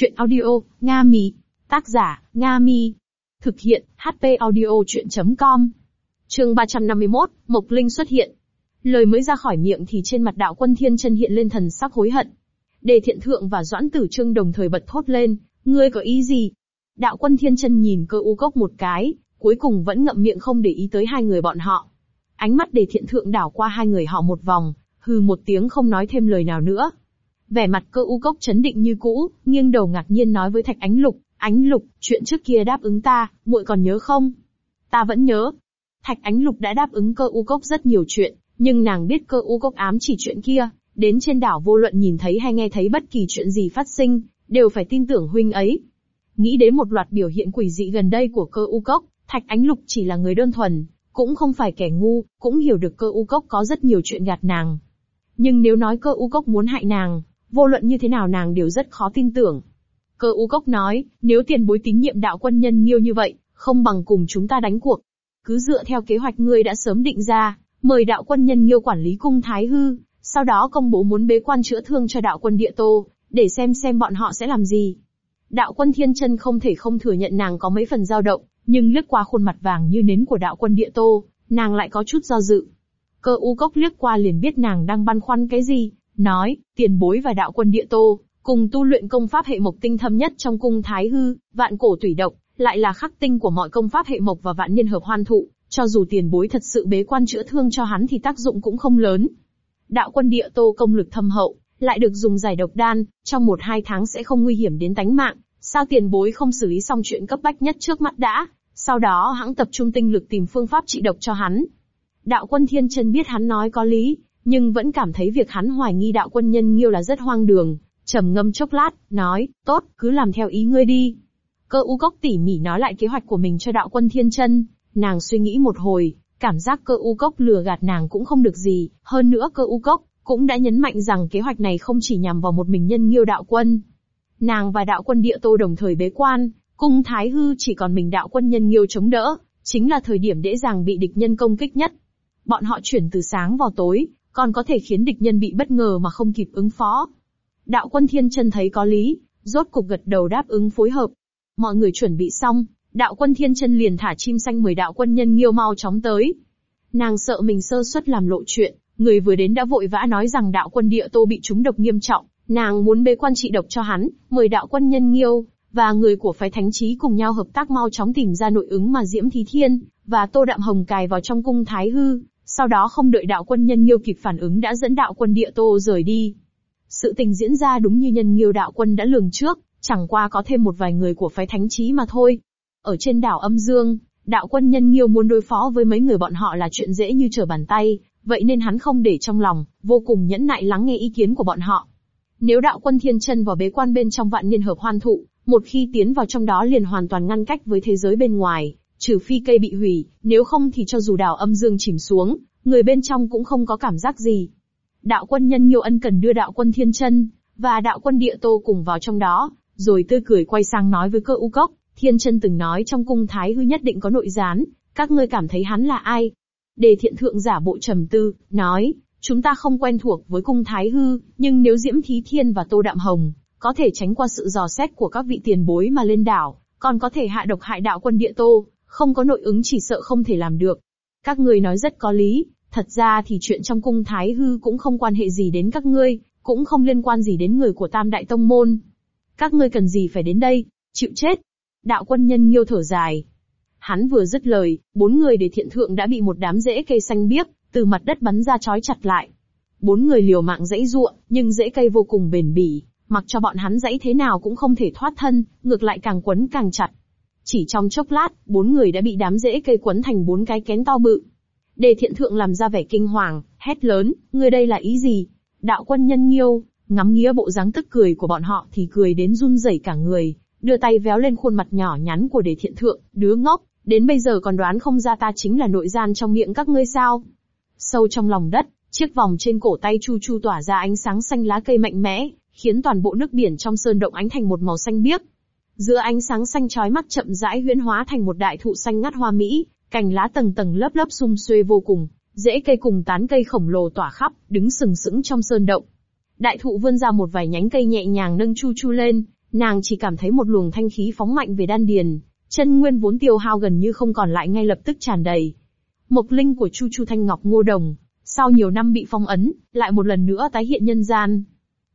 Chuyện audio, Nga Mi. Tác giả, Nga Mi. Thực hiện, HP audio chuyện.com. Trường 351, Mộc Linh xuất hiện. Lời mới ra khỏi miệng thì trên mặt đạo quân thiên chân hiện lên thần sắc hối hận. Đề thiện thượng và doãn tử trương đồng thời bật thốt lên, ngươi có ý gì? Đạo quân thiên chân nhìn cơ u cốc một cái, cuối cùng vẫn ngậm miệng không để ý tới hai người bọn họ. Ánh mắt đề thiện thượng đảo qua hai người họ một vòng, hừ một tiếng không nói thêm lời nào nữa. Vẻ mặt cơ u cốc chấn định như cũ, nghiêng đầu ngạc nhiên nói với Thạch Ánh Lục, Ánh Lục, chuyện trước kia đáp ứng ta, muội còn nhớ không? Ta vẫn nhớ. Thạch Ánh Lục đã đáp ứng cơ u cốc rất nhiều chuyện, nhưng nàng biết cơ u cốc ám chỉ chuyện kia, đến trên đảo vô luận nhìn thấy hay nghe thấy bất kỳ chuyện gì phát sinh, đều phải tin tưởng huynh ấy. Nghĩ đến một loạt biểu hiện quỷ dị gần đây của cơ u cốc, Thạch Ánh Lục chỉ là người đơn thuần, cũng không phải kẻ ngu, cũng hiểu được cơ u cốc có rất nhiều chuyện gạt nàng. Nhưng nếu nói cơ u cốc muốn hại nàng, vô luận như thế nào nàng đều rất khó tin tưởng. Cơ u cốc nói, nếu tiền bối tín nhiệm đạo quân nhân nghiêu như vậy, không bằng cùng chúng ta đánh cuộc. Cứ dựa theo kế hoạch ngươi đã sớm định ra, mời đạo quân nhân nghiêu quản lý cung Thái Hư, sau đó công bố muốn bế quan chữa thương cho đạo quân địa tô, để xem xem bọn họ sẽ làm gì. Đạo quân thiên chân không thể không thừa nhận nàng có mấy phần dao động, nhưng lướt qua khuôn mặt vàng như nến của đạo quân địa tô, nàng lại có chút do dự. Cơ u cốc liếc qua liền biết nàng đang băn khoăn cái gì, nói, tiền bối và đạo quân địa tô, cùng tu luyện công pháp hệ mộc tinh thâm nhất trong cung thái hư, vạn cổ tủy độc, lại là khắc tinh của mọi công pháp hệ mộc và vạn niên hợp hoan thụ, cho dù tiền bối thật sự bế quan chữa thương cho hắn thì tác dụng cũng không lớn. Đạo quân địa tô công lực thâm hậu, lại được dùng giải độc đan, trong một hai tháng sẽ không nguy hiểm đến tánh mạng, sao tiền bối không xử lý xong chuyện cấp bách nhất trước mắt đã, sau đó hãng tập trung tinh lực tìm phương pháp trị độc cho hắn. Đạo quân thiên chân biết hắn nói có lý, nhưng vẫn cảm thấy việc hắn hoài nghi đạo quân nhân nghiêu là rất hoang đường, trầm ngâm chốc lát, nói, tốt, cứ làm theo ý ngươi đi. Cơ u cốc tỉ mỉ nói lại kế hoạch của mình cho đạo quân thiên chân, nàng suy nghĩ một hồi, cảm giác cơ u cốc lừa gạt nàng cũng không được gì, hơn nữa cơ u cốc cũng đã nhấn mạnh rằng kế hoạch này không chỉ nhằm vào một mình nhân nghiêu đạo quân. Nàng và đạo quân địa tô đồng thời bế quan, cung thái hư chỉ còn mình đạo quân nhân nghiêu chống đỡ, chính là thời điểm dễ dàng bị địch nhân công kích nhất. Bọn họ chuyển từ sáng vào tối, còn có thể khiến địch nhân bị bất ngờ mà không kịp ứng phó. Đạo quân thiên chân thấy có lý, rốt cục gật đầu đáp ứng phối hợp. Mọi người chuẩn bị xong, đạo quân thiên chân liền thả chim xanh mời đạo quân nhân nghiêu mau chóng tới. Nàng sợ mình sơ suất làm lộ chuyện, người vừa đến đã vội vã nói rằng đạo quân địa tô bị trúng độc nghiêm trọng, nàng muốn bế quan trị độc cho hắn, mời đạo quân nhân nghiêu, và người của phái thánh trí cùng nhau hợp tác mau chóng tìm ra nội ứng mà Diễm Thí Thiên, và Tô Đạm Hồng cài vào trong cung Thái Hư, sau đó không đợi đạo quân nhân nghiêu kịp phản ứng đã dẫn đạo quân địa tô rời đi. Sự tình diễn ra đúng như nhân nghiêu đạo quân đã lường trước, chẳng qua có thêm một vài người của phái thánh trí mà thôi. Ở trên đảo âm dương, đạo quân nhân nghiêu muốn đối phó với mấy người bọn họ là chuyện dễ như trở bàn tay, vậy nên hắn không để trong lòng, vô cùng nhẫn nại lắng nghe ý kiến của bọn họ. Nếu đạo quân thiên chân vào bế quan bên trong vạn niên hợp hoan thụ, một khi tiến vào trong đó liền hoàn toàn ngăn cách với thế giới bên ngoài, trừ phi cây bị hủy, nếu không thì cho dù đảo âm dương chìm xuống, người bên trong cũng không có cảm giác gì. Đạo quân nhân Nhiêu Ân cần đưa đạo quân Thiên Chân và đạo quân Địa Tô cùng vào trong đó, rồi tươi cười quay sang nói với cơ u cốc, Thiên Chân từng nói trong cung Thái Hư nhất định có nội gián, các ngươi cảm thấy hắn là ai? Đề thiện thượng giả bộ trầm tư, nói, chúng ta không quen thuộc với cung Thái Hư, nhưng nếu Diễm Thí Thiên và Tô Đạm Hồng, có thể tránh qua sự dò xét của các vị tiền bối mà lên đảo, còn có thể hạ độc hại đạo quân địa tô, không có nội ứng chỉ sợ không thể làm được. Các người nói rất có lý, thật ra thì chuyện trong cung Thái Hư cũng không quan hệ gì đến các ngươi, cũng không liên quan gì đến người của Tam Đại Tông Môn. Các ngươi cần gì phải đến đây, chịu chết. Đạo quân nhân nghiêu thở dài. Hắn vừa dứt lời, bốn người để thiện thượng đã bị một đám rễ cây xanh biếc, từ mặt đất bắn ra chói chặt lại. Bốn người liều mạng dãy ruộng, nhưng rễ cây vô cùng bền bỉ, mặc cho bọn hắn dãy thế nào cũng không thể thoát thân, ngược lại càng quấn càng chặt. Chỉ trong chốc lát, bốn người đã bị đám rễ cây quấn thành bốn cái kén to bự. Đề thiện thượng làm ra vẻ kinh hoàng, hét lớn, người đây là ý gì? Đạo quân nhân nghiêu, ngắm nghía bộ dáng tức cười của bọn họ thì cười đến run rẩy cả người, đưa tay véo lên khuôn mặt nhỏ nhắn của đề thiện thượng, đứa ngốc, đến bây giờ còn đoán không ra ta chính là nội gian trong miệng các ngươi sao? Sâu trong lòng đất, chiếc vòng trên cổ tay chu chu tỏa ra ánh sáng xanh lá cây mạnh mẽ, khiến toàn bộ nước biển trong sơn động ánh thành một màu xanh biếc. Giữa ánh sáng xanh chói mắt chậm rãi huyễn hóa thành một đại thụ xanh ngắt hoa mỹ, cành lá tầng tầng lớp lớp xum xuê vô cùng, rễ cây cùng tán cây khổng lồ tỏa khắp, đứng sừng sững trong sơn động. Đại thụ vươn ra một vài nhánh cây nhẹ nhàng nâng chu chu lên, Nàng chỉ cảm thấy một luồng thanh khí phóng mạnh về đan điền, chân nguyên vốn tiêu hao gần như không còn lại ngay lập tức tràn đầy. Mộc linh của Chu Chu Thanh Ngọc Ngô Đồng, sau nhiều năm bị phong ấn, lại một lần nữa tái hiện nhân gian.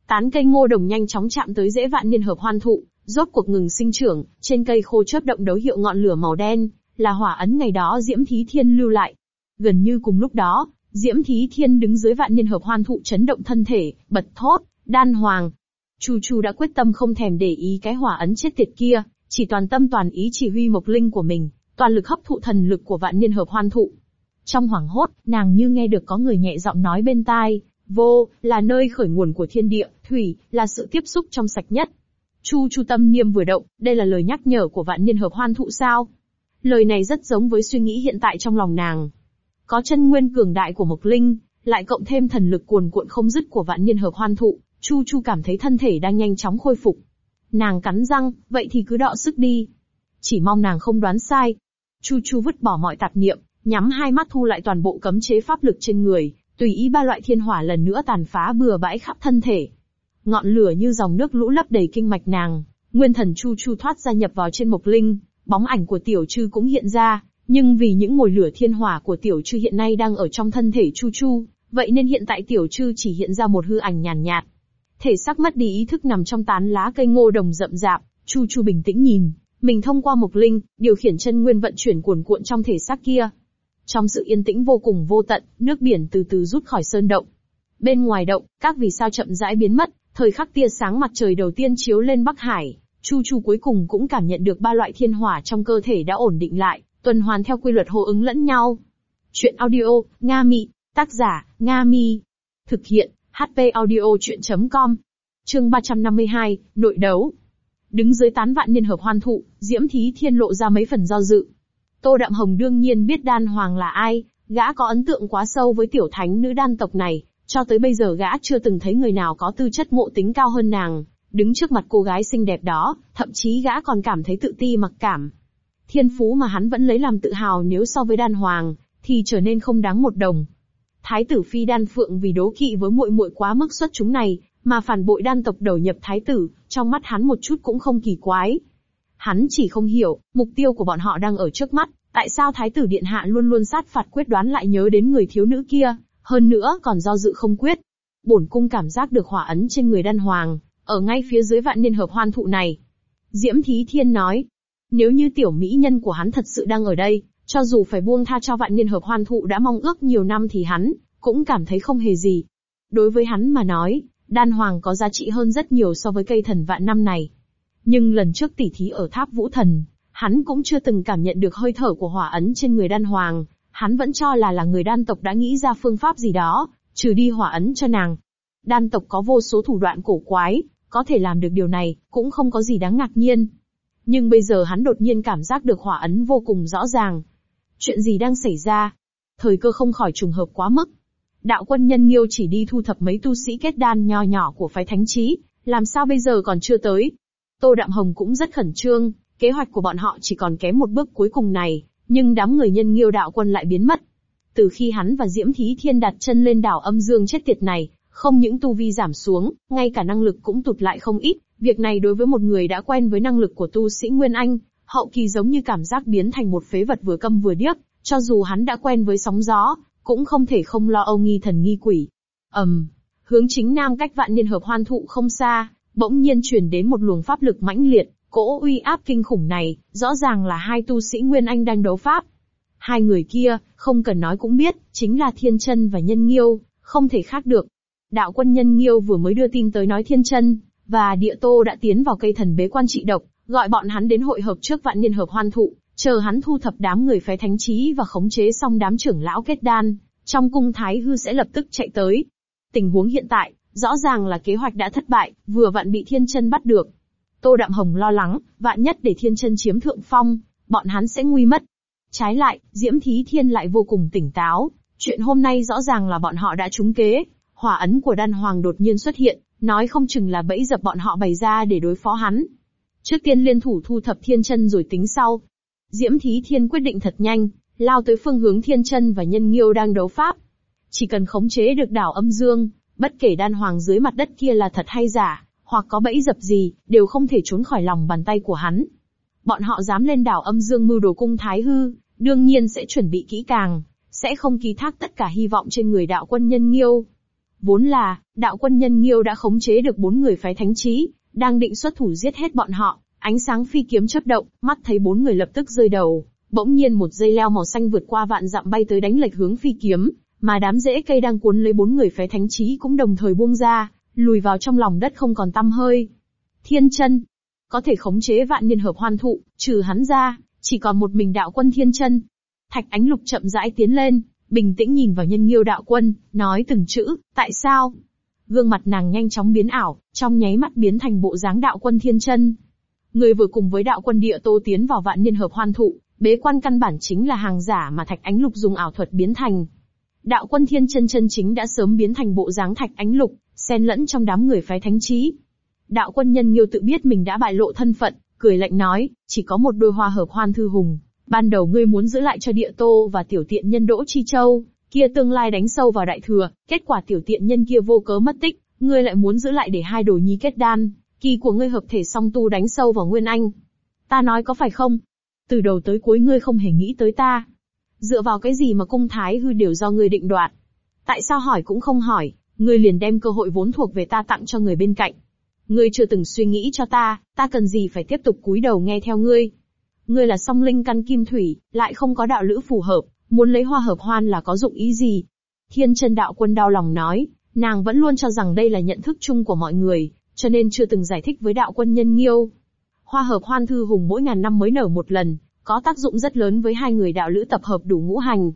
Tán cây ngô đồng nhanh chóng chạm tới rễ vạn niên hợp hoan thụ, rốt cuộc ngừng sinh trưởng, trên cây khô chớp động đấu hiệu ngọn lửa màu đen, là hỏa ấn ngày đó Diễm Thí Thiên lưu lại. Gần như cùng lúc đó, Diễm Thí Thiên đứng dưới vạn niên hợp hoan thụ chấn động thân thể, bật thốt, đan hoàng. Chu Chu đã quyết tâm không thèm để ý cái hỏa ấn chết tiệt kia, chỉ toàn tâm toàn ý chỉ huy mộc linh của mình, toàn lực hấp thụ thần lực của vạn niên hợp hoan thụ. Trong hoảng hốt, nàng như nghe được có người nhẹ giọng nói bên tai, vô, là nơi khởi nguồn của thiên địa, thủy, là sự tiếp xúc trong sạch nhất. Chu Chu tâm niêm vừa động, đây là lời nhắc nhở của vạn niên hợp hoan thụ sao? Lời này rất giống với suy nghĩ hiện tại trong lòng nàng. Có chân nguyên cường đại của Mộc Linh, lại cộng thêm thần lực cuồn cuộn không dứt của vạn niên hợp hoan thụ, Chu Chu cảm thấy thân thể đang nhanh chóng khôi phục. Nàng cắn răng, vậy thì cứ đọ sức đi. Chỉ mong nàng không đoán sai. Chu Chu vứt bỏ mọi tạp niệm, nhắm hai mắt thu lại toàn bộ cấm chế pháp lực trên người, tùy ý ba loại thiên hỏa lần nữa tàn phá bừa bãi khắp thân thể. Ngọn lửa như dòng nước lũ lấp đầy kinh mạch nàng, nguyên thần Chu Chu thoát ra nhập vào trên Mộc Linh, bóng ảnh của tiểu chư cũng hiện ra, nhưng vì những mồi lửa thiên hỏa của tiểu chư hiện nay đang ở trong thân thể Chu Chu, vậy nên hiện tại tiểu chư chỉ hiện ra một hư ảnh nhàn nhạt, Thể xác mất đi ý thức nằm trong tán lá cây ngô đồng rậm rạp, Chu Chu bình tĩnh nhìn, mình thông qua mộc linh, điều khiển chân nguyên vận chuyển cuồn cuộn trong thể xác kia. Trong sự yên tĩnh vô cùng vô tận, nước biển từ từ rút khỏi sơn động. Bên ngoài động, các vì sao chậm rãi biến mất, thời khắc tia sáng mặt trời đầu tiên chiếu lên Bắc Hải, Chu Chu cuối cùng cũng cảm nhận được ba loại thiên hỏa trong cơ thể đã ổn định lại, tuần hoàn theo quy luật hô ứng lẫn nhau. Chuyện audio, Nga Mị, tác giả, Nga Mi. Thực hiện, HP audio chuyện.com. Chương 352, nội đấu. Đứng dưới tán vạn niên hợp hoan thụ, Diễm Thí Thiên lộ ra mấy phần do dự. Tô Đạm Hồng đương nhiên biết đan hoàng là ai, gã có ấn tượng quá sâu với tiểu thánh nữ đan tộc này, cho tới bây giờ gã chưa từng thấy người nào có tư chất ngộ tính cao hơn nàng. Đứng trước mặt cô gái xinh đẹp đó, thậm chí gã còn cảm thấy tự ti mặc cảm. Thiên phú mà hắn vẫn lấy làm tự hào nếu so với đan hoàng, thì trở nên không đáng một đồng. Thái tử phi đan phượng vì đố kỵ với muội muội quá mức xuất chúng này, mà phản bội đan tộc đầu nhập thái tử, trong mắt hắn một chút cũng không kỳ quái. Hắn chỉ không hiểu, mục tiêu của bọn họ đang ở trước mắt, tại sao thái tử điện hạ luôn luôn sát phạt quyết đoán lại nhớ đến người thiếu nữ kia, hơn nữa còn do dự không quyết. Bổn cung cảm giác được hỏa ấn trên người đan hoàng, ở ngay phía dưới vạn niên hợp hoan thụ này. Diễm Thí Thiên nói, nếu như tiểu mỹ nhân của hắn thật sự đang ở đây, cho dù phải buông tha cho vạn niên hợp hoan thụ đã mong ước nhiều năm thì hắn, cũng cảm thấy không hề gì. Đối với hắn mà nói, đan hoàng có giá trị hơn rất nhiều so với cây thần vạn năm này. Nhưng lần trước tỉ thí ở tháp vũ thần, hắn cũng chưa từng cảm nhận được hơi thở của hỏa ấn trên người đan hoàng, hắn vẫn cho là là người đan tộc đã nghĩ ra phương pháp gì đó, trừ đi hỏa ấn cho nàng. Đan tộc có vô số thủ đoạn cổ quái, có thể làm được điều này, cũng không có gì đáng ngạc nhiên. Nhưng bây giờ hắn đột nhiên cảm giác được hỏa ấn vô cùng rõ ràng, Chuyện gì đang xảy ra? Thời cơ không khỏi trùng hợp quá mức. Đạo quân nhân nghiêu chỉ đi thu thập mấy tu sĩ kết đan nho nhỏ của phái thánh trí, làm sao bây giờ còn chưa tới? Tô Đạm Hồng cũng rất khẩn trương, kế hoạch của bọn họ chỉ còn kém một bước cuối cùng này, nhưng đám người nhân nghiêu đạo quân lại biến mất. Từ khi hắn và Diễm Thí Thiên đặt chân lên đảo âm dương chết tiệt này, không những tu vi giảm xuống, ngay cả năng lực cũng tụt lại không ít, việc này đối với một người đã quen với năng lực của tu sĩ Nguyên Anh, hậu kỳ giống như cảm giác biến thành một phế vật vừa câm vừa điếc, cho dù hắn đã quen với sóng gió, cũng không thể không lo âu nghi thần nghi quỷ. ầm, um, hướng chính nam cách vạn niên hợp hoan thụ không xa, bỗng nhiên truyền đến một luồng pháp lực mãnh liệt, cỗ uy áp kinh khủng này, rõ ràng là hai tu sĩ Nguyên Anh đang đấu pháp. Hai người kia, không cần nói cũng biết, chính là Thiên Chân và Nhân Nghiêu, không thể khác được. Đạo quân Nhân Nghiêu vừa mới đưa tin tới nói Thiên Chân và Địa Tô đã tiến vào cây thần bế quan trị độc, gọi bọn hắn đến hội hợp trước vạn niên hợp hoan thụ, chờ hắn thu thập đám người phái thánh trí và khống chế xong đám trưởng lão kết đan, trong cung thái hư sẽ lập tức chạy tới. Tình huống hiện tại, rõ ràng là kế hoạch đã thất bại, vừa vặn bị thiên chân bắt được. Tô Đạm Hồng lo lắng, vạn nhất để thiên chân chiếm thượng phong, bọn hắn sẽ nguy mất. Trái lại, Diễm Thí Thiên lại vô cùng tỉnh táo, chuyện hôm nay rõ ràng là bọn họ đã trúng kế, hỏa ấn của đan hoàng đột nhiên xuất hiện, nói không chừng là bẫy dập bọn họ bày ra để đối phó hắn. Trước tiên liên thủ thu thập thiên chân rồi tính sau. Diễm Thí Thiên quyết định thật nhanh, lao tới phương hướng thiên chân và nhân nghiêu đang đấu pháp. Chỉ cần khống chế được đảo âm dương, bất kể đan hoàng dưới mặt đất kia là thật hay giả, hoặc có bẫy dập gì, đều không thể trốn khỏi lòng bàn tay của hắn. Bọn họ dám lên đảo âm dương mưu đồ cung thái hư, đương nhiên sẽ chuẩn bị kỹ càng, sẽ không ký thác tất cả hy vọng trên người đạo quân nhân nghiêu. Vốn là, đạo quân nhân nghiêu đã khống chế được bốn người phái thánh trí, đang định xuất thủ giết hết bọn họ, ánh sáng phi kiếm chớp động, mắt thấy bốn người lập tức rơi đầu, bỗng nhiên một dây leo màu xanh vượt qua vạn dặm bay tới đánh lệch hướng phi kiếm, mà đám rễ cây đang cuốn lấy bốn người phái thánh trí cũng đồng thời buông ra, lùi vào trong lòng đất không còn tăm hơi. Thiên chân, có thể khống chế vạn niên hợp hoan thụ, trừ hắn ra, chỉ còn một mình đạo quân thiên chân. Thạch ánh lục chậm rãi tiến lên, bình tĩnh nhìn vào nhân nghiêu đạo quân, nói từng chữ, tại sao? Gương mặt nàng nhanh chóng biến ảo, trong nháy mắt biến thành bộ dáng đạo quân thiên chân. Người vừa cùng với đạo quân địa tô tiến vào vạn niên hợp hoan thụ, bế quan căn bản chính là hàng giả mà thạch ánh lục dùng ảo thuật biến thành. Đạo quân thiên chân chân chính đã sớm biến thành bộ dáng thạch ánh lục, xen lẫn trong đám người phái thánh trí. Đạo quân nhân nghiêu tự biết mình đã bại lộ thân phận, cười lạnh nói, chỉ có một đôi hoa hợp hoan thư hùng. Ban đầu ngươi muốn giữ lại cho địa tô và tiểu tiện nhân đỗ chi châu, kia tương lai đánh sâu vào đại thừa, kết quả tiểu tiện nhân kia vô cớ mất tích, ngươi lại muốn giữ lại để hai đồ nhi kết đan, kỳ của ngươi hợp thể song tu đánh sâu vào nguyên anh. Ta nói có phải không? Từ đầu tới cuối ngươi không hề nghĩ tới ta. Dựa vào cái gì mà cung thái hư đều do ngươi định đoạt? Tại sao hỏi cũng không hỏi, ngươi liền đem cơ hội vốn thuộc về ta tặng cho người bên cạnh. Ngươi chưa từng suy nghĩ cho ta, ta cần gì phải tiếp tục cúi đầu nghe theo ngươi. Ngươi là song linh căn kim thủy, lại không có đạo lữ phù hợp, muốn lấy hoa hợp hoan là có dụng ý gì? Thiên chân đạo quân đau lòng nói, nàng vẫn luôn cho rằng đây là nhận thức chung của mọi người, cho nên chưa từng giải thích với đạo quân nhân nghiêu. Hoa hợp hoan thư hùng mỗi ngàn năm mới nở một lần, có tác dụng rất lớn với hai người đạo lữ tập hợp đủ ngũ hành.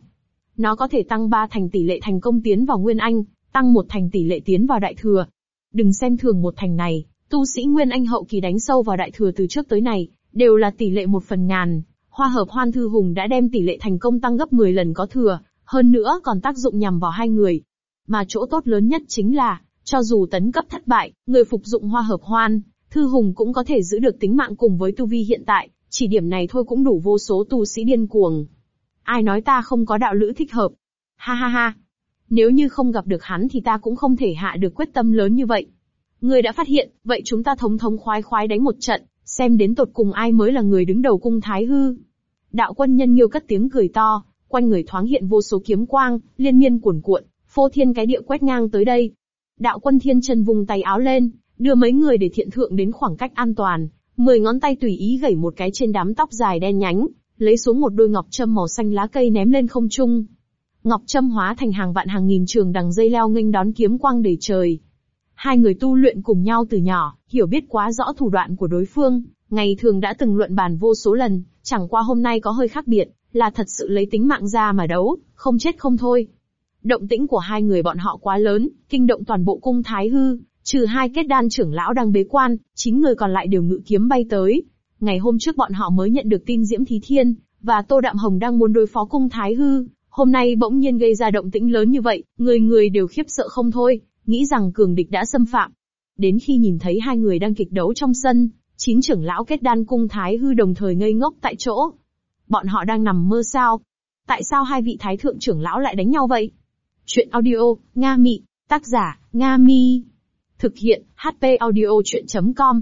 Nó có thể tăng ba thành tỷ lệ thành công tiến vào Nguyên Anh, tăng một thành tỷ lệ tiến vào Đại Thừa. Đừng xem thường một thành này, tu sĩ Nguyên Anh hậu kỳ đánh sâu vào Đại Thừa từ trước tới này, đều là tỷ lệ một phần ngàn. Hoa hợp hoan thư hùng đã đem tỷ lệ thành công tăng gấp 10 lần có thừa, hơn nữa còn tác dụng nhằm vào hai người. Mà chỗ tốt lớn nhất chính là, cho dù tấn cấp thất bại, người phục dụng hoa hợp hoan, thư hùng cũng có thể giữ được tính mạng cùng với tu vi hiện tại, chỉ điểm này thôi cũng đủ vô số tu sĩ điên cuồng. Ai nói ta không có đạo lữ thích hợp? Ha ha ha. Nếu như không gặp được hắn thì ta cũng không thể hạ được quyết tâm lớn như vậy. Ngươi đã phát hiện, vậy chúng ta thống thống khoái khoái đánh một trận, xem đến tột cùng ai mới là người đứng đầu cung thái hư. Đạo quân nhân nghiêu cất tiếng cười to, quanh người thoáng hiện vô số kiếm quang, liên miên cuồn cuộn, phô thiên cái địa quét ngang tới đây. Đạo quân thiên chân vùng tay áo lên, đưa mấy người để thiện thượng đến khoảng cách an toàn, mười ngón tay tùy ý gẩy một cái trên đám tóc dài đen nhánh, lấy xuống một đôi ngọc châm màu xanh lá cây ném lên không trung. Ngọc châm hóa thành hàng vạn hàng nghìn trường đằng dây leo nghênh đón kiếm quang đầy trời. Hai người tu luyện cùng nhau từ nhỏ, hiểu biết quá rõ thủ đoạn của đối phương, ngày thường đã từng luận bàn vô số lần, chẳng qua hôm nay có hơi khác biệt, là thật sự lấy tính mạng ra mà đấu, không chết không thôi. Động tĩnh của hai người bọn họ quá lớn, kinh động toàn bộ cung thái hư, trừ hai kết đan trưởng lão đang bế quan, chín người còn lại đều ngự kiếm bay tới. Ngày hôm trước bọn họ mới nhận được tin Diễm Thí Thiên, và Tô Đạm Hồng đang muốn đối phó cung thái hư, hôm nay bỗng nhiên gây ra động tĩnh lớn như vậy, người người đều khiếp sợ không thôi, nghĩ rằng cường địch đã xâm phạm. Đến khi nhìn thấy hai người đang kịch đấu trong sân, chín trưởng lão kết đan cung thái hư đồng thời ngây ngốc tại chỗ. Bọn họ đang nằm mơ sao? Tại sao hai vị thái thượng trưởng lão lại đánh nhau vậy? Chuyện audio, Nga Mị, tác giả, Nga Mi. Thực hiện, HP audio chuyện.com.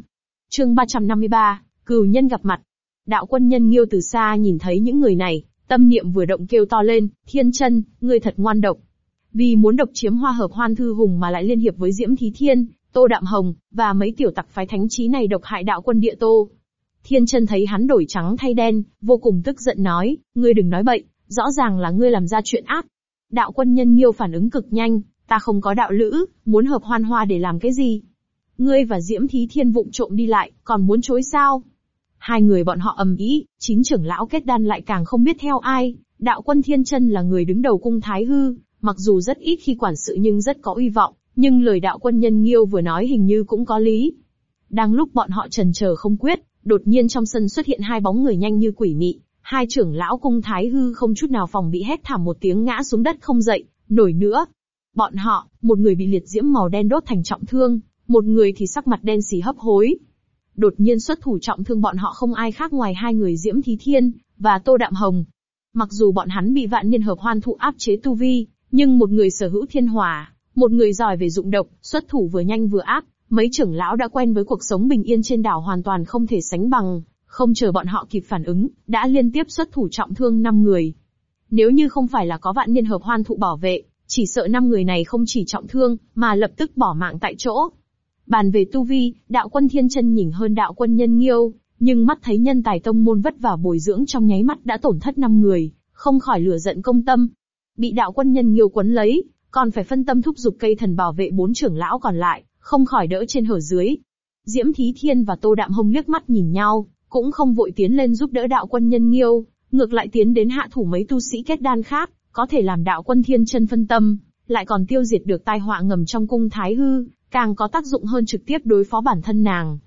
Chương 353, cừu nhân gặp mặt. Đạo quân nhân nghiêu từ xa nhìn thấy những người này, tâm niệm vừa động kêu to lên, thiên chân, ngươi thật ngoan độc. Vì muốn độc chiếm hoa hợp hoan thư hùng mà lại liên hiệp với Diễm Thí Thiên, Tô Đạm Hồng, và mấy tiểu tặc phái thánh trí này độc hại đạo quân địa Tô. Thiên chân thấy hắn đổi trắng thay đen, vô cùng tức giận nói, ngươi đừng nói bậy, rõ ràng là ngươi làm ra chuyện ác. Đạo quân nhân nghiêu phản ứng cực nhanh, ta không có đạo lữ, muốn hợp hoan hoa để làm cái gì? Ngươi và Diễm Thí Thiên vụng trộm đi lại, còn muốn chối sao? Hai người bọn họ ầm ĩ, chín trưởng lão kết đan lại càng không biết theo ai. Đạo quân Thiên Chân là người đứng đầu cung Thái Hư, mặc dù rất ít khi quản sự nhưng rất có uy vọng, nhưng lời đạo quân nhân Nghiêu vừa nói hình như cũng có lý. Đang lúc bọn họ trần chờ không quyết, đột nhiên trong sân xuất hiện hai bóng người nhanh như quỷ mị, hai trưởng lão cung Thái Hư không chút nào phòng bị hét thảm một tiếng ngã xuống đất không dậy, nổi nữa. Bọn họ, một người bị liệt diễm màu đen đốt thành trọng thương, một người thì sắc mặt đen xì hấp hối. Đột nhiên xuất thủ trọng thương bọn họ không ai khác ngoài hai người Diễm Thí Thiên, và Tô Đạm Hồng. Mặc dù bọn hắn bị vạn niên hợp hoan thụ áp chế tu vi, nhưng một người sở hữu thiên hòa, một người giỏi về dụng độc, xuất thủ vừa nhanh vừa ác, Mấy trưởng lão đã quen với cuộc sống bình yên trên đảo hoàn toàn không thể sánh bằng, không chờ bọn họ kịp phản ứng, đã liên tiếp xuất thủ trọng thương 5 người. Nếu như không phải là có vạn niên hợp hoan thụ bảo vệ, chỉ sợ năm người này không chỉ trọng thương, mà lập tức bỏ mạng tại chỗ. Bàn về tu vi, đạo quân thiên chân nhỉnh hơn đạo quân nhân nghiêu, nhưng mắt thấy nhân tài tông môn vất vả bồi dưỡng trong nháy mắt đã tổn thất năm người, không khỏi lửa giận công tâm. Bị đạo quân nhân nghiêu quấn lấy, còn phải phân tâm thúc giục cây thần bảo vệ bốn trưởng lão còn lại, không khỏi đỡ trên hở dưới. Diễm Thí Thiên và Tô Đạm Hồng liếc mắt nhìn nhau, cũng không vội tiến lên giúp đỡ đạo quân nhân nghiêu, ngược lại tiến đến hạ thủ mấy tu sĩ kết đan khác, có thể làm đạo quân thiên chân phân tâm, lại còn tiêu diệt được tai họa ngầm trong cung thái hư, càng có tác dụng hơn trực tiếp đối phó bản thân nàng.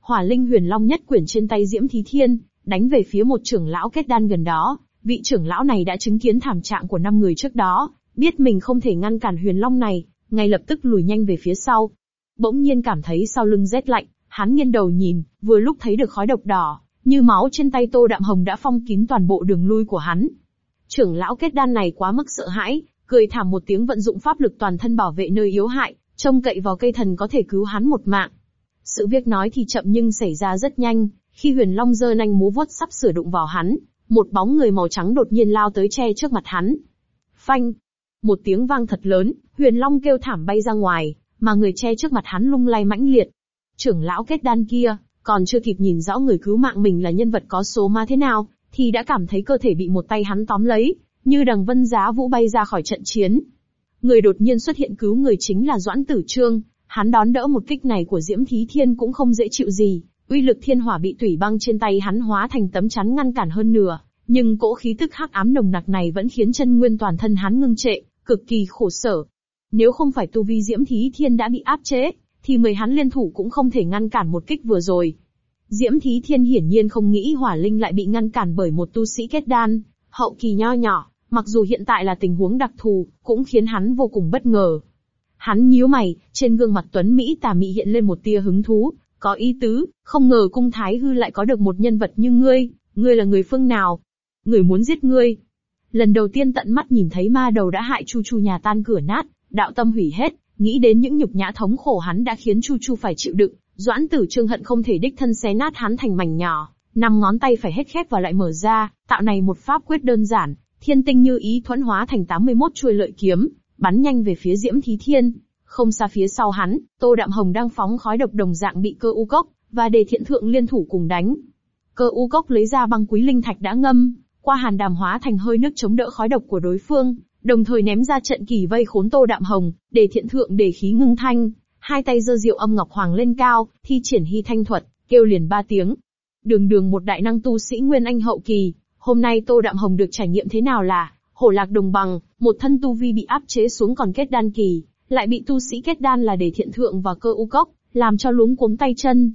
Hỏa linh huyền long nhất quyển trên tay Diễm Thí Thiên, đánh về phía một trưởng lão kết đan gần đó, vị trưởng lão này đã chứng kiến thảm trạng của năm người trước đó, biết mình không thể ngăn cản huyền long này, ngay lập tức lùi nhanh về phía sau. Bỗng nhiên cảm thấy sau lưng rét lạnh, hắn nghiêng đầu nhìn, vừa lúc thấy được khói độc đỏ, như máu trên tay Tô Đạm Hồng đã phong kín toàn bộ đường lui của hắn. Trưởng lão kết đan này quá mức sợ hãi, cười thảm một tiếng vận dụng pháp lực toàn thân bảo vệ nơi yếu hại, trông cậy vào cây thần có thể cứu hắn một mạng. Sự việc nói thì chậm nhưng xảy ra rất nhanh, khi huyền long giơ nanh múa vuốt sắp sửa đụng vào hắn, một bóng người màu trắng đột nhiên lao tới che trước mặt hắn. Phanh! Một tiếng vang thật lớn, huyền long kêu thảm bay ra ngoài, mà người che trước mặt hắn lung lay mãnh liệt. Trưởng lão kết đan kia, còn chưa kịp nhìn rõ người cứu mạng mình là nhân vật có số ma thế nào, thì đã cảm thấy cơ thể bị một tay hắn tóm lấy, như đằng vân giá vũ bay ra khỏi trận chiến. Người đột nhiên xuất hiện cứu người chính là Doãn Tử Trương, hắn đón đỡ một kích này của Diễm Thí Thiên cũng không dễ chịu gì, uy lực thiên hỏa bị tủy băng trên tay hắn hóa thành tấm chắn ngăn cản hơn nửa, nhưng cỗ khí tức hắc ám nồng nặc này vẫn khiến chân nguyên toàn thân hắn ngưng trệ, cực kỳ khổ sở. Nếu không phải tu vi Diễm Thí Thiên đã bị áp chế, thì mười hắn liên thủ cũng không thể ngăn cản một kích vừa rồi. Diễm Thí Thiên hiển nhiên không nghĩ hỏa linh lại bị ngăn cản bởi một tu sĩ kết đan, hậu kỳ nho nhỏ, mặc dù hiện tại là tình huống đặc thù, cũng khiến hắn vô cùng bất ngờ. Hắn nhíu mày, trên gương mặt Tuấn Mỹ tà mị hiện lên một tia hứng thú, có ý tứ, không ngờ cung thái hư lại có được một nhân vật như ngươi, ngươi là người phương nào? Người muốn giết ngươi. Lần đầu tiên tận mắt nhìn thấy ma đầu đã hại Chu Chu nhà tan cửa nát, đạo tâm hủy hết, nghĩ đến những nhục nhã thống khổ hắn đã khiến Chu Chu phải chịu đựng, Doãn Tử Trương hận không thể đích thân xé nát hắn thành mảnh nhỏ, năm ngón tay phải hết khép và lại mở ra, tạo này một pháp quyết đơn giản, thiên tinh như ý thuẫn hóa thành 81 chuôi lợi kiếm, bắn nhanh về phía Diễm Thí Thiên. Không xa phía sau hắn, Tô Đạm Hồng đang phóng khói độc đồng dạng bị cơ u cốc, và đề thiện thượng liên thủ cùng đánh. Cơ u cốc lấy ra băng quý linh thạch đã ngâm, qua hàn đàm hóa thành hơi nước chống đỡ khói độc của đối phương, đồng thời ném ra trận kỳ vây khốn Tô Đạm Hồng, để thiện thượng để khí ngưng thanh, hai tay giơ rượu âm ngọc hoàng lên cao, thi triển hy thanh thuật, kêu liền ba tiếng. Đường đường một đại năng tu sĩ nguyên anh hậu kỳ, hôm nay Tô Đạm Hồng được trải nghiệm thế nào là, hổ lạc đồng bằng, một thân tu vi bị áp chế xuống còn kết đan kỳ, lại bị tu sĩ kết đan là để thiện thượng và cơ u cốc, làm cho luống cuống tay chân.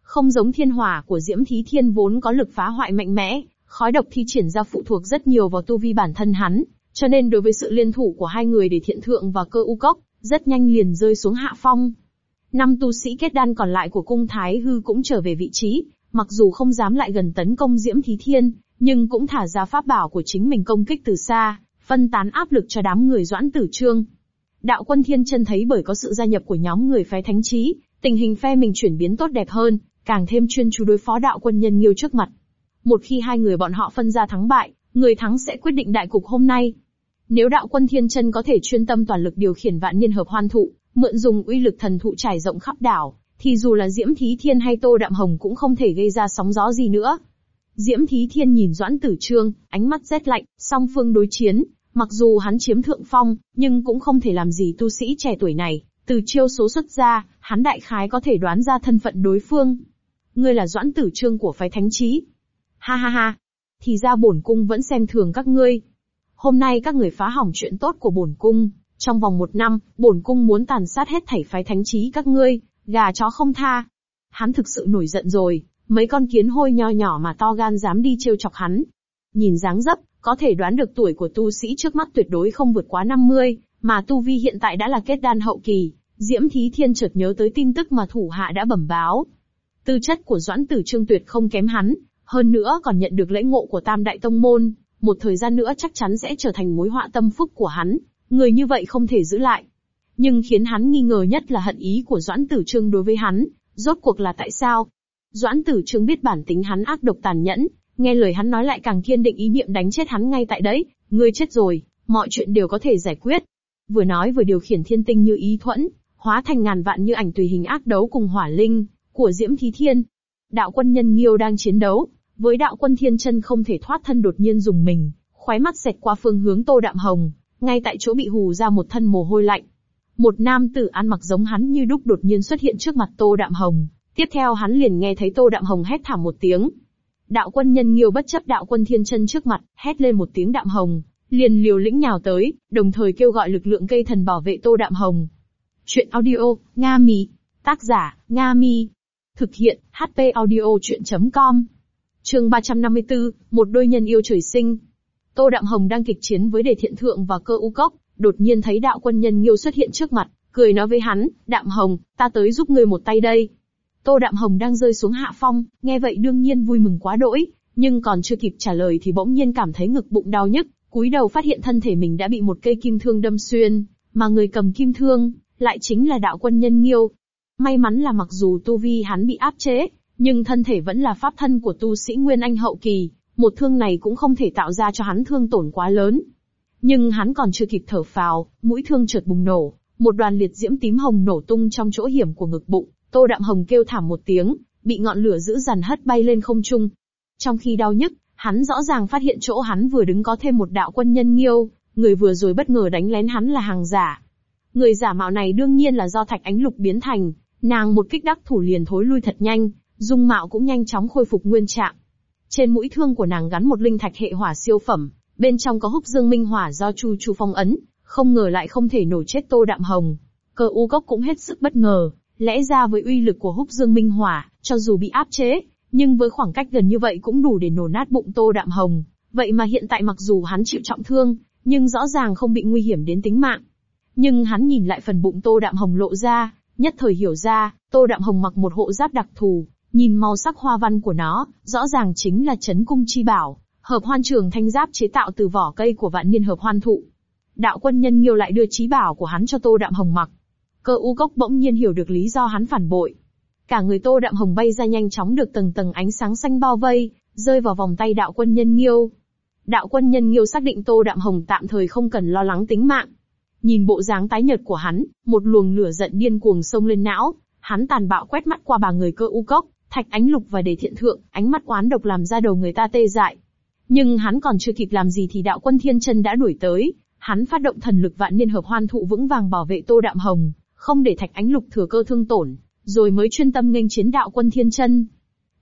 Không giống thiên hỏa của Diễm Thí Thiên vốn có lực phá hoại mạnh mẽ, khói độc thi triển ra phụ thuộc rất nhiều vào tu vi bản thân hắn, cho nên đối với sự liên thủ của hai người để thiện thượng và cơ u cốc, rất nhanh liền rơi xuống hạ phong. Năm tu sĩ kết đan còn lại của cung Thái Hư cũng trở về vị trí, mặc dù không dám lại gần tấn công Diễm Thí Thiên, nhưng cũng thả ra pháp bảo của chính mình công kích từ xa, phân tán áp lực cho đám người doãn tử trương. Đạo quân thiên chân thấy bởi có sự gia nhập của nhóm người phái thánh trí, tình hình phe mình chuyển biến tốt đẹp hơn, càng thêm chuyên chú đối phó đạo quân nhân nghiêu trước mặt. Một khi hai người bọn họ phân ra thắng bại, người thắng sẽ quyết định đại cục hôm nay. Nếu đạo quân thiên chân có thể chuyên tâm toàn lực điều khiển vạn niên hợp hoan thụ, mượn dùng uy lực thần thụ trải rộng khắp đảo, thì dù là Diễm Thí Thiên hay Tô Đạm Hồng cũng không thể gây ra sóng gió gì nữa. Diễm Thí Thiên nhìn Doãn Tử Trương, ánh mắt rét lạnh, song phương đối chiến, mặc dù hắn chiếm thượng phong, nhưng cũng không thể làm gì tu sĩ trẻ tuổi này. Từ chiêu số xuất ra, hắn đại khái có thể đoán ra thân phận đối phương. Ngươi là Doãn Tử Trương của phái Thánh Trí. Ha ha ha. Thì ra bổn cung vẫn xem thường các ngươi. Hôm nay các người phá hỏng chuyện tốt của bổn cung. Trong vòng một năm, bổn cung muốn tàn sát hết thảy phái Thánh Trí các ngươi, gà chó không tha. Hắn thực sự nổi giận rồi, Mấy con kiến hôi nho nhỏ mà to gan dám đi trêu chọc hắn. Nhìn dáng dấp, có thể đoán được tuổi của tu sĩ trước mắt tuyệt đối không vượt quá 50, mà tu vi hiện tại đã là kết đan hậu kỳ. Diễm Thí Thiên chợt nhớ tới tin tức mà thủ hạ đã bẩm báo. Tư chất của Doãn Tử Trương tuyệt không kém hắn, hơn nữa còn nhận được lễ ngộ của Tam Đại Tông Môn, một thời gian nữa chắc chắn sẽ trở thành mối họa tâm phúc của hắn, người như vậy không thể giữ lại. Nhưng khiến hắn nghi ngờ nhất là hận ý của Doãn Tử Trương đối với hắn, rốt cuộc là tại sao? Doãn Tử Trương biết bản tính hắn ác độc tàn nhẫn, nghe lời hắn nói lại càng kiên định ý niệm đánh chết hắn ngay tại đấy, ngươi chết rồi, mọi chuyện đều có thể giải quyết. Vừa nói vừa điều khiển thiên tinh như ý thuẫn, hóa thành ngàn vạn như ảnh tùy hình ác đấu cùng hỏa linh, của Diễm Thí Thiên. Đạo quân nhân Nghiêu đang chiến đấu, với đạo quân Thiên chân không thể thoát thân đột nhiên dùng mình, khoái mắt xẹt qua phương hướng Tô Đạm Hồng, ngay tại chỗ bị hù ra một thân mồ hôi lạnh. Một nam tử ăn mặc giống hắn như đúc đột nhiên xuất hiện trước mặt Tô Đạm Hồng, tiếp theo hắn liền nghe thấy Tô Đạm Hồng hét thảm một tiếng. Đạo quân nhân Nghiêu bất chấp đạo quân Thiên chân trước mặt, hét lên một tiếng Đạm Hồng, liền liều lĩnh nhào tới, đồng thời kêu gọi lực lượng cây thần bảo vệ Tô Đạm Hồng. Chuyện audio, Nga Mi. Tác giả, Nga Mi. Thực hiện, HP audio chuyện.com. Trường 354, một đôi nhân yêu trời sinh. Tô Đạm Hồng đang kịch chiến với đề thiện thượng và cơ u cốc, đột nhiên thấy đạo quân nhân nghiêu xuất hiện trước mặt, cười nói với hắn, Đạm Hồng, ta tới giúp ngươi một tay đây. Tô Đạm Hồng đang rơi xuống hạ phong, nghe vậy đương nhiên vui mừng quá đỗi, nhưng còn chưa kịp trả lời thì bỗng nhiên cảm thấy ngực bụng đau nhức, cúi đầu phát hiện thân thể mình đã bị một cây kim thương đâm xuyên, mà người cầm kim thương, lại chính là đạo quân nhân nghiêu. May mắn là mặc dù tu vi hắn bị áp chế, nhưng thân thể vẫn là pháp thân của tu sĩ Nguyên Anh hậu kỳ, một thương này cũng không thể tạo ra cho hắn thương tổn quá lớn. Nhưng hắn còn chưa kịp thở phào, mũi thương chợt bùng nổ, một đoàn liệt diễm tím hồng nổ tung trong chỗ hiểm của ngực bụng, Tô Đạm Hồng kêu thảm một tiếng, bị ngọn lửa dữ dằn hất bay lên không trung. Trong khi đau nhức, hắn rõ ràng phát hiện chỗ hắn vừa đứng có thêm một đạo quân nhân nghiêu, người vừa rồi bất ngờ đánh lén hắn là hàng giả. Người giả mạo này đương nhiên là do thạch ánh lục biến thành, nàng một kích đắc thủ liền thối lui thật nhanh, dung mạo cũng nhanh chóng khôi phục nguyên trạng. Trên mũi thương của nàng gắn một linh thạch hệ hỏa siêu phẩm, bên trong có húc dương minh hỏa do chu chu phong ấn, không ngờ lại không thể nổ chết tô đạm hồng. Cơ u cốc cũng hết sức bất ngờ, lẽ ra với uy lực của húc dương minh hỏa, cho dù bị áp chế, nhưng với khoảng cách gần như vậy cũng đủ để nổ nát bụng tô đạm hồng. Vậy mà hiện tại mặc dù hắn chịu trọng thương, nhưng rõ ràng không bị nguy hiểm đến tính mạng. Nhưng hắn nhìn lại phần bụng Tô Đạm Hồng lộ ra, nhất thời hiểu ra, Tô Đạm Hồng mặc một hộ giáp đặc thù, nhìn màu sắc hoa văn của nó, rõ ràng chính là chấn cung chi bảo, hợp hoan trường thanh giáp chế tạo từ vỏ cây của vạn niên hợp hoan thụ. Đạo quân nhân nghiêu lại đưa trí bảo của hắn cho Tô Đạm Hồng mặc. Cơ u cốc bỗng nhiên hiểu được lý do hắn phản bội. Cả người Tô Đạm Hồng bay ra nhanh chóng được tầng tầng ánh sáng xanh bao vây, rơi vào vòng tay đạo quân nhân nghiêu. Đạo quân nhân nghiêu xác định Tô Đạm Hồng tạm thời không cần lo lắng tính mạng, Nhìn bộ dáng tái nhợt của hắn, một luồng lửa giận điên cuồng xông lên não, hắn tàn bạo quét mắt qua bà người cơ u cốc, thạch ánh lục và đề thiện thượng, ánh mắt oán độc làm ra đầu người ta tê dại. Nhưng hắn còn chưa kịp làm gì thì đạo quân thiên chân đã đuổi tới, hắn phát động thần lực vạn niên hợp hoan thụ vững vàng bảo vệ tô đạm hồng, không để thạch ánh lục thừa cơ thương tổn, rồi mới chuyên tâm nghênh chiến đạo quân thiên chân.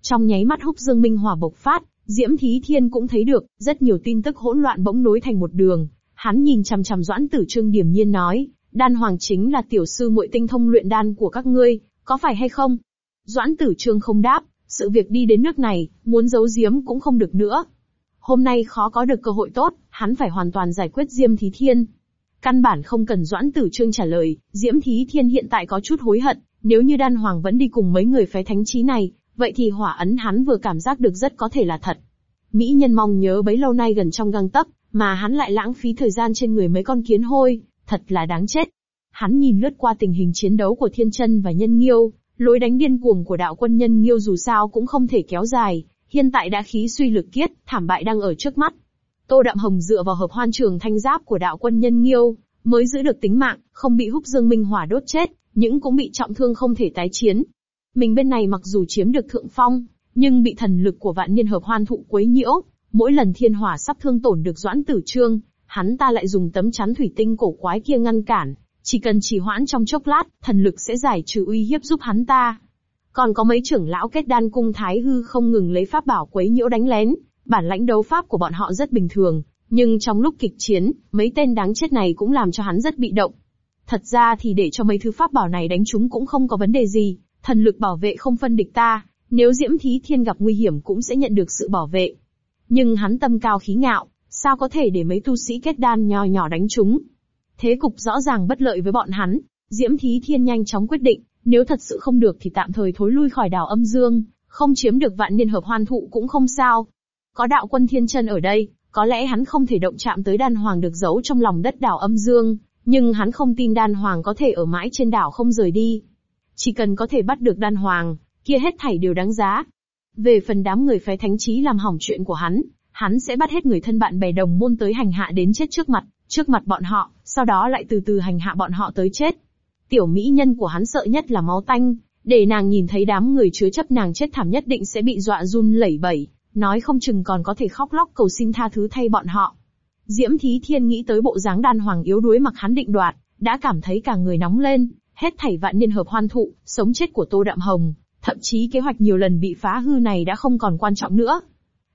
Trong nháy mắt húc dương minh hỏa bộc phát, Diễm Thí Thiên cũng thấy được, rất nhiều tin tức hỗn loạn bỗng nối thành một đường, Hắn nhìn chằm chằm Doãn Tử Trương điềm nhiên nói, đan hoàng chính là tiểu sư muội tinh thông luyện đan của các ngươi, có phải hay không? Doãn Tử Trương không đáp, sự việc đi đến nước này, muốn giấu giếm cũng không được nữa. Hôm nay khó có được cơ hội tốt, hắn phải hoàn toàn giải quyết Diêm Thí Thiên. Căn bản không cần Doãn Tử Trương trả lời, Diễm Thí Thiên hiện tại có chút hối hận, nếu như đan hoàng vẫn đi cùng mấy người phái thánh trí này, vậy thì hỏa ấn hắn vừa cảm giác được rất có thể là thật. Mỹ nhân mong nhớ bấy lâu nay gần trong găng tấc, mà hắn lại lãng phí thời gian trên người mấy con kiến hôi, thật là đáng chết. Hắn nhìn lướt qua tình hình chiến đấu của Thiên Chân và Nhân Nghiêu, lối đánh điên cuồng của đạo quân Nhân Nghiêu dù sao cũng không thể kéo dài, hiện tại đã khí suy lực kiết, thảm bại đang ở trước mắt. Tô Đạm Hồng dựa vào hợp hoan trường thanh giáp của đạo quân Nhân Nghiêu, mới giữ được tính mạng, không bị húc dương minh hỏa đốt chết, những cũng bị trọng thương không thể tái chiến. Mình bên này mặc dù chiếm được thượng phong, nhưng bị thần lực của vạn niên hợp hoan thụ quấy nhiễu, Mỗi lần thiên hỏa sắp thương tổn được Doãn Tử Trương, hắn ta lại dùng tấm chắn thủy tinh cổ quái kia ngăn cản, chỉ cần trì hoãn trong chốc lát, thần lực sẽ giải trừ uy hiếp giúp hắn ta. Còn có mấy trưởng lão kết đan cung thái hư không ngừng lấy pháp bảo quấy nhiễu đánh lén, bản lãnh đấu pháp của bọn họ rất bình thường, nhưng trong lúc kịch chiến, mấy tên đáng chết này cũng làm cho hắn rất bị động. Thật ra thì để cho mấy thứ pháp bảo này đánh chúng cũng không có vấn đề gì, thần lực bảo vệ không phân địch ta, nếu Diễm Thí Thiên gặp nguy hiểm cũng sẽ nhận được sự bảo vệ. Nhưng hắn tâm cao khí ngạo, sao có thể để mấy tu sĩ kết đan nho nhỏ đánh chúng? Thế cục rõ ràng bất lợi với bọn hắn. Diễm Thí Thiên nhanh chóng quyết định, nếu thật sự không được thì tạm thời thối lui khỏi đảo âm dương, không chiếm được vạn niên hợp hoan thụ cũng không sao. Có đạo quân thiên chân ở đây, có lẽ hắn không thể động chạm tới đan hoàng được giấu trong lòng đất đảo âm dương, Nhưng hắn không tin đan hoàng có thể ở mãi trên đảo không rời đi. Chỉ cần có thể bắt được đan hoàng, kia hết thảy đều đáng giá. Về phần đám người phái thánh trí làm hỏng chuyện của hắn, hắn sẽ bắt hết người thân bạn bè đồng môn tới hành hạ đến chết trước mặt, trước mặt bọn họ, sau đó lại từ từ hành hạ bọn họ tới chết. Tiểu mỹ nhân của hắn sợ nhất là máu tanh, để nàng nhìn thấy đám người chứa chấp nàng chết thảm nhất định sẽ bị dọa run lẩy bẩy, nói không chừng còn có thể khóc lóc cầu xin tha thứ thay bọn họ. Diễm Thí Thiên nghĩ tới bộ dáng đan hoàng yếu đuối mặc hắn định đoạt, đã cảm thấy cả người nóng lên, hết thảy vạn niên hợp hoan thụ, sống chết của Tô Đạm Hồng, thậm chí kế hoạch nhiều lần bị phá hư này đã không còn quan trọng nữa.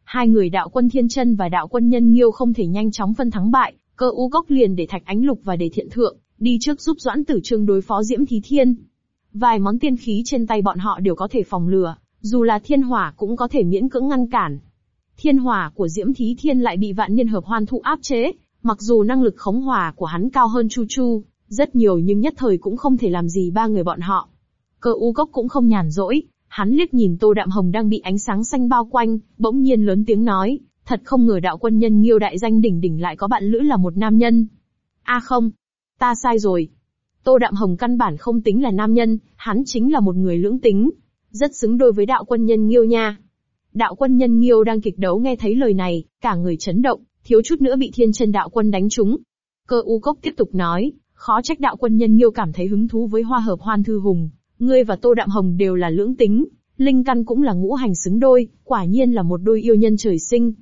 Hai người đạo quân Thiên Chân và đạo quân Nhân Nghiêu không thể nhanh chóng phân thắng bại, cơ u gốc liền để Thạch Ánh Lục và để Thiện Thượng, đi trước giúp Doãn Tử Trương đối phó Diễm Thí Thiên. Vài món tiên khí trên tay bọn họ đều có thể phòng lừa dù là thiên hỏa cũng có thể miễn cưỡng ngăn cản. Thiên hỏa của Diễm Thí Thiên lại bị vạn niên hợp hoan thụ áp chế, mặc dù năng lực khống hỏa của hắn cao hơn Chu Chu, rất nhiều nhưng nhất thời cũng không thể làm gì ba người bọn họ. Cơ u cốc cũng không nhàn rỗi, hắn liếc nhìn Tô Đạm Hồng đang bị ánh sáng xanh bao quanh, bỗng nhiên lớn tiếng nói, thật không ngờ đạo quân nhân nghiêu đại danh đỉnh đỉnh lại có bạn lữ là một nam nhân. A không, ta sai rồi. Tô Đạm Hồng căn bản không tính là nam nhân, hắn chính là một người lưỡng tính. Rất xứng đôi với đạo quân nhân nghiêu nha. Đạo quân nhân nghiêu đang kịch đấu nghe thấy lời này, cả người chấn động, thiếu chút nữa bị thiên chân đạo quân đánh trúng. Cơ u cốc tiếp tục nói, khó trách đạo quân nhân nghiêu cảm thấy hứng thú với hoa hợp hoan thư hùng. Ngươi và Tô Đạm Hồng đều là lưỡng tính, linh căn cũng là ngũ hành xứng đôi, quả nhiên là một đôi yêu nhân trời sinh.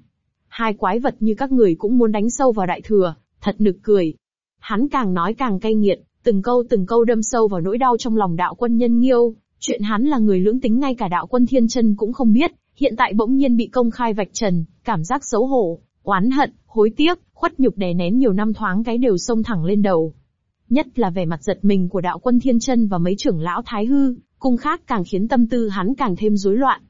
Hai quái vật như các người cũng muốn đánh sâu vào đại thừa, thật nực cười. Hắn càng nói càng cay nghiệt, từng câu từng câu đâm sâu vào nỗi đau trong lòng đạo quân nhân nghiêu, chuyện hắn là người lưỡng tính ngay cả đạo quân thiên chân cũng không biết, hiện tại bỗng nhiên bị công khai vạch trần, cảm giác xấu hổ, oán hận, hối tiếc, khuất nhục đè nén nhiều năm thoáng cái đều xông thẳng lên đầu. Nhất là vẻ mặt giật mình của đạo quân thiên chân và mấy trưởng lão thái hư, cung khác càng khiến tâm tư hắn càng thêm rối loạn.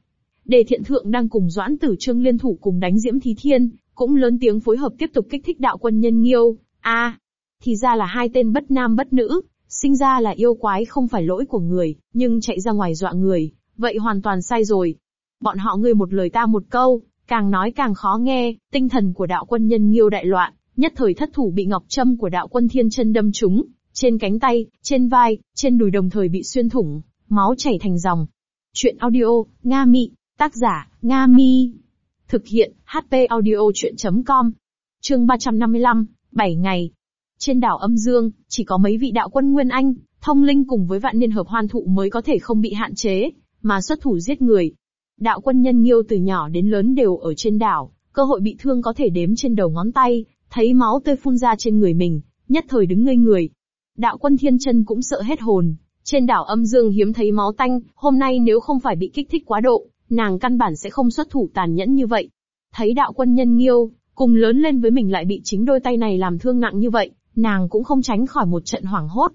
Đề thiện thượng đang cùng doãn tử trương liên thủ cùng đánh diễm thí thiên, cũng lớn tiếng phối hợp tiếp tục kích thích đạo quân nhân nghiêu. A, thì ra là hai tên bất nam bất nữ, sinh ra là yêu quái không phải lỗi của người, nhưng chạy ra ngoài dọa người, vậy hoàn toàn sai rồi. Bọn họ ngươi một lời ta một câu, càng nói càng khó nghe, tinh thần của đạo quân nhân nghiêu đại loạn, nhất thời thất thủ bị ngọc châm của đạo quân thiên chân đâm trúng, trên cánh tay, trên vai, trên đùi đồng thời bị xuyên thủng, máu chảy thành dòng. Chuyện audio, Nga Mị, tác giả, Nga Mi. Thực hiện, HP audio chuyện.com. Chương 355, 7 ngày, trên đảo âm dương, chỉ có mấy vị đạo quân Nguyên Anh, thông linh cùng với vạn niên hợp hoan thụ mới có thể không bị hạn chế, mà xuất thủ giết người. Đạo quân nhân nghiêu từ nhỏ đến lớn đều ở trên đảo, cơ hội bị thương có thể đếm trên đầu ngón tay, thấy máu tươi phun ra trên người mình, nhất thời đứng ngây người. Đạo quân thiên chân cũng sợ hết hồn, trên đảo âm dương hiếm thấy máu tanh, hôm nay nếu không phải bị kích thích quá độ, nàng căn bản sẽ không xuất thủ tàn nhẫn như vậy. Thấy đạo quân nhân nghiêu, cùng lớn lên với mình lại bị chính đôi tay này làm thương nặng như vậy, nàng cũng không tránh khỏi một trận hoảng hốt.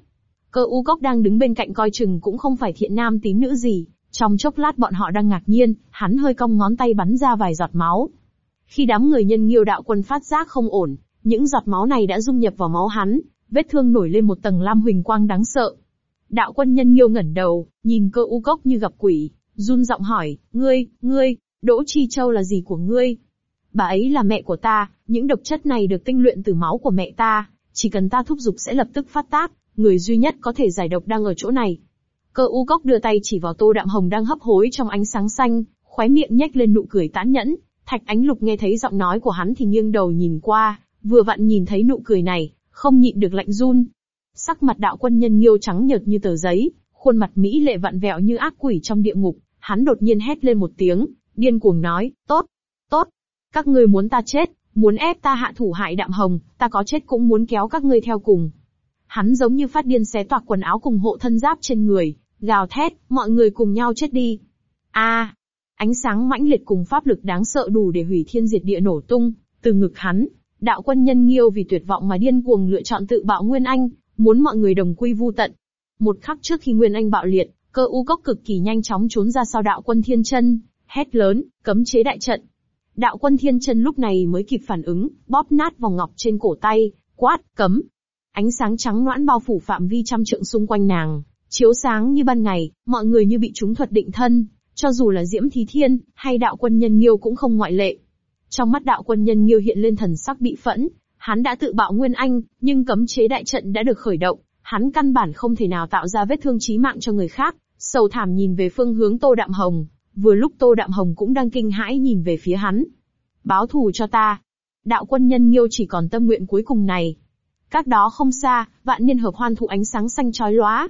Cơ u cốc đang đứng bên cạnh coi chừng cũng không phải thiện nam tín nữ gì, trong chốc lát bọn họ đang ngạc nhiên, hắn hơi cong ngón tay bắn ra vài giọt máu. Khi đám người nhân nghiêu đạo quân phát giác không ổn, những giọt máu này đã dung nhập vào máu hắn, vết thương nổi lên một tầng lam huỳnh quang đáng sợ. Đạo quân nhân nghiêu ngẩn đầu, nhìn cơ u cốc như gặp quỷ, run giọng hỏi, ngươi, ngươi, Đỗ Chi Châu là gì của ngươi? Bà ấy là mẹ của ta, những độc chất này được tinh luyện từ máu của mẹ ta, chỉ cần ta thúc giục sẽ lập tức phát tác, người duy nhất có thể giải độc đang ở chỗ này. Cơ u cốc đưa tay chỉ vào tô đạm hồng đang hấp hối trong ánh sáng xanh, khóe miệng nhếch lên nụ cười tán nhẫn. Thạch ánh lục nghe thấy giọng nói của hắn thì nghiêng đầu nhìn qua, vừa vặn nhìn thấy nụ cười này, không nhịn được lạnh run. Sắc mặt đạo quân nhân nghiêu trắng nhợt như tờ giấy, khuôn mặt mỹ lệ vặn vẹo như ác quỷ trong địa ngục, hắn đột nhiên hét lên một tiếng, điên cuồng nói, tốt, tốt, các ngươi muốn ta chết, Muốn ép ta hạ thủ hại đạm hồng, ta có chết cũng muốn kéo các ngươi theo cùng. Hắn giống như phát điên xé toạc quần áo cùng hộ thân giáp trên người, gào thét, mọi người cùng nhau chết đi. A, ánh sáng mãnh liệt cùng pháp lực đáng sợ đủ để hủy thiên diệt địa nổ tung, từ ngực hắn, đạo quân nhân nghiêu vì tuyệt vọng mà điên cuồng lựa chọn tự bạo Nguyên Anh, muốn mọi người đồng quy vu tận. Một khắc trước khi Nguyên Anh bạo liệt, cơ u cốc cực kỳ nhanh chóng trốn ra sau đạo quân thiên chân, hét lớn, cấm chế đại trận, Đạo quân thiên chân lúc này mới kịp phản ứng, bóp nát vòng ngọc trên cổ tay, quát, cấm. Ánh sáng trắng noãn bao phủ phạm vi trăm trượng xung quanh nàng, chiếu sáng như ban ngày, mọi người như bị chúng thuật định thân, cho dù là Diễm Thí Thiên, hay đạo quân nhân Nghiêu cũng không ngoại lệ. Trong mắt đạo quân nhân Nghiêu hiện lên thần sắc bị phẫn, Hắn đã tự bạo Nguyên Anh, nhưng cấm chế đại trận đã được khởi động, hắn căn bản không thể nào tạo ra vết thương chí mạng cho người khác. Sầu thảm nhìn về phương hướng Tô Đạm Hồng, vừa lúc Tô Đạm Hồng cũng đang kinh hãi nhìn về phía hắn. Báo thù cho ta. Đạo quân nhân Nghiêu chỉ còn tâm nguyện cuối cùng này. các đó không xa, vạn niên hợp hoan thụ ánh sáng xanh chói lóa.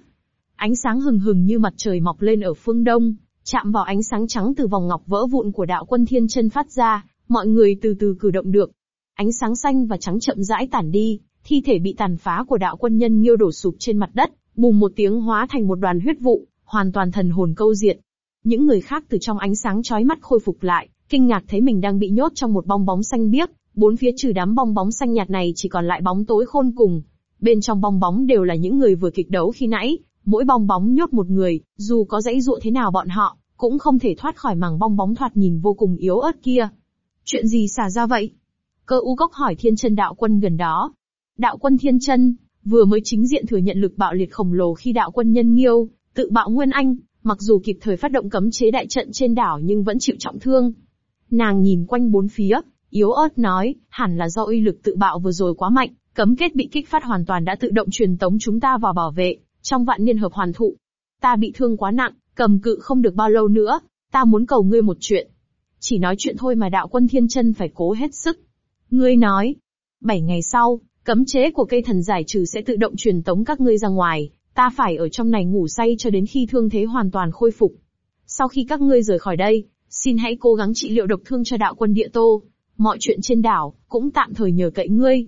Ánh sáng hừng hừng như mặt trời mọc lên ở phương đông, chạm vào ánh sáng trắng từ vòng ngọc vỡ vụn của đạo quân thiên chân phát ra, mọi người từ từ cử động được. Ánh sáng xanh và trắng chậm rãi tản đi, thi thể bị tàn phá của đạo quân nhân Nghiêu đổ sụp trên mặt đất, bùm một tiếng hóa thành một đoàn huyết vụ, hoàn toàn thần hồn câu diệt. Những người khác từ trong ánh sáng chói mắt khôi phục lại, kinh ngạc thấy mình đang bị nhốt trong một bong bóng xanh biếc, bốn phía trừ đám bong bóng xanh nhạt này chỉ còn lại bóng tối khôn cùng. Bên trong bong bóng đều là những người vừa kịch đấu khi nãy, mỗi bong bóng nhốt một người, dù có dãy dụa thế nào bọn họ, cũng không thể thoát khỏi màng bong bóng thoạt nhìn vô cùng yếu ớt kia. Chuyện gì xả ra vậy? Cơ u cốc hỏi thiên chân đạo quân gần đó. Đạo quân thiên chân, vừa mới chính diện thừa nhận lực bạo liệt khổng lồ khi đạo quân nhân nghiêu, tự bạo nguyên anh, mặc dù kịp thời phát động cấm chế đại trận trên đảo nhưng vẫn chịu trọng thương. Nàng nhìn quanh bốn phía, yếu ớt nói, hẳn là do uy lực tự bạo vừa rồi quá mạnh, cấm kết bị kích phát hoàn toàn đã tự động truyền tống chúng ta vào bảo vệ, trong vạn niên hợp hoàn thụ. Ta bị thương quá nặng, cầm cự không được bao lâu nữa, ta muốn cầu ngươi một chuyện. Chỉ nói chuyện thôi mà đạo quân thiên chân phải cố hết sức. Ngươi nói, bảy ngày sau, cấm chế của cây thần giải trừ sẽ tự động truyền tống các ngươi ra ngoài, ta phải ở trong này ngủ say cho đến khi thương thế hoàn toàn khôi phục. Sau khi các ngươi rời khỏi đây, xin hãy cố gắng trị liệu độc thương cho đạo quân địa tô. Mọi chuyện trên đảo, cũng tạm thời nhờ cậy ngươi.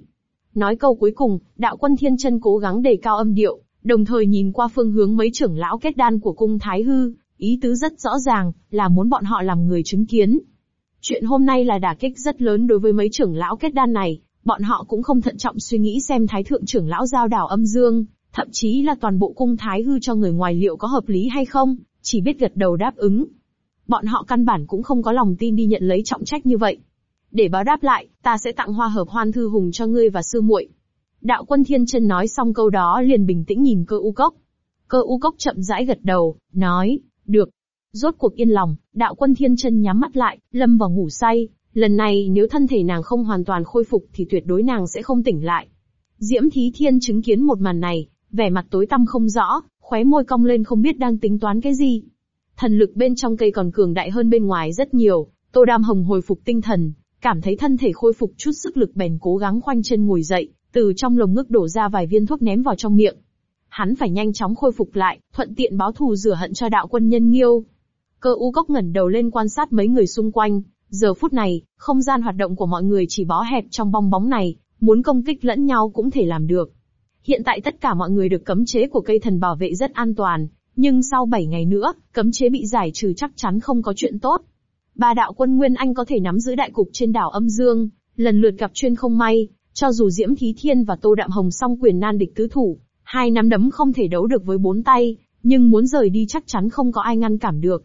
Nói câu cuối cùng, đạo quân thiên chân cố gắng đề cao âm điệu, đồng thời nhìn qua phương hướng mấy trưởng lão kết đan của cung Thái Hư, ý tứ rất rõ ràng, là muốn bọn họ làm người chứng kiến. Chuyện hôm nay là đả kích rất lớn đối với mấy trưởng lão kết đan này, bọn họ cũng không thận trọng suy nghĩ xem Thái Thượng trưởng lão giao đảo âm dương, thậm chí là toàn bộ cung Thái Hư cho người ngoài liệu có hợp lý hay không, chỉ biết gật đầu đáp ứng. Bọn họ căn bản cũng không có lòng tin đi nhận lấy trọng trách như vậy. Để báo đáp lại, ta sẽ tặng hoa hợp hoan thư hùng cho ngươi và sư muội. Đạo quân thiên chân nói xong câu đó liền bình tĩnh nhìn cơ u cốc. Cơ u cốc chậm rãi gật đầu, nói, được. Rốt cuộc yên lòng, đạo quân thiên chân nhắm mắt lại, lâm vào ngủ say. Lần này nếu thân thể nàng không hoàn toàn khôi phục thì tuyệt đối nàng sẽ không tỉnh lại. Diễm Thí Thiên chứng kiến một màn này, vẻ mặt tối tăm không rõ, khóe môi cong lên không biết đang tính toán cái gì. Thần lực bên trong cây còn cường đại hơn bên ngoài rất nhiều, Tô Đam Hồng hồi phục tinh thần, cảm thấy thân thể khôi phục chút sức lực bèn cố gắng khoanh chân ngồi dậy, từ trong lồng ngực đổ ra vài viên thuốc ném vào trong miệng. Hắn phải nhanh chóng khôi phục lại, thuận tiện báo thù rửa hận cho đạo quân nhân Nghiêu. Cơ u cốc ngẩn đầu lên quan sát mấy người xung quanh, giờ phút này, không gian hoạt động của mọi người chỉ bó hẹp trong bong bóng này, muốn công kích lẫn nhau cũng thể làm được. Hiện tại tất cả mọi người được cấm chế của cây thần bảo vệ rất an toàn, nhưng sau 7 ngày nữa, cấm chế bị giải trừ chắc chắn không có chuyện tốt. Ba đạo quân Nguyên Anh có thể nắm giữ đại cục trên đảo âm dương, lần lượt gặp chuyên không may, cho dù Diễm Thí Thiên và Tô Đạm Hồng song quyền nan địch tứ thủ, hai nắm đấm không thể đấu được với bốn tay, nhưng muốn rời đi chắc chắn không có ai ngăn cản được.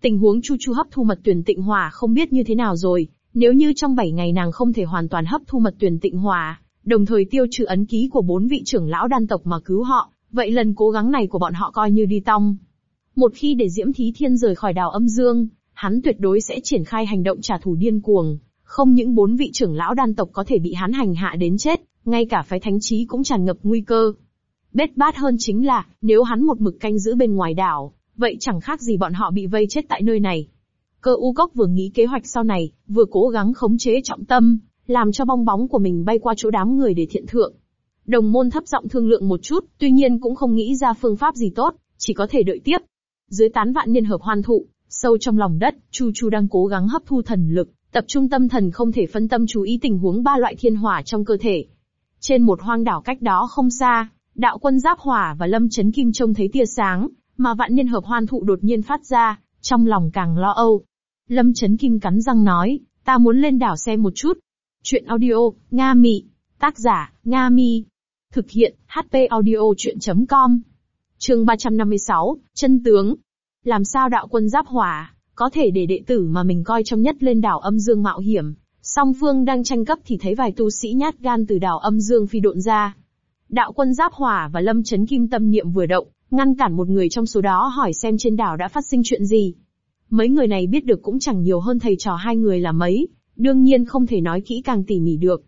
Tình huống Chu Chu hấp thu mật tuyển tịnh hòa không biết như thế nào rồi, nếu như trong 7 ngày nàng không thể hoàn toàn hấp thu mật tuyển tịnh hòa đồng thời tiêu trừ ấn ký của bốn vị trưởng lão đan tộc mà cứu họ, vậy lần cố gắng này của bọn họ coi như đi tong. Một khi để Diễm Thí Thiên rời khỏi đảo âm dương, hắn tuyệt đối sẽ triển khai hành động trả thù điên cuồng, không những bốn vị trưởng lão đan tộc có thể bị hắn hành hạ đến chết, ngay cả phái thánh trí cũng tràn ngập nguy cơ. Bết bát hơn chính là, nếu hắn một mực canh giữ bên ngoài đảo, vậy chẳng khác gì bọn họ bị vây chết tại nơi này. Cơ u cốc vừa nghĩ kế hoạch sau này, vừa cố gắng khống chế trọng tâm, làm cho bong bóng của mình bay qua chỗ đám người để thiện thượng. Đồng môn thấp giọng thương lượng một chút, tuy nhiên cũng không nghĩ ra phương pháp gì tốt, chỉ có thể đợi tiếp. Dưới tán vạn niên hợp hoan thụ, sâu trong lòng đất, Chu Chu đang cố gắng hấp thu thần lực, tập trung tâm thần không thể phân tâm chú ý tình huống ba loại thiên hỏa trong cơ thể. Trên một hoang đảo cách đó không xa, đạo quân giáp hỏa và lâm chấn kim trông thấy tia sáng, mà vạn niên hợp hoan thụ đột nhiên phát ra, trong lòng càng lo âu. Lâm chấn kim cắn răng nói, ta muốn lên đảo xem một chút. Chuyện audio, Nga Mi. Tác giả, Nga Mi. Thực hiện, HP audio chuyện.com. Trường 356, chân tướng. Làm sao đạo quân giáp hỏa, có thể để đệ tử mà mình coi trong nhất lên đảo âm dương mạo hiểm. Song phương đang tranh cấp thì thấy vài tu sĩ nhát gan từ đảo âm dương phi độn ra. Đạo quân giáp hỏa và lâm chấn kim tâm niệm vừa động, ngăn cản một người trong số đó hỏi xem trên đảo đã phát sinh chuyện gì. Mấy người này biết được cũng chẳng nhiều hơn thầy trò hai người là mấy, đương nhiên không thể nói kỹ càng tỉ mỉ được.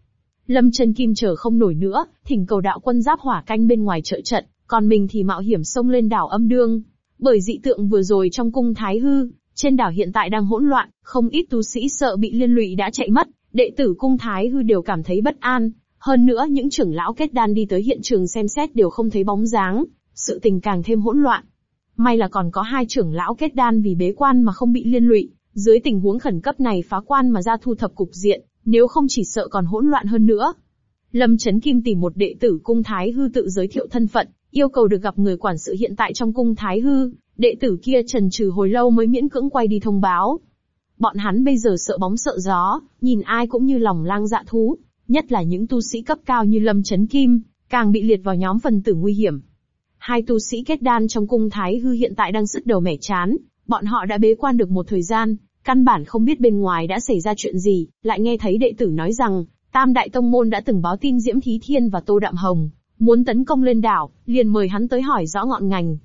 Lâm Trần Kim chờ không nổi nữa, thỉnh cầu đạo quân giáp hỏa canh bên ngoài trợ trận, còn mình thì mạo hiểm xông lên đảo âm đương. Bởi dị tượng vừa rồi trong cung Thái Hư, trên đảo hiện tại đang hỗn loạn, không ít tu sĩ sợ bị liên lụy đã chạy mất, đệ tử cung Thái Hư đều cảm thấy bất an. Hơn nữa những trưởng lão kết đan đi tới hiện trường xem xét đều không thấy bóng dáng, sự tình càng thêm hỗn loạn. May là còn có hai trưởng lão kết đan vì bế quan mà không bị liên lụy, dưới tình huống khẩn cấp này phá quan mà ra thu thập cục diện, nếu không chỉ sợ còn hỗn loạn hơn nữa. Lâm Trấn Kim tìm một đệ tử cung Thái Hư tự giới thiệu thân phận, yêu cầu được gặp người quản sự hiện tại trong cung Thái Hư, đệ tử kia trần trừ hồi lâu mới miễn cưỡng quay đi thông báo. Bọn hắn bây giờ sợ bóng sợ gió, nhìn ai cũng như lòng lang dạ thú, nhất là những tu sĩ cấp cao như Lâm Trấn Kim, càng bị liệt vào nhóm phần tử nguy hiểm. Hai tu sĩ kết đan trong cung Thái Hư hiện tại đang sứt đầu mẻ chán, bọn họ đã bế quan được một thời gian, căn bản không biết bên ngoài đã xảy ra chuyện gì, lại nghe thấy đệ tử nói rằng, Tam Đại Tông Môn đã từng báo tin Diễm Thí Thiên và Tô Đạm Hồng, muốn tấn công lên đảo, liền mời hắn tới hỏi rõ ngọn ngành.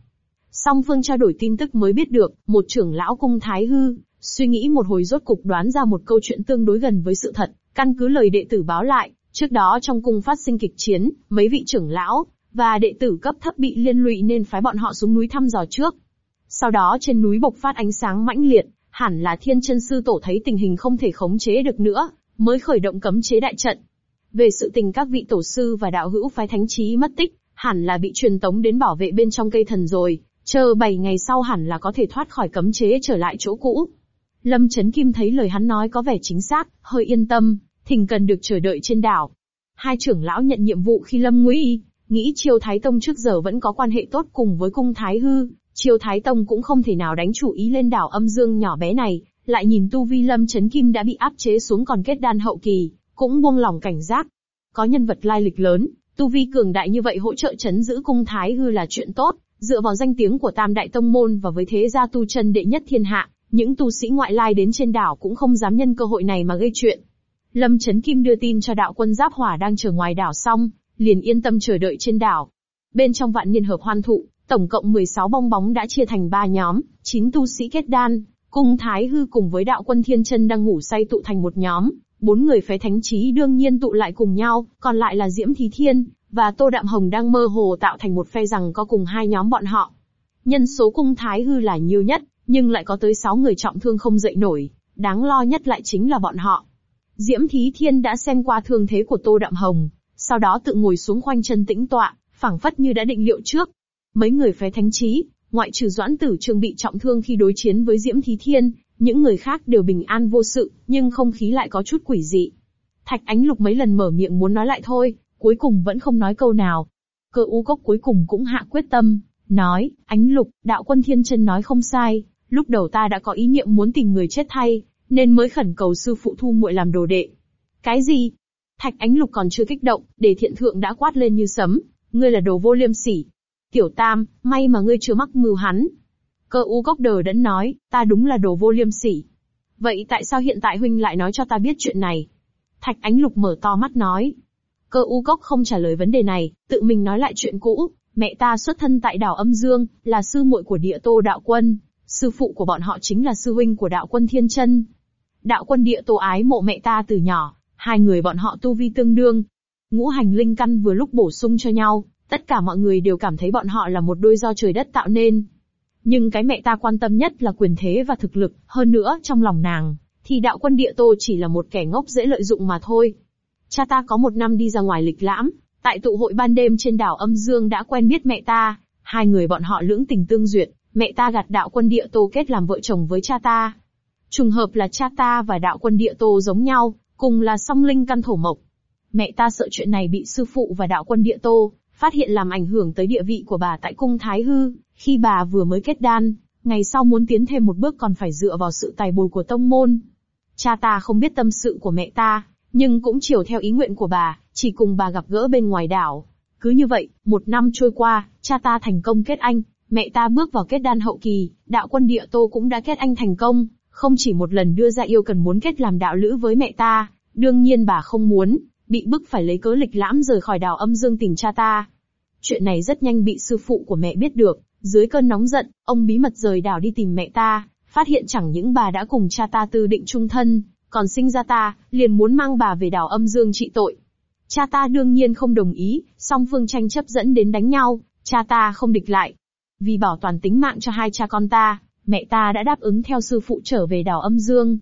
Song phương trao đổi tin tức mới biết được, một trưởng lão cung Thái Hư, suy nghĩ một hồi rốt cục đoán ra một câu chuyện tương đối gần với sự thật, căn cứ lời đệ tử báo lại, trước đó trong cung phát sinh kịch chiến, mấy vị trưởng lão, và đệ tử cấp thấp bị liên lụy nên phái bọn họ xuống núi thăm dò trước. Sau đó trên núi bộc phát ánh sáng mãnh liệt, hẳn là thiên chân sư tổ thấy tình hình không thể khống chế được nữa, mới khởi động cấm chế đại trận. Về sự tình các vị tổ sư và đạo hữu phái thánh trí mất tích, hẳn là bị truyền tống đến bảo vệ bên trong cây thần rồi, chờ 7 ngày sau hẳn là có thể thoát khỏi cấm chế trở lại chỗ cũ. Lâm Trấn Kim thấy lời hắn nói có vẻ chính xác, hơi yên tâm, thỉnh cần được chờ đợi trên đảo. Hai trưởng lão nhận nhiệm vụ khi Lâm nguy nghĩ Triều Thái Tông trước giờ vẫn có quan hệ tốt cùng với cung Thái Hư, Triều Thái Tông cũng không thể nào đánh chủ ý lên đảo âm dương nhỏ bé này, lại nhìn tu vi lâm chấn kim đã bị áp chế xuống còn kết đan hậu kỳ, cũng buông lỏng cảnh giác. Có nhân vật lai lịch lớn, tu vi cường đại như vậy hỗ trợ chấn giữ cung Thái Hư là chuyện tốt, dựa vào danh tiếng của Tam Đại Tông Môn và với thế gia tu chân đệ nhất thiên hạ, những tu sĩ ngoại lai đến trên đảo cũng không dám nhân cơ hội này mà gây chuyện. Lâm Chấn Kim đưa tin cho đạo quân Giáp Hỏa đang chờ ngoài đảo xong, liền yên tâm chờ đợi trên đảo. Bên trong vạn niên hợp hoan thụ, Tổng cộng 16 bong bóng đã chia thành 3 nhóm, 9 tu sĩ kết đan, cung Thái Hư cùng với đạo quân Thiên Chân đang ngủ say tụ thành một nhóm, bốn người phái thánh trí đương nhiên tụ lại cùng nhau, còn lại là Diễm Thí Thiên, và Tô Đạm Hồng đang mơ hồ tạo thành một phe rằng có cùng hai nhóm bọn họ. Nhân số cung Thái Hư là nhiều nhất, nhưng lại có tới 6 người trọng thương không dậy nổi, đáng lo nhất lại chính là bọn họ. Diễm Thí Thiên đã xem qua thương thế của Tô Đạm Hồng, sau đó tự ngồi xuống khoanh chân tĩnh tọa, phảng phất như đã định liệu trước, Mấy người phái thánh trí, ngoại trừ Doãn Tử Trường bị trọng thương khi đối chiến với Diễm Thí Thiên, những người khác đều bình an vô sự, nhưng không khí lại có chút quỷ dị. Thạch Ánh Lục mấy lần mở miệng muốn nói lại thôi, cuối cùng vẫn không nói câu nào. Cơ u cốc cuối cùng cũng hạ quyết tâm, nói, Ánh Lục, đạo quân thiên chân nói không sai, lúc đầu ta đã có ý niệm muốn tìm người chết thay, nên mới khẩn cầu sư phụ thu muội làm đồ đệ. Cái gì? Thạch Ánh Lục còn chưa kích động, để thiện thượng đã quát lên như sấm, ngươi là đồ vô liêm sỉ, Tiểu Tam, may mà ngươi chưa mắc mưu hắn. Cơ u gốc đờ đẫn nói, ta đúng là đồ vô liêm sỉ. Vậy tại sao hiện tại huynh lại nói cho ta biết chuyện này? Thạch ánh lục mở to mắt nói. Cơ u gốc không trả lời vấn đề này, tự mình nói lại chuyện cũ. Mẹ ta xuất thân tại đảo âm dương, là sư muội của địa tô đạo quân. Sư phụ của bọn họ chính là sư huynh của đạo quân thiên chân. Đạo quân địa tô ái mộ mẹ ta từ nhỏ, hai người bọn họ tu vi tương đương. Ngũ hành linh căn vừa lúc bổ sung cho nhau, Tất cả mọi người đều cảm thấy bọn họ là một đôi do trời đất tạo nên. Nhưng cái mẹ ta quan tâm nhất là quyền thế và thực lực, hơn nữa trong lòng nàng, thì đạo quân địa tô chỉ là một kẻ ngốc dễ lợi dụng mà thôi. Cha ta có một năm đi ra ngoài lịch lãm, tại tụ hội ban đêm trên đảo âm dương đã quen biết mẹ ta, hai người bọn họ lưỡng tình tương duyệt, mẹ ta gạt đạo quân địa tô kết làm vợ chồng với cha ta. Trùng hợp là cha ta và đạo quân địa tô giống nhau, cùng là song linh căn thổ mộc. Mẹ ta sợ chuyện này bị sư phụ và đạo quân địa tô, phát hiện làm ảnh hưởng tới địa vị của bà tại cung Thái Hư, khi bà vừa mới kết đan, ngày sau muốn tiến thêm một bước còn phải dựa vào sự tài bồi của tông môn. Cha ta không biết tâm sự của mẹ ta, nhưng cũng chiều theo ý nguyện của bà, chỉ cùng bà gặp gỡ bên ngoài đảo. Cứ như vậy, một năm trôi qua, cha ta thành công kết anh, mẹ ta bước vào kết đan hậu kỳ, đạo quân địa tô cũng đã kết anh thành công, không chỉ một lần đưa ra yêu cần muốn kết làm đạo lữ với mẹ ta, đương nhiên bà không muốn, bị bức phải lấy cớ lịch lãm rời khỏi đảo âm dương tìm cha ta. Chuyện này rất nhanh bị sư phụ của mẹ biết được, dưới cơn nóng giận, ông bí mật rời đảo đi tìm mẹ ta, phát hiện chẳng những bà đã cùng cha ta tư định chung thân, còn sinh ra ta, liền muốn mang bà về đảo âm dương trị tội. Cha ta đương nhiên không đồng ý, song phương tranh chấp dẫn đến đánh nhau, cha ta không địch lại. Vì bảo toàn tính mạng cho hai cha con ta, mẹ ta đã đáp ứng theo sư phụ trở về đảo âm dương.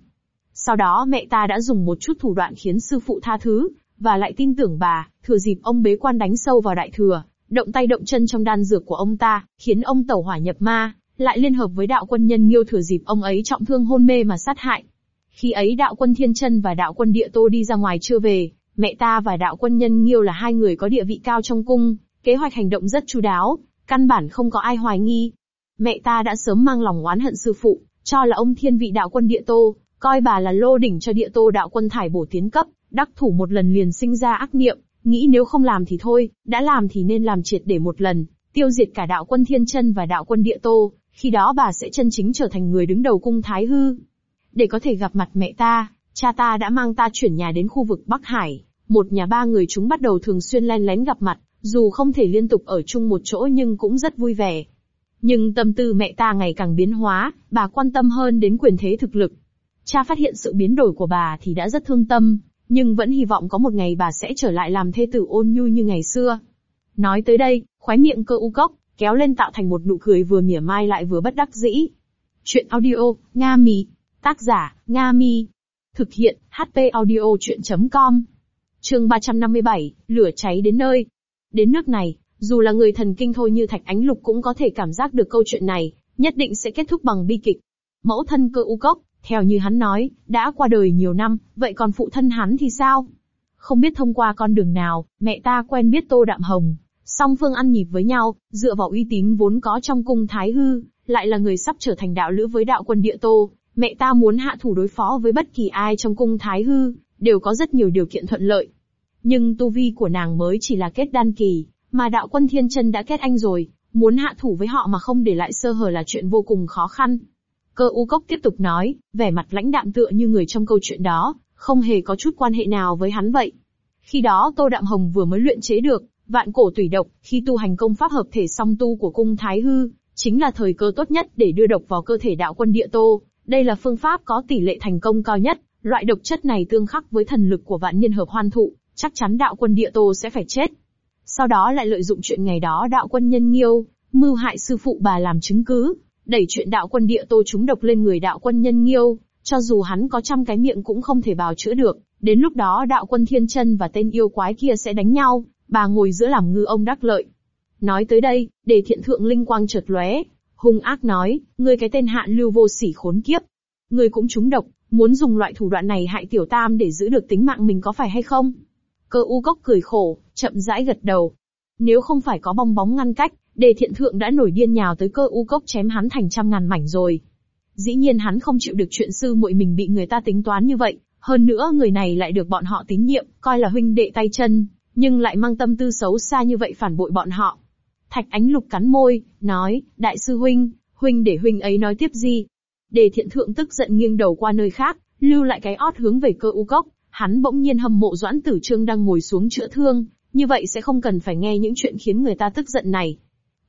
Sau đó mẹ ta đã dùng một chút thủ đoạn khiến sư phụ tha thứ, và lại tin tưởng bà, thừa dịp ông bế quan đánh sâu vào đại thừa, động tay động chân trong đan dược của ông ta, khiến ông tẩu hỏa nhập ma, lại liên hợp với đạo quân nhân nghiêu thừa dịp ông ấy trọng thương hôn mê mà sát hại. Khi ấy đạo quân thiên chân và đạo quân địa tô đi ra ngoài chưa về, mẹ ta và đạo quân nhân nghiêu là hai người có địa vị cao trong cung, kế hoạch hành động rất chu đáo, căn bản không có ai hoài nghi. Mẹ ta đã sớm mang lòng oán hận sư phụ, cho là ông thiên vị đạo quân địa tô, coi bà là lô đỉnh cho địa tô đạo quân thải bổ tiến cấp, đắc thủ một lần liền sinh ra ác niệm, nghĩ nếu không làm thì thôi, đã làm thì nên làm triệt để một lần, tiêu diệt cả đạo quân thiên chân và đạo quân địa tô, khi đó bà sẽ chân chính trở thành người đứng đầu cung Thái Hư. Để có thể gặp mặt mẹ ta, cha ta đã mang ta chuyển nhà đến khu vực Bắc Hải, một nhà ba người chúng bắt đầu thường xuyên len lén gặp mặt, dù không thể liên tục ở chung một chỗ nhưng cũng rất vui vẻ. Nhưng tâm tư mẹ ta ngày càng biến hóa, bà quan tâm hơn đến quyền thế thực lực. Cha phát hiện sự biến đổi của bà thì đã rất thương tâm, nhưng vẫn hy vọng có một ngày bà sẽ trở lại làm thê tử ôn nhu như ngày xưa. Nói tới đây, khóe miệng cơ u cốc, kéo lên tạo thành một nụ cười vừa mỉa mai lại vừa bất đắc dĩ. Chuyện audio, Nga Mi. Tác giả, Nga Mi. Thực hiện, HP audio chuyện.com. Trường 357, lửa cháy đến nơi. Đến nước này, dù là người thần kinh thôi như Thạch Ánh Lục cũng có thể cảm giác được câu chuyện này, nhất định sẽ kết thúc bằng bi kịch. Mẫu thân cơ u cốc, theo như hắn nói, đã qua đời nhiều năm, vậy còn phụ thân hắn thì sao? Không biết thông qua con đường nào, mẹ ta quen biết Tô Đạm Hồng. Song phương ăn nhịp với nhau, dựa vào uy tín vốn có trong cung Thái Hư, lại là người sắp trở thành đạo lữ với đạo quân địa Tô. Mẹ ta muốn hạ thủ đối phó với bất kỳ ai trong cung Thái Hư, đều có rất nhiều điều kiện thuận lợi. Nhưng tu vi của nàng mới chỉ là kết đan kỳ, mà đạo quân thiên chân đã kết anh rồi, muốn hạ thủ với họ mà không để lại sơ hở là chuyện vô cùng khó khăn. Cơ u cốc tiếp tục nói, vẻ mặt lãnh đạm tựa như người trong câu chuyện đó, không hề có chút quan hệ nào với hắn vậy. Khi đó Tô Đạm Hồng vừa mới luyện chế được, vạn cổ tùy độc, khi tu hành công pháp hợp thể song tu của cung Thái Hư, chính là thời cơ tốt nhất để đưa độc vào cơ thể đạo quân địa tô. Đây là phương pháp có tỷ lệ thành công cao nhất, loại độc chất này tương khắc với thần lực của vạn niên hợp hoan thụ, chắc chắn đạo quân địa tô sẽ phải chết. Sau đó lại lợi dụng chuyện ngày đó đạo quân nhân nghiêu, mưu hại sư phụ bà làm chứng cứ, đẩy chuyện đạo quân địa tô chúng độc lên người đạo quân nhân nghiêu, cho dù hắn có trăm cái miệng cũng không thể bào chữa được, đến lúc đó đạo quân thiên chân và tên yêu quái kia sẽ đánh nhau, bà ngồi giữa làm ngư ông đắc lợi. Nói tới đây, để thiện thượng linh quang chợt lóe, hung ác nói, ngươi cái tên hạn lưu vô sỉ khốn kiếp. Ngươi cũng trúng độc, muốn dùng loại thủ đoạn này hại tiểu tam để giữ được tính mạng mình có phải hay không? Cơ u cốc cười khổ, chậm rãi gật đầu. Nếu không phải có bong bóng ngăn cách, đề thiện thượng đã nổi điên nhào tới cơ u cốc chém hắn thành trăm ngàn mảnh rồi. Dĩ nhiên hắn không chịu được chuyện sư muội mình bị người ta tính toán như vậy, hơn nữa người này lại được bọn họ tín nhiệm, coi là huynh đệ tay chân, nhưng lại mang tâm tư xấu xa như vậy phản bội bọn họ. Thạch ánh lục cắn môi, nói, đại sư huynh, huynh để huynh ấy nói tiếp gì? Đề thiện thượng tức giận nghiêng đầu qua nơi khác, lưu lại cái ót hướng về cơ u cốc, hắn bỗng nhiên hâm mộ doãn tử trương đang ngồi xuống chữa thương, như vậy sẽ không cần phải nghe những chuyện khiến người ta tức giận này.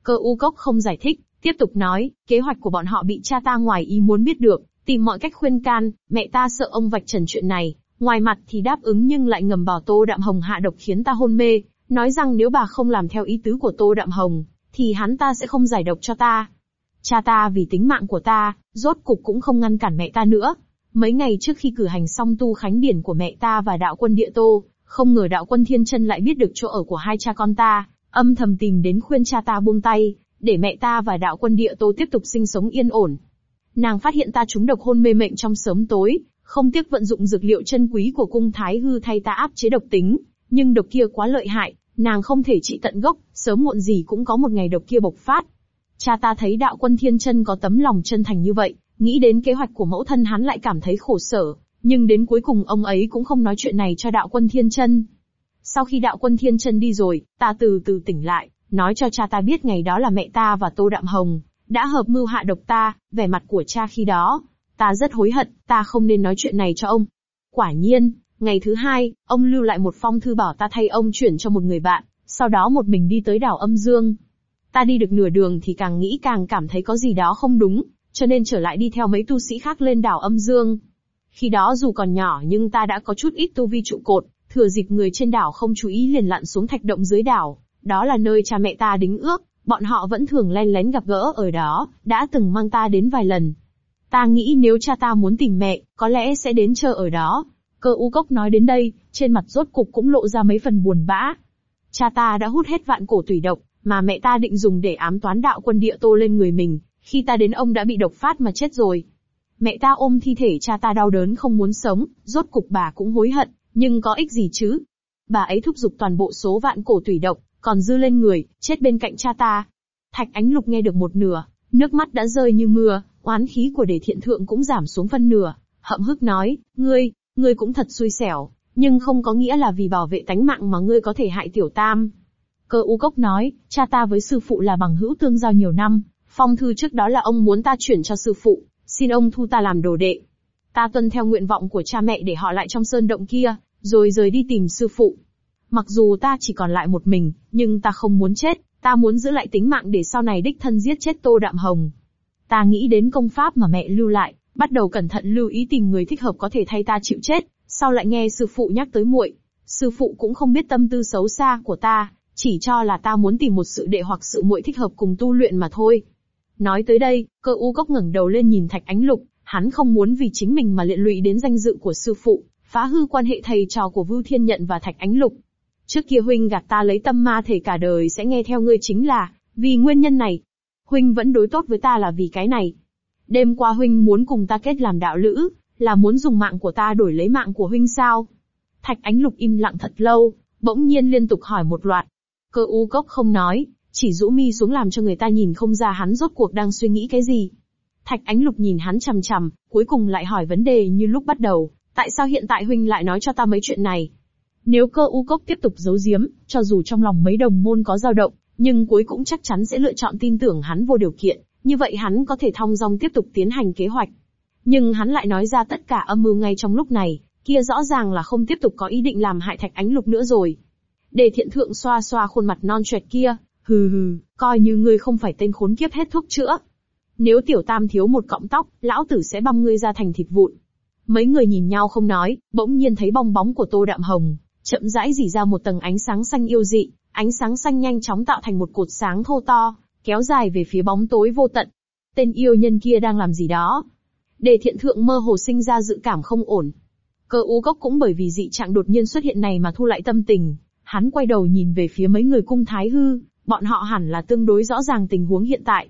Cơ u cốc không giải thích, tiếp tục nói, kế hoạch của bọn họ bị cha ta ngoài ý muốn biết được, tìm mọi cách khuyên can, mẹ ta sợ ông vạch trần chuyện này, ngoài mặt thì đáp ứng nhưng lại ngầm bảo Tô Đạm Hồng hạ độc khiến ta hôn mê, nói rằng nếu bà không làm theo ý tứ của Tô Đạm Hồng, thì hắn ta sẽ không giải độc cho ta. Cha ta vì tính mạng của ta, rốt cục cũng không ngăn cản mẹ ta nữa. Mấy ngày trước khi cử hành xong tu khánh điển của mẹ ta và đạo quân địa tô, không ngờ đạo quân thiên chân lại biết được chỗ ở của hai cha con ta, âm thầm tìm đến khuyên cha ta buông tay, để mẹ ta và đạo quân địa tô tiếp tục sinh sống yên ổn. Nàng phát hiện ta trúng độc hôn mê mệnh trong sớm tối, không tiếc vận dụng dược liệu chân quý của cung thái hư thay ta áp chế độc tính, nhưng độc kia quá lợi hại, nàng không thể trị tận gốc, sớm muộn gì cũng có một ngày độc kia bộc phát. Cha ta thấy đạo quân thiên chân có tấm lòng chân thành như vậy, nghĩ đến kế hoạch của mẫu thân hắn lại cảm thấy khổ sở, nhưng đến cuối cùng ông ấy cũng không nói chuyện này cho đạo quân thiên chân. Sau khi đạo quân thiên chân đi rồi, ta từ từ tỉnh lại, nói cho cha ta biết ngày đó là mẹ ta và Tô Đạm Hồng, đã hợp mưu hạ độc ta, vẻ mặt của cha khi đó. Ta rất hối hận, ta không nên nói chuyện này cho ông. Quả nhiên, ngày thứ hai, ông lưu lại một phong thư bảo ta thay ông chuyển cho một người bạn, sau đó một mình đi tới đảo âm dương. Ta đi được nửa đường thì càng nghĩ càng cảm thấy có gì đó không đúng, cho nên trở lại đi theo mấy tu sĩ khác lên đảo âm dương. Khi đó dù còn nhỏ nhưng ta đã có chút ít tu vi trụ cột, thừa dịp người trên đảo không chú ý liền lặn xuống thạch động dưới đảo, đó là nơi cha mẹ ta đính ước, bọn họ vẫn thường len lén gặp gỡ ở đó, đã từng mang ta đến vài lần. Ta nghĩ nếu cha ta muốn tìm mẹ, có lẽ sẽ đến chờ ở đó. Cơ u cốc nói đến đây, trên mặt rốt cục cũng lộ ra mấy phần buồn bã. Cha ta đã hút hết vạn cổ tùy độc, mà mẹ ta định dùng để ám toán đạo quân địa tô lên người mình, khi ta đến ông đã bị độc phát mà chết rồi. Mẹ ta ôm thi thể cha ta đau đớn không muốn sống, rốt cục bà cũng hối hận, nhưng có ích gì chứ? Bà ấy thúc giục toàn bộ số vạn cổ tùy độc, còn dư lên người, chết bên cạnh cha ta. Thạch Ánh Lục nghe được một nửa, nước mắt đã rơi như mưa, oán khí của đề thiện thượng cũng giảm xuống phân nửa, hậm hức nói, ngươi, ngươi cũng thật xui xẻo, nhưng không có nghĩa là vì bảo vệ tánh mạng mà ngươi có thể hại tiểu tam. Cơ u cốc nói, cha ta với sư phụ là bằng hữu tương giao nhiều năm, phong thư trước đó là ông muốn ta chuyển cho sư phụ, xin ông thu ta làm đồ đệ. Ta tuân theo nguyện vọng của cha mẹ để họ lại trong sơn động kia, rồi rời đi tìm sư phụ. Mặc dù ta chỉ còn lại một mình, nhưng ta không muốn chết, ta muốn giữ lại tính mạng để sau này đích thân giết chết Tô Đạm Hồng. Ta nghĩ đến công pháp mà mẹ lưu lại, bắt đầu cẩn thận lưu ý tìm người thích hợp có thể thay ta chịu chết, sau lại nghe sư phụ nhắc tới muội. Sư phụ cũng không biết tâm tư xấu xa của ta, chỉ cho là ta muốn tìm một sự đệ hoặc sự muội thích hợp cùng tu luyện mà thôi. Nói tới đây, cơ u cốc ngẩng đầu lên nhìn thạch ánh lục, hắn không muốn vì chính mình mà liện lụy đến danh dự của sư phụ, phá hư quan hệ thầy trò của Vưu Thiên Nhận và Thạch Ánh Lục. Trước kia huynh gạt ta lấy tâm ma thể cả đời sẽ nghe theo ngươi chính là, vì nguyên nhân này. Huynh vẫn đối tốt với ta là vì cái này. Đêm qua huynh muốn cùng ta kết làm đạo lữ, là muốn dùng mạng của ta đổi lấy mạng của huynh sao? Thạch Ánh Lục im lặng thật lâu, bỗng nhiên liên tục hỏi một loạt. Cơ u cốc không nói, chỉ rũ mi xuống làm cho người ta nhìn không ra hắn rốt cuộc đang suy nghĩ cái gì. Thạch Ánh Lục nhìn hắn chằm chằm, cuối cùng lại hỏi vấn đề như lúc bắt đầu, tại sao hiện tại huynh lại nói cho ta mấy chuyện này? Nếu cơ u cốc tiếp tục giấu giếm, cho dù trong lòng mấy đồng môn có dao động, nhưng cuối cũng chắc chắn sẽ lựa chọn tin tưởng hắn vô điều kiện, như vậy hắn có thể thong dong tiếp tục tiến hành kế hoạch. Nhưng hắn lại nói ra tất cả âm mưu ngay trong lúc này, kia rõ ràng là không tiếp tục có ý định làm hại thạch ánh lục nữa rồi. Để thiện thượng xoa xoa khuôn mặt non trẻ kia, hừ hừ, coi như ngươi không phải tên khốn kiếp hết thuốc chữa. Nếu tiểu tam thiếu một cọng tóc, lão tử sẽ băm ngươi ra thành thịt vụn. Mấy người nhìn nhau không nói, bỗng nhiên thấy bong bóng của Tô Đạm Hồng, chậm rãi dỉ ra một tầng ánh sáng xanh yêu dị, ánh sáng xanh nhanh chóng tạo thành một cột sáng thô to, kéo dài về phía bóng tối vô tận. Tên yêu nhân kia đang làm gì đó? Đề thiện thượng mơ hồ sinh ra dự cảm không ổn. Cơ ú gốc cũng bởi vì dị trạng đột nhiên xuất hiện này mà thu lại tâm tình, hắn quay đầu nhìn về phía mấy người cung thái hư, bọn họ hẳn là tương đối rõ ràng tình huống hiện tại.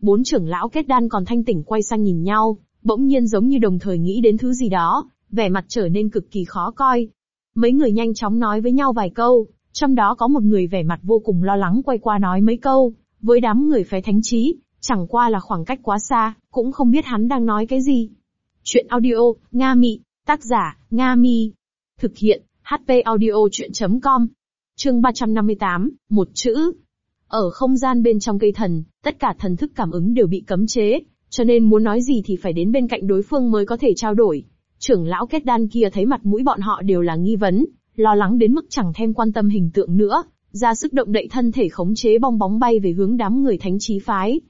Bốn trưởng lão kết đan còn thanh tỉnh quay sang nhìn nhau, bỗng nhiên giống như đồng thời nghĩ đến thứ gì đó, vẻ mặt trở nên cực kỳ khó coi. Mấy người nhanh chóng nói với nhau vài câu, trong đó có một người vẻ mặt vô cùng lo lắng quay qua nói mấy câu, với đám người phái thánh trí, chẳng qua là khoảng cách quá xa, cũng không biết hắn đang nói cái gì. Chuyện audio, Nga Mị, tác giả, Nga Mi. Thực hiện, HP audio chuyện.com. Chương 358, một chữ. Ở không gian bên trong cây thần, tất cả thần thức cảm ứng đều bị cấm chế, cho nên muốn nói gì thì phải đến bên cạnh đối phương mới có thể trao đổi. Trưởng lão kết đan kia thấy mặt mũi bọn họ đều là nghi vấn, lo lắng đến mức chẳng thêm quan tâm hình tượng nữa, ra sức động đậy thân thể khống chế bong bóng bay về hướng đám người thánh trí phái.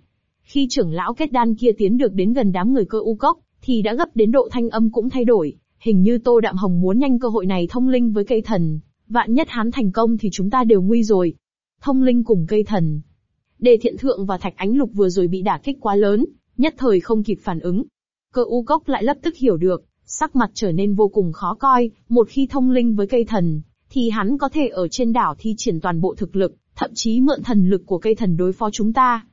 Khi trưởng lão kết đan kia tiến được đến gần đám người cơ u cốc, thì đã gấp đến độ thanh âm cũng thay đổi, hình như Tô Đạm Hồng muốn nhanh cơ hội này thông linh với cây thần, vạn nhất hắn thành công thì chúng ta đều nguy rồi. Thông linh cùng cây thần. Đề thiện thượng và thạch ánh lục vừa rồi bị đả kích quá lớn, nhất thời không kịp phản ứng. Cơ u cốc lại lập tức hiểu được, sắc mặt trở nên vô cùng khó coi, một khi thông linh với cây thần, thì hắn có thể ở trên đảo thi triển toàn bộ thực lực, thậm chí mượn thần lực của cây thần đối phó chúng ta.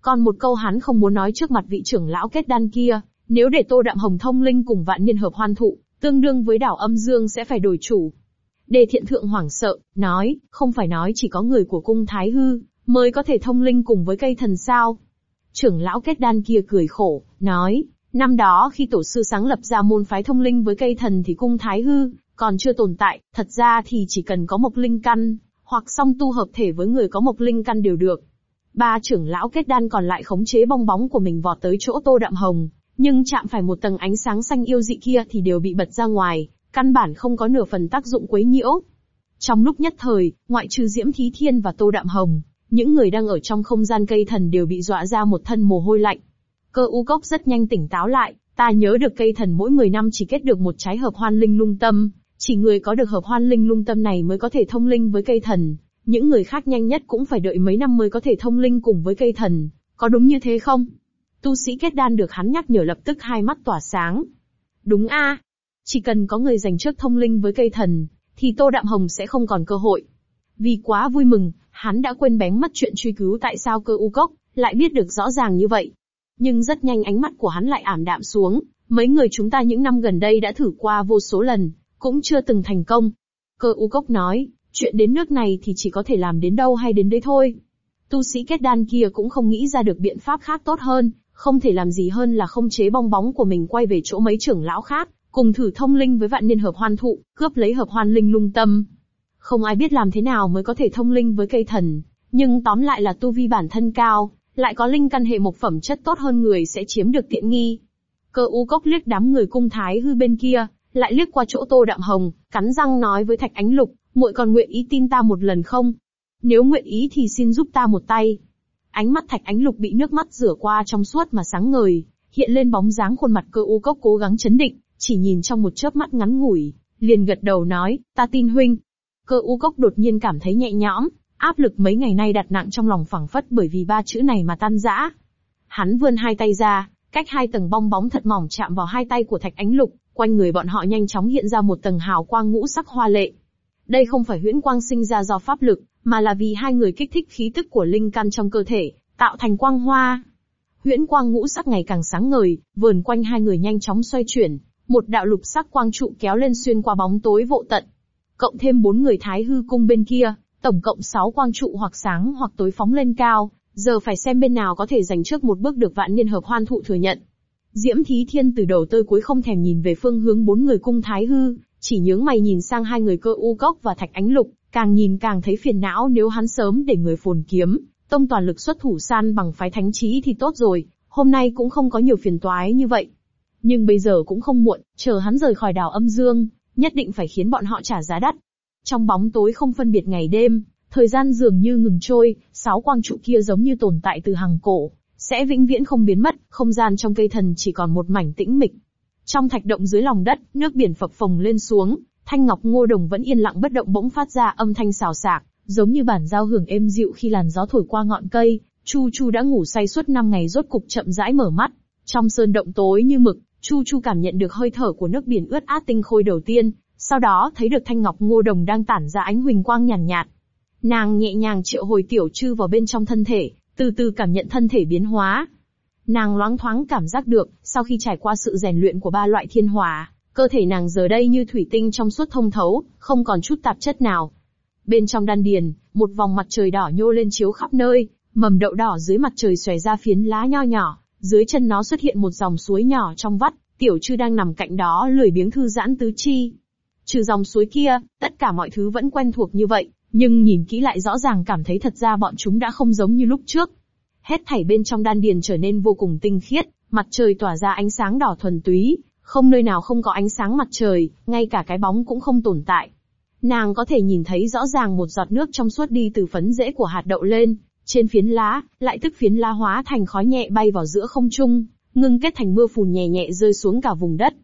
Còn một câu hắn không muốn nói trước mặt vị trưởng lão kết đan kia, nếu để Tô Đạm Hồng thông linh cùng vạn niên hợp hoan thụ, tương đương với đảo âm dương sẽ phải đổi chủ. Đề thiện thượng hoảng sợ, nói, không phải nói chỉ có người của cung Thái Hư, mới có thể thông linh cùng với cây thần sao. Trưởng lão kết đan kia cười khổ, nói, năm đó khi tổ sư sáng lập ra môn phái thông linh với cây thần thì cung thái hư, còn chưa tồn tại, thật ra thì chỉ cần có một linh căn, hoặc song tu hợp thể với người có một linh căn đều được. Ba trưởng lão kết đan còn lại khống chế bong bóng của mình vọt tới chỗ tô đạm hồng, nhưng chạm phải một tầng ánh sáng xanh yêu dị kia thì đều bị bật ra ngoài, căn bản không có nửa phần tác dụng quấy nhiễu. Trong lúc nhất thời, ngoại trừ Diễm Thí Thiên và Tô Đạm Hồng, những người đang ở trong không gian cây thần đều bị dọa ra một thân mồ hôi lạnh. Cơ u cốc rất nhanh tỉnh táo lại, ta nhớ được cây thần mỗi 10 năm chỉ kết được một trái hợp hoan linh lung tâm, Chỉ người có được hợp hoan linh lung tâm này mới có thể thông linh với cây thần, những người khác nhanh nhất cũng phải đợi mấy năm mới có thể thông linh cùng với cây thần, có đúng như thế không? Tu sĩ kết đan được hắn nhắc nhở lập tức hai mắt tỏa sáng. Đúng a, chỉ cần có người giành trước thông linh với cây thần, thì Tô Đạm Hồng sẽ không còn cơ hội. Vì quá vui mừng, hắn đã quên bén mất chuyện truy cứu tại sao cơ u cốc lại biết được rõ ràng như vậy. Nhưng rất nhanh ánh mắt của hắn lại ảm đạm xuống, mấy người chúng ta những năm gần đây đã thử qua vô số lần, cũng chưa từng thành công. Cơ u cốc nói, chuyện đến nước này thì chỉ có thể làm đến đâu hay đến đấy thôi. Tu sĩ kết đan kia cũng không nghĩ ra được biện pháp khác tốt hơn, không thể làm gì hơn là không chế bong bóng của mình quay về chỗ mấy trưởng lão khác, cùng thử thông linh với vạn niên hợp hoan thụ, cướp lấy hợp hoan linh lung tâm. Không ai biết làm thế nào mới có thể thông linh với cây thần, nhưng tóm lại là tu vi bản thân cao, lại có linh căn hệ một phẩm chất tốt hơn người sẽ chiếm được tiện nghi. Cơ u cốc liếc đám người cung thái hư bên kia, lại liếc qua chỗ tô đạm hồng, cắn răng nói với thạch ánh lục, muội còn nguyện ý tin ta một lần không? Nếu nguyện ý thì xin giúp ta một tay. Ánh mắt thạch ánh lục bị nước mắt rửa qua trong suốt mà sáng ngời, hiện lên bóng dáng khuôn mặt cơ u cốc cố gắng chấn định, chỉ nhìn trong một chớp mắt ngắn ngủi, liền gật đầu nói, ta tin huynh. Cơ u cốc đột nhiên cảm thấy nhẹ nhõm, áp lực mấy ngày nay đặt nặng trong lòng phẳng phất bởi vì ba chữ này mà tan rã. Hắn vươn hai tay ra, cách hai tầng bong bóng thật mỏng chạm vào hai tay của thạch ánh lục, quanh người bọn họ nhanh chóng hiện ra một tầng hào quang ngũ sắc hoa lệ. Đây không phải huyễn quang sinh ra do pháp lực, mà là vì hai người kích thích khí tức của linh căn trong cơ thể, tạo thành quang hoa. Huyễn quang ngũ sắc ngày càng sáng ngời, vườn quanh hai người nhanh chóng xoay chuyển, một đạo lục sắc quang trụ kéo lên xuyên qua bóng tối vô tận. Cộng thêm bốn người thái hư cung bên kia, tổng cộng sáu quang trụ hoặc sáng hoặc tối phóng lên cao, giờ phải xem bên nào có thể giành trước một bước được vạn niên hợp hoan thụ thừa nhận. Diễm Thí Thiên từ đầu tới cuối không thèm nhìn về phương hướng bốn người cung thái hư, chỉ nhướng mày nhìn sang hai người cơ u cốc và thạch ánh lục, càng nhìn càng thấy phiền não nếu hắn sớm để người phồn kiếm, tông toàn lực xuất thủ san bằng phái thánh trí thì tốt rồi, hôm nay cũng không có nhiều phiền toái như vậy. Nhưng bây giờ cũng không muộn, chờ hắn rời khỏi đảo âm dương, nhất định phải khiến bọn họ trả giá đắt. Trong bóng tối không phân biệt ngày đêm, thời gian dường như ngừng trôi, sáu quang trụ kia giống như tồn tại từ hàng cổ, sẽ vĩnh viễn không biến mất, không gian trong cây thần chỉ còn một mảnh tĩnh mịch. Trong thạch động dưới lòng đất, nước biển phập phồng lên xuống, thanh ngọc ngô đồng vẫn yên lặng bất động bỗng phát ra âm thanh xào xạc, giống như bản giao hưởng êm dịu khi làn gió thổi qua ngọn cây. Chu Chu đã ngủ say suốt năm ngày rốt cục chậm rãi mở mắt. Trong sơn động tối như mực, Chu Chu cảm nhận được hơi thở của nước biển ướt át tinh khôi đầu tiên, sau đó thấy được thanh ngọc ngô đồng đang tản ra ánh huỳnh quang nhàn nhạt, nhạt. Nàng nhẹ nhàng triệu hồi tiểu chư vào bên trong thân thể, từ từ cảm nhận thân thể biến hóa. Nàng loáng thoáng cảm giác được, sau khi trải qua sự rèn luyện của ba loại thiên hỏa, cơ thể nàng giờ đây như thủy tinh trong suốt thông thấu, không còn chút tạp chất nào. Bên trong đan điền, một vòng mặt trời đỏ nhô lên chiếu khắp nơi, mầm đậu đỏ dưới mặt trời xòe ra phiến lá nho nhỏ, dưới chân nó xuất hiện một dòng suối nhỏ trong vắt, tiểu trư đang nằm cạnh đó lười biếng thư giãn tứ chi. Trừ dòng suối kia, tất cả mọi thứ vẫn quen thuộc như vậy, nhưng nhìn kỹ lại rõ ràng cảm thấy thật ra bọn chúng đã không giống như lúc trước. Hết thảy bên trong đan điền trở nên vô cùng tinh khiết, mặt trời tỏa ra ánh sáng đỏ thuần túy, không nơi nào không có ánh sáng mặt trời, ngay cả cái bóng cũng không tồn tại. Nàng có thể nhìn thấy rõ ràng một giọt nước trong suốt đi từ phấn rễ của hạt đậu lên, trên phiến lá, lại tức phiến lá hóa thành khói nhẹ bay vào giữa không trung, ngưng kết thành mưa phùn nhẹ nhẹ rơi xuống cả vùng đất.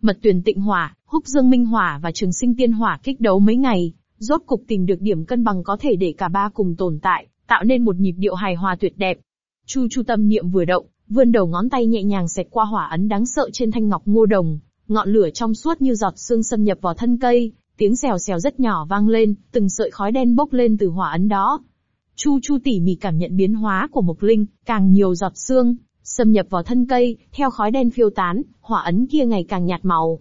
Mật tuyển tịnh hỏa, húc dương minh hỏa và trường sinh tiên hỏa kích đấu mấy ngày, rốt cục tìm được điểm cân bằng có thể để cả ba cùng tồn tại, tạo nên một nhịp điệu hài hòa tuyệt đẹp. Chu Chu tâm niệm vừa động, vươn đầu ngón tay nhẹ nhàng xẹt qua hỏa ấn đáng sợ trên thanh ngọc ngô đồng, ngọn lửa trong suốt như giọt sương xâm nhập vào thân cây, tiếng xèo xèo rất nhỏ vang lên, từng sợi khói đen bốc lên từ hỏa ấn đó. Chu Chu tỉ mỉ cảm nhận biến hóa của Mộc Linh, càng nhiều giọt xương, xâm nhập vào thân cây, theo khói đen phiêu tán, hỏa ấn kia ngày càng nhạt màu.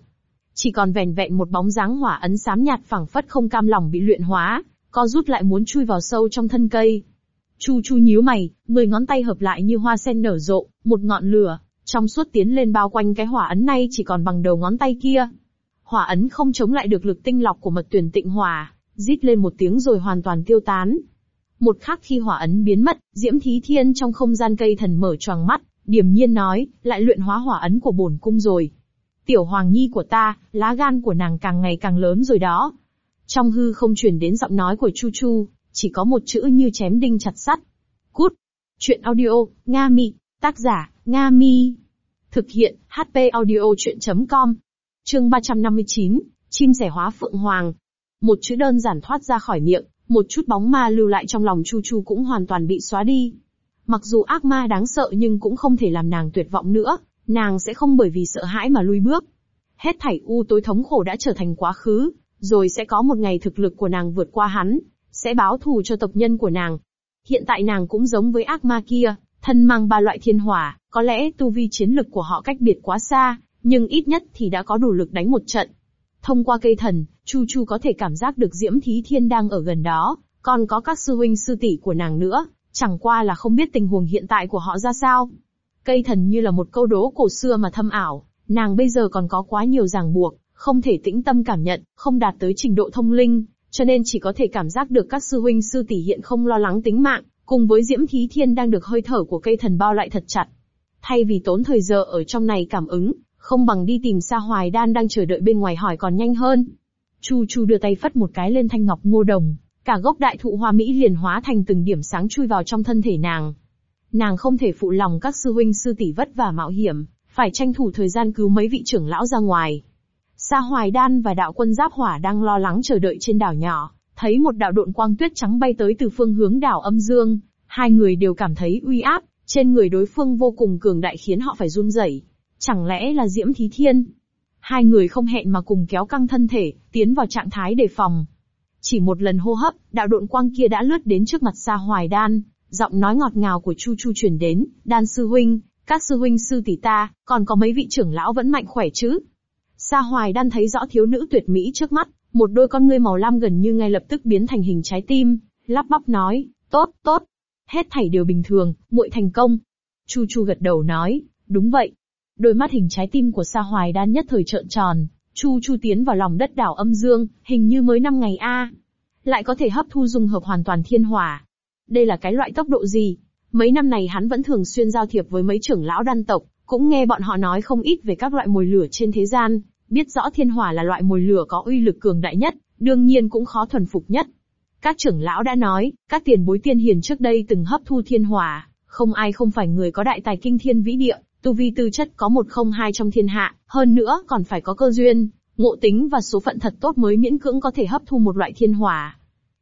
Chỉ còn vẻn vẹn một bóng dáng hỏa ấn xám nhạt phẳng phất không cam lòng bị luyện hóa, co rút lại muốn chui vào sâu trong thân cây. Chu Chu nhíu mày, mười ngón tay hợp lại như hoa sen nở rộ, một ngọn lửa, trong suốt tiến lên bao quanh cái hỏa ấn này chỉ còn bằng đầu ngón tay kia. Hỏa ấn không chống lại được lực tinh lọc của mật tuyển tịnh hỏa, rít lên một tiếng rồi hoàn toàn tiêu tán. Một khắc khi hỏa ấn biến mất, Diễm Thí Thiên trong không gian cây thần mở choàng mắt, điềm nhiên nói, lại luyện hóa hỏa ấn của bổn cung rồi. Tiểu hoàng nhi của ta, lá gan của nàng càng ngày càng lớn rồi đó. Trong hư không truyền đến giọng nói của Chu Chu, chỉ có một chữ như chém đinh chặt sắt. Cút. Chuyện audio, Nga Mi. Tác giả, Nga Mi. Thực hiện, HP audio chuyện.com. Chương 359, chim sẻ hóa phượng hoàng. Một chữ đơn giản thoát ra khỏi miệng, một chút bóng ma lưu lại trong lòng Chu Chu cũng hoàn toàn bị xóa đi. Mặc dù ác ma đáng sợ nhưng cũng không thể làm nàng tuyệt vọng nữa, nàng sẽ không bởi vì sợ hãi mà lui bước. Hết thảy u tối thống khổ đã trở thành quá khứ, rồi sẽ có một ngày thực lực của nàng vượt qua hắn, sẽ báo thù cho tộc nhân của nàng. Hiện tại nàng cũng giống với ác ma kia, thân mang ba loại thiên hỏa, có lẽ tu vi chiến lực của họ cách biệt quá xa, nhưng ít nhất thì đã có đủ lực đánh một trận. Thông qua cây thần, Chu Chu có thể cảm giác được Diễm Thí Thiên đang ở gần đó, còn có các sư huynh sư tỷ của nàng nữa, chẳng qua là không biết tình huống hiện tại của họ ra sao. Cây thần như là một câu đố cổ xưa mà thâm ảo, nàng bây giờ còn có quá nhiều ràng buộc, không thể tĩnh tâm cảm nhận, không đạt tới trình độ thông linh, cho nên chỉ có thể cảm giác được các sư huynh sư tỷ hiện không lo lắng tính mạng, cùng với Diễm Thí Thiên đang được hơi thở của cây thần bao lại thật chặt. Thay vì tốn thời giờ ở trong này cảm ứng, không bằng đi tìm Sa Hoài Đan đang chờ đợi bên ngoài hỏi còn nhanh hơn. Chu Chu đưa tay phất một cái lên thanh ngọc ngô đồng, cả gốc đại thụ hoa mỹ liền hóa thành từng điểm sáng chui vào trong thân thể nàng. Nàng không thể phụ lòng các sư huynh sư tỷ vất vả mạo hiểm, phải tranh thủ thời gian cứu mấy vị trưởng lão ra ngoài. Sa Hoài Đan và đạo quân Giáp Hỏa đang lo lắng chờ đợi trên đảo nhỏ, thấy một đạo độn quang tuyết trắng bay tới từ phương hướng đảo âm dương, hai người đều cảm thấy uy áp, trên người đối phương vô cùng cường đại khiến họ phải run rẩy. Chẳng lẽ là Diễm Thí Thiên? Hai người không hẹn mà cùng kéo căng thân thể, tiến vào trạng thái đề phòng. Chỉ một lần hô hấp, đạo độn quang kia đã lướt đến trước mặt Sa Hoài Đan, giọng nói ngọt ngào của Chu Chu truyền đến, "Đan sư huynh, các sư huynh sư tỷ ta, còn có mấy vị trưởng lão vẫn mạnh khỏe chứ?" Sa Hoài Đan thấy rõ thiếu nữ tuyệt mỹ trước mắt, một đôi con ngươi màu lam gần như ngay lập tức biến thành hình trái tim, lắp bắp nói, "Tốt, tốt, hết thảy đều bình thường, muội thành công." Chu Chu gật đầu nói, "Đúng vậy." Đôi mắt hình trái tim của Sa Hoài Đan nhất thời trợn tròn, Chu Chu tiến vào lòng đất đảo âm dương, hình như mới năm ngày a, lại có thể hấp thu dung hợp hoàn toàn thiên hỏa. Đây là cái loại tốc độ gì? Mấy năm này hắn vẫn thường xuyên giao thiệp với mấy trưởng lão đan tộc, cũng nghe bọn họ nói không ít về các loại mồi lửa trên thế gian, biết rõ thiên hỏa là loại mồi lửa có uy lực cường đại nhất, đương nhiên cũng khó thuần phục nhất. Các trưởng lão đã nói, các tiền bối tiên hiền trước đây từng hấp thu thiên hỏa, không ai không phải người có đại tài kinh thiên vĩ địa, tu vi tư chất có một không hai trong thiên hạ, hơn nữa còn phải có cơ duyên, ngộ tính và số phận thật tốt mới miễn cưỡng có thể hấp thu một loại thiên hỏa.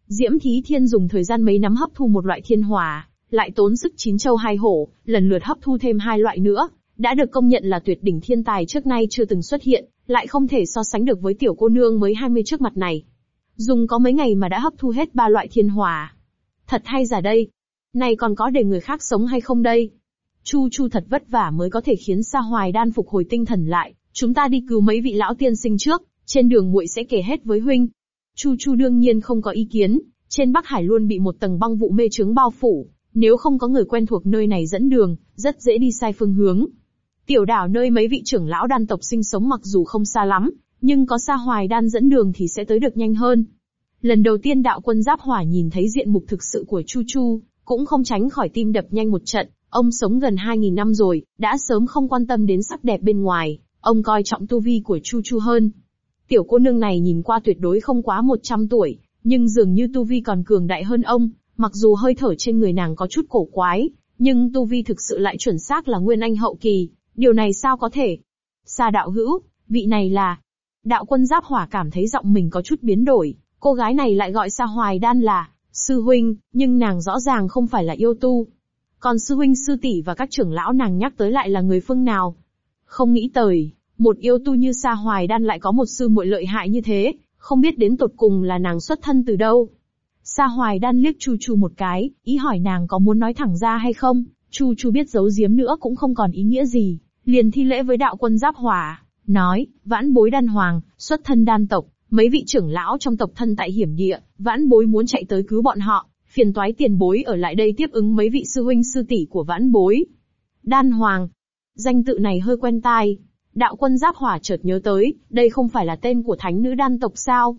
Diễm Thí Thiên dùng thời gian mấy năm hấp thu một loại thiên hỏa, lại tốn sức chín châu hai hổ, lần lượt hấp thu thêm hai loại nữa, đã được công nhận là tuyệt đỉnh thiên tài trước nay chưa từng xuất hiện, lại không thể so sánh được với tiểu cô nương mới 20 trước mặt này. Dùng có mấy ngày mà đã hấp thu hết ba loại thiên hỏa. Thật hay giả đây? Này còn có để người khác sống hay không đây? Chu Chu thật vất vả mới có thể khiến Sa Hoài Đan phục hồi tinh thần lại, chúng ta đi cứu mấy vị lão tiên sinh trước, trên đường muội sẽ kể hết với huynh. Chu Chu đương nhiên không có ý kiến, trên Bắc Hải luôn bị một tầng băng vụ mê trướng bao phủ, nếu không có người quen thuộc nơi này dẫn đường, rất dễ đi sai phương hướng. Tiểu đảo nơi mấy vị trưởng lão đan tộc sinh sống mặc dù không xa lắm, nhưng có Sa Hoài Đan dẫn đường thì sẽ tới được nhanh hơn. Lần đầu tiên đạo quân giáp hỏa nhìn thấy diện mục thực sự của Chu Chu, cũng không tránh khỏi tim đập nhanh một trận, Ông sống gần 2.000 năm rồi, đã sớm không quan tâm đến sắc đẹp bên ngoài, ông coi trọng tu vi của Chu Chu hơn. Tiểu cô nương này nhìn qua tuyệt đối không quá 100 tuổi, nhưng dường như tu vi còn cường đại hơn ông, mặc dù hơi thở trên người nàng có chút cổ quái, nhưng tu vi thực sự lại chuẩn xác là nguyên anh hậu kỳ, điều này sao có thể? Sa đạo hữu, vị này là... Đạo quân giáp hỏa cảm thấy giọng mình có chút biến đổi, cô gái này lại gọi Sa Hoài Đan là sư huynh, nhưng nàng rõ ràng không phải là yêu tu, còn sư huynh sư tỷ và các trưởng lão nàng nhắc tới lại là người phương nào? Không nghĩ tới, một yêu tu như Sa Hoài Đan lại có một sư muội lợi hại như thế, không biết đến tột cùng là nàng xuất thân từ đâu. Sa Hoài Đan liếc Chu Chu một cái, ý hỏi nàng có muốn nói thẳng ra hay không, Chu Chu biết giấu giếm nữa cũng không còn ý nghĩa gì, liền thi lễ với đạo quân giáp hỏa, nói, vãn bối đan hoàng, xuất thân đan tộc, mấy vị trưởng lão trong tộc thân tại hiểm địa, vãn bối muốn chạy tới cứu bọn họ, phiền toái tiền bối ở lại đây tiếp ứng mấy vị sư huynh sư tỷ của vãn bối. Đan Hoàng. Danh tự này hơi quen tai. Đạo quân giáp hỏa chợt nhớ tới, đây không phải là tên của thánh nữ đan tộc sao?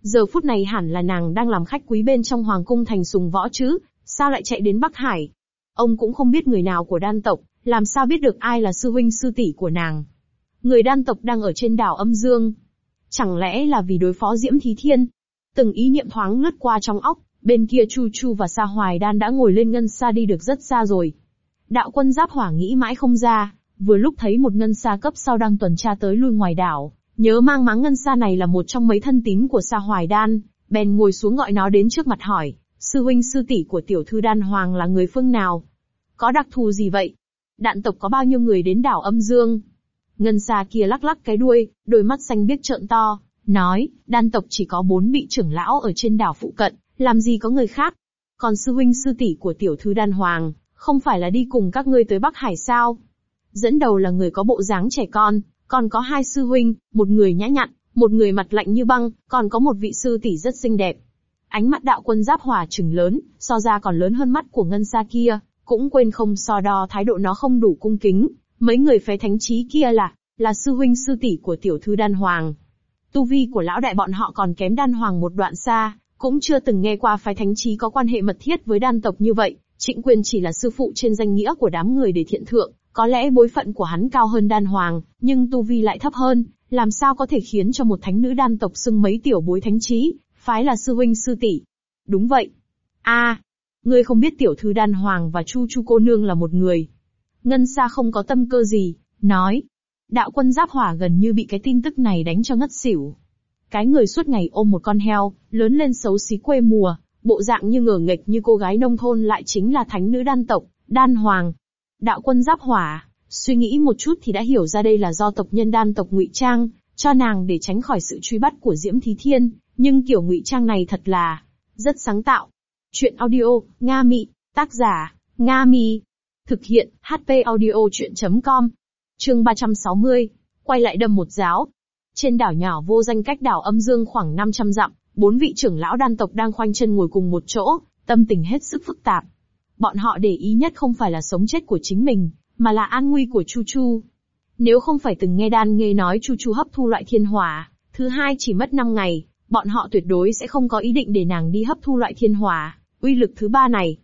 Giờ phút này hẳn là nàng đang làm khách quý bên trong hoàng cung thành sùng võ chứ, sao lại chạy đến Bắc Hải? Ông cũng không biết người nào của đan tộc, làm sao biết được ai là sư huynh sư tỷ của nàng? Người đan tộc đang ở trên đảo âm dương. Chẳng lẽ là vì đối phó Diễm Thí Thiên? Từng ý niệm thoáng lướt qua trong óc, Bên kia Chu Chu và Sa Hoài Đan đã ngồi lên ngân xa đi được rất xa rồi. Đạo quân giáp hỏa nghĩ mãi không ra, vừa lúc thấy một ngân xa cấp sau đang tuần tra tới lui ngoài đảo, Nhớ mang máng ngân xa này là một trong mấy thân tín của Sa Hoài Đan, bèn ngồi xuống gọi nó đến trước mặt hỏi, sư huynh sư tỷ của tiểu thư đan hoàng là người phương nào? Có đặc thù gì vậy? Đạn tộc có bao nhiêu người đến đảo âm dương? Ngân xa kia lắc lắc cái đuôi, đôi mắt xanh biếc trợn to, nói, đan tộc chỉ có bốn vị trưởng lão ở trên đảo phụ cận, làm gì có người khác. Còn sư huynh sư tỷ của tiểu thư đan hoàng, không phải là đi cùng các ngươi tới Bắc Hải sao? Dẫn đầu là người có bộ dáng trẻ con, còn có hai sư huynh, một người nhã nhặn, một người mặt lạnh như băng, còn có một vị sư tỷ rất xinh đẹp. Ánh mắt đạo quân giáp hỏa trừng lớn, so ra còn lớn hơn mắt của ngân xa kia, cũng quên không so đo thái độ nó không đủ cung kính. Mấy người phái thánh trí kia là, là sư huynh sư tỷ của tiểu thư đan hoàng. Tu vi của lão đại bọn họ còn kém đan hoàng một đoạn xa, cũng chưa từng nghe qua phái thánh trí có quan hệ mật thiết với đan tộc như vậy. Trịnh quyền chỉ là sư phụ trên danh nghĩa của đám người để thiện thượng, có lẽ bối phận của hắn cao hơn đan hoàng, nhưng tu vi lại thấp hơn, làm sao có thể khiến cho một thánh nữ đan tộc xưng mấy tiểu bối thánh trí, phái là sư huynh sư tỷ. Đúng vậy. A, ngươi không biết tiểu thư đan hoàng và chu chu cô nương là một người. Ngân xa không có tâm cơ gì, nói. Đạo quân giáp hỏa gần như bị cái tin tức này đánh cho ngất xỉu. Cái người suốt ngày ôm một con heo, lớn lên xấu xí quê mùa, bộ dạng như ngờ nghịch như cô gái nông thôn lại chính là thánh nữ đan tộc, đan hoàng. Đạo quân giáp hỏa, suy nghĩ một chút thì đã hiểu ra đây là do tộc nhân đan tộc ngụy trang, cho nàng để tránh khỏi sự truy bắt của Diễm Thí Thiên, nhưng kiểu ngụy trang này thật là rất sáng tạo. Chuyện audio, Nga Mị, tác giả, Nga Mi. Thực hiện, HP audio chuyện.com. Chương 360, quay lại đâm một giáo. Trên đảo nhỏ vô danh cách đảo âm dương khoảng 500 dặm, bốn vị trưởng lão đan tộc đang khoanh chân ngồi cùng một chỗ, tâm tình hết sức phức tạp. Bọn họ để ý nhất không phải là sống chết của chính mình, mà là an nguy của Chu Chu. Nếu không phải từng nghe đan nghe nói Chu Chu hấp thu loại thiên hỏa, thứ hai chỉ mất 5 ngày, bọn họ tuyệt đối sẽ không có ý định để nàng đi hấp thu loại thiên hỏa, uy lực thứ ba này.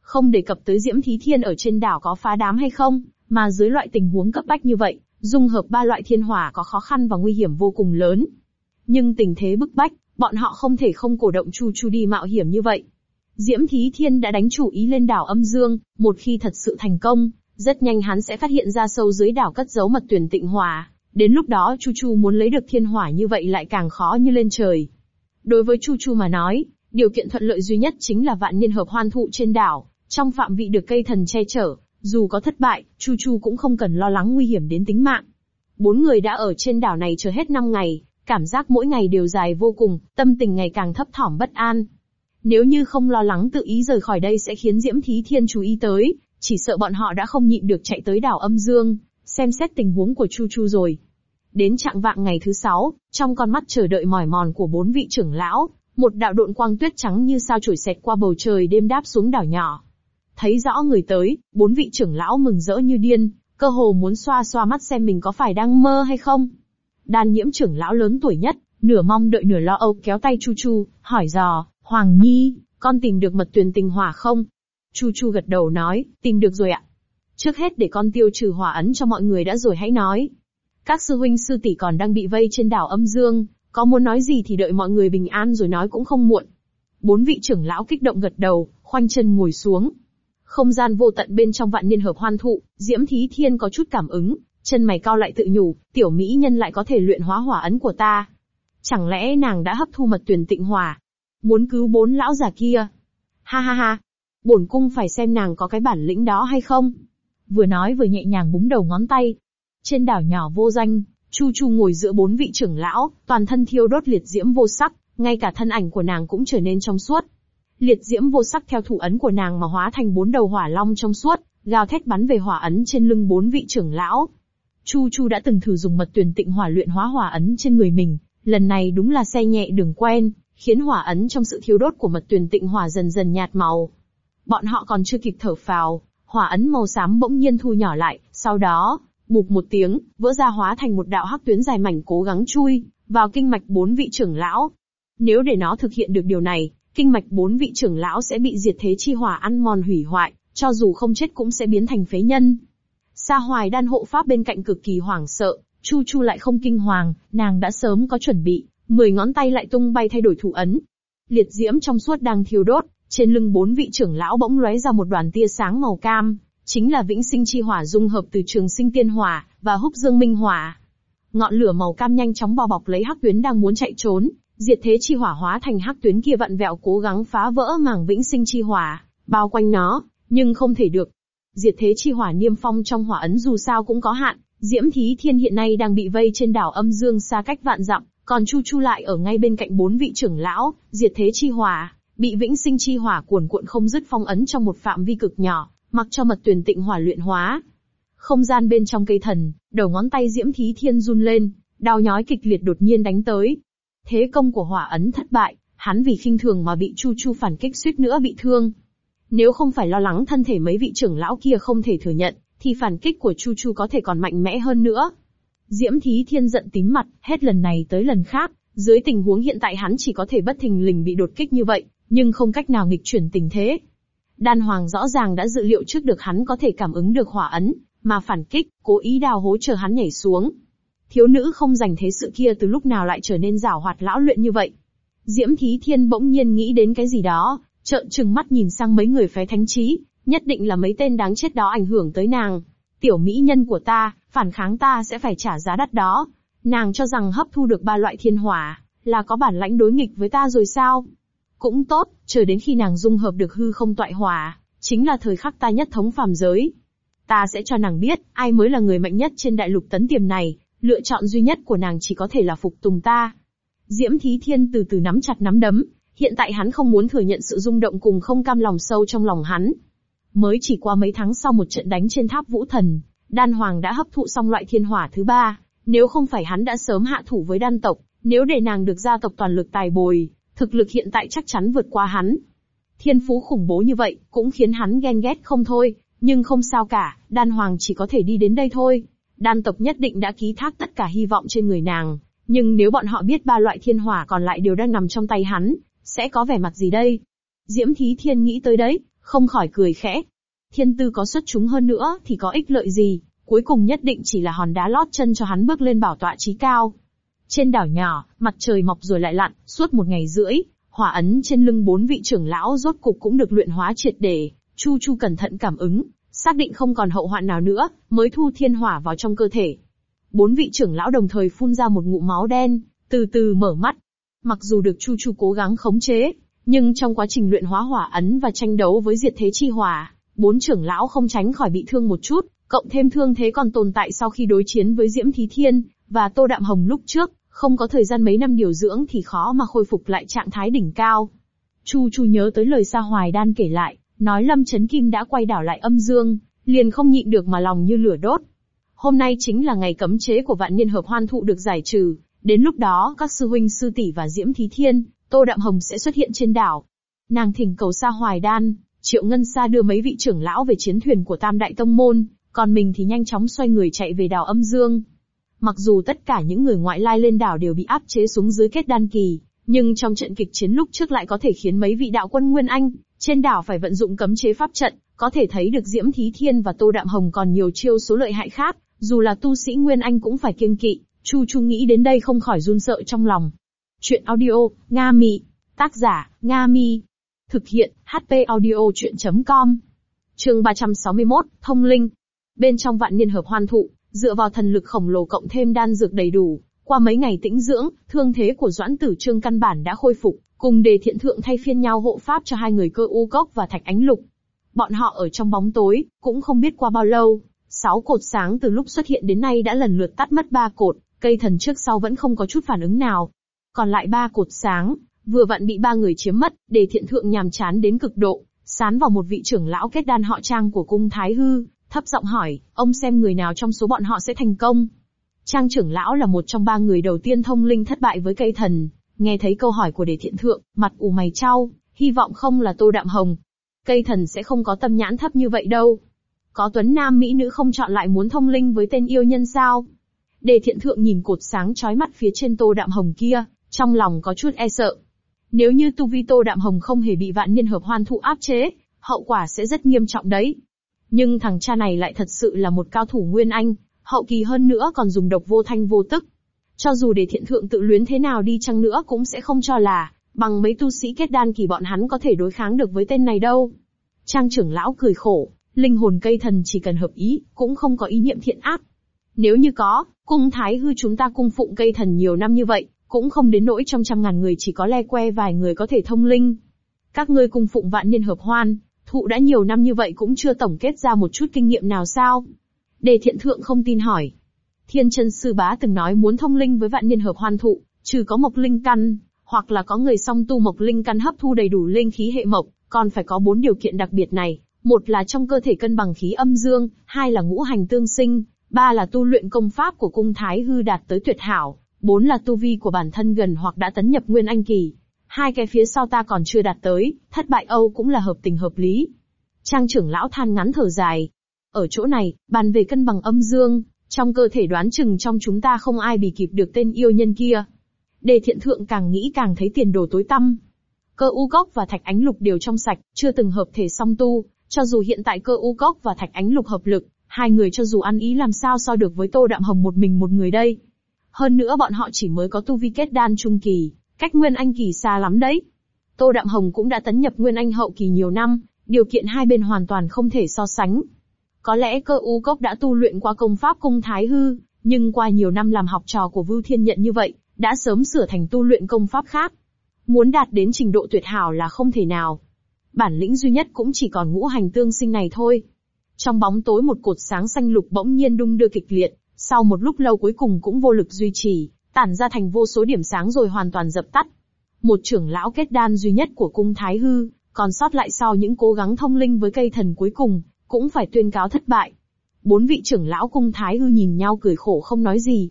Không đề cập tới Diễm Thí Thiên ở trên đảo có phá đám hay không, mà dưới loại tình huống cấp bách như vậy, dung hợp ba loại thiên hỏa có khó khăn và nguy hiểm vô cùng lớn. Nhưng tình thế bức bách, bọn họ không thể không cổ động Chu Chu đi mạo hiểm như vậy. Diễm Thí Thiên đã đánh chủ ý lên đảo âm dương, một khi thật sự thành công, rất nhanh hắn sẽ phát hiện ra sâu dưới đảo cất giấu mật tuyển tịnh hỏa. Đến lúc đó Chu Chu muốn lấy được thiên hỏa như vậy lại càng khó như lên trời. Đối với Chu Chu mà nói, điều kiện thuận lợi duy nhất chính là vạn niên hợp hoan thụ trên đảo, trong phạm vị được cây thần che chở, dù có thất bại, Chu Chu cũng không cần lo lắng nguy hiểm đến tính mạng. Bốn người đã ở trên đảo này chờ hết năm ngày, cảm giác mỗi ngày đều dài vô cùng, tâm tình ngày càng thấp thỏm bất an. Nếu như không lo lắng tự ý rời khỏi đây sẽ khiến Diễm Thí Thiên chú ý tới, chỉ sợ bọn họ đã không nhịn được chạy tới đảo âm dương, xem xét tình huống của Chu Chu rồi. Đến trạng vạng ngày thứ sáu, trong con mắt chờ đợi mỏi mòn của bốn vị trưởng lão, một đạo độn quang tuyết trắng như sao chổi xẹt qua bầu trời đêm đáp xuống đảo nhỏ. Thấy rõ người tới, bốn vị trưởng lão mừng rỡ như điên, cơ hồ muốn xoa xoa mắt xem mình có phải đang mơ hay không. Đan nhiễm trưởng lão lớn tuổi nhất, nửa mong đợi nửa lo âu kéo tay Chu Chu, hỏi dò, Hoàng Nhi, con tìm được mật tuyền tình hỏa không? Chu Chu gật đầu nói, tìm được rồi ạ. Trước hết để con tiêu trừ hỏa ấn cho mọi người đã rồi hãy nói. Các sư huynh sư tỷ còn đang bị vây trên đảo âm dương, có muốn nói gì thì đợi mọi người bình an rồi nói cũng không muộn. Bốn vị trưởng lão kích động gật đầu, khoanh chân ngồi xuống. Không gian vô tận bên trong vạn niên hợp hoan thụ, Diễm Thí Thiên có chút cảm ứng, chân mày cao lại tự nhủ, tiểu mỹ nhân lại có thể luyện hóa hỏa ấn của ta. Chẳng lẽ nàng đã hấp thu mật tuyển tịnh hỏa? Muốn cứu bốn lão già kia? Ha ha ha, bổn cung phải xem nàng có cái bản lĩnh đó hay không. Vừa nói vừa nhẹ nhàng búng đầu ngón tay. Trên đảo nhỏ vô danh, Chu Chu ngồi giữa bốn vị trưởng lão, toàn thân thiêu đốt liệt diễm vô sắc, ngay cả thân ảnh của nàng cũng trở nên trong suốt. Liệt diễm vô sắc theo thủ ấn của nàng mà hóa thành bốn đầu hỏa long trong suốt, gào thét bắn về hỏa ấn trên lưng bốn vị trưởng lão. Chu Chu đã từng thử dùng mật tuyển tịnh hỏa luyện hóa hỏa ấn trên người mình, lần này đúng là xe nhẹ đường quen, khiến hỏa ấn trong sự thiếu đốt của mật tuyển tịnh hỏa dần dần nhạt màu. Bọn họ còn chưa kịp thở phào, hỏa ấn màu xám bỗng nhiên thu nhỏ lại, sau đó, bụp một tiếng, vỡ ra hóa thành một đạo hắc tuyến dài mảnh cố gắng chui vào kinh mạch bốn vị trưởng lão. Nếu để nó thực hiện được điều này, kinh mạch bốn vị trưởng lão sẽ bị diệt thế chi hỏa ăn mòn hủy hoại, cho dù không chết cũng sẽ biến thành phế nhân. Sa Hoài đan hộ pháp bên cạnh cực kỳ hoảng sợ, Chu Chu lại không kinh hoàng, nàng đã sớm có chuẩn bị, mười ngón tay lại tung bay thay đổi thủ ấn. Liệt diễm trong suốt đang thiêu đốt, trên lưng bốn vị trưởng lão bỗng lóe ra một đoàn tia sáng màu cam, chính là vĩnh sinh chi hỏa dung hợp từ trường sinh tiên hỏa và húc dương minh hỏa. ngọn lửa màu cam nhanh chóng bao bọc lấy hắc tuyến đang muốn chạy trốn, diệt thế chi hỏa hóa thành hắc tuyến kia vặn vẹo cố gắng phá vỡ màng vĩnh sinh chi hỏa, bao quanh nó, nhưng không thể được. Diệt thế chi hỏa niêm phong trong hỏa ấn dù sao cũng có hạn, Diễm Thí Thiên hiện nay đang bị vây trên đảo âm dương xa cách vạn dặm, còn Chu Chu lại ở ngay bên cạnh bốn vị trưởng lão, diệt thế chi hỏa, bị vĩnh sinh chi hỏa cuồn cuộn không dứt phong ấn trong một phạm vi cực nhỏ, mặc cho mật tuyển tịnh hỏa luyện hóa. Không gian bên trong cây thần, đầu ngón tay Diễm Thí Thiên run lên, đau nhói kịch liệt đột nhiên đánh tới. Thế công của hỏa ấn thất bại, hắn vì khinh thường mà bị Chu Chu phản kích suýt nữa bị thương. Nếu không phải lo lắng thân thể mấy vị trưởng lão kia không thể thừa nhận, thì phản kích của Chu Chu có thể còn mạnh mẽ hơn nữa. Diễm Thí Thiên giận tím mặt, hết lần này tới lần khác, dưới tình huống hiện tại hắn chỉ có thể bất thình lình bị đột kích như vậy, nhưng không cách nào nghịch chuyển tình thế. Đan Hoàng rõ ràng đã dự liệu trước được hắn có thể cảm ứng được hỏa ấn, mà phản kích, cố ý đào hố chờ hắn nhảy xuống. Thiếu nữ không dành thế sự kia từ lúc nào lại trở nên giảo hoạt lão luyện như vậy. Diễm Thí Thiên bỗng nhiên nghĩ đến cái gì đó, trợn trừng mắt nhìn sang mấy người phái thánh trí, nhất định là mấy tên đáng chết đó ảnh hưởng tới nàng. Tiểu mỹ nhân của ta, phản kháng ta sẽ phải trả giá đắt đó. Nàng cho rằng hấp thu được ba loại thiên hỏa, là có bản lãnh đối nghịch với ta rồi sao? Cũng tốt, chờ đến khi nàng dung hợp được hư không tọa hỏa, chính là thời khắc ta nhất thống phàm giới. Ta sẽ cho nàng biết, ai mới là người mạnh nhất trên đại lục tấn tiềm này, lựa chọn duy nhất của nàng chỉ có thể là phục tùng ta. Diễm Thí Thiên từ từ nắm chặt nắm đấm, hiện tại hắn không muốn thừa nhận sự rung động cùng không cam lòng sâu trong lòng hắn. Mới chỉ qua mấy tháng sau một trận đánh trên tháp vũ thần, đan hoàng đã hấp thụ xong loại thiên hỏa thứ ba, nếu không phải hắn đã sớm hạ thủ với đan tộc, nếu để nàng được gia tộc toàn lực tài bồi, thực lực hiện tại chắc chắn vượt qua hắn. Thiên phú khủng bố như vậy, cũng khiến hắn ghen ghét không thôi, nhưng không sao cả, đan hoàng chỉ có thể đi đến đây thôi. Đan tộc nhất định đã ký thác tất cả hy vọng trên người nàng, nhưng nếu bọn họ biết ba loại thiên hỏa còn lại đều đang nằm trong tay hắn, sẽ có vẻ mặt gì đây? Diễm Thí Thiên nghĩ tới đấy, không khỏi cười khẽ. Thiên tư có xuất chúng hơn nữa thì có ích lợi gì, cuối cùng nhất định chỉ là hòn đá lót chân cho hắn bước lên bảo tọa trí cao. Trên đảo nhỏ, mặt trời mọc rồi lại lặn, suốt một ngày rưỡi, hỏa ấn trên lưng bốn vị trưởng lão rốt cục cũng được luyện hóa triệt để, Chu Chu cẩn thận cảm ứng, xác định không còn hậu hoạn nào nữa, mới thu thiên hỏa vào trong cơ thể. Bốn vị trưởng lão đồng thời phun ra một ngụm máu đen, từ từ mở mắt. Mặc dù được Chu Chu cố gắng khống chế, nhưng trong quá trình luyện hóa hỏa ấn và tranh đấu với diệt thế chi hỏa, bốn trưởng lão không tránh khỏi bị thương một chút, cộng thêm thương thế còn tồn tại sau khi đối chiến với Diễm Thí Thiên và Tô Đạm Hồng lúc trước, không có thời gian mấy năm điều dưỡng thì khó mà khôi phục lại trạng thái đỉnh cao. Chu Chu nhớ tới lời Sa Hoài Đan kể lại, nói Lâm Chấn Kim đã quay đảo lại âm dương, liền không nhịn được mà lòng như lửa đốt. Hôm nay chính là ngày cấm chế của vạn niên hợp hoan thụ được giải trừ, đến lúc đó các sư huynh sư tỷ và Diễm Thí Thiên, Tô Đạm Hồng sẽ xuất hiện trên đảo. Nàng thỉnh cầu Sa Hoài Đan, Triệu Ngân Sa đưa mấy vị trưởng lão về chiến thuyền của Tam Đại Tông Môn, còn mình thì nhanh chóng xoay người chạy về đảo âm dương. Mặc dù tất cả những người ngoại lai lên đảo đều bị áp chế xuống dưới kết đan kỳ, nhưng trong trận kịch chiến lúc trước lại có thể khiến mấy vị đạo quân Nguyên Anh, trên đảo phải vận dụng cấm chế pháp trận, có thể thấy được Diễm Thí Thiên và Tô Đạm Hồng còn nhiều chiêu số lợi hại khác, dù là tu sĩ Nguyên Anh cũng phải kiêng kỵ, Chu Chu nghĩ đến đây không khỏi run sợ trong lòng. Chuyện audio, Nga Mi. Tác giả, Nga Mi. Thực hiện, HP audio chuyện.com. Trường 361, Thông Linh. Bên trong vạn niên hợp hoan thụ, dựa vào thần lực khổng lồ cộng thêm đan dược đầy đủ, qua mấy ngày tĩnh dưỡng, thương thế của Doãn Tử Trương căn bản đã khôi phục, cùng đề thiện thượng thay phiên nhau hộ pháp cho hai người cơ u cốc và thạch ánh lục. Bọn họ ở trong bóng tối, cũng không biết qua bao lâu, sáu cột sáng từ lúc xuất hiện đến nay đã lần lượt tắt mất ba cột, cây thần trước sau vẫn không có chút phản ứng nào. Còn lại ba cột sáng, vừa vặn bị ba người chiếm mất, đề thiện thượng nhàm chán đến cực độ, sán vào một vị trưởng lão kết đan họ trang của cung Thái Hư, thấp giọng hỏi, ông xem người nào trong số bọn họ sẽ thành công. Trang trưởng lão là một trong ba người đầu tiên thông linh thất bại với cây thần, nghe thấy câu hỏi của đề thiện thượng, mặt ủ mày trao, hy vọng không là tô đạm hồng. Cây thần sẽ không có tâm nhãn thấp như vậy đâu. Có tuấn nam mỹ nữ không chọn lại muốn thông linh với tên yêu nhân sao? Đề thiện thượng nhìn cột sáng chói mắt phía trên tô đạm hồng kia, trong lòng có chút e sợ. Nếu như tu vi tô đạm hồng không hề bị vạn niên hợp hoan thụ áp chế, hậu quả sẽ rất nghiêm trọng đấy. Nhưng thằng cha này lại thật sự là một cao thủ nguyên anh, hậu kỳ hơn nữa còn dùng độc vô thanh vô tức. Cho dù để thiện thượng tự luyến thế nào đi chăng nữa cũng sẽ không cho là, bằng mấy tu sĩ kết đan kỳ bọn hắn có thể đối kháng được với tên này đâu. Trang trưởng lão cười khổ, linh hồn cây thần chỉ cần hợp ý, cũng không có ý niệm thiện ác. Nếu như có, cung thái hư chúng ta cung phụng cây thần nhiều năm như vậy, cũng không đến nỗi trong trăm ngàn người chỉ có le que vài người có thể thông linh. Các ngươi cung phụng vạn niên hợp hoan, thụ đã nhiều năm như vậy cũng chưa tổng kết ra một chút kinh nghiệm nào sao? Đề thiện thượng không tin hỏi. Thiên chân sư bá từng nói muốn thông linh với vạn niên hợp hoan thụ, trừ có mộc linh căn, hoặc là có người song tu mộc linh căn hấp thu đầy đủ linh khí hệ mộc, còn phải có bốn điều kiện đặc biệt này. Một là trong cơ thể cân bằng khí âm dương, hai là ngũ hành tương sinh, ba là tu luyện công pháp của cung thái hư đạt tới tuyệt hảo, bốn là tu vi của bản thân gần hoặc đã tấn nhập nguyên anh kỳ. Hai cái phía sau ta còn chưa đạt tới, thất bại Âu cũng là hợp tình hợp lý. Trang trưởng lão than ngắn thở dài. Ở chỗ này, bàn về cân bằng âm dương, trong cơ thể đoán chừng trong chúng ta không ai bị kịp được tên yêu nhân kia. Đề thiện thượng càng nghĩ càng thấy tiền đồ tối tăm. Cơ u cốc và thạch ánh lục đều trong sạch, chưa từng hợp thể song tu, cho dù hiện tại cơ u cốc và thạch ánh lục hợp lực, hai người cho dù ăn ý làm sao so được với tô đạm hồng một mình một người đây. Hơn nữa bọn họ chỉ mới có tu vi kết đan trung kỳ, cách nguyên anh kỳ xa lắm đấy. Tô đạm hồng cũng đã tấn nhập nguyên anh hậu kỳ nhiều năm, điều kiện hai bên hoàn toàn không thể so sánh. Có lẽ cơ u cốc đã tu luyện qua công pháp cung thái hư, nhưng qua nhiều năm làm học trò của Vưu Thiên Nhận như vậy, đã sớm sửa thành tu luyện công pháp khác. Muốn đạt đến trình độ tuyệt hảo là không thể nào. Bản lĩnh duy nhất cũng chỉ còn ngũ hành tương sinh này thôi. Trong bóng tối một cột sáng xanh lục bỗng nhiên đung đưa kịch liệt, sau một lúc lâu cuối cùng cũng vô lực duy trì, tản ra thành vô số điểm sáng rồi hoàn toàn dập tắt. Một trưởng lão kết đan duy nhất của cung Thái Hư, còn sót lại sau những cố gắng thông linh với cây thần cuối cùng, cũng phải tuyên cáo thất bại. Bốn vị trưởng lão cung Thái Hư nhìn nhau cười khổ không nói gì.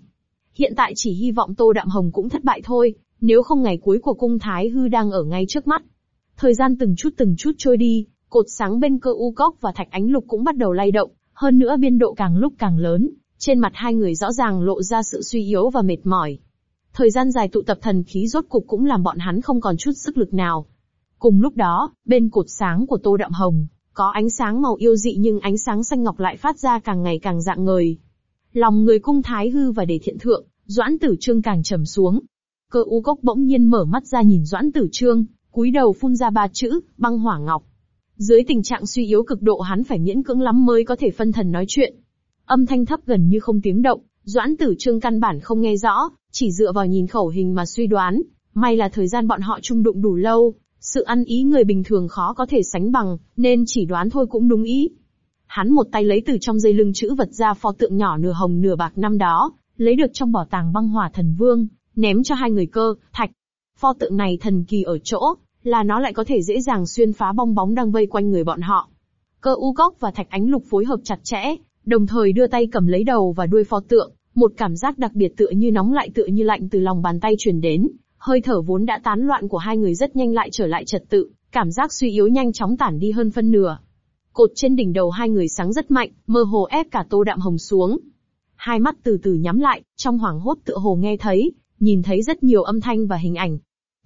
Hiện tại chỉ hy vọng Tô Đạm Hồng cũng thất bại thôi, nếu không ngày cuối của cung Thái Hư đang ở ngay trước mắt. Thời gian từng chút từng chút trôi đi, cột sáng bên cơ u cốc và thạch ánh lục cũng bắt đầu lay động, hơn nữa biên độ càng lúc càng lớn, trên mặt hai người rõ ràng lộ ra sự suy yếu và mệt mỏi. Thời gian dài tụ tập thần khí rốt cục cũng làm bọn hắn không còn chút sức lực nào. Cùng lúc đó, bên cột sáng của Tô Đạm Hồng, có ánh sáng màu yêu dị nhưng ánh sáng xanh ngọc lại phát ra càng ngày càng dạng ngời. Lòng người cung thái hư và để thiện thượng, Doãn Tử Trương càng trầm xuống. Cơ u cốc bỗng nhiên mở mắt ra nhìn Doãn Tử Trương, cúi đầu phun ra ba chữ, băng hỏa ngọc. Dưới tình trạng suy yếu cực độ hắn phải miễn cưỡng lắm mới có thể phân thần nói chuyện. Âm thanh thấp gần như không tiếng động, Doãn Tử Trương căn bản không nghe rõ, chỉ dựa vào nhìn khẩu hình mà suy đoán. May là thời gian bọn họ chung đụng đủ lâu, sự ăn ý người bình thường khó có thể sánh bằng, nên chỉ đoán thôi cũng đúng ý. Hắn một tay lấy từ trong dây lưng chữ vật ra pho tượng nhỏ nửa hồng nửa bạc năm đó, lấy được trong bảo tàng băng hỏa thần vương, ném cho hai người cơ, thạch. Pho tượng này thần kỳ ở chỗ, là nó lại có thể dễ dàng xuyên phá bong bóng đang vây quanh người bọn họ. Cơ u cốc và thạch ánh lục phối hợp chặt chẽ, đồng thời đưa tay cầm lấy đầu và đuôi pho tượng, một cảm giác đặc biệt tựa như nóng lại tựa như lạnh từ lòng bàn tay truyền đến, hơi thở vốn đã tán loạn của hai người rất nhanh lại trở lại trật tự, cảm giác suy yếu nhanh chóng tản đi hơn phân nửa. Cột trên đỉnh đầu hai người sáng rất mạnh, mơ hồ ép cả tô đạm hồng xuống. Hai mắt từ từ nhắm lại, trong hoảng hốt tựa hồ nghe thấy, nhìn thấy rất nhiều âm thanh và hình ảnh,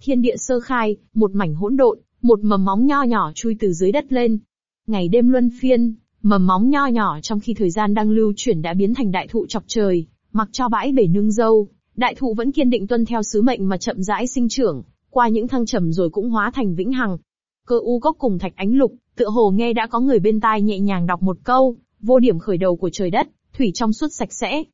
Thiên địa sơ khai, một mảnh hỗn độn, một mầm móng nho nhỏ chui từ dưới đất lên. Ngày đêm luân phiên, mầm móng nho nhỏ trong khi thời gian đang lưu chuyển đã biến thành đại thụ chọc trời, mặc cho bãi bể nương dâu, đại thụ vẫn kiên định tuân theo sứ mệnh mà chậm rãi sinh trưởng, qua những thăng trầm rồi cũng hóa thành vĩnh hằng. Cơ u cốc cùng thạch ánh lục, tựa hồ nghe đã có người bên tai nhẹ nhàng đọc một câu, vô điểm khởi đầu của trời đất, thủy trong suốt sạch sẽ.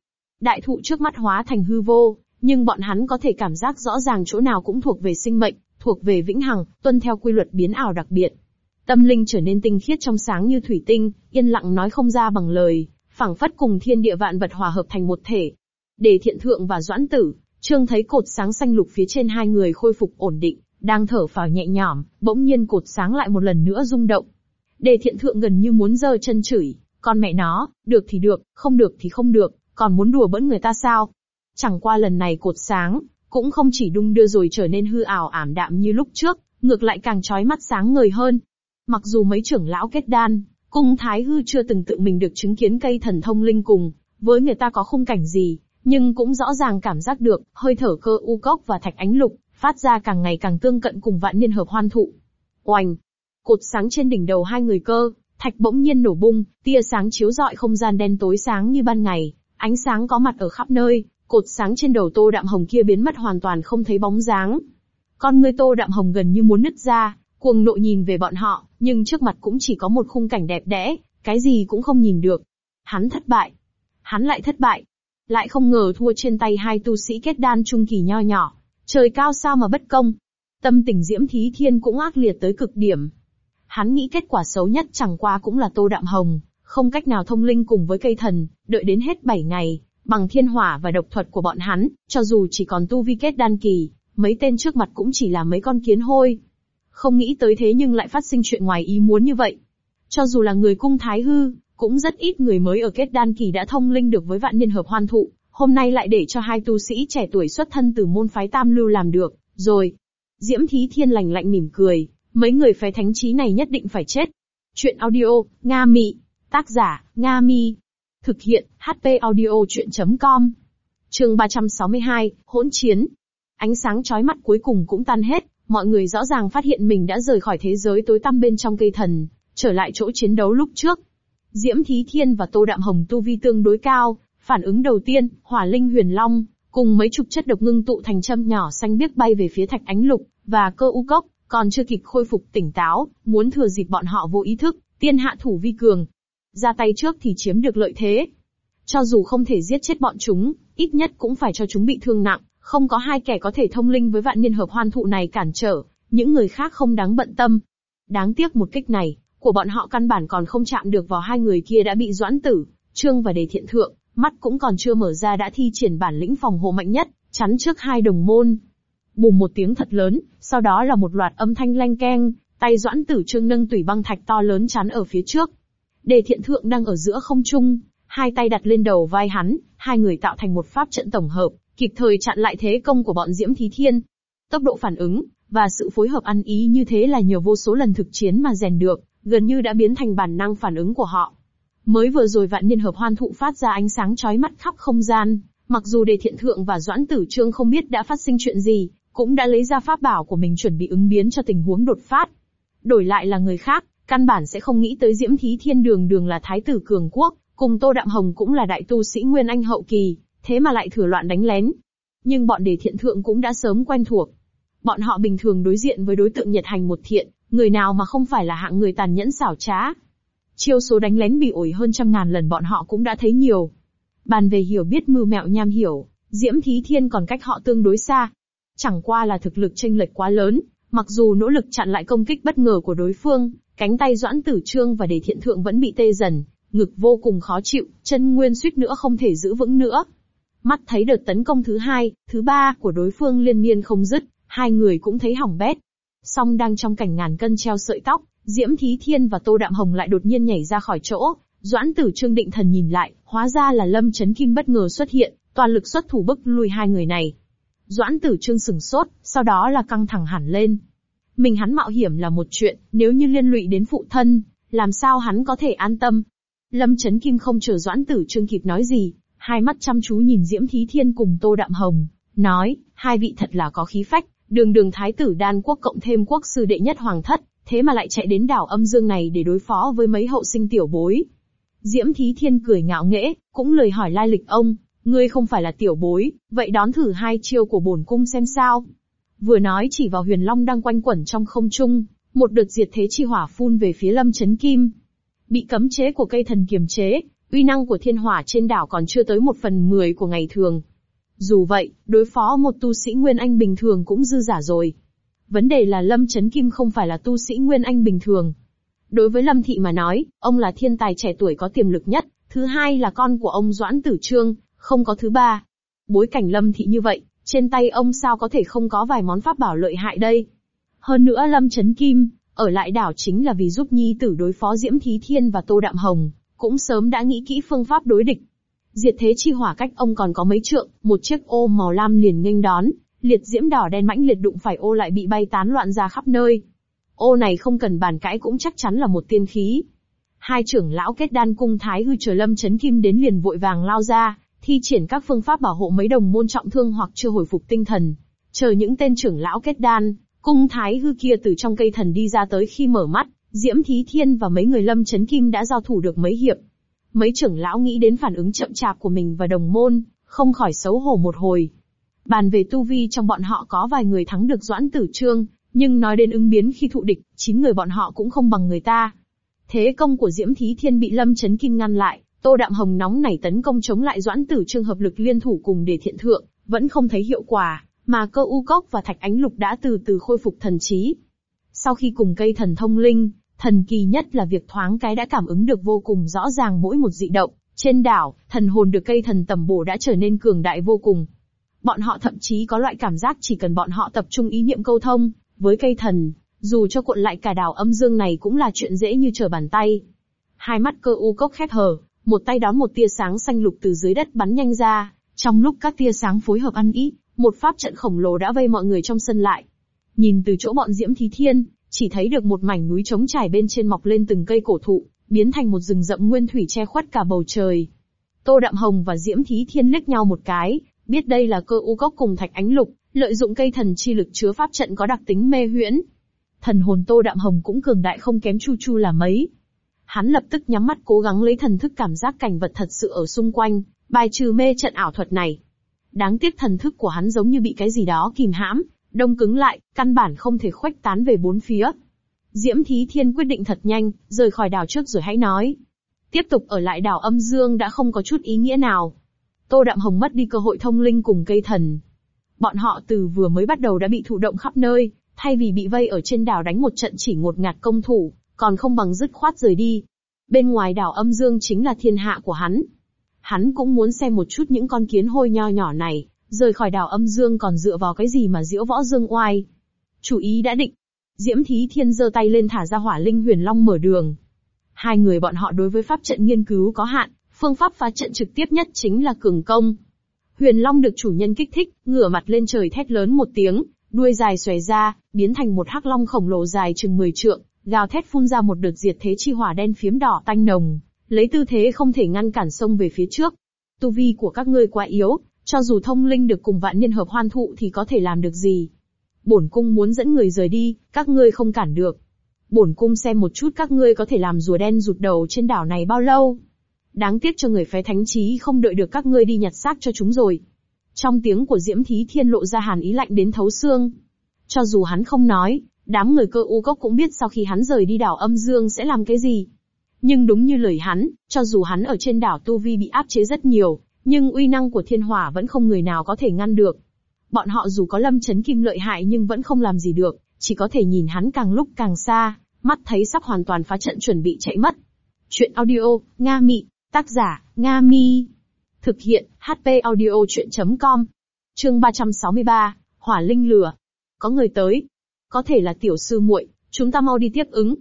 Đại thụ trước mắt hóa thành hư vô, nhưng bọn hắn có thể cảm giác rõ ràng chỗ nào cũng thuộc về sinh mệnh, thuộc về vĩnh hằng, tuân theo quy luật biến ảo đặc biệt. Tâm linh trở nên tinh khiết trong sáng như thủy tinh, yên lặng nói không ra bằng lời, phảng phất cùng thiên địa vạn vật hòa hợp thành một thể. Đề thiện thượng và doãn tử, trương thấy cột sáng xanh lục phía trên hai người khôi phục ổn định, đang thở phào nhẹ nhõm, bỗng nhiên cột sáng lại một lần nữa rung động. Đề thiện thượng gần như muốn giơ chân chửi, con mẹ nó, được thì được, không được thì không được, còn muốn đùa bỡn người ta sao? Chẳng qua lần này cột sáng, cũng không chỉ đung đưa rồi trở nên hư ảo ảm đạm như lúc trước, ngược lại càng trói mắt sáng ngời hơn. Mặc dù mấy trưởng lão kết đan, cung thái hư chưa từng tự mình được chứng kiến cây thần thông linh cùng, với người ta có khung cảnh gì, nhưng cũng rõ ràng cảm giác được, hơi thở cơ u cốc và thạch ánh lục, phát ra càng ngày càng tương cận cùng vạn niên hợp hoan thụ. Oanh! Cột sáng trên đỉnh đầu hai người cơ, thạch bỗng nhiên nổ bung, tia sáng chiếu rọi không gian đen tối sáng như ban ngày, ánh sáng có mặt ở khắp nơi, Cột sáng trên đầu tô đạm hồng kia biến mất hoàn toàn không thấy bóng dáng. Con người tô đạm hồng gần như muốn nứt ra, cuồng nộ nhìn về bọn họ, nhưng trước mặt cũng chỉ có một khung cảnh đẹp đẽ, cái gì cũng không nhìn được. Hắn thất bại. Hắn lại thất bại. Lại không ngờ thua trên tay hai tu sĩ kết đan trung kỳ nho nhỏ. Trời cao sao mà bất công. Tâm tình Diễm Thí Thiên cũng ác liệt tới cực điểm. Hắn nghĩ kết quả xấu nhất chẳng qua cũng là Tô Đạm Hồng, không cách nào thông linh cùng với cây thần, đợi đến hết 7 ngày, bằng thiên hỏa và độc thuật của bọn hắn, cho dù chỉ còn tu vi kết đan kỳ, mấy tên trước mặt cũng chỉ là mấy con kiến hôi. Không nghĩ tới thế nhưng lại phát sinh chuyện ngoài ý muốn như vậy. Cho dù là người cung thái hư, cũng rất ít người mới ở kết đan kỳ đã thông linh được với vạn niên hợp hoan thụ, hôm nay lại để cho hai tu sĩ trẻ tuổi xuất thân từ môn phái tam lưu làm được, rồi. Diễm Thí Thiên lành lạnh mỉm cười, mấy người phái thánh trí này nhất định phải chết. Chuyện audio, Nga Mị. Tác giả, Nga Mi. Thực hiện, HP audio chuyện.com. Trường 362, hỗn chiến. Ánh sáng chói mắt cuối cùng cũng tan hết, mọi người rõ ràng phát hiện mình đã rời khỏi thế giới tối tăm bên trong cây thần, trở lại chỗ chiến đấu lúc trước. Diễm Thí Thiên và Tô Đạm Hồng tu vi tương đối cao, phản ứng đầu tiên, Hỏa Linh Huyền Long, cùng mấy chục chất độc ngưng tụ thành châm nhỏ xanh biếc bay về phía Thạch Ánh Lục và Cơ U Cốc, còn chưa kịp khôi phục tỉnh táo, muốn thừa dịp bọn họ vô ý thức, tiên hạ thủ vi cường. Ra tay trước thì chiếm được lợi thế. Cho dù không thể giết chết bọn chúng, ít nhất cũng phải cho chúng bị thương nặng, không có hai kẻ có thể thông linh với vạn niên hợp hoan thụ này cản trở, những người khác không đáng bận tâm. Đáng tiếc một kích này, của bọn họ căn bản còn không chạm được vào hai người kia đã bị doãn tử, trương và đề thiện thượng, mắt cũng còn chưa mở ra đã thi triển bản lĩnh phòng hộ mạnh nhất, chắn trước hai đồng môn. Bùm một tiếng thật lớn, sau đó là một loạt âm thanh lanh keng, tay doãn tử trương nâng tủy băng thạch to lớn chắn ở phía trước. Đề thiện thượng đang ở giữa không trung, hai tay đặt lên đầu vai hắn, hai người tạo thành một pháp trận tổng hợp, kịp thời chặn lại thế công của bọn Diễm Thí Thiên. Tốc độ phản ứng, và sự phối hợp ăn ý như thế là nhờ vô số lần thực chiến mà rèn được, gần như đã biến thành bản năng phản ứng của họ. Mới vừa rồi vạn niên hợp hoan thụ phát ra ánh sáng chói mắt khắp không gian, mặc dù đề thiện thượng và doãn tử trương không biết đã phát sinh chuyện gì, cũng đã lấy ra pháp bảo của mình chuẩn bị ứng biến cho tình huống đột phát. Đổi lại là người khác, căn bản sẽ không nghĩ tới Diễm Thí Thiên Đường Đường là thái tử cường quốc, cùng Tô Đạm Hồng cũng là đại tu sĩ Nguyên Anh hậu kỳ, thế mà lại thừa loạn đánh lén. Nhưng bọn đề thiện thượng cũng đã sớm quen thuộc. Bọn họ bình thường đối diện với đối tượng nhiệt hành một thiện, người nào mà không phải là hạng người tàn nhẫn xảo trá. Chiêu số đánh lén bị ổi hơn trăm ngàn lần bọn họ cũng đã thấy nhiều. Bàn về hiểu biết mưu mẹo nham hiểu, Diễm Thí Thiên còn cách họ tương đối xa. Chẳng qua là thực lực chênh lệch quá lớn, mặc dù nỗ lực chặn lại công kích bất ngờ của đối phương, cánh tay Doãn Tử Trương và Đề Thiện Thượng vẫn bị tê dần, ngực vô cùng khó chịu, chân nguyên suýt nữa không thể giữ vững nữa. Mắt thấy đợt tấn công thứ hai, thứ ba của đối phương liên miên không dứt, hai người cũng thấy hỏng bét. Song đang trong cảnh ngàn cân treo sợi tóc, Diễm Thí Thiên và Tô Đạm Hồng lại đột nhiên nhảy ra khỏi chỗ, Doãn Tử Trương định thần nhìn lại, hóa ra là Lâm Chấn Kim bất ngờ xuất hiện, toàn lực xuất thủ bức lui hai người này. Doãn Tử Trương sừng sốt, sau đó là căng thẳng hẳn lên. Mình hắn mạo hiểm là một chuyện, nếu như liên lụy đến phụ thân, làm sao hắn có thể an tâm? Lâm Chấn Kim không chờ Doãn Tử Trương kịp nói gì, hai mắt chăm chú nhìn Diễm Thí Thiên cùng Tô Đạm Hồng, nói, hai vị thật là có khí phách, đường đường thái tử đan quốc cộng thêm quốc sư đệ nhất hoàng thất, thế mà lại chạy đến đảo âm dương này để đối phó với mấy hậu sinh tiểu bối. Diễm Thí Thiên cười ngạo nghễ, cũng lời hỏi lai lịch ông, ngươi không phải là tiểu bối, vậy đón thử hai chiêu của bổn cung xem sao. Vừa nói chỉ vào huyền long đang quanh quẩn trong không trung, một đợt diệt thế chi hỏa phun về phía lâm chấn kim. Bị cấm chế của cây thần kiềm chế, uy năng của thiên hỏa trên đảo còn chưa tới một phần mười của ngày thường. Dù vậy, đối phó một tu sĩ Nguyên Anh bình thường cũng dư giả rồi. Vấn đề là Lâm Chấn Kim không phải là tu sĩ Nguyên Anh bình thường. Đối với Lâm Thị mà nói, ông là thiên tài trẻ tuổi có tiềm lực nhất, thứ hai là con của ông Doãn Tử Trương, không có thứ ba. Bối cảnh Lâm Thị như vậy, trên tay ông sao có thể không có vài món pháp bảo lợi hại đây. Hơn nữa Lâm Chấn Kim, ở lại đảo chính là vì giúp nhi tử đối phó Diễm Thí Thiên và Tô Đạm Hồng, cũng sớm đã nghĩ kỹ phương pháp đối địch. Diệt thế chi hỏa cách ông còn có mấy trượng, một chiếc ô màu lam liền nghênh đón, liệt diễm đỏ đen mãnh liệt đụng phải ô lại bị bay tán loạn ra khắp nơi. Ô này không cần bàn cãi cũng chắc chắn là một tiên khí. Hai trưởng lão kết đan cung thái hư trời lâm chấn kim đến liền vội vàng lao ra, thi triển các phương pháp bảo hộ mấy đồng môn trọng thương hoặc chưa hồi phục tinh thần. Chờ những tên trưởng lão kết đan, cung thái hư kia từ trong cây thần đi ra tới khi mở mắt, Diễm Thí Thiên và mấy người lâm chấn kim đã giao thủ được mấy hiệp. Mấy trưởng lão nghĩ đến phản ứng chậm chạp của mình và đồng môn, không khỏi xấu hổ một hồi. Bàn về tu vi trong bọn họ có vài người thắng được Doãn Tử Trương, nhưng nói đến ứng biến khi thụ địch, chín người bọn họ cũng không bằng người ta. Thế công của Diễm Thí Thiên bị Lâm Chấn Kim ngăn lại, Tô Đạm Hồng nóng nảy tấn công chống lại Doãn Tử Trương hợp lực liên thủ cùng để thiện thượng, vẫn không thấy hiệu quả, mà cơ u cốc và thạch ánh lục đã từ từ khôi phục thần trí. Sau khi cùng cây thần thông linh, thần kỳ nhất là việc thoáng cái đã cảm ứng được vô cùng rõ ràng mỗi một dị động. Trên đảo, thần hồn được cây thần tầm bổ đã trở nên cường đại vô cùng. Bọn họ thậm chí có loại cảm giác chỉ cần bọn họ tập trung ý niệm câu thông, với cây thần, dù cho cuộn lại cả đảo âm dương này cũng là chuyện dễ như trở bàn tay. Hai mắt cơ u cốc khép hờ, một tay đón một tia sáng xanh lục từ dưới đất bắn nhanh ra, trong lúc các tia sáng phối hợp ăn ý, một pháp trận khổng lồ đã vây mọi người trong sân lại. Nhìn từ chỗ bọn Diễm Thí Thiên, chỉ thấy được một mảnh núi trống trải bên trên mọc lên từng cây cổ thụ, biến thành một rừng rậm nguyên thủy che khuất cả bầu trời. Tô Đạm Hồng và Diễm Thí Thiên liếc nhau một cái, biết đây là cơ u cốc cùng thạch ánh lục, lợi dụng cây thần chi lực chứa pháp trận có đặc tính mê huyễn. Thần hồn Tô Đạm Hồng cũng cường đại không kém Chu Chu là mấy. Hắn lập tức nhắm mắt cố gắng lấy thần thức cảm giác cảnh vật thật sự ở xung quanh, bài trừ mê trận ảo thuật này. Đáng tiếc thần thức của hắn giống như bị cái gì đó kìm hãm, đông cứng lại, căn bản không thể khuếch tán về bốn phía. Diễm Thí Thiên quyết định thật nhanh, rời khỏi đảo trước rồi hãy nói. Tiếp tục ở lại đảo âm dương đã không có chút ý nghĩa nào. Tô Đạm Hồng mất đi cơ hội thông linh cùng cây thần. Bọn họ từ vừa mới bắt đầu đã bị thụ động khắp nơi, thay vì bị vây ở trên đảo đánh một trận chỉ ngột ngạt công thủ, còn không bằng dứt khoát rời đi. Bên ngoài đảo âm dương chính là thiên hạ của hắn. Hắn cũng muốn xem một chút những con kiến hôi nho nhỏ này, rời khỏi đảo âm dương còn dựa vào cái gì mà diễu võ dương oai. Chủ ý đã định. Diễm Thí Thiên giơ tay lên thả ra hỏa linh huyền long mở đường. Hai người bọn họ đối với pháp trận nghiên cứu có hạn, phương pháp phá trận trực tiếp nhất chính là cường công. Huyền Long được chủ nhân kích thích, ngửa mặt lên trời thét lớn một tiếng, đuôi dài xòe ra, biến thành một hắc long khổng lồ dài chừng 10 trượng, gào thét phun ra một đợt diệt thế chi hỏa đen phiếm đỏ tanh nồng, lấy tư thế không thể ngăn cản sông về phía trước. Tu vi của các ngươi quá yếu, cho dù thông linh được cùng vạn niên hợp hoan thụ thì có thể làm được gì? Bổn cung muốn dẫn người rời đi, các ngươi không cản được. Bổn cung xem một chút các ngươi có thể làm rùa đen rụt đầu trên đảo này bao lâu. Đáng tiếc cho người phái thánh trí không đợi được các ngươi đi nhặt xác cho chúng rồi. Trong tiếng của Diễm Thí Thiên lộ ra hàn ý lạnh đến thấu xương. Cho dù hắn không nói, đám người cơ u cốc cũng biết sau khi hắn rời đi đảo âm dương sẽ làm cái gì. Nhưng đúng như lời hắn, cho dù hắn ở trên đảo Tu Vi bị áp chế rất nhiều, nhưng uy năng của thiên hỏa vẫn không người nào có thể ngăn được. Bọn họ dù có lâm chấn kim lợi hại nhưng vẫn không làm gì được, chỉ có thể nhìn hắn càng lúc càng xa, mắt thấy sắp hoàn toàn phá trận chuẩn bị chạy mất. Chuyện audio, Nga Mị, tác giả, Nga Mi. Thực hiện, HP audio chuyện.com. Chương 363, Hỏa Linh Lửa. Có người tới. Có thể là tiểu sư muội, chúng ta mau đi tiếp ứng.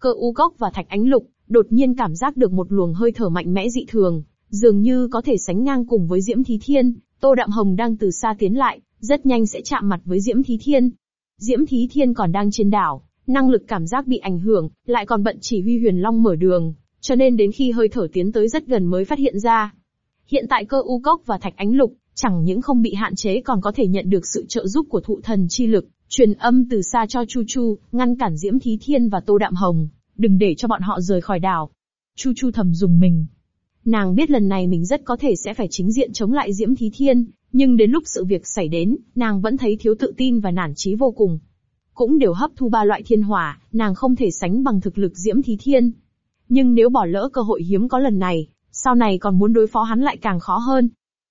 Cơ u cốc và thạch ánh lục, đột nhiên cảm giác được một luồng hơi thở mạnh mẽ dị thường, dường như có thể sánh ngang cùng với Diễm Thí Thiên, Tô Đạm Hồng đang từ xa tiến lại, rất nhanh sẽ chạm mặt với Diễm Thí Thiên. Diễm Thí Thiên còn đang trên đảo, năng lực cảm giác bị ảnh hưởng, lại còn bận chỉ huy huyền long mở đường, cho nên đến khi hơi thở tiến tới rất gần mới phát hiện ra. Hiện tại cơ u cốc và thạch ánh lục, chẳng những không bị hạn chế còn có thể nhận được sự trợ giúp của thụ thần chi lực, truyền âm từ xa cho Chu Chu, ngăn cản Diễm Thí Thiên và Tô Đạm Hồng, đừng để cho bọn họ rời khỏi đảo. Chu Chu thầm dùng mình, Nàng biết lần này mình rất có thể sẽ phải chính diện chống lại Diễm Thí Thiên, nhưng đến lúc sự việc xảy đến, nàng vẫn thấy thiếu tự tin và nản chí vô cùng. Cũng đều hấp thu ba loại thiên hỏa, nàng không thể sánh bằng thực lực Diễm Thí Thiên. Nhưng nếu bỏ lỡ cơ hội hiếm có lần này, sau này còn muốn đối phó hắn lại càng khó hơn.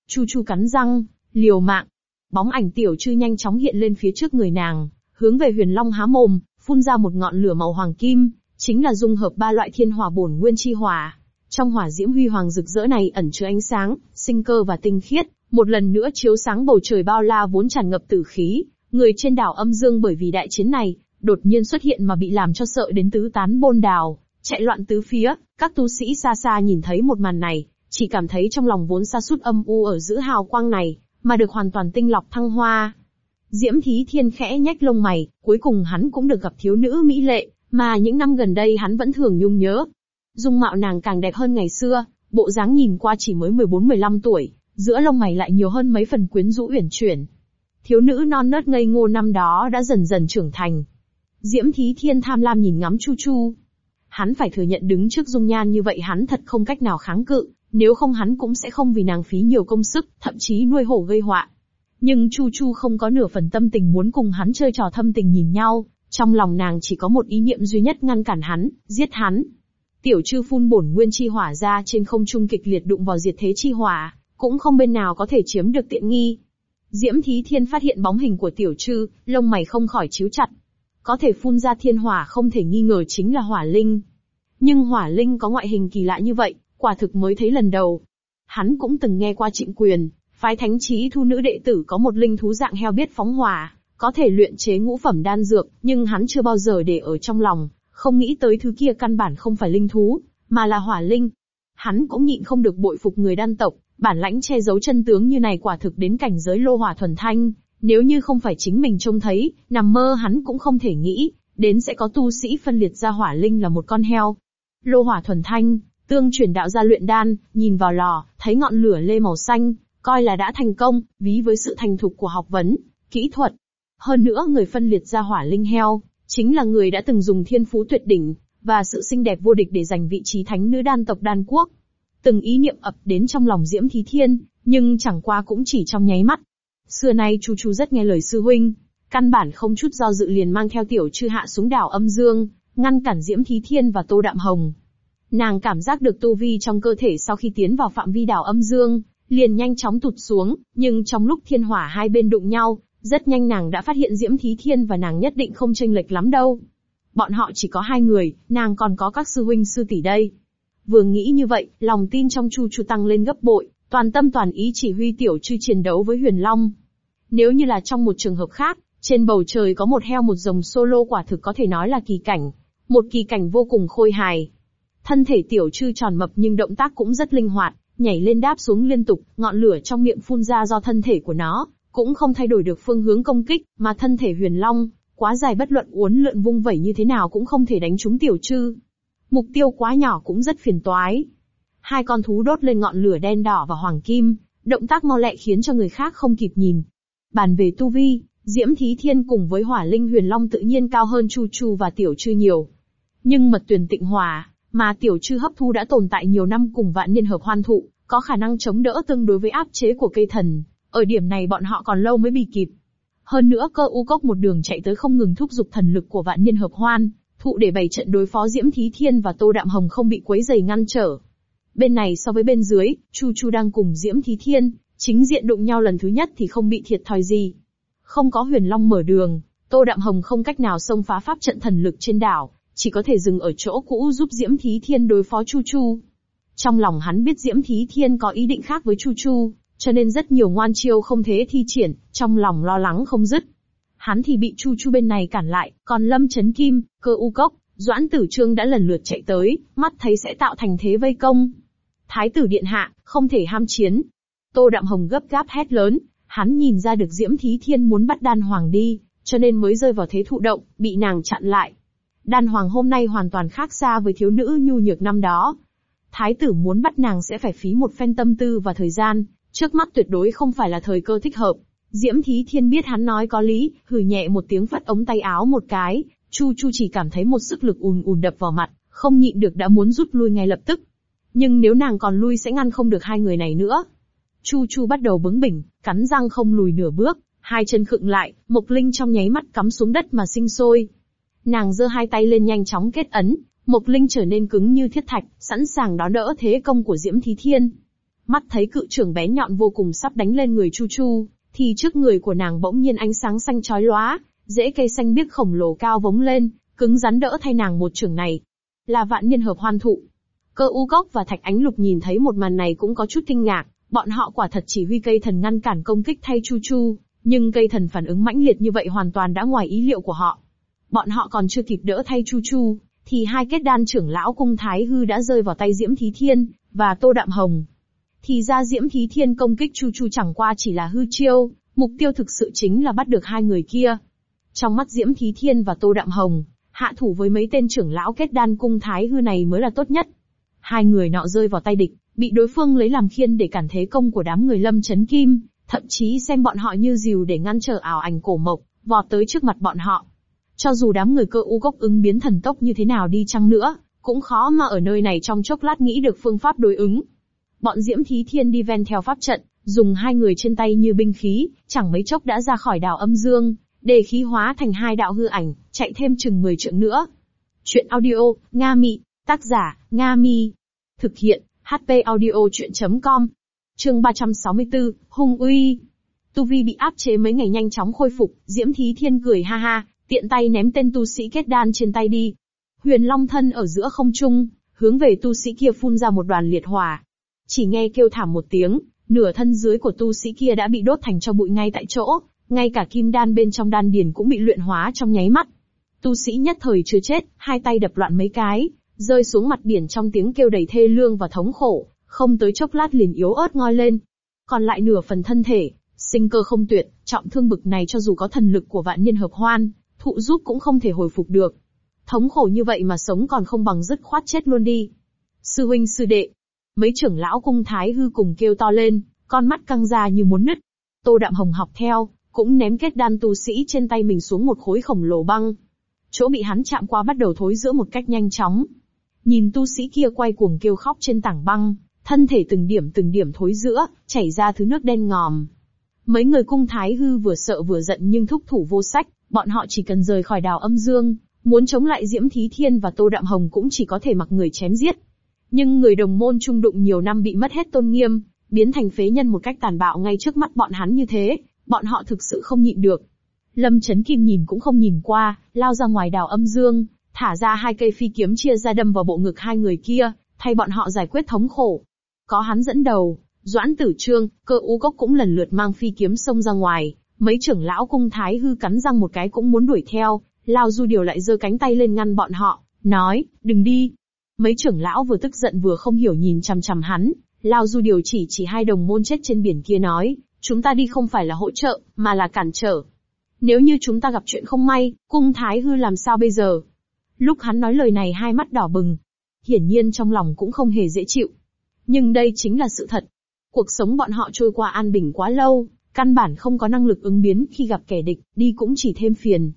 Chu Chu cắn răng, liều mạng. Bóng ảnh tiểu chư nhanh chóng hiện lên phía trước người nàng, hướng về huyền long há mồm, phun ra một ngọn lửa màu hoàng kim, chính là dung hợp ba loại thiên hỏa bổn nguyên chi hỏa. Trong hỏa diễm huy hoàng rực rỡ này ẩn chứa ánh sáng, sinh cơ và tinh khiết, một lần nữa chiếu sáng bầu trời bao la vốn tràn ngập tử khí. Người trên đảo âm dương bởi vì đại chiến này, đột nhiên xuất hiện mà bị làm cho sợ đến tứ tán bôn đào, chạy loạn tứ phía. Các tu sĩ xa xa nhìn thấy một màn này, chỉ cảm thấy trong lòng vốn xa sút âm u ở giữa hào quang này, mà được hoàn toàn tinh lọc thăng hoa. Diễm Thí Thiên khẽ nhách lông mày, cuối cùng hắn cũng được gặp thiếu nữ mỹ lệ, mà những năm gần đây hắn vẫn thường nhung nhớ, Dung mạo nàng càng đẹp hơn ngày xưa, bộ dáng nhìn qua chỉ mới 14-15 tuổi, giữa lông mày lại nhiều hơn mấy phần quyến rũ uyển chuyển. Thiếu nữ non nớt ngây ngô năm đó đã dần dần trưởng thành. Diễm Thí Thiên tham lam nhìn ngắm Chu Chu. Hắn phải thừa nhận đứng trước dung nhan như vậy hắn thật không cách nào kháng cự, nếu không hắn cũng sẽ không vì nàng phí nhiều công sức, thậm chí nuôi hổ gây họa. Nhưng Chu Chu không có nửa phần tâm tình muốn cùng hắn chơi trò thâm tình nhìn nhau, trong lòng nàng chỉ có một ý niệm duy nhất ngăn cản hắn, giết hắn. Tiểu chư phun bổn nguyên chi hỏa ra trên không trung kịch liệt đụng vào diệt thế chi hỏa, cũng không bên nào có thể chiếm được tiện nghi. Diễm Thí Thiên phát hiện bóng hình của tiểu chư lông mày không khỏi chiếu chặt. Có thể phun ra thiên hỏa không thể nghi ngờ chính là hỏa linh. Nhưng hỏa linh có ngoại hình kỳ lạ như vậy, quả thực mới thấy lần đầu. Hắn cũng từng nghe qua trịnh quyền, phái thánh trí thu nữ đệ tử có một linh thú dạng heo biết phóng hỏa, có thể luyện chế ngũ phẩm đan dược, nhưng hắn chưa bao giờ để ở trong lòng, không nghĩ tới thứ kia căn bản không phải linh thú, mà là hỏa linh. Hắn cũng nhịn không được bội phục người đan tộc, bản lãnh che giấu chân tướng như này quả thực đến cảnh giới lô hỏa thuần thanh, nếu như không phải chính mình trông thấy, nằm mơ hắn cũng không thể nghĩ, đến sẽ có tu sĩ phân liệt ra hỏa linh là một con heo. Lô hỏa thuần thanh, tương chuyển đạo ra luyện đan, nhìn vào lò, thấy ngọn lửa lê màu xanh, coi là đã thành công, ví với sự thành thục của học vấn, kỹ thuật. Hơn nữa người phân liệt ra hỏa linh heo, chính là người đã từng dùng thiên phú tuyệt đỉnh, và sự xinh đẹp vô địch để giành vị trí thánh nữ đan tộc đan quốc. Từng ý niệm ập đến trong lòng Diễm Thí Thiên, nhưng chẳng qua cũng chỉ trong nháy mắt. Xưa nay Chu Chu rất nghe lời sư huynh, căn bản không chút do dự liền mang theo tiểu chư hạ xuống đảo âm dương, ngăn cản Diễm Thí Thiên và Tô Đạm Hồng. Nàng cảm giác được tu vi trong cơ thể sau khi tiến vào phạm vi đảo âm dương, liền nhanh chóng tụt xuống, nhưng trong lúc thiên hỏa hai bên đụng nhau, rất nhanh nàng đã phát hiện Diễm Thí Thiên và nàng nhất định không tranh lệch lắm đâu. Bọn họ chỉ có hai người, nàng còn có các sư huynh sư tỷ đây. Vừa nghĩ như vậy, lòng tin trong Chu Chu tăng lên gấp bội, toàn tâm toàn ý chỉ huy tiểu chư chiến đấu với Huyền Long. Nếu như là trong một trường hợp khác, trên bầu trời có một heo một rồng solo quả thực có thể nói là kỳ cảnh. Một kỳ cảnh vô cùng khôi hài. Thân thể tiểu chư tròn mập nhưng động tác cũng rất linh hoạt, nhảy lên đáp xuống liên tục, ngọn lửa trong miệng phun ra do thân thể của nó, cũng không thay đổi được phương hướng công kích, mà thân thể huyền long, quá dài bất luận uốn lượn vung vẩy như thế nào cũng không thể đánh trúng tiểu trư. Mục tiêu quá nhỏ cũng rất phiền toái. Hai con thú đốt lên ngọn lửa đen đỏ và hoàng kim, động tác mau lẹ khiến cho người khác không kịp nhìn. Bàn về tu vi, Diễm Thí Thiên cùng với Hỏa Linh Huyền Long tự nhiên cao hơn Chu Chu và Tiểu Trư nhiều. Nhưng mật tuyển tịnh hòa, mà Tiểu Trư hấp thu đã tồn tại nhiều năm cùng vạn niên hợp hoan thụ, có khả năng chống đỡ tương đối với áp chế của cây thần. Ở điểm này bọn họ còn lâu mới bị kịp. Hơn nữa cơ u cốc một đường chạy tới không ngừng thúc giục thần lực của vạn niên hợp hoan, thụ để bày trận đối phó Diễm Thí Thiên và Tô Đạm Hồng không bị quấy giày ngăn trở. Bên này so với bên dưới, Chu Chu đang cùng Diễm Thí Thiên, chính diện đụng nhau lần thứ nhất thì không bị thiệt thòi gì. Không có huyền long mở đường, Tô Đạm Hồng không cách nào xông phá pháp trận thần lực trên đảo, chỉ có thể dừng ở chỗ cũ giúp Diễm Thí Thiên đối phó Chu Chu. Trong lòng hắn biết Diễm Thí Thiên có ý định khác với Chu Chu, cho nên rất nhiều ngoan chiêu không thế thi triển, trong lòng lo lắng không dứt. Hắn thì bị Chu Chu bên này cản lại, còn Lâm Chấn Kim, Cơ U Cốc, Doãn Tử Trương đã lần lượt chạy tới, mắt thấy sẽ tạo thành thế vây công. Thái tử điện hạ, không thể ham chiến. Tô Đạm Hồng gấp gáp hét lớn, hắn nhìn ra được Diễm Thí Thiên muốn bắt Đan Hoàng đi, cho nên mới rơi vào thế thụ động, bị nàng chặn lại. Đan Hoàng hôm nay hoàn toàn khác xa với thiếu nữ nhu nhược năm đó. Thái tử muốn bắt nàng sẽ phải phí một phen tâm tư và thời gian, trước mắt tuyệt đối không phải là thời cơ thích hợp. Diễm Thí Thiên biết hắn nói có lý, hừ nhẹ một tiếng phát ống tay áo một cái, Chu Chu chỉ cảm thấy một sức lực ùn ùn đập vào mặt, không nhịn được đã muốn rút lui ngay lập tức. Nhưng nếu nàng còn lui sẽ ngăn không được hai người này nữa. Chu Chu bắt đầu bướng bỉnh, cắn răng không lùi nửa bước, hai chân khựng lại, Mộc Linh trong nháy mắt cắm xuống đất mà sinh sôi. Nàng giơ hai tay lên nhanh chóng kết ấn, Mộc Linh trở nên cứng như thiết thạch, sẵn sàng đón đỡ thế công của Diễm Thí Thiên. Mắt thấy cự trưởng bé nhọn vô cùng sắp đánh lên người Chu Chu, thì trước người của nàng bỗng nhiên ánh sáng xanh chói lóa, rễ cây xanh biếc khổng lồ cao vống lên, cứng rắn đỡ thay nàng một trưởng này. Là vạn niên hợp hoan thụ. Cơ u gốc và thạch ánh lục nhìn thấy một màn này cũng có chút kinh ngạc, bọn họ quả thật chỉ huy cây thần ngăn cản công kích thay Chu Chu, nhưng cây thần phản ứng mãnh liệt như vậy hoàn toàn đã ngoài ý liệu của họ. Bọn họ còn chưa kịp đỡ thay Chu Chu, thì hai kết đan trưởng lão cung Thái Hư đã rơi vào tay Diễm Thí Thiên, và Tô Đạm Hồng. Thì ra Diễm Thí Thiên công kích Chu Chu chẳng qua chỉ là hư chiêu, mục tiêu thực sự chính là bắt được hai người kia. Trong mắt Diễm Thí Thiên và Tô Đạm Hồng, hạ thủ với mấy tên trưởng lão kết đan cung thái hư này mới là tốt nhất. Hai người nọ rơi vào tay địch, bị đối phương lấy làm khiên để cản thế công của đám người lâm chấn kim, thậm chí xem bọn họ như dìu để ngăn trở ảo ảnh cổ mộc, vọt tới trước mặt bọn họ. Cho dù đám người cơ u gốc ứng biến thần tốc như thế nào đi chăng nữa, cũng khó mà ở nơi này trong chốc lát nghĩ được phương pháp đối ứng. Bọn Diễm Thí Thiên đi ven theo pháp trận, dùng hai người trên tay như binh khí, chẳng mấy chốc đã ra khỏi đảo âm dương, để khí hóa thành hai đạo hư ảnh, chạy thêm chừng 10 trượng nữa. Chuyện audio, Nga Mị, tác giả, Nga Mi. Thực hiện, HP audio chuyện.com. Chương 364, Hung Uy. Tu Vi bị áp chế mấy ngày nhanh chóng khôi phục, Diễm Thí Thiên cười ha ha, tiện tay ném tên tu sĩ kết đan trên tay đi. Huyền Long thân ở giữa không trung, hướng về tu sĩ kia phun ra một đoàn liệt hỏa. Chỉ nghe kêu thảm một tiếng, nửa thân dưới của tu sĩ kia đã bị đốt thành cho bụi ngay tại chỗ, ngay cả kim đan bên trong đan điền cũng bị luyện hóa trong nháy mắt. Tu sĩ nhất thời chưa chết, hai tay đập loạn mấy cái, rơi xuống mặt biển trong tiếng kêu đầy thê lương và thống khổ, không tới chốc lát liền yếu ớt ngoi lên. Còn lại nửa phần thân thể, sinh cơ không tuyệt, trọng thương bực này cho dù có thần lực của vạn nhân hợp hoan, thụ giúp cũng không thể hồi phục được. Thống khổ như vậy mà sống còn không bằng dứt khoát chết luôn đi. Sư huynh sư đệ, mấy trưởng lão cung thái hư cùng kêu to lên, con mắt căng ra như muốn nứt. Tô Đạm Hồng học theo, cũng ném kết đan tu sĩ trên tay mình xuống một khối khổng lồ băng. Chỗ bị hắn chạm qua bắt đầu thối giữa một cách nhanh chóng. Nhìn tu sĩ kia quay cuồng kêu khóc trên tảng băng, thân thể từng điểm từng điểm thối giữa, chảy ra thứ nước đen ngòm. Mấy người cung thái hư vừa sợ vừa giận nhưng thúc thủ vô sách, bọn họ chỉ cần rời khỏi đào âm dương, muốn chống lại Diễm Thí Thiên và Tô Đạm Hồng cũng chỉ có thể mặc người chém giết. Nhưng người đồng môn trung đụng nhiều năm bị mất hết tôn nghiêm, biến thành phế nhân một cách tàn bạo ngay trước mắt bọn hắn như thế, bọn họ thực sự không nhịn được. Lâm Chấn Kim nhìn cũng không nhìn qua, lao ra ngoài đào âm dương, thả ra hai cây phi kiếm chia ra đâm vào bộ ngực hai người kia, thay bọn họ giải quyết thống khổ. Có hắn dẫn đầu, Doãn Tử Trương, cơ u cốc cũng lần lượt mang phi kiếm xông ra ngoài, mấy trưởng lão cung thái hư cắn răng một cái cũng muốn đuổi theo, Lao Du Điều lại giơ cánh tay lên ngăn bọn họ, nói, đừng đi. Mấy trưởng lão vừa tức giận vừa không hiểu nhìn chằm chằm hắn, Lao Du Điều chỉ chỉ hai đồng môn chết trên biển kia nói, chúng ta đi không phải là hỗ trợ, mà là cản trở. Nếu như chúng ta gặp chuyện không may, cung thái hư làm sao bây giờ? Lúc hắn nói lời này hai mắt đỏ bừng. Hiển nhiên trong lòng cũng không hề dễ chịu. Nhưng đây chính là sự thật. Cuộc sống bọn họ trôi qua an bình quá lâu, căn bản không có năng lực ứng biến khi gặp kẻ địch, đi cũng chỉ thêm phiền.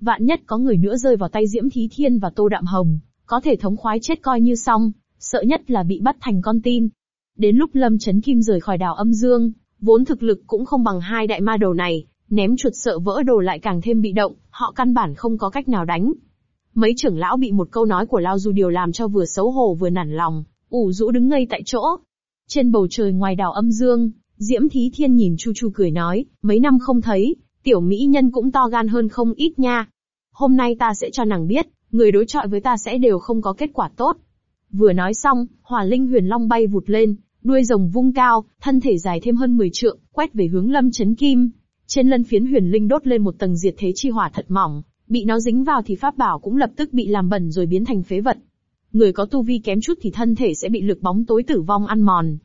Vạn nhất có người nữa rơi vào tay Diễm Thí Thiên và Tô Đạm Hồng, có thể thống khoái chết coi như xong, sợ nhất là bị bắt thành con tin. Đến lúc Lâm Chấn Kim rời khỏi đảo âm dương, vốn thực lực cũng không bằng hai đại ma đầu này, ném chuột sợ vỡ đồ lại càng thêm bị động, họ căn bản không có cách nào đánh. Mấy trưởng lão bị một câu nói của Lao Du Điều làm cho vừa xấu hổ vừa nản lòng, ủ rũ đứng ngây tại chỗ. Trên bầu trời ngoài đảo âm dương, Diễm Thí Thiên nhìn Chu Chu cười nói, mấy năm không thấy, tiểu mỹ nhân cũng to gan hơn không ít nha. Hôm nay ta sẽ cho nàng biết, người đối chọi với ta sẽ đều không có kết quả tốt. Vừa nói xong, hỏa linh huyền long bay vụt lên, đuôi rồng vung cao, thân thể dài thêm hơn 10 trượng, quét về hướng lâm chấn kim. Trên lân phiến huyền linh đốt lên một tầng diệt thế chi hỏa thật mỏng, bị nó dính vào thì pháp bảo cũng lập tức bị làm bẩn rồi biến thành phế vật. Người có tu vi kém chút thì thân thể sẽ bị lực bóng tối tử vong ăn mòn.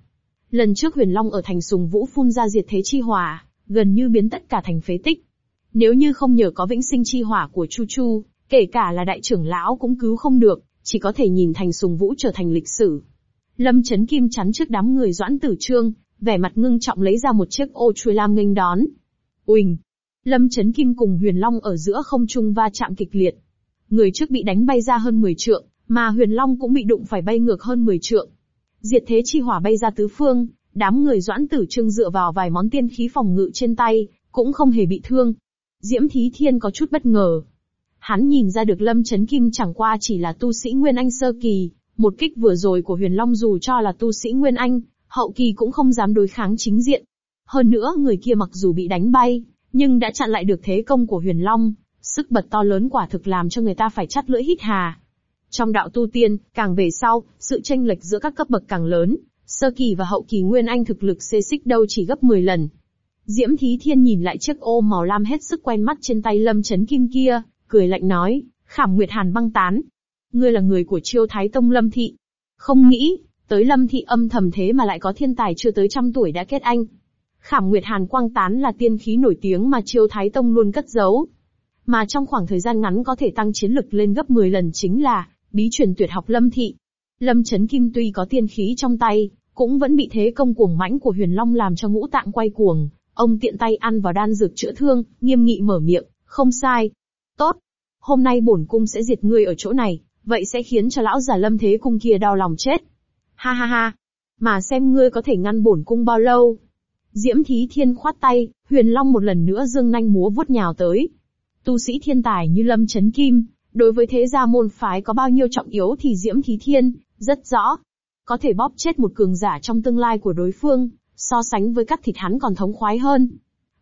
Lần trước huyền long ở thành sùng vũ phun ra diệt thế chi hỏa, gần như biến tất cả thành phế tích. Nếu như không nhờ có vĩnh sinh chi hỏa của Chu Chu, kể cả là đại trưởng lão cũng cứu không được, chỉ có thể nhìn thành sùng vũ trở thành lịch sử. Lâm Chấn Kim chắn trước đám người Doãn Tử Trương, vẻ mặt ngưng trọng lấy ra một chiếc ô chuôi lam nghênh đón. Uỳnh! Lâm Chấn Kim cùng Huyền Long ở giữa không trung va chạm kịch liệt. Người trước bị đánh bay ra hơn 10 trượng, mà Huyền Long cũng bị đụng phải bay ngược hơn 10 trượng. Diệt thế chi hỏa bay ra tứ phương, đám người Doãn Tử Trương dựa vào vài món tiên khí phòng ngự trên tay, cũng không hề bị thương. Diễm Thí Thiên có chút bất ngờ. Hắn nhìn ra được Lâm Chấn Kim chẳng qua chỉ là tu sĩ Nguyên Anh sơ kỳ, một kích vừa rồi của Huyền Long dù cho là tu sĩ Nguyên Anh, hậu kỳ cũng không dám đối kháng chính diện. Hơn nữa người kia mặc dù bị đánh bay, nhưng đã chặn lại được thế công của Huyền Long, sức bật to lớn quả thực làm cho người ta phải chắt lưỡi hít hà. Trong đạo tu tiên, càng về sau, sự tranh lệch giữa các cấp bậc càng lớn, sơ kỳ và hậu kỳ Nguyên Anh thực lực xê xích đâu chỉ gấp 10 lần. Diễm Thí Thiên nhìn lại chiếc ô màu lam hết sức quen mắt trên tay Lâm Chấn Kim kia, cười lạnh nói, Khảm Nguyệt Hàn băng tán, ngươi là người của chiêu thái tông lâm thị. Không nghĩ, tới lâm thị âm thầm thế mà lại có thiên tài chưa tới trăm tuổi đã kết anh. Khảm Nguyệt Hàn quang tán là tiên khí nổi tiếng mà chiêu thái tông luôn cất giấu. Mà trong khoảng thời gian ngắn có thể tăng chiến lực lên gấp 10 lần chính là, bí truyền tuyệt học lâm thị. Lâm Chấn Kim tuy có tiên khí trong tay, cũng vẫn bị thế công cuồng mãnh của huyền long làm cho ngũ tạng quay cuồng. Ông tiện tay ăn vào đan dược chữa thương, nghiêm nghị mở miệng, không sai. Tốt. Hôm nay bổn cung sẽ diệt ngươi ở chỗ này, vậy sẽ khiến cho lão già lâm thế cung kia đau lòng chết. Ha ha ha, mà xem ngươi có thể ngăn bổn cung bao lâu. Diễm Thí Thiên khoát tay, Huyền Long một lần nữa dương nanh múa vuốt nhào tới. Tu sĩ thiên tài như Lâm Chấn Kim, Đối với thế gia môn phái có bao nhiêu trọng yếu thì Diễm Thí Thiên, rất rõ. Có thể bóp chết một cường giả trong tương lai của đối phương, so sánh với cắt thịt hắn còn thống khoái hơn.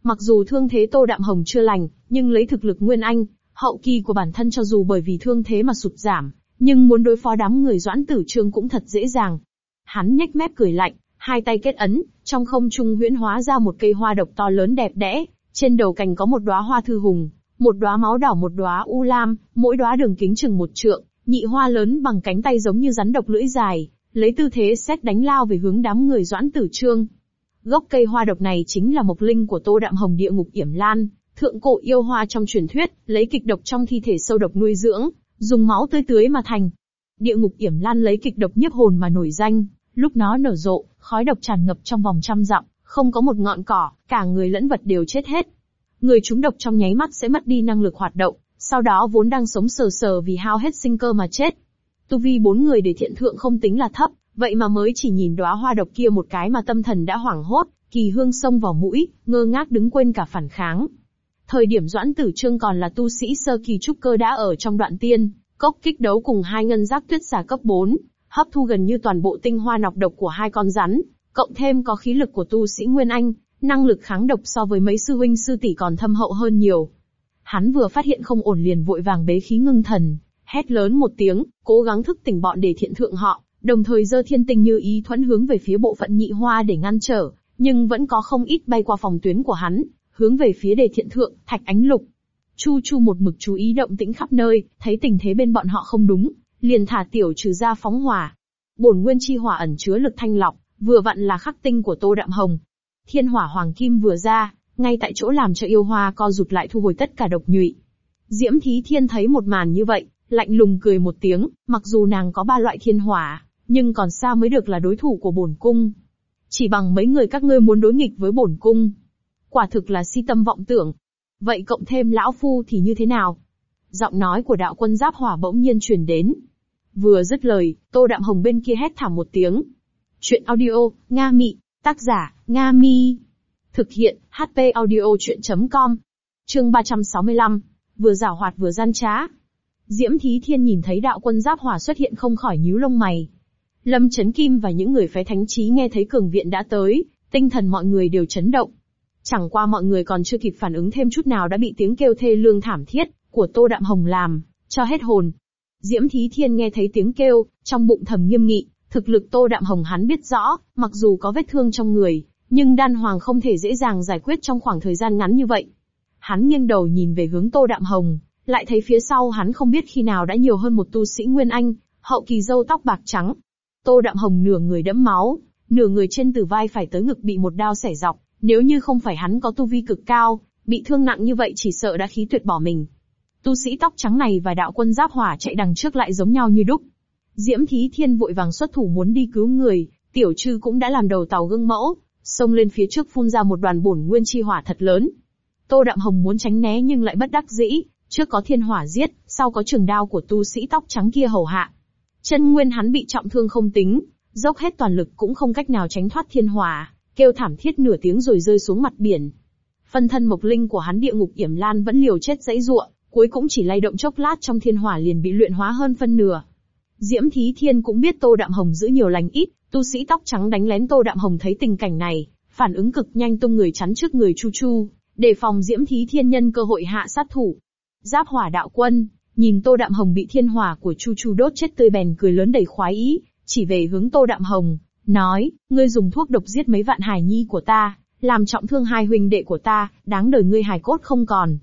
Mặc dù thương thế Tô Đạm Hồng chưa lành, nhưng lấy thực lực Nguyên Anh, hậu kỳ của bản thân cho dù bởi vì thương thế mà sụt giảm, nhưng muốn đối phó đám người doãn tử trương cũng thật dễ dàng. Hắn nhếch mép cười lạnh, hai tay kết ấn, trong không trung huyễn hóa ra một cây hoa độc to lớn đẹp đẽ, trên đầu cành có một đóa hoa thư hùng, một đóa máu đỏ một đóa u lam, mỗi đóa đường kính chừng một trượng, nhị hoa lớn bằng cánh tay giống như rắn độc lưỡi dài, lấy tư thế xét đánh lao về hướng đám người doãn tử trương. Gốc cây hoa độc này chính là mộc linh của Tô Đạm Hồng địa ngục yểm lan, thượng cổ yêu hoa trong truyền thuyết, lấy kịch độc trong thi thể sâu độc nuôi dưỡng, dùng máu tươi tưới mà thành. Địa ngục yểm lan lấy kịch độc nhiếp hồn mà nổi danh, lúc nó nở rộ, khói độc tràn ngập trong vòng trăm dặm, không có một ngọn cỏ, cả người lẫn vật đều chết hết. Người trúng độc trong nháy mắt sẽ mất đi năng lực hoạt động, sau đó vốn đang sống sờ sờ vì hao hết sinh cơ mà chết. Tu vi bốn người để thiện thượng không tính là thấp, vậy mà mới chỉ nhìn đóa hoa độc kia một cái mà tâm thần đã hoảng hốt, kỳ hương xông vào mũi, ngơ ngác đứng quên cả phản kháng. Thời điểm Doãn Tử Trương còn là tu sĩ sơ kỳ trúc cơ đã ở trong đoạn tiên, cốc kích đấu cùng hai ngân giác tuyết xà cấp 4, hấp thu gần như toàn bộ tinh hoa nọc độc của hai con rắn, cộng thêm có khí lực của tu sĩ Nguyên Anh, năng lực kháng độc so với mấy sư huynh sư tỷ còn thâm hậu hơn nhiều. Hắn vừa phát hiện không ổn liền vội vàng bế khí ngưng thần, hét lớn một tiếng, cố gắng thức tỉnh bọn để thiện thượng họ, đồng thời dơ thiên tinh như ý thuẫn hướng về phía bộ phận nhị hoa để ngăn trở, nhưng vẫn có không ít bay qua phòng tuyến của hắn, hướng về phía đề thiện thượng, thạch ánh lục. Chu Chu một mực chú ý động tĩnh khắp nơi, thấy tình thế bên bọn họ không đúng, liền thả tiểu trừ ra phóng hỏa. Bổn nguyên chi hỏa ẩn chứa lực thanh lọc, vừa vặn là khắc tinh của Tô Đạm Hồng. Thiên hỏa hoàng kim vừa ra, ngay tại chỗ làm cho yêu hoa co rụt lại thu hồi tất cả độc nhụy. Diễm Thí Thiên thấy một màn như vậy, lạnh lùng cười một tiếng, mặc dù nàng có ba loại thiên hỏa, nhưng còn xa mới được là đối thủ của bổn cung. Chỉ bằng mấy người các ngươi muốn đối nghịch với bổn cung. Quả thực là si tâm vọng tưởng. Vậy cộng thêm lão phu thì như thế nào? Giọng nói của đạo quân giáp hỏa bỗng nhiên truyền đến. Vừa dứt lời, tô đạm hồng bên kia hét thảm một tiếng. Chuyện audio, Nga Mị, tác giả, Nga Mi. Thực hiện, HP audio chuyện.com. Chương 365, vừa giả hoạt vừa gian trá. Diễm Thí Thiên nhìn thấy đạo quân giáp hỏa xuất hiện không khỏi nhíu lông mày. Lâm Chấn Kim và những người phái thánh trí nghe thấy cường viện đã tới, tinh thần mọi người đều chấn động. Chẳng qua mọi người còn chưa kịp phản ứng thêm chút nào đã bị tiếng kêu thê lương thảm thiết của Tô Đạm Hồng làm cho hết hồn. Diễm Thí Thiên nghe thấy tiếng kêu, trong bụng thầm nghiêm nghị, thực lực Tô Đạm Hồng hắn biết rõ, mặc dù có vết thương trong người, nhưng đan hoàng không thể dễ dàng giải quyết trong khoảng thời gian ngắn như vậy. Hắn nghiêng đầu nhìn về hướng Tô Đạm Hồng, lại thấy phía sau hắn không biết khi nào đã nhiều hơn một tu sĩ Nguyên Anh, hậu kỳ râu tóc bạc trắng. Tô Đạm Hồng nửa người đẫm máu, nửa người trên từ vai phải tới ngực bị một đao xẻ dọc, nếu như không phải hắn có tu vi cực cao, bị thương nặng như vậy chỉ sợ đã khí tuyệt bỏ mình. Tu sĩ tóc trắng này và đạo quân giáp hỏa chạy đằng trước lại giống nhau như đúc. Diễm Thí Thiên vội vàng xuất thủ muốn đi cứu người, tiểu trư cũng đã làm đầu tàu gương mẫu, xông lên phía trước phun ra một đoàn bổn nguyên chi hỏa thật lớn. Tô Đạm Hồng muốn tránh né nhưng lại bất đắc dĩ, trước có thiên hỏa giết, sau có trường đao của tu sĩ tóc trắng kia hầu hạ. Chân nguyên hắn bị trọng thương không tính, dốc hết toàn lực cũng không cách nào tránh thoát thiên hỏa, kêu thảm thiết nửa tiếng rồi rơi xuống mặt biển. Phân thân mộc linh của hắn địa ngục yểm lan vẫn liều chết dãy ruộng, cuối cũng chỉ lay động chốc lát trong thiên hỏa liền bị luyện hóa hơn phân nửa. Diễm Thí Thiên cũng biết Tô Đạm Hồng giữ nhiều lành ít, tu sĩ tóc trắng đánh lén Tô Đạm Hồng thấy tình cảnh này, phản ứng cực nhanh tung người chắn trước người Chu Chu, để phòng Diễm Thí Thiên nhân cơ hội hạ sát thủ. Giáp hỏa đạo quân, nhìn Tô Đạm Hồng bị thiên hỏa của Chu Chu đốt chết tươi bèn cười lớn đầy khoái ý, chỉ về hướng Tô Đạm Hồng, nói, ngươi dùng thuốc độc giết mấy vạn hải nhi của ta, làm trọng thương hai huynh đệ của ta, đáng đời ngươi hài cốt không còn.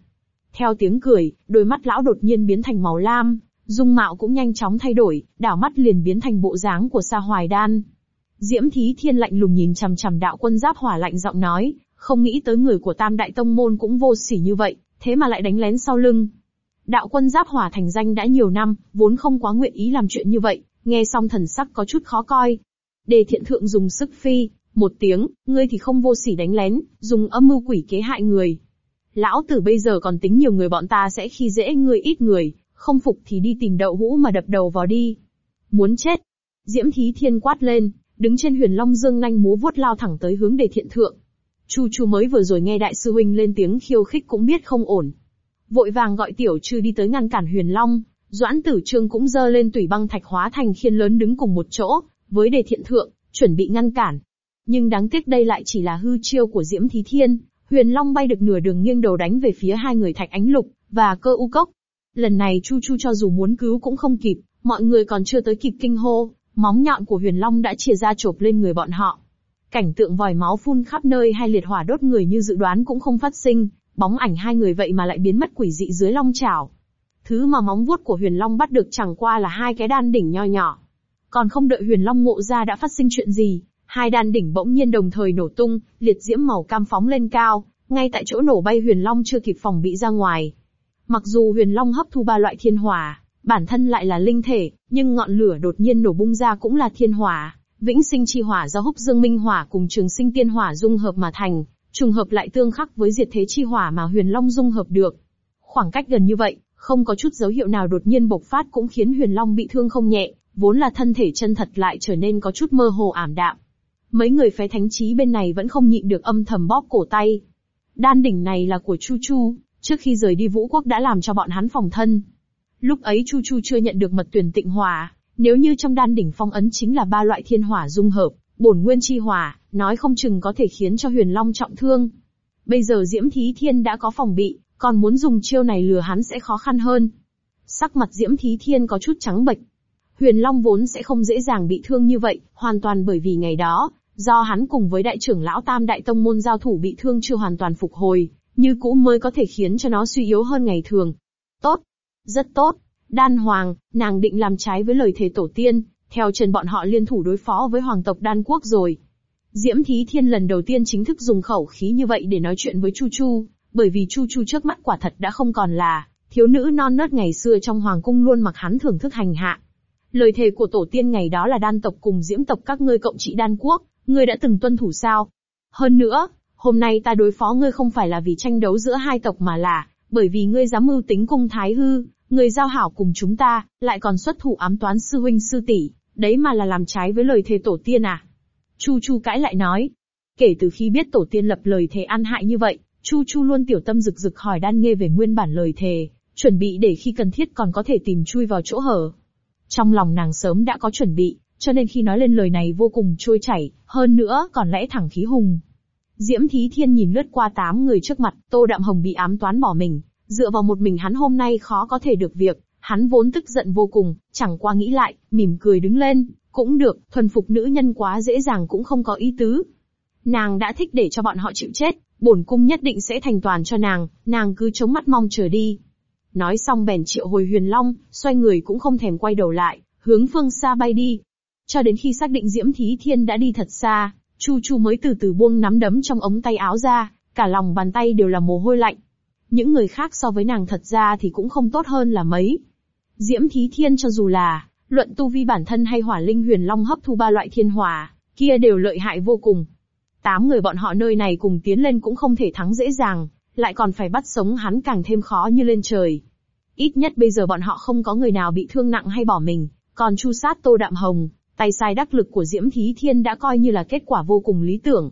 Theo tiếng cười, đôi mắt lão đột nhiên biến thành màu lam, dung mạo cũng nhanh chóng thay đổi, đảo mắt liền biến thành bộ dáng của Sa Hoài Đan. Diễm Thí Thiên lạnh lùng nhìn chằm chằm đạo quân giáp hỏa lạnh giọng nói, không nghĩ tới người của Tam Đại Tông Môn cũng vô sỉ như vậy, thế mà lại đánh lén sau lưng. Đạo quân giáp hỏa thành danh đã nhiều năm, vốn không quá nguyện ý làm chuyện như vậy, nghe xong thần sắc có chút khó coi. Đề thiện thượng dùng sức phi, một tiếng, ngươi thì không vô sỉ đánh lén, dùng âm mưu quỷ kế hại người. Lão tử bây giờ còn tính nhiều người bọn ta sẽ khi dễ ngươi ít người, không phục thì đi tìm đậu hũ mà đập đầu vào đi. Muốn chết. Diễm Thí Thiên quát lên, đứng trên huyền long dương nanh múa vuốt lao thẳng tới hướng đề thiện thượng. Chu Chu mới vừa rồi nghe đại sư huynh lên tiếng khiêu khích cũng biết không ổn. Vội vàng gọi tiểu trư đi tới ngăn cản huyền long, Doãn Tử Trương cũng dơ lên tủy băng thạch hóa thành khiên lớn đứng cùng một chỗ, với đề thiện thượng, chuẩn bị ngăn cản. Nhưng đáng tiếc đây lại chỉ là hư chiêu của Diễm Thí Thiên, Huyền Long bay được nửa đường nghiêng đầu đánh về phía hai người Thạch Ánh Lục và Cơ U Cốc. Lần này Chu Chu cho dù muốn cứu cũng không kịp, mọi người còn chưa tới kịp kinh hô, móng nhọn của Huyền Long đã chìa ra chộp lên người bọn họ. Cảnh tượng vòi máu phun khắp nơi hay liệt hỏa đốt người như dự đoán cũng không phát sinh, bóng ảnh hai người vậy mà lại biến mất quỷ dị dưới long chảo. Thứ mà móng vuốt của Huyền Long bắt được chẳng qua là hai cái đan đỉnh nho nhỏ. Còn không đợi Huyền Long ngộ ra đã phát sinh chuyện gì, hai đan đỉnh bỗng nhiên đồng thời nổ tung, liệt diễm màu cam phóng lên cao, ngay tại chỗ nổ bay Huyền Long chưa kịp phòng bị ra ngoài. Mặc dù Huyền Long hấp thu ba loại thiên hỏa, bản thân lại là linh thể, nhưng ngọn lửa đột nhiên nổ bung ra cũng là thiên hỏa, vĩnh sinh chi hỏa do húc dương minh hỏa cùng trường sinh tiên hỏa dung hợp mà thành, trùng hợp lại tương khắc với diệt thế chi hỏa mà Huyền Long dung hợp được. Khoảng cách gần như vậy, không có chút dấu hiệu nào đột nhiên bộc phát cũng khiến Huyền Long bị thương không nhẹ, vốn là thân thể chân thật lại trở nên có chút mơ hồ ảm đạm. Mấy người phái thánh trí bên này vẫn không nhịn được âm thầm bóp cổ tay. Đan đỉnh này là của Chu Chu, trước khi rời đi Vũ Quốc đã làm cho bọn hắn phòng thân. Lúc ấy Chu Chu chưa nhận được mật tuyển tịnh hỏa, nếu như trong đan đỉnh phong ấn chính là ba loại thiên hỏa dung hợp, bổn nguyên chi hỏa, nói không chừng có thể khiến cho Huyền Long trọng thương. Bây giờ Diễm Thí Thiên đã có phòng bị, còn muốn dùng chiêu này lừa hắn sẽ khó khăn hơn. Sắc mặt Diễm Thí Thiên có chút trắng bệch. Huyền Long vốn sẽ không dễ dàng bị thương như vậy, hoàn toàn bởi vì ngày đó, do hắn cùng với đại trưởng lão Tam Đại Tông Môn giao thủ bị thương chưa hoàn toàn phục hồi, như cũ mới có thể khiến cho nó suy yếu hơn ngày thường. Tốt, rất tốt. Đan Hoàng, nàng định làm trái với lời thề tổ tiên, theo chân bọn họ liên thủ đối phó với hoàng tộc Đan Quốc rồi. Diễm Thí Thiên lần đầu tiên chính thức dùng khẩu khí như vậy để nói chuyện với Chu Chu, bởi vì Chu Chu trước mắt quả thật đã không còn là thiếu nữ non nớt ngày xưa trong hoàng cung luôn mặc hắn thưởng thức hành hạ. Lời thề của tổ tiên ngày đó là đan tộc cùng diễm tộc các ngươi cộng trị đan quốc, ngươi đã từng tuân thủ sao? Hơn nữa, hôm nay ta đối phó ngươi không phải là vì tranh đấu giữa hai tộc mà là, bởi vì ngươi dám mưu tính cung thái hư, người giao hảo cùng chúng ta, lại còn xuất thủ ám toán sư huynh sư tỷ, đấy mà là làm trái với lời thề tổ tiên à? Chu Chu cãi lại nói. Kể từ khi biết tổ tiên lập lời thề ăn hại như vậy, Chu Chu luôn tiểu tâm rực rực hỏi đan nghe về nguyên bản lời thề, chuẩn bị để khi cần thiết còn có thể tìm chui vào chỗ hở. Trong lòng nàng sớm đã có chuẩn bị, cho nên khi nói lên lời này vô cùng trôi chảy, hơn nữa còn lẽ thẳng khí hùng. Diễm Thí Thiên nhìn lướt qua tám người trước mặt, Tô Đạm Hồng bị ám toán bỏ mình, dựa vào một mình hắn hôm nay khó có thể được việc, hắn vốn tức giận vô cùng, chẳng qua nghĩ lại, mỉm cười đứng lên, cũng được, thuần phục nữ nhân quá dễ dàng cũng không có ý tứ. Nàng đã thích để cho bọn họ chịu chết, bổn cung nhất định sẽ thành toàn cho nàng, nàng cứ chống mắt mong chờ đi. Nói xong bèn triệu hồi huyền long, xoay người cũng không thèm quay đầu lại, hướng phương xa bay đi. Cho đến khi xác định Diễm Thí Thiên đã đi thật xa, Chu Chu mới từ từ buông nắm đấm trong ống tay áo ra, cả lòng bàn tay đều là mồ hôi lạnh. Những người khác so với nàng thật ra thì cũng không tốt hơn là mấy. Diễm Thí Thiên cho dù là, luận tu vi bản thân hay hỏa linh huyền long hấp thu ba loại thiên hỏa, kia đều lợi hại vô cùng. Tám người bọn họ nơi này cùng tiến lên cũng không thể thắng dễ dàng, lại còn phải bắt sống hắn càng thêm khó như lên trời. Ít nhất bây giờ bọn họ không có người nào bị thương nặng hay bỏ mình, còn chu sát Tô Đạm Hồng, tay sai đắc lực của Diễm Thí Thiên đã coi như là kết quả vô cùng lý tưởng.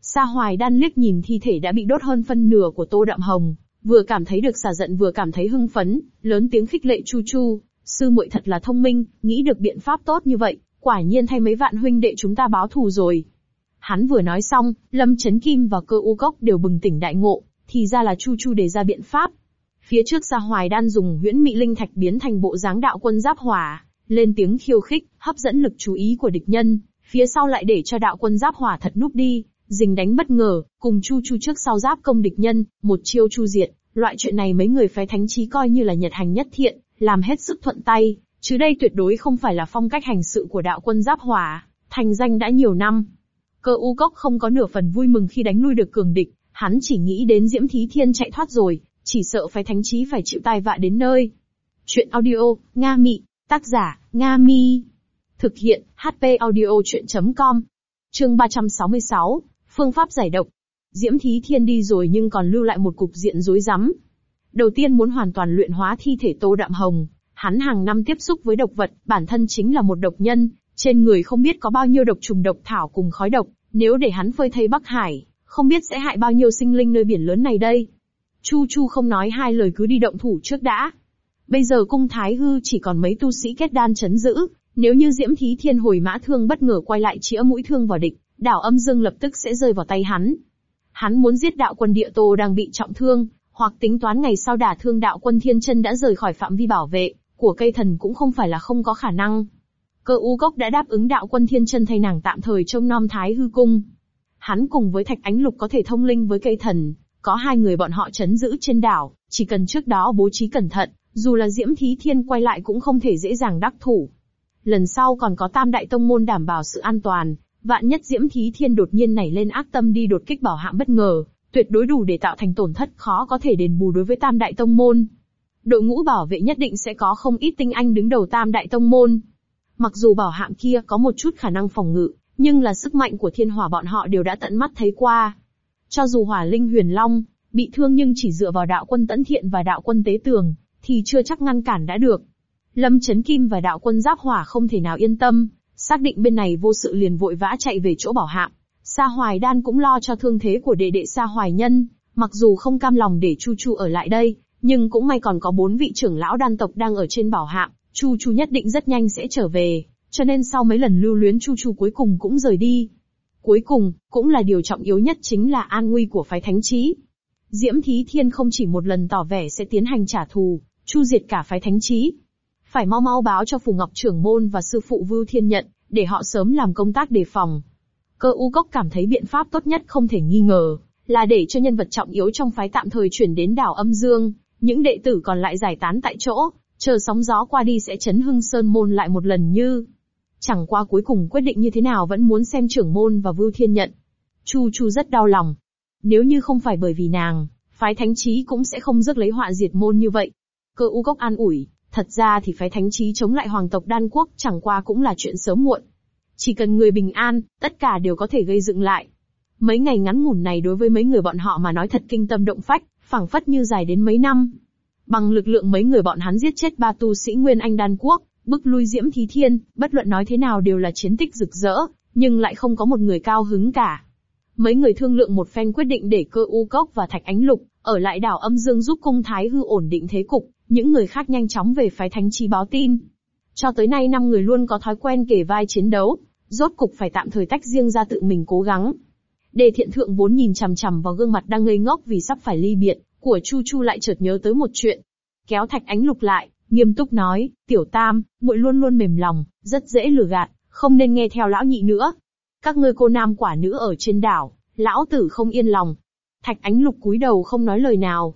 Sa Hoài Đan liếc nhìn thi thể đã bị đốt hơn phân nửa của Tô Đạm Hồng, vừa cảm thấy được xả giận vừa cảm thấy hưng phấn, lớn tiếng khích lệ Chu Chu, sư muội thật là thông minh, nghĩ được biện pháp tốt như vậy, quả nhiên thay mấy vạn huynh đệ chúng ta báo thù rồi. Hắn vừa nói xong, Lâm Chấn Kim và cơ u cốc đều bừng tỉnh đại ngộ, thì ra là Chu Chu đề ra biện pháp. Phía trước Gia Hoài Đan dùng huyễn mị linh thạch biến thành bộ dáng đạo quân giáp hỏa, lên tiếng khiêu khích, hấp dẫn lực chú ý của địch nhân, phía sau lại để cho đạo quân giáp hỏa thật núp đi, dình đánh bất ngờ, cùng Chu Chu trước sau giáp công địch nhân, một chiêu chu diệt, loại chuyện này mấy người phái thánh trí coi như là nhật hành nhất thiện, làm hết sức thuận tay, chứ đây tuyệt đối không phải là phong cách hành sự của đạo quân giáp hỏa, thành danh đã nhiều năm. Cơ u cốc không có nửa phần vui mừng khi đánh lui được cường địch, hắn chỉ nghĩ đến Diễm Thí Thiên chạy thoát rồi, chỉ sợ phái thánh trí phải chịu tai vạ đến nơi. Chuyện audio, Nga Mị, tác giả, Nga Mi. Thực hiện, HP audio chuyện.com. Chương 366, Phương pháp giải độc. Diễm Thí Thiên đi rồi nhưng còn lưu lại một cục diện rối rắm. Đầu tiên muốn hoàn toàn luyện hóa thi thể Tô Đạm Hồng, hắn hàng năm tiếp xúc với độc vật, bản thân chính là một độc nhân, trên người không biết có bao nhiêu độc trùng độc thảo cùng khói độc, nếu để hắn phơi thây Bắc Hải, không biết sẽ hại bao nhiêu sinh linh nơi biển lớn này đây. Chu Chu không nói hai lời cứ đi động thủ trước đã. Bây giờ cung thái hư chỉ còn mấy tu sĩ kết đan chấn giữ, nếu như Diễm Thí Thiên hồi mã thương bất ngờ quay lại chĩa mũi thương vào địch, đảo âm dương lập tức sẽ rơi vào tay hắn. Hắn muốn giết đạo quân địa tô đang bị trọng thương, hoặc tính toán ngày sau đả thương đạo quân thiên chân đã rời khỏi phạm vi bảo vệ, của cây thần cũng không phải là không có khả năng. Cơ u cốc đã đáp ứng đạo quân thiên chân thay nàng tạm thời trông nom thái hư cung. Hắn cùng với thạch ánh lục có thể thông linh với cây thần, có hai người bọn họ chấn giữ trên đảo, chỉ cần trước đó bố trí cẩn thận, dù là diễm thí thiên quay lại cũng không thể dễ dàng đắc thủ. Lần sau còn có tam đại tông môn đảm bảo sự an toàn, vạn nhất diễm thí thiên đột nhiên nảy lên ác tâm đi đột kích bảo hạng bất ngờ, tuyệt đối đủ để tạo thành tổn thất khó có thể đền bù đối với tam đại tông môn. Đội ngũ bảo vệ nhất định sẽ có không ít tinh anh đứng đầu tam đại tông môn. Mặc dù bảo hạm kia có một chút khả năng phòng ngự, nhưng là sức mạnh của thiên hỏa bọn họ đều đã tận mắt thấy qua. Cho dù hỏa linh huyền long, bị thương nhưng chỉ dựa vào đạo quân tẫn thiện và đạo quân tế tường, thì chưa chắc ngăn cản đã được. Lâm Chấn Kim và đạo quân giáp hỏa không thể nào yên tâm, xác định bên này vô sự liền vội vã chạy về chỗ bảo hạm. Sa Hoài Đan cũng lo cho thương thế của đệ đệ Sa Hoài Nhân, mặc dù không cam lòng để Chu Chu ở lại đây, nhưng cũng may còn có bốn vị trưởng lão đan tộc đang ở trên bảo hạm, Chu Chu nhất định rất nhanh sẽ trở về, cho nên sau mấy lần lưu luyến Chu Chu cuối cùng cũng rời đi. Cuối cùng, cũng là điều trọng yếu nhất chính là an nguy của phái thánh trí. Diễm Thí Thiên không chỉ một lần tỏ vẻ sẽ tiến hành trả thù, chu diệt cả phái thánh trí. Phải mau mau báo cho Phù Ngọc trưởng môn và sư phụ Vưu Thiên nhận, để họ sớm làm công tác đề phòng. Cơ u cốc cảm thấy biện pháp tốt nhất không thể nghi ngờ, là để cho nhân vật trọng yếu trong phái tạm thời chuyển đến đảo âm dương, những đệ tử còn lại giải tán tại chỗ, chờ sóng gió qua đi sẽ chấn hưng sơn môn lại một lần như. Chẳng qua cuối cùng quyết định như thế nào vẫn muốn xem trưởng môn và vưu thiên nhận. Chu Chu rất đau lòng. Nếu như không phải bởi vì nàng, phái thánh trí cũng sẽ không rước lấy họa diệt môn như vậy. Cơ u cốc an ủi, thật ra thì phái thánh trí chống lại hoàng tộc đan quốc chẳng qua cũng là chuyện sớm muộn. Chỉ cần người bình an, tất cả đều có thể gây dựng lại. Mấy ngày ngắn ngủn này đối với mấy người bọn họ mà nói thật kinh tâm động phách, phảng phất như dài đến mấy năm. Bằng lực lượng mấy người bọn hắn giết chết ba tu sĩ Nguyên Anh Đan Quốc, bức lui Diễm Thí Thiên, bất luận nói thế nào đều là chiến tích rực rỡ, nhưng lại không có một người cao hứng cả. Mấy người thương lượng một phen quyết định để cơ u cốc và thạch ánh lục, ở lại đảo âm dương giúp cung thái hư ổn định thế cục, những người khác nhanh chóng về phái thánh chi báo tin. Cho tới nay năm người luôn có thói quen kể vai chiến đấu, rốt cục phải tạm thời tách riêng ra tự mình cố gắng. Đề thiện thượng vốn nhìn chằm chằm vào gương mặt đang ngây ngốc vì sắp phải ly biệt, của Chu Chu lại chợt nhớ tới một chuyện. Kéo thạch ánh lục lại, nghiêm túc nói, tiểu tam, muội luôn luôn mềm lòng, rất dễ lừa gạt, không nên nghe theo lão nhị nữa. Các ngươi cô nam quả nữ ở trên đảo, lão tử không yên lòng. Thạch ánh lục cúi đầu không nói lời nào.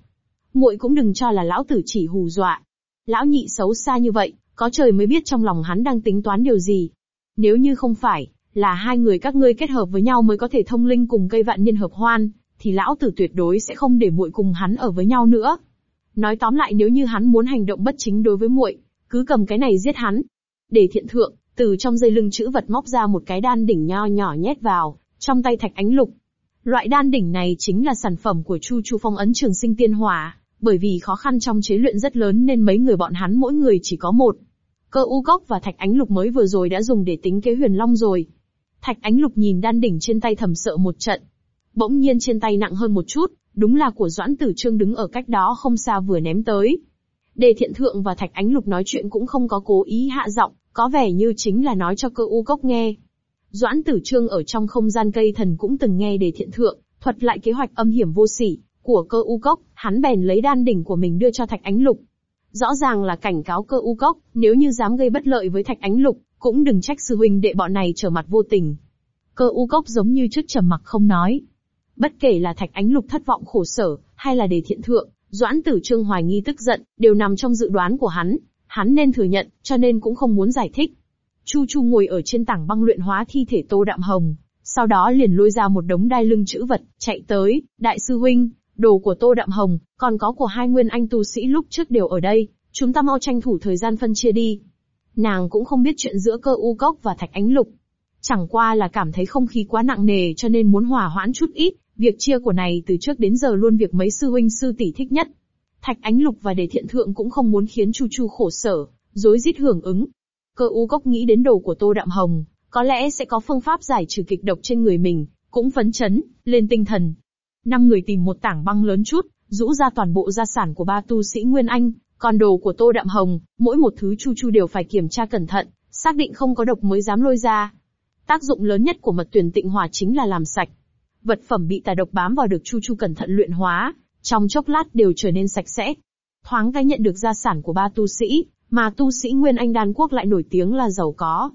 muội cũng đừng cho là lão tử chỉ hù dọa. Lão nhị xấu xa như vậy, có trời mới biết trong lòng hắn đang tính toán điều gì. Nếu như không phải, là hai người các ngươi kết hợp với nhau mới có thể thông linh cùng cây vạn niên hợp hoan, thì lão tử tuyệt đối sẽ không để muội cùng hắn ở với nhau nữa. Nói tóm lại nếu như hắn muốn hành động bất chính đối với muội, cứ cầm cái này giết hắn. Để thiện thượng, từ trong dây lưng chữ vật móc ra một cái đan đỉnh nho nhỏ nhét vào, trong tay thạch ánh lục. Loại đan đỉnh này chính là sản phẩm của Chu Chu Phong ấn trường sinh tiên hỏa, bởi vì khó khăn trong chế luyện rất lớn nên mấy người bọn hắn mỗi người chỉ có một. Cơ u cốc và thạch ánh lục mới vừa rồi đã dùng để tính kế huyền long rồi. Thạch ánh lục nhìn đan đỉnh trên tay thầm sợ một trận. Bỗng nhiên trên tay nặng hơn một chút, đúng là của Doãn Tử Trương đứng ở cách đó không xa vừa ném tới. Đề thiện thượng và thạch ánh lục nói chuyện cũng không có cố ý hạ giọng, có vẻ như chính là nói cho cơ u cốc nghe. Doãn Tử Trương ở trong không gian cây thần cũng từng nghe đề thiện thượng, thuật lại kế hoạch âm hiểm vô sỉ của cơ u cốc, hắn bèn lấy đan đỉnh của mình đưa cho thạch ánh lục. Rõ ràng là cảnh cáo cơ u cốc, nếu như dám gây bất lợi với thạch ánh lục, cũng đừng trách sư huynh đệ bọn này trở mặt vô tình. Cơ u cốc giống như trước trầm mặc không nói. Bất kể là thạch ánh lục thất vọng khổ sở, hay là đề thiện thượng, doãn tử trương hoài nghi tức giận, đều nằm trong dự đoán của hắn. Hắn nên thừa nhận, cho nên cũng không muốn giải thích. Chu Chu ngồi ở trên tảng băng luyện hóa thi thể Tô Đạm Hồng, sau đó liền lôi ra một đống đai lưng chữ vật, chạy tới, đại sư huynh, đồ của Tô Đạm Hồng, còn có của hai nguyên anh tu sĩ lúc trước đều ở đây, chúng ta mau tranh thủ thời gian phân chia đi. Nàng cũng không biết chuyện giữa cơ u cốc và thạch ánh lục. Chẳng qua là cảm thấy không khí quá nặng nề cho nên muốn hòa hoãn chút ít, việc chia của này từ trước đến giờ luôn việc mấy sư huynh sư tỷ thích nhất. Thạch ánh lục và đề thiện thượng cũng không muốn khiến Chu Chu khổ sở, dối rít hưởng ứng. Cơ u cốc nghĩ đến đồ của Tô Đạm Hồng, có lẽ sẽ có phương pháp giải trừ kịch độc trên người mình, cũng phấn chấn, lên tinh thần. Năm người tìm một tảng băng lớn chút, rũ ra toàn bộ gia sản của ba tu sĩ Nguyên Anh, Còn đồ của Tô Đạm Hồng, mỗi một thứ Chu Chu đều phải kiểm tra cẩn thận, xác định không có độc mới dám lôi ra. Tác dụng lớn nhất của mật tuyển tịnh hòa chính là làm sạch. Vật phẩm bị tà độc bám vào được Chu Chu cẩn thận luyện hóa, trong chốc lát đều trở nên sạch sẽ. Thoáng cái nhận được gia sản của ba tu sĩ, mà tu sĩ Nguyên Anh Đan Quốc lại nổi tiếng là giàu có.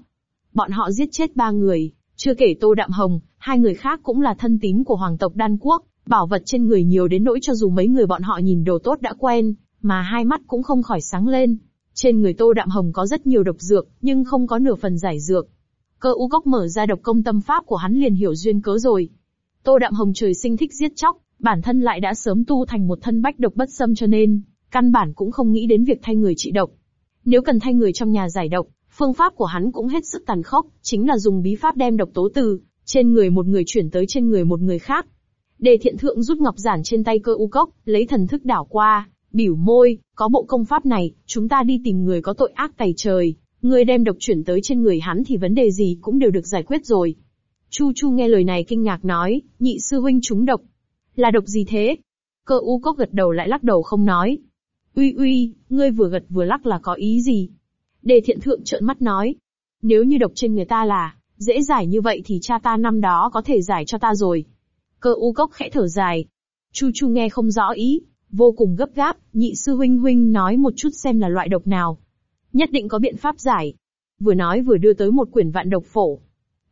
Bọn họ giết chết ba người, chưa kể Tô Đạm Hồng, hai người khác cũng là thân tín của hoàng tộc Đan Quốc, bảo vật trên người nhiều đến nỗi cho dù mấy người bọn họ nhìn đồ tốt đã quen, mà hai mắt cũng không khỏi sáng lên. Trên người Tô Đạm Hồng có rất nhiều độc dược, nhưng không có nửa phần giải dược. Cơ u gốc mở ra độc công tâm pháp của hắn liền hiểu duyên cớ rồi. Tô Đạm Hồng trời sinh thích giết chóc, bản thân lại đã sớm tu thành một thân bách độc bất xâm cho nên, căn bản cũng không nghĩ đến việc thay người trị độc. Nếu cần thay người trong nhà giải độc, phương pháp của hắn cũng hết sức tàn khốc, chính là dùng bí pháp đem độc tố từ trên người một người chuyển tới trên người một người khác. Đề thiện thượng rút ngọc giản trên tay cơ u cốc, lấy thần thức đảo qua, bỉu môi, có bộ công pháp này, chúng ta đi tìm người có tội ác tày trời, người đem độc chuyển tới trên người hắn thì vấn đề gì cũng đều được giải quyết rồi. Chu Chu nghe lời này kinh ngạc nói, nhị sư huynh trúng độc. Là độc gì thế? Cơ u cốc gật đầu lại lắc đầu không nói. Uy uy, ngươi vừa gật vừa lắc là có ý gì? Đề thiện thượng trợn mắt nói. Nếu như độc trên người ta là, dễ giải như vậy thì cha ta năm đó có thể giải cho ta rồi. Cơ u cốc khẽ thở dài. Chu Chu nghe không rõ ý, vô cùng gấp gáp, nhị sư huynh huynh nói một chút xem là loại độc nào. Nhất định có biện pháp giải. Vừa nói vừa đưa tới một quyển vạn độc phổ.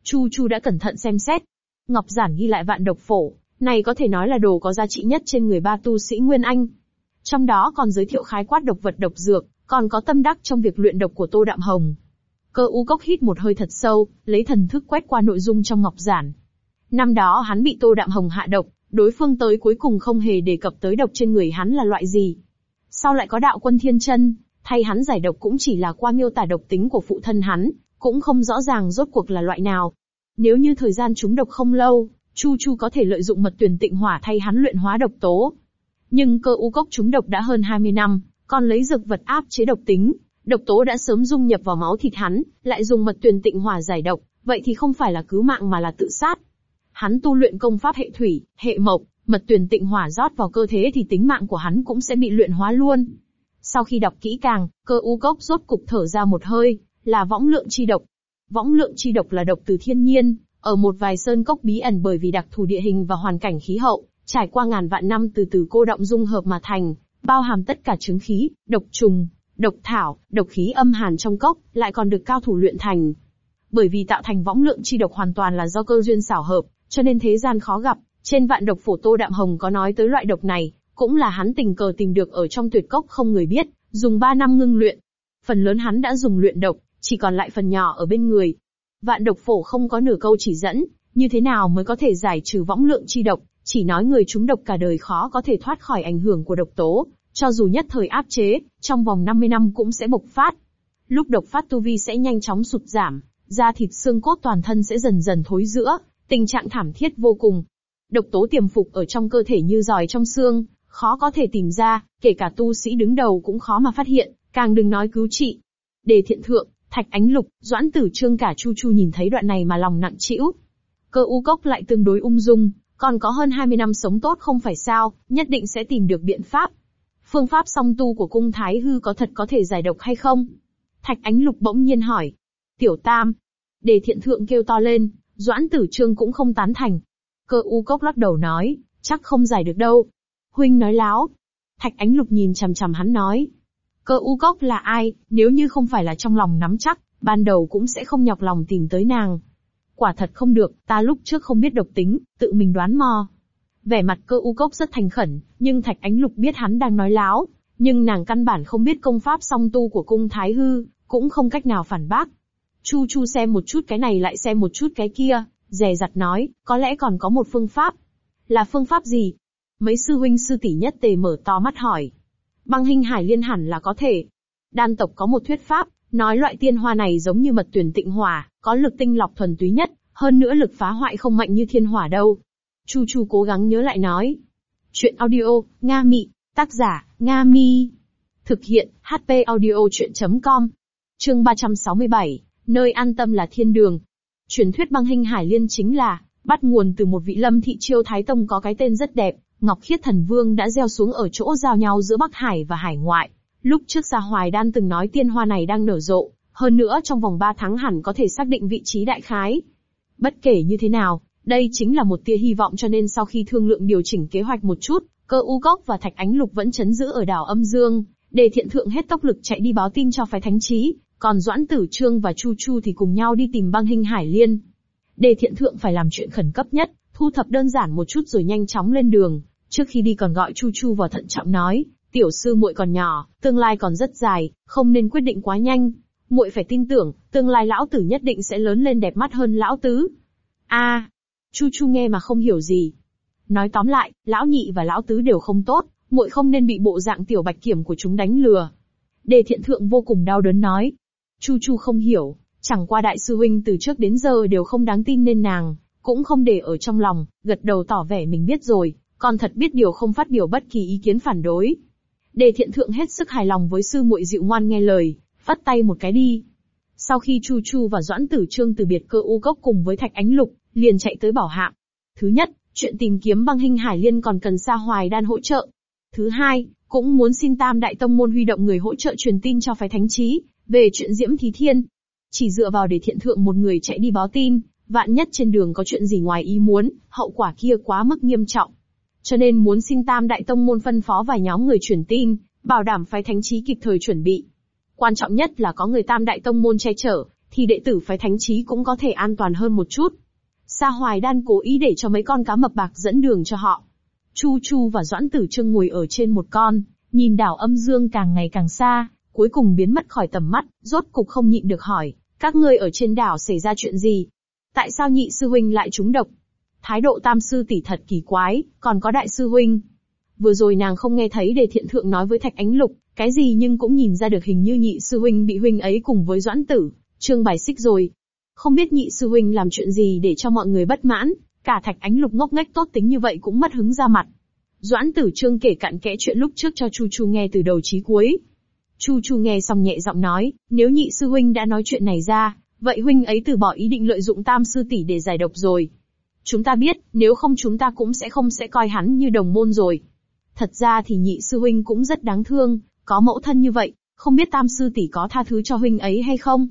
Chu Chu đã cẩn thận xem xét. Ngọc giản ghi lại vạn độc phổ, này có thể nói là đồ có giá trị nhất trên người ba tu sĩ Nguyên Anh. Trong đó còn giới thiệu khái quát độc vật độc dược, còn có tâm đắc trong việc luyện độc của Tô Đạm Hồng. Cơ u cốc hít một hơi thật sâu, lấy thần thức quét qua nội dung trong ngọc giản. Năm đó hắn bị Tô Đạm Hồng hạ độc, đối phương tới cuối cùng không hề đề cập tới độc trên người hắn là loại gì. Sau lại có đạo quân thiên chân, thay hắn giải độc cũng chỉ là qua miêu tả độc tính của phụ thân hắn, cũng không rõ ràng rốt cuộc là loại nào. Nếu như thời gian chúng độc không lâu, Chu Chu có thể lợi dụng mật tuyển tịnh hỏa thay hắn luyện hóa độc tố. Nhưng cơ u cốc chúng độc đã hơn 20 năm, còn lấy dược vật áp chế độc tính, độc tố đã sớm dung nhập vào máu thịt hắn, lại dùng mật tuyển tịnh hỏa giải độc, vậy thì không phải là cứu mạng mà là tự sát. Hắn tu luyện công pháp hệ thủy, hệ mộc, mật tuyển tịnh hỏa rót vào cơ thể thì tính mạng của hắn cũng sẽ bị luyện hóa luôn. Sau khi đọc kỹ càng, cơ u cốc rốt cục thở ra một hơi, là võng lượng chi độc. Võng lượng chi độc là độc từ thiên nhiên, ở một vài sơn cốc bí ẩn bởi vì đặc thù địa hình và hoàn cảnh khí hậu, trải qua ngàn vạn năm từ từ cô động dung hợp mà thành, bao hàm tất cả chứng khí, độc trùng, độc thảo, độc khí âm hàn trong cốc, lại còn được cao thủ luyện thành. Bởi vì tạo thành võng lượng chi độc hoàn toàn là do cơ duyên xảo hợp, cho nên thế gian khó gặp, trên vạn độc phổ Tô Đạm Hồng có nói tới loại độc này, cũng là hắn tình cờ tìm được ở trong tuyệt cốc không người biết, dùng 3 năm ngưng luyện. Phần lớn hắn đã dùng luyện độc, chỉ còn lại phần nhỏ ở bên người. Vạn độc phổ không có nửa câu chỉ dẫn, như thế nào mới có thể giải trừ võng lượng chi độc, chỉ nói người chúng độc cả đời khó có thể thoát khỏi ảnh hưởng của độc tố, cho dù nhất thời áp chế, trong vòng 50 năm cũng sẽ bộc phát. Lúc độc phát tu vi sẽ nhanh chóng sụt giảm, da thịt xương cốt toàn thân sẽ dần dần thối rữa, tình trạng thảm thiết vô cùng. Độc tố tiềm phục ở trong cơ thể như giòi trong xương, khó có thể tìm ra, kể cả tu sĩ đứng đầu cũng khó mà phát hiện, càng đừng nói cứu trị. Đề thiện thượng, thạch ánh lục, doãn tử trương cả chu chu nhìn thấy đoạn này mà lòng nặng trĩu. Cơ u cốc lại tương đối ung dung, còn có hơn 20 năm sống tốt không phải sao, nhất định sẽ tìm được biện pháp. Phương pháp song tu của cung thái hư có thật có thể giải độc hay không? Thạch ánh lục bỗng nhiên hỏi. Tiểu tam. Đề thiện thượng kêu to lên, doãn tử trương cũng không tán thành. Cơ u cốc lắc đầu nói, chắc không giải được đâu. Huynh nói láo. Thạch ánh lục nhìn chằm chằm hắn nói. Cơ u cốc là ai, nếu như không phải là trong lòng nắm chắc, ban đầu cũng sẽ không nhọc lòng tìm tới nàng. Quả thật không được, ta lúc trước không biết độc tính, tự mình đoán mò. Vẻ mặt cơ u cốc rất thành khẩn, nhưng thạch ánh lục biết hắn đang nói láo, nhưng nàng căn bản không biết công pháp song tu của cung thái hư, cũng không cách nào phản bác. Chu chu xem một chút cái này lại xem một chút cái kia, dè dặt nói, có lẽ còn có một phương pháp. Là phương pháp gì? Mấy sư huynh sư tỷ nhất tề mở to mắt hỏi. Băng hình hải liên hẳn là có thể. Đan tộc có một thuyết pháp, nói loại tiên hoa này giống như mật tuyển tịnh hỏa, có lực tinh lọc thuần túy nhất, hơn nữa lực phá hoại không mạnh như thiên hỏa đâu. Chu Chu cố gắng nhớ lại nói. Chuyện audio, Nga Mị, tác giả, Nga Mi. Thực hiện, HP audio chuyện.com. Chương 367, nơi an tâm là thiên đường. Truyền thuyết băng hình hải liên chính là, bắt nguồn từ một vị lâm thị chiêu thái tông có cái tên rất đẹp, Ngọc Khiết Thần Vương đã gieo xuống ở chỗ giao nhau giữa Bắc Hải và Hải ngoại. Lúc trước Gia Hoài Đan từng nói tiên hoa này đang nở rộ, hơn nữa trong vòng 3 tháng hẳn có thể xác định vị trí đại khái. Bất kể như thế nào, đây chính là một tia hy vọng cho nên sau khi thương lượng điều chỉnh kế hoạch một chút, cơ u cốc và thạch ánh lục vẫn chấn giữ ở đảo âm dương, để thiện thượng hết tốc lực chạy đi báo tin cho phái thánh trí, còn Doãn Tử Trương và Chu Chu thì cùng nhau đi tìm băng hình hải liên. Đề thiện thượng phải làm chuyện khẩn cấp nhất, thu thập đơn giản một chút rồi nhanh chóng lên đường, trước khi đi còn gọi Chu Chu vào thận trọng nói, tiểu sư muội còn nhỏ, tương lai còn rất dài, không nên quyết định quá nhanh. Muội phải tin tưởng, tương lai lão tử nhất định sẽ lớn lên đẹp mắt hơn lão tứ. A, Chu Chu nghe mà không hiểu gì. Nói tóm lại, lão nhị và lão tứ đều không tốt, muội không nên bị bộ dạng tiểu bạch kiểm của chúng đánh lừa. Đề thiện thượng vô cùng đau đớn nói. Chu Chu không hiểu, chẳng qua đại sư huynh từ trước đến giờ đều không đáng tin nên nàng, cũng không để ở trong lòng, gật đầu tỏ vẻ mình biết rồi, còn thật biết điều không phát biểu bất kỳ ý kiến phản đối. Đề thiện thượng hết sức hài lòng với sư muội dịu ngoan nghe lời, vắt tay một cái đi. Sau khi Chu Chu và Doãn Tử Trương từ biệt cơ u cốc cùng với Thạch Ánh Lục, liền chạy tới bảo hạm. Thứ nhất, chuyện tìm kiếm băng hình hải liên còn cần Sa Hoài Đan hỗ trợ. Thứ hai, cũng muốn xin Tam Đại Tông Môn huy động người hỗ trợ truyền tin cho phái thánh trí, về chuyện Diễm Thí Thiên. Chỉ dựa vào để thiện thượng một người chạy đi báo tin, vạn nhất trên đường có chuyện gì ngoài ý muốn, hậu quả kia quá mức nghiêm trọng. Cho nên muốn xin Tam Đại Tông Môn phân phó vài nhóm người truyền tin, bảo đảm phái thánh trí kịp thời chuẩn bị. Quan trọng nhất là có người Tam Đại Tông Môn che chở, thì đệ tử phái thánh trí cũng có thể an toàn hơn một chút. Sa Hoài Đan cố ý để cho mấy con cá mập bạc dẫn đường cho họ. Chu Chu và Doãn Tử Trương ngồi ở trên một con, nhìn đảo âm dương càng ngày càng xa, cuối cùng biến mất khỏi tầm mắt, rốt cục không nhịn được hỏi, các ngươi ở trên đảo xảy ra chuyện gì? Tại sao nhị sư huynh lại trúng độc? Thái độ tam sư tỷ thật kỳ quái, còn có đại sư huynh. Vừa rồi nàng không nghe thấy đề thiện thượng nói với thạch ánh lục, cái gì nhưng cũng nhìn ra được hình như nhị sư huynh bị huynh ấy cùng với doãn tử, trương bài xích rồi, không biết nhị sư huynh làm chuyện gì để cho mọi người bất mãn, cả thạch ánh lục ngốc nghếch tốt tính như vậy cũng mất hứng ra mặt. Doãn tử trương kể cặn kẽ chuyện lúc trước cho Chu Chu nghe từ đầu chí cuối. Chu Chu nghe xong nhẹ giọng nói, nếu nhị sư huynh đã nói chuyện này ra, vậy huynh ấy từ bỏ ý định lợi dụng tam sư tỷ để giải độc rồi. Chúng ta biết, nếu không chúng ta cũng sẽ không sẽ coi hắn như đồng môn rồi. Thật ra thì nhị sư huynh cũng rất đáng thương, có mẫu thân như vậy, không biết tam sư tỷ có tha thứ cho huynh ấy hay không?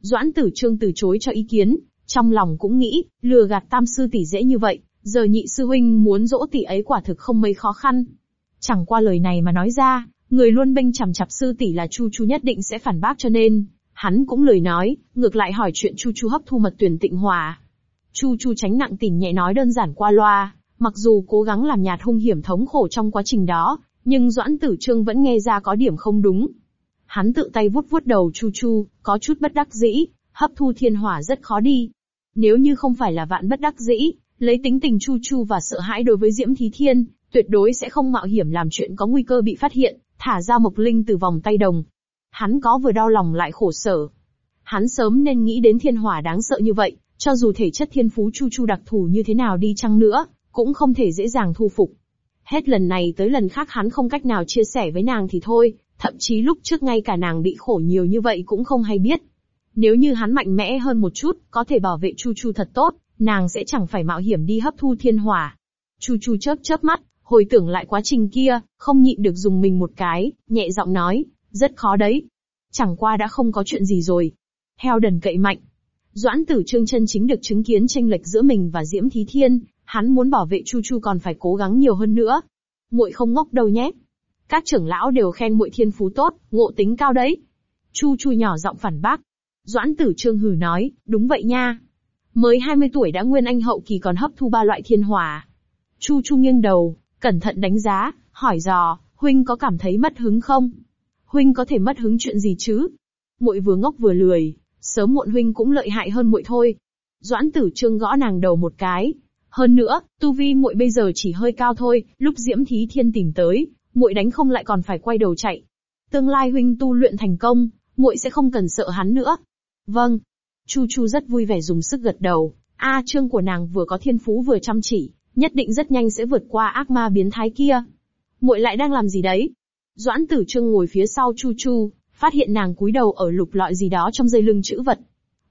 Doãn tử trương từ chối cho ý kiến, trong lòng cũng nghĩ, lừa gạt tam sư tỷ dễ như vậy, giờ nhị sư huynh muốn dỗ tỷ ấy quả thực không mấy khó khăn. Chẳng qua lời này mà nói ra, người luôn bênh chằm chặp sư tỷ là Chu Chu nhất định sẽ phản bác cho nên, hắn cũng lời nói, ngược lại hỏi chuyện Chu Chu hấp thu mật tuyển tịnh hòa. Chu Chu tránh nặng tình nhẹ nói đơn giản qua loa, mặc dù cố gắng làm nhạt hung hiểm thống khổ trong quá trình đó, nhưng Doãn Tử Trương vẫn nghe ra có điểm không đúng, Hắn tự tay vuốt vuốt đầu Chu Chu, có chút bất đắc dĩ, hấp thu thiên hỏa rất khó đi. Nếu như không phải là vạn bất đắc dĩ, lấy tính tình Chu Chu và sợ hãi đối với Diễm Thí Thiên, tuyệt đối sẽ không mạo hiểm làm chuyện có nguy cơ bị phát hiện, thả ra Mộc Linh từ vòng tay đồng. Hắn có vừa đau lòng lại khổ sở. Hắn sớm nên nghĩ đến thiên hỏa đáng sợ như vậy, cho dù thể chất thiên phú Chu Chu đặc thù như thế nào đi chăng nữa, cũng không thể dễ dàng thu phục. Hết lần này tới lần khác hắn không cách nào chia sẻ với nàng thì thôi, Thậm chí lúc trước ngay cả nàng bị khổ nhiều như vậy cũng không hay biết. Nếu như hắn mạnh mẽ hơn một chút, có thể bảo vệ Chu Chu thật tốt, nàng sẽ chẳng phải mạo hiểm đi hấp thu thiên hỏa. Chu Chu chớp chớp mắt, hồi tưởng lại quá trình kia, không nhịn được dùng mình một cái, nhẹ giọng nói, rất khó đấy. Chẳng qua đã không có chuyện gì rồi. Heo đần cậy mạnh. Doãn tử trương chân chính được chứng kiến tranh lệch giữa mình và Diễm Thí Thiên, hắn muốn bảo vệ Chu Chu còn phải cố gắng nhiều hơn nữa. muội không ngốc đâu nhé. Các trưởng lão đều khen muội thiên phú tốt, ngộ tính cao đấy. Chu Chu nhỏ giọng phản bác. Doãn tử trương hừ nói, đúng vậy nha. Mới 20 tuổi đã nguyên anh hậu kỳ còn hấp thu ba loại thiên hỏa. Chu Chu nghiêng đầu, cẩn thận đánh giá, hỏi dò, huynh có cảm thấy mất hứng không? Huynh có thể mất hứng chuyện gì chứ? Muội vừa ngốc vừa lười, sớm muộn huynh cũng lợi hại hơn muội thôi. Doãn tử trương gõ nàng đầu một cái. Hơn nữa, tu vi muội bây giờ chỉ hơi cao thôi, lúc Diễm Thí Thiên tìm tới, muội đánh không lại còn phải quay đầu chạy. Tương lai huynh tu luyện thành công, muội sẽ không cần sợ hắn nữa. Vâng. Chu Chu rất vui vẻ dùng sức gật đầu. A trương của nàng vừa có thiên phú vừa chăm chỉ, nhất định rất nhanh sẽ vượt qua ác ma biến thái kia. Muội lại đang làm gì đấy? Doãn Tử Trương ngồi phía sau Chu Chu, phát hiện nàng cúi đầu ở lục lọi gì đó trong dây lưng chữ vật.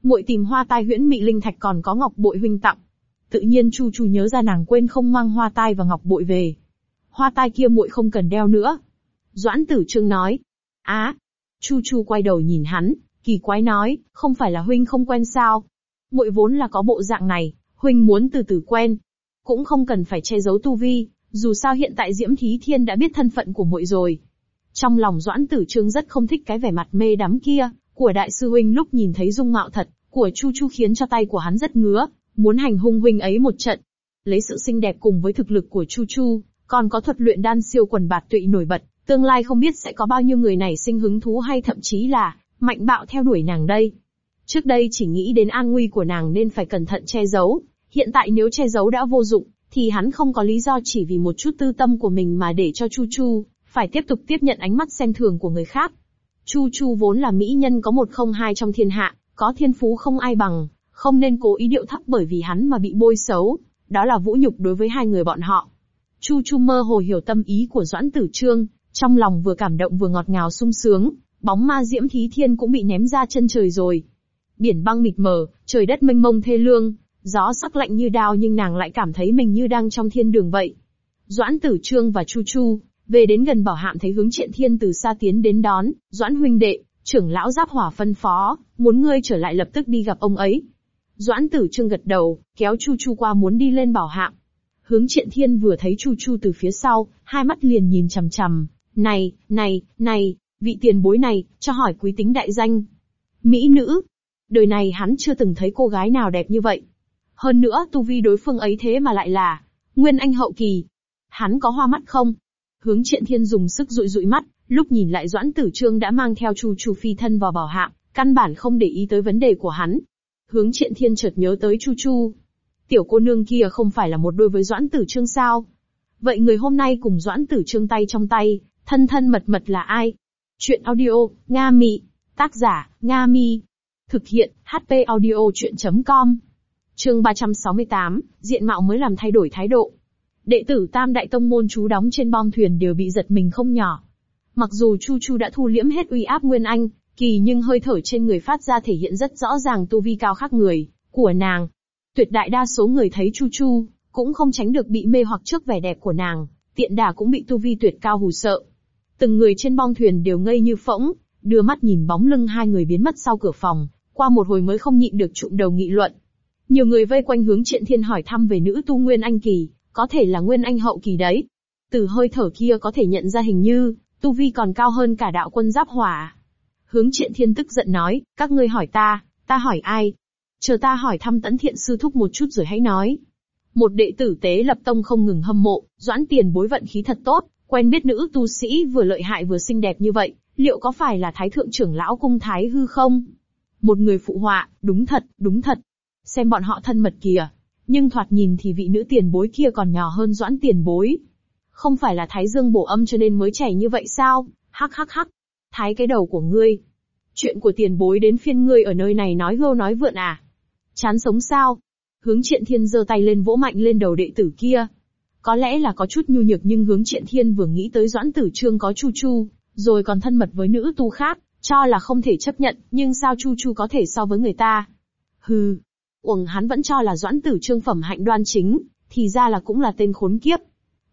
Muội tìm hoa tai huyễn mị linh thạch còn có ngọc bội huynh tặng. Tự nhiên Chu Chu nhớ ra nàng quên không mang hoa tai và ngọc bội về hoa tai kia muội không cần đeo nữa. Doãn tử trương nói. Á! Chu Chu quay đầu nhìn hắn, kỳ quái nói, không phải là huynh không quen sao? Muội vốn là có bộ dạng này, huynh muốn từ từ quen. Cũng không cần phải che giấu tu vi, dù sao hiện tại Diễm Thí Thiên đã biết thân phận của muội rồi. Trong lòng Doãn Tử Trương rất không thích cái vẻ mặt mê đắm kia, của đại sư huynh lúc nhìn thấy dung mạo thật, của Chu Chu khiến cho tay của hắn rất ngứa, muốn hành hung huynh ấy một trận. Lấy sự xinh đẹp cùng với thực lực của Chu Chu, còn có thuật luyện đan siêu quần bạt tụy nổi bật, tương lai không biết sẽ có bao nhiêu người này sinh hứng thú hay thậm chí là mạnh bạo theo đuổi nàng đây. Trước đây chỉ nghĩ đến an nguy của nàng nên phải cẩn thận che giấu, hiện tại nếu che giấu đã vô dụng, thì hắn không có lý do chỉ vì một chút tư tâm của mình mà để cho Chu Chu phải tiếp tục tiếp nhận ánh mắt xem thường của người khác. Chu Chu vốn là mỹ nhân có một không hai trong thiên hạ, có thiên phú không ai bằng, không nên cố ý điệu thấp bởi vì hắn mà bị bôi xấu, đó là vũ nhục đối với hai người bọn họ. Chu Chu mơ hồ hiểu tâm ý của Doãn Tử Trương, trong lòng vừa cảm động vừa ngọt ngào sung sướng, bóng ma diễm thí thiên cũng bị ném ra chân trời rồi. Biển băng mịt mờ, trời đất mênh mông thê lương, gió sắc lạnh như đao nhưng nàng lại cảm thấy mình như đang trong thiên đường vậy. Doãn Tử Trương và Chu Chu, về đến gần bảo hạm thấy hướng triện thiên từ xa tiến đến đón, Doãn huynh đệ, trưởng lão giáp hỏa phân phó, muốn ngươi trở lại lập tức đi gặp ông ấy. Doãn tử trương gật đầu, kéo Chu Chu qua muốn đi lên bảo hạm. Hướng triện thiên vừa thấy Chu Chu từ phía sau, hai mắt liền nhìn chằm chằm. Này, này, này, vị tiền bối này, cho hỏi quý tính đại danh. Mỹ nữ. Đời này hắn chưa từng thấy cô gái nào đẹp như vậy. Hơn nữa, tu vi đối phương ấy thế mà lại là Nguyên Anh hậu kỳ. Hắn có hoa mắt không? Hướng triện thiên dùng sức dụi dụi mắt, lúc nhìn lại Doãn Tử Trương đã mang theo Chu Chu phi thân vào bảo hạng, căn bản không để ý tới vấn đề của hắn. Hướng triện thiên chợt nhớ tới Chu Chu. Tiểu cô nương kia không phải là một đôi với Doãn Tử Trương sao? Vậy người hôm nay cùng Doãn Tử Trương tay trong tay, thân thân mật mật là ai? Chuyện audio, Nga Mị. Tác giả, Nga Mi. Thực hiện, HP audio chuyện.com. Chương 368, diện mạo mới làm thay đổi thái độ. Đệ tử Tam Đại Tông Môn chú đóng trên bom thuyền đều bị giật mình không nhỏ. Mặc dù Chu Chu đã thu liễm hết uy áp Nguyên Anh, kỳ nhưng hơi thở trên người phát ra thể hiện rất rõ ràng tu vi cao khác người, của nàng. Tuyệt đại đa số người thấy Chu Chu, cũng không tránh được bị mê hoặc trước vẻ đẹp của nàng, tiện đà cũng bị tu vi tuyệt cao hù sợ. Từng người trên bong thuyền đều ngây như phỗng, đưa mắt nhìn bóng lưng hai người biến mất sau cửa phòng, qua một hồi mới không nhịn được trụm đầu nghị luận. Nhiều người vây quanh hướng triện thiên hỏi thăm về nữ tu Nguyên Anh Kỳ, có thể là Nguyên Anh hậu kỳ đấy. Từ hơi thở kia có thể nhận ra hình như, tu vi còn cao hơn cả đạo quân giáp hỏa. Hướng triện thiên tức giận nói, các ngươi hỏi ta, ta hỏi ai? Chờ ta hỏi thăm tấn thiện sư thúc một chút rồi hãy nói. Một đệ tử tế lập tông không ngừng hâm mộ, doãn tiền bối vận khí thật tốt, quen biết nữ tu sĩ vừa lợi hại vừa xinh đẹp như vậy, liệu có phải là thái thượng trưởng lão cung thái hư không? Một người phụ họa, đúng thật, đúng thật. Xem bọn họ thân mật kìa. Nhưng thoạt nhìn thì vị nữ tiền bối kia còn nhỏ hơn doãn tiền bối. Không phải là thái dương bổ âm cho nên mới trẻ như vậy sao? Hắc hắc hắc. Thái cái đầu của ngươi. Chuyện của tiền bối đến phiên ngươi ở nơi này nói hưu nói vượn à? Chán sống sao? Hướng triện thiên giơ tay lên vỗ mạnh lên đầu đệ tử kia. Có lẽ là có chút nhu nhược nhưng hướng triện thiên vừa nghĩ tới doãn tử trương có chu chu, rồi còn thân mật với nữ tu khác, cho là không thể chấp nhận, nhưng sao chu chu có thể so với người ta? Hừ. Uổng hắn vẫn cho là doãn tử trương phẩm hạnh đoan chính, thì ra là cũng là tên khốn kiếp.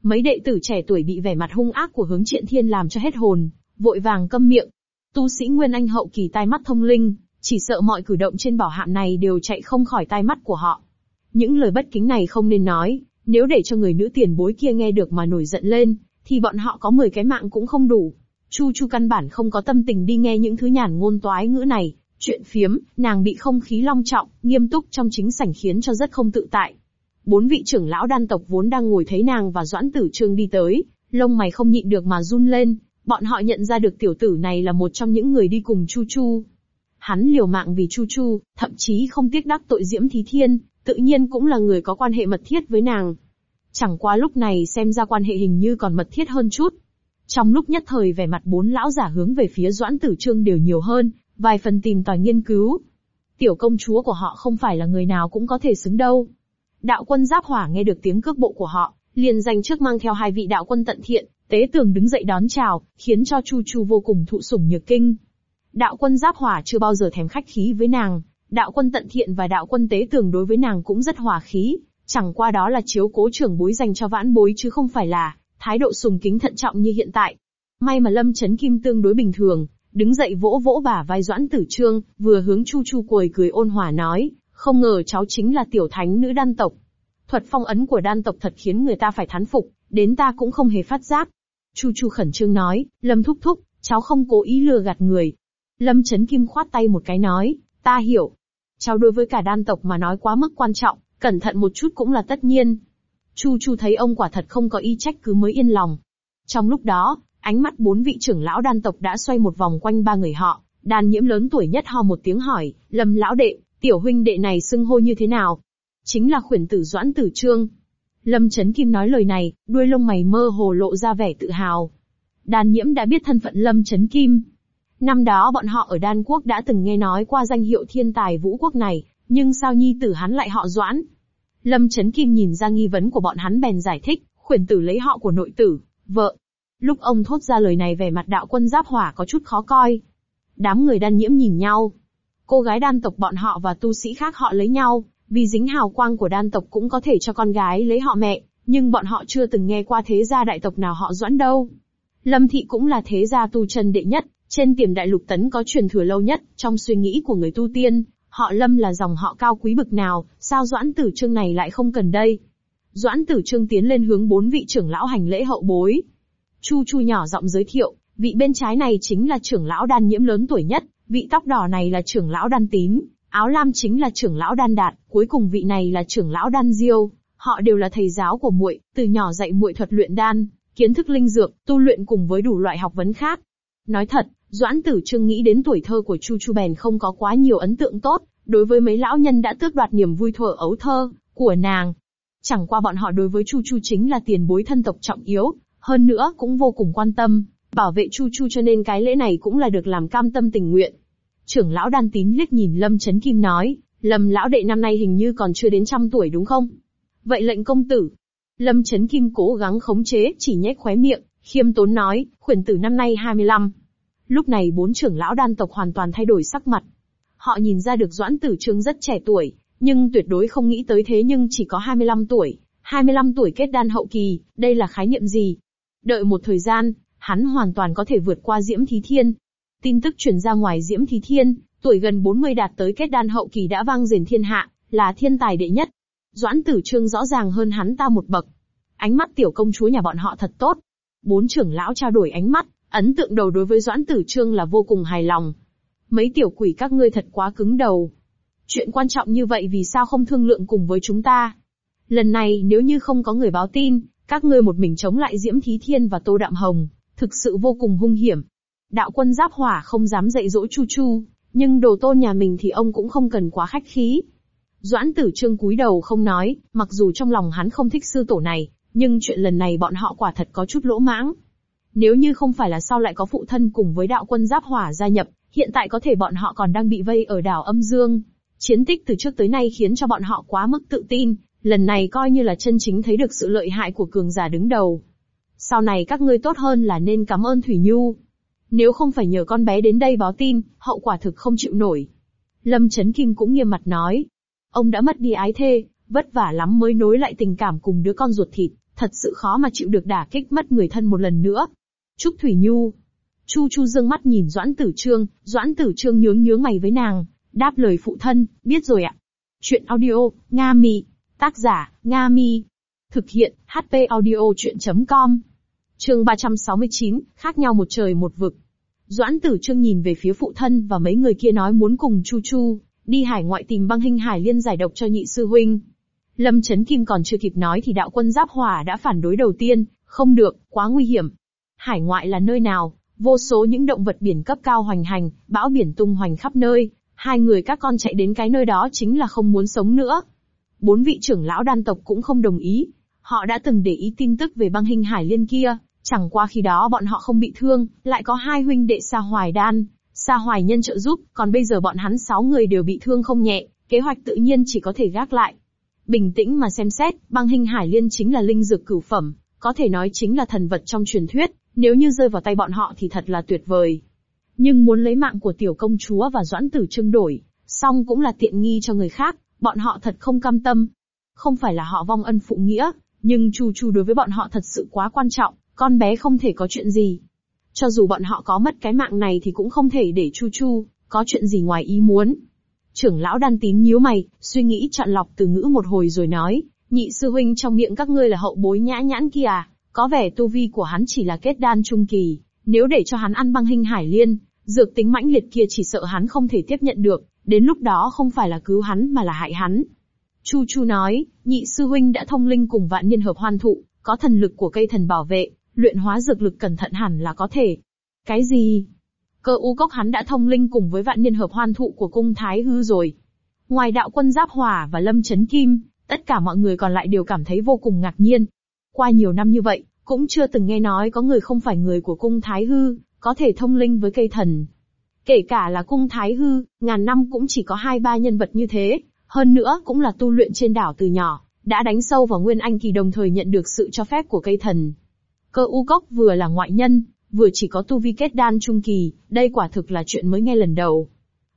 Mấy đệ tử trẻ tuổi bị vẻ mặt hung ác của hướng triện thiên làm cho hết hồn, vội vàng câm miệng. Tu sĩ Nguyên Anh hậu kỳ tai mắt thông linh, chỉ sợ mọi cử động trên bảo hạm này đều chạy không khỏi tai mắt của họ. Những lời bất kính này không nên nói, nếu để cho người nữ tiền bối kia nghe được mà nổi giận lên, thì bọn họ có 10 cái mạng cũng không đủ. Chu Chu căn bản không có tâm tình đi nghe những thứ nhàn ngôn toái ngữ này, chuyện phiếm, nàng bị không khí long trọng, nghiêm túc trong chính sảnh khiến cho rất không tự tại. Bốn vị trưởng lão đan tộc vốn đang ngồi thấy nàng và Doãn Tử Trương đi tới, lông mày không nhịn được mà run lên, bọn họ nhận ra được tiểu tử này là một trong những người đi cùng Chu Chu. Hắn liều mạng vì Chu Chu, thậm chí không tiếc đắc tội Diễm Thí Thiên, tự nhiên cũng là người có quan hệ mật thiết với nàng. Chẳng qua lúc này xem ra quan hệ hình như còn mật thiết hơn chút. Trong lúc nhất thời vẻ mặt bốn lão giả hướng về phía Doãn Tử Trương đều nhiều hơn, vài phần tìm tòi nghiên cứu. Tiểu công chúa của họ không phải là người nào cũng có thể xứng đâu. Đạo quân giáp hỏa nghe được tiếng cước bộ của họ, liền dành trước mang theo hai vị đạo quân tận thiện, tế tường đứng dậy đón chào, khiến cho Chu Chu vô cùng thụ sủng nhược kinh. Đạo quân giáp hỏa chưa bao giờ thèm khách khí với nàng, đạo quân tận thiện và đạo quân tế tường đối với nàng cũng rất hòa khí, chẳng qua đó là chiếu cố trưởng bối dành cho vãn bối chứ không phải là thái độ sùng kính thận trọng như hiện tại. May mà Lâm Chấn Kim tương đối bình thường, đứng dậy vỗ vỗ bả vai Doãn Tử Trương, vừa hướng Chu Chu cười cười ôn hòa nói, không ngờ cháu chính là tiểu thánh nữ đan tộc. Thuật phong ấn của đan tộc thật khiến người ta phải thán phục, đến ta cũng không hề phát giác. Chu Chu khẩn trương nói, Lâm thúc thúc, cháu không cố ý lừa gạt người. Lâm Chấn Kim khoát tay một cái nói, ta hiểu. Cháu đối với cả đan tộc mà nói quá mức quan trọng, cẩn thận một chút cũng là tất nhiên. Chu Chu thấy ông quả thật không có ý trách cứ mới yên lòng. Trong lúc đó, ánh mắt bốn vị trưởng lão đan tộc đã xoay một vòng quanh ba người họ, Đan nhiễm lớn tuổi nhất ho một tiếng hỏi, lâm lão đệ, tiểu huynh đệ này xưng hô như thế nào? Chính là khuyển tử doãn tử trương. Lâm Trấn Kim nói lời này, đuôi lông mày mơ hồ lộ ra vẻ tự hào. Đan nhiễm đã biết thân phận Lâm Trấn Kim. Năm đó bọn họ ở Đan Quốc đã từng nghe nói qua danh hiệu thiên tài vũ quốc này, nhưng sao nhi tử hắn lại họ doãn? Lâm Trấn Kim nhìn ra nghi vấn của bọn hắn bèn giải thích, khuyển tử lấy họ của nội tử, vợ, Lúc ông thốt ra lời này vẻ mặt đạo quân giáp hỏa có chút khó coi. Đám người đan nhiễm nhìn nhau. Cô gái đan tộc bọn họ và tu sĩ khác họ lấy nhau, vì dính hào quang của đan tộc cũng có thể cho con gái lấy họ mẹ, nhưng bọn họ chưa từng nghe qua thế gia đại tộc nào họ doãn đâu. Lâm thị cũng là thế gia tu chân đệ nhất, trên tiềm đại lục tấn có truyền thừa lâu nhất, trong suy nghĩ của người tu tiên, họ lâm là dòng họ cao quý bực nào, sao doãn tử trương này lại không cần đây? Doãn tử trương tiến lên hướng bốn vị trưởng lão hành lễ hậu bối, Chu Chu nhỏ giọng giới thiệu, vị bên trái này chính là trưởng lão đan nhiễm lớn tuổi nhất, vị tóc đỏ này là trưởng lão đan tín, áo lam chính là trưởng lão đan đạt, cuối cùng vị này là trưởng lão đan diêu. Họ đều là thầy giáo của muội, từ nhỏ dạy muội thuật luyện đan, kiến thức linh dược, tu luyện cùng với đủ loại học vấn khác. Nói thật, Doãn Tử Trương nghĩ đến tuổi thơ của Chu Chu bèn không có quá nhiều ấn tượng tốt, đối với mấy lão nhân đã tước đoạt niềm vui thuở ấu thơ của nàng. Chẳng qua bọn họ đối với Chu Chu chính là tiền bối thân tộc trọng yếu, hơn nữa cũng vô cùng quan tâm, bảo vệ Chu Chu cho nên cái lễ này cũng là được làm cam tâm tình nguyện. Trưởng lão đan tín liếc nhìn Lâm Chấn Kim nói, Lâm lão đệ năm nay hình như còn chưa đến trăm tuổi đúng không? Vậy lệnh công tử. Lâm Chấn Kim cố gắng khống chế, chỉ nhếch khóe miệng, khiêm tốn nói, khuyển tử năm nay 25. Lúc này bốn trưởng lão đan tộc hoàn toàn thay đổi sắc mặt. Họ nhìn ra được Doãn Tử Trương rất trẻ tuổi, nhưng tuyệt đối không nghĩ tới thế nhưng chỉ có 25 tuổi. 25 tuổi kết đan hậu kỳ, đây là khái niệm gì? Đợi một thời gian, hắn hoàn toàn có thể vượt qua Diễm Thí Thiên. Tin tức truyền ra ngoài Diễm Thí Thiên, tuổi gần 40 đạt tới kết đan hậu kỳ đã vang dền thiên hạ, là thiên tài đệ nhất. Doãn Tử Trương rõ ràng hơn hắn ta một bậc. Ánh mắt tiểu công chúa nhà bọn họ thật tốt. Bốn trưởng lão trao đổi ánh mắt, ấn tượng đầu đối với Doãn Tử Trương là vô cùng hài lòng. Mấy tiểu quỷ các ngươi thật quá cứng đầu. Chuyện quan trọng như vậy vì sao không thương lượng cùng với chúng ta? Lần này nếu như không có người báo tin, các ngươi một mình chống lại Diễm Thí Thiên và Tô Đạm Hồng, thực sự vô cùng hung hiểm. Đạo quân giáp hỏa không dám dạy dỗ Chu Chu, nhưng đồ tôn nhà mình thì ông cũng không cần quá khách khí. Doãn tử trương cúi đầu không nói, mặc dù trong lòng hắn không thích sư tổ này, nhưng chuyện lần này bọn họ quả thật có chút lỗ mãng. Nếu như không phải là sau lại có phụ thân cùng với đạo quân giáp hỏa gia nhập, hiện tại có thể bọn họ còn đang bị vây ở đảo âm dương. Chiến tích từ trước tới nay khiến cho bọn họ quá mức tự tin, Lần này coi như là chân chính thấy được sự lợi hại của cường giả đứng đầu. Sau này các ngươi tốt hơn là nên cảm ơn Thủy Nhu. Nếu không phải nhờ con bé đến đây báo tin, hậu quả thực không chịu nổi. Lâm Trấn Kim cũng nghiêm mặt nói. Ông đã mất đi ái thê, vất vả lắm mới nối lại tình cảm cùng đứa con ruột thịt, thật sự khó mà chịu được đả kích mất người thân một lần nữa. Trúc Thủy Nhu. Chu Chu dương mắt nhìn Doãn Tử Trương, Doãn Tử Trương nhướng nhướng mày với nàng, đáp lời phụ thân, biết rồi ạ. Chuyện audio, Nga Mi. Tác giả, Nga Mi. Thực hiện, HP audio chuyện.com. Chương 369, khác nhau một trời một vực. Doãn tử trương nhìn về phía phụ thân và mấy người kia nói muốn cùng Chu Chu, đi hải ngoại tìm băng hình hải liên giải độc cho nhị sư huynh. Lâm Trấn Kim còn chưa kịp nói thì đạo quân giáp hỏa đã phản đối đầu tiên, không được, quá nguy hiểm. Hải ngoại là nơi nào, vô số những động vật biển cấp cao hoành hành, bão biển tung hoành khắp nơi, hai người các con chạy đến cái nơi đó chính là không muốn sống nữa. Bốn vị trưởng lão đan tộc cũng không đồng ý. Họ đã từng để ý tin tức về băng hình hải liên kia, chẳng qua khi đó bọn họ không bị thương, lại có hai huynh đệ Sa Hoài Đan, Sa Hoài Nhân trợ giúp, còn bây giờ bọn hắn sáu người đều bị thương không nhẹ, kế hoạch tự nhiên chỉ có thể gác lại. Bình tĩnh mà xem xét, băng hình hải liên chính là linh dược cửu phẩm, có thể nói chính là thần vật trong truyền thuyết, nếu như rơi vào tay bọn họ thì thật là tuyệt vời. Nhưng muốn lấy mạng của tiểu công chúa và doãn tử trưng đổi, xong cũng là tiện nghi cho người khác, Bọn họ thật không cam tâm. Không phải là họ vong ân phụ nghĩa, nhưng Chu Chu đối với bọn họ thật sự quá quan trọng, con bé không thể có chuyện gì. Cho dù bọn họ có mất cái mạng này thì cũng không thể để Chu Chu, có chuyện gì ngoài ý muốn. Trưởng lão đan tín nhíu mày, suy nghĩ chọn lọc từ ngữ một hồi rồi nói, nhị sư huynh trong miệng các ngươi là hậu bối nhã nhãn kia à, có vẻ tu vi của hắn chỉ là kết đan trung kỳ, nếu để cho hắn ăn băng hình hải liên, dược tính mãnh liệt kia chỉ sợ hắn không thể tiếp nhận được, đến lúc đó không phải là cứu hắn mà là hại hắn. Chu Chu nói, nhị sư huynh đã thông linh cùng vạn niên hợp hoan thụ, có thần lực của cây thần bảo vệ, luyện hóa dược lực cẩn thận hẳn là có thể. Cái gì? Cơ u cốc hắn đã thông linh cùng với vạn niên hợp hoan thụ của cung Thái Hư rồi. Ngoài đạo quân Giáp Hỏa và Lâm Chấn Kim, tất cả mọi người còn lại đều cảm thấy vô cùng ngạc nhiên. Qua nhiều năm như vậy, cũng chưa từng nghe nói có người không phải người của cung Thái Hư, có thể thông linh với cây thần. Kể cả là cung Thái Hư, ngàn năm cũng chỉ có hai ba nhân vật như thế, hơn nữa cũng là tu luyện trên đảo từ nhỏ, đã đánh sâu vào Nguyên Anh kỳ đồng thời nhận được sự cho phép của cây thần. Cơ u cốc vừa là ngoại nhân, vừa chỉ có tu vi kết đan trung kỳ, đây quả thực là chuyện mới nghe lần đầu.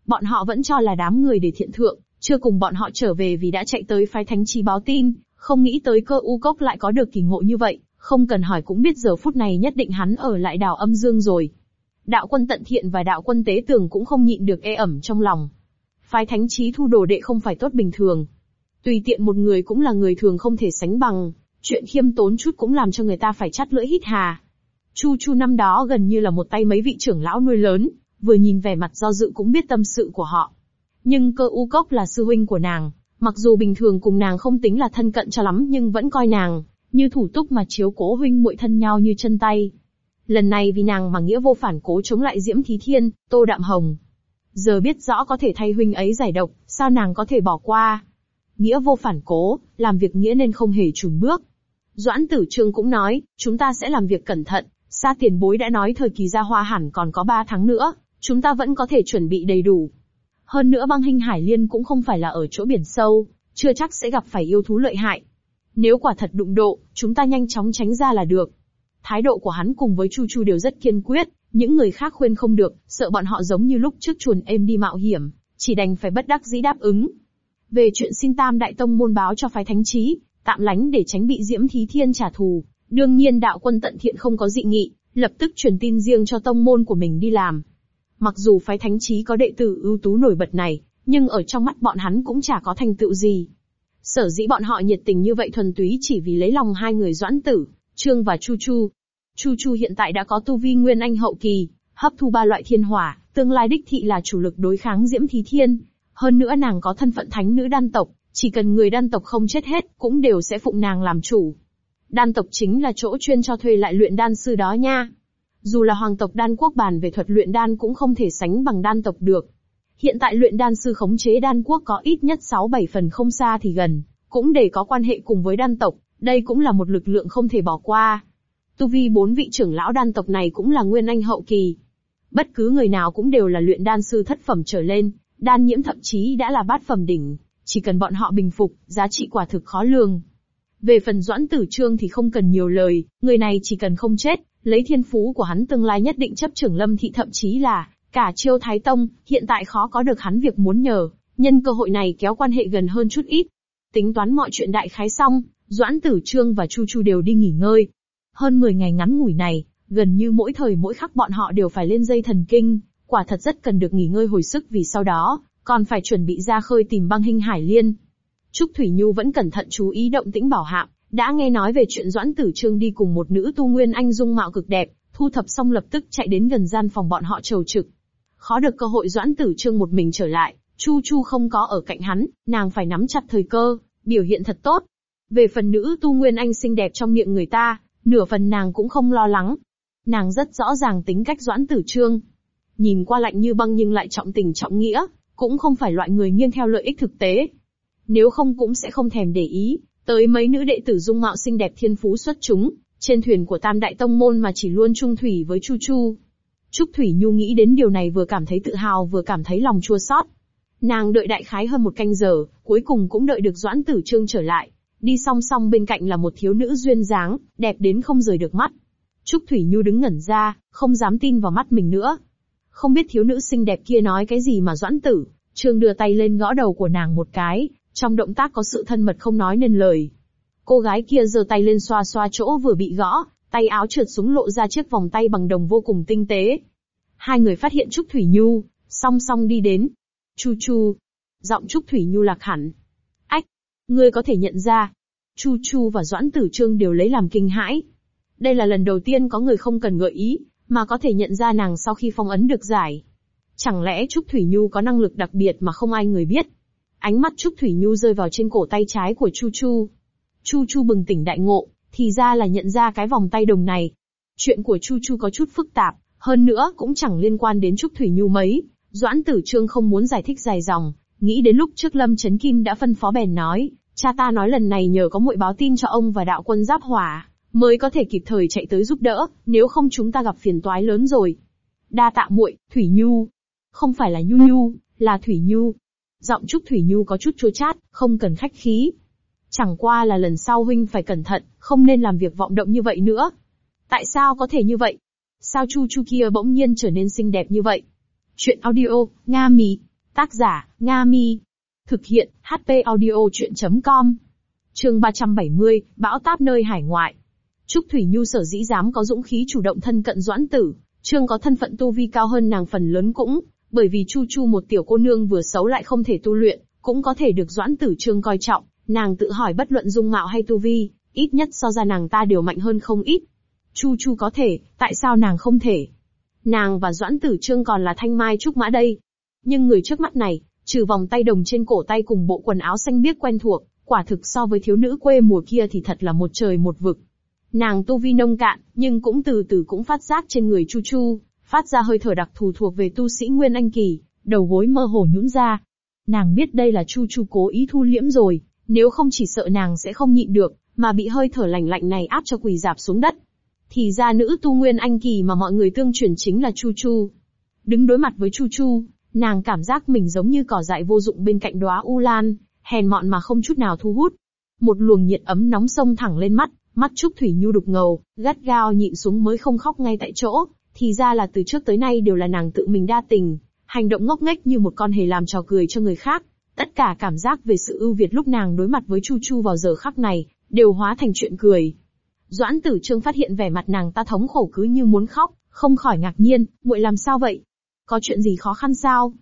Bọn họ vẫn cho là đám người để thiện thượng, chưa cùng bọn họ trở về vì đã chạy tới phái thánh chi báo tin, không nghĩ tới cơ u cốc lại có được kỳ ngộ như vậy, không cần hỏi cũng biết giờ phút này nhất định hắn ở lại đảo âm dương rồi. Đạo quân tận thiện và đạo quân tế tường cũng không nhịn được e ẩm trong lòng. Phái thánh trí thu đồ đệ không phải tốt bình thường. Tùy tiện một người cũng là người thường không thể sánh bằng, chuyện khiêm tốn chút cũng làm cho người ta phải chắt lưỡi hít hà. Chu Chu năm đó gần như là một tay mấy vị trưởng lão nuôi lớn, vừa nhìn vẻ mặt do dự cũng biết tâm sự của họ. Nhưng cơ u cốc là sư huynh của nàng, mặc dù bình thường cùng nàng không tính là thân cận cho lắm nhưng vẫn coi nàng, như thủ túc mà chiếu cố huynh muội thân nhau như chân tay. Lần này vì nàng mà nghĩa vô phản cố chống lại Diễm Thí Thiên, Tô Đạm Hồng. Giờ biết rõ có thể thay huynh ấy giải độc, sao nàng có thể bỏ qua? Nghĩa vô phản cố, làm việc nghĩa nên không hề chùn bước. Doãn Tử Trương cũng nói, chúng ta sẽ làm việc cẩn thận, Sa tiền bối đã nói thời kỳ ra hoa hẳn còn có 3 tháng nữa, chúng ta vẫn có thể chuẩn bị đầy đủ. Hơn nữa băng hình hải liên cũng không phải là ở chỗ biển sâu, chưa chắc sẽ gặp phải yêu thú lợi hại. Nếu quả thật đụng độ, chúng ta nhanh chóng tránh ra là được. Thái độ của hắn cùng với Chu Chu đều rất kiên quyết, những người khác khuyên không được, sợ bọn họ giống như lúc trước chuồn êm đi mạo hiểm, chỉ đành phải bất đắc dĩ đáp ứng. Về chuyện xin Tam Đại Tông môn báo cho phái thánh trí, tạm lánh để tránh bị Diễm Thí Thiên trả thù, Đương nhiên đạo quân tận thiện không có dị nghị, lập tức truyền tin riêng cho tông môn của mình đi làm. Mặc dù phái thánh trí có đệ tử ưu tú nổi bật này, nhưng ở trong mắt bọn hắn cũng chả có thành tựu gì. Sở dĩ bọn họ nhiệt tình như vậy thuần túy chỉ vì lấy lòng hai người doãn tử, Trương và Chu Chu. Chu Chu hiện tại đã có tu vi nguyên anh hậu kỳ, hấp thu ba loại thiên hỏa, tương lai đích thị là chủ lực đối kháng Diễm Thí Thiên. Hơn nữa nàng có thân phận thánh nữ đan tộc, chỉ cần người đan tộc không chết hết, cũng đều sẽ phụng nàng làm chủ. Đan tộc chính là chỗ chuyên cho thuê lại luyện đan sư đó nha. Dù là hoàng tộc đan quốc bàn về thuật luyện đan cũng không thể sánh bằng đan tộc được. Hiện tại luyện đan sư khống chế đan quốc có ít nhất 6-7 phần không xa thì gần, cũng để có quan hệ cùng với đan tộc, đây cũng là một lực lượng không thể bỏ qua. Tu vi bốn vị trưởng lão đan tộc này cũng là nguyên anh hậu kỳ. Bất cứ người nào cũng đều là luyện đan sư thất phẩm trở lên, đan nhiễm thậm chí đã là bát phẩm đỉnh, chỉ cần bọn họ bình phục, giá trị quả thực khó lường. Về phần Doãn Tử Trương thì không cần nhiều lời, người này chỉ cần không chết, lấy thiên phú của hắn tương lai nhất định chấp trưởng lâm thị thậm chí là cả chiêu thái tông, hiện tại khó có được hắn việc muốn nhờ, nhân cơ hội này kéo quan hệ gần hơn chút ít. Tính toán mọi chuyện đại khái xong, Doãn Tử Trương và Chu Chu đều đi nghỉ ngơi. Hơn 10 ngày ngắn ngủi này, gần như mỗi thời mỗi khắc bọn họ đều phải lên dây thần kinh, quả thật rất cần được nghỉ ngơi hồi sức vì sau đó, còn phải chuẩn bị ra khơi tìm băng hình hải liên. Trúc Thủy Nhu vẫn cẩn thận chú ý động tĩnh bảo hạm, đã nghe nói về chuyện Doãn Tử Trương đi cùng một nữ tu nguyên anh dung mạo cực đẹp, thu thập xong lập tức chạy đến gần gian phòng bọn họ trầu trực. Khó được cơ hội Doãn Tử Trương một mình trở lại, Chu Chu không có ở cạnh hắn, nàng phải nắm chặt thời cơ, biểu hiện thật tốt. Về phần nữ tu nguyên anh xinh đẹp trong miệng người ta, nửa phần nàng cũng không lo lắng. Nàng rất rõ ràng tính cách Doãn Tử Trương. Nhìn qua lạnh như băng nhưng lại trọng tình trọng nghĩa, cũng không phải loại người nghiêng theo lợi ích thực tế, nếu không cũng sẽ không thèm để ý, tới mấy nữ đệ tử dung mạo xinh đẹp thiên phú xuất chúng, trên thuyền của Tam Đại Tông Môn mà chỉ luôn trung thủy với Chu Chu. Trúc Thủy Nhu nghĩ đến điều này vừa cảm thấy tự hào vừa cảm thấy lòng chua xót. Nàng đợi đại khái hơn một canh giờ, cuối cùng cũng đợi được Doãn Tử Trương trở lại. Đi song song bên cạnh là một thiếu nữ duyên dáng, đẹp đến không rời được mắt. Trúc Thủy Nhu đứng ngẩn ra, không dám tin vào mắt mình nữa. Không biết thiếu nữ xinh đẹp kia nói cái gì mà Doãn Tử, Trương đưa tay lên gõ đầu của nàng một cái, trong động tác có sự thân mật không nói nên lời. Cô gái kia giơ tay lên xoa xoa chỗ vừa bị gõ, tay áo trượt xuống lộ ra chiếc vòng tay bằng đồng vô cùng tinh tế. Hai người phát hiện Trúc Thủy Nhu, song song đi đến. Chu chu. Giọng Trúc Thủy Nhu lạc hẳn. Ngươi có thể nhận ra. Chu chu và Doãn Tử Trương đều lấy làm kinh hãi. Đây là lần đầu tiên có người không cần gợi ý, mà có thể nhận ra nàng sau khi phong ấn được giải. Chẳng lẽ Trúc Thủy Nhu có năng lực đặc biệt mà không ai người biết? Ánh mắt Trúc Thủy Nhu rơi vào trên cổ tay trái của Chu Chu. Chu Chu bừng tỉnh đại ngộ, thì ra là nhận ra cái vòng tay đồng này. Chuyện của Chu Chu có chút phức tạp, hơn nữa cũng chẳng liên quan đến Trúc Thủy Nhu mấy. Doãn Tử Trương không muốn giải thích dài dòng, nghĩ đến lúc trước Lâm Chấn Kim đã phân phó bèn nói, cha ta nói lần này nhờ có muội báo tin cho ông và đạo quân giáp hỏa, mới có thể kịp thời chạy tới giúp đỡ, nếu không chúng ta gặp phiền toái lớn rồi. Đa tạ muội, Thủy Nhu. Không phải là Nhu Nhu, là Thủy Nhu. Giọng Trúc Thủy Nhu có chút chua chát, không cần khách khí. Chẳng qua là lần sau huynh phải cẩn thận, không nên làm việc vọng động như vậy nữa. Tại sao có thể như vậy? Sao Chu Chu kia bỗng nhiên trở nên xinh đẹp như vậy? Chuyện audio, Nga Mi. Tác giả, Nga Mi. Thực hiện, HP audio chuyện.com. Trường 370, bão táp nơi hải ngoại. Trúc Thủy Nhu sở dĩ dám có dũng khí chủ động thân cận Doãn Tử, Trương có thân phận tu vi cao hơn nàng phần lớn cũng, bởi vì Chu Chu một tiểu cô nương vừa xấu lại không thể tu luyện, cũng có thể được Doãn Tử Trương coi trọng, nàng tự hỏi bất luận dung mạo hay tu vi, ít nhất so ra nàng ta đều mạnh hơn không ít. Chu Chu có thể, tại sao nàng không thể? Nàng và Doãn Tử Trương còn là thanh mai trúc mã đây. Nhưng người trước mắt này, trừ vòng tay đồng trên cổ tay cùng bộ quần áo xanh biếc quen thuộc, quả thực so với thiếu nữ quê mùa kia thì thật là một trời một vực. Nàng tu vi nông cạn, nhưng cũng từ từ cũng phát giác trên người Chu Chu, phát ra hơi thở đặc thù thuộc về tu sĩ Nguyên Anh Kỳ, đầu gối mơ hồ nhũn ra. Nàng biết đây là Chu Chu cố ý thu liễm rồi, nếu không chỉ sợ nàng sẽ không nhịn được, mà bị hơi thở lạnh lạnh này áp cho quỳ dạp xuống đất. Thì ra nữ tu Nguyên Anh Kỳ mà mọi người tương truyền chính là Chu Chu. Đứng đối mặt với Chu Chu, nàng cảm giác mình giống như cỏ dại vô dụng bên cạnh đóa u lan, hèn mọn mà không chút nào thu hút. Một luồng nhiệt ấm nóng sông thẳng lên mắt, Mắt Trúc Thủy Nhu đục ngầu, gắt gao nhịn xuống mới không khóc ngay tại chỗ, thì ra là từ trước tới nay đều là nàng tự mình đa tình, hành động ngốc nghếch như một con hề làm trò cười cho người khác. Tất cả cảm giác về sự ưu việt lúc nàng đối mặt với Chu Chu vào giờ khắc này, đều hóa thành chuyện cười. Doãn Tử Trương phát hiện vẻ mặt nàng ta thống khổ cứ như muốn khóc, không khỏi ngạc nhiên, muội làm sao vậy? Có chuyện gì khó khăn sao?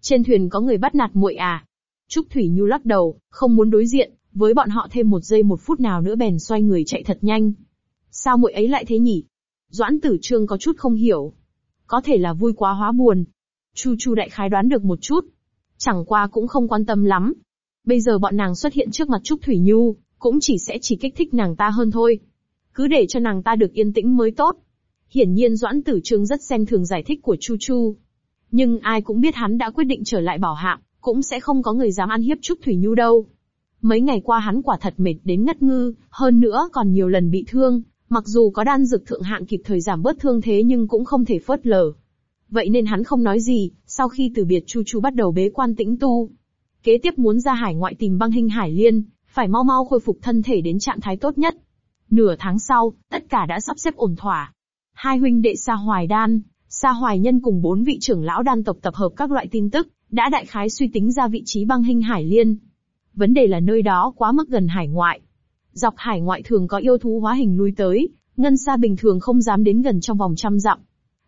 Trên thuyền có người bắt nạt muội à? Trúc Thủy Nhu lắc đầu, không muốn đối diện, với bọn họ thêm một giây một phút nào nữa bèn xoay người chạy thật nhanh. Sao muội ấy lại thế nhỉ? Doãn tử trương có chút không hiểu. Có thể là vui quá hóa buồn. Chu Chu đại khái đoán được một chút. Chẳng qua cũng không quan tâm lắm. Bây giờ bọn nàng xuất hiện trước mặt Trúc Thủy Nhu, cũng chỉ sẽ chỉ kích thích nàng ta hơn thôi. Cứ để cho nàng ta được yên tĩnh mới tốt. Hiển nhiên Doãn Tử Trương rất xem thường giải thích của Chu Chu. Nhưng ai cũng biết hắn đã quyết định trở lại bảo hạng cũng sẽ không có người dám ăn hiếp Trúc Thủy Nhu đâu. Mấy ngày qua hắn quả thật mệt đến ngất ngư, hơn nữa còn nhiều lần bị thương, mặc dù có đan dược thượng hạng kịp thời giảm bớt thương thế nhưng cũng không thể phớt lờ. Vậy nên hắn không nói gì, sau khi từ biệt Chu Chu bắt đầu bế quan tĩnh tu. Kế tiếp muốn ra hải ngoại tìm băng hình hải liên, phải mau mau khôi phục thân thể đến trạng thái tốt nhất. Nửa tháng sau, tất cả đã sắp xếp ổn thỏa. Hai huynh đệ xa Hoài Đan, Sa Hoài Nhân cùng bốn vị trưởng lão đan tộc tập hợp các loại tin tức, đã đại khái suy tính ra vị trí băng hình hải liên. Vấn đề là nơi đó quá mức gần hải ngoại. Dọc hải ngoại thường có yêu thú hóa hình lui tới, ngân xa bình thường không dám đến gần trong vòng trăm dặm.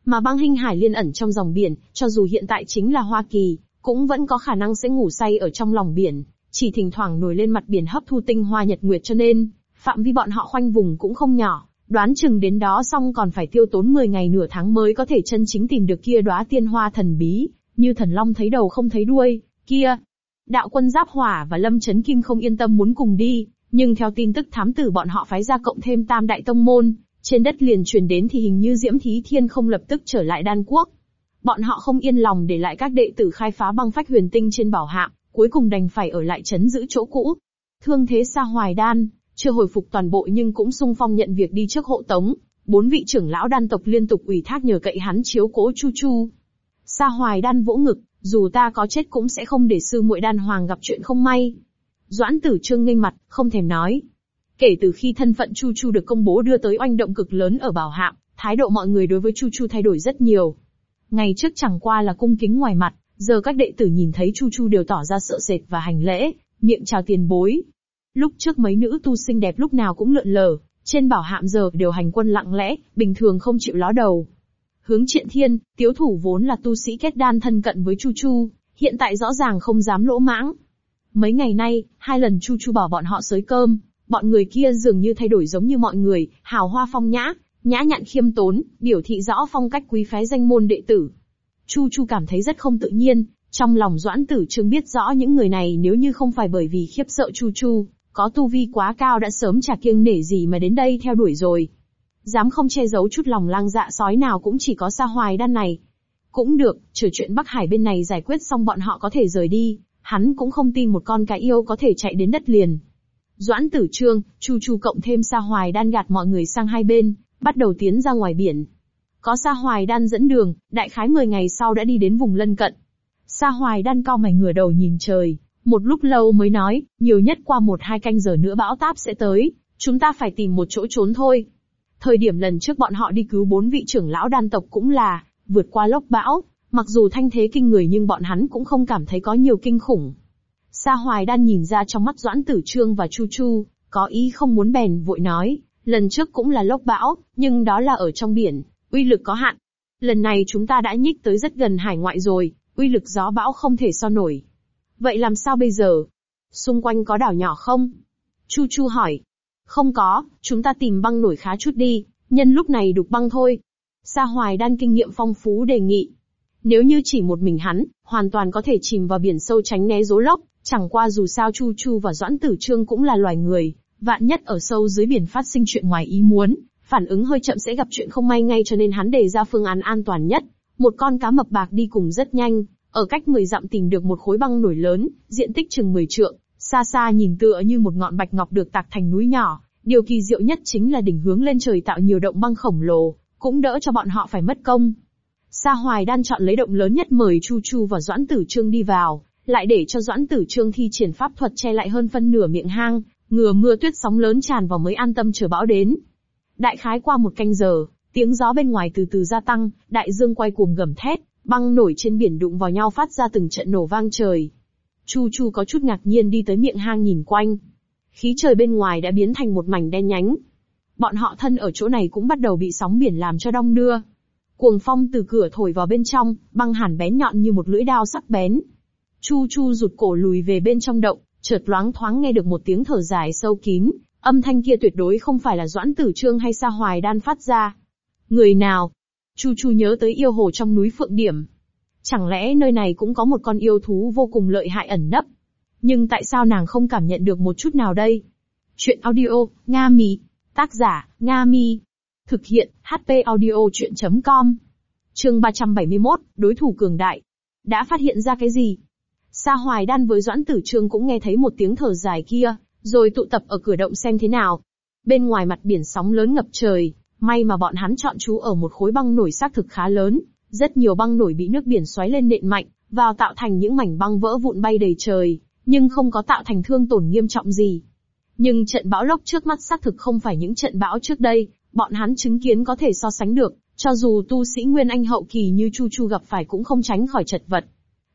Mà băng hình hải liên ẩn trong dòng biển, cho dù hiện tại chính là Hoa Kỳ, cũng vẫn có khả năng sẽ ngủ say ở trong lòng biển, chỉ thỉnh thoảng nổi lên mặt biển hấp thu tinh hoa nhật nguyệt cho nên, phạm vi bọn họ khoanh vùng cũng không nhỏ, đoán chừng đến đó xong còn phải tiêu tốn 10 ngày nửa tháng mới có thể chân chính tìm được kia đóa tiên hoa thần bí, như thần long thấy đầu không thấy đuôi, kia, Đạo quân Giáp Hỏa và Lâm Chấn Kim không yên tâm muốn cùng đi, nhưng theo tin tức thám tử bọn họ phái ra cộng thêm tam đại tông môn, trên đất liền truyền đến thì hình như Diễm Thí Thiên không lập tức trở lại đan quốc. Bọn họ không yên lòng để lại các đệ tử khai phá băng phách huyền tinh trên bảo hạm, cuối cùng đành phải ở lại chấn giữ chỗ cũ. Thương thế xa hoài đan, chưa hồi phục toàn bộ nhưng cũng sung phong nhận việc đi trước hộ tống, bốn vị trưởng lão đan tộc liên tục ủy thác nhờ cậy hắn chiếu cố chu chu. Sa hoài đan vỗ ngực, dù ta có chết cũng sẽ không để sư muội đan hoàng gặp chuyện không may. Doãn tử trương nghênh mặt, không thèm nói. Kể từ khi thân phận Chu Chu được công bố đưa tới oanh động cực lớn ở bảo hạm, thái độ mọi người đối với Chu Chu thay đổi rất nhiều. Ngày trước chẳng qua là cung kính ngoài mặt, giờ các đệ tử nhìn thấy Chu Chu đều tỏ ra sợ sệt và hành lễ, miệng chào tiền bối. Lúc trước mấy nữ tu xinh đẹp lúc nào cũng lượn lờ, Trên bảo hạm giờ đều hành quân lặng lẽ, bình thường không chịu ló đầu. Hướng triện thiên, tiếu thủ vốn là tu sĩ kết đan thân cận với Chu Chu, hiện tại rõ ràng không dám lỗ mãng. Mấy ngày nay, hai lần Chu Chu bảo bọn họ sới cơm, bọn người kia dường như thay đổi giống như mọi người, hào hoa phong nhã, nhã nhặn khiêm tốn, biểu thị rõ phong cách quý phái danh môn đệ tử. Chu Chu cảm thấy rất không tự nhiên, trong lòng Doãn Tử Trương biết rõ những người này nếu như không phải bởi vì khiếp sợ Chu Chu, có tu vi quá cao đã sớm chả kiêng nể gì mà đến đây theo đuổi rồi. Dám không che giấu chút lòng lang dạ sói nào cũng chỉ có xa Hoài Đan này. Cũng được, trừ chuyện Bắc Hải bên này giải quyết xong bọn họ có thể rời đi, hắn cũng không tin một con cá yêu có thể chạy đến đất liền. Doãn Tử Trương, Chu Chu cộng thêm xa Hoài Đan gạt mọi người sang hai bên, bắt đầu tiến ra ngoài biển. Có Sa Hoài Đan dẫn đường, đại khái 10 ngày sau đã đi đến vùng lân cận. Sa Hoài Đan cao mày ngửa đầu nhìn trời, một lúc lâu mới nói, nhiều nhất qua một hai canh giờ nữa bão táp sẽ tới, chúng ta phải tìm một chỗ trốn thôi. Thời điểm lần trước bọn họ đi cứu bốn vị trưởng lão đan tộc cũng là, vượt qua lốc bão, mặc dù thanh thế kinh người nhưng bọn hắn cũng không cảm thấy có nhiều kinh khủng. Sa Hoài Đan nhìn ra trong mắt Doãn Tử Trương và Chu Chu, có ý không muốn bèn vội nói, lần trước cũng là lốc bão, nhưng đó là ở trong biển, uy lực có hạn. Lần này chúng ta đã nhích tới rất gần hải ngoại rồi, uy lực gió bão không thể so nổi. Vậy làm sao bây giờ? Xung quanh có đảo nhỏ không? Chu Chu hỏi. Không có, chúng ta tìm băng nổi khá chút đi, nhân lúc này đục băng thôi. Sa Hoài Đan kinh nghiệm phong phú đề nghị. Nếu như chỉ một mình hắn, hoàn toàn có thể chìm vào biển sâu tránh né rố lốc, chẳng qua dù sao Chu Chu và Doãn Tử Trương cũng là loài người, vạn nhất ở sâu dưới biển phát sinh chuyện ngoài ý muốn, phản ứng hơi chậm sẽ gặp chuyện không may ngay cho nên hắn đề ra phương án an toàn nhất. Một con cá mập bạc đi cùng rất nhanh, ở cách 10 dặm tìm được một khối băng nổi lớn, diện tích chừng 10 trượng, xa xa nhìn tựa như một ngọn bạch ngọc được tạc thành núi nhỏ. Điều kỳ diệu nhất chính là đỉnh hướng lên trời tạo nhiều động băng khổng lồ, cũng đỡ cho bọn họ phải mất công. Sa Hoài đan chọn lấy động lớn nhất mời Chu Chu và Doãn Tử Trương đi vào, lại để cho Doãn Tử Trương thi triển pháp thuật che lại hơn phân nửa miệng hang, ngừa mưa tuyết sóng lớn tràn vào mới an tâm chờ bão đến. Đại khái qua một canh giờ, tiếng gió bên ngoài từ từ gia tăng, đại dương quay cuồng gầm thét, băng nổi trên biển đụng vào nhau phát ra từng trận nổ vang trời. Chu Chu có chút ngạc nhiên đi tới miệng hang nhìn quanh. Khí trời bên ngoài đã biến thành một mảnh đen nhánh. Bọn họ thân ở chỗ này cũng bắt đầu bị sóng biển làm cho đong đưa. Cuồng phong từ cửa thổi vào bên trong, băng hàn bén nhọn như một lưỡi đao sắc bén. Chu Chu rụt cổ lùi về bên trong động, chợt loáng thoáng nghe được một tiếng thở dài sâu kín, âm thanh kia tuyệt đối không phải là Doãn Tử Trương hay Sa Hoài Đan phát ra. Người nào? Chu Chu nhớ tới yêu hồ trong núi Phượng Điểm. Chẳng lẽ nơi này cũng có một con yêu thú vô cùng lợi hại ẩn nấp? Nhưng tại sao nàng không cảm nhận được một chút nào đây? Chuyện audio, Nga Mi. Tác giả, Nga Mi. Thực hiện, HP audio chuyện.com. mươi 371, đối thủ cường đại. Đã phát hiện ra cái gì? Sa Hoài Đan với Doãn Tử Trương cũng nghe thấy một tiếng thở dài kia, rồi tụ tập ở cửa động xem thế nào. Bên ngoài mặt biển sóng lớn ngập trời, may mà bọn hắn chọn trú ở một khối băng nổi xác thực khá lớn, rất nhiều băng nổi bị nước biển xoáy lên nện mạnh, vào tạo thành những mảnh băng vỡ vụn bay đầy trời, nhưng không có tạo thành thương tổn nghiêm trọng gì. Nhưng trận bão lốc trước mắt xác thực không phải những trận bão trước đây, bọn hắn chứng kiến có thể so sánh được, cho dù tu sĩ Nguyên Anh hậu kỳ như Chu Chu gặp phải cũng không tránh khỏi chật vật.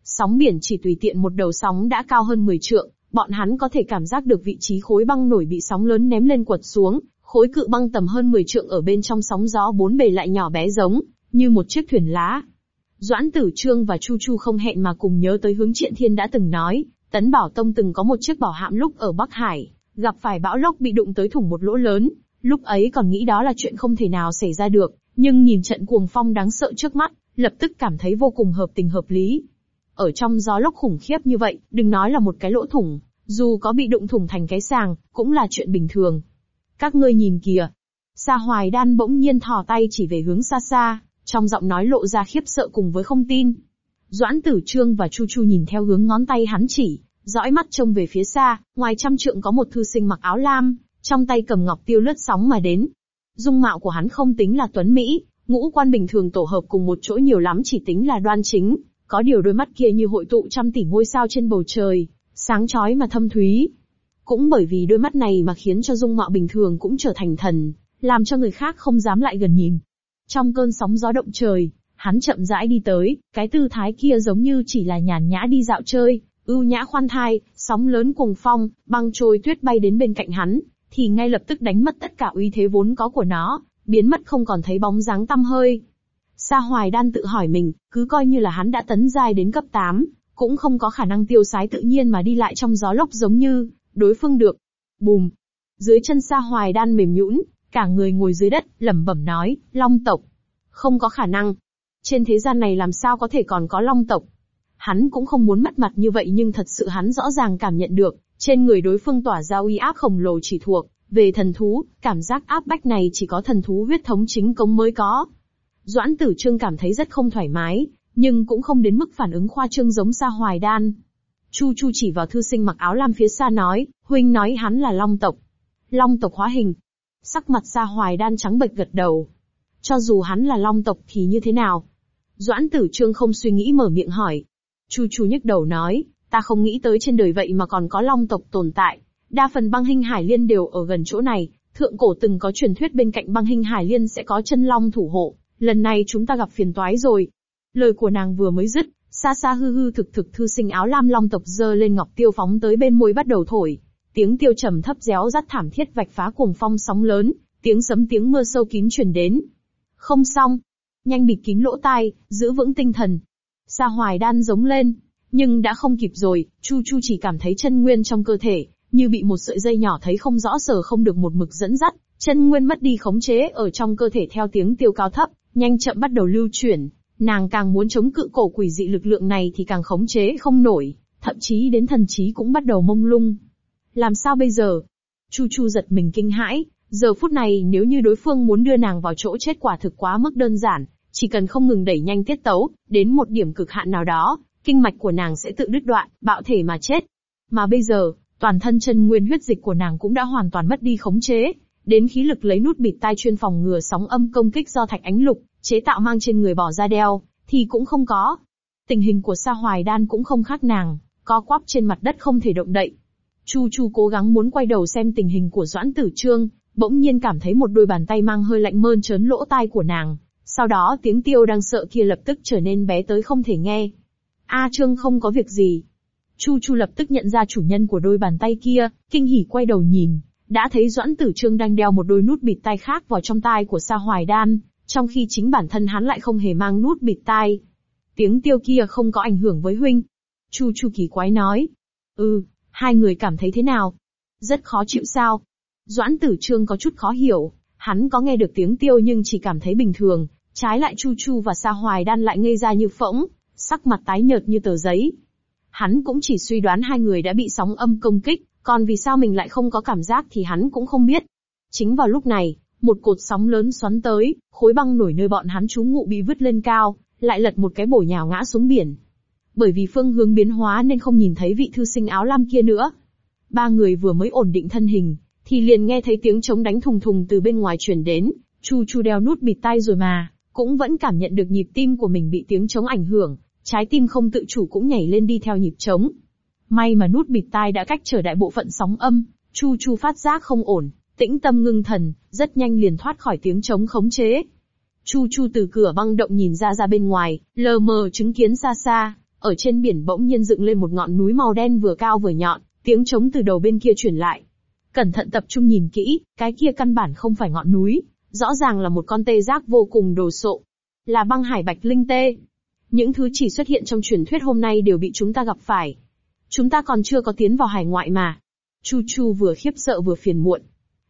Sóng biển chỉ tùy tiện một đầu sóng đã cao hơn 10 trượng, bọn hắn có thể cảm giác được vị trí khối băng nổi bị sóng lớn ném lên quật xuống, khối cự băng tầm hơn 10 trượng ở bên trong sóng gió bốn bề lại nhỏ bé giống như một chiếc thuyền lá. Doãn Tử Trương và Chu Chu không hẹn mà cùng nhớ tới hướng Triện Thiên đã từng nói, Tấn Bảo Tông từng có một chiếc bảo hạm lúc ở Bắc Hải, gặp phải bão lốc bị đụng tới thủng một lỗ lớn, lúc ấy còn nghĩ đó là chuyện không thể nào xảy ra được, nhưng nhìn trận cuồng phong đáng sợ trước mắt, lập tức cảm thấy vô cùng hợp tình hợp lý. Ở trong gió lốc khủng khiếp như vậy, đừng nói là một cái lỗ thủng, dù có bị đụng thủng thành cái sàng, cũng là chuyện bình thường. Các ngươi nhìn kìa. Sa Hoài Đan bỗng nhiên thò tay chỉ về hướng xa xa, trong giọng nói lộ ra khiếp sợ cùng với không tin. Doãn Tử Trương và Chu Chu nhìn theo hướng ngón tay hắn chỉ, dõi mắt trông về phía xa, ngoài trăm trượng có một thư sinh mặc áo lam, trong tay cầm ngọc tiêu lướt sóng mà đến. Dung mạo của hắn không tính là tuấn Mỹ, ngũ quan bình thường tổ hợp cùng một chỗ nhiều lắm chỉ tính là đoan chính, có điều đôi mắt kia như hội tụ trăm tỷ ngôi sao trên bầu trời, sáng chói mà thâm thúy. Cũng bởi vì đôi mắt này mà khiến cho dung mạo bình thường cũng trở thành thần, làm cho người khác không dám lại gần nhìn. Trong cơn sóng gió động trời, hắn chậm rãi đi tới, cái tư thái kia giống như chỉ là nhàn nhã đi dạo chơi, ưu nhã khoan thai, sóng lớn cùng phong, băng trôi tuyết bay đến bên cạnh hắn, thì ngay lập tức đánh mất tất cả uy thế vốn có của nó, biến mất không còn thấy bóng dáng tăm hơi. Sa Hoài Đan tự hỏi mình, cứ coi như là hắn đã tấn giai đến cấp 8, cũng không có khả năng tiêu sái tự nhiên mà đi lại trong gió lốc giống như đối phương được. Bùm! Dưới chân Sa Hoài Đan mềm nhũn, cả người ngồi dưới đất, lẩm bẩm nói, Long tộc. Không có khả năng. Trên thế gian này làm sao có thể còn có Long tộc? Hắn cũng không muốn mất mặt như vậy nhưng thật sự hắn rõ ràng cảm nhận được, trên người đối phương tỏa ra uy áp khổng lồ chỉ thuộc, về thần thú, cảm giác áp bách này chỉ có thần thú huyết thống chính công mới có. Doãn tử trương cảm thấy rất không thoải mái, nhưng cũng không đến mức phản ứng khoa trương giống Sa Hoài Đan. Chu Chu chỉ vào thư sinh mặc áo lam phía xa nói, huynh nói hắn là Long tộc. Long tộc hóa hình. Sắc mặt xa Hoài Đan trắng bệch gật đầu. Cho dù hắn là Long tộc thì như thế nào? Doãn tử trương không suy nghĩ mở miệng hỏi. Chu Chu nhức đầu nói, ta không nghĩ tới trên đời vậy mà còn có Long tộc tồn tại. Đa phần băng hình hải liên đều ở gần chỗ này, thượng cổ từng có truyền thuyết bên cạnh băng hình hải liên sẽ có chân long thủ hộ, lần này chúng ta gặp phiền toái rồi. Lời của nàng vừa mới dứt, xa xa hư hư thực thực thư sinh áo lam long tộc dơ lên ngọc tiêu phóng tới bên môi bắt đầu thổi. Tiếng tiêu trầm thấp réo rắt thảm thiết vạch phá cuồng phong sóng lớn, tiếng sấm tiếng mưa sâu kín truyền đến. Không xong. Nhanh bịt kín lỗ tai, giữ vững tinh thần. Sa hoài đan giống lên. Nhưng đã không kịp rồi, Chu Chu chỉ cảm thấy chân nguyên trong cơ thể, như bị một sợi dây nhỏ thấy không rõ sở không được một mực dẫn dắt, chân nguyên mất đi khống chế ở trong cơ thể theo tiếng tiêu cao thấp, nhanh chậm bắt đầu lưu chuyển. Nàng càng muốn chống cự cổ quỷ dị lực lượng này thì càng khống chế không nổi, thậm chí đến thần trí cũng bắt đầu mông lung. Làm sao bây giờ? Chu Chu giật mình kinh hãi, giờ phút này nếu như đối phương muốn đưa nàng vào chỗ chết quả thực quá mức đơn giản, chỉ cần không ngừng đẩy nhanh tiết tấu, đến một điểm cực hạn nào đó, kinh mạch của nàng sẽ tự đứt đoạn, bạo thể mà chết. Mà bây giờ, toàn thân chân nguyên huyết dịch của nàng cũng đã hoàn toàn mất đi khống chế, đến khí lực lấy nút bịt tai chuyên phòng ngừa sóng âm công kích do thạch ánh lục chế tạo mang trên người bỏ ra đeo, thì cũng không có. Tình hình của Sa Hoài Đan cũng không khác nàng, co quắp trên mặt đất không thể động đậy. Chu Chu cố gắng muốn quay đầu xem tình hình của Doãn Tử Trương, bỗng nhiên cảm thấy một đôi bàn tay mang hơi lạnh mơn trớn lỗ tai của nàng. Sau đó tiếng tiêu đang sợ kia lập tức trở nên bé tới không thể nghe. A Trương không có việc gì. Chu Chu lập tức nhận ra chủ nhân của đôi bàn tay kia, kinh hỉ quay đầu nhìn, đã thấy Doãn Tử Trương đang đeo một đôi nút bịt tai khác vào trong tai của Sa Hoài Đan, trong khi chính bản thân hắn lại không hề mang nút bịt tai. Tiếng tiêu kia không có ảnh hưởng với huynh. Chu Chu kỳ quái nói. Ừ, hai người cảm thấy thế nào? Rất khó chịu sao? Doãn Tử Trương có chút khó hiểu, hắn có nghe được tiếng tiêu nhưng chỉ cảm thấy bình thường, trái lại Chu Chu và Sa Hoài Đan lại ngây ra như phỗng, sắc mặt tái nhợt như tờ giấy. Hắn cũng chỉ suy đoán hai người đã bị sóng âm công kích, còn vì sao mình lại không có cảm giác thì hắn cũng không biết. Chính vào lúc này, một cột sóng lớn xoắn tới, khối băng nổi nơi bọn hắn trú ngụ bị vứt lên cao, lại lật một cái bổ nhào ngã xuống biển. Bởi vì phương hướng biến hóa nên không nhìn thấy vị thư sinh áo lam kia nữa. Ba người vừa mới ổn định thân hình, thì liền nghe thấy tiếng trống đánh thùng thùng từ bên ngoài truyền đến, Chu Chu đeo nút bịt tay rồi mà, cũng vẫn cảm nhận được nhịp tim của mình bị tiếng trống ảnh hưởng, trái tim không tự chủ cũng nhảy lên đi theo nhịp trống. May mà nút bịt tai đã cách trở đại bộ phận sóng âm, Chu Chu phát giác không ổn, tĩnh tâm ngưng thần, rất nhanh liền thoát khỏi tiếng trống khống chế. Chu Chu từ cửa băng động nhìn ra ra bên ngoài, lờ mờ chứng kiến xa xa, ở trên biển bỗng nhiên dựng lên một ngọn núi màu đen vừa cao vừa nhọn, tiếng trống từ đầu bên kia chuyển lại. Cẩn thận tập trung nhìn kỹ, cái kia căn bản không phải ngọn núi, rõ ràng là một con tê giác vô cùng đồ sộ. Là băng hải bạch linh tê. Những thứ chỉ xuất hiện trong truyền thuyết hôm nay đều bị chúng ta gặp phải. Chúng ta còn chưa có tiến vào hải ngoại mà. Chu Chu vừa khiếp sợ vừa phiền muộn.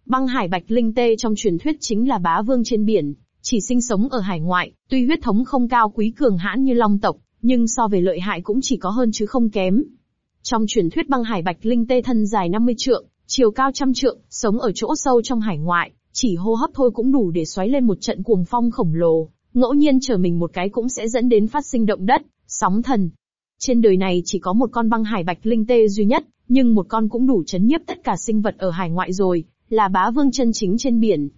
Băng hải bạch linh tê trong truyền thuyết chính là bá vương trên biển, chỉ sinh sống ở hải ngoại, tuy huyết thống không cao quý cường hãn như long tộc, nhưng so về lợi hại cũng chỉ có hơn chứ không kém. Trong truyền thuyết băng hải bạch linh tê thân dài 50 trượng, chiều cao trăm trượng, sống ở chỗ sâu trong hải ngoại, chỉ hô hấp thôi cũng đủ để xoáy lên một trận cuồng phong khổng lồ, ngẫu nhiên trở mình một cái cũng sẽ dẫn đến phát sinh động đất, sóng thần. Trên đời này chỉ có một con băng hải bạch linh tê duy nhất, nhưng một con cũng đủ chấn nhiếp tất cả sinh vật ở hải ngoại rồi, là bá vương chân chính trên biển.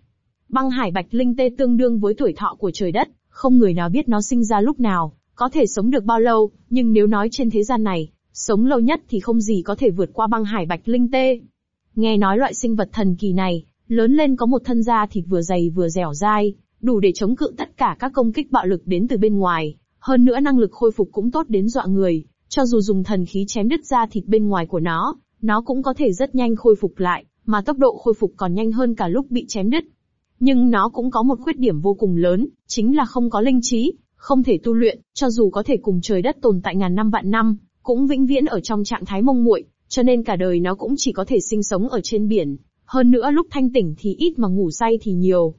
Băng hải bạch linh tê tương đương với tuổi thọ của trời đất, không người nào biết nó sinh ra lúc nào, có thể sống được bao lâu, nhưng nếu nói trên thế gian này, sống lâu nhất thì không gì có thể vượt qua băng hải bạch linh tê. Nghe nói loại sinh vật thần kỳ này, lớn lên có một thân da thịt vừa dày vừa dẻo dai, đủ để chống cự tất cả các công kích bạo lực đến từ bên ngoài, hơn nữa năng lực khôi phục cũng tốt đến dọa người, cho dù dùng thần khí chém đứt da thịt bên ngoài của nó, nó cũng có thể rất nhanh khôi phục lại, mà tốc độ khôi phục còn nhanh hơn cả lúc bị chém đứt. Nhưng nó cũng có một khuyết điểm vô cùng lớn, chính là không có linh trí, không thể tu luyện, cho dù có thể cùng trời đất tồn tại ngàn năm vạn năm, cũng vĩnh viễn ở trong trạng thái mông muội, cho nên cả đời nó cũng chỉ có thể sinh sống ở trên biển. Hơn nữa lúc thanh tỉnh thì ít mà ngủ say thì nhiều.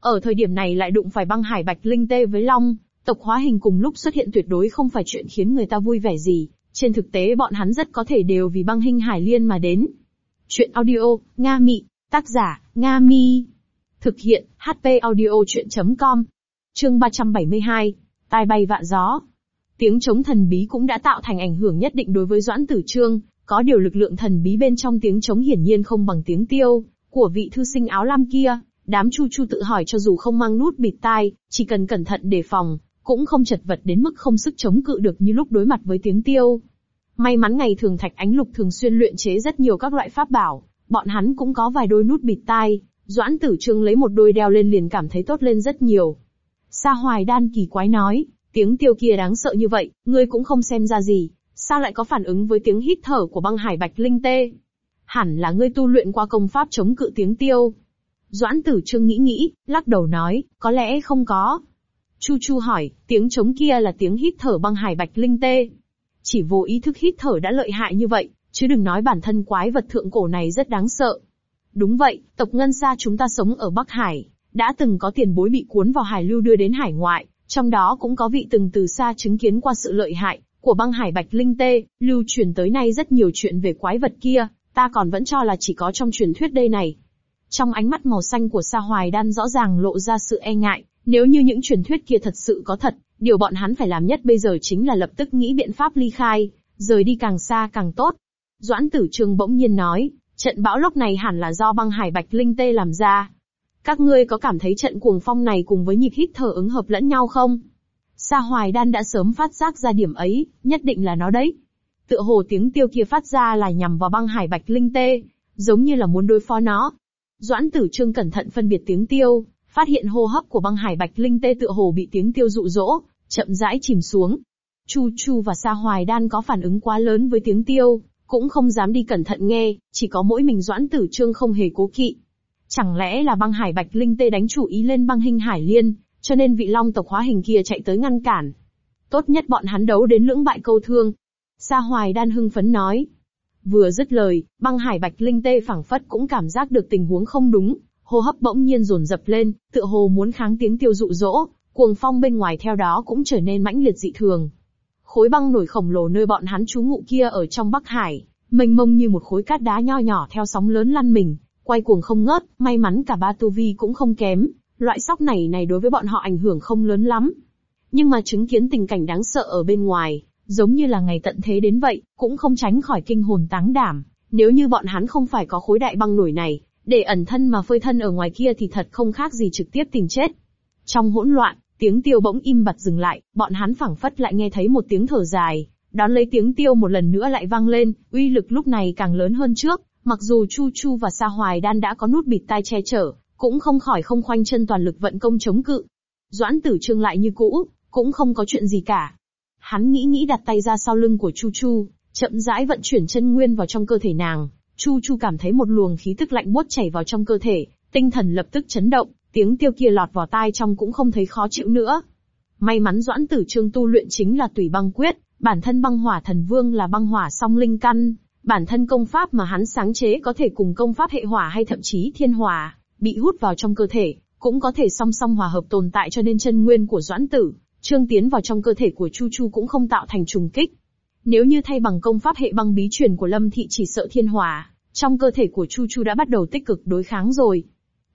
Ở thời điểm này lại đụng phải băng hải bạch linh tê với long, tộc hóa hình cùng lúc xuất hiện tuyệt đối không phải chuyện khiến người ta vui vẻ gì. Trên thực tế bọn hắn rất có thể đều vì băng hình hải liên mà đến. Chuyện audio, Nga Mị, tác giả, Nga Mi. Thực hiện, HP audio chuyện.com. Chương 372, tai bay vạ gió. Tiếng chống thần bí cũng đã tạo thành ảnh hưởng nhất định đối với Doãn Tử Trương, có điều lực lượng thần bí bên trong tiếng chống hiển nhiên không bằng tiếng tiêu của vị thư sinh áo lam kia. Đám chu chu tự hỏi cho dù không mang nút bịt tai, chỉ cần cẩn thận đề phòng, cũng không chật vật đến mức không sức chống cự được như lúc đối mặt với tiếng tiêu. May mắn ngày thường Thạch Ánh Lục thường xuyên luyện chế rất nhiều các loại pháp bảo, bọn hắn cũng có vài đôi nút bịt tai, Doãn Tử Trương lấy một đôi đeo lên liền cảm thấy tốt lên rất nhiều. Sa Hoài Đan kỳ quái nói, tiếng tiêu kia đáng sợ như vậy, ngươi cũng không xem ra gì, sao lại có phản ứng với tiếng hít thở của băng hải bạch linh tê? Hẳn là ngươi tu luyện qua công pháp chống cự tiếng tiêu. Doãn Tử Trương nghĩ nghĩ, lắc đầu nói, có lẽ không có. Chu Chu hỏi, tiếng chống kia là tiếng hít thở băng hải bạch linh tê. Chỉ vô ý thức hít thở đã lợi hại như vậy, chứ đừng nói bản thân quái vật thượng cổ này rất đáng sợ. Đúng vậy, tộc Ngân Sa chúng ta sống ở Bắc Hải, đã từng có tiền bối bị cuốn vào hải lưu đưa đến hải ngoại, trong đó cũng có vị từng từ xa chứng kiến qua sự lợi hại của băng hải bạch linh tê, lưu truyền tới nay rất nhiều chuyện về quái vật kia, ta còn vẫn cho là chỉ có trong truyền thuyết đây này. Trong ánh mắt màu xanh của Sa Hoài Đan rõ ràng lộ ra sự e ngại, nếu như những truyền thuyết kia thật sự có thật, điều bọn hắn phải làm nhất bây giờ chính là lập tức nghĩ biện pháp ly khai, rời đi càng xa càng tốt. Doãn tử trương bỗng nhiên nói, trận bão lốc này hẳn là do băng hải bạch linh tê làm ra. Các ngươi có cảm thấy trận cuồng phong này cùng với nhịp hít thở ứng hợp lẫn nhau không? Sa Hoài Đan đã sớm phát giác ra điểm ấy, nhất định là nó đấy. Tựa hồ tiếng tiêu kia phát ra là nhằm vào băng hải bạch linh tê, giống như là muốn đối phó nó. Doãn tử trương cẩn thận phân biệt tiếng tiêu, phát hiện hô hấp của băng hải bạch linh tê tựa hồ bị tiếng tiêu dụ dỗ, chậm rãi chìm xuống. Chu Chu và Sa Hoài Đan có phản ứng quá lớn với tiếng tiêu, cũng không dám đi cẩn thận nghe, chỉ có mỗi mình Doãn Tử Trương không hề cố kỵ. Chẳng lẽ là băng hải bạch linh tê đánh chủ ý lên băng hình hải liên, cho nên vị long tộc hóa hình kia chạy tới ngăn cản. Tốt nhất bọn hắn đấu đến lưỡng bại câu thương. Sa Hoài Đan hưng phấn nói. Vừa dứt lời, băng hải bạch linh tê phảng phất cũng cảm giác được tình huống không đúng, hô hấp bỗng nhiên dồn dập lên, tựa hồ muốn kháng tiếng tiêu dụ dỗ, cuồng phong bên ngoài theo đó cũng trở nên mãnh liệt dị thường. Khối băng nổi khổng lồ nơi bọn hắn trú ngụ kia ở trong Bắc Hải, mênh mông như một khối cát đá nho nhỏ theo sóng lớn lăn mình, quay cuồng không ngớt, may mắn cả ba tu vi cũng không kém, loại sóc này này đối với bọn họ ảnh hưởng không lớn lắm. Nhưng mà chứng kiến tình cảnh đáng sợ ở bên ngoài, giống như là ngày tận thế đến vậy, cũng không tránh khỏi kinh hồn táng đảm. Nếu như bọn hắn không phải có khối đại băng nổi này, để ẩn thân mà phơi thân ở ngoài kia thì thật không khác gì trực tiếp tìm chết. Trong hỗn loạn, tiếng tiêu bỗng im bặt dừng lại, bọn hắn phảng phất lại nghe thấy một tiếng thở dài, đón lấy tiếng tiêu một lần nữa lại vang lên, uy lực lúc này càng lớn hơn trước, mặc dù Chu Chu và Sa Hoài Đan đã có nút bịt tai che chở, cũng không khỏi không khoanh chân toàn lực vận công chống cự. Doãn Tử Trương lại như cũ, cũng không có chuyện gì cả. Hắn nghĩ nghĩ đặt tay ra sau lưng của Chu Chu, chậm rãi vận chuyển chân nguyên vào trong cơ thể nàng, Chu Chu cảm thấy một luồng khí tức lạnh buốt chảy vào trong cơ thể, tinh thần lập tức chấn động, tiếng tiêu kia lọt vào tai trong cũng không thấy khó chịu nữa. May mắn Doãn Tử Trương tu luyện chính là Tùy Băng Quyết, bản thân băng hỏa thần vương là băng hỏa song linh căn, bản thân công pháp mà hắn sáng chế có thể cùng công pháp hệ hỏa hay thậm chí thiên hỏa, bị hút vào trong cơ thể, cũng có thể song song hòa hợp tồn tại cho nên chân nguyên của Doãn Tử, Trương tiến vào trong cơ thể của Chu Chu cũng không tạo thành trùng kích. Nếu như thay bằng công pháp hệ băng bí truyền của Lâm Thị chỉ sợ thiên hỏa, trong cơ thể của Chu Chu đã bắt đầu tích cực đối kháng rồi.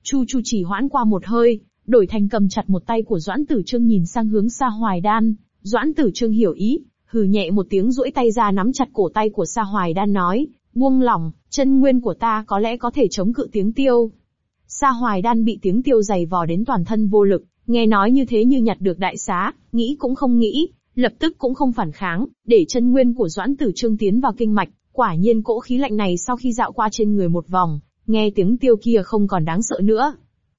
Chu Chu chỉ hoãn qua một hơi, đổi thành cầm chặt một tay của Doãn Tử Trương nhìn sang hướng Sa Hoài Đan. Doãn Tử Trương hiểu ý, hừ nhẹ một tiếng duỗi tay ra nắm chặt cổ tay của Sa Hoài Đan nói, buông lỏng, chân nguyên của ta có lẽ có thể chống cự tiếng tiêu. Sa Hoài Đan bị tiếng tiêu dày vò đến toàn thân vô lực, nghe nói như thế như nhặt được đại xá, nghĩ cũng không nghĩ, lập tức cũng không phản kháng, để chân nguyên của Doãn Tử Trương tiến vào kinh mạch, quả nhiên cỗ khí lạnh này sau khi dạo qua trên người một vòng, nghe tiếng tiêu kia không còn đáng sợ nữa.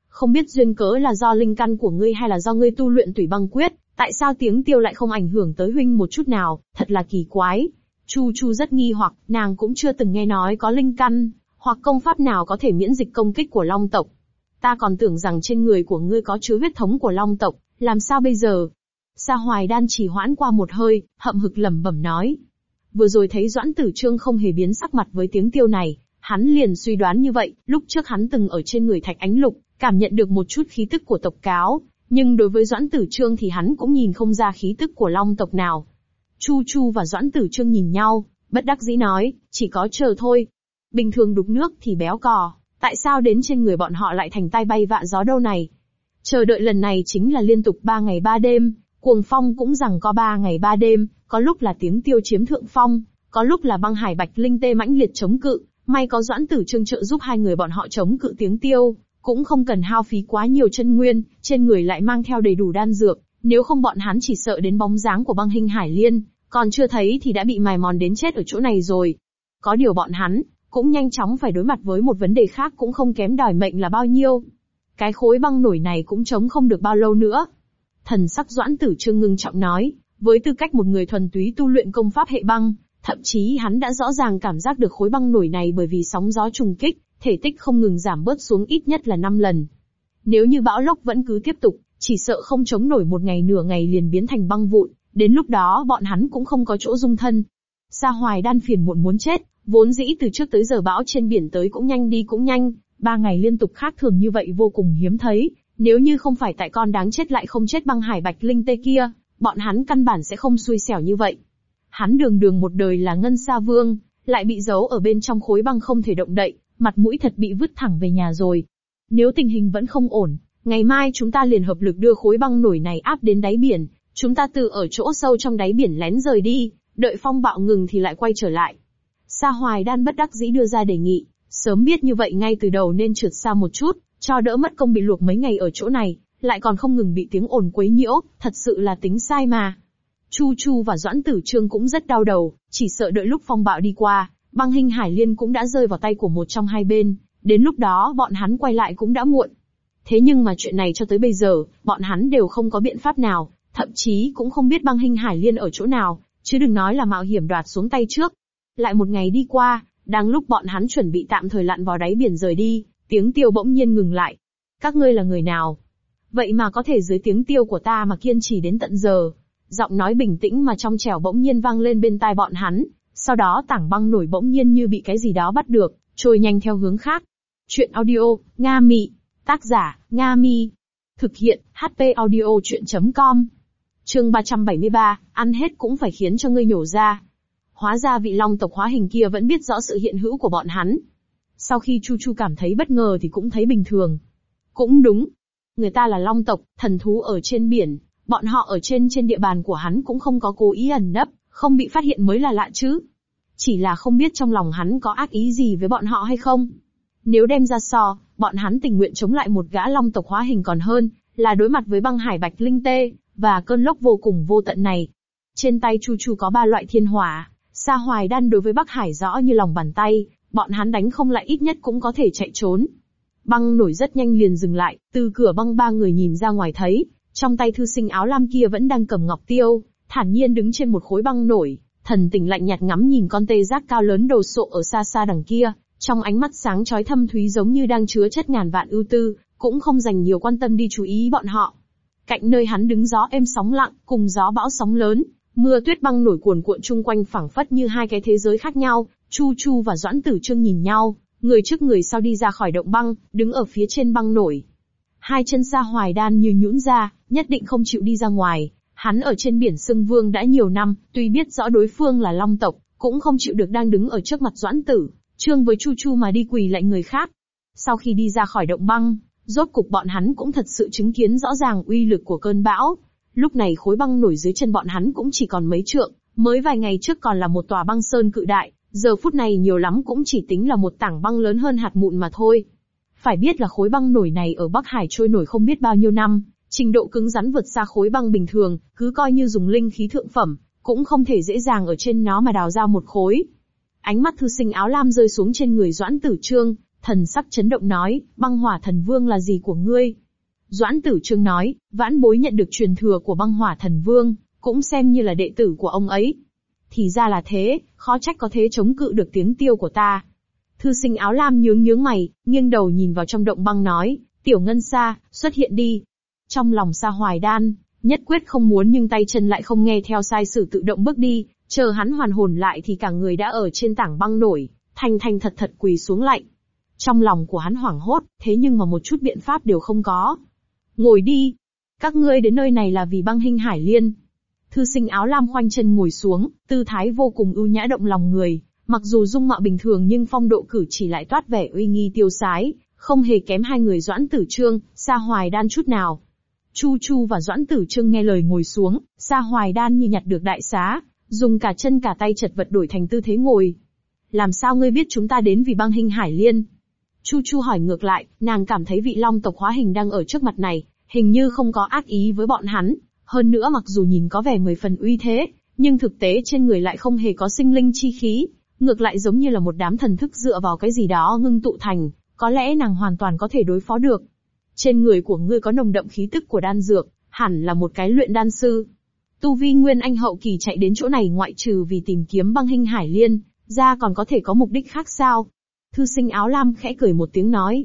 Không biết duyên cớ là do linh căn của ngươi hay là do ngươi tu luyện tùy băng quyết, tại sao tiếng tiêu lại không ảnh hưởng tới huynh một chút nào, thật là kỳ quái. Chu Chu rất nghi hoặc, nàng cũng chưa từng nghe nói có linh căn, hoặc công pháp nào có thể miễn dịch công kích của long tộc. Ta còn tưởng rằng trên người của ngươi có chứa huyết thống của long tộc, làm sao bây giờ? Sa Hoài Đan chỉ hoãn qua một hơi, hậm hực lẩm bẩm nói. Vừa rồi thấy Doãn Tử Trương không hề biến sắc mặt với tiếng tiêu này, hắn liền suy đoán như vậy, lúc trước hắn từng ở trên người Thạch Ánh Lục, cảm nhận được một chút khí tức của tộc cáo, nhưng đối với Doãn Tử Trương thì hắn cũng nhìn không ra khí tức của long tộc nào. Chu Chu và Doãn Tử Trương nhìn nhau, bất đắc dĩ nói, chỉ có chờ thôi. Bình thường đục nước thì béo cò, tại sao đến trên người bọn họ lại thành tai bay vạ gió đâu này? Chờ đợi lần này chính là liên tục ba ngày ba đêm, cuồng phong cũng rằng có ba ngày ba đêm, có lúc là tiếng tiêu chiếm thượng phong, có lúc là băng hải bạch linh tê mãnh liệt chống cự, may có doãn tử trương trợ giúp hai người bọn họ chống cự tiếng tiêu, cũng không cần hao phí quá nhiều chân nguyên, trên người lại mang theo đầy đủ đan dược, nếu không bọn hắn chỉ sợ đến bóng dáng của băng hình hải liên, còn chưa thấy thì đã bị mài mòn đến chết ở chỗ này rồi. Có điều bọn hắn, cũng nhanh chóng phải đối mặt với một vấn đề khác cũng không kém đòi mệnh là bao nhiêu. Cái khối băng nổi này cũng chống không được bao lâu nữa. Thần sắc doãn tử trương ngưng trọng nói, với tư cách một người thuần túy tu luyện công pháp hệ băng, thậm chí hắn đã rõ ràng cảm giác được khối băng nổi này bởi vì sóng gió trùng kích, thể tích không ngừng giảm bớt xuống ít nhất là 5 lần. Nếu như bão lốc vẫn cứ tiếp tục, chỉ sợ không chống nổi một ngày nửa ngày liền biến thành băng vụn, đến lúc đó bọn hắn cũng không có chỗ dung thân. Sa Hoài đan phiền muộn muốn chết, vốn dĩ từ trước tới giờ bão trên biển tới cũng nhanh đi cũng nhanh, ba ngày liên tục khác thường như vậy vô cùng hiếm thấy, nếu như không phải tại con đáng chết lại không chết băng hải bạch linh tê kia, bọn hắn căn bản sẽ không xui xẻo như vậy. Hắn đường đường một đời là ngân sa vương, lại bị giấu ở bên trong khối băng không thể động đậy, mặt mũi thật bị vứt thẳng về nhà rồi. Nếu tình hình vẫn không ổn, ngày mai chúng ta liền hợp lực đưa khối băng nổi này áp đến đáy biển, chúng ta tự ở chỗ sâu trong đáy biển lén rời đi, đợi phong bạo ngừng thì lại quay trở lại. Sa Hoài Đan bất đắc dĩ đưa ra đề nghị, sớm biết như vậy ngay từ đầu nên trượt xa một chút, cho đỡ mất công bị luộc mấy ngày ở chỗ này, lại còn không ngừng bị tiếng ồn quấy nhiễu, thật sự là tính sai mà. Chu Chu và Doãn Tử Trương cũng rất đau đầu, chỉ sợ đợi lúc phong bạo đi qua, băng hình hải liên cũng đã rơi vào tay của một trong hai bên, đến lúc đó bọn hắn quay lại cũng đã muộn. Thế nhưng mà chuyện này cho tới bây giờ, bọn hắn đều không có biện pháp nào, thậm chí cũng không biết băng hình hải liên ở chỗ nào, chứ đừng nói là mạo hiểm đoạt xuống tay trước. Lại một ngày đi qua, đang lúc bọn hắn chuẩn bị tạm thời lặn vào đáy biển rời đi, tiếng tiêu bỗng nhiên ngừng lại. Các ngươi là người nào? Vậy mà có thể dưới tiếng tiêu của ta mà kiên trì đến tận giờ. Giọng nói bình tĩnh mà trong trẻo bỗng nhiên vang lên bên tai bọn hắn, sau đó tảng băng nổi bỗng nhiên như bị cái gì đó bắt được, trôi nhanh theo hướng khác. Chuyện audio, Nga Mị. Tác giả, Nga Mi. Thực hiện, HP audio chuyện.com. Chương 373, ăn hết cũng phải khiến cho ngươi nhổ ra. Hóa ra vị long tộc hóa hình kia vẫn biết rõ sự hiện hữu của bọn hắn. Sau khi Chu Chu cảm thấy bất ngờ thì cũng thấy bình thường. Cũng đúng. Người ta là long tộc, thần thú ở trên biển, bọn họ ở trên trên địa bàn của hắn cũng không có cố ý ẩn nấp, không bị phát hiện mới là lạ chứ. Chỉ là không biết trong lòng hắn có ác ý gì với bọn họ hay không. Nếu đem ra so, bọn hắn tình nguyện chống lại một gã long tộc hóa hình còn hơn, là đối mặt với băng hải bạch linh tê, và cơn lốc vô cùng vô tận này. Trên tay Chu Chu có ba loại thiên hỏa, Sa Hoài Đan đối với Bắc Hải rõ như lòng bàn tay, bọn hắn đánh không lại ít nhất cũng có thể chạy trốn. Băng nổi rất nhanh liền dừng lại, từ cửa băng ba người nhìn ra ngoài thấy, trong tay thư sinh áo lam kia vẫn đang cầm ngọc tiêu, thản nhiên đứng trên một khối băng nổi, thần tình lạnh nhạt ngắm nhìn con tê giác cao lớn đồ sộ ở xa xa đằng kia, trong ánh mắt sáng chói thâm thúy giống như đang chứa chất ngàn vạn ưu tư, cũng không dành nhiều quan tâm đi chú ý bọn họ. Cạnh nơi hắn đứng gió êm sóng lặng, cùng gió bão sóng lớn, mưa tuyết băng nổi cuồn cuộn chung quanh phảng phất như hai cái thế giới khác nhau, Chu Chu và Doãn Tử Trương nhìn nhau, người trước người sau đi ra khỏi động băng, đứng ở phía trên băng nổi. Hai chân xa hoài đan như nhũn ra, nhất định không chịu đi ra ngoài. Hắn ở trên biển Sưng Vương đã nhiều năm, tuy biết rõ đối phương là long tộc, cũng không chịu được đang đứng ở trước mặt Doãn Tử, Trương với Chu Chu mà đi quỳ lại người khác. Sau khi đi ra khỏi động băng, rốt cục bọn hắn cũng thật sự chứng kiến rõ ràng uy lực của cơn bão. Lúc này khối băng nổi dưới chân bọn hắn cũng chỉ còn mấy trượng, mới vài ngày trước còn là một tòa băng sơn cự đại, giờ phút này nhiều lắm cũng chỉ tính là một tảng băng lớn hơn hạt mụn mà thôi. Phải biết là khối băng nổi này ở Bắc Hải trôi nổi không biết bao nhiêu năm, trình độ cứng rắn vượt xa khối băng bình thường, cứ coi như dùng linh khí thượng phẩm, cũng không thể dễ dàng ở trên nó mà đào ra một khối. Ánh mắt thư sinh áo lam rơi xuống trên người Doãn Tử Trương, thần sắc chấn động nói, băng hỏa thần vương là gì của ngươi? Doãn Tử Trương nói, vãn bối nhận được truyền thừa của băng hỏa thần vương, cũng xem như là đệ tử của ông ấy. Thì ra là thế, khó trách có thế chống cự được tiếng tiêu của ta. Thư sinh áo lam nhướng nhướng mày, nghiêng đầu nhìn vào trong động băng nói, tiểu ngân sa, xuất hiện đi. Trong lòng sa hoài đan, nhất quyết không muốn nhưng tay chân lại không nghe theo sai sử tự động bước đi, chờ hắn hoàn hồn lại thì cả người đã ở trên tảng băng nổi, thanh thanh thật thật quỳ xuống lạnh. Trong lòng của hắn hoảng hốt, thế nhưng mà một chút biện pháp đều không có. Ngồi đi. Các ngươi đến nơi này là vì băng hình hải liên. Thư sinh áo lam khoanh chân ngồi xuống, tư thái vô cùng ưu nhã động lòng người, mặc dù dung mạo bình thường nhưng phong độ cử chỉ lại toát vẻ uy nghi tiêu sái, không hề kém hai người Doãn Tử Trương, Sa Hoài Đan chút nào. Chu Chu và Doãn Tử Trương nghe lời ngồi xuống, Sa Hoài Đan như nhặt được đại xá, dùng cả chân cả tay chật vật đổi thành tư thế ngồi. Làm sao ngươi biết chúng ta đến vì băng hình hải liên? Chu Chu hỏi ngược lại, nàng cảm thấy vị long tộc hóa hình đang ở trước mặt này, hình như không có ác ý với bọn hắn, hơn nữa mặc dù nhìn có vẻ mười phần uy thế, nhưng thực tế trên người lại không hề có sinh linh chi khí, ngược lại giống như là một đám thần thức dựa vào cái gì đó ngưng tụ thành, có lẽ nàng hoàn toàn có thể đối phó được. Trên người của ngươi có nồng đậm khí tức của đan dược, hẳn là một cái luyện đan sư. Tu vi Nguyên Anh hậu kỳ chạy đến chỗ này ngoại trừ vì tìm kiếm băng hình hải liên, ra còn có thể có mục đích khác sao? Thư sinh áo lam khẽ cười một tiếng nói.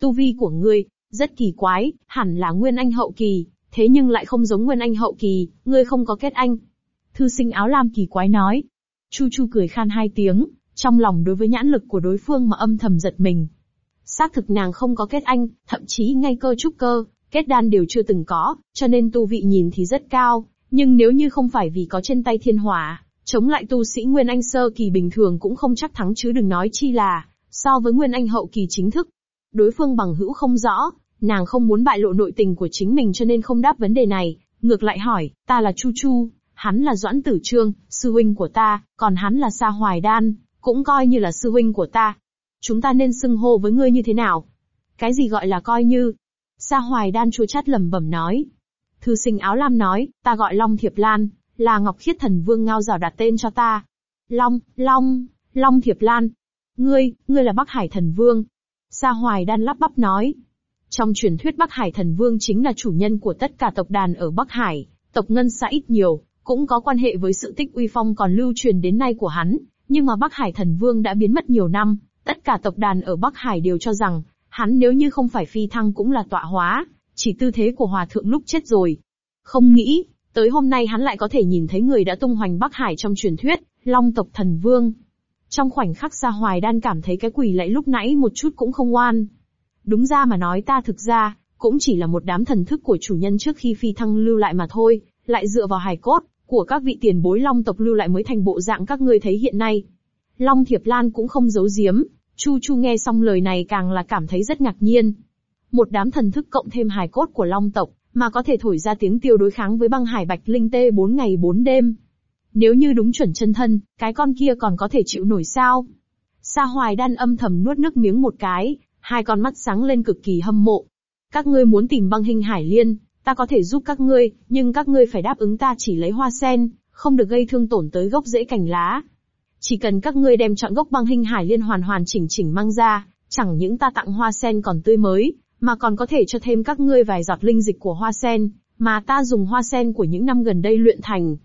Tu vi của ngươi, rất kỳ quái, hẳn là Nguyên Anh hậu kỳ, thế nhưng lại không giống Nguyên Anh hậu kỳ, ngươi không có kết anh. Thư sinh áo lam kỳ quái nói. Chu Chu cười khan hai tiếng, trong lòng đối với nhãn lực của đối phương mà âm thầm giật mình. Xác thực nàng không có kết anh, thậm chí ngay cơ trúc cơ, kết đan đều chưa từng có, cho nên tu vị nhìn thì rất cao, nhưng nếu như không phải vì có trên tay thiên hỏa, chống lại tu sĩ Nguyên Anh sơ kỳ bình thường cũng không chắc thắng chứ đừng nói chi là, so với Nguyên Anh hậu kỳ chính thức. Đối phương bằng hữu không rõ, nàng không muốn bại lộ nội tình của chính mình cho nên không đáp vấn đề này, ngược lại hỏi, ta là Chu Chu, hắn là Doãn Tử Trương, sư huynh của ta, còn hắn là Sa Hoài Đan, cũng coi như là sư huynh của ta. Chúng ta nên xưng hô với ngươi như thế nào? Cái gì gọi là coi như? Sa Hoài Đan chua chát lẩm bẩm nói. Thư sinh áo lam nói, ta gọi Long Thiệp Lan, là Ngọc Khiết Thần Vương ngao rào đặt tên cho ta. Long, Long, Long Thiệp Lan. Ngươi, ngươi là Bắc Hải Thần Vương. Sa Hoài Đan lắp bắp nói. Trong truyền thuyết Bắc Hải Thần Vương chính là chủ nhân của tất cả tộc đàn ở Bắc Hải, tộc Ngân xã ít nhiều, cũng có quan hệ với sự tích uy phong còn lưu truyền đến nay của hắn, nhưng mà Bắc Hải Thần Vương đã biến mất nhiều năm, tất cả tộc đàn ở Bắc Hải đều cho rằng, hắn nếu như không phải phi thăng cũng là tọa hóa, chỉ tư thế của hòa thượng lúc chết rồi. Không nghĩ, tới hôm nay hắn lại có thể nhìn thấy người đã tung hoành Bắc Hải trong truyền thuyết, Long tộc Thần Vương. Trong khoảnh khắc Sa Hoài Đan cảm thấy cái quỷ lạy lúc nãy một chút cũng không oan. Đúng ra mà nói ta thực ra, cũng chỉ là một đám thần thức của chủ nhân trước khi phi thăng lưu lại mà thôi, lại dựa vào hài cốt, của các vị tiền bối Long tộc lưu lại mới thành bộ dạng các ngươi thấy hiện nay. Long Thiệp Lan cũng không giấu giếm, Chu Chu nghe xong lời này càng là cảm thấy rất ngạc nhiên. Một đám thần thức cộng thêm hài cốt của Long tộc, mà có thể thổi ra tiếng tiêu đối kháng với băng hải bạch linh tê bốn ngày bốn đêm. Nếu như đúng chuẩn chân thân, cái con kia còn có thể chịu nổi sao? Sa Hoài đan âm thầm nuốt nước miếng một cái, hai con mắt sáng lên cực kỳ hâm mộ. Các ngươi muốn tìm băng hình hải liên, ta có thể giúp các ngươi, nhưng các ngươi phải đáp ứng ta chỉ lấy hoa sen, không được gây thương tổn tới gốc rễ cành lá. Chỉ cần các ngươi đem chọn gốc băng hình hải liên hoàn hoàn chỉnh chỉnh mang ra, chẳng những ta tặng hoa sen còn tươi mới, mà còn có thể cho thêm các ngươi vài giọt linh dịch của hoa sen, mà ta dùng hoa sen của những năm gần đây luyện thành.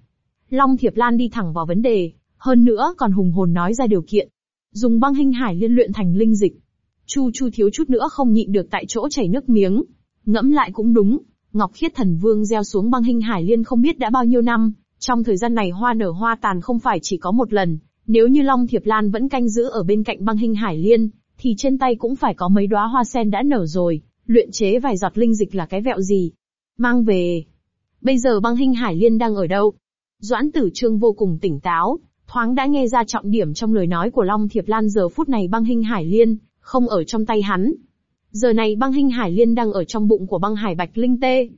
Long Thiệp Lan đi thẳng vào vấn đề, hơn nữa còn hùng hồn nói ra điều kiện. Dùng băng hình hải liên luyện thành linh dịch. Chu Chu thiếu chút nữa không nhịn được tại chỗ chảy nước miếng. Ngẫm lại cũng đúng, Ngọc Khiết Thần Vương gieo xuống băng hình hải liên không biết đã bao nhiêu năm, trong thời gian này hoa nở hoa tàn không phải chỉ có một lần, nếu như Long Thiệp Lan vẫn canh giữ ở bên cạnh băng hình hải liên, thì trên tay cũng phải có mấy đóa hoa sen đã nở rồi, luyện chế vài giọt linh dịch là cái vẹo gì. Mang về. Bây giờ băng hình hải liên đang ở đâu? Doãn tử trương vô cùng tỉnh táo, thoáng đã nghe ra trọng điểm trong lời nói của Long Thiệp Lan giờ phút này băng hình hải liên, không ở trong tay hắn, Giờ này băng hình hải liên đang ở trong bụng của băng hải bạch linh tê.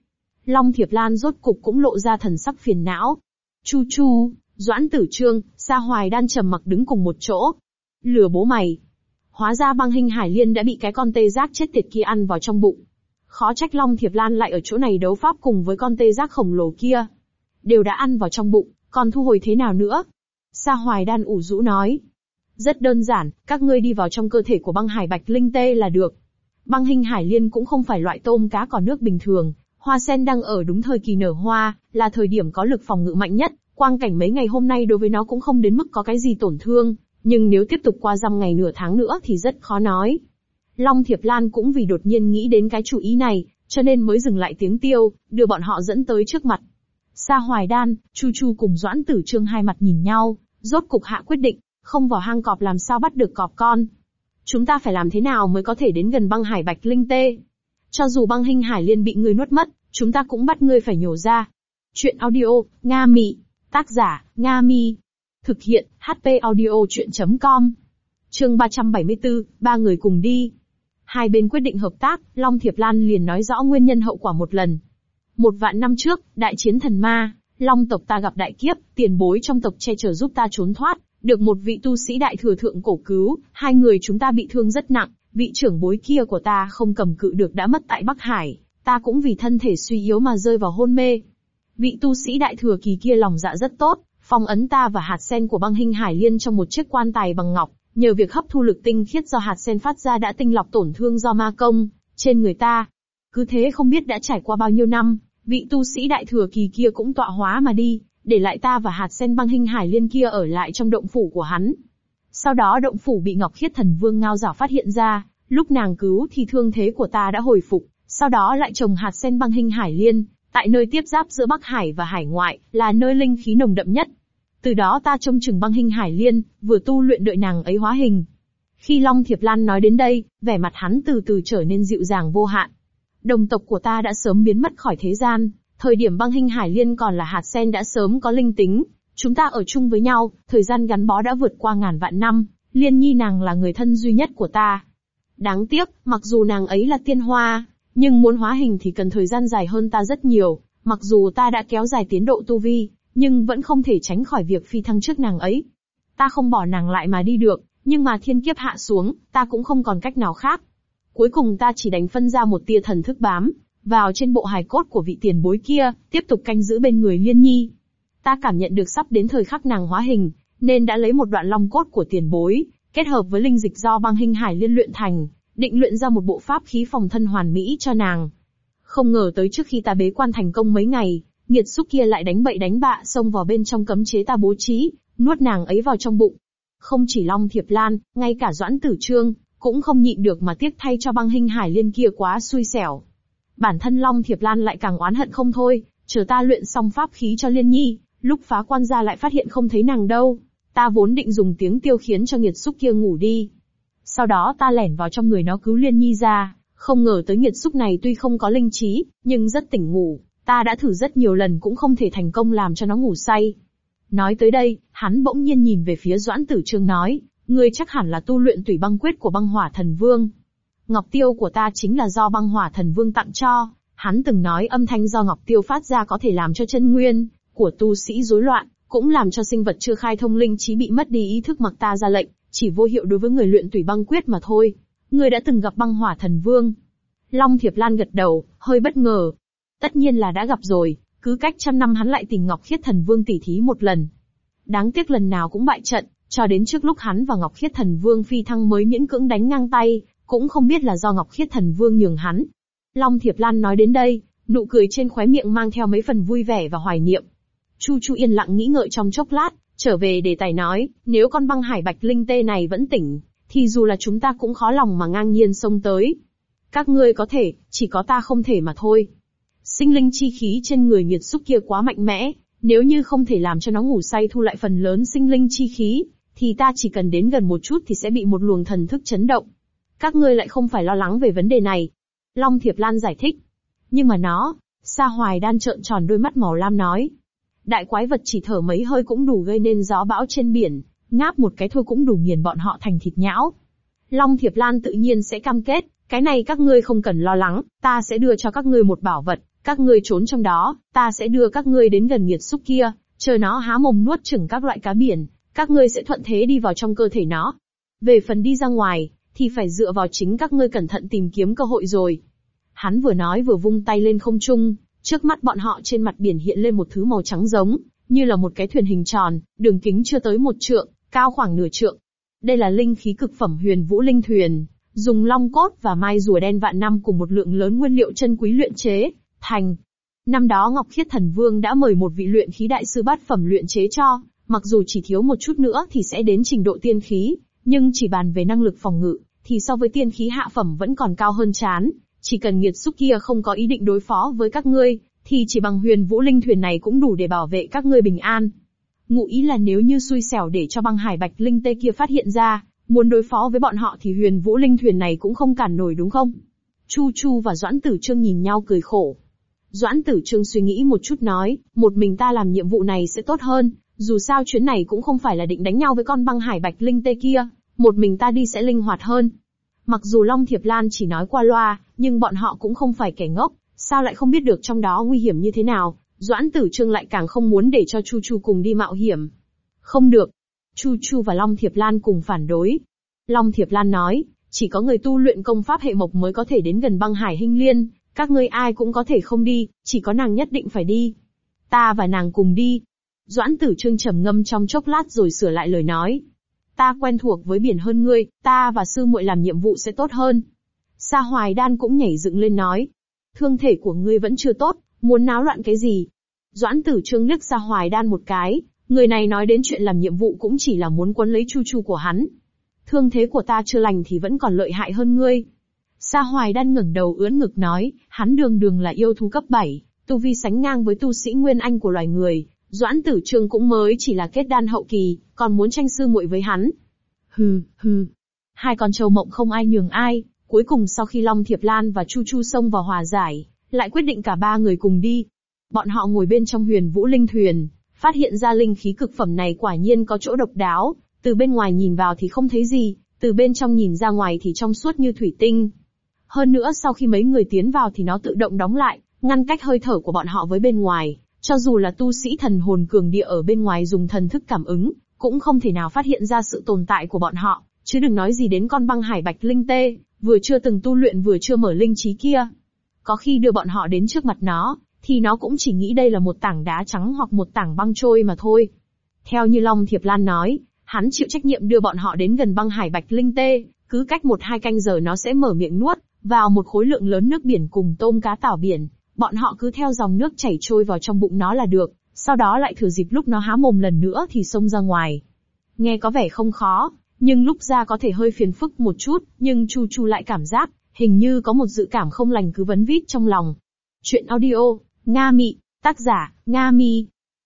Long Thiệp Lan rốt cục cũng lộ ra thần sắc phiền não. Chu chu, Doãn Tử Trương, Sa Hoài đan trầm mặc đứng cùng một chỗ. Lừa bố mày. Hóa ra băng hình hải liên đã bị cái con tê giác chết tiệt kia ăn vào trong bụng. Khó trách Long Thiệp Lan lại ở chỗ này đấu pháp cùng với con tê giác khổng lồ kia. Đều đã ăn vào trong bụng, còn thu hồi thế nào nữa? Sa Hoài đan ủ rũ nói. Rất đơn giản, các ngươi đi vào trong cơ thể của băng hải bạch linh tê là được. Băng hình hải liên cũng không phải loại tôm cá còn nước bình thường, hoa sen đang ở đúng thời kỳ nở hoa, là thời điểm có lực phòng ngự mạnh nhất, quang cảnh mấy ngày hôm nay đối với nó cũng không đến mức có cái gì tổn thương, nhưng nếu tiếp tục qua dăm ngày nửa tháng nữa thì rất khó nói. Long Thiệp Lan cũng vì đột nhiên nghĩ đến cái chủ ý này, cho nên mới dừng lại tiếng tiêu, đưa bọn họ dẫn tới trước mặt. Sa Hoài Đan, Chu Chu cùng Doãn Tử Trương hai mặt nhìn nhau, rốt cục hạ quyết định, không vào hang cọp làm sao bắt được cọp con. Chúng ta phải làm thế nào mới có thể đến gần băng hải bạch linh tê? Cho dù băng hình hải liên bị người nuốt mất, chúng ta cũng bắt ngươi phải nhổ ra. Chuyện audio, Nga Mị. Tác giả, Nga Mi. Thực hiện, HP audio chuyện.com. Chương 374, ba người cùng đi. Hai bên quyết định hợp tác, Long Thiệp Lan liền nói rõ nguyên nhân hậu quả một lần. Một vạn năm trước, đại chiến thần ma, Long tộc ta gặp đại kiếp, tiền bối trong tộc che chở giúp ta trốn thoát, được một vị tu sĩ đại thừa thượng cổ cứu, hai người chúng ta bị thương rất nặng, vị trưởng bối kia của ta không cầm cự được đã mất tại Bắc Hải, ta cũng vì thân thể suy yếu mà rơi vào hôn mê. Vị tu sĩ đại thừa kỳ kia lòng dạ rất tốt, phong ấn ta và hạt sen của băng hình hải liên trong một chiếc quan tài bằng ngọc, nhờ việc hấp thu lực tinh khiết do hạt sen phát ra đã tinh lọc tổn thương do ma công, trên người ta. Cứ thế không biết đã trải qua bao nhiêu năm, vị tu sĩ đại thừa kỳ kia cũng tọa hóa mà đi, để lại ta và hạt sen băng hình hải liên kia ở lại trong động phủ của hắn. Sau đó động phủ bị Ngọc Khiết Thần Vương ngao rảo phát hiện ra, lúc nàng cứu thì thương thế của ta đã hồi phục, sau đó lại trồng hạt sen băng hình hải liên, tại nơi tiếp giáp giữa Bắc Hải và Hải ngoại, là nơi linh khí nồng đậm nhất. Từ đó ta trông chừng băng hình hải liên, vừa tu luyện đợi nàng ấy hóa hình. Khi Long Thiệp Lan nói đến đây, vẻ mặt hắn từ từ trở nên dịu dàng vô hạn. Đồng tộc của ta đã sớm biến mất khỏi thế gian, thời điểm băng hình hải liên còn là hạt sen đã sớm có linh tính. Chúng ta ở chung với nhau, thời gian gắn bó đã vượt qua ngàn vạn năm, liên nhi nàng là người thân duy nhất của ta. Đáng tiếc, mặc dù nàng ấy là tiên hoa, nhưng muốn hóa hình thì cần thời gian dài hơn ta rất nhiều, mặc dù ta đã kéo dài tiến độ tu vi, nhưng vẫn không thể tránh khỏi việc phi thăng trước nàng ấy. Ta không bỏ nàng lại mà đi được, nhưng mà thiên kiếp hạ xuống, ta cũng không còn cách nào khác. Cuối cùng ta chỉ đánh phân ra một tia thần thức bám, vào trên bộ hài cốt của vị tiền bối kia, tiếp tục canh giữ bên người liên nhi. Ta cảm nhận được sắp đến thời khắc nàng hóa hình, nên đã lấy một đoạn long cốt của tiền bối, kết hợp với linh dịch do băng hình hải liên luyện thành, định luyện ra một bộ pháp khí phòng thân hoàn mỹ cho nàng. Không ngờ tới trước khi ta bế quan thành công mấy ngày, nghiệt xúc kia lại đánh bậy đánh bạ xông vào bên trong cấm chế ta bố trí, nuốt nàng ấy vào trong bụng. Không chỉ Long Thiệp Lan, ngay cả Doãn Tử Trương, cũng không nhịn được mà tiếc thay cho băng hình hải liên kia quá xui xẻo. Bản thân Long Thiệp Lan lại càng oán hận không thôi, chờ ta luyện xong pháp khí cho Liên Nhi, lúc phá quan ra lại phát hiện không thấy nàng đâu. Ta vốn định dùng tiếng tiêu khiến cho nghiệt xúc kia ngủ đi, sau đó ta lẻn vào trong người nó cứu Liên Nhi ra, không ngờ tới nghiệt xúc này tuy không có linh trí, nhưng rất tỉnh ngủ, ta đã thử rất nhiều lần cũng không thể thành công làm cho nó ngủ say. Nói tới đây, hắn bỗng nhiên nhìn về phía Doãn Tử Trương nói, ngươi chắc hẳn là tu luyện tùy băng quyết của băng hỏa thần vương. Ngọc tiêu của ta chính là do băng hỏa thần vương tặng cho, hắn từng nói âm thanh do ngọc tiêu phát ra có thể làm cho chân nguyên của tu sĩ rối loạn, cũng làm cho sinh vật chưa khai thông linh trí bị mất đi ý thức mặc ta ra lệnh, chỉ vô hiệu đối với người luyện tùy băng quyết mà thôi. Ngươi đã từng gặp băng hỏa thần vương. Long Thiệp Lan gật đầu, hơi bất ngờ. Tất nhiên là đã gặp rồi, cứ cách trăm năm hắn lại tìm Ngọc Khiết thần vương tỉ thí một lần. Đáng tiếc lần nào cũng bại trận, cho đến trước lúc hắn và Ngọc Khiết thần vương phi thăng mới miễn cưỡng đánh ngang tay, cũng không biết là do Ngọc Khiết thần vương nhường hắn. Long Thiệp Lan nói đến đây, nụ cười trên khóe miệng mang theo mấy phần vui vẻ và hoài niệm. Chu Chu yên lặng nghĩ ngợi trong chốc lát, Trở về đề tài nói, nếu con băng hải bạch linh tê này vẫn tỉnh, thì dù là chúng ta cũng khó lòng mà ngang nhiên xông tới. Các ngươi có thể, chỉ có ta không thể mà thôi. Sinh linh chi khí trên người nghiệt xúc kia quá mạnh mẽ, nếu như không thể làm cho nó ngủ say thu lại phần lớn sinh linh chi khí, thì ta chỉ cần đến gần một chút thì sẽ bị một luồng thần thức chấn động. Các ngươi lại không phải lo lắng về vấn đề này. Long Thiệp Lan giải thích. Nhưng mà nó, Sa Hoài đan trợn tròn đôi mắt màu lam nói, Đại quái vật chỉ thở mấy hơi cũng đủ gây nên gió bão trên biển, ngáp một cái thôi cũng đủ nghiền bọn họ thành thịt nhão. Long Thiệp Lan tự nhiên sẽ cam kết, cái này các ngươi không cần lo lắng, ta sẽ đưa cho các ngươi một bảo vật, các ngươi trốn trong đó, ta sẽ đưa các ngươi đến gần nghiệt xúc kia, chờ nó há mồm nuốt chửng các loại cá biển, các ngươi sẽ thuận thế đi vào trong cơ thể nó. Về phần đi ra ngoài, thì phải dựa vào chính các ngươi cẩn thận tìm kiếm cơ hội rồi. Hắn vừa nói vừa vung tay lên không trung, Trước mắt bọn họ trên mặt biển hiện lên một thứ màu trắng giống, như là một cái thuyền hình tròn, đường kính chưa tới một trượng, cao khoảng nửa trượng. Đây là linh khí cực phẩm huyền vũ linh thuyền, dùng long cốt và mai rùa đen vạn năm cùng một lượng lớn nguyên liệu chân quý luyện chế, thành. Năm đó Ngọc Khiết Thần Vương đã mời một vị luyện khí đại sư bát phẩm luyện chế cho, Mặc dù chỉ thiếu một chút nữa thì sẽ đến trình độ tiên khí, nhưng chỉ bàn về năng lực phòng ngự, thì so với tiên khí hạ phẩm vẫn còn cao hơn chán. Chỉ cần nghiệt xúc kia không có ý định đối phó với các ngươi, thì chỉ bằng huyền vũ linh thuyền này cũng đủ để bảo vệ các ngươi bình an. Ngụ ý là nếu như xui xẻo để cho băng hải bạch linh tê kia phát hiện ra, muốn đối phó với bọn họ thì huyền vũ linh thuyền này cũng không cản nổi đúng không? Chu Chu và Doãn Tử Trương nhìn nhau cười khổ. Doãn Tử Trương suy nghĩ một chút nói, một mình ta làm nhiệm vụ này sẽ tốt hơn, dù sao chuyến này cũng không phải là định đánh nhau với con băng hải bạch linh tê kia, một mình ta đi sẽ linh hoạt hơn. Mặc dù Long Thiệp Lan chỉ nói qua loa, nhưng bọn họ cũng không phải kẻ ngốc, sao lại không biết được trong đó nguy hiểm như thế nào, Doãn Tử Trương lại càng không muốn để cho Chu Chu cùng đi mạo hiểm. Không được. Chu Chu và Long Thiệp Lan cùng phản đối. Long Thiệp Lan nói, chỉ có người tu luyện công pháp hệ mộc mới có thể đến gần băng hải Hinh liên, các ngươi ai cũng có thể không đi, chỉ có nàng nhất định phải đi. Ta và nàng cùng đi. Doãn tử trương trầm ngâm trong chốc lát rồi sửa lại lời nói. Ta quen thuộc với biển hơn ngươi, ta và sư muội làm nhiệm vụ sẽ tốt hơn. Sa hoài đan cũng nhảy dựng lên nói. Thương thể của ngươi vẫn chưa tốt, muốn náo loạn cái gì? Doãn tử trương liếc Sa hoài đan một cái, người này nói đến chuyện làm nhiệm vụ cũng chỉ là muốn quấn lấy chu chu của hắn. Thương thế của ta chưa lành thì vẫn còn lợi hại hơn ngươi. Sa hoài đan ngẩng đầu ưỡn ngực nói, hắn đường đường là yêu thú cấp 7, tu vi sánh ngang với tu sĩ nguyên anh của loài người, Doãn Tử Trương cũng mới chỉ là kết đan hậu kỳ, còn muốn tranh sư muội với hắn. Hừ, hừ. Hai con trâu mộng không ai nhường ai, cuối cùng sau khi Long Thiệp Lan và Chu Chu xông vào hòa giải, lại quyết định cả ba người cùng đi. Bọn họ ngồi bên trong huyền vũ linh thuyền, phát hiện ra linh khí cực phẩm này quả nhiên có chỗ độc đáo, từ bên ngoài nhìn vào thì không thấy gì, từ bên trong nhìn ra ngoài thì trong suốt như thủy tinh. Hơn nữa sau khi mấy người tiến vào thì nó tự động đóng lại, ngăn cách hơi thở của bọn họ với bên ngoài. Cho dù là tu sĩ thần hồn cường địa ở bên ngoài dùng thần thức cảm ứng, cũng không thể nào phát hiện ra sự tồn tại của bọn họ, chứ đừng nói gì đến con băng hải bạch linh tê, vừa chưa từng tu luyện vừa chưa mở linh trí kia. Có khi đưa bọn họ đến trước mặt nó, thì nó cũng chỉ nghĩ đây là một tảng đá trắng hoặc một tảng băng trôi mà thôi. Theo như Long Thiệp Lan nói, hắn chịu trách nhiệm đưa bọn họ đến gần băng hải bạch linh tê, cứ cách một hai canh giờ nó sẽ mở miệng nuốt, vào một khối lượng lớn nước biển cùng tôm cá tảo biển, bọn họ cứ theo dòng nước chảy trôi vào trong bụng nó là được, sau đó lại thử dịp lúc nó há mồm lần nữa thì xông ra ngoài. Nghe có vẻ không khó, nhưng lúc ra có thể hơi phiền phức một chút, nhưng Chu Chu lại cảm giác, hình như có một dự cảm không lành cứ vấn vít trong lòng. Chuyện audio, Nga Mị, tác giả, Nga Mi.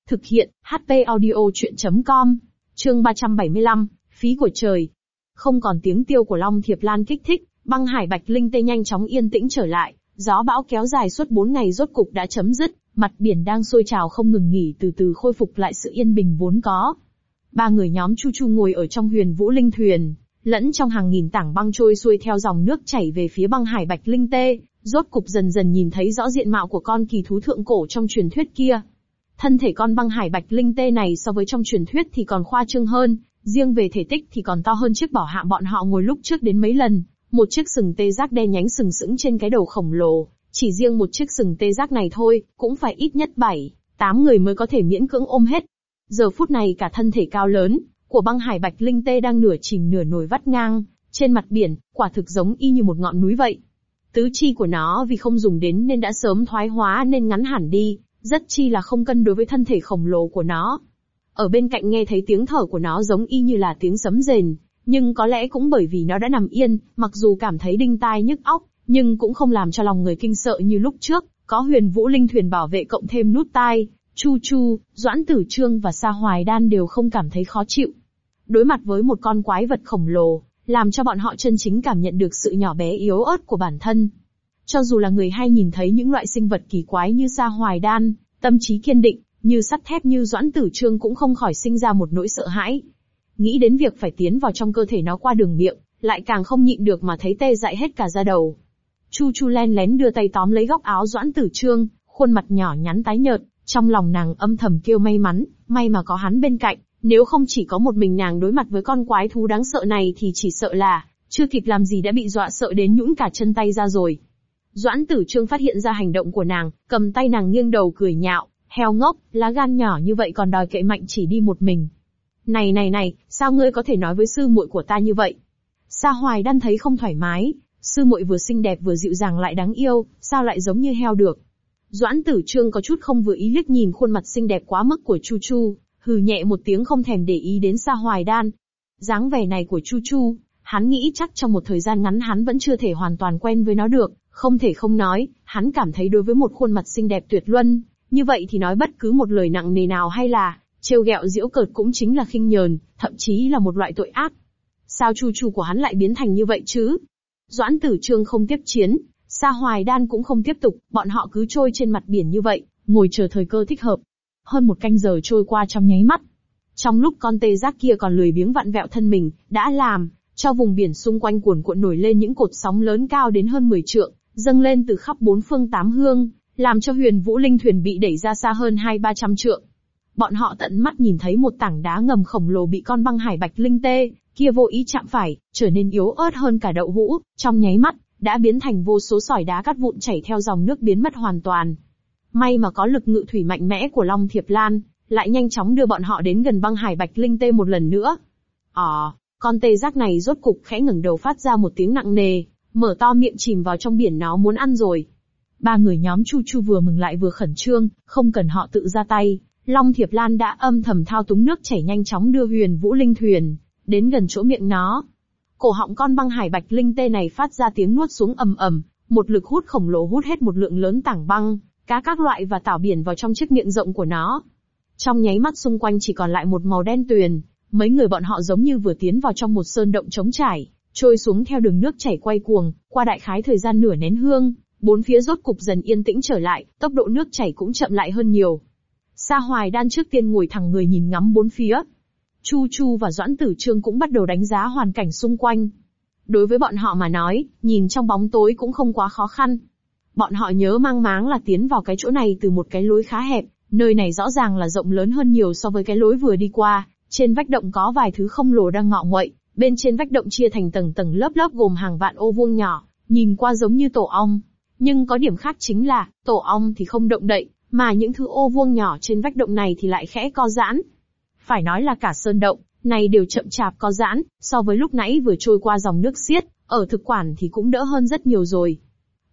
Thực hiện, HP audio chuyện.com, chương 375, phí của trời. Không còn tiếng tiêu của Long Thiệp Lan kích thích, băng hải bạch linh tê nhanh chóng yên tĩnh trở lại, Gió bão kéo dài suốt 4 ngày rốt cục đã chấm dứt, mặt biển đang sôi trào không ngừng nghỉ từ từ khôi phục lại sự yên bình vốn có. Ba người nhóm Chu Chu ngồi ở trong huyền vũ linh thuyền, lẫn trong hàng nghìn tảng băng trôi xuôi theo dòng nước chảy về phía băng hải bạch linh tê, rốt cục dần dần nhìn thấy rõ diện mạo của con kỳ thú thượng cổ trong truyền thuyết kia. Thân thể con băng hải bạch linh tê này so với trong truyền thuyết thì còn khoa trương hơn, riêng về thể tích thì còn to hơn chiếc bảo hạ bọn họ ngồi lúc trước đến mấy lần. Một chiếc sừng tê giác đen nhánh sừng sững trên cái đầu khổng lồ, chỉ riêng một chiếc sừng tê giác này thôi, cũng phải ít nhất 7, 8 người mới có thể miễn cưỡng ôm hết. Giờ phút này cả thân thể cao lớn, của băng hải bạch linh tê đang nửa chìm nửa nổi vắt ngang, trên mặt biển, quả thực giống y như một ngọn núi vậy. Tứ chi của nó vì không dùng đến nên đã sớm thoái hóa nên ngắn hẳn đi, rất chi là không cân đối với thân thể khổng lồ của nó. Ở bên cạnh nghe thấy tiếng thở của nó giống y như là tiếng sấm rền, nhưng có lẽ cũng bởi vì nó đã nằm yên, mặc dù cảm thấy đinh tai nhức óc, nhưng cũng không làm cho lòng người kinh sợ như lúc trước, có huyền vũ linh thuyền bảo vệ cộng thêm nút tai, Chu Chu, Doãn Tử Trương và Sa Hoài Đan đều không cảm thấy khó chịu. Đối mặt với một con quái vật khổng lồ, làm cho bọn họ chân chính cảm nhận được sự nhỏ bé yếu ớt của bản thân. Cho dù là người hay nhìn thấy những loại sinh vật kỳ quái như Sa Hoài Đan, tâm trí kiên định, như sắt thép như Doãn Tử Trương cũng không khỏi sinh ra một nỗi sợ hãi. Nghĩ đến việc phải tiến vào trong cơ thể nó qua đường miệng, lại càng không nhịn được mà thấy tê dại hết cả da đầu. Chu Chu len lén đưa tay tóm lấy góc áo Doãn Tử Trương, khuôn mặt nhỏ nhắn tái nhợt, trong lòng nàng âm thầm kêu may mắn, may mà có hắn bên cạnh, nếu không chỉ có một mình nàng đối mặt với con quái thú đáng sợ này thì chỉ sợ là, chưa kịp làm gì đã bị dọa sợ đến nhũn cả chân tay ra rồi. Doãn Tử Trương phát hiện ra hành động của nàng, cầm tay nàng nghiêng đầu cười nhạo, heo ngốc, lá gan nhỏ như vậy còn đòi kệ mạnh chỉ đi một mình. Này này này, sao ngươi có thể nói với sư muội của ta như vậy? Sa Hoài Đan thấy không thoải mái, sư muội vừa xinh đẹp vừa dịu dàng lại đáng yêu, sao lại giống như heo được? Doãn Tử Trương có chút không vừa ý liếc nhìn khuôn mặt xinh đẹp quá mức của Chu Chu, hừ nhẹ một tiếng không thèm để ý đến Sa Hoài Đan. dáng vẻ này của Chu Chu, hắn nghĩ chắc trong một thời gian ngắn hắn vẫn chưa thể hoàn toàn quen với nó được, không thể không nói, hắn cảm thấy đối với một khuôn mặt xinh đẹp tuyệt luân, như vậy thì nói bất cứ một lời nặng nề nào hay là trêu ghẹo diễu cợt cũng chính là khinh nhờn, thậm chí là một loại tội ác. Sao Chu Chu của hắn lại biến thành như vậy chứ? Doãn Tử Trương không tiếp chiến, Sa Hoài Đan cũng không tiếp tục, bọn họ cứ trôi trên mặt biển như vậy, ngồi chờ thời cơ thích hợp. Hơn một canh giờ trôi qua trong nháy mắt. Trong lúc con tê giác kia còn lười biếng vặn vẹo thân mình, đã làm, cho vùng biển xung quanh cuồn cuộn nổi lên những cột sóng lớn cao đến hơn 10 trượng, dâng lên từ khắp bốn phương tám hương, làm cho huyền vũ linh thuyền bị đẩy ra xa hơn hai ba trăm trượng. Bọn họ tận mắt nhìn thấy một tảng đá ngầm khổng lồ bị con băng hải bạch linh tê, kia vô ý chạm phải, trở nên yếu ớt hơn cả đậu hũ, trong nháy mắt, đã biến thành vô số sỏi đá cắt vụn chảy theo dòng nước biến mất hoàn toàn. May mà có lực ngự thủy mạnh mẽ của Long Thiệp Lan, lại nhanh chóng đưa bọn họ đến gần băng hải bạch linh tê một lần nữa. Ờ, con tê giác này rốt cục khẽ ngẩng đầu phát ra một tiếng nặng nề, mở to miệng chìm vào trong biển nó muốn ăn rồi. Ba người nhóm Chu Chu vừa mừng lại vừa khẩn trương, không cần họ tự ra tay, Long Thiệp Lan đã âm thầm thao túng nước chảy nhanh chóng đưa huyền vũ linh thuyền, đến gần chỗ miệng nó. Cổ họng con băng hải bạch linh tê này phát ra tiếng nuốt xuống ầm ầm, một lực hút khổng lồ hút hết một lượng lớn tảng băng, cá các loại và tảo biển vào trong chiếc miệng rộng của nó. Trong nháy mắt xung quanh chỉ còn lại một màu đen tuyền, mấy người bọn họ giống như vừa tiến vào trong một sơn động trống trải, trôi xuống theo đường nước chảy quay cuồng, qua đại khái thời gian nửa nén hương, bốn phía rốt cục dần yên tĩnh trở lại, tốc độ nước chảy cũng chậm lại hơn nhiều. Sa Hoài Đan trước tiên ngồi thẳng người nhìn ngắm bốn phía. Chu Chu và Doãn Tử Trương cũng bắt đầu đánh giá hoàn cảnh xung quanh. Đối với bọn họ mà nói, nhìn trong bóng tối cũng không quá khó khăn. Bọn họ nhớ mang máng là tiến vào cái chỗ này từ một cái lối khá hẹp, nơi này rõ ràng là rộng lớn hơn nhiều so với cái lối vừa đi qua, trên vách động có vài thứ không lồ đang ngọ nguậy, bên trên vách động chia thành tầng tầng lớp lớp gồm hàng vạn ô vuông nhỏ, nhìn qua giống như tổ ong. Nhưng có điểm khác chính là, tổ ong thì không động đậy, mà những thứ ô vuông nhỏ trên vách động này thì lại khẽ co giãn. Phải nói là cả sơn động, này đều chậm chạp co giãn, so với lúc nãy vừa trôi qua dòng nước xiết, ở thực quản thì cũng đỡ hơn rất nhiều rồi.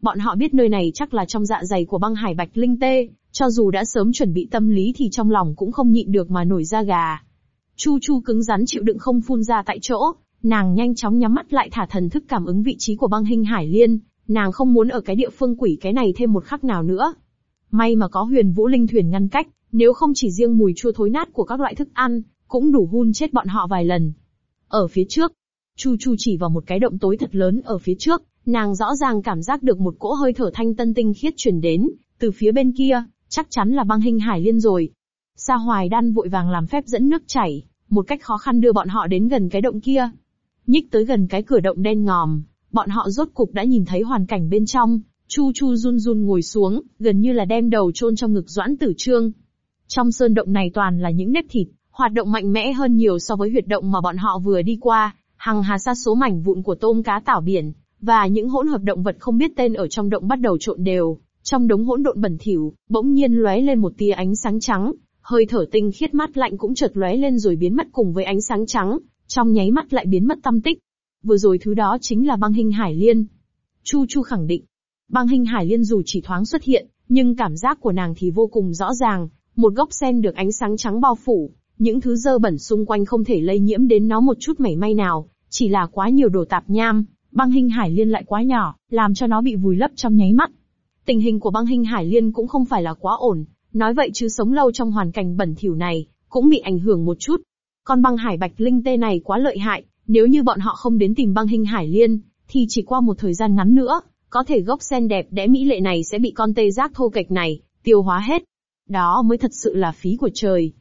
Bọn họ biết nơi này chắc là trong dạ dày của băng hải bạch linh tê, cho dù đã sớm chuẩn bị tâm lý thì trong lòng cũng không nhịn được mà nổi da gà. Chu Chu cứng rắn chịu đựng không phun ra tại chỗ, nàng nhanh chóng nhắm mắt lại thả thần thức cảm ứng vị trí của băng hình hải liên, nàng không muốn ở cái địa phương quỷ cái này thêm một khắc nào nữa. May mà có huyền vũ linh thuyền ngăn cách, nếu không chỉ riêng mùi chua thối nát của các loại thức ăn, cũng đủ hun chết bọn họ vài lần. Ở phía trước, Chu Chu chỉ vào một cái động tối thật lớn ở phía trước, nàng rõ ràng cảm giác được một cỗ hơi thở thanh tân tinh khiết truyền đến, từ phía bên kia, chắc chắn là băng hình hải liên rồi. Sa Hoài Đan vội vàng làm phép dẫn nước chảy, một cách khó khăn đưa bọn họ đến gần cái động kia. Nhích tới gần cái cửa động đen ngòm, bọn họ rốt cục đã nhìn thấy hoàn cảnh bên trong, Chu Chu run run ngồi xuống, gần như là đem đầu chôn trong ngực Doãn Tử Trương. Trong sơn động này toàn là những nếp thịt, hoạt động mạnh mẽ hơn nhiều so với huyệt động mà bọn họ vừa đi qua, hằng hà sa số mảnh vụn của tôm cá tảo biển, và những hỗn hợp động vật không biết tên ở trong động bắt đầu trộn đều. Trong đống hỗn độn bẩn thỉu, bỗng nhiên lóe lên một tia ánh sáng trắng, hơi thở tinh khiết mát lạnh cũng chợt lóe lên rồi biến mất cùng với ánh sáng trắng, trong nháy mắt lại biến mất tâm tích. Vừa rồi thứ đó chính là băng hình hải liên. Chu Chu khẳng định, băng hình hải liên dù chỉ thoáng xuất hiện, nhưng cảm giác của nàng thì vô cùng rõ ràng, một gốc sen được ánh sáng trắng bao phủ, những thứ dơ bẩn xung quanh không thể lây nhiễm đến nó một chút mảy may nào, chỉ là quá nhiều đồ tạp nham, băng hình hải liên lại quá nhỏ, làm cho nó bị vùi lấp trong nháy mắt. Tình hình của băng hình hải liên cũng không phải là quá ổn, nói vậy chứ sống lâu trong hoàn cảnh bẩn thỉu này, cũng bị ảnh hưởng một chút. Con băng hải bạch linh tê này quá lợi hại, nếu như bọn họ không đến tìm băng hình hải liên, thì chỉ qua một thời gian ngắn nữa, có thể gốc sen đẹp đẽ mỹ lệ này sẽ bị con tê giác thô kệch này, tiêu hóa hết. Đó mới thật sự là phí của trời.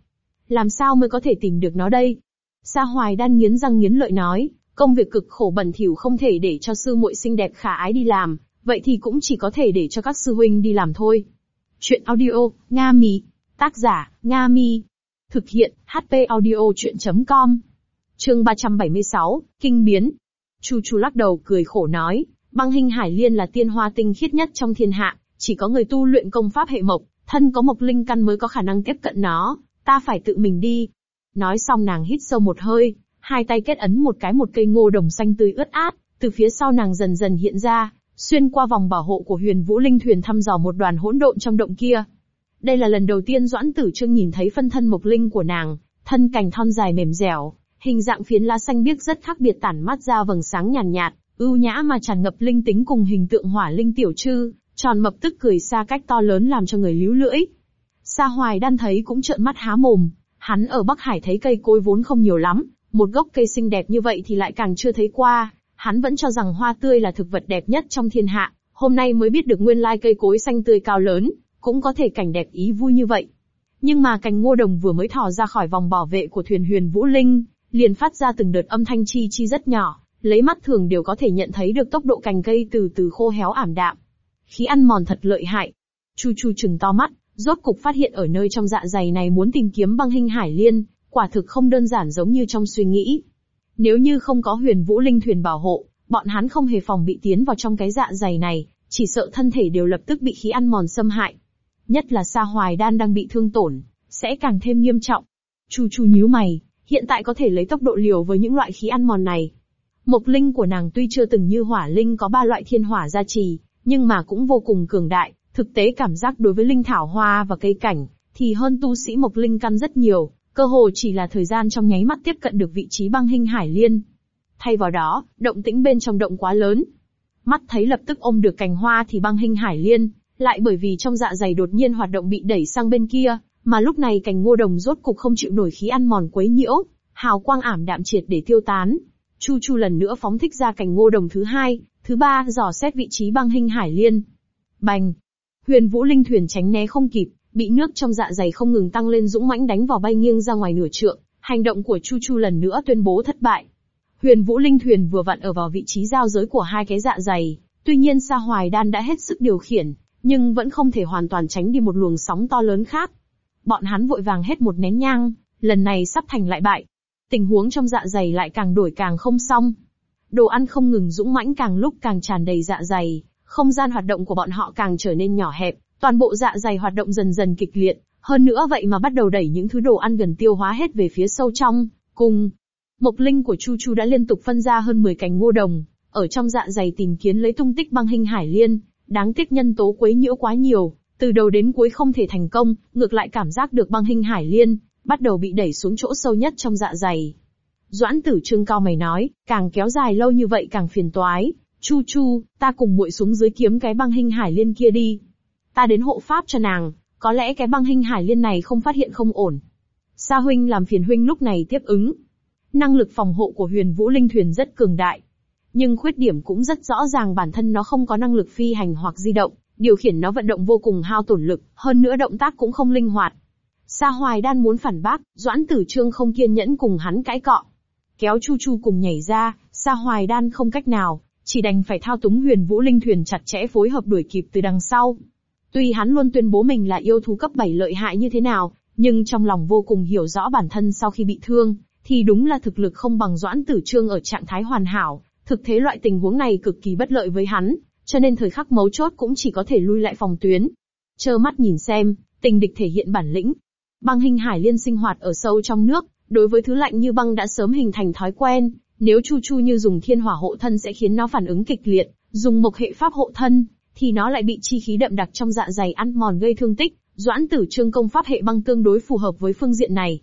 Làm sao mới có thể tìm được nó đây? Sa Hoài đan nghiến răng nghiến lợi nói, công việc cực khổ bẩn thỉu không thể để cho sư muội xinh đẹp khả ái đi làm, vậy thì cũng chỉ có thể để cho các sư huynh đi làm thôi. Chuyện audio, Nga Mi. Tác giả, Nga Mi. Thực hiện, HP audio chuyện.com. Chương 376, Kinh biến. Chu Chu lắc đầu cười khổ nói, băng hình hải liên là tiên hoa tinh khiết nhất trong thiên hạ, chỉ có người tu luyện công pháp hệ mộc, thân có mộc linh căn mới có khả năng tiếp cận nó, ta phải tự mình đi. Nói xong nàng hít sâu một hơi, hai tay kết ấn một cái một cây ngô đồng xanh tươi ướt át, từ phía sau nàng dần dần hiện ra, xuyên qua vòng bảo hộ của huyền vũ linh thuyền thăm dò một đoàn hỗn độn trong động kia. Đây là lần đầu tiên Doãn Tử Trương nhìn thấy phân thân mộc linh của nàng, thân cành thon dài mềm dẻo, hình dạng phiến lá xanh biếc rất khác biệt tản mắt ra vầng sáng nhàn nhạt, nhạt, ưu nhã mà tràn ngập linh tính cùng hình tượng hỏa linh tiểu trư, tròn mập tức cười xa cách to lớn làm cho người líu lưỡi. Sa Hoài Đan thấy cũng trợn mắt há mồm, hắn ở Bắc Hải thấy cây cối vốn không nhiều lắm, một gốc cây xinh đẹp như vậy thì lại càng chưa thấy qua, hắn vẫn cho rằng hoa tươi là thực vật đẹp nhất trong thiên hạ, hôm nay mới biết được nguyên lai cây cối xanh tươi cao lớn, cũng có thể cảnh đẹp ý vui như vậy. Nhưng mà cành ngô đồng vừa mới thò ra khỏi vòng bảo vệ của thuyền huyền Vũ Linh, liền phát ra từng đợt âm thanh chi chi rất nhỏ, lấy mắt thường đều có thể nhận thấy được tốc độ cành cây từ từ khô héo ảm đạm. Khí ăn mòn thật lợi hại. Chu Chu chừng to mắt, rốt cục phát hiện ở nơi trong dạ dày này muốn tìm kiếm băng hình hải liên, quả thực không đơn giản giống như trong suy nghĩ. Nếu như không có huyền vũ linh thuyền bảo hộ, bọn hắn không hề phòng bị tiến vào trong cái dạ dày này, chỉ sợ thân thể đều lập tức bị khí ăn mòn xâm hại. Nhất là Sa Hoài Đan đang bị thương tổn, sẽ càng thêm nghiêm trọng. Chu Chu nhíu mày, hiện tại có thể lấy tốc độ liều với những loại khí ăn mòn này. Mộc linh của nàng tuy chưa từng như hỏa linh có ba loại thiên hỏa gia trì, nhưng mà cũng vô cùng cường đại, thực tế cảm giác đối với linh thảo hoa và cây cảnh, thì hơn tu sĩ mộc linh căn rất nhiều, cơ hồ chỉ là thời gian trong nháy mắt tiếp cận được vị trí băng hình hải liên. Thay vào đó, động tĩnh bên trong động quá lớn. Mắt thấy lập tức ôm được cành hoa thì băng hình hải liên, lại bởi vì trong dạ dày đột nhiên hoạt động bị đẩy sang bên kia, mà lúc này cành ngô đồng rốt cục không chịu nổi khí ăn mòn quấy nhiễu, hào quang ảm đạm triệt để tiêu tán. Chu Chu lần nữa phóng thích ra cành ngô đồng thứ hai, thứ ba dò xét vị trí băng hình hải liên. Bành! Huyền Vũ Linh thuyền tránh né không kịp, bị nước trong dạ dày không ngừng tăng lên dũng mãnh đánh vào bay nghiêng ra ngoài nửa trượng, hành động của Chu Chu lần nữa tuyên bố thất bại. Huyền Vũ Linh thuyền vừa vặn ở vào vị trí giao giới của hai cái dạ dày, tuy nhiên Sa Hoài Đan đã hết sức điều khiển, nhưng vẫn không thể hoàn toàn tránh đi một luồng sóng to lớn khác. Bọn hắn vội vàng hết một nén nhang, lần này sắp thành lại bại. Tình huống trong dạ dày lại càng đổi càng không xong. Đồ ăn không ngừng dũng mãnh càng lúc càng tràn đầy dạ dày, không gian hoạt động của bọn họ càng trở nên nhỏ hẹp, toàn bộ dạ dày hoạt động dần dần kịch liệt, hơn nữa vậy mà bắt đầu đẩy những thứ đồ ăn gần tiêu hóa hết về phía sâu trong, cùng. Mộc linh của Chu Chu đã liên tục phân ra hơn 10 cành ngô đồng, ở trong dạ dày tìm kiếm lấy tung tích băng hình hải liên, đáng tiếc nhân tố quấy nhiễu quá nhiều, từ đầu đến cuối không thể thành công, ngược lại cảm giác được băng hình hải liên, bắt đầu bị đẩy xuống chỗ sâu nhất trong dạ dày. Doãn tử trương cao mày nói, càng kéo dài lâu như vậy càng phiền toái. Chu chu, ta cùng muội xuống dưới kiếm cái băng hình hải liên kia đi. Ta đến hộ pháp cho nàng, có lẽ cái băng hình hải liên này không phát hiện không ổn. Sa huynh làm phiền huynh lúc này tiếp ứng. Năng lực phòng hộ của huyền vũ linh thuyền rất cường đại. Nhưng khuyết điểm cũng rất rõ ràng bản thân nó không có năng lực phi hành hoặc di động, điều khiển nó vận động vô cùng hao tổn lực, hơn nữa động tác cũng không linh hoạt. Sa Hoài Đan muốn phản bác, Doãn Tử Trương không kiên nhẫn cùng hắn cãi cọ. Kéo Chu Chu cùng nhảy ra, Sa Hoài Đan không cách nào, chỉ đành phải thao túng huyền vũ linh thuyền chặt chẽ phối hợp đuổi kịp từ đằng sau. Tuy hắn luôn tuyên bố mình là yêu thú cấp 7 lợi hại như thế nào, nhưng trong lòng vô cùng hiểu rõ bản thân sau khi bị thương, thì đúng là thực lực không bằng Doãn Tử Trương ở trạng thái hoàn hảo, thực thế loại tình huống này cực kỳ bất lợi với hắn, cho nên thời khắc mấu chốt cũng chỉ có thể lui lại phòng tuyến. Chơ mắt nhìn xem, tình địch thể hiện bản lĩnh. Băng hình hải liên sinh hoạt ở sâu trong nước, đối với thứ lạnh như băng đã sớm hình thành thói quen, nếu Chu Chu như dùng thiên hỏa hộ thân sẽ khiến nó phản ứng kịch liệt, dùng mộc hệ pháp hộ thân, thì nó lại bị chi khí đậm đặc trong dạ dày ăn mòn gây thương tích. Doãn Tử Trương công pháp hệ băng tương đối phù hợp với phương diện này.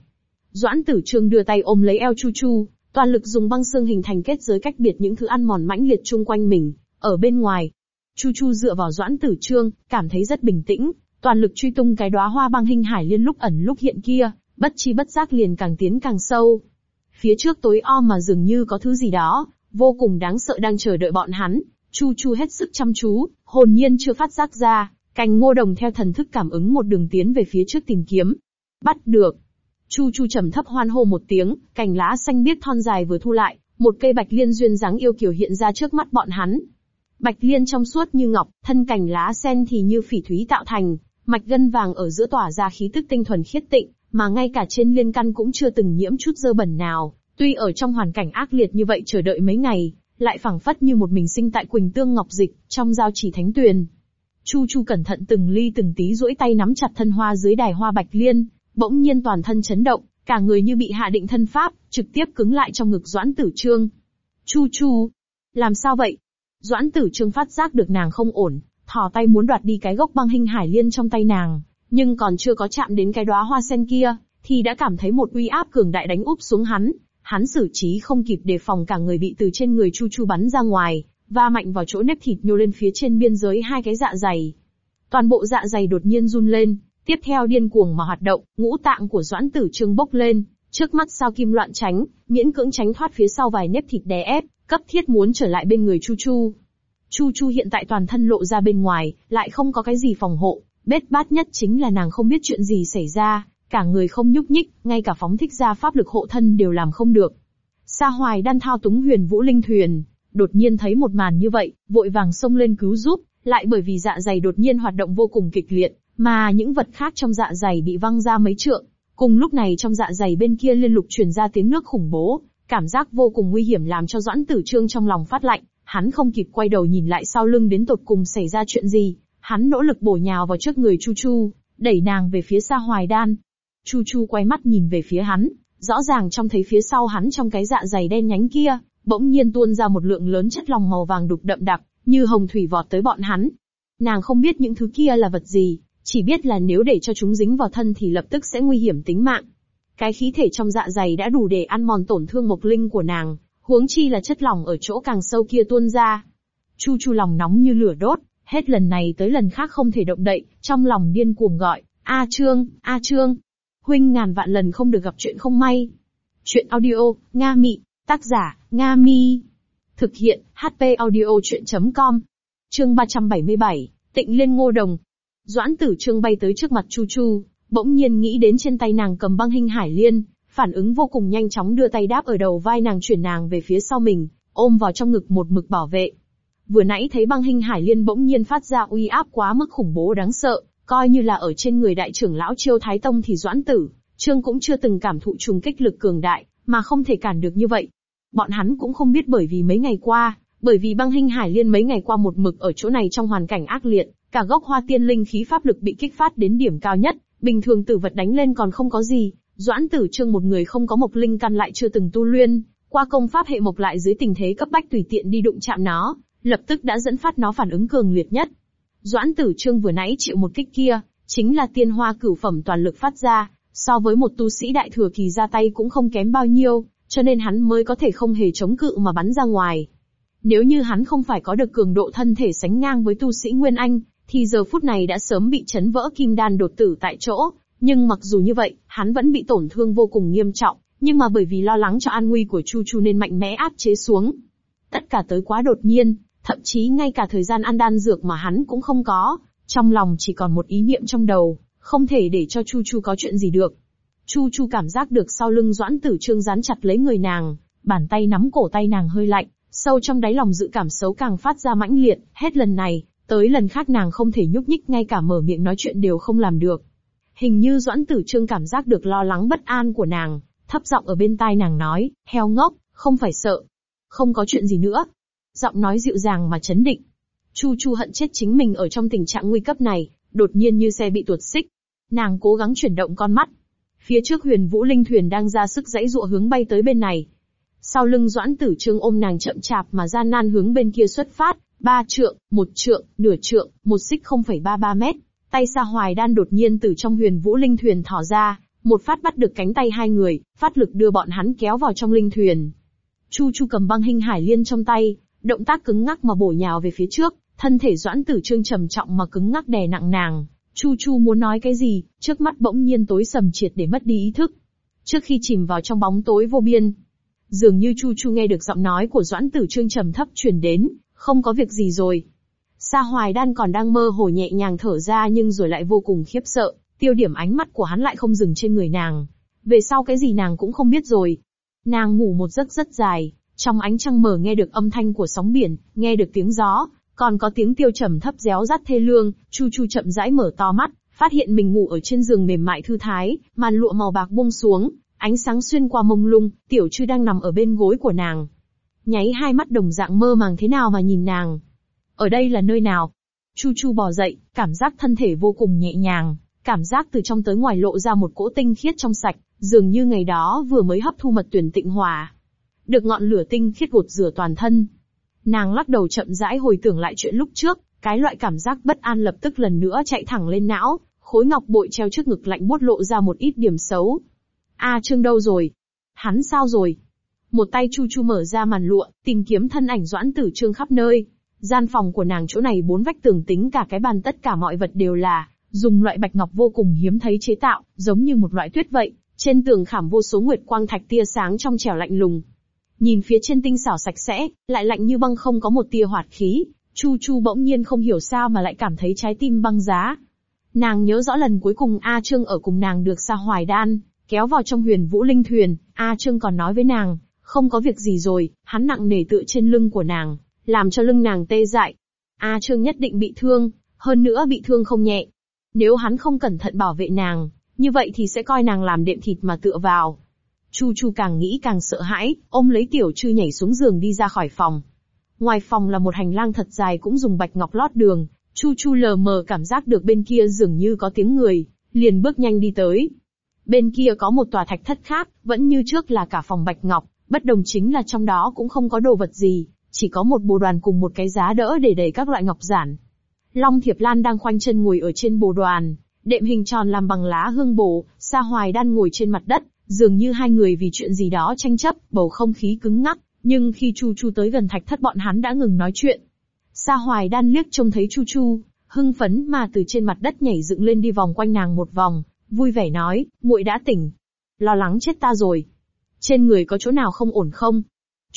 Doãn Tử Trương đưa tay ôm lấy eo Chu Chu, toàn lực dùng băng xương hình thành kết giới cách biệt những thứ ăn mòn mãnh liệt chung quanh mình, ở bên ngoài. Chu Chu dựa vào Doãn Tử Trương, cảm thấy rất bình tĩnh, toàn lực truy tung cái đóa hoa băng hình hải liên lúc ẩn lúc hiện kia, bất chi bất giác liền càng tiến càng sâu. Phía trước tối om mà dường như có thứ gì đó, vô cùng đáng sợ đang chờ đợi bọn hắn. Chu Chu hết sức chăm chú, hồn nhiên chưa phát giác ra, cành ngô đồng theo thần thức cảm ứng một đường tiến về phía trước tìm kiếm. Bắt được. Chu Chu trầm thấp hoan hô một tiếng, cành lá xanh biếc thon dài vừa thu lại, một cây bạch liên duyên dáng yêu kiều hiện ra trước mắt bọn hắn. Bạch liên trong suốt như ngọc, thân cành lá sen thì như phỉ thúy tạo thành, mạch gân vàng ở giữa tỏa ra khí tức tinh thuần khiết tịnh, mà ngay cả trên liên căn cũng chưa từng nhiễm chút dơ bẩn nào. Tuy ở trong hoàn cảnh ác liệt như vậy chờ đợi mấy ngày, lại phảng phất như một mình sinh tại Quỳnh Tương Ngọc Dịch, trong giao chỉ thánh tuyền. Chu Chu cẩn thận từng ly từng tí duỗi tay nắm chặt thân hoa dưới đài hoa bạch liên, bỗng nhiên toàn thân chấn động, cả người như bị hạ định thân pháp, trực tiếp cứng lại trong ngực Doãn Tử Trương. Chu Chu, làm sao vậy? Doãn Tử Trương phát giác được nàng không ổn, thò tay muốn đoạt đi cái gốc băng hình hải liên trong tay nàng, nhưng còn chưa có chạm đến cái đóa hoa sen kia, thì đã cảm thấy một uy áp cường đại đánh úp xuống hắn. Hắn xử trí không kịp đề phòng cả người bị từ trên người Chu Chu bắn ra ngoài, va mạnh vào chỗ nếp thịt nhô lên phía trên biên giới hai cái dạ dày. Toàn bộ dạ dày đột nhiên run lên, tiếp theo điên cuồng mà hoạt động, ngũ tạng của Doãn Tử Trương bốc lên, trước mắt sao kim loạn tránh, miễn cưỡng tránh thoát phía sau vài nếp thịt đè ép, cấp thiết muốn trở lại bên người Chu Chu. Chu Chu hiện tại toàn thân lộ ra bên ngoài, lại không có cái gì phòng hộ, bết bát nhất chính là nàng không biết chuyện gì xảy ra, cả người không nhúc nhích, ngay cả phóng thích ra pháp lực hộ thân đều làm không được. Sa Hoài đan thao túng huyền vũ linh thuyền, đột nhiên thấy một màn như vậy, vội vàng xông lên cứu giúp, lại bởi vì dạ dày đột nhiên hoạt động vô cùng kịch liệt, mà những vật khác trong dạ dày bị văng ra mấy trượng. Cùng lúc này trong dạ dày bên kia liên lục truyền ra tiếng nước khủng bố, cảm giác vô cùng nguy hiểm làm cho Doãn Tử Trương trong lòng phát lạnh, hắn không kịp quay đầu nhìn lại sau lưng đến tột cùng xảy ra chuyện gì, hắn nỗ lực bổ nhào vào trước người Chu Chu, đẩy nàng về phía xa Hoài Đan. Chu Chu quay mắt nhìn về phía hắn, rõ ràng trông thấy phía sau hắn trong cái dạ dày đen nhánh kia, bỗng nhiên tuôn ra một lượng lớn chất lòng màu vàng đục đậm đặc, như hồng thủy vọt tới bọn hắn. Nàng không biết những thứ kia là vật gì, chỉ biết là nếu để cho chúng dính vào thân thì lập tức sẽ nguy hiểm tính mạng. Cái khí thể trong dạ dày đã đủ để ăn mòn tổn thương mộc linh của nàng, huống chi là chất lỏng ở chỗ càng sâu kia tuôn ra. Chu chu lòng nóng như lửa đốt, hết lần này tới lần khác không thể động đậy, trong lòng điên cuồng gọi, A Trương, A Trương. Huynh ngàn vạn lần không được gặp chuyện không may. Chuyện audio, Nga Mị, tác giả, Nga Mi. Thực hiện, HP audio chuyện.com. Chương 377, Tịnh Liên Ngô Đồng. Doãn tử trương bay tới trước mặt Chu Chu, bỗng nhiên nghĩ đến trên tay nàng cầm băng hình hải liên, phản ứng vô cùng nhanh chóng đưa tay đáp ở đầu vai nàng chuyển nàng về phía sau mình, ôm vào trong ngực một mực bảo vệ. Vừa nãy thấy băng hình hải liên bỗng nhiên phát ra uy áp quá mức khủng bố đáng sợ, coi như là ở trên người đại trưởng lão chiêu thái tông thì doãn tử, trương cũng chưa từng cảm thụ trùng kích lực cường đại, mà không thể cản được như vậy. Bọn hắn cũng không biết bởi vì mấy ngày qua, bởi vì băng hình hải liên mấy ngày qua một mực ở chỗ này trong hoàn cảnh ác liệt, cả gốc hoa tiên linh khí pháp lực bị kích phát đến điểm cao nhất, bình thường tử vật đánh lên còn không có gì, Doãn Tử Trương một người không có mộc linh căn lại chưa từng tu luyện, qua công pháp hệ mộc lại dưới tình thế cấp bách tùy tiện đi đụng chạm nó, lập tức đã dẫn phát nó phản ứng cường liệt nhất. Doãn Tử Trương vừa nãy chịu một kích kia, chính là tiên hoa cửu phẩm toàn lực phát ra, so với một tu sĩ đại thừa kỳ ra tay cũng không kém bao nhiêu, cho nên hắn mới có thể không hề chống cự mà bắn ra ngoài. Nếu như hắn không phải có được cường độ thân thể sánh ngang với tu sĩ Nguyên Anh, thì giờ phút này đã sớm bị chấn vỡ kim đan đột tử tại chỗ, nhưng mặc dù như vậy, hắn vẫn bị tổn thương vô cùng nghiêm trọng, nhưng mà bởi vì lo lắng cho an nguy của Chu Chu nên mạnh mẽ áp chế xuống. Tất cả tới quá đột nhiên, thậm chí ngay cả thời gian ăn đan dược mà hắn cũng không có, trong lòng chỉ còn một ý niệm trong đầu, không thể để cho Chu Chu có chuyện gì được. Chu Chu cảm giác được sau lưng Doãn Tử Trương dán chặt lấy người nàng, bàn tay nắm cổ tay nàng hơi lạnh, sâu trong đáy lòng dự cảm xấu càng phát ra mãnh liệt, hết lần này, tới lần khác nàng không thể nhúc nhích ngay cả mở miệng nói chuyện đều không làm được. Hình như Doãn Tử Trương cảm giác được lo lắng bất an của nàng, thấp giọng ở bên tai nàng nói, heo ngốc, không phải sợ. Không có chuyện gì nữa. Giọng nói dịu dàng mà chấn định. Chu Chu hận chết chính mình ở trong tình trạng nguy cấp này, đột nhiên như xe bị tuột xích. Nàng cố gắng chuyển động con mắt. Phía trước huyền vũ linh thuyền đang ra sức dãy dụa hướng bay tới bên này. Sau lưng Doãn Tử Trương ôm nàng chậm chạp mà gian nan hướng bên kia xuất phát, ba trượng, một trượng, nửa trượng, một xích 0,33 mét. Tay Sa Hoài Đan đột nhiên từ trong huyền vũ linh thuyền thỏ ra, một phát bắt được cánh tay hai người, phát lực đưa bọn hắn kéo vào trong linh thuyền. Chu Chu cầm băng hình hải liên trong tay, động tác cứng ngắc mà bổ nhào về phía trước, thân thể doãn tử trương trầm trọng mà cứng ngắc đè nặng nàng. Chu Chu muốn nói cái gì, trước mắt bỗng nhiên tối sầm triệt để mất đi ý thức. Trước khi chìm vào trong bóng tối vô biên, dường như Chu Chu nghe được giọng nói của doãn tử trương trầm thấp truyền đến, không có việc gì rồi, Sa Hoài Đan còn đang mơ hồ nhẹ nhàng thở ra nhưng rồi lại vô cùng khiếp sợ, tiêu điểm ánh mắt của hắn lại không dừng trên người nàng. Về sau cái gì nàng cũng không biết rồi. Nàng ngủ một giấc rất dài, trong ánh trăng mờ nghe được âm thanh của sóng biển, nghe được tiếng gió, còn có tiếng tiêu trầm thấp réo rắt thê lương, Chu Chu chậm rãi mở to mắt, phát hiện mình ngủ ở trên giường mềm mại thư thái, màn lụa màu bạc buông xuống, ánh sáng xuyên qua mông lung, tiểu chư đang nằm ở bên gối của nàng. Nháy hai mắt đồng dạng mơ màng thế nào mà nhìn nàng, ở đây là nơi nào? Chu Chu bò dậy, cảm giác thân thể vô cùng nhẹ nhàng, cảm giác từ trong tới ngoài lộ ra một cỗ tinh khiết trong sạch, dường như ngày đó vừa mới hấp thu mật tuyển tịnh hòa. Được ngọn lửa tinh khiết gột rửa toàn thân. Nàng lắc đầu chậm rãi hồi tưởng lại chuyện lúc trước, cái loại cảm giác bất an lập tức lần nữa chạy thẳng lên não, Khối ngọc bội treo trước ngực lạnh buốt lộ ra một ít điểm xấu. A Trương đâu rồi? Hắn sao rồi? Một tay Chu Chu mở ra màn lụa, tìm kiếm thân ảnh Doãn Tử Trương khắp nơi. Gian phòng của nàng chỗ này bốn vách tường tính cả cái bàn tất cả mọi vật đều là dùng loại bạch ngọc vô cùng hiếm thấy chế tạo, giống như một loại tuyết vậy. Trên tường khảm vô số nguyệt quang thạch tia sáng trong trẻo lạnh lùng. Nhìn phía trên tinh xảo sạch sẽ, lại lạnh như băng không có một tia hoạt khí, Chu Chu bỗng nhiên không hiểu sao mà lại cảm thấy trái tim băng giá. Nàng nhớ rõ lần cuối cùng A Trương ở cùng nàng được xa Hoài Đan, kéo vào trong huyền vũ linh thuyền, A Trương còn nói với nàng, không có việc gì rồi, hắn nặng nề tựa trên lưng của nàng, làm cho lưng nàng tê dại. A Trương nhất định bị thương, hơn nữa bị thương không nhẹ. Nếu hắn không cẩn thận bảo vệ nàng, như vậy thì sẽ coi nàng làm đệm thịt mà tựa vào. Chu Chu càng nghĩ càng sợ hãi, ôm lấy tiểu trư nhảy xuống giường đi ra khỏi phòng. Ngoài phòng là một hành lang thật dài cũng dùng bạch ngọc lót đường, Chu Chu lờ mờ cảm giác được bên kia dường như có tiếng người, liền bước nhanh đi tới. Bên kia có một tòa thạch thất khác, vẫn như trước là cả phòng bạch ngọc, bất đồng chính là trong đó cũng không có đồ vật gì, chỉ có một bồ đoàn cùng một cái giá đỡ để đẩy các loại ngọc giản. Long Thiệp Lan đang khoanh chân ngồi ở trên bồ đoàn, đệm hình tròn làm bằng lá hương bổ. Sa Hoài đang ngồi trên mặt đất, dường như hai người vì chuyện gì đó tranh chấp, bầu không khí cứng ngắc, nhưng khi Chu Chu tới gần thạch thất bọn hắn đã ngừng nói chuyện. Sa Hoài đan liếc trông thấy Chu Chu, hưng phấn mà từ trên mặt đất nhảy dựng lên đi vòng quanh nàng một vòng, vui vẻ nói, muội đã tỉnh. Lo lắng chết ta rồi. Trên người có chỗ nào không ổn không?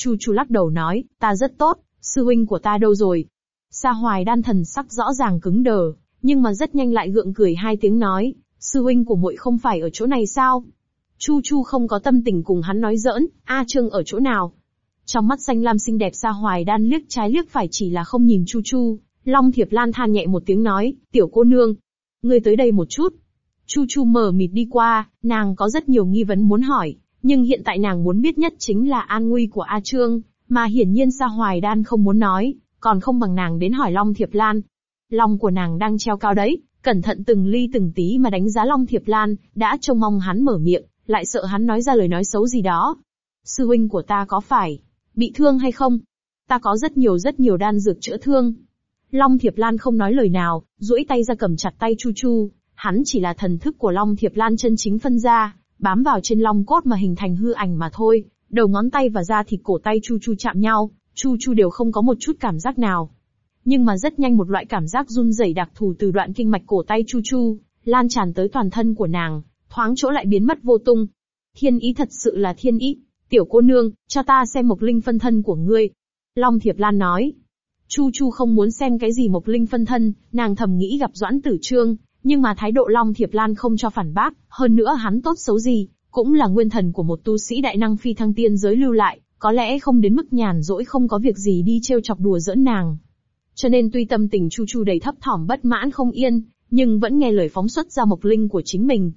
Chu Chu lắc đầu nói, ta rất tốt, sư huynh của ta đâu rồi? Sa Hoài đan thần sắc rõ ràng cứng đờ, nhưng mà rất nhanh lại gượng cười hai tiếng nói, sư huynh của muội không phải ở chỗ này sao? Chu Chu không có tâm tình cùng hắn nói giỡn, A Trương ở chỗ nào? Trong mắt xanh lam xinh đẹp Sa Hoài đan liếc trái liếc phải chỉ là không nhìn Chu Chu, Long Thiệp Lan than nhẹ một tiếng nói, tiểu cô nương, ngươi tới đây một chút. Chu Chu mở mịt đi qua, nàng có rất nhiều nghi vấn muốn hỏi, nhưng hiện tại nàng muốn biết nhất chính là an nguy của A Trương, mà hiển nhiên Sa Hoài Đan không muốn nói, còn không bằng nàng đến hỏi Long Thiệp Lan. Long của nàng đang treo cao đấy, cẩn thận từng ly từng tí mà đánh giá Long Thiệp Lan, đã trông mong hắn mở miệng, lại sợ hắn nói ra lời nói xấu gì đó. Sư huynh của ta có phải bị thương hay không? Ta có rất nhiều rất nhiều đan dược chữa thương. Long Thiệp Lan không nói lời nào, duỗi tay ra cầm chặt tay Chu Chu, hắn chỉ là thần thức của Long Thiệp Lan chân chính phân ra, bám vào trên long cốt mà hình thành hư ảnh mà thôi, đầu ngón tay và da thịt cổ tay Chu Chu chạm nhau, Chu Chu đều không có một chút cảm giác nào. Nhưng mà rất nhanh một loại cảm giác run rẩy đặc thù từ đoạn kinh mạch cổ tay Chu Chu, lan tràn tới toàn thân của nàng, thoáng chỗ lại biến mất vô tung. Thiên ý thật sự là thiên ý. Tiểu cô nương, cho ta xem Mộc Linh phân thân của ngươi. Long Thiệp Lan nói. Chu Chu không muốn xem cái gì Mộc Linh phân thân, nàng thầm nghĩ gặp Doãn Tử Trương, nhưng mà thái độ Long Thiệp Lan không cho phản bác, hơn nữa hắn tốt xấu gì, cũng là nguyên thần của một tu sĩ đại năng phi thăng tiên giới lưu lại, có lẽ không đến mức nhàn rỗi không có việc gì đi trêu chọc đùa giỡn nàng. Cho nên tuy tâm tình Chu Chu đầy thấp thỏm bất mãn không yên, nhưng vẫn nghe lời phóng xuất ra Mộc Linh của chính mình.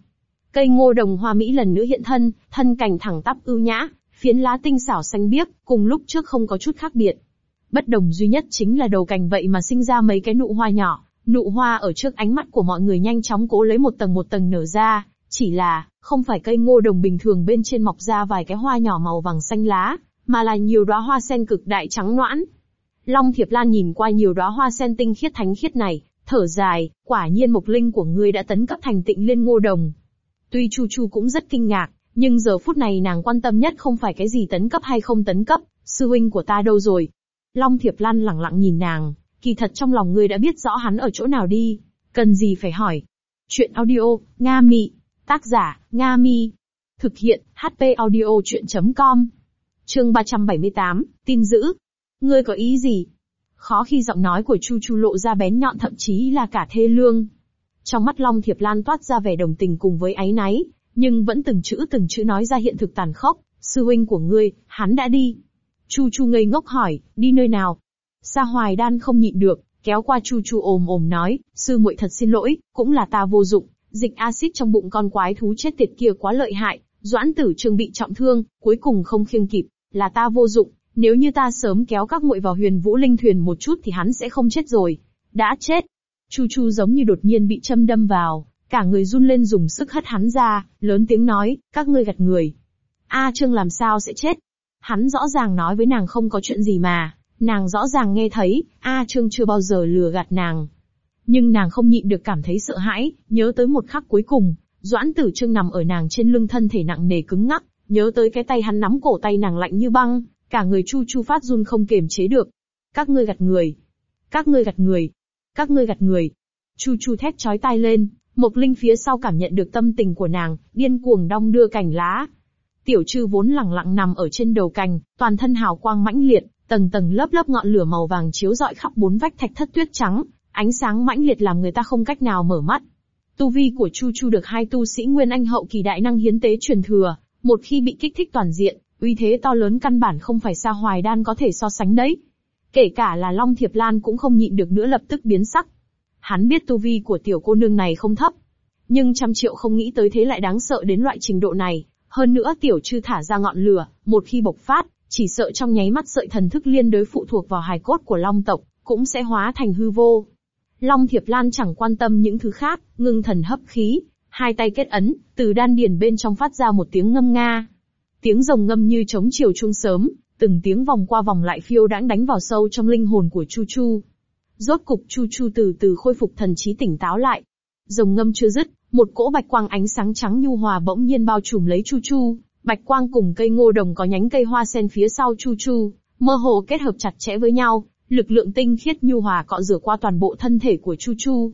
Cây ngô đồng hoa mỹ lần nữa hiện thân, thân cảnh thẳng tắp ưu nhã, phiến lá tinh xảo xanh biếc, cùng lúc trước không có chút khác biệt. Bất đồng duy nhất chính là đầu cành vậy mà sinh ra mấy cái nụ hoa nhỏ, nụ hoa ở trước ánh mắt của mọi người nhanh chóng cố lấy một tầng một tầng nở ra, chỉ là, không phải cây ngô đồng bình thường bên trên mọc ra vài cái hoa nhỏ màu vàng xanh lá, mà là nhiều đóa hoa sen cực đại trắng noãn. Long Thiệp Lan nhìn qua nhiều đóa hoa sen tinh khiết thánh khiết này, thở dài, quả nhiên mục linh của ngươi đã tấn cấp thành tịnh liên ngô đồng. Tuy Chu Chu cũng rất kinh ngạc, nhưng giờ phút này nàng quan tâm nhất không phải cái gì tấn cấp hay không tấn cấp, sư huynh của ta đâu rồi. Long Thiệp Lan lặng lặng nhìn nàng, kỳ thật trong lòng ngươi đã biết rõ hắn ở chỗ nào đi, cần gì phải hỏi. Chuyện audio, Nga Mi, tác giả, Nga Mi. Thực hiện, HP audio chuyện.com. Chương 378, tin dữ. Ngươi có ý gì? Khó khi giọng nói của Chu Chu lộ ra bén nhọn thậm chí là cả thê lương. Trong mắt Long Thiệp Lan toát ra vẻ đồng tình cùng với áy náy, nhưng vẫn từng chữ từng chữ nói ra hiện thực tàn khốc, sư huynh của ngươi, hắn đã đi. Chu Chu ngây ngốc hỏi, đi nơi nào? Sa Hoài Đan không nhịn được, kéo qua Chu Chu ồm ồm nói, sư muội thật xin lỗi, cũng là ta vô dụng, dịch axit trong bụng con quái thú chết tiệt kia quá lợi hại, Doãn Tử Trường bị trọng thương, cuối cùng không khiêng kịp, là ta vô dụng, nếu như ta sớm kéo các muội vào Huyền Vũ Linh thuyền một chút thì hắn sẽ không chết rồi. Đã chết. Chu Chu giống như đột nhiên bị châm đâm vào, cả người run lên dùng sức hất hắn ra, lớn tiếng nói, các ngươi gạt người. A Trương làm sao sẽ chết? Hắn rõ ràng nói với nàng không có chuyện gì mà, nàng rõ ràng nghe thấy, A Trương chưa bao giờ lừa gạt nàng. Nhưng nàng không nhịn được cảm thấy sợ hãi, nhớ tới một khắc cuối cùng, Doãn Tử Trương nằm ở nàng trên lưng thân thể nặng nề cứng ngắc, nhớ tới cái tay hắn nắm cổ tay nàng lạnh như băng, cả người Chu Chu phát run không kiềm chế được. Các ngươi gạt người, các ngươi gạt người, các ngươi gạt người. Chu Chu thét chói tai lên, Mộc Linh phía sau cảm nhận được tâm tình của nàng, điên cuồng đong đưa cành lá. Tiểu Trư vốn lặng lặng nằm ở trên đầu cành, toàn thân hào quang mãnh liệt, tầng tầng lớp lớp ngọn lửa màu vàng chiếu rọi khắp bốn vách thạch thất tuyết trắng, ánh sáng mãnh liệt làm người ta không cách nào mở mắt. Tu vi của Chu Chu được hai tu sĩ Nguyên Anh hậu kỳ đại năng hiến tế truyền thừa, một khi bị kích thích toàn diện, uy thế to lớn căn bản không phải Sa Hoài Đan có thể so sánh đấy. Kể cả là Long Thiệp Lan cũng không nhịn được nữa lập tức biến sắc. Hắn biết tu vi của tiểu cô nương này không thấp, nhưng trăm triệu không nghĩ tới thế lại đáng sợ đến loại trình độ này. Hơn nữa tiểu chư thả ra ngọn lửa, một khi bộc phát, chỉ sợ trong nháy mắt sợi thần thức liên đối phụ thuộc vào hài cốt của Long tộc, cũng sẽ hóa thành hư vô. Long Thiệp Lan chẳng quan tâm những thứ khác, ngưng thần hấp khí, hai tay kết ấn, từ đan điền bên trong phát ra một tiếng ngâm nga. Tiếng rồng ngâm như trống chiều trung sớm, từng tiếng vòng qua vòng lại phiêu đãng đánh vào sâu trong linh hồn của Chu Chu. Rốt cục Chu Chu từ từ khôi phục thần trí tỉnh táo lại. Rồng ngâm chưa dứt, một cỗ bạch quang ánh sáng trắng nhu hòa bỗng nhiên bao trùm lấy Chu Chu, bạch quang cùng cây ngô đồng có nhánh cây hoa sen phía sau Chu Chu, mơ hồ kết hợp chặt chẽ với nhau, lực lượng tinh khiết nhu hòa cọ rửa qua toàn bộ thân thể của Chu Chu.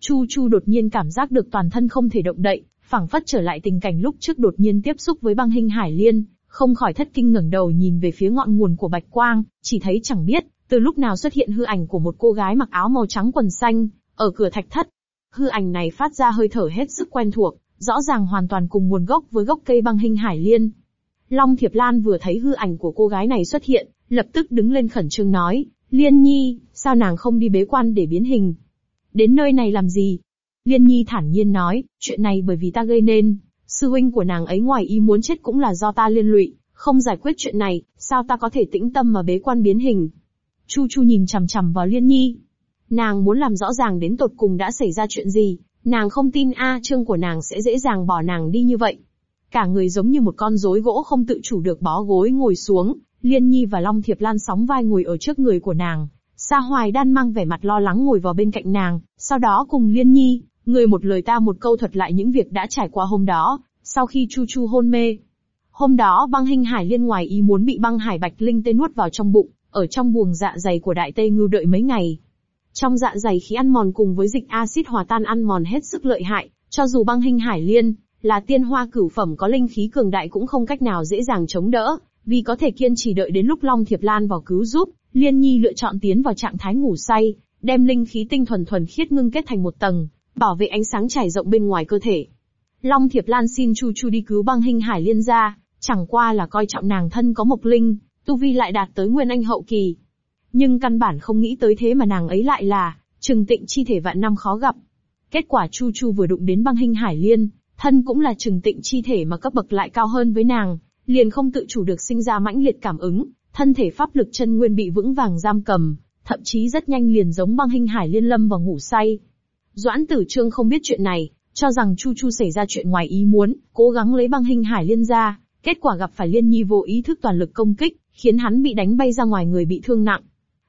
Chu Chu đột nhiên cảm giác được toàn thân không thể động đậy, phảng phất trở lại tình cảnh lúc trước đột nhiên tiếp xúc với băng hình hải liên, không khỏi thất kinh ngẩng đầu nhìn về phía ngọn nguồn của bạch quang, chỉ thấy chẳng biết, từ lúc nào xuất hiện hư ảnh của một cô gái mặc áo màu trắng quần xanh, ở cửa thạch thất. Hư ảnh này phát ra hơi thở hết sức quen thuộc, rõ ràng hoàn toàn cùng nguồn gốc với gốc cây băng hình hải liên. Long Thiệp Lan vừa thấy hư ảnh của cô gái này xuất hiện, lập tức đứng lên khẩn trương nói, Liên Nhi, sao nàng không đi bế quan để biến hình? Đến nơi này làm gì? Liên Nhi thản nhiên nói, chuyện này bởi vì ta gây nên, sư huynh của nàng ấy ngoài ý muốn chết cũng là do ta liên lụy, không giải quyết chuyện này, sao ta có thể tĩnh tâm mà bế quan biến hình? Chu Chu nhìn chằm chằm vào Liên Nhi. Nàng muốn làm rõ ràng đến tột cùng đã xảy ra chuyện gì, nàng không tin A trương của nàng sẽ dễ dàng bỏ nàng đi như vậy. Cả người giống như một con rối gỗ không tự chủ được bó gối ngồi xuống, Liên Nhi và Long Thiệp Lan sóng vai ngồi ở trước người của nàng. Sa Hoài Đan mang vẻ mặt lo lắng ngồi vào bên cạnh nàng, sau đó cùng Liên Nhi, người một lời ta một câu thuật lại những việc đã trải qua hôm đó, sau khi Chu Chu hôn mê. Hôm đó băng hình hải liên ngoài ý muốn bị băng hải bạch linh tê nuốt vào trong bụng, ở trong buồng dạ dày của đại tây ngưu đợi mấy ngày. Trong dạ dày khí ăn mòn cùng với dịch axit hòa tan ăn mòn hết sức lợi hại, cho dù băng hình hải liên, là tiên hoa cửu phẩm có linh khí cường đại cũng không cách nào dễ dàng chống đỡ, vì có thể kiên trì đợi đến lúc Long Thiệp Lan vào cứu giúp, Liên Nhi lựa chọn tiến vào trạng thái ngủ say, đem linh khí tinh thuần thuần khiết ngưng kết thành một tầng, bảo vệ ánh sáng trải rộng bên ngoài cơ thể. Long Thiệp Lan xin Chu Chu đi cứu băng hình hải liên ra, chẳng qua là coi trọng nàng thân có mộc linh, tu vi lại đạt tới nguyên anh hậu kỳ. Nhưng căn bản không nghĩ tới thế mà nàng ấy lại là, trừng tịnh chi thể vạn năm khó gặp. Kết quả Chu Chu vừa đụng đến băng hình hải liên, thân cũng là trừng tịnh chi thể mà cấp bậc lại cao hơn với nàng, liền không tự chủ được sinh ra mãnh liệt cảm ứng, thân thể pháp lực chân nguyên bị vững vàng giam cầm, thậm chí rất nhanh liền giống băng hình hải liên lâm vào ngủ say. Doãn tử trương không biết chuyện này, cho rằng Chu Chu xảy ra chuyện ngoài ý muốn, cố gắng lấy băng hình hải liên ra, kết quả gặp phải liên nhi vô ý thức toàn lực công kích, khiến hắn bị đánh bay ra ngoài người bị thương nặng.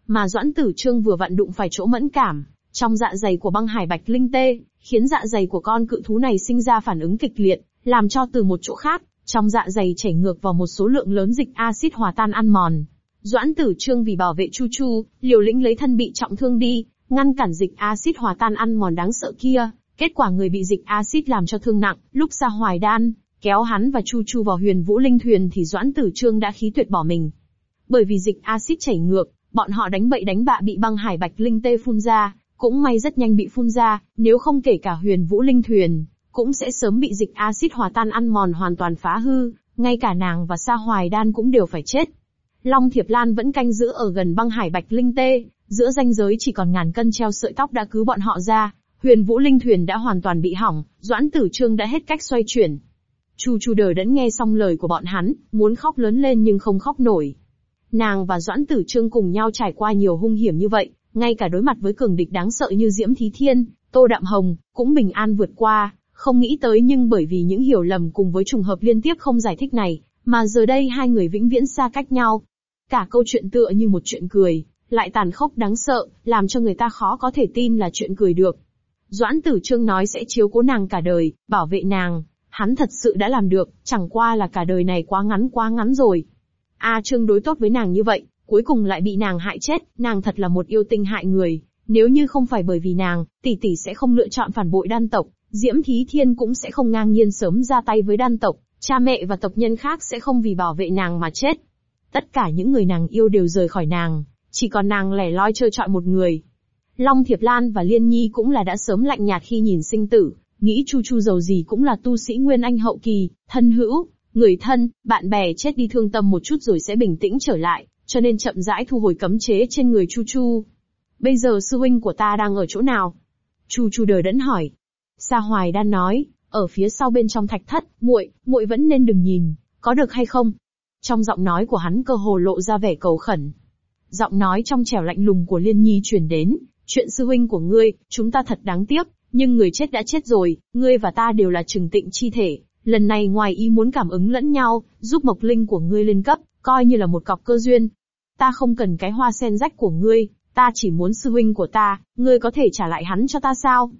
Mà Doãn tử trương vừa vặn đụng phải chỗ mẫn cảm, trong dạ dày của băng hải bạch linh tê, khiến dạ dày của con cự thú này sinh ra phản ứng kịch liệt, làm cho từ một chỗ khác, trong dạ dày chảy ngược vào một số lượng lớn dịch axit hòa tan ăn mòn. Doãn Tử Trương vì bảo vệ Chu Chu, liều lĩnh lấy thân bị trọng thương đi, ngăn cản dịch axit hòa tan ăn mòn đáng sợ kia. Kết quả người bị dịch axit làm cho thương nặng, lúc ra hoài đan, kéo hắn và Chu Chu vào huyền vũ linh thuyền thì Doãn Tử Trương đã khí tuyệt bỏ mình. Bởi vì dịch axit chảy ngược, bọn họ đánh bậy đánh bạ bị băng hải bạch linh tê phun ra, cũng may rất nhanh bị phun ra, nếu không kể cả huyền vũ linh thuyền, cũng sẽ sớm bị dịch axit hòa tan ăn mòn hoàn toàn phá hư, ngay cả nàng và Sa Hoài Đan cũng đều phải chết. Long Thiệp Lan vẫn canh giữ ở gần băng hải bạch linh tê, giữa ranh giới chỉ còn ngàn cân treo sợi tóc đã cứu bọn họ ra, huyền vũ linh thuyền đã hoàn toàn bị hỏng, doãn tử trương đã hết cách xoay chuyển. Chu chu đời đẫn nghe xong lời của bọn hắn, muốn khóc lớn lên nhưng không khóc nổi. Nàng và doãn tử trương cùng nhau trải qua nhiều hung hiểm như vậy, ngay cả đối mặt với cường địch đáng sợ như Diễm Thí Thiên, Tô Đạm Hồng, cũng bình an vượt qua, không nghĩ tới nhưng bởi vì những hiểu lầm cùng với trùng hợp liên tiếp không giải thích này, mà giờ đây hai người vĩnh viễn xa cách nhau. Cả câu chuyện tựa như một chuyện cười, lại tàn khốc đáng sợ, làm cho người ta khó có thể tin là chuyện cười được. Doãn Tử Trương nói sẽ chiếu cố nàng cả đời, bảo vệ nàng, hắn thật sự đã làm được, chẳng qua là cả đời này quá ngắn quá ngắn rồi. A Trương đối tốt với nàng như vậy, cuối cùng lại bị nàng hại chết, nàng thật là một yêu tinh hại người, nếu như không phải bởi vì nàng, tỷ tỷ sẽ không lựa chọn phản bội đan tộc, Diễm Thí Thiên cũng sẽ không ngang nhiên sớm ra tay với đan tộc, cha mẹ và tộc nhân khác sẽ không vì bảo vệ nàng mà chết. Tất cả những người nàng yêu đều rời khỏi nàng, chỉ còn nàng lẻ loi chơi chọi một người. Long Thiệp Lan và Liên Nhi cũng là đã sớm lạnh nhạt khi nhìn sinh tử, nghĩ Chu Chu giàu gì cũng là tu sĩ Nguyên Anh hậu kỳ, thân hữu, người thân, bạn bè chết đi thương tâm một chút rồi sẽ bình tĩnh trở lại, cho nên chậm rãi thu hồi cấm chế trên người Chu Chu. Bây giờ sư huynh của ta đang ở chỗ nào? Chu Chu đờ đẫn hỏi. Sa Hoài đan nói, ở phía sau bên trong thạch thất, muội, muội vẫn nên đừng nhìn, có được hay không? Trong giọng nói của hắn cơ hồ lộ ra vẻ cầu khẩn. Giọng nói trong trẻo lạnh lùng của Liên Nhi truyền đến, chuyện sư huynh của ngươi, chúng ta thật đáng tiếc, nhưng người chết đã chết rồi, ngươi và ta đều là trừng tịnh chi thể, lần này ngoài ý muốn cảm ứng lẫn nhau, giúp mộc linh của ngươi lên cấp, coi như là một cọc cơ duyên. Ta không cần cái hoa sen rách của ngươi, ta chỉ muốn sư huynh của ta, ngươi có thể trả lại hắn cho ta sao?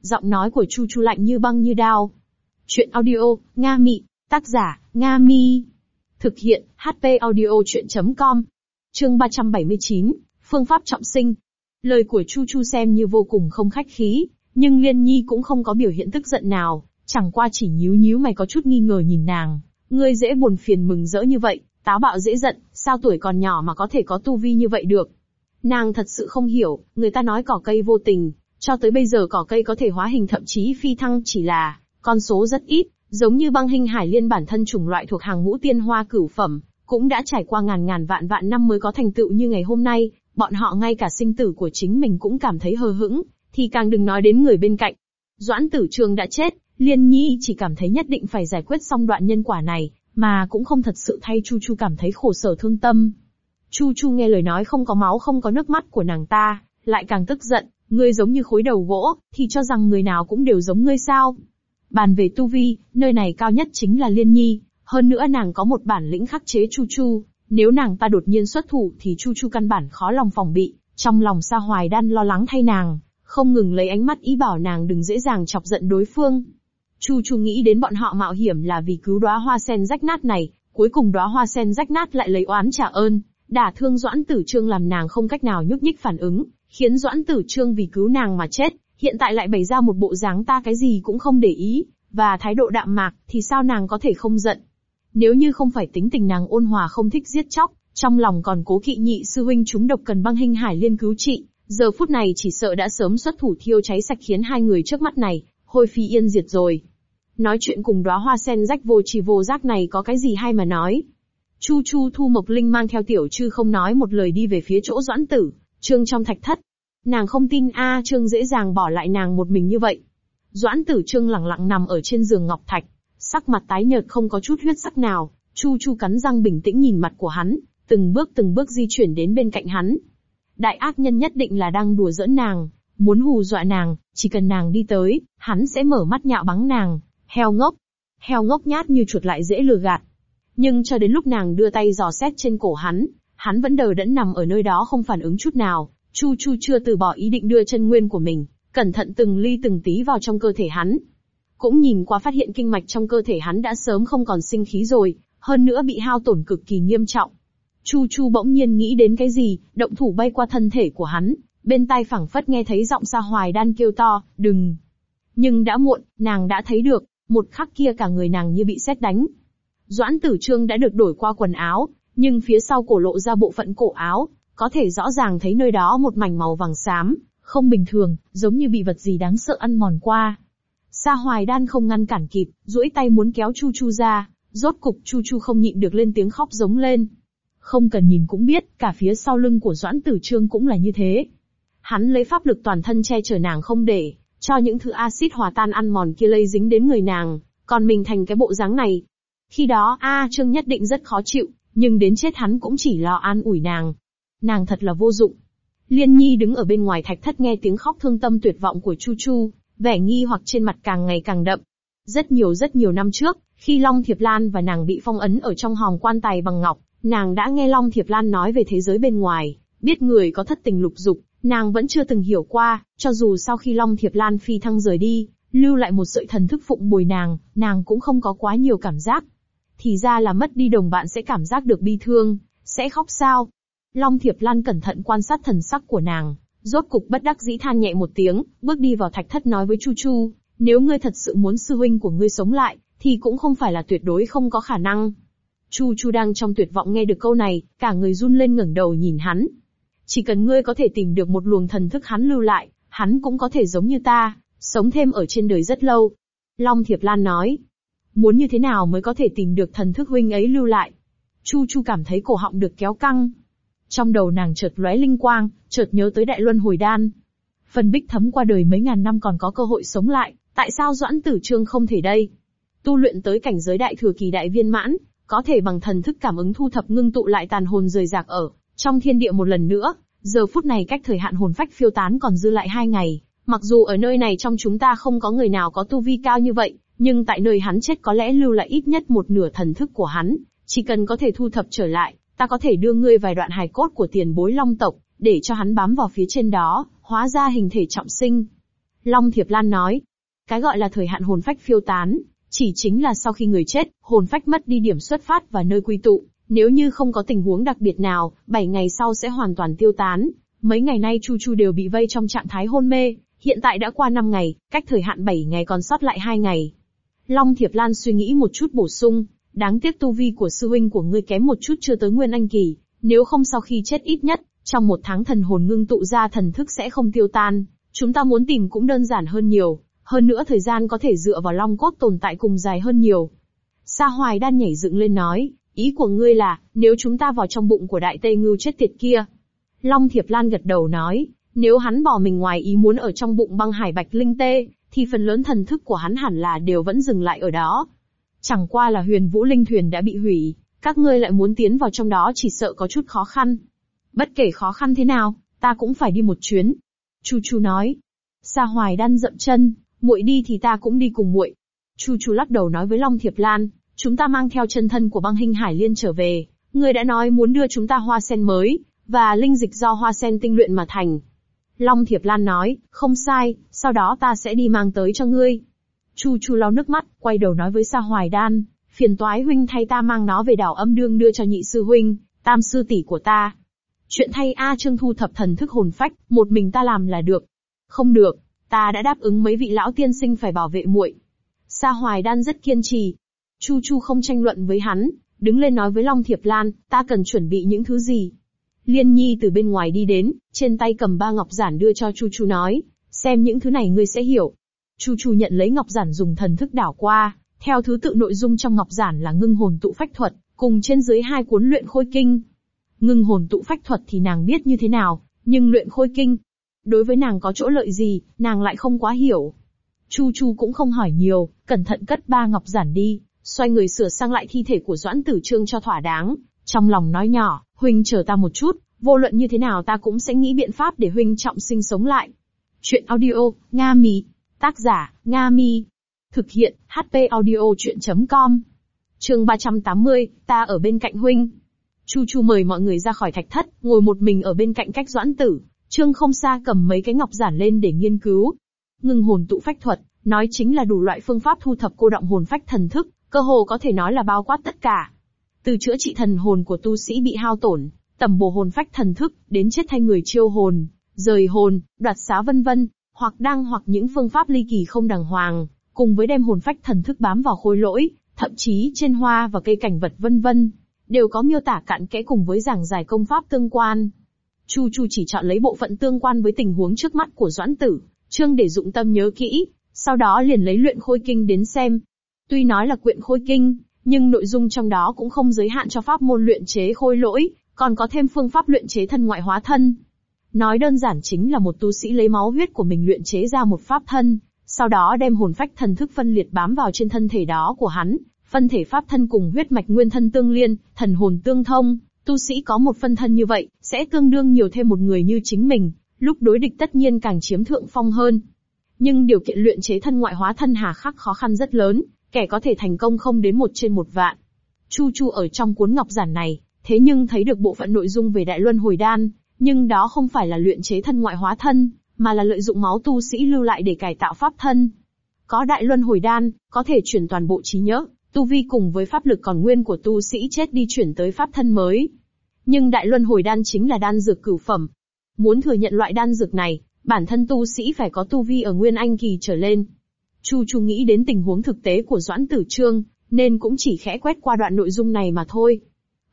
Giọng nói của Chu Chu lạnh như băng như đao. Chuyện audio, Nga Mị, tác giả, Nga Mi. Thực hiện, HP audio chuyện.com. Chương 379, Phương pháp trọng sinh. Lời của Chu Chu xem như vô cùng không khách khí, nhưng Liên Nhi cũng không có biểu hiện tức giận nào, chẳng qua chỉ nhíu nhíu mày có chút nghi ngờ nhìn nàng. Ngươi dễ buồn phiền mừng rỡ như vậy, táo bạo dễ giận, sao tuổi còn nhỏ mà có thể có tu vi như vậy được? Nàng thật sự không hiểu, người ta nói cỏ cây vô tình, cho tới bây giờ cỏ cây có thể hóa hình thậm chí phi thăng chỉ là con số rất ít, giống như băng hình hải liên bản thân chủng loại thuộc hàng ngũ tiên hoa cửu phẩm, cũng đã trải qua ngàn ngàn vạn vạn năm mới có thành tựu như ngày hôm nay, bọn họ ngay cả sinh tử của chính mình cũng cảm thấy hờ hững, thì càng đừng nói đến người bên cạnh. Doãn tử trường đã chết, Liên Nhi chỉ cảm thấy nhất định phải giải quyết xong đoạn nhân quả này, mà cũng không thật sự thay Chu Chu cảm thấy khổ sở thương tâm. Chu Chu nghe lời nói không có máu không có nước mắt của nàng ta, lại càng tức giận, ngươi giống như khối đầu gỗ, thì cho rằng người nào cũng đều giống ngươi sao. Bàn về tu vi, nơi này cao nhất chính là Liên Nhi, hơn nữa nàng có một bản lĩnh khắc chế Chu Chu, nếu nàng ta đột nhiên xuất thủ thì Chu Chu căn bản khó lòng phòng bị, trong lòng Sa Hoài Đan lo lắng thay nàng, không ngừng lấy ánh mắt ý bảo nàng đừng dễ dàng chọc giận đối phương. Chu Chu nghĩ đến bọn họ mạo hiểm là vì cứu đóa hoa sen rách nát này, cuối cùng đóa hoa sen rách nát lại lấy oán trả ơn, đả thương Doãn Tử Trương làm nàng không cách nào nhúc nhích phản ứng, khiến Doãn Tử Trương vì cứu nàng mà chết, hiện tại lại bày ra một bộ dáng ta cái gì cũng không để ý, và thái độ đạm mạc, thì sao nàng có thể không giận? Nếu như không phải tính tình nàng ôn hòa không thích giết chóc, trong lòng còn cố kỵ nhị sư huynh chúng độc cần băng hình hải liên cứu trị, giờ phút này chỉ sợ đã sớm xuất thủ thiêu cháy sạch khiến hai người trước mắt này, hôi phi yên diệt rồi. Nói chuyện cùng đóa hoa sen rách vô trì vô giác này có cái gì hay mà nói. Chu Chu Thu Mộc Linh mang theo tiểu chư không nói một lời đi về phía chỗ doãn tử, trương trong thạch thất. Nàng không tin A trương dễ dàng bỏ lại nàng một mình như vậy. Doãn tử trương lặng lặng nằm ở trên giường ngọc thạch, sắc mặt tái nhợt không có chút huyết sắc nào, Chu Chu cắn răng bình tĩnh nhìn mặt của hắn, từng bước từng bước di chuyển đến bên cạnh hắn. Đại ác nhân nhất định là đang đùa giỡn nàng, muốn hù dọa nàng, chỉ cần nàng đi tới, hắn sẽ mở mắt nhạo bắn nàng, heo ngốc. Heo ngốc nhát như chuột lại dễ lừa gạt. Nhưng cho đến lúc nàng đưa tay dò xét trên cổ hắn, hắn vẫn đờ đẫn nằm ở nơi đó không phản ứng chút nào, Chu Chu chưa từ bỏ ý định đưa chân nguyên của mình, cẩn thận từng ly từng tí vào trong cơ thể hắn. Cũng nhìn qua phát hiện kinh mạch trong cơ thể hắn đã sớm không còn sinh khí rồi, hơn nữa bị hao tổn cực kỳ nghiêm trọng. Chu Chu bỗng nhiên nghĩ đến cái gì, động thủ bay qua thân thể của hắn, bên tai phẳng phất nghe thấy giọng xa Hoài Đan kêu to, đừng. Nhưng đã muộn, nàng đã thấy được, một khắc kia cả người nàng như bị sét đánh. Doãn Tử Trương đã được đổi qua quần áo, nhưng phía sau cổ lộ ra bộ phận cổ áo, có thể rõ ràng thấy nơi đó một mảnh màu vàng xám, không bình thường, giống như bị vật gì đáng sợ ăn mòn qua. Sa Hoài Đan không ngăn cản kịp, duỗi tay muốn kéo Chu Chu ra, rốt cục Chu Chu không nhịn được lên tiếng khóc giống lên. Không cần nhìn cũng biết, cả phía sau lưng của Doãn Tử Trương cũng là như thế. Hắn lấy pháp lực toàn thân che chở nàng không để, cho những thứ axit hòa tan ăn mòn kia lây dính đến người nàng, còn mình thành cái bộ dáng này. Khi đó A Trương nhất định rất khó chịu, nhưng đến chết hắn cũng chỉ lo an ủi nàng. Nàng thật là vô dụng. Liên Nhi đứng ở bên ngoài thạch thất nghe tiếng khóc thương tâm tuyệt vọng của Chu Chu, vẻ nghi hoặc trên mặt càng ngày càng đậm. Rất nhiều rất nhiều năm trước, khi Long Thiệp Lan và nàng bị phong ấn ở trong hòm quan tài bằng ngọc, nàng đã nghe Long Thiệp Lan nói về thế giới bên ngoài, Biết người có thất tình lục dục, nàng vẫn chưa từng hiểu qua, cho dù sau khi Long Thiệp Lan phi thăng rời đi, lưu lại một sợi thần thức phụng bồi nàng, nàng cũng không có quá nhiều cảm giác. Thì ra là mất đi đồng bạn sẽ cảm giác được bi thương, sẽ khóc sao? Long Thiệp Lan cẩn thận quan sát thần sắc của nàng, rốt cục bất đắc dĩ than nhẹ một tiếng, bước đi vào thạch thất nói với Chu Chu, nếu ngươi thật sự muốn sư huynh của ngươi sống lại, thì cũng không phải là tuyệt đối không có khả năng. Chu Chu đang trong tuyệt vọng nghe được câu này, cả người run lên ngẩng đầu nhìn hắn. Chỉ cần ngươi có thể tìm được một luồng thần thức hắn lưu lại, hắn cũng có thể giống như ta, sống thêm ở trên đời rất lâu. Long Thiệp Lan nói, muốn như thế nào mới có thể tìm được thần thức huynh ấy lưu lại? Chu Chu cảm thấy cổ họng được kéo căng. Trong đầu nàng chợt lóe linh quang, chợt nhớ tới đại luân hồi đan. Phần bích thấm qua đời mấy ngàn năm còn có cơ hội sống lại, tại sao Doãn Tử Trương không thể đây? Tu luyện tới cảnh giới đại thừa kỳ đại viên mãn, có thể bằng thần thức cảm ứng thu thập ngưng tụ lại tàn hồn rời rạc ở trong thiên địa một lần nữa. Giờ phút này cách thời hạn hồn phách phiêu tán còn dư lại hai ngày, mặc dù ở nơi này trong chúng ta không có người nào có tu vi cao như vậy, nhưng tại nơi hắn chết có lẽ lưu lại ít nhất một nửa thần thức của hắn, chỉ cần có thể thu thập trở lại, ta có thể đưa ngươi vài đoạn hài cốt của tiền bối long tộc, để cho hắn bám vào phía trên đó, hóa ra hình thể trọng sinh. Long Thiệp Lan nói, cái gọi là thời hạn hồn phách phiêu tán, chỉ chính là sau khi người chết, hồn phách mất đi điểm xuất phát và nơi quy tụ, nếu như không có tình huống đặc biệt nào, 7 ngày sau sẽ hoàn toàn tiêu tán. Mấy ngày nay Chu Chu đều bị vây trong trạng thái hôn mê, hiện tại đã qua 5 ngày, cách thời hạn 7 ngày còn sót lại 2 ngày. Long Thiệp Lan suy nghĩ một chút bổ sung, đáng tiếc tu vi của sư huynh của ngươi kém một chút chưa tới Nguyên Anh Kỳ, nếu không sau khi chết ít nhất, trong một tháng thần hồn ngưng tụ ra thần thức sẽ không tiêu tan, chúng ta muốn tìm cũng đơn giản hơn nhiều, hơn nữa thời gian có thể dựa vào long cốt tồn tại cùng dài hơn nhiều. Sa Hoài đan nhảy dựng lên nói, ý của ngươi là, nếu chúng ta vào trong bụng của đại tây ngưu chết tiệt kia. Long Thiệp Lan gật đầu nói, nếu hắn bỏ mình ngoài ý muốn ở trong bụng băng hải bạch linh tê, thì phần lớn thần thức của hắn hẳn là đều vẫn dừng lại ở đó. Chẳng qua là huyền vũ linh thuyền đã bị hủy, các ngươi lại muốn tiến vào trong đó chỉ sợ có chút khó khăn. Bất kể khó khăn thế nào, ta cũng phải đi một chuyến. Chu Chu nói. Sa Hoài đan dậm chân, muội đi thì ta cũng đi cùng muội. Chu Chu lắc đầu nói với Long Thiệp Lan, chúng ta mang theo chân thân của băng hình hải liên trở về, người đã nói muốn đưa chúng ta hoa sen mới, và linh dịch do hoa sen tinh luyện mà thành. Long Thiệp Lan nói, không sai, sau đó ta sẽ đi mang tới cho ngươi. Chu Chu lau nước mắt, quay đầu nói với Sa Hoài Đan, phiền toái huynh thay ta mang nó về đảo âm đương đưa cho nhị sư huynh, tam sư tỷ của ta. Chuyện thay A Trương thu thập thần thức hồn phách, một mình ta làm là được. Không được, ta đã đáp ứng mấy vị lão tiên sinh phải bảo vệ muội. Sa Hoài Đan rất kiên trì. Chu Chu không tranh luận với hắn, đứng lên nói với Long Thiệp Lan, ta cần chuẩn bị những thứ gì. Liên Nhi từ bên ngoài đi đến, trên tay cầm ba ngọc giản đưa cho Chu Chu nói, xem những thứ này ngươi sẽ hiểu. Chu Chu nhận lấy ngọc giản dùng thần thức đảo qua, theo thứ tự nội dung trong ngọc giản là ngưng hồn tụ phách thuật, cùng trên dưới hai cuốn luyện khôi kinh. Ngưng hồn tụ phách thuật thì nàng biết như thế nào, nhưng luyện khôi kinh, đối với nàng có chỗ lợi gì, nàng lại không quá hiểu. Chu Chu cũng không hỏi nhiều, cẩn thận cất ba ngọc giản đi, xoay người sửa sang lại thi thể của Doãn Tử Trương cho thỏa đáng, trong lòng nói nhỏ, huynh chờ ta một chút, vô luận như thế nào ta cũng sẽ nghĩ biện pháp để huynh trọng sinh sống lại. Chuyện audio, Nga Mi. Tác giả, Nga Mi. Thực hiện, HP audio chuyện.com. Trường 380, ta ở bên cạnh huynh. Chu Chu mời mọi người ra khỏi thạch thất, ngồi một mình ở bên cạnh cách doãn tử. Trương không xa cầm mấy cái ngọc giản lên để nghiên cứu. Ngưng hồn tụ phách thuật, nói chính là đủ loại phương pháp thu thập cô động hồn phách thần thức, cơ hồ có thể nói là bao quát tất cả. Từ chữa trị thần hồn của tu sĩ bị hao tổn, tầm bổ hồn phách thần thức, đến chết thay người chiêu hồn, rời hồn, đoạt xá vân vân, hoặc đăng hoặc những phương pháp ly kỳ không đàng hoàng, cùng với đem hồn phách thần thức bám vào khối lỗi, thậm chí trên hoa và cây cảnh vật vân vân, đều có miêu tả cạn kẽ cùng với giảng giải công pháp tương quan. Chu Chu chỉ chọn lấy bộ phận tương quan với tình huống trước mắt của Doãn Tử, Trương để dụng tâm nhớ kỹ, sau đó liền lấy luyện khôi kinh đến xem. Tuy nói là quyện khôi kinh, nhưng nội dung trong đó cũng không giới hạn cho pháp môn luyện chế khôi lỗi, còn có thêm phương pháp luyện chế thân ngoại hóa thân. Nói đơn giản chính là một tu sĩ lấy máu huyết của mình luyện chế ra một pháp thân, sau đó đem hồn phách thần thức phân liệt bám vào trên thân thể đó của hắn, phân thể pháp thân cùng huyết mạch nguyên thân tương liên, thần hồn tương thông, tu sĩ có một phân thân như vậy, sẽ tương đương nhiều thêm một người như chính mình, lúc đối địch tất nhiên càng chiếm thượng phong hơn. Nhưng điều kiện luyện chế thân ngoại hóa thân hà khắc khó khăn rất lớn, kẻ có thể thành công không đến một trên một vạn. Chu Chu ở trong cuốn ngọc giản này, thế nhưng thấy được bộ phận nội dung về đại luân hồi đan, Nhưng đó không phải là luyện chế thân ngoại hóa thân, mà là lợi dụng máu tu sĩ lưu lại để cải tạo pháp thân. Có đại luân hồi đan, có thể chuyển toàn bộ trí nhớ, tu vi cùng với pháp lực còn nguyên của tu sĩ chết đi chuyển tới pháp thân mới. Nhưng đại luân hồi đan chính là đan dược cửu phẩm. Muốn thừa nhận loại đan dược này, bản thân tu sĩ phải có tu vi ở nguyên anh kỳ trở lên. Chu Chu nghĩ đến tình huống thực tế của Doãn Tử Trương, nên cũng chỉ khẽ quét qua đoạn nội dung này mà thôi.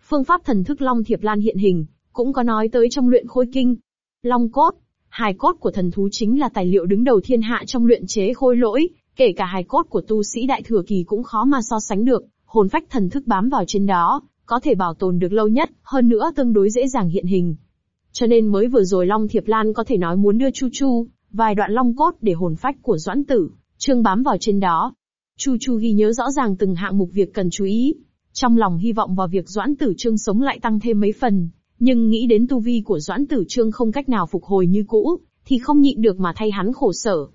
Phương pháp thần thức Long Thiệp Lan hiện hình, cũng có nói tới trong luyện khôi kinh. Long cốt, hài cốt của thần thú chính là tài liệu đứng đầu thiên hạ trong luyện chế khôi lỗi, kể cả hài cốt của tu sĩ đại thừa kỳ cũng khó mà so sánh được, hồn phách thần thức bám vào trên đó, có thể bảo tồn được lâu nhất, hơn nữa tương đối dễ dàng hiện hình. Cho nên mới vừa rồi Long Thiệp Lan có thể nói muốn đưa Chu Chu, vài đoạn long cốt để hồn phách của Doãn Tử, Trương bám vào trên đó. Chu Chu ghi nhớ rõ ràng từng hạng mục việc cần chú ý. Trong lòng hy vọng vào việc Doãn Tử Trương sống lại tăng thêm mấy phần, nhưng nghĩ đến tu vi của Doãn Tử Trương không cách nào phục hồi như cũ, thì không nhịn được mà thay hắn khổ sở.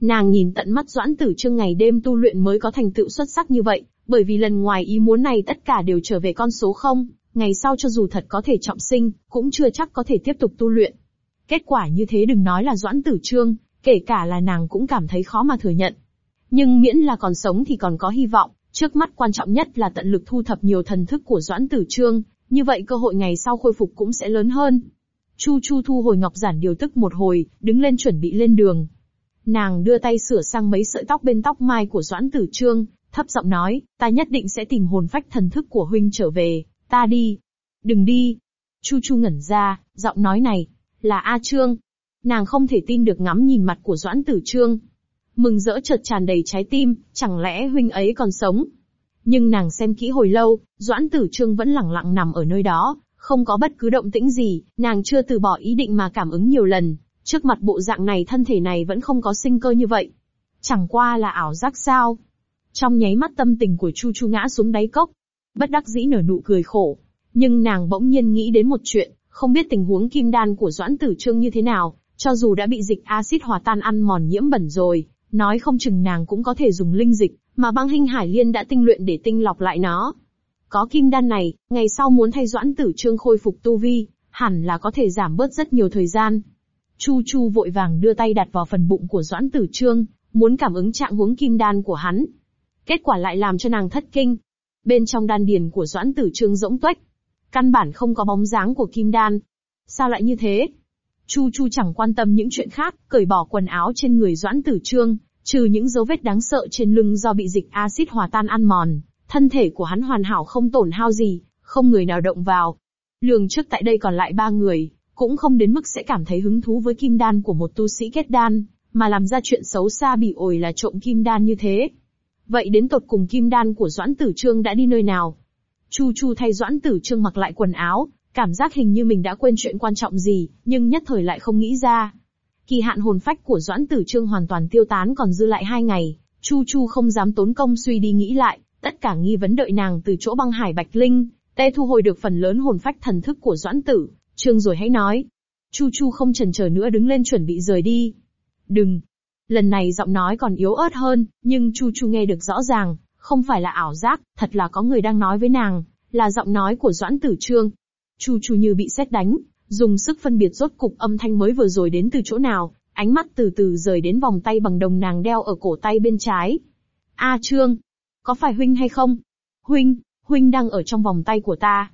Nàng nhìn tận mắt Doãn Tử Trương ngày đêm tu luyện mới có thành tựu xuất sắc như vậy, bởi vì lần ngoài ý muốn này tất cả đều trở về con số không, ngày sau cho dù thật có thể trọng sinh, cũng chưa chắc có thể tiếp tục tu luyện. Kết quả như thế đừng nói là Doãn Tử Trương, kể cả là nàng cũng cảm thấy khó mà thừa nhận. Nhưng miễn là còn sống thì còn có hy vọng, trước mắt quan trọng nhất là tận lực thu thập nhiều thần thức của Doãn Tử Trương, như vậy cơ hội ngày sau khôi phục cũng sẽ lớn hơn. Chu Chu thu hồi ngọc giản điều tức một hồi, đứng lên chuẩn bị lên đường. Nàng đưa tay sửa sang mấy sợi tóc bên tóc mai của Doãn Tử Trương, thấp giọng nói, ta nhất định sẽ tìm hồn phách thần thức của huynh trở về, ta đi. Đừng đi. Chu Chu ngẩn ra, giọng nói này, là A Trương. Nàng không thể tin được ngắm nhìn mặt của Doãn Tử Trương. Mừng rỡ chợt tràn đầy trái tim, chẳng lẽ huynh ấy còn sống? Nhưng nàng xem kỹ hồi lâu, Doãn Tử Trương vẫn lặng lặng nằm ở nơi đó, không có bất cứ động tĩnh gì, nàng chưa từ bỏ ý định mà cảm ứng nhiều lần, trước mặt bộ dạng này thân thể này vẫn không có sinh cơ như vậy. Chẳng qua là ảo giác sao? Trong nháy mắt tâm tình của Chu Chu ngã xuống đáy cốc, bất đắc dĩ nở nụ cười khổ. Nhưng nàng bỗng nhiên nghĩ đến một chuyện, không biết tình huống kim đan của Doãn Tử Trương như thế nào, cho dù đã bị dịch axit hòa tan ăn mòn nhiễm bẩn rồi, nói không chừng nàng cũng có thể dùng linh dịch, mà băng hình hải liên đã tinh luyện để tinh lọc lại nó. Có kim đan này, ngày sau muốn thay Doãn Tử Trương khôi phục tu vi, hẳn là có thể giảm bớt rất nhiều thời gian. Chu Chu vội vàng đưa tay đặt vào phần bụng của Doãn Tử Trương, muốn cảm ứng trạng huống kim đan của hắn. Kết quả lại làm cho nàng thất kinh. Bên trong đan điền của Doãn Tử Trương rỗng tuếch, căn bản không có bóng dáng của kim đan. Sao lại như thế? Chu Chu chẳng quan tâm những chuyện khác, cởi bỏ quần áo trên người Doãn Tử Trương, trừ những dấu vết đáng sợ trên lưng do bị dịch axit hòa tan ăn mòn, thân thể của hắn hoàn hảo không tổn hao gì, không người nào động vào. Lường trước tại đây còn lại ba người, cũng không đến mức sẽ cảm thấy hứng thú với kim đan của một tu sĩ kết đan, mà làm ra chuyện xấu xa bị ổi là trộm kim đan như thế. Vậy đến tột cùng kim đan của Doãn Tử Trương đã đi nơi nào? Chu Chu thay Doãn Tử Trương mặc lại quần áo, cảm giác hình như mình đã quên chuyện quan trọng gì, nhưng nhất thời lại không nghĩ ra. Kỳ hạn hồn phách của Doãn Tử Trương hoàn toàn tiêu tán còn dư lại hai ngày, Chu Chu không dám tốn công suy đi nghĩ lại, tất cả nghi vấn đợi nàng từ chỗ băng hải bạch linh, tê thu hồi được phần lớn hồn phách thần thức của Doãn Tử, Trương rồi hãy nói. Chu Chu không chần chờ nữa đứng lên chuẩn bị rời đi. Đừng. Lần này giọng nói còn yếu ớt hơn, nhưng Chu Chu nghe được rõ ràng, không phải là ảo giác, thật là có người đang nói với nàng, là giọng nói của Doãn Tử Trương. Chu Chu như bị xét đánh, dùng sức phân biệt rốt cục âm thanh mới vừa rồi đến từ chỗ nào, ánh mắt từ từ rời đến vòng tay bằng đồng nàng đeo ở cổ tay bên trái. A Trương, có phải huynh hay không? Huynh, huynh đang ở trong vòng tay của ta.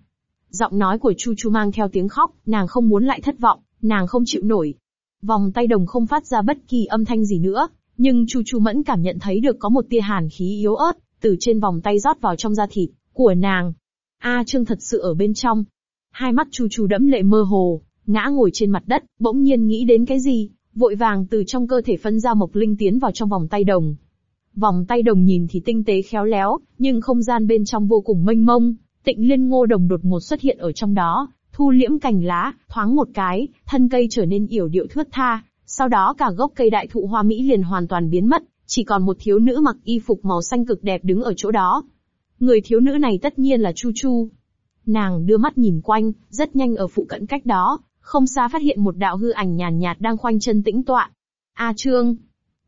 Giọng nói của Chu Chu mang theo tiếng khóc, nàng không muốn lại thất vọng, nàng không chịu nổi. Vòng tay đồng không phát ra bất kỳ âm thanh gì nữa, nhưng Chu Chu mẫn cảm nhận thấy được có một tia hàn khí yếu ớt, từ trên vòng tay rót vào trong da thịt của nàng. A Trương thật sự ở bên trong. Hai mắt Chu Chu đẫm lệ mơ hồ, ngã ngồi trên mặt đất, bỗng nhiên nghĩ đến cái gì, vội vàng từ trong cơ thể phân ra mộc linh tiến vào trong vòng tay đồng. Vòng tay đồng nhìn thì tinh tế khéo léo, nhưng không gian bên trong vô cùng mênh mông, Tịnh liên ngô đồng đột ngột xuất hiện ở trong đó, thu liễm cành lá, thoáng một cái, thân cây trở nên yểu điệu thướt tha, sau đó cả gốc cây đại thụ hoa mỹ liền hoàn toàn biến mất, chỉ còn một thiếu nữ mặc y phục màu xanh cực đẹp đứng ở chỗ đó. Người thiếu nữ này tất nhiên là Chu Chu. Nàng đưa mắt nhìn quanh, rất nhanh ở phụ cận cách đó, không xa phát hiện một đạo hư ảnh nhàn nhạt đang khoanh chân tĩnh tọa. A Trương.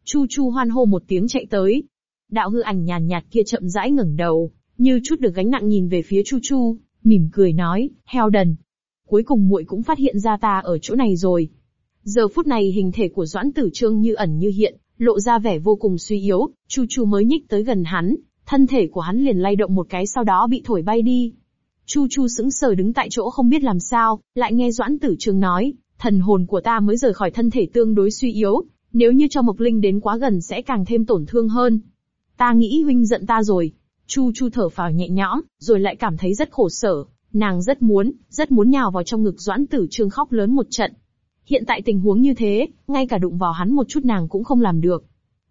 Chu Chu hoan hô một tiếng chạy tới. Đạo hư ảnh nhàn nhạt kia chậm rãi ngẩng đầu, như chút được gánh nặng nhìn về phía Chu Chu, mỉm cười nói, heo đần. cuối cùng muội cũng phát hiện ra ta ở chỗ này rồi. Giờ phút này hình thể của Doãn Tử Trương như ẩn như hiện, lộ ra vẻ vô cùng suy yếu, Chu Chu mới nhích tới gần hắn, thân thể của hắn liền lay động một cái sau đó bị thổi bay đi. Chu Chu sững sờ đứng tại chỗ không biết làm sao, lại nghe Doãn Tử Trương nói, thần hồn của ta mới rời khỏi thân thể tương đối suy yếu, nếu như cho Mộc Linh đến quá gần sẽ càng thêm tổn thương hơn. Ta nghĩ huynh giận ta rồi. Chu Chu thở phào nhẹ nhõm, rồi lại cảm thấy rất khổ sở, nàng rất muốn, rất muốn nhào vào trong ngực Doãn Tử Trương khóc lớn một trận. Hiện tại tình huống như thế, ngay cả đụng vào hắn một chút nàng cũng không làm được.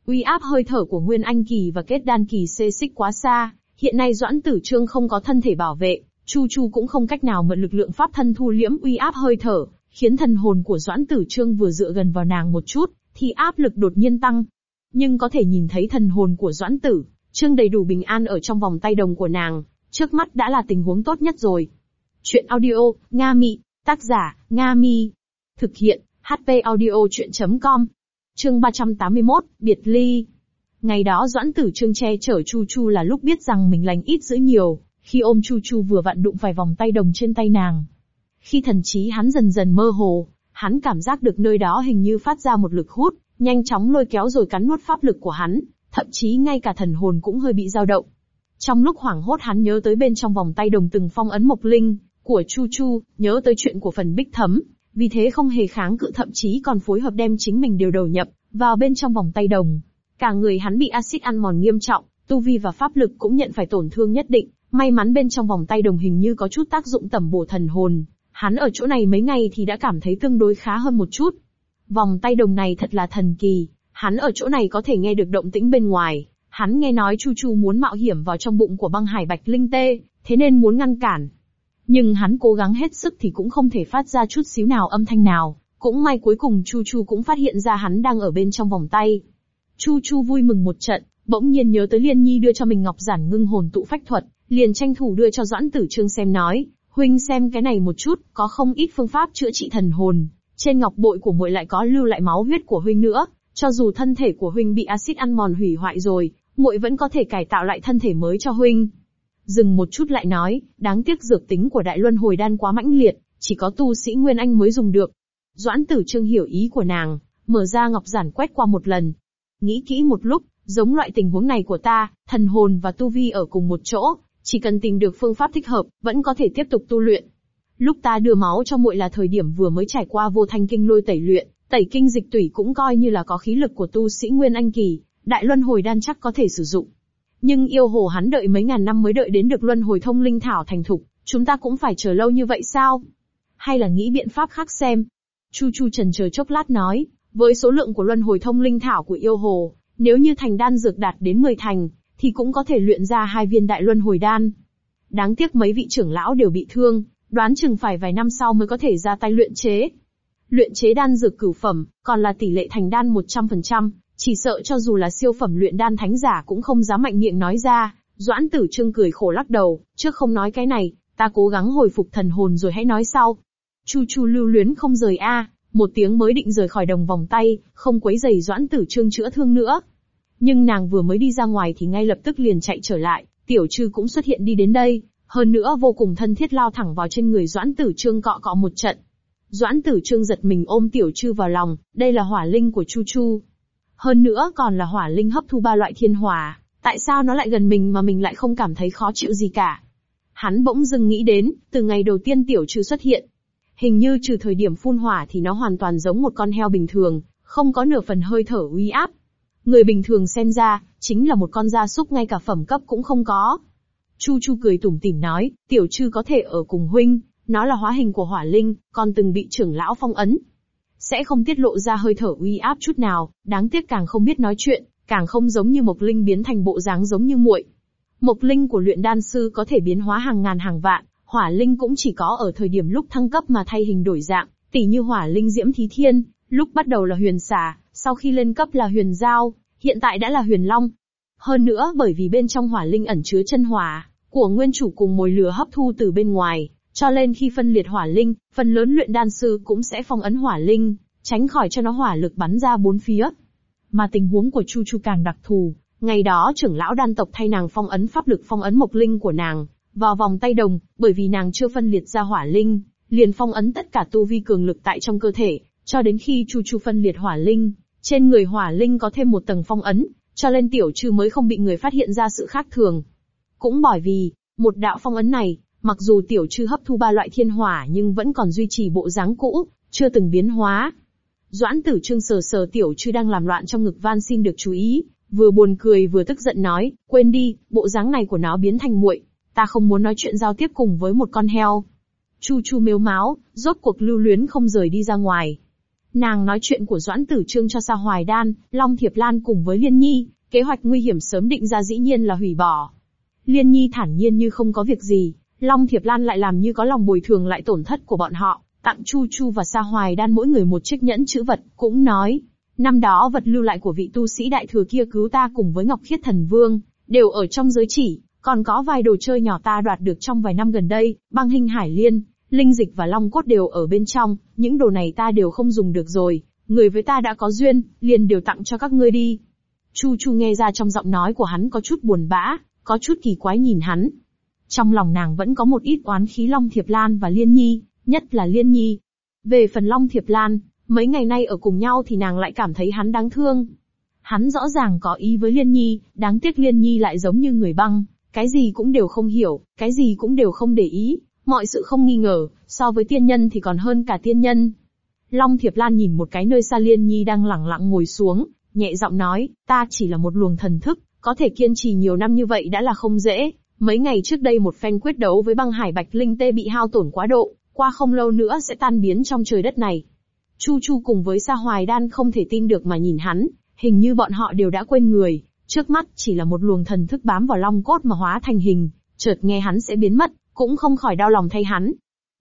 Uy áp hơi thở của Nguyên Anh Kỳ và kết đan kỳ xê xích quá xa, hiện nay Doãn Tử Trương không có thân thể bảo vệ, Chu Chu cũng không cách nào mượn lực lượng pháp thân thu liễm uy áp hơi thở, khiến thần hồn của Doãn Tử Trương vừa dựa gần vào nàng một chút, thì áp lực đột nhiên tăng. Nhưng có thể nhìn thấy thần hồn của Doãn Tử, Trương đầy đủ bình an ở trong vòng tay đồng của nàng, trước mắt đã là tình huống tốt nhất rồi. Chuyện audio, Nga Mị, tác giả, Nga Mi. Thực hiện, HP audio chuyện.com. Chương 381, Biệt Ly. Ngày đó Doãn Tử Trương che chở Chu Chu là lúc biết rằng mình lành ít giữ nhiều, khi ôm Chu Chu vừa vặn đụng vài vòng tay đồng trên tay nàng. Khi thần trí hắn dần dần mơ hồ, hắn cảm giác được nơi đó hình như phát ra một lực hút, nhanh chóng lôi kéo rồi cắn nuốt pháp lực của hắn, thậm chí ngay cả thần hồn cũng hơi bị dao động. Trong lúc hoảng hốt hắn nhớ tới bên trong vòng tay đồng từng phong ấn mộc linh, của Chu Chu, nhớ tới chuyện của phần bích thấm, vì thế không hề kháng cự thậm chí còn phối hợp đem chính mình đều đầu nhập vào bên trong vòng tay đồng. Cả người hắn bị axit ăn mòn nghiêm trọng, tu vi và pháp lực cũng nhận phải tổn thương nhất định, may mắn bên trong vòng tay đồng hình như có chút tác dụng tẩm bổ thần hồn, Hắn ở chỗ này mấy ngày thì đã cảm thấy tương đối khá hơn một chút. Vòng tay đồng này thật là thần kỳ, hắn ở chỗ này có thể nghe được động tĩnh bên ngoài. Hắn nghe nói Chu Chu muốn mạo hiểm vào trong bụng của băng hải bạch linh tê, thế nên muốn ngăn cản. Nhưng hắn cố gắng hết sức thì cũng không thể phát ra chút xíu nào âm thanh nào. Cũng may cuối cùng Chu Chu cũng phát hiện ra hắn đang ở bên trong vòng tay. Chu Chu vui mừng một trận, bỗng nhiên nhớ tới Liên Nhi đưa cho mình ngọc giản ngưng hồn tụ phách thuật, liền tranh thủ đưa cho Doãn Tử Trương xem nói, Huynh xem cái này một chút, có không ít phương pháp chữa trị thần hồn. Trên ngọc bội của muội lại có lưu lại máu huyết của huynh nữa, cho dù thân thể của huynh bị axit ăn mòn hủy hoại rồi, muội vẫn có thể cải tạo lại thân thể mới cho huynh. Dừng một chút lại nói, đáng tiếc dược tính của đại luân hồi đan quá mãnh liệt, chỉ có tu sĩ Nguyên Anh mới dùng được. Doãn tử trương hiểu ý của nàng, mở ra ngọc giản quét qua một lần. Nghĩ kỹ một lúc, giống loại tình huống này của ta, thần hồn và tu vi ở cùng một chỗ, chỉ cần tìm được phương pháp thích hợp, vẫn có thể tiếp tục tu luyện. Lúc ta đưa máu cho muội là thời điểm vừa mới trải qua vô thanh kinh lôi tẩy luyện, tẩy kinh dịch tủy cũng coi như là có khí lực của tu sĩ Nguyên Anh Kỳ, đại luân hồi đan chắc có thể sử dụng. Nhưng yêu hồ hắn đợi mấy ngàn năm mới đợi đến được luân hồi thông linh thảo thành thục, chúng ta cũng phải chờ lâu như vậy sao? Hay là nghĩ biện pháp khác xem? Chu Chu trần chờ chốc lát nói, với số lượng của luân hồi thông linh thảo của yêu hồ, nếu như thành đan dược đạt đến 10 thành, thì cũng có thể luyện ra hai viên đại luân hồi đan. Đáng tiếc mấy vị trưởng lão đều bị thương, đoán chừng phải vài năm sau mới có thể ra tay luyện chế. Luyện chế đan dược cửu phẩm, còn là tỷ lệ thành đan 100%, chỉ sợ cho dù là siêu phẩm luyện đan thánh giả cũng không dám mạnh miệng nói ra. Doãn tử trương cười khổ lắc đầu, trước không nói cái này, ta cố gắng hồi phục thần hồn rồi hãy nói sau. Chu chu lưu luyến không rời a, một tiếng mới định rời khỏi đồng vòng tay, không quấy giày doãn tử trương chữa thương nữa. Nhưng nàng vừa mới đi ra ngoài thì ngay lập tức liền chạy trở lại, tiểu trư cũng xuất hiện đi đến đây, hơn nữa vô cùng thân thiết lao thẳng vào trên người Doãn Tử Trương cọ cọ một trận. Doãn Tử Trương giật mình ôm tiểu trư vào lòng, đây là hỏa linh của Chu Chu. Hơn nữa còn là hỏa linh hấp thu ba loại thiên hỏa, tại sao nó lại gần mình mà mình lại không cảm thấy khó chịu gì cả. Hắn bỗng dưng nghĩ đến, từ ngày đầu tiên tiểu trư xuất hiện. Hình như trừ thời điểm phun hỏa thì nó hoàn toàn giống một con heo bình thường, không có nửa phần hơi thở uy áp, Người bình thường xem ra, chính là một con gia súc ngay cả phẩm cấp cũng không có. Chu Chu cười tủm tỉm nói, tiểu trư có thể ở cùng huynh, nó là hóa hình của hỏa linh, còn từng bị trưởng lão phong ấn. Sẽ không tiết lộ ra hơi thở uy áp chút nào, đáng tiếc càng không biết nói chuyện, càng không giống như Mộc Linh biến thành bộ dáng giống như muội. Mộc Linh của luyện đan sư có thể biến hóa hàng ngàn hàng vạn, hỏa linh cũng chỉ có ở thời điểm lúc thăng cấp mà thay hình đổi dạng, tỉ như hỏa linh diễm thí thiên, lúc bắt đầu là huyền xà, sau khi lên cấp là huyền giao, hiện tại đã là huyền long. Hơn nữa bởi vì bên trong hỏa linh ẩn chứa chân hỏa, của nguyên chủ cùng mồi lửa hấp thu từ bên ngoài, cho nên khi phân liệt hỏa linh, phần lớn luyện đan sư cũng sẽ phong ấn hỏa linh, tránh khỏi cho nó hỏa lực bắn ra bốn phía. Mà tình huống của Chu Chu càng đặc thù, ngày đó trưởng lão đan tộc thay nàng phong ấn pháp lực phong ấn mộc linh của nàng, vào vòng tay đồng, bởi vì nàng chưa phân liệt ra hỏa linh, liền phong ấn tất cả tu vi cường lực tại trong cơ thể, cho đến khi Chu Chu phân liệt hỏa linh, trên người hỏa linh có thêm một tầng phong ấn, cho nên tiểu trư mới không bị người phát hiện ra sự khác thường. Cũng bởi vì, một đạo phong ấn này, mặc dù tiểu trư hấp thu ba loại thiên hỏa nhưng vẫn còn duy trì bộ dáng cũ, chưa từng biến hóa. Doãn tử trương sờ sờ tiểu trư đang làm loạn trong ngực van xin được chú ý, vừa buồn cười vừa tức giận nói, quên đi, bộ dáng này của nó biến thành muội, ta không muốn nói chuyện giao tiếp cùng với một con heo. Chu Chu mếu máo rốt cuộc lưu luyến không rời đi ra ngoài. Nàng nói chuyện của Doãn Tử Trương cho Sa Hoài Đan, Long Thiệp Lan cùng với Liên Nhi, kế hoạch nguy hiểm sớm định ra dĩ nhiên là hủy bỏ. Liên Nhi thản nhiên như không có việc gì, Long Thiệp Lan lại làm như có lòng bồi thường lại tổn thất của bọn họ, tặng Chu Chu và Sa Hoài Đan mỗi người một chiếc nhẫn chữ vật, cũng nói, năm đó vật lưu lại của vị tu sĩ đại thừa kia cứu ta cùng với Ngọc Khiết Thần Vương, đều ở trong giới chỉ, còn có vài đồ chơi nhỏ ta đoạt được trong vài năm gần đây, băng hình hải liên, linh dịch và long cốt đều ở bên trong, những đồ này ta đều không dùng được rồi, người với ta đã có duyên, liền đều tặng cho các ngươi đi. Chu Chu nghe ra trong giọng nói của hắn có chút buồn bã, có chút kỳ quái nhìn hắn. Trong lòng nàng vẫn có một ít oán khí Long Thiệp Lan và Liên Nhi, nhất là Liên Nhi. Về phần Long Thiệp Lan, mấy ngày nay ở cùng nhau thì nàng lại cảm thấy hắn đáng thương. Hắn rõ ràng có ý với Liên Nhi, đáng tiếc Liên Nhi lại giống như người băng, cái gì cũng đều không hiểu, cái gì cũng đều không để ý, mọi sự không nghi ngờ, so với tiên nhân thì còn hơn cả tiên nhân. Long Thiệp Lan nhìn một cái nơi xa Liên Nhi đang lẳng lặng ngồi xuống, nhẹ giọng nói, ta chỉ là một luồng thần thức, có thể kiên trì nhiều năm như vậy đã là không dễ. Mấy ngày trước đây một phen quyết đấu với băng hải bạch linh tê bị hao tổn quá độ, qua không lâu nữa sẽ tan biến trong trời đất này. Chu Chu cùng với Sa Hoài Đan không thể tin được mà nhìn hắn, hình như bọn họ đều đã quên người, trước mắt chỉ là một luồng thần thức bám vào long cốt mà hóa thành hình, chợt nghe hắn sẽ biến mất, cũng không khỏi đau lòng thay hắn.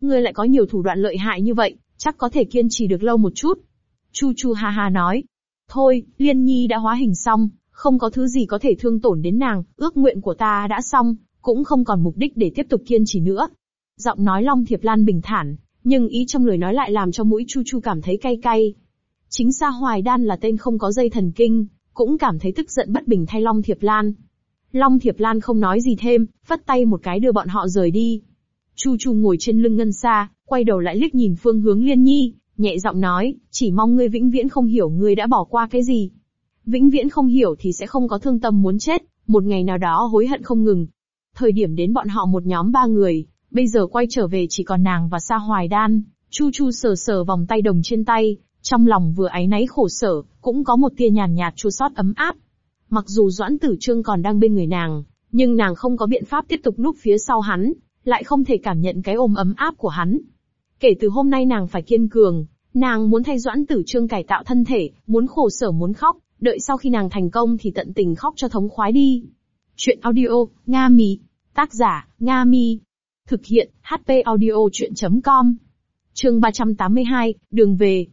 Ngươi lại có nhiều thủ đoạn lợi hại như vậy, chắc có thể kiên trì được lâu một chút. Chu Chu ha ha nói. Thôi, Liên Nhi đã hóa hình xong, không có thứ gì có thể thương tổn đến nàng, ước nguyện của ta đã xong, cũng không còn mục đích để tiếp tục kiên trì nữa. Giọng nói Long Thiệp Lan bình thản, nhưng ý trong lời nói lại làm cho mũi Chu Chu cảm thấy cay cay. Chính Sa Hoài Đan là tên không có dây thần kinh, cũng cảm thấy tức giận bất bình thay Long Thiệp Lan. Long Thiệp Lan không nói gì thêm, phất tay một cái đưa bọn họ rời đi. Chu Chu ngồi trên lưng ngân xa, quay đầu lại liếc nhìn phương hướng Liên Nhi, nhẹ giọng nói, chỉ mong ngươi vĩnh viễn không hiểu ngươi đã bỏ qua cái gì. Vĩnh viễn không hiểu thì sẽ không có thương tâm muốn chết, một ngày nào đó hối hận không ngừng. Thời điểm đến bọn họ một nhóm ba người, bây giờ quay trở về chỉ còn nàng và Sa Hoài Đan, Chu Chu sờ sờ vòng tay đồng trên tay, trong lòng vừa áy náy khổ sở, cũng có một tia nhàn nhạt chua xót ấm áp. Mặc dù Doãn Tử Trương còn đang bên người nàng, nhưng nàng không có biện pháp tiếp tục núp phía sau hắn, lại không thể cảm nhận cái ôm ấm áp của hắn. Kể từ hôm nay nàng phải kiên cường, nàng muốn thay Doãn Tử Trương cải tạo thân thể, muốn khổ sở muốn khóc, đợi sau khi nàng thành công thì tận tình khóc cho thống khoái đi. Chuyện audio, Nga Mi. Tác giả, Nga Mi. Thực hiện, HP audio chuyện.com. Trường 382, đường về.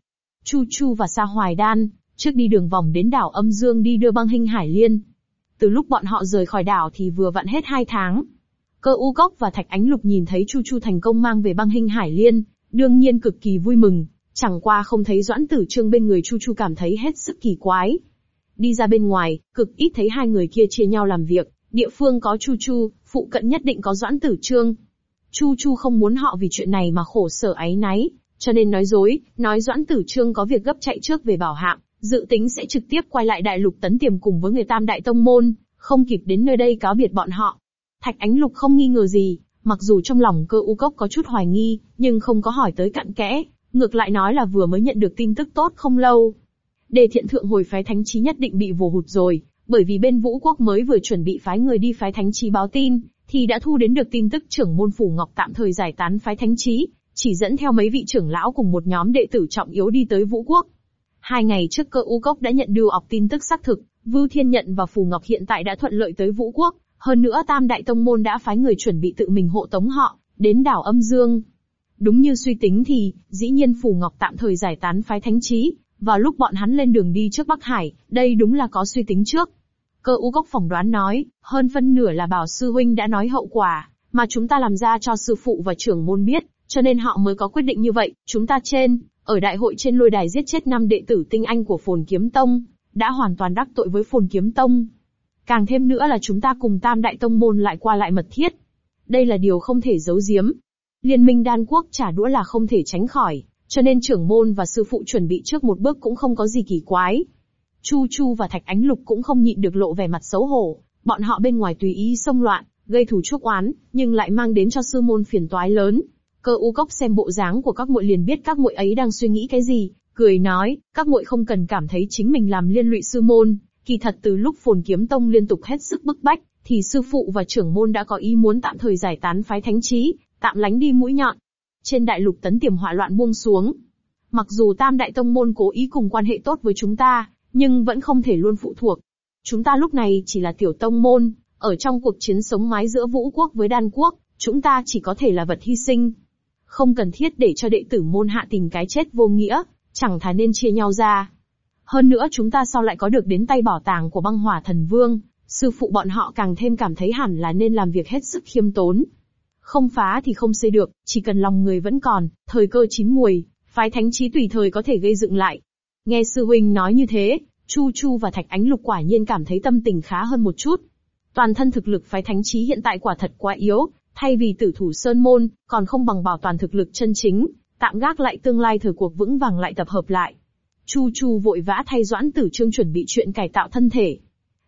Chu Chu và Sa Hoài Đan, trước đi đường vòng đến đảo Âm Dương đi đưa băng hình Hải Liên. Từ lúc bọn họ rời khỏi đảo thì vừa vặn hết hai tháng. Cơ U Cốc và Thạch Ánh Lục nhìn thấy Chu Chu thành công mang về băng hình Hải Liên, đương nhiên cực kỳ vui mừng, chẳng qua không thấy Doãn Tử Trương bên người Chu Chu cảm thấy hết sức kỳ quái. Đi ra bên ngoài, cực ít thấy hai người kia chia nhau làm việc, địa phương có Chu Chu, phụ cận nhất định có Doãn Tử Trương. Chu Chu không muốn họ vì chuyện này mà khổ sở áy náy, cho nên nói dối, nói Doãn Tử Trương có việc gấp chạy trước về bảo hạng dự tính sẽ trực tiếp quay lại đại lục tấn tiềm cùng với người tam đại tông môn, không kịp đến nơi đây cáo biệt bọn họ. Thạch Ánh Lục không nghi ngờ gì, mặc dù trong lòng cơ u cốc có chút hoài nghi, nhưng không có hỏi tới cặn kẽ, ngược lại nói là vừa mới nhận được tin tức tốt không lâu. Đề thiện thượng hồi phái thánh trí nhất định bị vồ hụt rồi, bởi vì bên vũ quốc mới vừa chuẩn bị phái người đi phái thánh trí báo tin, thì đã thu đến được tin tức trưởng môn phủ ngọc tạm thời giải tán phái thánh trí, chỉ dẫn theo mấy vị trưởng lão cùng một nhóm đệ tử trọng yếu đi tới vũ quốc. Hai ngày trước cơ u cốc đã nhận đưa ọc tin tức xác thực, Vưu Thiên Nhận và Phù Ngọc hiện tại đã thuận lợi tới vũ quốc, hơn nữa Tam Đại Tông Môn đã phái người chuẩn bị tự mình hộ tống họ, đến đảo âm dương. Đúng như suy tính thì, dĩ nhiên Phù Ngọc tạm thời giải tán phái thánh trí, vào lúc bọn hắn lên đường đi trước Bắc Hải, đây đúng là có suy tính trước. Cơ u cốc phỏng đoán nói, hơn phân nửa là bảo sư huynh đã nói hậu quả, mà chúng ta làm ra cho sư phụ và trưởng môn biết, cho nên họ mới có quyết định như vậy, chúng ta trên, ở đại hội trên lôi đài giết chết năm đệ tử tinh anh của Phồn Kiếm Tông, đã hoàn toàn đắc tội với Phồn Kiếm Tông. Càng thêm nữa là chúng ta cùng Tam Đại Tông Môn lại qua lại mật thiết. Đây là điều không thể giấu giếm. Liên minh đan quốc trả đũa là không thể tránh khỏi, cho nên trưởng môn và sư phụ chuẩn bị trước một bước cũng không có gì kỳ quái. Chu Chu và Thạch Ánh Lục cũng không nhịn được lộ vẻ mặt xấu hổ, bọn họ bên ngoài tùy ý xông loạn, gây thù chuốc oán, nhưng lại mang đến cho sư môn phiền toái lớn. Cơ u cốc xem bộ dáng của các muội liền biết các muội ấy đang suy nghĩ cái gì, cười nói, các muội không cần cảm thấy chính mình làm liên lụy sư môn, kỳ thật từ lúc phồn kiếm tông liên tục hết sức bức bách, thì sư phụ và trưởng môn đã có ý muốn tạm thời giải tán phái thánh trí, tạm lánh đi mũi nhọn. Trên đại lục tấn tiềm hỏa loạn buông xuống. Mặc dù tam đại tông môn cố ý cùng quan hệ tốt với chúng ta, nhưng vẫn không thể luôn phụ thuộc. Chúng ta lúc này chỉ là tiểu tông môn, ở trong cuộc chiến sống mái giữa vũ quốc với đan quốc, chúng ta chỉ có thể là vật hy sinh. Không cần thiết để cho đệ tử môn hạ tình cái chết vô nghĩa, chẳng thà nên chia nhau ra. Hơn nữa chúng ta sau lại có được đến tay bảo tàng của băng hỏa thần vương, sư phụ bọn họ càng thêm cảm thấy hẳn là nên làm việc hết sức khiêm tốn. Không phá thì không xây được, chỉ cần lòng người vẫn còn, thời cơ chín mùi, phái thánh trí tùy thời có thể gây dựng lại. Nghe sư huynh nói như thế, Chu Chu và Thạch Ánh Lục quả nhiên cảm thấy tâm tình khá hơn một chút. Toàn thân thực lực phái thánh trí hiện tại quả thật quá yếu, thay vì tử thủ sơn môn, còn không bằng bảo toàn thực lực chân chính, tạm gác lại tương lai thời cuộc vững vàng lại tập hợp lại. Chu Chu vội vã thay Doãn Tử Trương chuẩn bị chuyện cải tạo thân thể.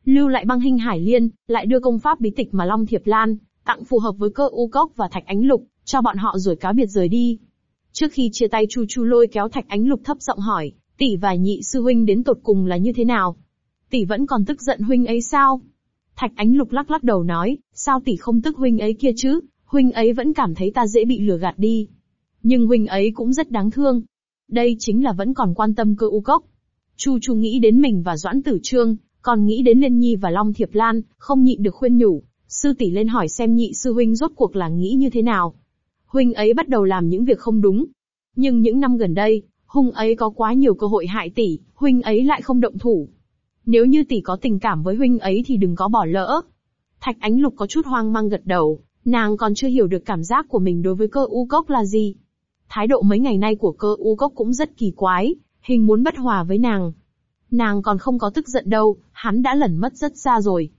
Lưu lại băng hình hải liên, lại đưa công pháp bí tịch mà Long Thiệp Lan, tặng phù hợp với cơ u cốc và Thạch Ánh Lục, cho bọn họ rồi cáo biệt rời đi. Trước khi chia tay Chu Chu lôi kéo Thạch Ánh Lục thấp giọng hỏi, tỷ và nhị sư huynh đến tột cùng là như thế nào? Tỷ vẫn còn tức giận huynh ấy sao? Thạch Ánh Lục lắc lắc đầu nói, sao tỷ không tức huynh ấy kia chứ? Huynh ấy vẫn cảm thấy ta dễ bị lừa gạt đi. Nhưng huynh ấy cũng rất đáng thương. Đây chính là vẫn còn quan tâm cơ u cốc. Chu Chu nghĩ đến mình và Doãn Tử Trương, còn nghĩ đến Liên Nhi và Long Thiệp Lan, không nhịn được khuyên nhủ. Sư tỷ lên hỏi xem nhị sư huynh rốt cuộc là nghĩ như thế nào. Huynh ấy bắt đầu làm những việc không đúng. Nhưng những năm gần đây, Huynh ấy có quá nhiều cơ hội hại tỷ, huynh ấy lại không động thủ. Nếu như tỷ có tình cảm với huynh ấy thì đừng có bỏ lỡ. Thạch Ánh Lục có chút hoang mang gật đầu, nàng còn chưa hiểu được cảm giác của mình đối với cơ u cốc là gì. Thái độ mấy ngày nay của cơ u cốc cũng rất kỳ quái, hình muốn bất hòa với nàng. Nàng còn không có tức giận đâu, hắn đã lẩn mất rất xa rồi.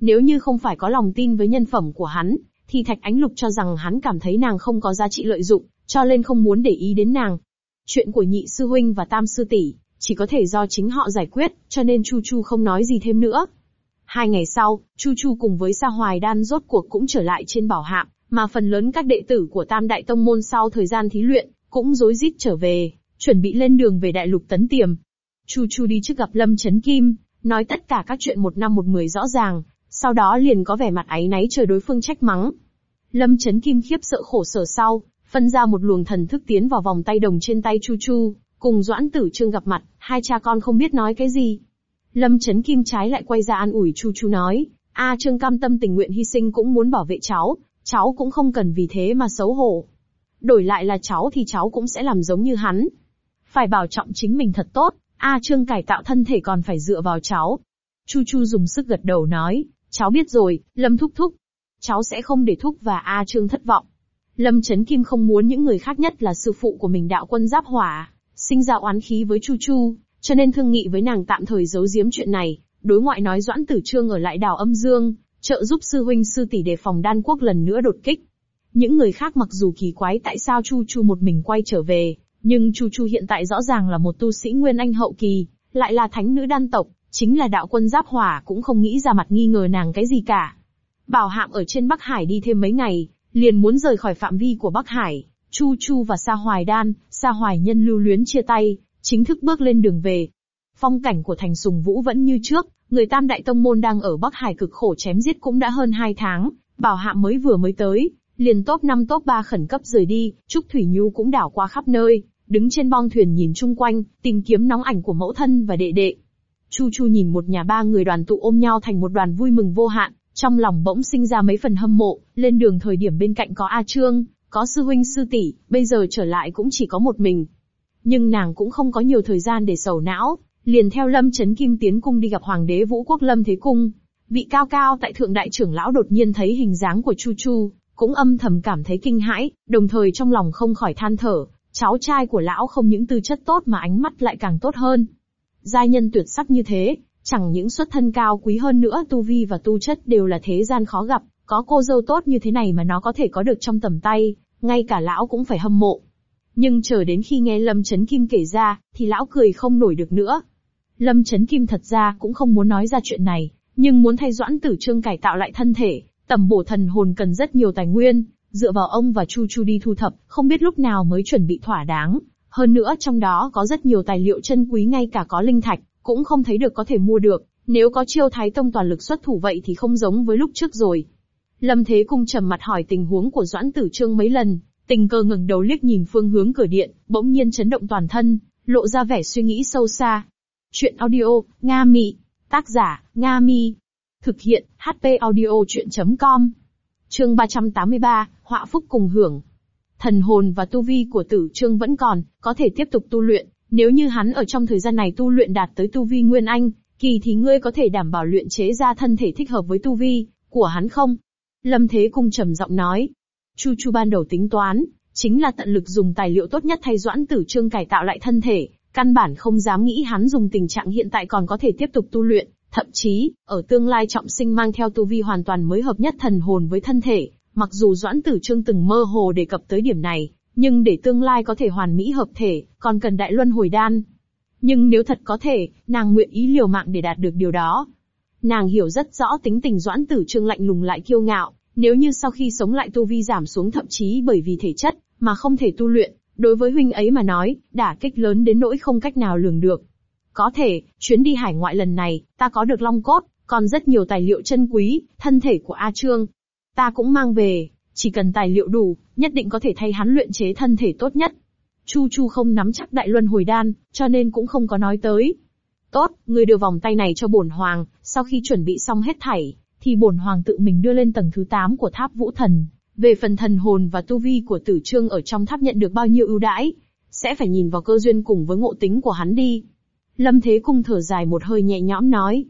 Nếu như không phải có lòng tin với nhân phẩm của hắn, thì Thạch Ánh Lục cho rằng hắn cảm thấy nàng không có giá trị lợi dụng, cho nên không muốn để ý đến nàng. Chuyện của nhị sư huynh và tam sư tỷ chỉ có thể do chính họ giải quyết, cho nên Chu Chu không nói gì thêm nữa. Hai ngày sau, Chu Chu cùng với Sa Hoài Đan rốt cuộc cũng trở lại trên bảo hạm, mà phần lớn các đệ tử của Tam Đại Tông Môn sau thời gian thí luyện, cũng rối rít trở về, chuẩn bị lên đường về Đại Lục Tấn Tiềm. Chu Chu đi trước gặp Lâm Chấn Kim, nói tất cả các chuyện một năm một mười rõ ràng, sau đó liền có vẻ mặt áy náy chờ đối phương trách mắng. Lâm Chấn Kim khiếp sợ khổ sở sau, phân ra một luồng thần thức tiến vào vòng tay đồng trên tay Chu Chu, cùng Doãn Tử Trương gặp mặt, hai cha con không biết nói cái gì. Lâm Chấn Kim trái lại quay ra an ủi Chu Chu nói, A Trương cam tâm tình nguyện hy sinh cũng muốn bảo vệ cháu, cháu cũng không cần vì thế mà xấu hổ. Đổi lại là cháu thì cháu cũng sẽ làm giống như hắn. Phải bảo trọng chính mình thật tốt, A Trương cải tạo thân thể còn phải dựa vào cháu. Chu Chu dùng sức gật đầu nói, cháu biết rồi, Lâm Thúc Thúc. Cháu sẽ không để Thúc và A Trương thất vọng. Lâm Trấn Kim không muốn những người khác nhất là sư phụ của mình đạo quân giáp hỏa, sinh ra oán khí với Chu Chu, cho nên thương nghị với nàng tạm thời giấu giếm chuyện này, đối ngoại nói Doãn Tử Trương ở lại đảo âm dương, trợ giúp sư huynh sư tỷ đề phòng đan quốc lần nữa đột kích. Những người khác mặc dù kỳ quái tại sao Chu Chu một mình quay trở về, nhưng Chu Chu hiện tại rõ ràng là một tu sĩ nguyên anh hậu kỳ, lại là thánh nữ đan tộc, chính là đạo quân giáp hỏa cũng không nghĩ ra mặt nghi ngờ nàng cái gì cả. Bảo hạm ở trên Bắc Hải đi thêm mấy ngày, liền muốn rời khỏi phạm vi của Bắc Hải, Chu Chu và Sa Hoài Đan, gia Hoài Nhân lưu luyến chia tay, chính thức bước lên đường về. Phong cảnh của thành Sùng Vũ vẫn như trước, người Tam Đại Tông Môn đang ở Bắc Hải cực khổ chém giết cũng đã hơn hai tháng, bảo hạ mới vừa mới tới, liền top 5 top 3 khẩn cấp rời đi, Trúc Thủy Nhu cũng đảo qua khắp nơi, đứng trên bong thuyền nhìn chung quanh, tìm kiếm nóng ảnh của mẫu thân và đệ đệ. Chu Chu nhìn một nhà ba người đoàn tụ ôm nhau thành một đoàn vui mừng vô hạn, trong lòng bỗng sinh ra mấy phần hâm mộ, lên đường thời điểm bên cạnh có A Trương, có sư huynh sư tỷ, bây giờ trở lại cũng chỉ có một mình. Nhưng nàng cũng không có nhiều thời gian để sầu não, liền theo Lâm Chấn Kim tiến cung đi gặp Hoàng đế Vũ Quốc Lâm Thế Cung. Vị cao cao tại thượng đại trưởng lão đột nhiên thấy hình dáng của Chu Chu, cũng âm thầm cảm thấy kinh hãi, đồng thời trong lòng không khỏi than thở, cháu trai của lão không những tư chất tốt mà ánh mắt lại càng tốt hơn. Giai nhân tuyệt sắc như thế, Chẳng những xuất thân cao quý hơn nữa tu vi và tu chất đều là thế gian khó gặp, có cô dâu tốt như thế này mà nó có thể có được trong tầm tay, ngay cả lão cũng phải hâm mộ. Nhưng chờ đến khi nghe Lâm Chấn Kim kể ra, thì lão cười không nổi được nữa. Lâm Chấn Kim thật ra cũng không muốn nói ra chuyện này, nhưng muốn thay Doãn Tử Trương cải tạo lại thân thể, tầm bổ thần hồn cần rất nhiều tài nguyên, dựa vào ông và Chu Chu đi thu thập, không biết lúc nào mới chuẩn bị thỏa đáng. Hơn nữa trong đó có rất nhiều tài liệu chân quý ngay cả có linh thạch, cũng không thấy được có thể mua được. Nếu có chiêu thái tông toàn lực xuất thủ vậy thì không giống với lúc trước rồi. Lâm Thế Cung trầm mặt hỏi tình huống của Doãn Tử Trương mấy lần, tình cờ ngẩng đầu liếc nhìn phương hướng cửa điện, bỗng nhiên chấn động toàn thân, lộ ra vẻ suy nghĩ sâu xa. Chuyện audio, Nga Mị. Tác giả, Nga Mi. Thực hiện, HP audio chuyện.com. Chương 383, Họa Phúc cùng hưởng. Thần hồn và tu vi của tử trương vẫn còn, có thể tiếp tục tu luyện. Nếu như hắn ở trong thời gian này tu luyện đạt tới tu vi Nguyên Anh, kỳ thì ngươi có thể đảm bảo luyện chế ra thân thể thích hợp với tu vi của hắn không? Lâm Thế Cung trầm giọng nói. Chu Chu ban đầu tính toán, chính là tận lực dùng tài liệu tốt nhất thay Doãn Tử Trương cải tạo lại thân thể, căn bản không dám nghĩ hắn dùng tình trạng hiện tại còn có thể tiếp tục tu luyện, thậm chí, ở tương lai trọng sinh mang theo tu vi hoàn toàn mới hợp nhất thần hồn với thân thể, mặc dù Doãn Tử Trương từng mơ hồ đề cập tới điểm này, nhưng để tương lai có thể hoàn mỹ hợp thể, còn cần đại luân hồi đan. Nhưng nếu thật có thể, nàng nguyện ý liều mạng để đạt được điều đó. Nàng hiểu rất rõ tính tình Doãn Tử Trương lạnh lùng lại kiêu ngạo, nếu như sau khi sống lại tu vi giảm xuống thậm chí bởi vì thể chất, mà không thể tu luyện, đối với huynh ấy mà nói, đả kích lớn đến nỗi không cách nào lường được. Có thể, chuyến đi hải ngoại lần này, ta có được long cốt, còn rất nhiều tài liệu chân quý, thân thể của A Trương. Ta cũng mang về, chỉ cần tài liệu đủ, nhất định có thể thay hắn luyện chế thân thể tốt nhất. Chu Chu không nắm chắc đại luân hồi đan, cho nên cũng không có nói tới. Tốt, người đưa vòng tay này cho bổn hoàng, sau khi chuẩn bị xong hết thảy, thì bổn hoàng tự mình đưa lên tầng thứ 8 của tháp vũ thần. Về phần thần hồn và tu vi của tử trương ở trong tháp nhận được bao nhiêu ưu đãi, sẽ phải nhìn vào cơ duyên cùng với ngộ tính của hắn đi. Lâm Thế Cung thở dài một hơi nhẹ nhõm nói.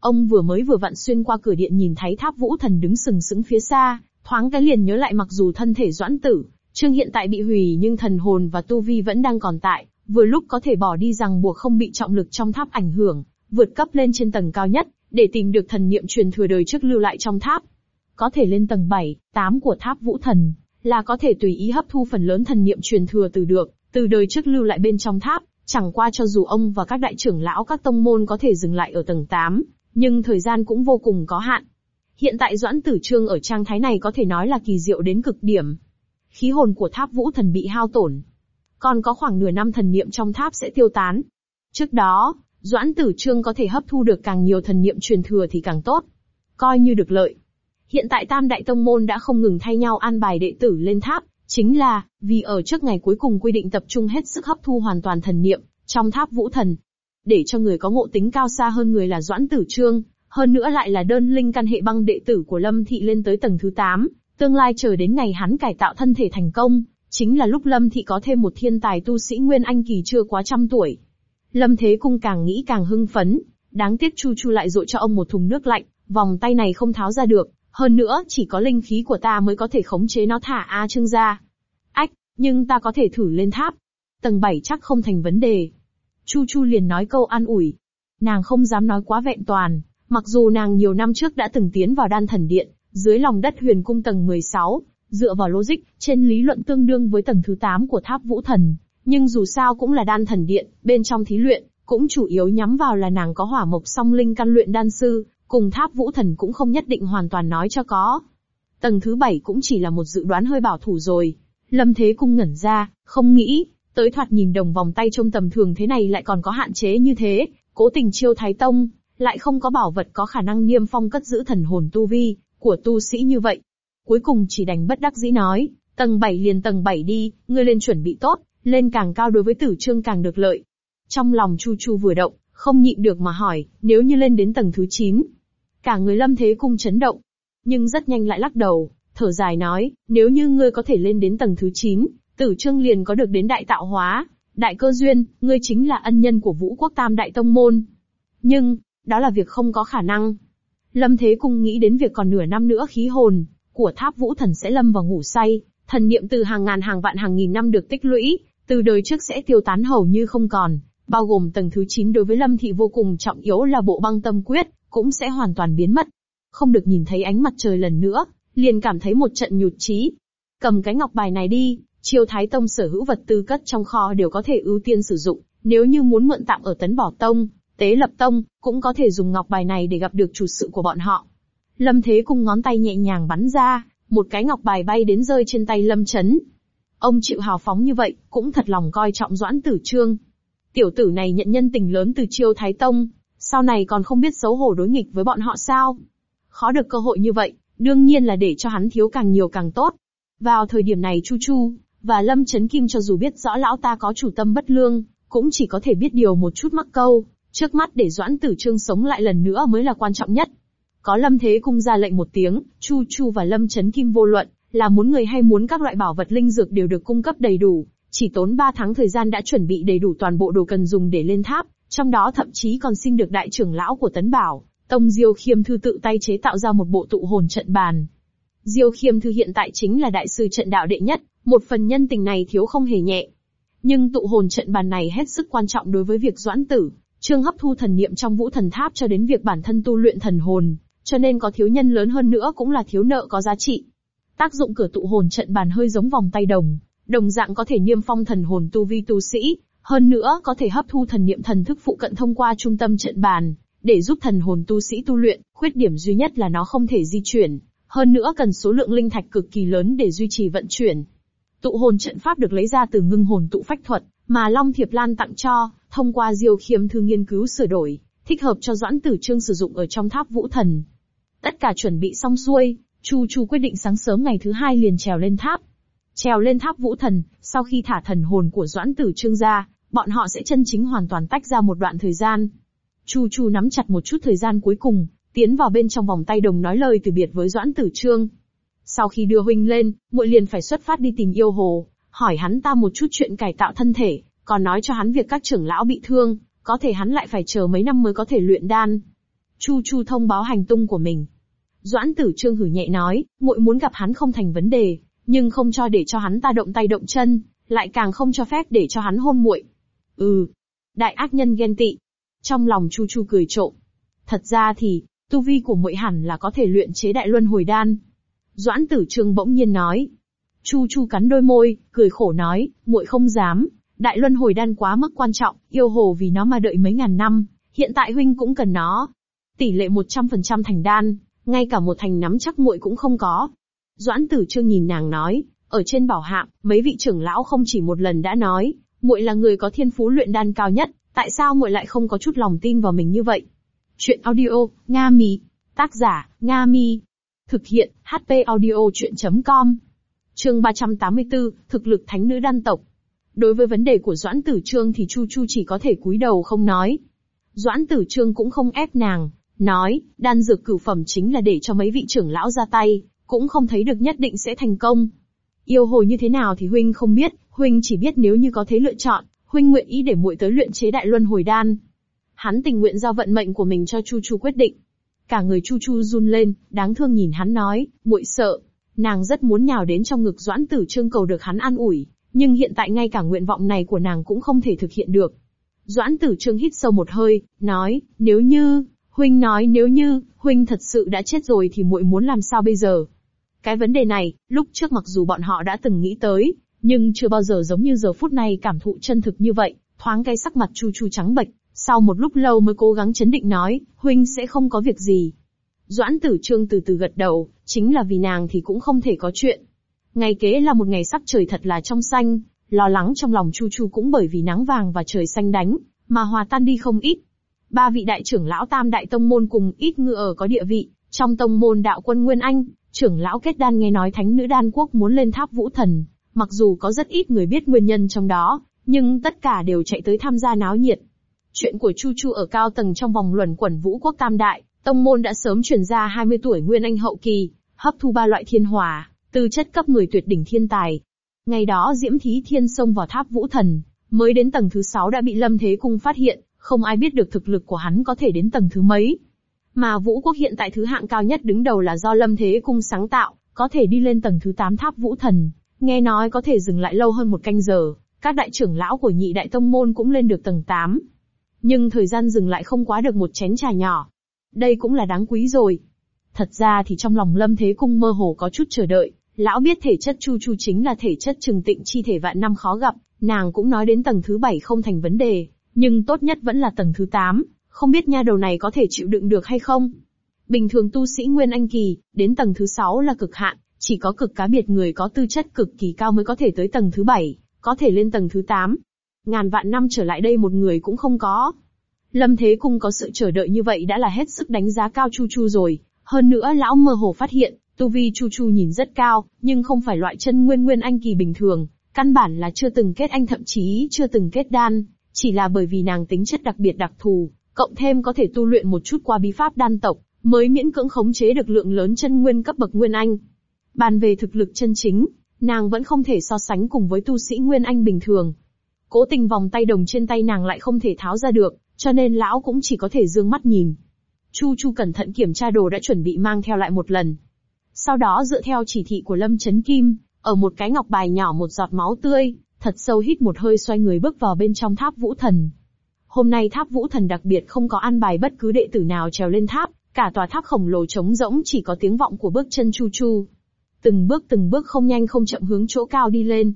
Ông vừa mới vừa vặn xuyên qua cửa điện nhìn thấy tháp vũ thần đứng sừng sững phía xa, thoáng cái liền nhớ lại mặc dù thân thể doãn tử, trương hiện tại bị hủy nhưng thần hồn và tu vi vẫn đang còn tại, vừa lúc có thể bỏ đi rằng buộc không bị trọng lực trong tháp ảnh hưởng, vượt cấp lên trên tầng cao nhất, để tìm được thần niệm truyền thừa đời trước lưu lại trong tháp. Có thể lên tầng 7, 8 của tháp vũ thần, là có thể tùy ý hấp thu phần lớn thần niệm truyền thừa từ được, từ đời trước lưu lại bên trong tháp, chẳng qua cho dù ông và các đại trưởng lão các tông môn có thể dừng lại ở tầng 8, nhưng thời gian cũng vô cùng có hạn. Hiện tại Doãn Tử Trương ở trang thái này có thể nói là kỳ diệu đến cực điểm. Khí hồn của tháp vũ thần bị hao tổn. Còn có khoảng nửa năm thần niệm trong tháp sẽ tiêu tán. Trước đó, Doãn Tử Trương có thể hấp thu được càng nhiều thần niệm truyền thừa thì càng tốt. Coi như được lợi. Hiện tại Tam Đại Tông Môn đã không ngừng thay nhau an bài đệ tử lên tháp, chính là, vì ở trước ngày cuối cùng quy định tập trung hết sức hấp thu hoàn toàn thần niệm, trong tháp vũ thần. Để cho người có ngộ tính cao xa hơn người là Doãn Tử Trương, hơn nữa lại là đơn linh căn hệ băng đệ tử của Lâm Thị lên tới tầng thứ 8, tương lai chờ đến ngày hắn cải tạo thân thể thành công, chính là lúc Lâm Thị có thêm một thiên tài tu sĩ Nguyên Anh kỳ chưa quá trăm tuổi. Lâm Thế Cung càng nghĩ càng hưng phấn, đáng tiếc Chu Chu lại dội cho ông một thùng nước lạnh, vòng tay này không tháo ra được, hơn nữa chỉ có linh khí của ta mới có thể khống chế nó thả A Trương ra. Ách, nhưng ta có thể thử lên tháp. Tầng 7 chắc không thành vấn đề. Chu Chu liền nói câu an ủi. Nàng không dám nói quá vẹn toàn, mặc dù nàng nhiều năm trước đã từng tiến vào đan thần điện, dưới lòng đất huyền cung tầng 16, dựa vào logic, trên lý luận tương đương với tầng thứ 8 của tháp vũ thần, nhưng dù sao cũng là đan thần điện, bên trong thí luyện, cũng chủ yếu nhắm vào là nàng có hỏa mộc song linh căn luyện đan sư, cùng tháp vũ thần cũng không nhất định hoàn toàn nói cho có. Tầng thứ bảy cũng chỉ là một dự đoán hơi bảo thủ rồi. Lâm Thế Cung ngẩn ra, không nghĩ, tới thoạt nhìn đồng vòng tay trông tầm thường thế này lại còn có hạn chế như thế, cố tình chiêu Thái Tông, lại không có bảo vật có khả năng niêm phong cất giữ thần hồn tu vi, của tu sĩ như vậy. Cuối cùng chỉ đành bất đắc dĩ nói, tầng 7 liền tầng 7 đi, ngươi lên chuẩn bị tốt, lên càng cao đối với tử trương càng được lợi. Trong lòng Chu Chu vừa động, không nhịn được mà hỏi, nếu như lên đến tầng thứ 9. Cả người lâm thế cung chấn động. Nhưng rất nhanh lại lắc đầu, thở dài nói, nếu như ngươi có thể lên đến tầng thứ 9, tử trương liền có được đến đại tạo hóa, đại cơ duyên, ngươi chính là ân nhân của vũ quốc tam đại tông môn. Nhưng, đó là việc không có khả năng. Lâm Thế Cung nghĩ đến việc còn nửa năm nữa khí hồn của tháp vũ thần sẽ lâm vào ngủ say, thần niệm từ hàng ngàn hàng vạn hàng nghìn năm được tích lũy, từ đời trước sẽ tiêu tán hầu như không còn, bao gồm tầng thứ 9 đối với Lâm Thị vô cùng trọng yếu là bộ băng tâm quyết, cũng sẽ hoàn toàn biến mất. Không được nhìn thấy ánh mặt trời lần nữa, liền cảm thấy một trận nhụt chí. cầm cái ngọc bài này đi, Triều Thái Tông sở hữu vật tư cất trong kho đều có thể ưu tiên sử dụng, nếu như muốn mượn tạm ở Tấn Bỏ Tông, Tế Lập Tông, cũng có thể dùng ngọc bài này để gặp được chủ sự của bọn họ. Lâm Thế Cung ngón tay nhẹ nhàng bắn ra, một cái ngọc bài bay đến rơi trên tay Lâm Chấn. Ông chịu hào phóng như vậy, cũng thật lòng coi trọng Doãn Tử Trương. Tiểu tử này nhận nhân tình lớn từ Triều Thái Tông, sau này còn không biết xấu hổ đối nghịch với bọn họ sao? Khó được cơ hội như vậy, đương nhiên là để cho hắn thiếu càng nhiều càng tốt. Vào thời điểm này Chu Chu, và Lâm Chấn Kim cho dù biết rõ lão ta có chủ tâm bất lương, cũng chỉ có thể biết điều một chút mắc câu, trước mắt để Doãn Tử Trương sống lại lần nữa mới là quan trọng nhất. Có Lâm Thế Cung ra lệnh một tiếng, Chu Chu và Lâm Chấn Kim vô luận, là muốn người hay muốn các loại bảo vật linh dược đều được cung cấp đầy đủ, chỉ tốn 3 tháng thời gian đã chuẩn bị đầy đủ toàn bộ đồ cần dùng để lên tháp, trong đó thậm chí còn xin được đại trưởng lão của Tấn Bảo, Tông Diêu Khiêm Thư tự tay chế tạo ra một bộ tụ hồn trận bàn. Diêu Khiêm Thư hiện tại chính là đại sư trận đạo đệ nhất, một phần nhân tình này thiếu không hề nhẹ. Nhưng tụ hồn trận bàn này hết sức quan trọng đối với việc doãn tử, trương hấp thu thần niệm trong vũ thần tháp cho đến việc bản thân tu luyện thần hồn, cho nên có thiếu nhân lớn hơn nữa cũng là thiếu nợ có giá trị. Tác dụng cửa tụ hồn trận bàn hơi giống vòng tay đồng, đồng dạng có thể niêm phong thần hồn tu vi tu sĩ, hơn nữa có thể hấp thu thần niệm thần thức phụ cận thông qua trung tâm trận bàn, để giúp thần hồn tu sĩ tu luyện, khuyết điểm duy nhất là nó không thể di chuyển, hơn nữa cần số lượng linh thạch cực kỳ lớn để duy trì vận chuyển. Tụ hồn trận pháp được lấy ra từ ngưng hồn tụ phách thuật, mà Long Thiệp Lan tặng cho, thông qua Diêu Khiêm thư nghiên cứu sửa đổi, thích hợp cho Doãn Tử Trương sử dụng ở trong tháp vũ thần. Tất cả chuẩn bị xong xuôi, Chu Chu quyết định sáng sớm ngày thứ hai liền trèo lên tháp. Trèo lên tháp vũ thần, sau khi thả thần hồn của Doãn Tử Trương ra, bọn họ sẽ chân chính hoàn toàn tách ra một đoạn thời gian. Chu Chu nắm chặt một chút thời gian cuối cùng, tiến vào bên trong vòng tay đồng nói lời từ biệt với Doãn Tử Trương. Sau khi đưa huynh lên, muội liền phải xuất phát đi tìm yêu hồ, hỏi hắn ta một chút chuyện cải tạo thân thể, còn nói cho hắn việc các trưởng lão bị thương, có thể hắn lại phải chờ mấy năm mới có thể luyện đan. Chu Chu thông báo hành tung của mình. Doãn Tử Trương hử nhẹ nói, muội muốn gặp hắn không thành vấn đề, nhưng không cho để cho hắn ta động tay động chân, lại càng không cho phép để cho hắn hôn muội. Ừ, đại ác nhân ghen tị. Trong lòng Chu Chu cười trộm. Thật ra thì, tu vi của muội hẳn là có thể luyện chế đại luân hồi đan. Doãn Tử Trương bỗng nhiên nói. Chu Chu cắn đôi môi, cười khổ nói, muội không dám, đại luân hồi đan quá mức quan trọng, yêu hồ vì nó mà đợi mấy ngàn năm, hiện tại huynh cũng cần nó. Tỷ lệ 100% thành đan, ngay cả một thành nắm chắc muội cũng không có. Doãn Tử Trương nhìn nàng nói, ở trên bảo hạm, mấy vị trưởng lão không chỉ một lần đã nói, muội là người có thiên phú luyện đan cao nhất, tại sao muội lại không có chút lòng tin vào mình như vậy? Chuyện audio, Nga Mi. Tác giả, Nga Mi. Thực hiện, HP audio chuyện.com. Chương 384, thực lực thánh nữ đan tộc. Đối với vấn đề của Doãn Tử Trương thì Chu Chu chỉ có thể cúi đầu không nói. Doãn Tử Trương cũng không ép nàng, nói, đan dược cửu phẩm chính là để cho mấy vị trưởng lão ra tay, cũng không thấy được nhất định sẽ thành công. Yêu hồ như thế nào thì huynh không biết, huynh chỉ biết nếu như có thế lựa chọn, huynh nguyện ý để muội tới luyện chế đại luân hồi đan. Hắn tình nguyện giao vận mệnh của mình cho Chu Chu quyết định. Cả người Chu Chu run lên, đáng thương nhìn hắn nói, muội sợ. Nàng rất muốn nhào đến trong ngực Doãn Tử Trương cầu được hắn an ủi, nhưng hiện tại ngay cả nguyện vọng này của nàng cũng không thể thực hiện được. Doãn Tử Trương hít sâu một hơi, nói, nếu như, huynh nói nếu như, huynh thật sự đã chết rồi thì muội muốn làm sao bây giờ? Cái vấn đề này, lúc trước mặc dù bọn họ đã từng nghĩ tới, nhưng chưa bao giờ giống như giờ phút này cảm thụ chân thực như vậy, thoáng cái sắc mặt Chu Chu trắng bệch, sau một lúc lâu mới cố gắng chấn định nói, huynh sẽ không có việc gì. Doãn tử trương từ từ gật đầu, chính là vì nàng thì cũng không thể có chuyện. Ngày kế là một ngày sắc trời thật là trong xanh, lo lắng trong lòng Chu Chu cũng bởi vì nắng vàng và trời xanh đánh, mà hòa tan đi không ít. Ba vị đại trưởng lão tam đại tông môn cùng ít ngựa ở có địa vị, trong tông môn đạo quân Nguyên Anh, trưởng lão kết đan nghe nói thánh nữ đan quốc muốn lên tháp vũ thần, mặc dù có rất ít người biết nguyên nhân trong đó, nhưng tất cả đều chạy tới tham gia náo nhiệt. Chuyện của Chu Chu ở cao tầng trong vòng luẩn quẩn vũ quốc tam đại, tông môn đã sớm chuyển ra 20 tuổi nguyên anh hậu kỳ, hấp thu ba loại thiên hòa, từ chất cấp người tuyệt đỉnh thiên tài. Ngày đó Diễm Thí Thiên xông vào tháp vũ thần, mới đến tầng thứ 6 đã bị Lâm Thế Cung phát hiện, không ai biết được thực lực của hắn có thể đến tầng thứ mấy. Mà Vũ Quốc hiện tại thứ hạng cao nhất đứng đầu là do Lâm Thế Cung sáng tạo, có thể đi lên tầng thứ 8 tháp Vũ Thần, nghe nói có thể dừng lại lâu hơn một canh giờ, các đại trưởng lão của nhị đại tông môn cũng lên được tầng 8. Nhưng thời gian dừng lại không quá được một chén trà nhỏ. Đây cũng là đáng quý rồi. Thật ra thì trong lòng Lâm Thế Cung mơ hồ có chút chờ đợi, Lão biết thể chất Chu Chu chính là thể chất trừng tịnh chi thể vạn năm khó gặp, nàng cũng nói đến tầng thứ bảy không thành vấn đề, nhưng tốt nhất vẫn là tầng thứ 8, không biết nha đầu này có thể chịu đựng được hay không. Bình thường tu sĩ Nguyên Anh Kỳ, đến tầng thứ 6 là cực hạn, chỉ có cực cá biệt người có tư chất cực kỳ cao mới có thể tới tầng thứ 7, có thể lên tầng thứ 8. Ngàn vạn năm trở lại đây một người cũng không có. Lâm Thế Cung có sự chờ đợi như vậy đã là hết sức đánh giá cao Chu Chu rồi, hơn nữa lão mơ hồ phát hiện, tu vi Chu Chu nhìn rất cao, nhưng không phải loại chân nguyên nguyên anh kỳ bình thường, căn bản là chưa từng kết anh thậm chí chưa từng kết đan, chỉ là bởi vì nàng tính chất đặc biệt đặc thù, cộng thêm có thể tu luyện một chút qua bí pháp đan tộc, mới miễn cưỡng khống chế được lượng lớn chân nguyên cấp bậc nguyên anh. Bàn về thực lực chân chính, nàng vẫn không thể so sánh cùng với tu sĩ nguyên anh bình thường. Cố tình vòng tay đồng trên tay nàng lại không thể tháo ra được, cho nên lão cũng chỉ có thể dương mắt nhìn. Chu Chu cẩn thận kiểm tra đồ đã chuẩn bị mang theo lại một lần. Sau đó dựa theo chỉ thị của Lâm Chấn Kim, ở một cái ngọc bài nhỏ một giọt máu tươi, thật sâu hít một hơi xoay người bước vào bên trong tháp vũ thần. Hôm nay tháp vũ thần đặc biệt không có an bài bất cứ đệ tử nào trèo lên tháp, cả tòa tháp khổng lồ trống rỗng chỉ có tiếng vọng của bước chân chu chu. Từng bước từng bước không nhanh không chậm hướng chỗ cao đi lên.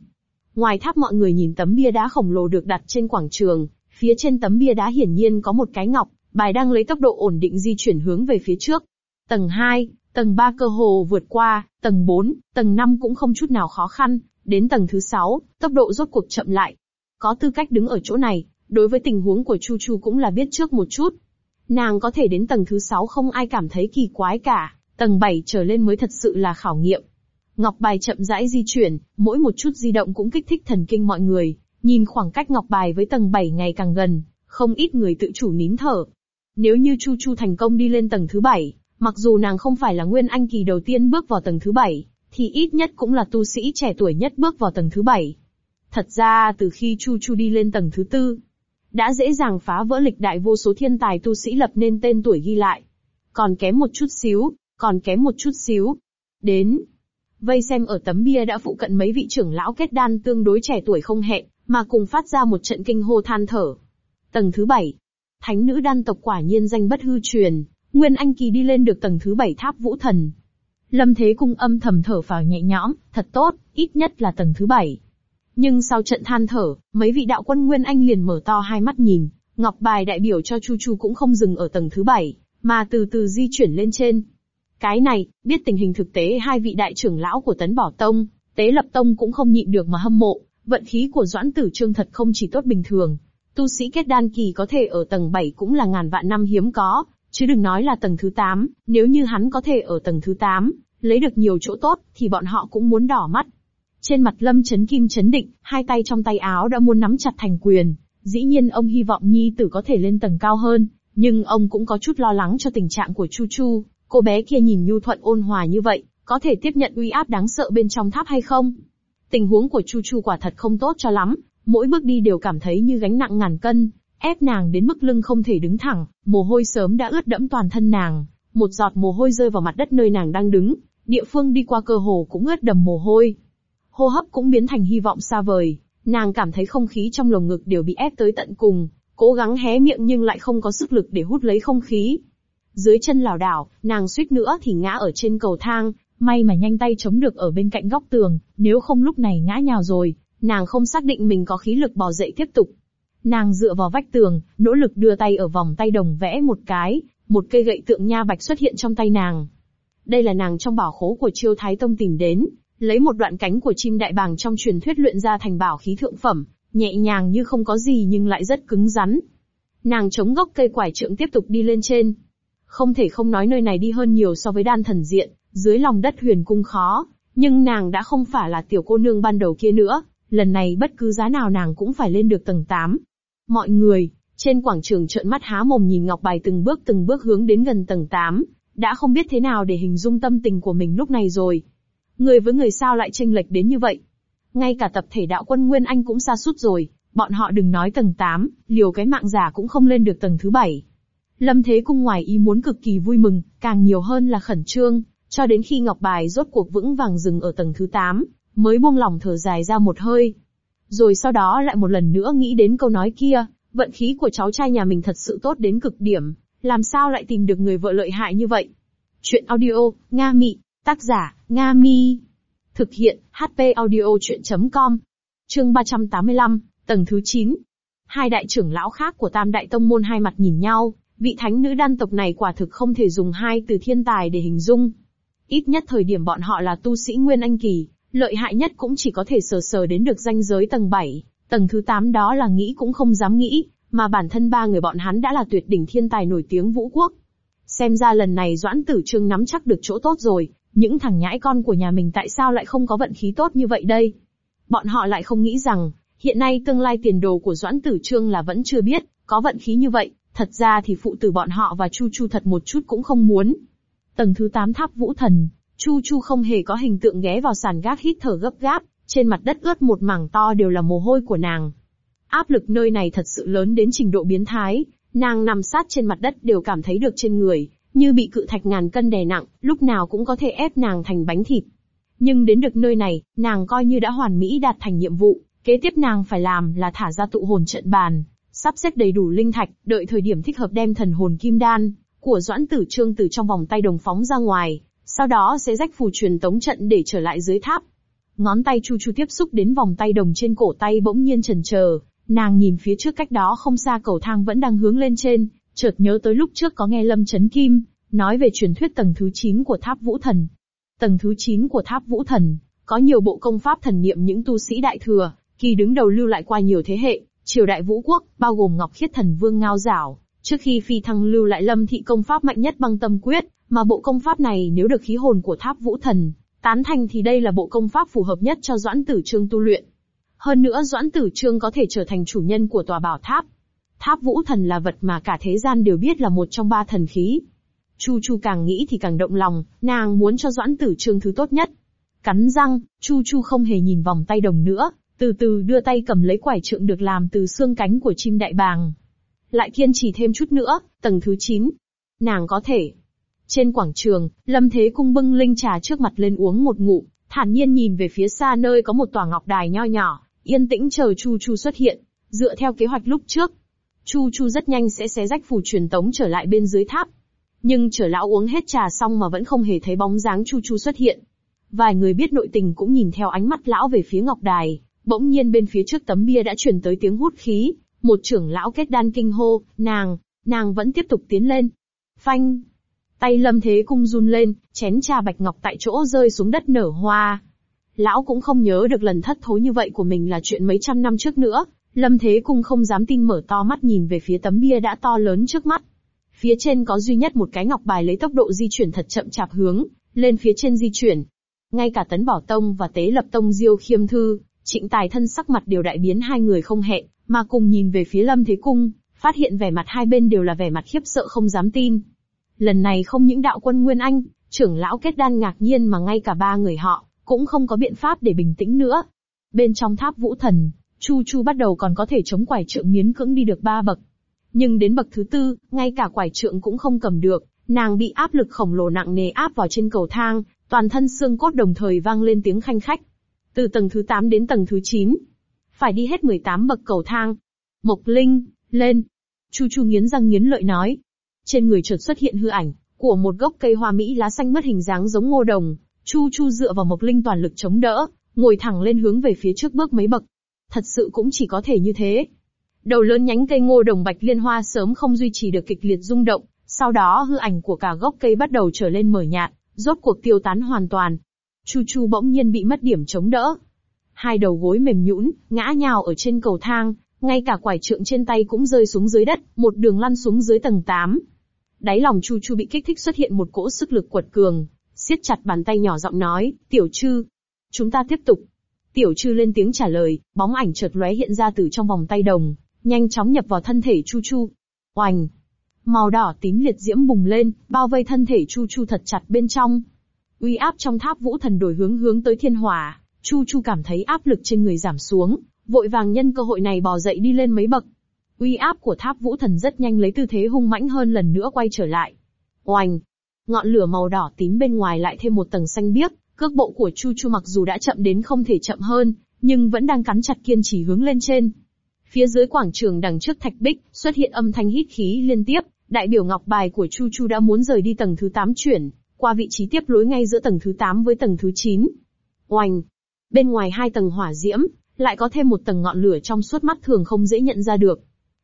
Ngoài tháp mọi người nhìn tấm bia đá khổng lồ được đặt trên quảng trường, phía trên tấm bia đá hiển nhiên có một cái ngọc, bài đang lấy tốc độ ổn định di chuyển hướng về phía trước. Tầng 2, tầng 3 cơ hồ vượt qua, tầng 4, tầng 5 cũng không chút nào khó khăn, đến tầng thứ 6, tốc độ rốt cuộc chậm lại. Có tư cách đứng ở chỗ này, đối với tình huống của Chu Chu cũng là biết trước một chút. Nàng có thể đến tầng thứ 6 không ai cảm thấy kỳ quái cả, tầng 7 trở lên mới thật sự là khảo nghiệm. Ngọc bài chậm rãi di chuyển, mỗi một chút di động cũng kích thích thần kinh mọi người, nhìn khoảng cách ngọc bài với tầng 7 ngày càng gần, không ít người tự chủ nín thở. Nếu như Chu Chu thành công đi lên tầng thứ 7, mặc dù nàng không phải là nguyên anh kỳ đầu tiên bước vào tầng thứ 7, thì ít nhất cũng là tu sĩ trẻ tuổi nhất bước vào tầng thứ bảy. Thật ra từ khi Chu Chu đi lên tầng thứ tư, đã dễ dàng phá vỡ lịch đại vô số thiên tài tu sĩ lập nên tên tuổi ghi lại. Còn kém một chút xíu, còn kém một chút xíu. Đến. Vây xem ở tấm bia đã phụ cận mấy vị trưởng lão kết đan tương đối trẻ tuổi không hẹn, mà cùng phát ra một trận kinh hô than thở. Tầng thứ bảy. Thánh nữ đan tộc quả nhiên danh bất hư truyền, Nguyên Anh Kỳ đi lên được tầng thứ bảy tháp vũ thần. Lâm Thế Cung âm thầm thở phào nhẹ nhõm, thật tốt, ít nhất là tầng thứ bảy. Nhưng sau trận than thở, mấy vị đạo quân Nguyên Anh liền mở to hai mắt nhìn, ngọc bài đại biểu cho Chu Chu cũng không dừng ở tầng thứ bảy, mà từ từ di chuyển lên trên. Cái này, biết tình hình thực tế hai vị đại trưởng lão của Tấn Bảo Tông, Tế Lập Tông cũng không nhịn được mà hâm mộ, vận khí của Doãn Tử Trương thật không chỉ tốt bình thường. Tu sĩ kết đan kỳ có thể ở tầng 7 cũng là ngàn vạn năm hiếm có, chứ đừng nói là tầng thứ 8, nếu như hắn có thể ở tầng thứ 8, lấy được nhiều chỗ tốt, thì bọn họ cũng muốn đỏ mắt. Trên mặt Lâm Chấn Kim chấn định, hai tay trong tay áo đã muốn nắm chặt thành quyền. Dĩ nhiên ông hy vọng Nhi tử có thể lên tầng cao hơn, nhưng ông cũng có chút lo lắng cho tình trạng của Chu Chu. Cô bé kia nhìn nhu thuận ôn hòa như vậy, có thể tiếp nhận uy áp đáng sợ bên trong tháp hay không? Tình huống của Chu Chu quả thật không tốt cho lắm, mỗi bước đi đều cảm thấy như gánh nặng ngàn cân, ép nàng đến mức lưng không thể đứng thẳng, mồ hôi sớm đã ướt đẫm toàn thân nàng, một giọt mồ hôi rơi vào mặt đất nơi nàng đang đứng, địa phương đi qua cơ hồ cũng ướt đầm mồ hôi. Hô hấp cũng biến thành hy vọng xa vời, nàng cảm thấy không khí trong lồng ngực đều bị ép tới tận cùng, cố gắng hé miệng nhưng lại không có sức lực để hút lấy không khí. Dưới chân lảo đảo, nàng suýt nữa thì ngã ở trên cầu thang, may mà nhanh tay chống được ở bên cạnh góc tường, nếu không lúc này ngã nhào rồi, nàng không xác định mình có khí lực bò dậy tiếp tục. Nàng dựa vào vách tường, nỗ lực đưa tay ở vòng tay đồng vẽ một cái, một cây gậy tượng nha bạch xuất hiện trong tay nàng. Đây là nàng trong bảo khố của Chiêu Thái Tông tìm đến, lấy một đoạn cánh của chim đại bàng trong truyền thuyết luyện ra thành bảo khí thượng phẩm, nhẹ nhàng như không có gì nhưng lại rất cứng rắn. Nàng chống gốc cây quải trượng tiếp tục đi lên trên. Không thể không nói nơi này đi hơn nhiều so với đan thần diện, dưới lòng đất huyền cung khó, nhưng nàng đã không phải là tiểu cô nương ban đầu kia nữa, lần này bất cứ giá nào nàng cũng phải lên được tầng 8. Mọi người, trên quảng trường trợn mắt há mồm nhìn Ngọc Bài từng bước từng bước hướng đến gần tầng 8, đã không biết thế nào để hình dung tâm tình của mình lúc này rồi. Người với người sao lại tranh lệch đến như vậy? Ngay cả tập thể đạo quân Nguyên Anh cũng xa sút rồi, bọn họ đừng nói tầng 8, liều cái mạng giả cũng không lên được tầng thứ 7. Lâm Thế Cung ngoài ý muốn cực kỳ vui mừng, càng nhiều hơn là khẩn trương, cho đến khi Ngọc Bài rốt cuộc vững vàng dừng ở tầng thứ 8, mới buông lòng thở dài ra một hơi. Rồi sau đó lại một lần nữa nghĩ đến câu nói kia, vận khí của cháu trai nhà mình thật sự tốt đến cực điểm, làm sao lại tìm được người vợ lợi hại như vậy? Chuyện audio, Nga Mị, tác giả, Nga Mi. Thực hiện, HP audio chuyện.com. Chương 385, tầng thứ 9. Hai đại trưởng lão khác của Tam Đại Tông Môn hai mặt nhìn nhau, vị thánh nữ đan tộc này quả thực không thể dùng hai từ thiên tài để hình dung. Ít nhất thời điểm bọn họ là tu sĩ Nguyên Anh Kỳ, lợi hại nhất cũng chỉ có thể sờ sờ đến được danh giới tầng 7, tầng thứ 8 đó là nghĩ cũng không dám nghĩ, mà bản thân ba người bọn hắn đã là tuyệt đỉnh thiên tài nổi tiếng vũ quốc. Xem ra lần này Doãn Tử Trương nắm chắc được chỗ tốt rồi, những thằng nhãi con của nhà mình tại sao lại không có vận khí tốt như vậy đây? Bọn họ lại không nghĩ rằng, hiện nay tương lai tiền đồ của Doãn Tử Trương là vẫn chưa biết, có vận khí như vậy, thật ra thì phụ tử bọn họ và Chu Chu thật một chút cũng không muốn. Tầng thứ 8 tháp vũ thần, Chu Chu không hề có hình tượng ghé vào sàn gác hít thở gấp gáp, trên mặt đất ướt một mảng to đều là mồ hôi của nàng. Áp lực nơi này thật sự lớn đến trình độ biến thái, nàng nằm sát trên mặt đất đều cảm thấy được trên người, như bị cự thạch ngàn cân đè nặng, lúc nào cũng có thể ép nàng thành bánh thịt. Nhưng đến được nơi này, nàng coi như đã hoàn mỹ đạt thành nhiệm vụ, kế tiếp nàng phải làm là thả ra tụ hồn trận bàn, sắp xếp đầy đủ linh thạch, đợi thời điểm thích hợp đem thần hồn kim đan của Doãn Tử Trương từ trong vòng tay đồng phóng ra ngoài, sau đó sẽ rách phù truyền tống trận để trở lại dưới tháp. Ngón tay Chu Chu tiếp xúc đến vòng tay đồng trên cổ tay bỗng nhiên chần chờ, nàng nhìn phía trước cách đó không xa cầu thang vẫn đang hướng lên trên, chợt nhớ tới lúc trước có nghe Lâm Chấn Kim nói về truyền thuyết tầng thứ 9 của tháp Vũ Thần. Tầng thứ 9 của tháp Vũ Thần có nhiều bộ công pháp thần niệm những tu sĩ đại thừa, kỳ đứng đầu lưu lại qua nhiều thế hệ, triều đại vũ quốc, bao gồm Ngọc Khiết Thần Vương Ngao Giảo, trước khi phi thăng lưu lại Lâm thị công pháp mạnh nhất băng tâm quyết, mà bộ công pháp này nếu được khí hồn của tháp Vũ Thần tán thành thì đây là bộ công pháp phù hợp nhất cho Doãn Tử Trương tu luyện. Hơn nữa Doãn Tử Trương có thể trở thành chủ nhân của tòa bảo tháp. Tháp Vũ Thần là vật mà cả thế gian đều biết là một trong ba thần khí. Chu Chu càng nghĩ thì càng động lòng, nàng muốn cho Doãn Tử Trương thứ tốt nhất. Cắn răng, Chu Chu không hề nhìn vòng tay đồng nữa, từ từ đưa tay cầm lấy quải trượng được làm từ xương cánh của chim đại bàng. Lại kiên trì thêm chút nữa, tầng thứ 9. Nàng có thể. Trên quảng trường, Lâm Thế Cung bưng linh trà trước mặt lên uống một ngụm, thản nhiên nhìn về phía xa nơi có một tòa ngọc đài nho nhỏ, yên tĩnh chờ Chu Chu xuất hiện. Dựa theo kế hoạch lúc trước, Chu Chu rất nhanh sẽ xé rách phù truyền tống trở lại bên dưới tháp. Nhưng trở lão uống hết trà xong mà vẫn không hề thấy bóng dáng Chu Chu xuất hiện. Vài người biết nội tình cũng nhìn theo ánh mắt lão về phía ngọc đài, bỗng nhiên bên phía trước tấm bia đã truyền tới tiếng hút khí, một trưởng lão kết đan kinh hô, nàng, nàng vẫn tiếp tục tiến lên. Phanh! Tay lâm thế cung run lên, chén trà bạch ngọc tại chỗ rơi xuống đất nở hoa. Lão cũng không nhớ được lần thất thối như vậy của mình là chuyện mấy trăm năm trước nữa, lâm thế cung không dám tin mở to mắt nhìn về phía tấm bia đã to lớn trước mắt. Phía trên có duy nhất một cái ngọc bài lấy tốc độ di chuyển thật chậm chạp hướng, lên phía trên di chuyển. Ngay cả tấn bảo tông và tế lập tông diêu khiêm thư, trịnh tài thân sắc mặt đều đại biến hai người không hẹn, mà cùng nhìn về phía lâm thế cung, phát hiện vẻ mặt hai bên đều là vẻ mặt khiếp sợ không dám tin. Lần này không những đạo quân Nguyên Anh, trưởng lão kết đan ngạc nhiên mà ngay cả ba người họ, cũng không có biện pháp để bình tĩnh nữa. Bên trong tháp vũ thần, Chu Chu bắt đầu còn có thể chống quải trượng miến cưỡng đi được ba bậc. Nhưng đến bậc thứ tư, ngay cả quải trượng cũng không cầm được, nàng bị áp lực khổng lồ nặng nề áp vào trên cầu thang, toàn thân xương cốt đồng thời vang lên tiếng khanh khách. Từ tầng thứ 8 đến tầng thứ 9. Phải đi hết 18 bậc cầu thang. Mộc Linh, lên. Chu Chu nghiến răng nghiến lợi nói. Trên người chợt xuất hiện hư ảnh, của một gốc cây hoa mỹ lá xanh mất hình dáng giống ngô đồng. Chu Chu dựa vào Mộc Linh toàn lực chống đỡ, ngồi thẳng lên hướng về phía trước bước mấy bậc. Thật sự cũng chỉ có thể như thế. Đầu lớn nhánh cây ngô đồng bạch liên hoa sớm không duy trì được kịch liệt rung động, sau đó hư ảnh của cả gốc cây bắt đầu trở lên mở nhạt, rốt cuộc tiêu tán hoàn toàn. Chu Chu bỗng nhiên bị mất điểm chống đỡ. Hai đầu gối mềm nhũn, ngã nhào ở trên cầu thang, ngay cả quải trượng trên tay cũng rơi xuống dưới đất, một đường lăn xuống dưới tầng 8. Đáy lòng Chu Chu bị kích thích xuất hiện một cỗ sức lực quật cường, siết chặt bàn tay nhỏ giọng nói, tiểu trư. Chúng ta tiếp tục. Tiểu trư lên tiếng trả lời, bóng ảnh chợt lóe hiện ra từ trong vòng tay đồng, nhanh chóng nhập vào thân thể Chu Chu. Oành! Màu đỏ tím liệt diễm bùng lên, bao vây thân thể Chu Chu thật chặt bên trong. Uy áp trong tháp vũ thần đổi hướng hướng tới thiên hỏa, Chu Chu cảm thấy áp lực trên người giảm xuống, vội vàng nhân cơ hội này bò dậy đi lên mấy bậc. Uy áp của tháp vũ thần rất nhanh lấy tư thế hung mãnh hơn lần nữa quay trở lại. Oanh! Ngọn lửa màu đỏ tím bên ngoài lại thêm một tầng xanh biếc, cước bộ của Chu Chu mặc dù đã chậm đến không thể chậm hơn, nhưng vẫn đang cắn chặt kiên trì hướng lên trên. Phía dưới quảng trường đằng trước thạch bích, xuất hiện âm thanh hít khí liên tiếp, đại biểu ngọc bài của Chu Chu đã muốn rời đi tầng thứ 8 chuyển, qua vị trí tiếp lối ngay giữa tầng thứ 8 với tầng thứ 9. Oanh! Bên ngoài hai tầng hỏa diễm, lại có thêm một tầng ngọn lửa trong suốt mắt thường không dễ nhận ra được.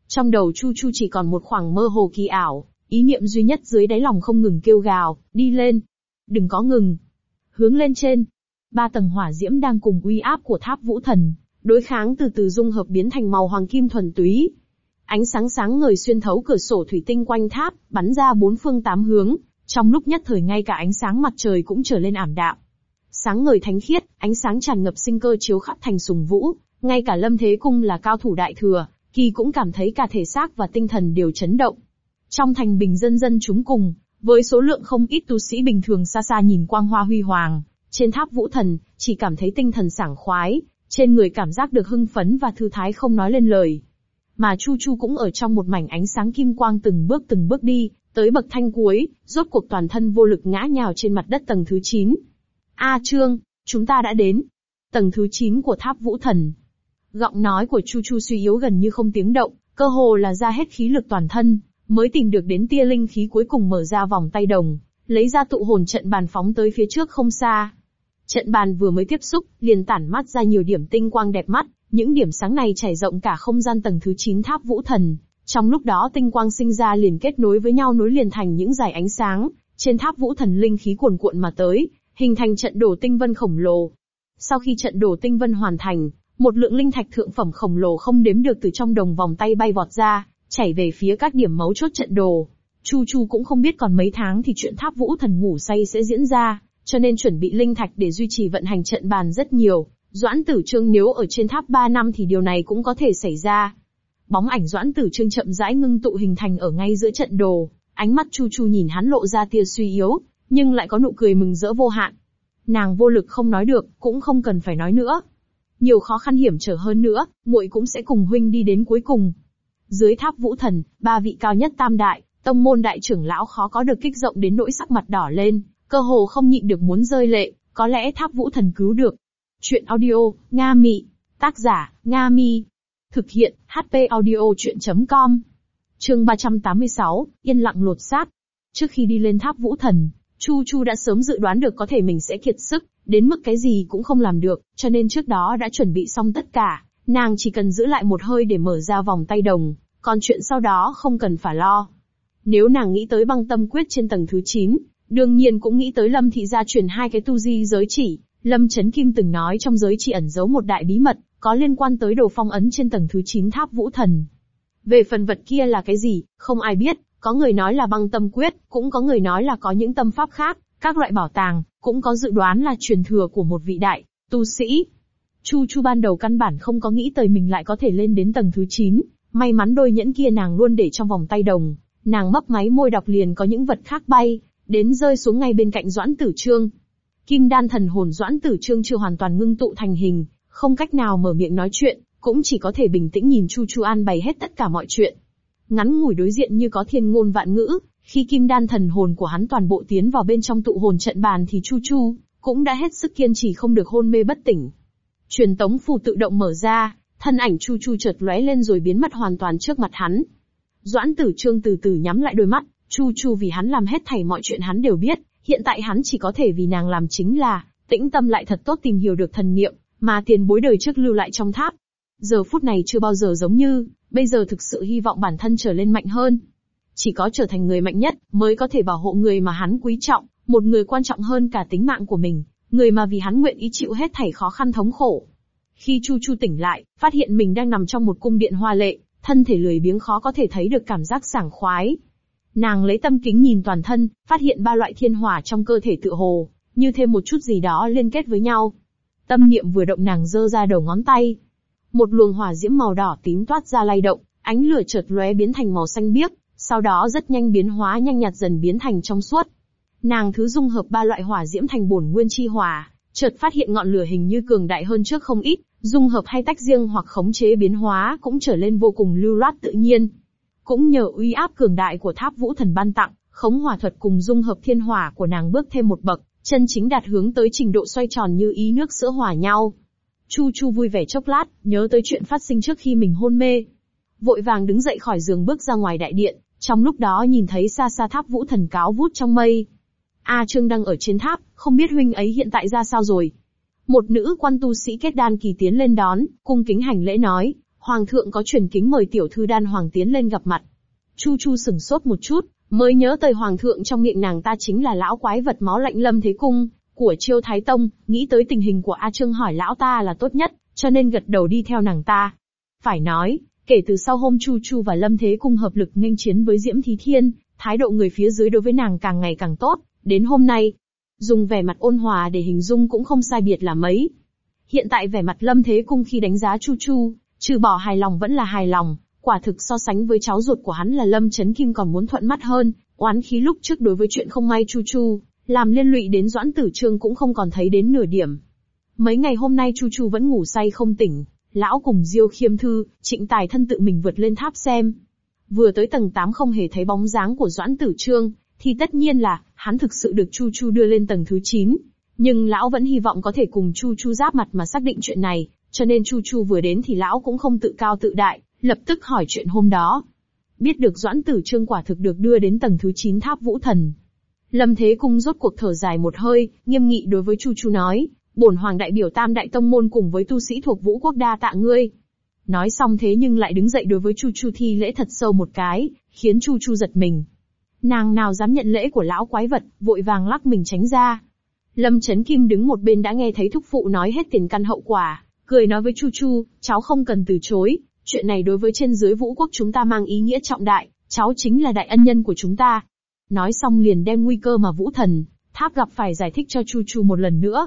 Trong đầu Chu Chu chỉ còn một khoảng mơ hồ kỳ ảo, ý niệm duy nhất dưới đáy lòng không ngừng kêu gào, đi lên. Đừng có ngừng. Hướng lên trên. Ba tầng hỏa diễm đang cùng uy áp của tháp vũ thần, đối kháng từ từ dung hợp biến thành màu hoàng kim thuần túy. Ánh sáng sáng ngời xuyên thấu cửa sổ thủy tinh quanh tháp, bắn ra bốn phương tám hướng, trong lúc nhất thời ngay cả ánh sáng mặt trời cũng trở lên ảm đạm. Sáng ngời thánh khiết, ánh sáng tràn ngập sinh cơ chiếu khắp thành sùng vũ, ngay cả Lâm Thế Cung là cao thủ đại thừa, kỳ cũng cảm thấy cả thể xác và tinh thần đều chấn động. Trong thành bình dân dân chúng cùng, với số lượng không ít tu sĩ bình thường xa xa nhìn quang hoa huy hoàng, trên tháp vũ thần, chỉ cảm thấy tinh thần sảng khoái, trên người cảm giác được hưng phấn và thư thái không nói lên lời. Mà Chu Chu cũng ở trong một mảnh ánh sáng kim quang từng bước từng bước đi, tới bậc thanh cuối, rốt cuộc toàn thân vô lực ngã nhào trên mặt đất tầng thứ 9. A Trương, chúng ta đã đến. Tầng thứ 9 của tháp vũ thần. Giọng nói của Chu Chu suy yếu gần như không tiếng động, cơ hồ là ra hết khí lực toàn thân, mới tìm được đến tia linh khí cuối cùng mở ra vòng tay đồng, lấy ra tụ hồn trận bàn phóng tới phía trước không xa. Trận bàn vừa mới tiếp xúc, liền tản mắt ra nhiều điểm tinh quang đẹp mắt, những điểm sáng này trải rộng cả không gian tầng thứ 9 tháp vũ thần. Trong lúc đó tinh quang sinh ra liền kết nối với nhau nối liền thành những dải ánh sáng, trên tháp vũ thần linh khí cuồn cuộn mà tới, hình thành trận đổ tinh vân khổng lồ. Sau khi trận đổ tinh vân hoàn thành, một lượng linh thạch thượng phẩm khổng lồ không đếm được từ trong đồng vòng tay bay vọt ra, chảy về phía các điểm mấu chốt trận đồ. Chu Chu cũng không biết còn mấy tháng thì chuyện tháp vũ thần ngủ say sẽ diễn ra, cho nên chuẩn bị linh thạch để duy trì vận hành trận bàn rất nhiều. Doãn Tử Trương nếu ở trên tháp 3 năm thì điều này cũng có thể xảy ra. Bóng ảnh Doãn Tử Trương chậm rãi ngưng tụ hình thành ở ngay giữa trận đồ, ánh mắt Chu Chu nhìn hắn lộ ra tia suy yếu, nhưng lại có nụ cười mừng rỡ vô hạn. Nàng vô lực không nói được, cũng không cần phải nói nữa. Nhiều khó khăn hiểm trở hơn nữa, muội cũng sẽ cùng huynh đi đến cuối cùng. Dưới tháp vũ thần, ba vị cao nhất tam đại, tông môn đại trưởng lão khó có được kích rộng đến nỗi sắc mặt đỏ lên, cơ hồ không nhịn được muốn rơi lệ, có lẽ tháp vũ thần cứu được. Chuyện audio, Nga Mị. Tác giả, Nga Mi. Thực hiện, HP audio chuyện.com. Chương 386, yên lặng lột xác. Trước khi đi lên tháp vũ thần, Chu Chu đã sớm dự đoán được có thể mình sẽ kiệt sức, đến mức cái gì cũng không làm được, cho nên trước đó đã chuẩn bị xong tất cả, nàng chỉ cần giữ lại một hơi để mở ra vòng tay đồng, còn chuyện sau đó không cần phải lo. Nếu nàng nghĩ tới băng tâm quyết trên tầng thứ 9, đương nhiên cũng nghĩ tới Lâm Thị gia truyền hai cái tu di giới chỉ, Lâm Chấn Kim từng nói trong giới chỉ ẩn giấu một đại bí mật, có liên quan tới đồ phong ấn trên tầng thứ 9 tháp vũ thần. Về phần vật kia là cái gì, không ai biết, có người nói là băng tâm quyết, cũng có người nói là có những tâm pháp khác, các loại bảo tàng, cũng có dự đoán là truyền thừa của một vị đại, tu sĩ. Chu Chu ban đầu căn bản không có nghĩ tới mình lại có thể lên đến tầng thứ 9, may mắn đôi nhẫn kia nàng luôn để trong vòng tay đồng, nàng mấp máy môi đọc liền có những vật khác bay, đến rơi xuống ngay bên cạnh Doãn Tử Trương. Kim đan thần hồn Doãn Tử Trương chưa hoàn toàn ngưng tụ thành hình, không cách nào mở miệng nói chuyện, cũng chỉ có thể bình tĩnh nhìn Chu Chu an bày hết tất cả mọi chuyện. Ngắn ngủi đối diện như có thiên ngôn vạn ngữ, khi kim đan thần hồn của hắn toàn bộ tiến vào bên trong tụ hồn trận bàn thì Chu Chu cũng đã hết sức kiên trì không được hôn mê bất tỉnh. Truyền tống phù tự động mở ra, thân ảnh Chu Chu chợt lóe lên rồi biến mất hoàn toàn trước mặt hắn. Doãn Tử Trương từ từ nhắm lại đôi mắt, Chu Chu vì hắn làm hết thảy mọi chuyện hắn đều biết, hiện tại hắn chỉ có thể vì nàng làm chính là tĩnh tâm lại thật tốt tìm hiểu được thần niệm mà tiền bối đời trước lưu lại trong tháp. Giờ phút này chưa bao giờ giống như, bây giờ thực sự hy vọng bản thân trở lên mạnh hơn. Chỉ có trở thành người mạnh nhất, mới có thể bảo hộ người mà hắn quý trọng, một người quan trọng hơn cả tính mạng của mình, người mà vì hắn nguyện ý chịu hết thảy khó khăn thống khổ. Khi Chu Chu tỉnh lại, phát hiện mình đang nằm trong một cung điện hoa lệ, thân thể lười biếng khó có thể thấy được cảm giác sảng khoái. Nàng lấy tâm kính nhìn toàn thân, phát hiện ba loại thiên hỏa trong cơ thể tự hồ, như thêm một chút gì đó liên kết với nhau. Tâm niệm vừa động nàng giơ ra đầu ngón tay. Một luồng hỏa diễm màu đỏ tím toát ra lay động, ánh lửa chợt lóe biến thành màu xanh biếc, sau đó rất nhanh biến hóa nhanh nhạt dần biến thành trong suốt. Nàng thứ dung hợp ba loại hỏa diễm thành bổn nguyên chi hỏa, chợt phát hiện ngọn lửa hình như cường đại hơn trước không ít, dung hợp hay tách riêng hoặc khống chế biến hóa cũng trở lên vô cùng lưu loát tự nhiên. Cũng nhờ uy áp cường đại của tháp vũ thần ban tặng, khống hỏa thuật cùng dung hợp thiên hỏa của nàng bước thêm một bậc, chân chính đạt hướng tới trình độ xoay tròn như ý nước sữa hòa nhau. Chu Chu vui vẻ chốc lát, nhớ tới chuyện phát sinh trước khi mình hôn mê. Vội vàng đứng dậy khỏi giường bước ra ngoài đại điện, trong lúc đó nhìn thấy xa xa tháp vũ thần cáo vút trong mây. A Trương đang ở trên tháp, không biết huynh ấy hiện tại ra sao rồi. Một nữ quan tu sĩ kết đan kỳ tiến lên đón, cung kính hành lễ nói, Hoàng thượng có truyền kính mời tiểu thư đan hoàng tiến lên gặp mặt. Chu Chu sửng sốt một chút, mới nhớ tới Hoàng thượng trong miệng nàng ta chính là lão quái vật máu lạnh lâm thế cung, của chiêu thái tông, nghĩ tới tình hình của A Trương hỏi lão ta là tốt nhất, cho nên gật đầu đi theo nàng ta. Phải nói, kể từ sau hôm Chu Chu và Lâm Thế Cung hợp lực nghênh chiến với Diễm Thí Thiên, thái độ người phía dưới đối với nàng càng ngày càng tốt, đến hôm nay, dùng vẻ mặt ôn hòa để hình dung cũng không sai biệt là mấy. Hiện tại vẻ mặt Lâm Thế Cung khi đánh giá Chu Chu, trừ bỏ hài lòng vẫn là hài lòng, quả thực so sánh với cháu ruột của hắn là Lâm Chấn Kim còn muốn thuận mắt hơn, oán khí lúc trước đối với chuyện không may Chu Chu, làm liên lụy đến Doãn Tử Trương cũng không còn thấy đến nửa điểm. Mấy ngày hôm nay Chu Chu vẫn ngủ say không tỉnh, lão cùng Diêu Khiêm Thư, Trịnh Tài thân tự mình vượt lên tháp xem. Vừa tới tầng 8 không hề thấy bóng dáng của Doãn Tử Trương, thì tất nhiên là, hắn thực sự được Chu Chu đưa lên tầng thứ 9. Nhưng lão vẫn hy vọng có thể cùng Chu Chu giáp mặt mà xác định chuyện này, cho nên Chu Chu vừa đến thì lão cũng không tự cao tự đại, lập tức hỏi chuyện hôm đó. Biết được Doãn Tử Trương quả thực được đưa đến tầng thứ 9 tháp Vũ Thần. Lâm Thế Cung rốt cuộc thở dài một hơi, nghiêm nghị đối với Chu Chu nói, bổn hoàng đại biểu tam đại tông môn cùng với tu sĩ thuộc vũ quốc đa tạ ngươi. Nói xong thế nhưng lại đứng dậy đối với Chu Chu thi lễ thật sâu một cái, khiến Chu Chu giật mình. Nàng nào dám nhận lễ của lão quái vật, vội vàng lắc mình tránh ra. Lâm Trấn Kim đứng một bên đã nghe thấy thúc phụ nói hết tiền căn hậu quả, cười nói với Chu Chu, cháu không cần từ chối, chuyện này đối với trên dưới vũ quốc chúng ta mang ý nghĩa trọng đại, cháu chính là đại ân nhân của chúng ta. Nói xong liền đem nguy cơ mà vũ thần, tháp gặp phải giải thích cho Chu Chu một lần nữa.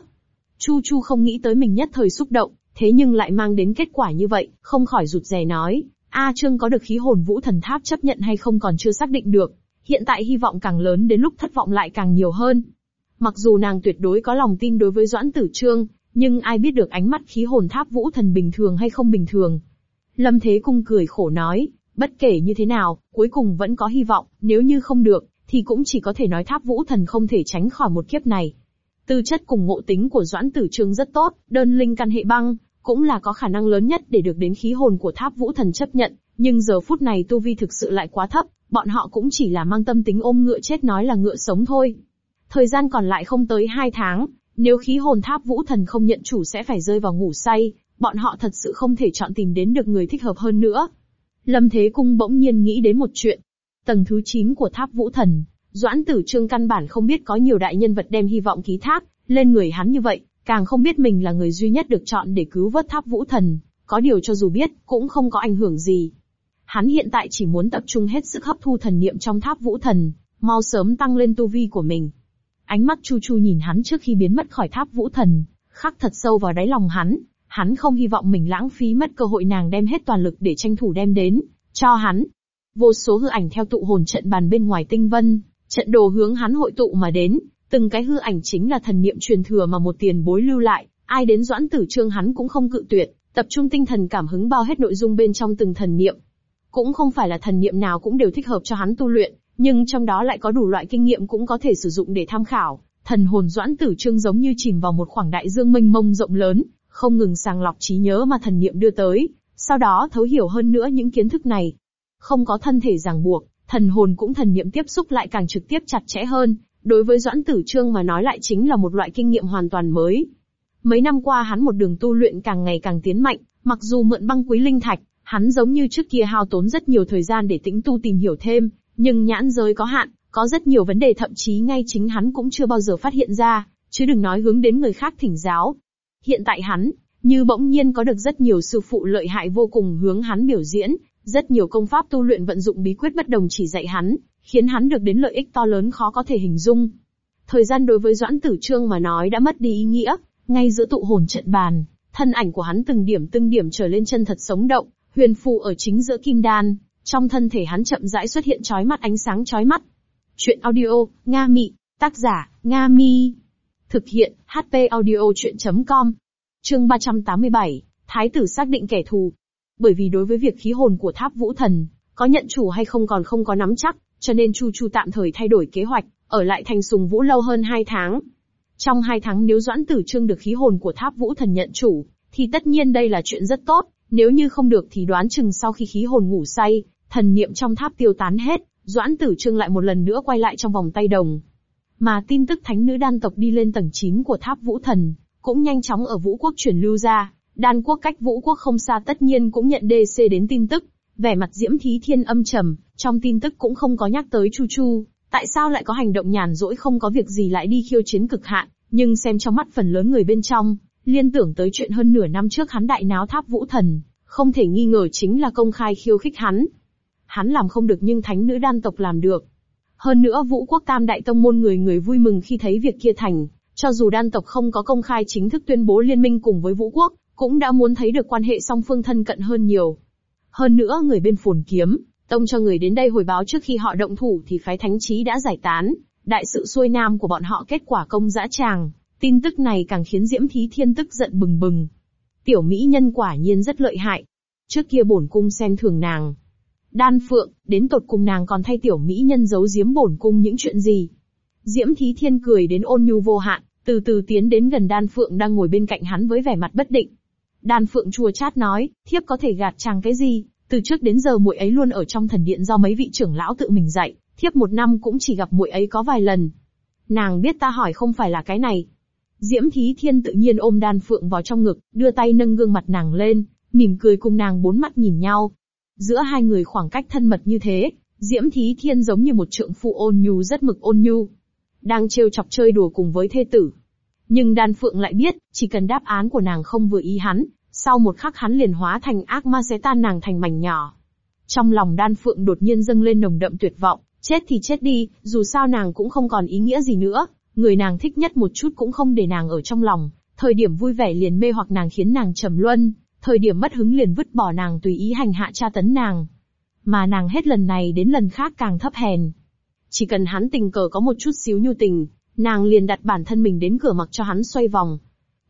Chu Chu không nghĩ tới mình nhất thời xúc động, thế nhưng lại mang đến kết quả như vậy, không khỏi rụt rè nói, A Trương có được khí hồn vũ thần tháp chấp nhận hay không còn chưa xác định được, hiện tại hy vọng càng lớn đến lúc thất vọng lại càng nhiều hơn. Mặc dù nàng tuyệt đối có lòng tin đối với Doãn Tử Trương, nhưng ai biết được ánh mắt khí hồn tháp vũ thần bình thường hay không bình thường. Lâm Thế Cung cười khổ nói, bất kể như thế nào, cuối cùng vẫn có hy vọng, nếu như không được, thì cũng chỉ có thể nói tháp vũ thần không thể tránh khỏi một kiếp này. Tư chất cùng ngộ tính của Doãn Tử Trương rất tốt, đơn linh căn hệ băng, cũng là có khả năng lớn nhất để được đến khí hồn của tháp vũ thần chấp nhận, nhưng giờ phút này tu vi thực sự lại quá thấp, bọn họ cũng chỉ là mang tâm tính ôm ngựa chết nói là ngựa sống thôi. Thời gian còn lại không tới hai tháng, nếu khí hồn tháp vũ thần không nhận chủ sẽ phải rơi vào ngủ say, bọn họ thật sự không thể chọn tìm đến được người thích hợp hơn nữa. Lâm Thế Cung bỗng nhiên nghĩ đến một chuyện. Tầng thứ 9 của tháp vũ thần, Doãn Tử Trương căn bản không biết có nhiều đại nhân vật đem hy vọng ký thác lên người hắn như vậy, càng không biết mình là người duy nhất được chọn để cứu vớt tháp vũ thần, có điều cho dù biết, cũng không có ảnh hưởng gì. Hắn hiện tại chỉ muốn tập trung hết sức hấp thu thần niệm trong tháp vũ thần, mau sớm tăng lên tu vi của mình. Ánh mắt Chu Chu nhìn hắn trước khi biến mất khỏi tháp vũ thần, khắc thật sâu vào đáy lòng hắn, hắn không hy vọng mình lãng phí mất cơ hội nàng đem hết toàn lực để tranh thủ đem đến, cho hắn. Vô số hư ảnh theo tụ hồn trận bàn bên ngoài tinh vân, trận đồ hướng hắn hội tụ mà đến, từng cái hư ảnh chính là thần niệm truyền thừa mà một tiền bối lưu lại, ai đến doãn tử trương hắn cũng không cự tuyệt, tập trung tinh thần cảm hứng bao hết nội dung bên trong từng thần niệm. Cũng không phải là thần niệm nào cũng đều thích hợp cho hắn tu luyện, nhưng trong đó lại có đủ loại kinh nghiệm cũng có thể sử dụng để tham khảo. Thần hồn doãn tử trương giống như chìm vào một khoảng đại dương mênh mông rộng lớn, không ngừng sàng lọc trí nhớ mà thần niệm đưa tới, sau đó thấu hiểu hơn nữa những kiến thức này. Không có thân thể ràng buộc, thần hồn cũng thần niệm tiếp xúc lại càng trực tiếp chặt chẽ hơn, đối với Doãn Tử Trương mà nói lại chính là một loại kinh nghiệm hoàn toàn mới. Mấy năm qua hắn một đường tu luyện càng ngày càng tiến mạnh, mặc dù mượn băng quý linh thạch, hắn giống như trước kia hao tốn rất nhiều thời gian để tĩnh tu tìm hiểu thêm, nhưng nhãn giới có hạn, có rất nhiều vấn đề thậm chí ngay chính hắn cũng chưa bao giờ phát hiện ra, chứ đừng nói hướng đến người khác thỉnh giáo. Hiện tại hắn, như bỗng nhiên có được rất nhiều sư phụ lợi hại vô cùng hướng hắn biểu diễn, rất nhiều công pháp tu luyện vận dụng bí quyết bất đồng chỉ dạy hắn, khiến hắn được đến lợi ích to lớn khó có thể hình dung. Thời gian đối với Doãn Tử Trương mà nói đã mất đi ý nghĩa, ngay giữa tụ hồn trận bàn, thân ảnh của hắn từng điểm từng điểm trở lên chân thật sống động, huyền phù ở chính giữa kim đan, trong thân thể hắn chậm rãi xuất hiện chói mắt ánh sáng chói mắt. Chuyện audio, Nga Mị, tác giả, Nga Mi. Thực hiện, HP audio chuyện.com. Chương 387, Thái tử xác định kẻ thù. Bởi vì đối với việc khí hồn của tháp vũ thần, có nhận chủ hay không còn không có nắm chắc, cho nên Chu Chu tạm thời thay đổi kế hoạch, ở lại thành sùng vũ lâu hơn 2 tháng. Trong 2 tháng nếu Doãn Tử Trương được khí hồn của tháp vũ thần nhận chủ, thì tất nhiên đây là chuyện rất tốt, nếu như không được thì đoán chừng sau khi khí hồn ngủ say, thần niệm trong tháp tiêu tán hết, Doãn Tử Trương lại một lần nữa quay lại trong vòng tay đồng. Mà tin tức thánh nữ đan tộc đi lên tầng 9 của tháp vũ thần, cũng nhanh chóng ở Vũ Quốc truyền lưu ra. Đan quốc cách Vũ Quốc không xa tất nhiên cũng nhận DC đến tin tức. Vẻ mặt Diễm Thí Thiên âm trầm, trong tin tức cũng không có nhắc tới Chu Chu, tại sao lại có hành động nhàn rỗi không có việc gì lại đi khiêu chiến cực hạn, nhưng xem trong mắt phần lớn người bên trong, liên tưởng tới chuyện hơn nửa năm trước hắn đại náo tháp vũ thần, không thể nghi ngờ chính là công khai khiêu khích hắn. Hắn làm không được nhưng thánh nữ đan tộc làm được. Hơn nữa vũ quốc tam đại tông môn người người vui mừng khi thấy việc kia thành, cho dù đan tộc không có công khai chính thức tuyên bố liên minh cùng với vũ quốc, cũng đã muốn thấy được quan hệ song phương thân cận hơn nhiều. Hơn nữa người bên phồn kiếm, tông cho người đến đây hồi báo trước khi họ động thủ thì phái thánh trí đã giải tán, đại sự xuôi nam của bọn họ kết quả công dã tràng, tin tức này càng khiến Diễm Thí Thiên tức giận bừng bừng. Tiểu mỹ nhân quả nhiên rất lợi hại. Trước kia bổn cung xem thường nàng. Đan Phượng, đến tột cùng nàng còn thay tiểu mỹ nhân giấu giếm bổn cung những chuyện gì? Diễm Thí Thiên cười đến ôn nhu vô hạn, từ từ tiến đến gần Đan Phượng đang ngồi bên cạnh hắn với vẻ mặt bất định. Đan Phượng chua chát nói, thiếp có thể gạt chàng cái gì, từ trước đến giờ muội ấy luôn ở trong thần điện do mấy vị trưởng lão tự mình dạy, thiếp một năm cũng chỉ gặp muội ấy có vài lần. Nàng biết ta hỏi không phải là cái này. Diễm Thí Thiên tự nhiên ôm Đan Phượng vào trong ngực, đưa tay nâng gương mặt nàng lên, mỉm cười cùng nàng bốn mắt nhìn nhau. Giữa hai người khoảng cách thân mật như thế, Diễm Thí Thiên giống như một trượng phu ôn nhu rất mực ôn nhu. Đang trêu chọc chơi đùa cùng với thê tử. Nhưng Đan Phượng lại biết, chỉ cần đáp án của nàng không vừa ý hắn, sau một khắc hắn liền hóa thành ác ma xé tan nàng thành mảnh nhỏ. Trong lòng Đan Phượng đột nhiên dâng lên nồng đậm tuyệt vọng, chết thì chết đi, dù sao nàng cũng không còn ý nghĩa gì nữa, người nàng thích nhất một chút cũng không để nàng ở trong lòng, thời điểm vui vẻ liền mê hoặc nàng khiến nàng trầm luân, thời điểm mất hứng liền vứt bỏ nàng tùy ý hành hạ tra tấn nàng. Mà nàng hết lần này đến lần khác càng thấp hèn. Chỉ cần hắn tình cờ có một chút xíu nhu tình, nàng liền đặt bản thân mình đến cửa mặc cho hắn xoay vòng.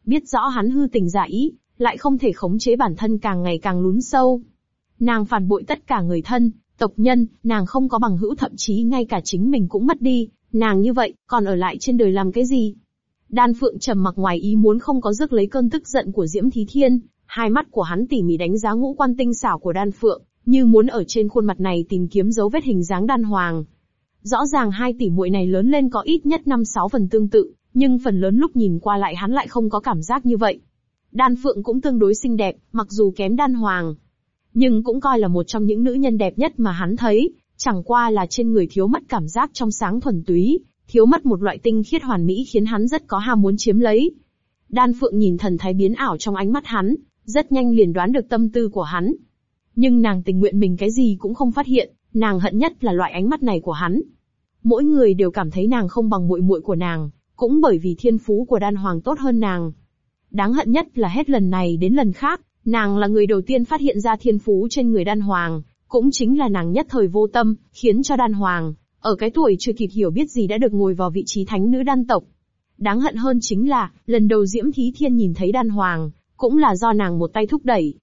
Biết rõ hắn hư tình giả ý, lại không thể khống chế bản thân càng ngày càng lún sâu. Nàng phản bội tất cả người thân, tộc nhân, nàng không có bằng hữu thậm chí ngay cả chính mình cũng mất đi, nàng như vậy, còn ở lại trên đời làm cái gì? Đan Phượng trầm mặc ngoài ý muốn không có rước lấy cơn tức giận của Diễm Thí Thiên, hai mắt của hắn tỉ mỉ đánh giá ngũ quan tinh xảo của Đan Phượng, như muốn ở trên khuôn mặt này tìm kiếm dấu vết hình dáng đan hoàng. Rõ ràng hai tỷ muội này lớn lên có ít nhất năm sáu phần tương tự, nhưng phần lớn lúc nhìn qua lại hắn lại không có cảm giác như vậy. Đan Phượng cũng tương đối xinh đẹp, mặc dù kém Đan Hoàng. Nhưng cũng coi là một trong những nữ nhân đẹp nhất mà hắn thấy, chẳng qua là trên người thiếu mất cảm giác trong sáng thuần túy, thiếu mất một loại tinh khiết hoàn mỹ khiến hắn rất có ham muốn chiếm lấy. Đan Phượng nhìn thần thái biến ảo trong ánh mắt hắn, rất nhanh liền đoán được tâm tư của hắn. Nhưng nàng tình nguyện mình cái gì cũng không phát hiện, nàng hận nhất là loại ánh mắt này của hắn. Mỗi người đều cảm thấy nàng không bằng muội muội của nàng, cũng bởi vì thiên phú của đan hoàng tốt hơn nàng. Đáng hận nhất là hết lần này đến lần khác, nàng là người đầu tiên phát hiện ra thiên phú trên người đan hoàng, cũng chính là nàng nhất thời vô tâm, khiến cho đan hoàng, ở cái tuổi chưa kịp hiểu biết gì đã được ngồi vào vị trí thánh nữ đan tộc. Đáng hận hơn chính là, lần đầu Diễm Thí Thiên nhìn thấy đan hoàng, cũng là do nàng một tay thúc đẩy.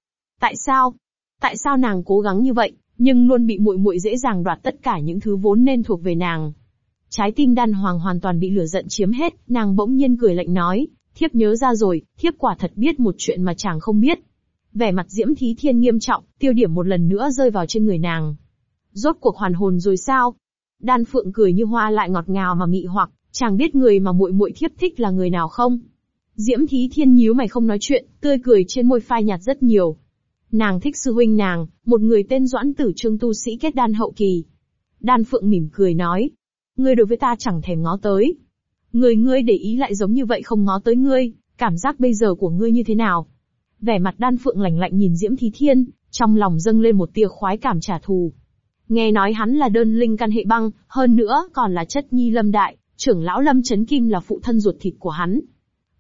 Tại sao? Tại sao nàng cố gắng như vậy, nhưng luôn bị muội muội dễ dàng đoạt tất cả những thứ vốn nên thuộc về nàng? Trái tim đan hoàng hoàn toàn bị lửa giận chiếm hết, nàng bỗng nhiên cười lạnh nói, thiếp nhớ ra rồi, thiếp quả thật biết một chuyện mà chàng không biết. Vẻ mặt Diễm Thí Thiên nghiêm trọng, tiêu điểm một lần nữa rơi vào trên người nàng. Rốt cuộc hoàn hồn rồi sao? Đan Phượng cười như hoa lại ngọt ngào mà mị hoặc, chàng biết người mà muội muội thiếp thích là người nào không? Diễm Thí Thiên nhíu mày không nói chuyện, tươi cười trên môi phai nhạt rất nhiều. Nàng thích sư huynh nàng, một người tên Doãn Tử Trương tu sĩ kết đan hậu kỳ. Đan Phượng mỉm cười nói, ngươi đối với ta chẳng thèm ngó tới, Người ngươi để ý lại giống như vậy không ngó tới ngươi, cảm giác bây giờ của ngươi như thế nào? Vẻ mặt đan phượng lạnh lạnh nhìn Diễm Thí Thiên, trong lòng dâng lên một tia khoái cảm trả thù. Nghe nói hắn là đơn linh căn hệ băng, hơn nữa còn là chất nhi lâm đại, trưởng lão lâm chấn kim là phụ thân ruột thịt của hắn.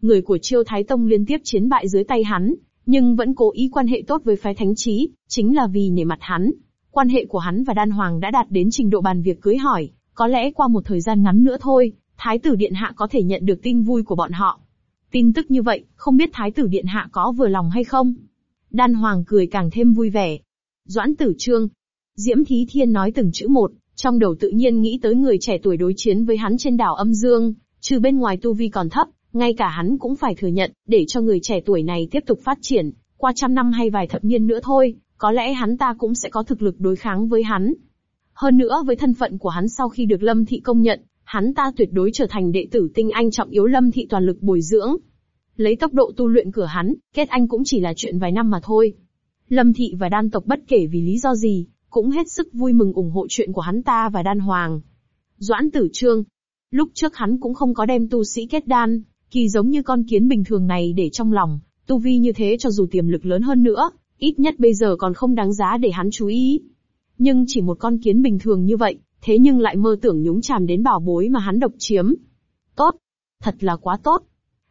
Người của chiêu thái tông liên tiếp chiến bại dưới tay hắn, nhưng vẫn cố ý quan hệ tốt với phái thánh trí, chính là vì nể mặt hắn. Quan hệ của hắn và đan hoàng đã đạt đến trình độ bàn việc cưới hỏi, có lẽ qua một thời gian ngắn nữa thôi, Thái tử Điện Hạ có thể nhận được tin vui của bọn họ. Tin tức như vậy, không biết Thái tử Điện Hạ có vừa lòng hay không? Đan Hoàng cười càng thêm vui vẻ. Doãn tử trương. Diễm Thí Thiên nói từng chữ một, trong đầu tự nhiên nghĩ tới người trẻ tuổi đối chiến với hắn trên đảo âm dương, trừ bên ngoài tu vi còn thấp, ngay cả hắn cũng phải thừa nhận, để cho người trẻ tuổi này tiếp tục phát triển, qua trăm năm hay vài thập niên nữa thôi, có lẽ hắn ta cũng sẽ có thực lực đối kháng với hắn. Hơn nữa với thân phận của hắn sau khi được Lâm Thị công nhận, hắn ta tuyệt đối trở thành đệ tử tinh anh trọng yếu lâm thị toàn lực bồi dưỡng. Lấy tốc độ tu luyện của hắn, kết anh cũng chỉ là chuyện vài năm mà thôi. Lâm Thị và đan tộc bất kể vì lý do gì, cũng hết sức vui mừng ủng hộ chuyện của hắn ta và đan hoàng. Doãn tử trương. Lúc trước hắn cũng không có đem tu sĩ kết đan, kỳ giống như con kiến bình thường này để trong lòng, tu vi như thế cho dù tiềm lực lớn hơn nữa, ít nhất bây giờ còn không đáng giá để hắn chú ý. Nhưng chỉ một con kiến bình thường như vậy, thế nhưng lại mơ tưởng nhúng chàm đến bảo bối mà hắn độc chiếm. Tốt. Thật là quá tốt.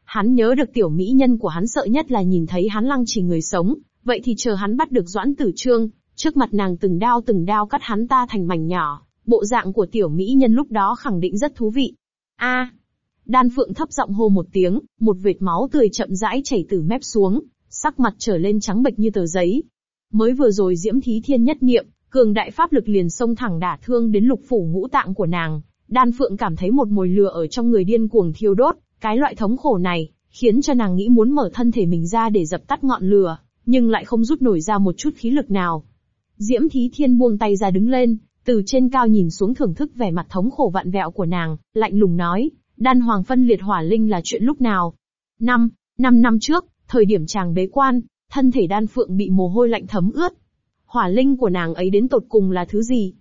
Hắn nhớ được tiểu mỹ nhân của hắn sợ nhất là nhìn thấy hắn lăng trì người sống, vậy thì chờ hắn bắt được doãn tử trương, trước mặt nàng từng đao từng đao cắt hắn ta thành mảnh nhỏ, bộ dạng của tiểu mỹ nhân lúc đó khẳng định rất thú vị. A, Đan Phượng thấp giọng hô một tiếng, một vệt máu tươi chậm rãi chảy từ mép xuống, sắc mặt trở lên trắng bệch như tờ giấy. Mới vừa rồi Diễm Thí Thiên nhất niệm, cường đại pháp lực liền xông thẳng đả thương đến lục phủ ngũ tạng của nàng. Đan Phượng cảm thấy một mồi lửa ở trong người điên cuồng thiêu đốt, cái loại thống khổ này, khiến cho nàng nghĩ muốn mở thân thể mình ra để dập tắt ngọn lửa, nhưng lại không rút nổi ra một chút khí lực nào. Diễm Thí Thiên buông tay ra đứng lên, từ trên cao nhìn xuống thưởng thức vẻ mặt thống khổ vạn vẹo của nàng, lạnh lùng nói, Đan Hoàng phân liệt hỏa linh là chuyện lúc nào? Năm, năm năm trước, thời điểm chàng bế quan, thân thể đan phượng bị mồ hôi lạnh thấm ướt. Hỏa linh của nàng ấy đến tột cùng là thứ gì?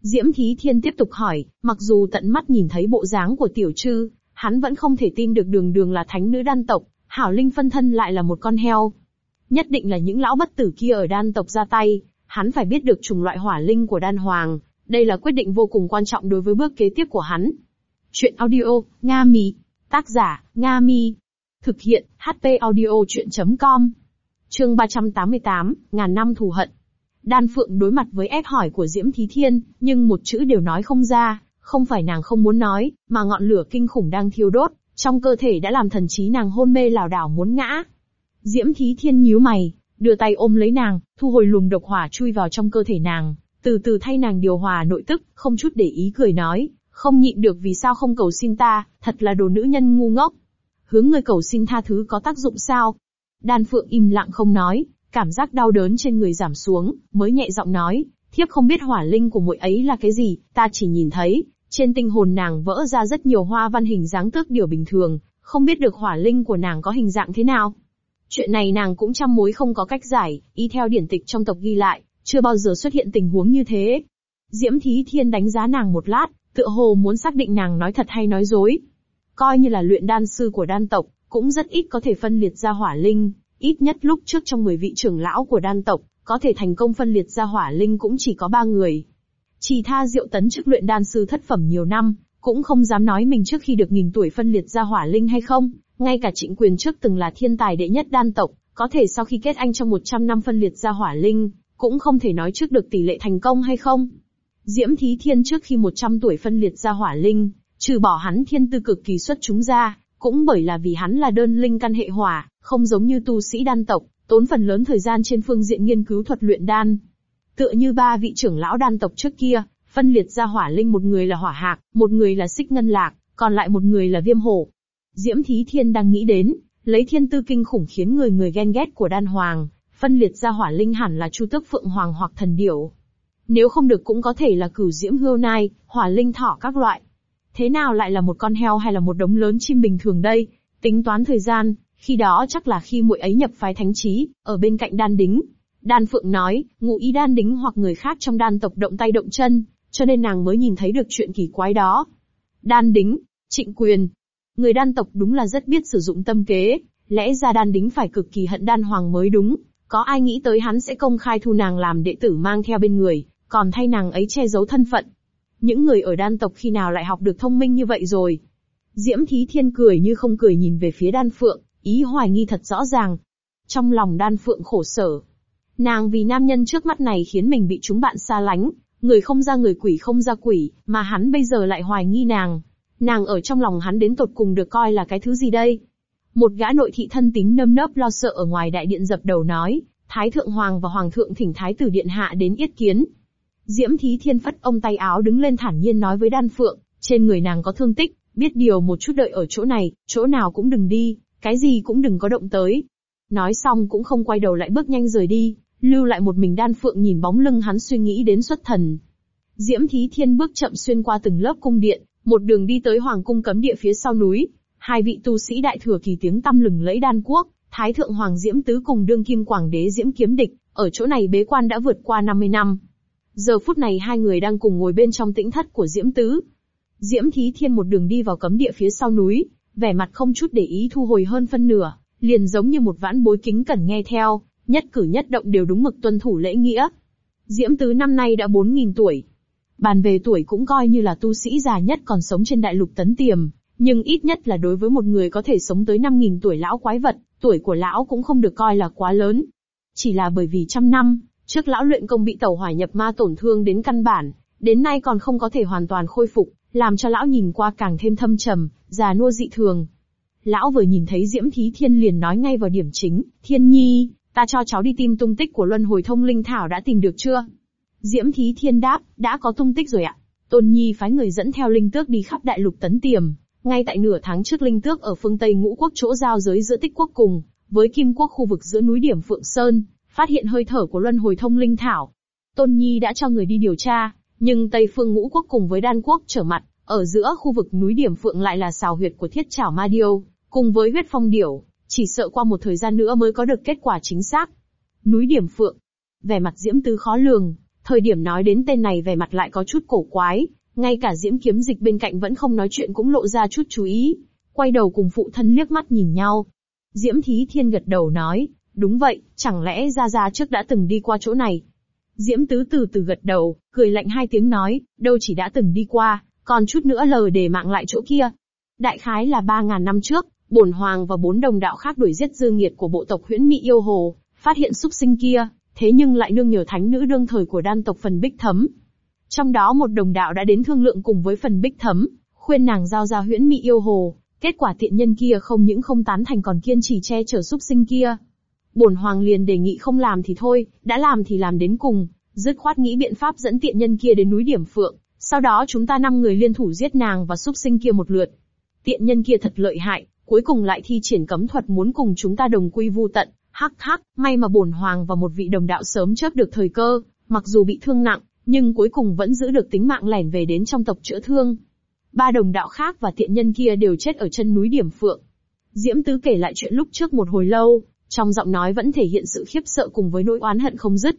Diễm Thí Thiên tiếp tục hỏi, mặc dù tận mắt nhìn thấy bộ dáng của tiểu trư, hắn vẫn không thể tin được đường đường là thánh nữ đan tộc, hảo linh phân thân lại là một con heo. Nhất định là những lão bất tử kia ở đan tộc ra tay, hắn phải biết được chủng loại hỏa linh của đan hoàng, đây là quyết định vô cùng quan trọng đối với bước kế tiếp của hắn. Chuyện audio, Nga Mi. Tác giả, Nga Mi. Thực hiện, HP audio chuyện.com. Chương 388, ngàn năm thù hận. Đan Phượng đối mặt với ép hỏi của Diễm Thí Thiên, nhưng một chữ đều nói không ra, không phải nàng không muốn nói, mà ngọn lửa kinh khủng đang thiêu đốt, trong cơ thể đã làm thần trí nàng hôn mê lảo đảo muốn ngã. Diễm Thí Thiên nhíu mày, đưa tay ôm lấy nàng, thu hồi lùm độc hỏa chui vào trong cơ thể nàng, từ từ thay nàng điều hòa nội tức, không chút để ý cười nói, không nhịn được vì sao không cầu xin ta, thật là đồ nữ nhân ngu ngốc. Hướng người cầu xin tha thứ có tác dụng sao? Đan Phượng im lặng không nói, cảm giác đau đớn trên người giảm xuống, mới nhẹ giọng nói, thiếp không biết hỏa linh của muội ấy là cái gì, ta chỉ nhìn thấy, trên tinh hồn nàng vỡ ra rất nhiều hoa văn hình dáng tước điều bình thường, không biết được hỏa linh của nàng có hình dạng thế nào. Chuyện này nàng cũng trăm mối không có cách giải, y theo điển tịch trong tộc ghi lại, chưa bao giờ xuất hiện tình huống như thế. Diễm Thí Thiên đánh giá nàng một lát, tựa hồ muốn xác định nàng nói thật hay nói dối. Coi như là luyện đan sư của đan tộc, cũng rất ít có thể phân liệt ra hỏa linh, ít nhất lúc trước trong 10 vị trưởng lão của đan tộc, có thể thành công phân liệt ra hỏa linh cũng chỉ có ba người. Chỉ tha diệu tấn chức luyện đan sư thất phẩm nhiều năm, cũng không dám nói mình trước khi được nghìn tuổi phân liệt ra hỏa linh hay không, ngay cả trịnh quyền trước từng là thiên tài đệ nhất đan tộc, có thể sau khi kết anh trong 100 năm phân liệt ra hỏa linh, cũng không thể nói trước được tỷ lệ thành công hay không. Diễm Thí Thiên trước khi 100 tuổi phân liệt ra hỏa linh, trừ bỏ hắn thiên tư cực kỳ xuất chúng ra, cũng bởi là vì hắn là đơn linh căn hệ hỏa, không giống như tu sĩ đan tộc, tốn phần lớn thời gian trên phương diện nghiên cứu thuật luyện đan. Tựa như ba vị trưởng lão đan tộc trước kia, phân liệt ra hỏa linh một người là hỏa hạc, một người là xích ngân lạc, còn lại một người là viêm hổ. Diễm Thí Thiên đang nghĩ đến, lấy thiên tư kinh khủng khiến người người ghen ghét của đan hoàng, phân liệt ra hỏa linh hẳn là chu tước phượng hoàng hoặc thần điểu. Nếu không được cũng có thể là cửu diễm hươu nai, hỏa linh thỏ các loại. Thế nào lại là một con heo hay là một đống lớn chim bình thường đây? Tính toán thời gian, khi đó chắc là khi muội ấy nhập phái thánh trí, ở bên cạnh đan đính. Đan Phượng nói, ngụ ý đan đính hoặc người khác trong đan tộc động tay động chân, cho nên nàng mới nhìn thấy được chuyện kỳ quái đó. Đan đính, trịnh quyền. Người đan tộc đúng là rất biết sử dụng tâm kế, lẽ ra đan đính phải cực kỳ hận đan hoàng mới đúng. Có ai nghĩ tới hắn sẽ công khai thu nàng làm đệ tử mang theo bên người, còn thay nàng ấy che giấu thân phận. Những người ở đan tộc khi nào lại học được thông minh như vậy rồi? Diễm Thí Thiên cười như không cười nhìn về phía đan phượng, ý hoài nghi thật rõ ràng. Trong lòng đan phượng khổ sở. Nàng vì nam nhân trước mắt này khiến mình bị chúng bạn xa lánh, người không ra người quỷ không ra quỷ, mà hắn bây giờ lại hoài nghi nàng. Nàng ở trong lòng hắn đến tột cùng được coi là cái thứ gì đây? Một gã nội thị thân tính nơm nớp lo sợ ở ngoài đại điện dập đầu nói, Thái thượng hoàng và hoàng thượng thỉnh thái tử điện hạ đến yết kiến, Diễm Thí Thiên phất ông tay áo đứng lên thản nhiên nói với Đan Phượng, trên người nàng có thương tích, biết điều một chút đợi ở chỗ này, chỗ nào cũng đừng đi, cái gì cũng đừng có động tới. Nói xong cũng không quay đầu lại bước nhanh rời đi, lưu lại một mình Đan Phượng nhìn bóng lưng hắn suy nghĩ đến xuất thần. Diễm Thí Thiên bước chậm xuyên qua từng lớp cung điện, một đường đi tới hoàng cung cấm địa phía sau núi. hai vị tu sĩ đại thừa kỳ tiếng tăm lừng lẫy đan quốc, Thái thượng hoàng Diễm Tứ cùng đương kim quảng đế Diễm Kiếm Địch, ở chỗ này bế quan đã vượt qua 50 năm. Giờ phút này hai người đang cùng ngồi bên trong tĩnh thất của Diễm Tứ. Diễm Thí Thiên một đường đi vào cấm địa phía sau núi, vẻ mặt không chút để ý thu hồi hơn phân nửa, liền giống như một vãn bối kính cẩn nghe theo, nhất cử nhất động đều đúng mực tuân thủ lễ nghĩa. Diễm Tứ năm nay đã 4.000 tuổi. Bàn về tuổi cũng coi như là tu sĩ già nhất còn sống trên đại lục tấn tiềm, nhưng ít nhất là đối với một người có thể sống tới 5.000 tuổi lão quái vật, tuổi của lão cũng không được coi là quá lớn. Chỉ là bởi vì trăm năm, trước lão luyện công bị tẩu hỏa nhập ma tổn thương đến căn bản, đến nay còn không có thể hoàn toàn khôi phục, làm cho lão nhìn qua càng thêm thâm trầm, già nua dị thường. Lão vừa nhìn thấy Diễm Thí Thiên liền nói ngay vào điểm chính, Thiên Nhi, ta cho cháu đi tìm tung tích của luân hồi thông linh thảo đã tìm được chưa? Diễm Thí Thiên đáp, đã có tung tích rồi ạ. Tôn Nhi phái người dẫn theo linh tước đi khắp đại lục tấn tiềm, ngay tại nửa tháng trước linh tước ở phương Tây ngũ quốc chỗ giao giới giữa tích quốc cùng, với kim quốc khu vực giữa núi điểm Phượng Sơn, phát hiện hơi thở của luân hồi thông linh thảo. Tôn Nhi đã cho người đi điều tra, nhưng Tây phương ngũ quốc cùng với đan quốc trở mặt, ở giữa khu vực núi điểm Phượng lại là xào huyệt của thiết chảo ma điêu, cùng với huyết phong điểu, chỉ sợ qua một thời gian nữa mới có được kết quả chính xác. Núi điểm Phượng. Vẻ mặt Diễm Tư khó lường, thời điểm nói đến tên này vẻ mặt lại có chút cổ quái, ngay cả Diễm Kiếm Dịch bên cạnh vẫn không nói chuyện cũng lộ ra chút chú ý. Quay đầu cùng phụ thân liếc mắt nhìn nhau. Diễm Thí Thiên gật đầu nói, đúng vậy, chẳng lẽ Gia Gia trước đã từng đi qua chỗ này. Diễm Tứ từ từ gật đầu, cười lạnh hai tiếng nói, đâu chỉ đã từng đi qua, còn chút nữa lờ để mạng lại chỗ kia. Đại khái là ba ngàn năm trước, bổn hoàng và bốn đồng đạo khác đuổi giết dương nghiệt của bộ tộc huyễn mỹ yêu hồ, phát hiện súc sinh kia, thế nhưng lại nương nhờ thánh nữ đương thời của đan tộc phần bích thấm, trong đó một đồng đạo đã đến thương lượng cùng với phần bích thấm, khuyên nàng giao ra huyễn mị yêu hồ. Kết quả tiện nhân kia không những không tán thành còn kiên trì che chở xúc sinh kia. Bổn hoàng liền đề nghị không làm thì thôi, đã làm thì làm đến cùng, dứt khoát nghĩ biện pháp dẫn tiện nhân kia đến núi điểm phượng. Sau đó chúng ta năm người liên thủ giết nàng và xúc sinh kia một lượt. Tiện nhân kia thật lợi hại, cuối cùng lại thi triển cấm thuật muốn cùng chúng ta đồng quy vu tận. Hắc hắc, may mà bổn hoàng và một vị đồng đạo sớm chớp được thời cơ, mặc dù bị thương nặng, nhưng cuối cùng vẫn giữ được tính mạng lẻn về đến trong tộc chữa thương. Ba đồng đạo khác và tiện nhân kia đều chết ở chân núi Điểm Phượng. Diễm Tứ kể lại chuyện lúc trước một hồi lâu, trong giọng nói vẫn thể hiện sự khiếp sợ cùng với nỗi oán hận không dứt.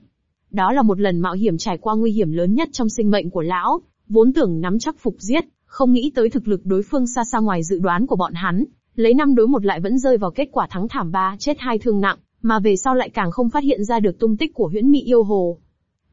Đó là một lần mạo hiểm trải qua nguy hiểm lớn nhất trong sinh mệnh của lão, vốn tưởng nắm chắc phục giết, không nghĩ tới thực lực đối phương xa xa ngoài dự đoán của bọn hắn, lấy năm đối một lại vẫn rơi vào kết quả thắng thảm ba chết hai thương nặng, mà về sau lại càng không phát hiện ra được tung tích của huyễn mỹ yêu hồ.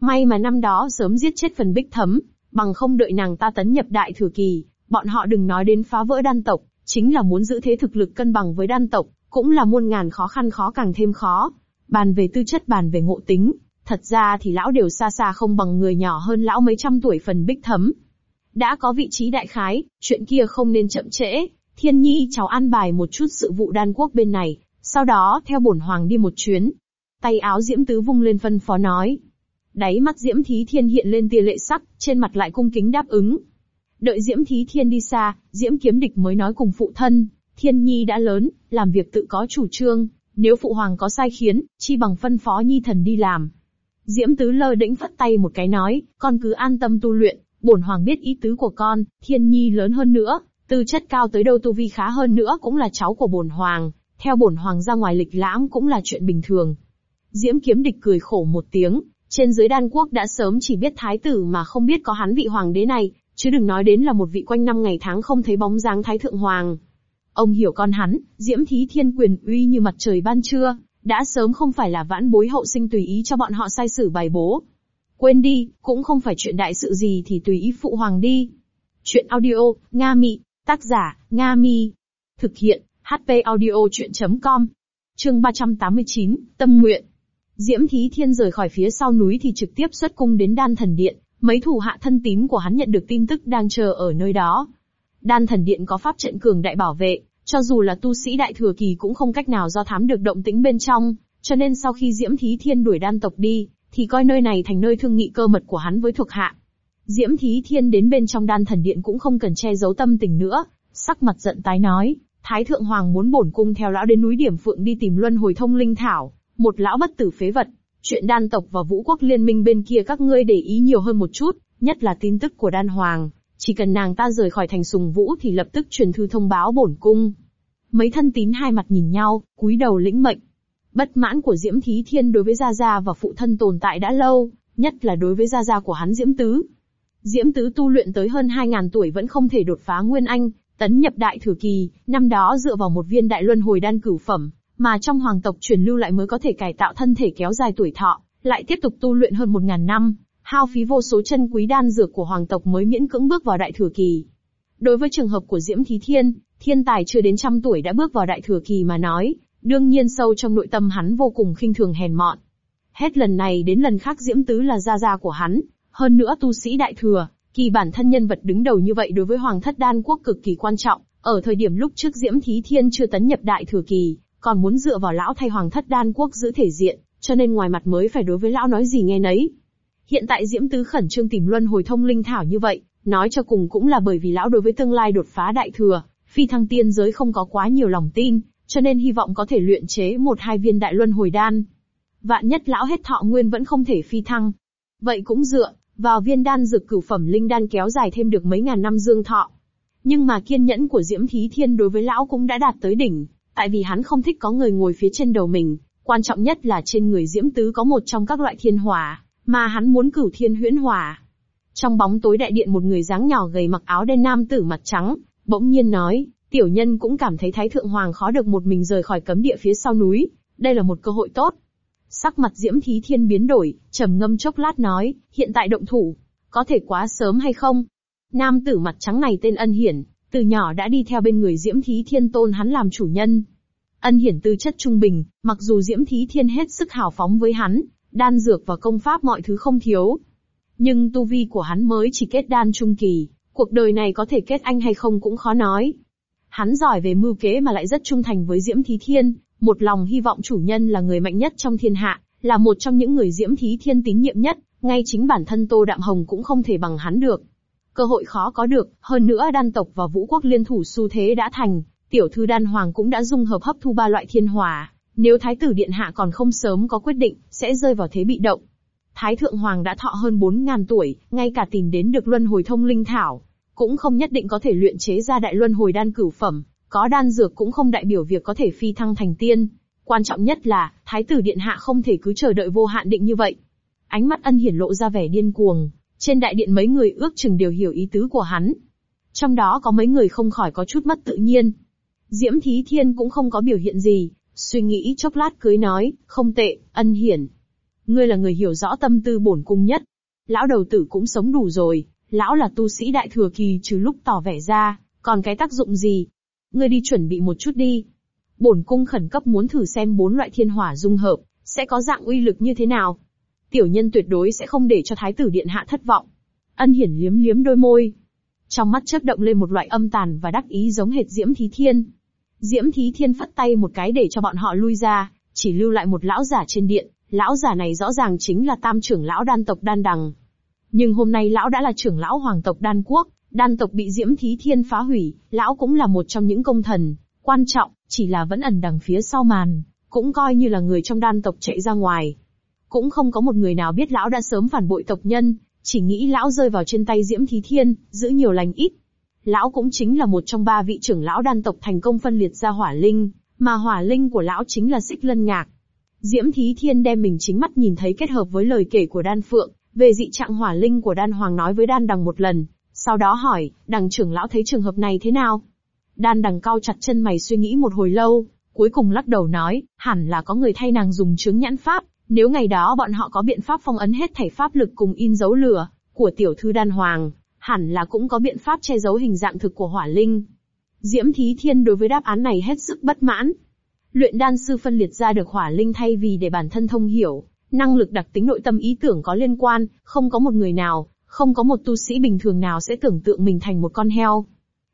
May mà năm đó sớm giết chết phần bích thấm, bằng không đợi nàng ta tấn nhập đại thừa kỳ, bọn họ đừng nói đến phá vỡ đan tộc, chính là muốn giữ thế thực lực cân bằng với đan tộc, cũng là muôn ngàn khó khăn khó càng thêm khó. Bàn về tư chất bàn về ngộ tính, thật ra thì lão đều xa xa không bằng người nhỏ hơn lão mấy trăm tuổi phần bích thấm. Đã có vị trí đại khái, chuyện kia không nên chậm trễ, thiên nhi cháu an bài một chút sự vụ đan quốc bên này, sau đó theo bổn hoàng đi một chuyến. Tay áo diễm tứ vung lên phân phó nói, Đáy mắt Diễm Thí Thiên hiện lên tia lệ sắc, trên mặt lại cung kính đáp ứng. Đợi Diễm Thí Thiên đi xa, Diễm Kiếm Địch mới nói cùng phụ thân, Thiên Nhi đã lớn, làm việc tự có chủ trương, nếu phụ hoàng có sai khiến, chi bằng phân phó Nhi thần đi làm. Diễm Tứ lơ đĩnh phất tay một cái nói, con cứ an tâm tu luyện, bổn hoàng biết ý tứ của con, Thiên Nhi lớn hơn nữa, tư chất cao tới đâu tu vi khá hơn nữa cũng là cháu của bổn hoàng, theo bổn hoàng ra ngoài lịch lãm cũng là chuyện bình thường. Diễm Kiếm Địch cười khổ một tiếng, trên dưới đan quốc đã sớm chỉ biết thái tử mà không biết có hắn vị hoàng đế này, chứ đừng nói đến là một vị quanh năm ngày tháng không thấy bóng dáng thái thượng hoàng. Ông hiểu con hắn, diễm thí thiên quyền uy như mặt trời ban trưa, đã sớm không phải là vãn bối hậu sinh tùy ý cho bọn họ sai sử bài bố. Quên đi, cũng không phải chuyện đại sự gì thì tùy ý phụ hoàng đi. Chuyện audio, Nga Mị, tác giả, Nga Mi. Thực hiện, HP audio chuyện.com. Chương 389, Tâm Nguyện. Diễm Thí Thiên rời khỏi phía sau núi thì trực tiếp xuất cung đến Đan Thần Điện, mấy thủ hạ thân tín của hắn nhận được tin tức đang chờ ở nơi đó. Đan Thần Điện có pháp trận cường đại bảo vệ, cho dù là tu sĩ đại thừa kỳ cũng không cách nào do thám được động tĩnh bên trong, cho nên sau khi Diễm Thí Thiên đuổi đan tộc đi, thì coi nơi này thành nơi thương nghị cơ mật của hắn với thuộc hạ. Diễm Thí Thiên đến bên trong đan thần điện cũng không cần che giấu tâm tình nữa, sắc mặt giận tái nói, Thái Thượng Hoàng muốn bổn cung theo lão đến núi Điểm Phượng đi tìm luân hồi thông linh thảo, một lão bất tử phế vật. Chuyện đan tộc và vũ quốc liên minh bên kia các ngươi để ý nhiều hơn một chút, nhất là tin tức của đan hoàng, chỉ cần nàng ta rời khỏi thành sùng vũ thì lập tức truyền thư thông báo bổn cung. Mấy thân tín hai mặt nhìn nhau, cúi đầu lĩnh mệnh. Bất mãn của Diễm Thí Thiên đối với Gia Gia và phụ thân tồn tại đã lâu, nhất là đối với Gia Gia của hắn Diễm Tứ. Diễm Tứ tu luyện tới hơn 2.000 tuổi vẫn không thể đột phá Nguyên Anh, tấn nhập đại thừa kỳ, năm đó dựa vào một viên đại luân hồi đan cửu phẩm, mà trong hoàng tộc truyền lưu lại mới có thể cải tạo thân thể kéo dài tuổi thọ, lại tiếp tục tu luyện hơn 1.000 năm, hao phí vô số chân quý đan dược của hoàng tộc mới miễn cưỡng bước vào đại thừa kỳ. Đối với trường hợp của Diễm Thí Thiên, thiên tài chưa đến trăm tuổi đã bước vào đại thừa kỳ mà nói, đương nhiên sâu trong nội tâm hắn vô cùng khinh thường hèn mọn. Hết lần này đến lần khác Diễm Tứ là gia gia của hắn, hơn nữa tu sĩ đại thừa, kỳ bản thân nhân vật đứng đầu như vậy đối với hoàng thất đan quốc cực kỳ quan trọng, ở thời điểm lúc trước Diễm Thí Thiên chưa tấn nhập đại thừa kỳ, còn muốn dựa vào lão thay hoàng thất đan quốc giữ thể diện, cho nên ngoài mặt mới phải đối với lão nói gì nghe nấy. Hiện tại Diễm Tứ khẩn trương tìm luân hồi thông linh thảo như vậy, nói cho cùng cũng là bởi vì lão đối với tương lai đột phá đại thừa, phi thăng tiên giới không có quá nhiều lòng tin, cho nên hy vọng có thể luyện chế một hai viên đại luân hồi đan. Vạn nhất lão hết thọ nguyên vẫn không thể phi thăng. Vậy cũng dựa vào viên đan dược cửu phẩm linh đan kéo dài thêm được mấy ngàn năm dương thọ. Nhưng mà kiên nhẫn của Diễm Thí Thiên đối với lão cũng đã đạt tới đỉnh, tại vì hắn không thích có người ngồi phía trên đầu mình, quan trọng nhất là trên người Diễm Tứ có một trong các loại thiên hỏa, mà hắn muốn cửu thiên huyễn hỏa. Trong bóng tối đại điện một người dáng nhỏ gầy mặc áo đen nam tử mặt trắng, bỗng nhiên nói, tiểu nhân cũng cảm thấy Thái Thượng Hoàng khó được một mình rời khỏi cấm địa phía sau núi, đây là một cơ hội tốt. Sắc mặt Diễm Thí Thiên biến đổi, trầm ngâm chốc lát nói, hiện tại động thủ, có thể quá sớm hay không? Nam tử mặt trắng này tên Ân Hiển, từ nhỏ đã đi theo bên người Diễm Thí Thiên tôn hắn làm chủ nhân. Ân Hiển tư chất trung bình, mặc dù Diễm Thí Thiên hết sức hào phóng với hắn, đan dược và công pháp mọi thứ không thiếu. Nhưng tu vi của hắn mới chỉ kết đan trung kỳ, cuộc đời này có thể kết anh hay không cũng khó nói. Hắn giỏi về mưu kế mà lại rất trung thành với Diễm Thí Thiên, một lòng hy vọng chủ nhân là người mạnh nhất trong thiên hạ, là một trong những người Diễm Thí Thiên tín nhiệm nhất, ngay chính bản thân Tô Đạm Hồng cũng không thể bằng hắn được. Cơ hội khó có được, hơn nữa đan tộc và vũ quốc liên thủ xu thế đã thành, tiểu thư đan hoàng cũng đã dung hợp hấp thu ba loại thiên hỏa, nếu thái tử điện hạ còn không sớm có quyết định, sẽ rơi vào thế bị động. Thái thượng hoàng đã thọ hơn 4.000 tuổi, ngay cả tìm đến được luân hồi thông linh thảo, cũng không nhất định có thể luyện chế ra đại luân hồi đan cửu phẩm, có đan dược cũng không đại biểu việc có thể phi thăng thành tiên. Quan trọng nhất là, thái tử điện hạ không thể cứ chờ đợi vô hạn định như vậy. Ánh mắt ân hiển lộ ra vẻ điên cuồng, trên đại điện mấy người ước chừng đều hiểu ý tứ của hắn. Trong đó có mấy người không khỏi có chút mất tự nhiên. Diễm Thí Thiên cũng không có biểu hiện gì, suy nghĩ chốc lát cưới nói, không tệ, ân hiển. Ngươi là người hiểu rõ tâm tư bổn cung nhất. Lão đầu tử cũng sống đủ rồi, lão là tu sĩ đại thừa kỳ trừ lúc tỏ vẻ ra, còn cái tác dụng gì? Ngươi đi chuẩn bị một chút đi. Bổn cung khẩn cấp muốn thử xem bốn loại thiên hỏa dung hợp, sẽ có dạng uy lực như thế nào. Tiểu nhân tuyệt đối sẽ không để cho thái tử điện hạ thất vọng. Ân hiển liếm liếm đôi môi. Trong mắt chớp động lên một loại âm tàn và đắc ý giống hệt diễm thí thiên. Diễm thí thiên phất tay một cái để cho bọn họ lui ra, chỉ lưu lại một lão giả trên điện. Lão giả này rõ ràng chính là tam trưởng lão đan tộc đan đằng. Nhưng hôm nay lão đã là trưởng lão hoàng tộc đan quốc, đan tộc bị Diễm Thí Thiên phá hủy, lão cũng là một trong những công thần, quan trọng, chỉ là vẫn ẩn đằng phía sau màn, cũng coi như là người trong đan tộc chạy ra ngoài. Cũng không có một người nào biết lão đã sớm phản bội tộc nhân, chỉ nghĩ lão rơi vào trên tay Diễm Thí Thiên, giữ nhiều lành ít. Lão cũng chính là một trong ba vị trưởng lão đan tộc thành công phân liệt ra hỏa linh, mà hỏa linh của lão chính là xích lân ngạc. Diễm Thí Thiên đem mình chính mắt nhìn thấy kết hợp với lời kể của đan phượng, về dị trạng hỏa linh của đan hoàng nói với đan đằng một lần, sau đó hỏi, đằng trưởng lão thấy trường hợp này thế nào? Đan đằng cao chặt chân mày suy nghĩ một hồi lâu, cuối cùng lắc đầu nói, hẳn là có người thay nàng dùng chướng nhãn pháp, nếu ngày đó bọn họ có biện pháp phong ấn hết thảy pháp lực cùng in dấu lửa, của tiểu thư đan hoàng, hẳn là cũng có biện pháp che giấu hình dạng thực của hỏa linh. Diễm Thí Thiên đối với đáp án này hết sức bất mãn. Luyện đan sư phân liệt ra được hỏa linh thay vì để bản thân thông hiểu, năng lực đặc tính nội tâm ý tưởng có liên quan, không có một người nào, không có một tu sĩ bình thường nào sẽ tưởng tượng mình thành một con heo.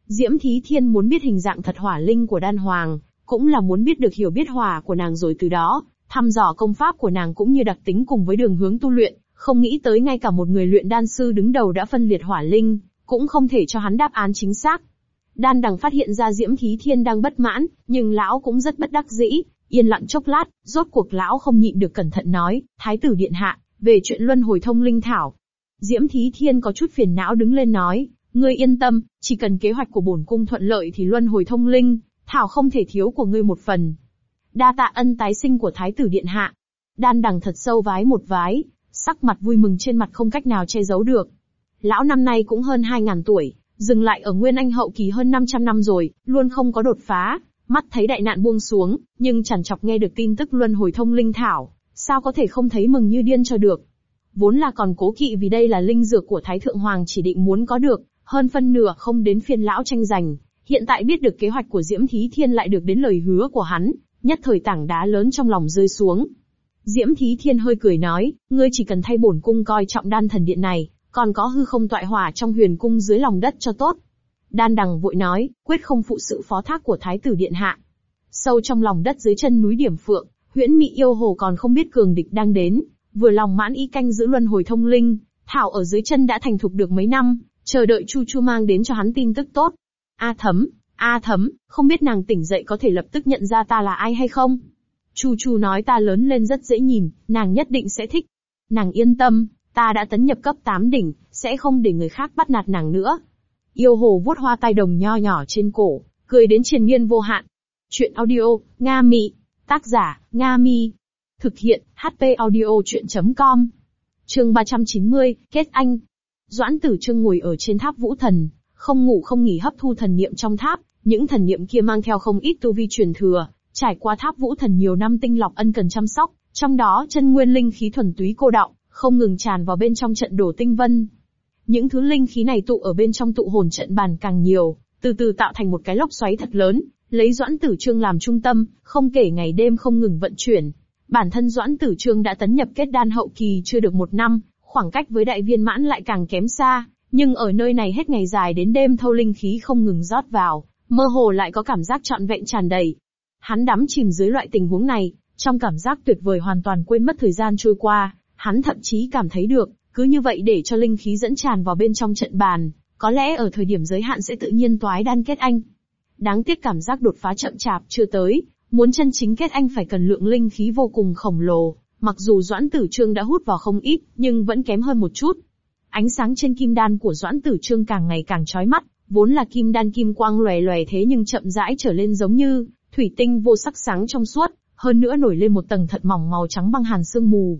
Diễm Thí Thiên muốn biết hình dạng thật hỏa linh của đan hoàng, cũng là muốn biết được hiểu biết hỏa của nàng rồi từ đó, thăm dò công pháp của nàng cũng như đặc tính cùng với đường hướng tu luyện, không nghĩ tới ngay cả một người luyện đan sư đứng đầu đã phân liệt hỏa linh, cũng không thể cho hắn đáp án chính xác. Đan đằng phát hiện ra Diễm Thí Thiên đang bất mãn, nhưng lão cũng rất bất đắc dĩ, yên lặng chốc lát, rốt cuộc lão không nhịn được cẩn thận nói, Thái tử điện hạ, về chuyện luân hồi thông linh thảo, Diễm Thí Thiên có chút phiền não đứng lên nói, Ngươi yên tâm, chỉ cần kế hoạch của bổn cung thuận lợi thì luân hồi thông linh, thảo không thể thiếu của ngươi một phần. Đa tạ ân tái sinh của thái tử điện hạ. Đan đằng thật sâu vái một vái, sắc mặt vui mừng trên mặt không cách nào che giấu được. Lão năm nay cũng hơn 2.000 tuổi, dừng lại ở Nguyên Anh hậu kỳ hơn 500 năm rồi, luôn không có đột phá, mắt thấy đại nạn buông xuống, nhưng chẳng chọc nghe được tin tức luân hồi thông linh thảo, sao có thể không thấy mừng như điên cho được. Vốn là còn cố kỵ vì đây là linh dược của Thái Thượng Hoàng chỉ định muốn có được, hơn phân nửa không đến phiên lão tranh giành. Hiện tại biết được kế hoạch của Diễm Thí Thiên lại được đến lời hứa của hắn, nhất thời tảng đá lớn trong lòng rơi xuống. Diễm Thí Thiên hơi cười nói, ngươi chỉ cần thay bổn cung coi trọng đan thần điện này, còn có hư không tọa hỏa trong huyền cung dưới lòng đất cho tốt. Đan đằng vội nói, quyết không phụ sự phó thác của Thái tử Điện Hạ. Sâu trong lòng đất dưới chân núi Điểm Phượng, huyễn mị yêu hồ còn không biết cường địch đang đến, vừa lòng mãn ý canh giữ luân hồi thông linh, thảo ở dưới chân đã thành thục được mấy năm, chờ đợi Chu Chu mang đến cho hắn tin tức tốt. A thấm, A thấm, không biết nàng tỉnh dậy có thể lập tức nhận ra ta là ai hay không? Chu Chu nói ta lớn lên rất dễ nhìn, nàng nhất định sẽ thích. Nàng yên tâm, ta đã tấn nhập cấp 8 đỉnh, sẽ không để người khác bắt nạt nàng nữa. Yêu hồ vuốt hoa tai đồng nho nhỏ trên cổ, cười đến triền miên vô hạn. Chuyện audio, Nga Mị. Tác giả, Nga Mi. Thực hiện, HP audio chuyện.com. Trường 390, Kết Anh. Doãn tử trương ngồi ở trên tháp vũ thần, không ngủ không nghỉ hấp thu thần niệm trong tháp, những thần niệm kia mang theo không ít tu vi truyền thừa, trải qua tháp vũ thần nhiều năm tinh lọc ân cần chăm sóc, trong đó chân nguyên linh khí thuần túy cô đọng, không ngừng tràn vào bên trong trận đổ tinh vân. Những thứ linh khí này tụ ở bên trong tụ hồn trận bàn càng nhiều, từ từ tạo thành một cái lốc xoáy thật lớn, lấy Doãn Tử Trương làm trung tâm, không kể ngày đêm không ngừng vận chuyển. Bản thân Doãn Tử Trương đã tấn nhập kết đan hậu kỳ chưa được một năm, khoảng cách với đại viên mãn lại càng kém xa, nhưng ở nơi này hết ngày dài đến đêm thâu linh khí không ngừng rót vào, mơ hồ lại có cảm giác trọn vẹn tràn đầy. Hắn đắm chìm dưới loại tình huống này, trong cảm giác tuyệt vời hoàn toàn quên mất thời gian trôi qua, hắn thậm chí cảm thấy được, cứ như vậy để cho linh khí dẫn tràn vào bên trong trận bàn, có lẽ ở thời điểm giới hạn sẽ tự nhiên toái đan kết anh. Đáng tiếc cảm giác đột phá chậm chạp chưa tới, muốn chân chính kết anh phải cần lượng linh khí vô cùng khổng lồ, mặc dù Doãn Tử Trương đã hút vào không ít, nhưng vẫn kém hơn một chút. Ánh sáng trên kim đan của Doãn Tử Trương càng ngày càng chói mắt, vốn là kim đan kim quang lòe lòe thế nhưng chậm rãi trở lên giống như thủy tinh vô sắc sáng trong suốt, hơn nữa nổi lên một tầng thật mỏng màu trắng băng hàn sương mù.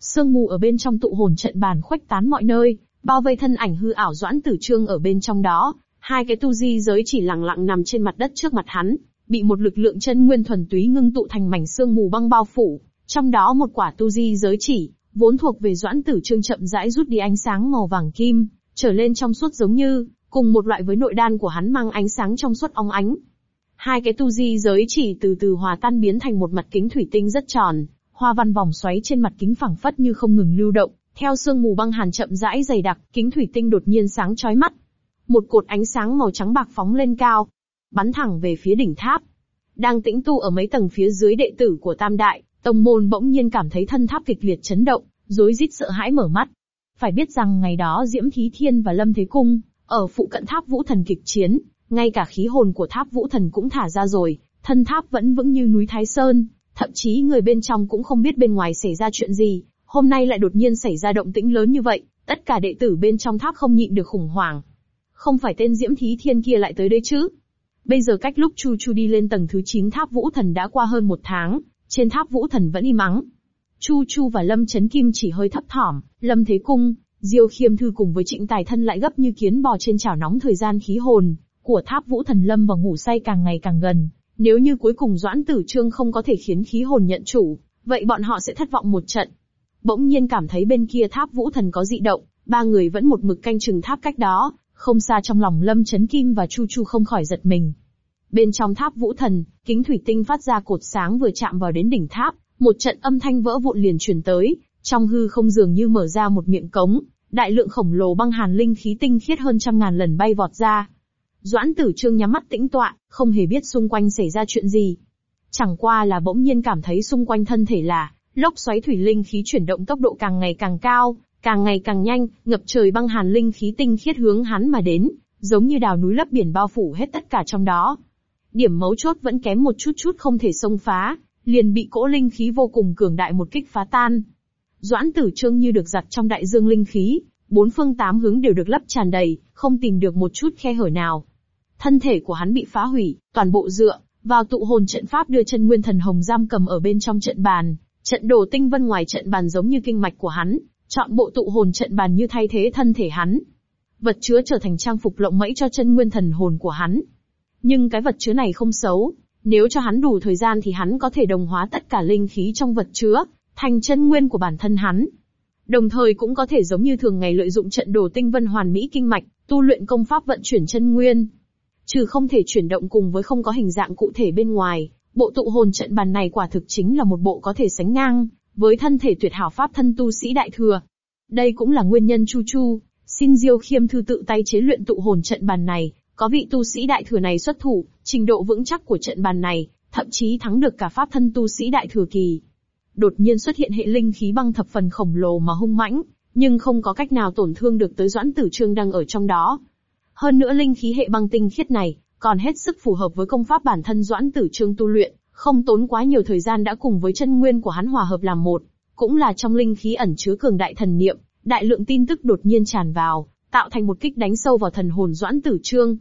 Sương mù ở bên trong tụ hồn trận bàn khuếch tán mọi nơi, bao vây thân ảnh hư ảo Doãn Tử Trương ở bên trong đó, hai cái tu di giới chỉ lặng lặng nằm trên mặt đất trước mặt hắn, bị một lực lượng chân nguyên thuần túy ngưng tụ thành mảnh sương mù băng bao phủ, trong đó một quả tu di giới chỉ, vốn thuộc về Doãn Tử Trương chậm rãi rút đi ánh sáng màu vàng kim, trở lên trong suốt giống như, cùng một loại với nội đan của hắn mang ánh sáng trong suốt óng ánh. Hai cái tu di giới chỉ từ từ hòa tan biến thành một mặt kính thủy tinh rất tròn, hoa văn vòng xoáy trên mặt kính phẳng phất như không ngừng lưu động, theo sương mù băng hàn chậm rãi dày đặc, kính thủy tinh đột nhiên sáng chói mắt. Một cột ánh sáng màu trắng bạc phóng lên cao, bắn thẳng về phía đỉnh tháp. Đang tĩnh tu ở mấy tầng phía dưới đệ tử của Tam Đại, tông môn bỗng nhiên cảm thấy thân tháp kịch liệt chấn động, rối rít sợ hãi mở mắt. Phải biết rằng ngày đó Diễm Thí Thiên và Lâm Thế Cung, ở phụ cận tháp vũ thần kịch chiến, ngay cả khí hồn của tháp vũ thần cũng thả ra rồi, thân tháp vẫn vững như núi Thái Sơn, thậm chí người bên trong cũng không biết bên ngoài xảy ra chuyện gì, hôm nay lại đột nhiên xảy ra động tĩnh lớn như vậy, tất cả đệ tử bên trong tháp không nhịn được khủng hoảng. Không phải tên Diễm Thí Thiên kia lại tới đây chứ? Bây giờ cách lúc Chu Chu đi lên tầng thứ 9 tháp Vũ Thần đã qua hơn một tháng, trên tháp Vũ Thần vẫn im mắng. Chu Chu và Lâm Chấn Kim chỉ hơi thấp thỏm, Lâm Thế Cung, Diêu Khiêm Thư cùng với Trịnh Tài Thân lại gấp như kiến bò trên chảo nóng thời gian khí hồn của tháp Vũ Thần Lâm và ngủ say càng ngày càng gần. Nếu như cuối cùng Doãn Tử Trương không có thể khiến khí hồn nhận chủ, vậy bọn họ sẽ thất vọng một trận. Bỗng nhiên cảm thấy bên kia tháp Vũ Thần có dị động, ba người vẫn một mực canh chừng tháp cách đó, không xa trong lòng Lâm Chấn Kim và Chu Chu không khỏi giật mình. Bên trong tháp Vũ Thần, kính thủy tinh phát ra cột sáng vừa chạm vào đến đỉnh tháp, một trận âm thanh vỡ vụn liền truyền tới, trong hư không dường như mở ra một miệng cống, đại lượng khổng lồ băng hàn linh khí tinh khiết hơn trăm ngàn lần bay vọt ra. Doãn Tử Trương nhắm mắt tĩnh tọa, không hề biết xung quanh xảy ra chuyện gì. Chẳng qua là bỗng nhiên cảm thấy xung quanh thân thể là lốc xoáy thủy linh khí chuyển động tốc độ càng ngày càng cao, càng ngày càng nhanh, ngập trời băng hàn linh khí tinh khiết hướng hắn mà đến, giống như đào núi lấp biển bao phủ hết tất cả trong đó. Điểm mấu chốt vẫn kém một chút chút không thể xông phá, liền bị cỗ linh khí vô cùng cường đại một kích phá tan. Doãn tử trương như được giặt trong đại dương linh khí, bốn phương tám hướng đều được lấp tràn đầy, không tìm được một chút khe hở nào. Thân thể của hắn bị phá hủy, toàn bộ dựa vào tụ hồn trận pháp đưa chân nguyên thần hồng giam cầm ở bên trong trận bàn, trận đồ tinh vân ngoài trận bàn giống như kinh mạch của hắn, chọn bộ tụ hồn trận bàn như thay thế thân thể hắn. Vật chứa trở thành trang phục lộng mẫy cho chân nguyên thần hồn của hắn. Nhưng cái vật chứa này không xấu, nếu cho hắn đủ thời gian thì hắn có thể đồng hóa tất cả linh khí trong vật chứa, thành chân nguyên của bản thân hắn. Đồng thời cũng có thể giống như thường ngày lợi dụng trận đồ tinh vân hoàn mỹ kinh mạch, tu luyện công pháp vận chuyển chân nguyên. Trừ không thể chuyển động cùng với không có hình dạng cụ thể bên ngoài, bộ tụ hồn trận bàn này quả thực chính là một bộ có thể sánh ngang với thân thể tuyệt hảo pháp thân tu sĩ đại thừa. Đây cũng là nguyên nhân Chu Chu, xin Diêu Khiêm thư tự tay chế luyện tụ hồn trận bàn này, có vị tu sĩ đại thừa này xuất thủ, trình độ vững chắc của trận bàn này, thậm chí thắng được cả pháp thân tu sĩ đại thừa kỳ. Đột nhiên xuất hiện hệ linh khí băng thập phần khổng lồ mà hung mãnh, nhưng không có cách nào tổn thương được tới Doãn Tử Trương đang ở trong đó. Hơn nữa linh khí hệ băng tinh khiết này, còn hết sức phù hợp với công pháp bản thân Doãn Tử Trương tu luyện, không tốn quá nhiều thời gian đã cùng với chân nguyên của hắn hòa hợp làm một, cũng là trong linh khí ẩn chứa cường đại thần niệm, đại lượng tin tức đột nhiên tràn vào, tạo thành một kích đánh sâu vào thần hồn Doãn Tử Trương.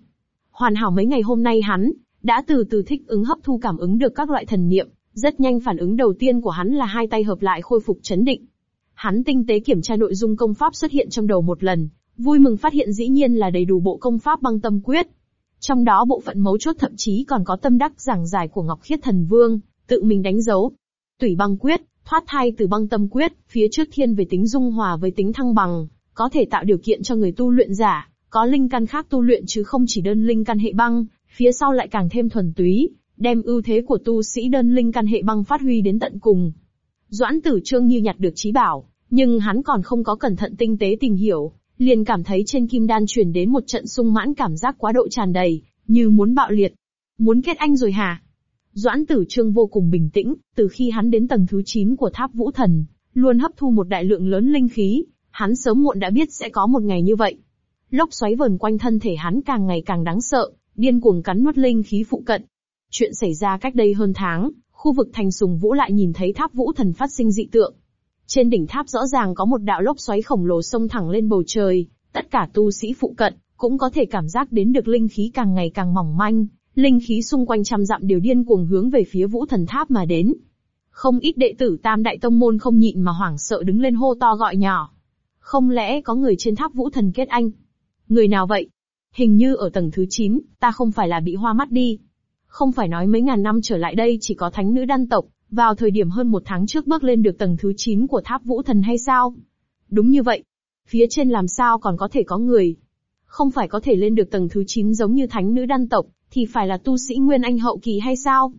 Hoàn hảo mấy ngày hôm nay hắn, đã từ từ thích ứng hấp thu cảm ứng được các loại thần niệm, rất nhanh phản ứng đầu tiên của hắn là hai tay hợp lại khôi phục chấn định. Hắn tinh tế kiểm tra nội dung công pháp xuất hiện trong đầu một lần, vui mừng phát hiện dĩ nhiên là đầy đủ bộ công pháp băng tâm quyết. Trong đó bộ phận mấu chốt thậm chí còn có tâm đắc giảng giải của Ngọc Khiết Thần Vương, tự mình đánh dấu. Tủy băng quyết, thoát thai từ băng tâm quyết, phía trước thiên về tính dung hòa với tính thăng bằng, có thể tạo điều kiện cho người tu luyện giả, có linh căn khác tu luyện chứ không chỉ đơn linh căn hệ băng, phía sau lại càng thêm thuần túy, đem ưu thế của tu sĩ đơn linh căn hệ băng phát huy đến tận cùng. Doãn tử trương như nhặt được trí bảo, nhưng hắn còn không có cẩn thận tinh tế tìm hiểu, liền cảm thấy trên kim đan truyền đến một trận sung mãn cảm giác quá độ tràn đầy, như muốn bạo liệt. Muốn kết anh rồi hả? Doãn tử trương vô cùng bình tĩnh, từ khi hắn đến tầng thứ 9 của tháp vũ thần, luôn hấp thu một đại lượng lớn linh khí, hắn sớm muộn đã biết sẽ có một ngày như vậy. Lốc xoáy vờn quanh thân thể hắn càng ngày càng đáng sợ, điên cuồng cắn nuốt linh khí phụ cận. Chuyện xảy ra cách đây hơn tháng, khu vực thành sùng vũ lại nhìn thấy tháp vũ thần phát sinh dị tượng. Trên đỉnh tháp rõ ràng có một đạo lốc xoáy khổng lồ xông thẳng lên bầu trời, tất cả tu sĩ phụ cận, cũng có thể cảm giác đến được linh khí càng ngày càng mỏng manh, linh khí xung quanh trăm dặm đều điên cuồng hướng về phía vũ thần tháp mà đến. Không ít đệ tử tam đại tông môn không nhịn mà hoảng sợ đứng lên hô to gọi nhỏ. Không lẽ có người trên tháp vũ thần kết anh? Người nào vậy? Hình như ở tầng thứ 9, ta không phải là bị hoa mắt đi. Không phải nói mấy ngàn năm trở lại đây chỉ có thánh nữ đan tộc, vào thời điểm hơn một tháng trước bước lên được tầng thứ 9 của tháp vũ thần hay sao? Đúng như vậy. Phía trên làm sao còn có thể có người? Không phải có thể lên được tầng thứ 9 giống như thánh nữ đan tộc, thì phải là tu sĩ Nguyên Anh hậu kỳ hay sao?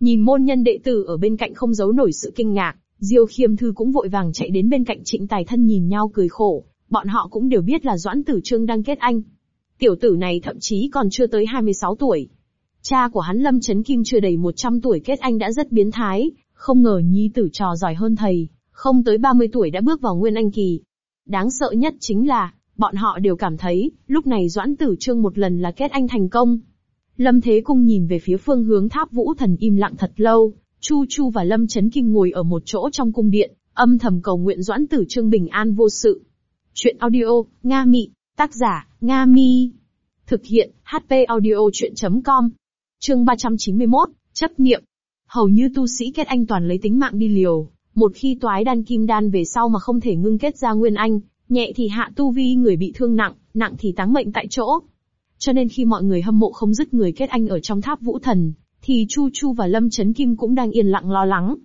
Nhìn môn nhân đệ tử ở bên cạnh không giấu nổi sự kinh ngạc, Diêu Khiêm Thư cũng vội vàng chạy đến bên cạnh Trịnh Tài Thân nhìn nhau cười khổ, bọn họ cũng đều biết là Doãn Tử Trương đang kết anh. Tiểu tử này thậm chí còn chưa tới 26 tuổi. Cha của hắn Lâm Chấn Kim chưa đầy 100 tuổi kết anh đã rất biến thái, không ngờ nhi tử trò giỏi hơn thầy, không tới 30 tuổi đã bước vào Nguyên Anh kỳ. Đáng sợ nhất chính là, bọn họ đều cảm thấy, lúc này Doãn Tử Trương một lần là kết anh thành công. Lâm Thế Cung nhìn về phía phương hướng tháp vũ thần im lặng thật lâu, Chu Chu và Lâm Chấn Kim ngồi ở một chỗ trong cung điện, âm thầm cầu nguyện Doãn Tử Trương bình an vô sự. Chuyện audio, Nga Mị, tác giả, Nga Mi. Thực hiện, HP audio chuyện.com. Chương 391, chấp niệm. Hầu như tu sĩ kết anh toàn lấy tính mạng đi liều, một khi toái đan kim đan về sau mà không thể ngưng kết ra nguyên anh, nhẹ thì hạ tu vi người bị thương nặng, nặng thì táng mệnh tại chỗ. Cho nên khi mọi người hâm mộ không dứt người kết anh ở trong tháp vũ thần, thì Chu Chu và Lâm Chấn Kim cũng đang yên lặng lo lắng.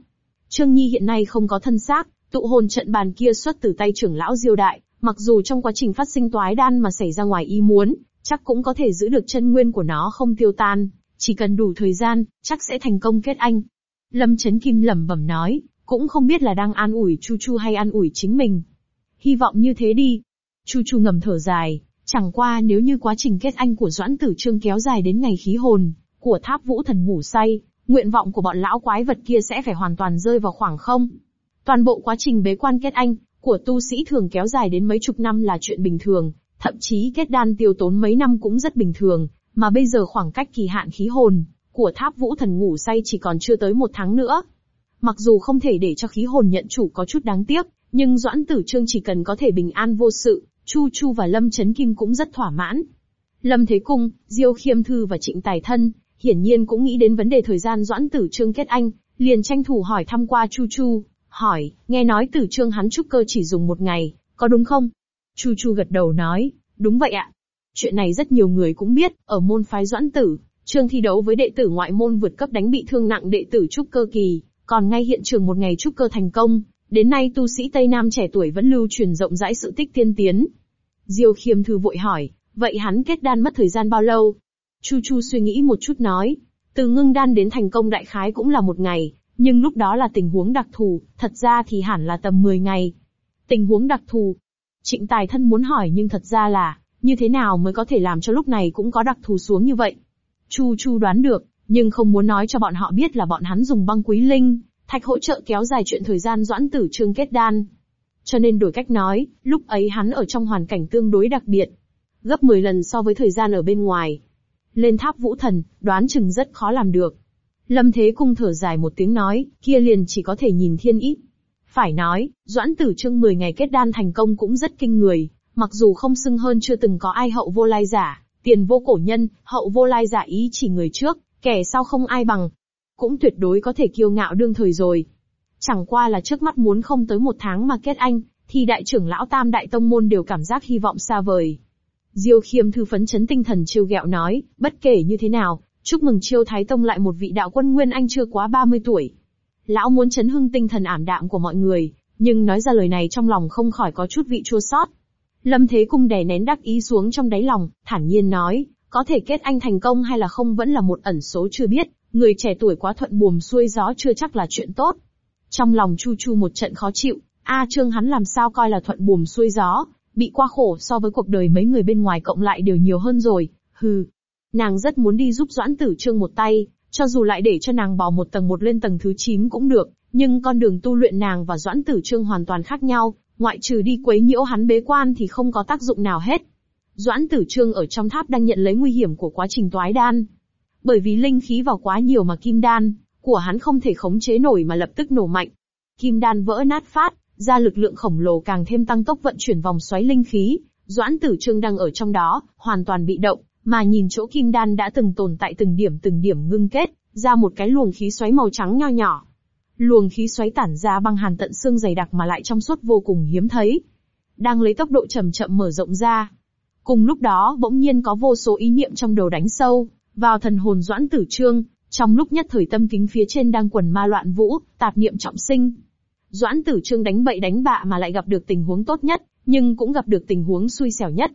Trương Nhi hiện nay không có thân xác, tụ hồn trận bàn kia xuất từ tay trưởng lão Diêu Đại, mặc dù trong quá trình phát sinh toái đan mà xảy ra ngoài ý muốn, chắc cũng có thể giữ được chân nguyên của nó không tiêu tan, chỉ cần đủ thời gian, chắc sẽ thành công kết anh. Lâm Chấn Kim lẩm bẩm nói, cũng không biết là đang an ủi Chu Chu hay an ủi chính mình. Hy vọng như thế đi. Chu Chu ngầm thở dài, chẳng qua nếu như quá trình kết anh của Doãn Tử Trương kéo dài đến ngày khí hồn, của tháp vũ thần ngủ say, nguyện vọng của bọn lão quái vật kia sẽ phải hoàn toàn rơi vào khoảng không. Toàn bộ quá trình bế quan kết anh, của tu sĩ thường kéo dài đến mấy chục năm là chuyện bình thường, thậm chí kết đan tiêu tốn mấy năm cũng rất bình thường, mà bây giờ khoảng cách kỳ hạn khí hồn, của tháp vũ thần ngủ say chỉ còn chưa tới một tháng nữa. Mặc dù không thể để cho khí hồn nhận chủ có chút đáng tiếc, nhưng Doãn Tử Trương chỉ cần có thể bình an vô sự, Chu Chu và Lâm Chấn Kim cũng rất thỏa mãn. Lâm Thế Cung, Diêu Khiêm Thư và Trịnh Tài Thân, hiển nhiên cũng nghĩ đến vấn đề thời gian doãn tử trương kết anh, liền tranh thủ hỏi thăm qua Chu Chu, hỏi, nghe nói tử trương hắn trúc cơ chỉ dùng một ngày, có đúng không? Chu Chu gật đầu nói, đúng vậy ạ. Chuyện này rất nhiều người cũng biết, ở môn phái doãn tử, trương thi đấu với đệ tử ngoại môn vượt cấp đánh bị thương nặng đệ tử trúc cơ kỳ, còn ngay hiện trường một ngày trúc cơ thành công, đến nay tu sĩ Tây Nam trẻ tuổi vẫn lưu truyền rộng rãi sự tích tiên tiến. Diêu khiêm thư vội hỏi, vậy hắn kết đan mất thời gian bao lâu? Chu Chu suy nghĩ một chút nói, từ ngưng đan đến thành công đại khái cũng là một ngày, nhưng lúc đó là tình huống đặc thù, thật ra thì hẳn là tầm 10 ngày. Tình huống đặc thù. Trịnh Tài Thân muốn hỏi nhưng thật ra là, như thế nào mới có thể làm cho lúc này cũng có đặc thù xuống như vậy? Chu Chu đoán được, nhưng không muốn nói cho bọn họ biết là bọn hắn dùng băng quý linh, thạch hỗ trợ kéo dài chuyện thời gian doãn tử trương kết đan. Cho nên đổi cách nói, lúc ấy hắn ở trong hoàn cảnh tương đối đặc biệt. Gấp 10 lần so với thời gian ở bên ngoài. Lên tháp vũ thần, đoán chừng rất khó làm được. Lâm Thế Cung thở dài một tiếng nói, kia liền chỉ có thể nhìn thiên ít. Phải nói, Doãn Tử Trương 10 ngày kết đan thành công cũng rất kinh người, mặc dù không xưng hơn chưa từng có ai hậu vô lai giả, tiền vô cổ nhân, hậu vô lai giả ý chỉ người trước, kẻ sau không ai bằng. Cũng tuyệt đối có thể kiêu ngạo đương thời rồi. Chẳng qua là trước mắt muốn không tới một tháng mà kết anh, thì đại trưởng lão tam đại tông môn đều cảm giác hy vọng xa vời. Diêu khiêm thư phấn chấn tinh thần chiêu gẹo nói, bất kể như thế nào, chúc mừng chiêu thái tông lại một vị đạo quân nguyên anh chưa quá 30 tuổi. Lão muốn chấn hưng tinh thần ảm đạm của mọi người, nhưng nói ra lời này trong lòng không khỏi có chút vị chua sót. Lâm Thế Cung đè nén đắc ý xuống trong đáy lòng, thản nhiên nói, có thể kết anh thành công hay là không vẫn là một ẩn số chưa biết, người trẻ tuổi quá thuận buồm xuôi gió chưa chắc là chuyện tốt. Trong lòng Chu Chu một trận khó chịu, A Trương hắn làm sao coi là thuận buồm xuôi gió, bị qua khổ so với cuộc đời mấy người bên ngoài cộng lại đều nhiều hơn rồi, hừ. Nàng rất muốn đi giúp Doãn Tử Trương một tay, cho dù lại để cho nàng bỏ một tầng một lên tầng thứ 9 cũng được, nhưng con đường tu luyện nàng và Doãn Tử Trương hoàn toàn khác nhau, ngoại trừ đi quấy nhiễu hắn bế quan thì không có tác dụng nào hết. Doãn Tử Trương ở trong tháp đang nhận lấy nguy hiểm của quá trình toái đan. Bởi vì linh khí vào quá nhiều mà kim đan của hắn không thể khống chế nổi mà lập tức nổ mạnh. Kim đan vỡ nát phát, ra lực lượng khổng lồ càng thêm tăng tốc vận chuyển vòng xoáy linh khí, Doãn Tử Trương đang ở trong đó, hoàn toàn bị động, mà nhìn chỗ kim đan đã từng tồn tại từng điểm từng điểm ngưng kết, ra một cái luồng khí xoáy màu trắng nho nhỏ. Luồng khí xoáy tản ra băng hàn tận xương dày đặc mà lại trong suốt vô cùng hiếm thấy. Đang lấy tốc độ chậm chậm mở rộng ra. Cùng lúc đó bỗng nhiên có vô số ý niệm trong đầu đánh sâu, vào thần hồn Doãn Tử Trương, trong lúc nhất thời tâm kính phía trên đang quần ma loạn vũ, tạp niệm trọng sinh. Doãn Tử Trương đánh bậy đánh bạ mà lại gặp được tình huống tốt nhất, nhưng cũng gặp được tình huống xui xẻo nhất.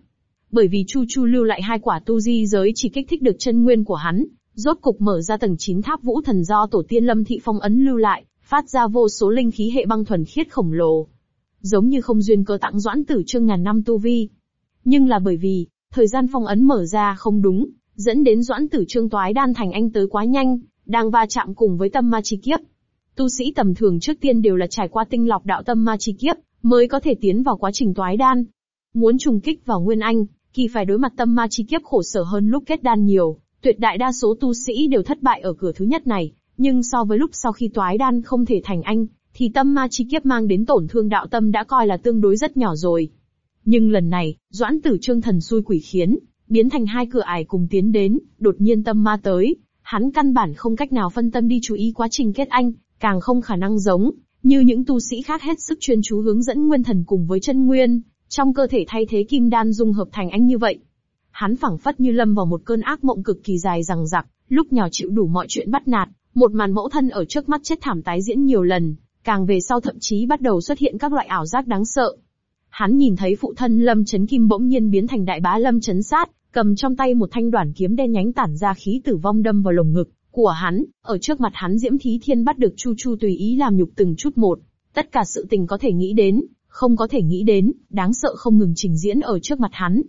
Bởi vì Chu Chu lưu lại hai quả tu di giới chỉ kích thích được chân nguyên của hắn, rốt cục mở ra tầng 9 tháp vũ thần do tổ tiên Lâm Thị Phong ấn lưu lại, phát ra vô số linh khí hệ băng thuần khiết khổng lồ. Giống như không duyên cơ tặng Doãn Tử Trương ngàn năm tu vi. Nhưng là bởi vì, thời gian phong ấn mở ra không đúng, dẫn đến Doãn Tử Trương toái đan thành anh tới quá nhanh, đang va chạm cùng với tâm ma chi kiếp, Tu sĩ tầm thường trước tiên đều là trải qua tinh lọc đạo tâm ma chi kiếp, mới có thể tiến vào quá trình toái đan. Muốn trùng kích vào Nguyên Anh, kỳ phải đối mặt tâm ma chi kiếp khổ sở hơn lúc kết đan nhiều, tuyệt đại đa số tu sĩ đều thất bại ở cửa thứ nhất này, nhưng so với lúc sau khi toái đan không thể thành anh, thì tâm ma chi kiếp mang đến tổn thương đạo tâm đã coi là tương đối rất nhỏ rồi. Nhưng lần này, Doãn Tử Trương thần xui quỷ khiến, biến thành hai cửa ải cùng tiến đến, đột nhiên tâm ma tới, hắn căn bản không cách nào phân tâm đi chú ý quá trình kết anh, càng không khả năng giống như những tu sĩ khác hết sức chuyên chú hướng dẫn nguyên thần cùng với chân nguyên, trong cơ thể thay thế kim đan dung hợp thành anh như vậy. Hắn phẳng phất như lâm vào một cơn ác mộng cực kỳ dài rằng rặc, lúc nhỏ chịu đủ mọi chuyện bắt nạt, một màn mẫu thân ở trước mắt chết thảm tái diễn nhiều lần, càng về sau thậm chí bắt đầu xuất hiện các loại ảo giác đáng sợ. Hắn nhìn thấy phụ thân Lâm Chấn Kim bỗng nhiên biến thành đại bá Lâm Chấn Sát, cầm trong tay một thanh đoản kiếm đen nhánh tản ra khí tử vong đâm vào lồng ngực, của hắn, ở trước mặt hắn Diễm Thí Thiên bắt được Chu Chu tùy ý làm nhục từng chút một. Tất cả sự tình có thể nghĩ đến, không có thể nghĩ đến, đáng sợ không ngừng trình diễn ở trước mặt hắn.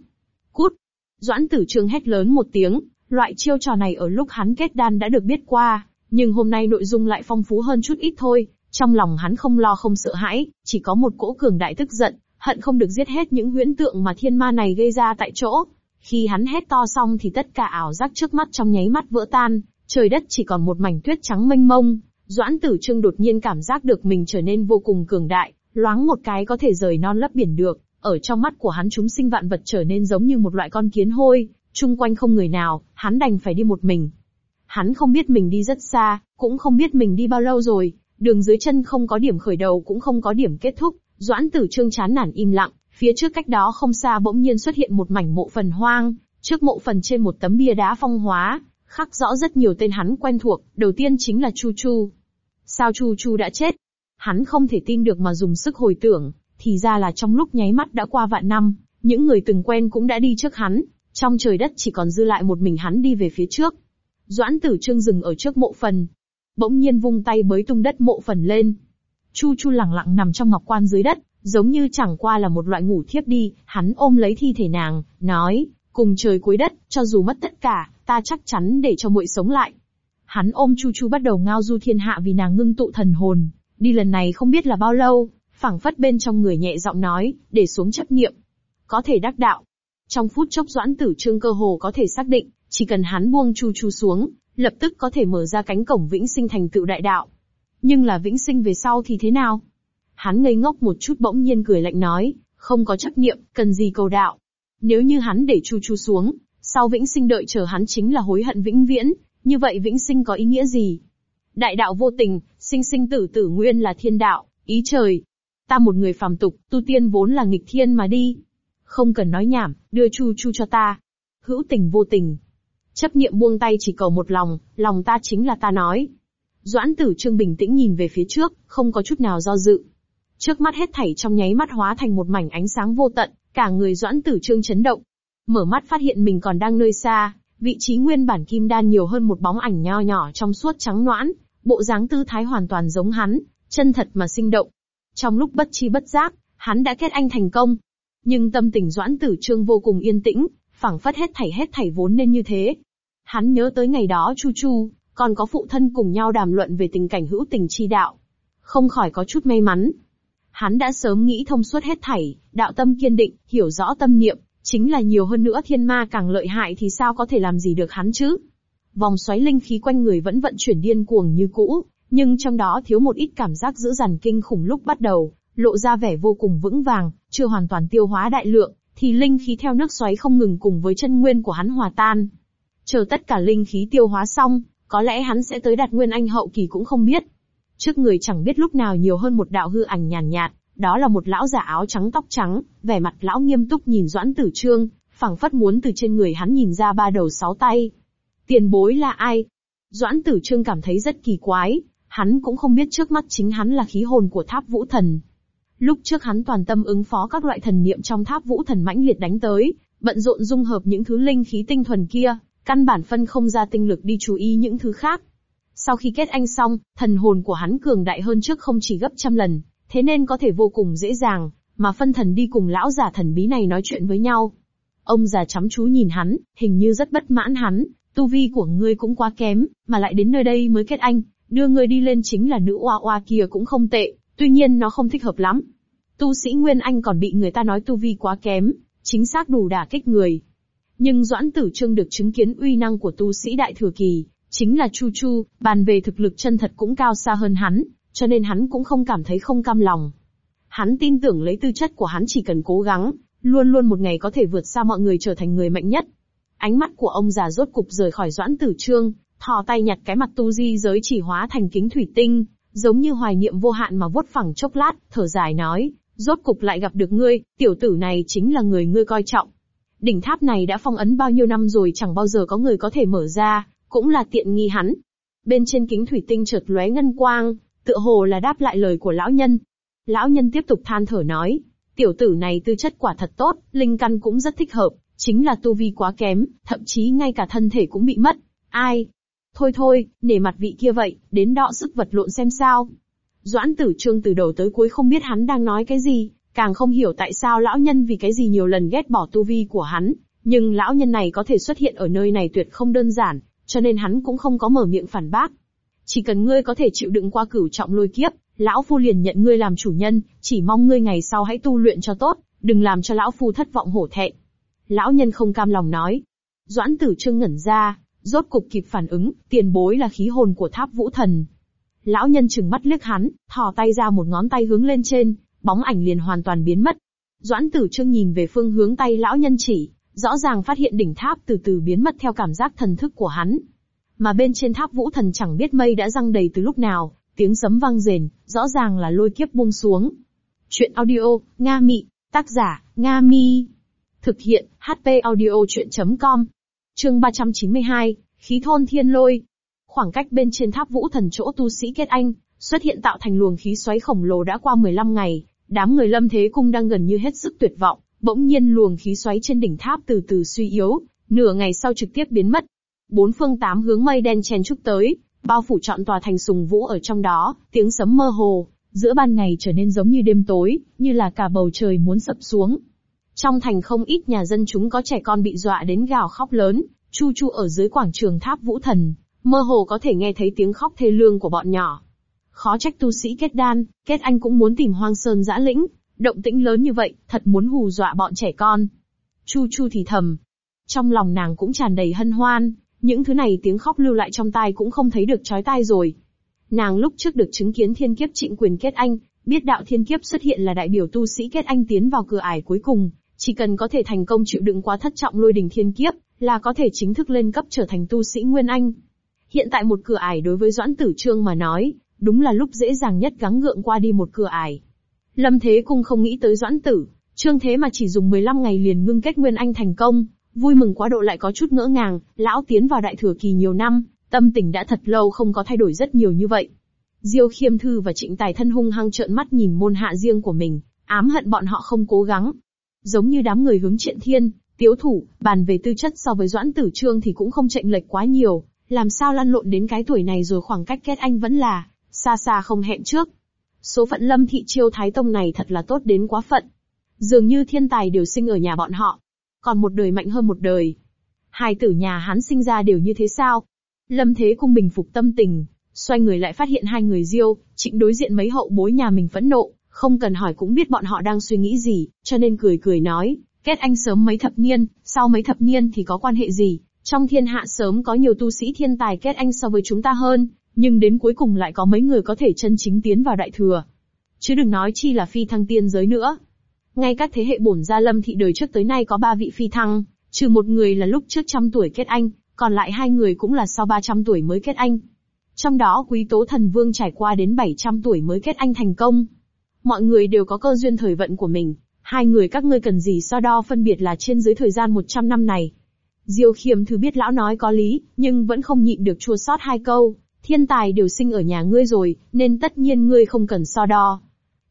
Cút! Doãn tử trương hét lớn một tiếng, loại chiêu trò này ở lúc hắn kết đan đã được biết qua, nhưng hôm nay nội dung lại phong phú hơn chút ít thôi. Trong lòng hắn không lo không sợ hãi, chỉ có một cỗ cường đại tức giận, hận không được giết hết những huyễn tượng mà thiên ma này gây ra tại chỗ. Khi hắn hét to xong thì tất cả ảo giác trước mắt trong nháy mắt vỡ tan, Trời đất chỉ còn một mảnh tuyết trắng mênh mông, Doãn Tử Trương đột nhiên cảm giác được mình trở nên vô cùng cường đại, loáng một cái có thể rời non lấp biển được, ở trong mắt của hắn chúng sinh vạn vật trở nên giống như một loại con kiến hôi, chung quanh không người nào, hắn đành phải đi một mình. Hắn không biết mình đi rất xa, cũng không biết mình đi bao lâu rồi, đường dưới chân không có điểm khởi đầu cũng không có điểm kết thúc, Doãn Tử Trương chán nản im lặng, phía trước cách đó không xa bỗng nhiên xuất hiện một mảnh mộ phần hoang, trước mộ phần trên một tấm bia đá phong hóa, khắc rõ rất nhiều tên hắn quen thuộc, đầu tiên chính là Chu Chu. Sao Chu Chu đã chết? Hắn không thể tin được mà dùng sức hồi tưởng, thì ra là trong lúc nháy mắt đã qua vạn năm, những người từng quen cũng đã đi trước hắn, trong trời đất chỉ còn dư lại một mình hắn đi về phía trước. Doãn tử trương dừng ở trước mộ phần. Bỗng nhiên vung tay bới tung đất mộ phần lên. Chu Chu lặng lặng nằm trong ngọc quan dưới đất, giống như chẳng qua là một loại ngủ thiếp đi, hắn ôm lấy thi thể nàng, nói, cùng trời cuối đất, cho dù mất tất cả, ta chắc chắn để cho muội sống lại. Hắn ôm Chu Chu bắt đầu ngao du thiên hạ vì nàng ngưng tụ thần hồn, đi lần này không biết là bao lâu, phảng phất bên trong người nhẹ giọng nói, để xuống chấp niệm. Có thể đắc đạo. Trong phút chốc doãn tử trương cơ hồ có thể xác định, chỉ cần hắn buông chu chu xuống, lập tức có thể mở ra cánh cổng vĩnh sinh thành tựu đại đạo. Nhưng là vĩnh sinh về sau thì thế nào? Hắn ngây ngốc một chút bỗng nhiên cười lạnh nói, không có chấp niệm, cần gì cầu đạo. Nếu như hắn để chu chu xuống, sau vĩnh sinh đợi chờ hắn chính là hối hận vĩnh viễn, như vậy vĩnh sinh có ý nghĩa gì? Đại đạo vô tình, sinh sinh tử tử nguyên là thiên đạo, ý trời, Ta một người phàm tục, tu tiên vốn là nghịch thiên mà đi. Không cần nói nhảm, đưa chu chu cho ta. Hữu tình vô tình. Chấp niệm buông tay chỉ cầu một lòng, lòng ta chính là ta nói. Doãn tử trương bình tĩnh nhìn về phía trước, không có chút nào do dự. Trước mắt hết thảy trong nháy mắt hóa thành một mảnh ánh sáng vô tận, cả người doãn tử trương chấn động. Mở mắt phát hiện mình còn đang nơi xa, vị trí nguyên bản kim đan nhiều hơn một bóng ảnh nho nhỏ trong suốt trắng noãn, bộ dáng tư thái hoàn toàn giống hắn, chân thật mà sinh động. Trong lúc bất chi bất giác, hắn đã kết anh thành công. Nhưng tâm tình Doãn Tử Trương vô cùng yên tĩnh, phảng phất hết thảy hết thảy vốn nên như thế. Hắn nhớ tới ngày đó Chu Chu, còn có phụ thân cùng nhau đàm luận về tình cảnh hữu tình chi đạo. Không khỏi có chút may mắn. Hắn đã sớm nghĩ thông suốt hết thảy, đạo tâm kiên định, hiểu rõ tâm niệm, chính là nhiều hơn nữa thiên ma càng lợi hại thì sao có thể làm gì được hắn chứ? Vòng xoáy linh khí quanh người vẫn vận chuyển điên cuồng như cũ, nhưng trong đó thiếu một ít cảm giác giữ dằn kinh khủng lúc bắt đầu, lộ ra vẻ vô cùng vững vàng, chưa hoàn toàn tiêu hóa đại lượng, thì linh khí theo nước xoáy không ngừng cùng với chân nguyên của hắn hòa tan. Chờ tất cả linh khí tiêu hóa xong, có lẽ hắn sẽ tới đạt nguyên anh hậu kỳ cũng không biết. Trước người chẳng biết lúc nào nhiều hơn một đạo hư ảnh nhàn nhạt, đó là một lão giả áo trắng tóc trắng, vẻ mặt lão nghiêm túc nhìn Doãn Tử Trương, phảng phất muốn từ trên người hắn nhìn ra ba đầu sáu tay. Tiền bối là ai? Doãn Tử Trương cảm thấy rất kỳ quái, Hắn cũng không biết trước mắt chính hắn là khí hồn của tháp vũ thần. Lúc trước hắn toàn tâm ứng phó các loại thần niệm trong tháp vũ thần mãnh liệt đánh tới, bận rộn dung hợp những thứ linh khí tinh thuần kia, căn bản phân không ra tinh lực đi chú ý những thứ khác. Sau khi kết anh xong, thần hồn của hắn cường đại hơn trước không chỉ gấp trăm lần, thế nên có thể vô cùng dễ dàng, mà phân thần đi cùng lão giả thần bí này nói chuyện với nhau. Ông già chăm chú nhìn hắn, hình như rất bất mãn hắn, tu vi của ngươi cũng quá kém, mà lại đến nơi đây mới kết anh, Đưa người đi lên chính là nữ oa oa kia cũng không tệ, tuy nhiên nó không thích hợp lắm. Tu sĩ Nguyên Anh còn bị người ta nói tu vi quá kém, chính xác đủ đả kích người. Nhưng Doãn Tử Trương được chứng kiến uy năng của tu sĩ Đại Thừa Kỳ, chính là Chu Chu, bàn về thực lực chân thật cũng cao xa hơn hắn, cho nên hắn cũng không cảm thấy không cam lòng. Hắn tin tưởng lấy tư chất của hắn chỉ cần cố gắng, luôn luôn một ngày có thể vượt xa mọi người trở thành người mạnh nhất. Ánh mắt của ông già rốt cục rời khỏi Doãn Tử Trương, thò tay nhặt cái mặt tu di giới chỉ hóa thành kính thủy tinh, giống như hoài niệm vô hạn mà vuốt phẳng chốc lát, thở dài nói, rốt cục lại gặp được ngươi, tiểu tử này chính là người ngươi coi trọng. Đỉnh tháp này đã phong ấn bao nhiêu năm rồi chẳng bao giờ có người có thể mở ra, cũng là tiện nghi hắn. Bên trên kính thủy tinh chợt lóe ngân quang, tựa hồ là đáp lại lời của lão nhân. Lão nhân tiếp tục than thở nói, tiểu tử này tư chất quả thật tốt, linh căn cũng rất thích hợp, chính là tu vi quá kém, thậm chí ngay cả thân thể cũng bị mất. Ai, Thôi thôi, nể mặt vị kia vậy, đến đọ sức vật lộn xem sao. Doãn tử trương từ đầu tới cuối không biết hắn đang nói cái gì, càng không hiểu tại sao lão nhân vì cái gì nhiều lần ghét bỏ tu vi của hắn, nhưng lão nhân này có thể xuất hiện ở nơi này tuyệt không đơn giản, cho nên hắn cũng không có mở miệng phản bác. Chỉ cần ngươi có thể chịu đựng qua cửu trọng lôi kiếp, lão phu liền nhận ngươi làm chủ nhân, chỉ mong ngươi ngày sau hãy tu luyện cho tốt, đừng làm cho lão phu thất vọng hổ thẹn. Lão nhân không cam lòng nói. Doãn tử trương ngẩn ra, Rốt cục kịp phản ứng, tiền bối là khí hồn của tháp vũ thần. Lão nhân chừng mắt liếc hắn, thò tay ra một ngón tay hướng lên trên, bóng ảnh liền hoàn toàn biến mất. Doãn Tử Trương nhìn về phương hướng tay lão nhân chỉ, rõ ràng phát hiện đỉnh tháp từ từ biến mất theo cảm giác thần thức của hắn. Mà bên trên tháp vũ thần chẳng biết mây đã răng đầy từ lúc nào, tiếng sấm vang rền, rõ ràng là lôi kiếp buông xuống. Chuyện audio, Nga Mị, tác giả, Nga Mi. Thực hiện, HP audio chuyện.com. Chương 392, Khí thôn thiên lôi. Khoảng cách bên trên tháp vũ thần chỗ tu sĩ kết anh, xuất hiện tạo thành luồng khí xoáy khổng lồ đã qua 15 ngày, đám người lâm thế cung đang gần như hết sức tuyệt vọng, bỗng nhiên luồng khí xoáy trên đỉnh tháp từ từ suy yếu, nửa ngày sau trực tiếp biến mất. Bốn phương tám hướng mây đen chen chúc tới, bao phủ trọn tòa thành sùng vũ ở trong đó, tiếng sấm mơ hồ, giữa ban ngày trở nên giống như đêm tối, như là cả bầu trời muốn sập xuống. Trong thành không ít nhà dân chúng có trẻ con bị dọa đến gào khóc lớn, chu chu ở dưới quảng trường tháp vũ thần, mơ hồ có thể nghe thấy tiếng khóc thê lương của bọn nhỏ. Khó trách tu sĩ kết đan, kết anh cũng muốn tìm hoang sơn dã lĩnh, động tĩnh lớn như vậy, thật muốn hù dọa bọn trẻ con. Chu chu thì thầm. Trong lòng nàng cũng tràn đầy hân hoan, những thứ này tiếng khóc lưu lại trong tai cũng không thấy được chói tai rồi. Nàng lúc trước được chứng kiến thiên kiếp trịnh quyền kết anh, biết đạo thiên kiếp xuất hiện là đại biểu tu sĩ kết anh tiến vào cửa ải cuối cùng, chỉ cần có thể thành công chịu đựng quá thất trọng lôi đình thiên kiếp, là có thể chính thức lên cấp trở thành tu sĩ nguyên anh. Hiện tại một cửa ải đối với Doãn Tử Trương mà nói, đúng là lúc dễ dàng nhất gắng gượng qua đi một cửa ải. Lâm Thế Cung không nghĩ tới Doãn Tử, Trương thế mà chỉ dùng 15 ngày liền ngưng kết Nguyên Anh thành công, vui mừng quá độ lại có chút ngỡ ngàng, lão tiến vào đại thừa kỳ nhiều năm, tâm tình đã thật lâu không có thay đổi rất nhiều như vậy. Diêu Khiêm Thư và Trịnh Tài thân hung hăng trợn mắt nhìn môn hạ riêng của mình, ám hận bọn họ không cố gắng. Giống như đám người hướng triện thiên, tiếu thủ, bàn về tư chất so với Doãn Tử Trương thì cũng không chệnh lệch quá nhiều, làm sao lăn lộn đến cái tuổi này rồi khoảng cách kết anh vẫn là xa xa không hẹn trước. Số phận lâm thị chiêu thái tông này thật là tốt đến quá phận. Dường như thiên tài đều sinh ở nhà bọn họ. Còn một đời mạnh hơn một đời. Hai tử nhà hắn sinh ra đều như thế sao? Lâm thế cung bình phục tâm tình, xoay người lại phát hiện hai người diêu, trịnh đối diện mấy hậu bối nhà mình phẫn nộ, không cần hỏi cũng biết bọn họ đang suy nghĩ gì, cho nên cười cười nói, kết anh sớm mấy thập niên, sau mấy thập niên thì có quan hệ gì, trong thiên hạ sớm có nhiều tu sĩ thiên tài kết anh so với chúng ta hơn, nhưng đến cuối cùng lại có mấy người có thể chân chính tiến vào đại thừa. Chứ đừng nói chi là phi thăng tiên giới nữa. Ngay các thế hệ bổn gia lâm thị đời trước tới nay có ba vị phi thăng, trừ một người là lúc trước trăm tuổi kết anh, còn lại hai người cũng là sau 300 tuổi mới kết anh. Trong đó quý tố thần vương trải qua đến 700 tuổi mới kết anh thành công. Mọi người đều có cơ duyên thời vận của mình, hai người các ngươi cần gì so đo phân biệt là trên dưới thời gian 100 năm này. Diêu khiêm thứ biết lão nói có lý, nhưng vẫn không nhịn được chua sót hai câu, Thiên tài đều sinh ở nhà ngươi rồi, nên tất nhiên ngươi không cần so đo.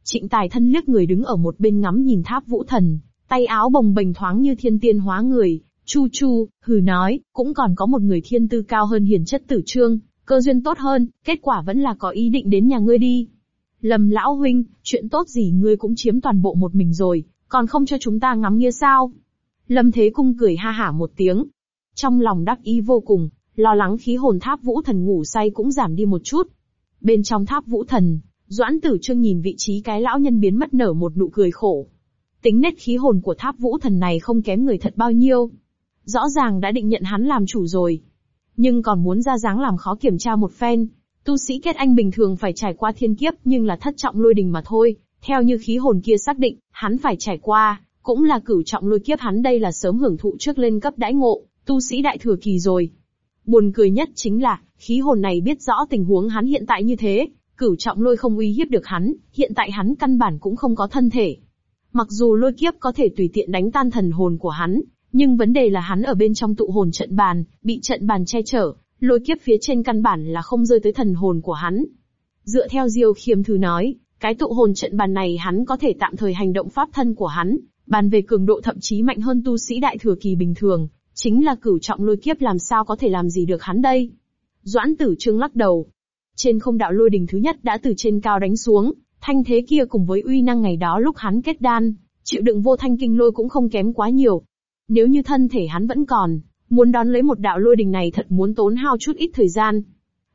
Trịnh tài thân liếc người đứng ở một bên ngắm nhìn tháp vũ thần, tay áo bồng bềnh thoáng như thiên tiên hóa người, chu chu, hừ nói, cũng còn có một người thiên tư cao hơn hiền chất tử trương, cơ duyên tốt hơn, kết quả vẫn là có ý định đến nhà ngươi đi. Lâm lão huynh, chuyện tốt gì ngươi cũng chiếm toàn bộ một mình rồi, còn không cho chúng ta ngắm nghía sao? Lâm Thế Cung cười ha hả một tiếng. Trong lòng đắc ý vô cùng, lo lắng khí hồn tháp vũ thần ngủ say cũng giảm đi một chút. Bên trong tháp vũ thần, Doãn Tử Trương nhìn vị trí cái lão nhân biến mất nở một nụ cười khổ. Tính nét khí hồn của tháp vũ thần này không kém người thật bao nhiêu. Rõ ràng đã định nhận hắn làm chủ rồi. Nhưng còn muốn ra dáng làm khó kiểm tra một phen. Tu sĩ kết anh bình thường phải trải qua thiên kiếp nhưng là thất trọng lôi đình mà thôi. Theo như khí hồn kia xác định, hắn phải trải qua, cũng là cửu trọng lôi kiếp hắn đây là sớm hưởng thụ trước lên cấp đãi ngộ, tu sĩ đại thừa kỳ rồi. Buồn cười nhất chính là, khí hồn này biết rõ tình huống hắn hiện tại như thế, cửu trọng lôi không uy hiếp được hắn, hiện tại hắn căn bản cũng không có thân thể. Mặc dù lôi kiếp có thể tùy tiện đánh tan thần hồn của hắn, nhưng vấn đề là hắn ở bên trong tụ hồn trận bàn, bị trận bàn che chở, lôi kiếp phía trên căn bản là không rơi tới thần hồn của hắn. Dựa theo Diêu Khiêm Thư nói, cái tụ hồn trận bàn này hắn có thể tạm thời hành động pháp thân của hắn, bàn về cường độ thậm chí mạnh hơn tu sĩ đại thừa kỳ bình thường, Chính là cửu trọng lôi kiếp làm sao có thể làm gì được hắn đây? Doãn tử trương lắc đầu. Trên không đạo lôi đình thứ nhất đã từ trên cao đánh xuống, thanh thế kia cùng với uy năng ngày đó lúc hắn kết đan, chịu đựng vô thanh kinh lôi cũng không kém quá nhiều. Nếu như thân thể hắn vẫn còn, muốn đón lấy một đạo lôi đình này thật muốn tốn hao chút ít thời gian.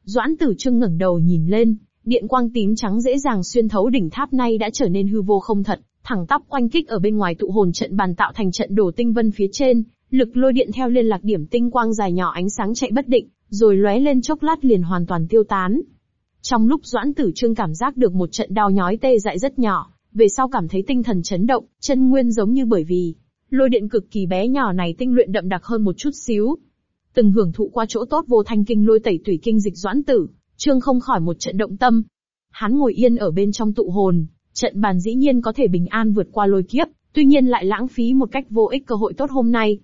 Doãn tử trương ngẩng đầu nhìn lên, điện quang tím trắng dễ dàng xuyên thấu đỉnh tháp nay đã trở nên hư vô không thật, thẳng tắp quanh kích ở bên ngoài tụ hồn trận bàn tạo thành trận đổ tinh vân phía trên, Lực lôi điện theo liên lạc điểm tinh quang dài nhỏ ánh sáng chạy bất định, rồi lóe lên chốc lát liền hoàn toàn tiêu tán. Trong lúc Doãn Tử Trương cảm giác được một trận đau nhói tê dại rất nhỏ, về sau cảm thấy tinh thần chấn động, chân nguyên giống như bởi vì lôi điện cực kỳ bé nhỏ này tinh luyện đậm đặc hơn một chút xíu. Từng hưởng thụ qua chỗ tốt vô thanh kinh lôi tẩy tủy kinh dịch doãn tử, trương không khỏi một trận động tâm. Hắn ngồi yên ở bên trong tụ hồn, trận bàn dĩ nhiên có thể bình an vượt qua lôi kiếp, tuy nhiên lại lãng phí một cách vô ích cơ hội tốt hôm nay.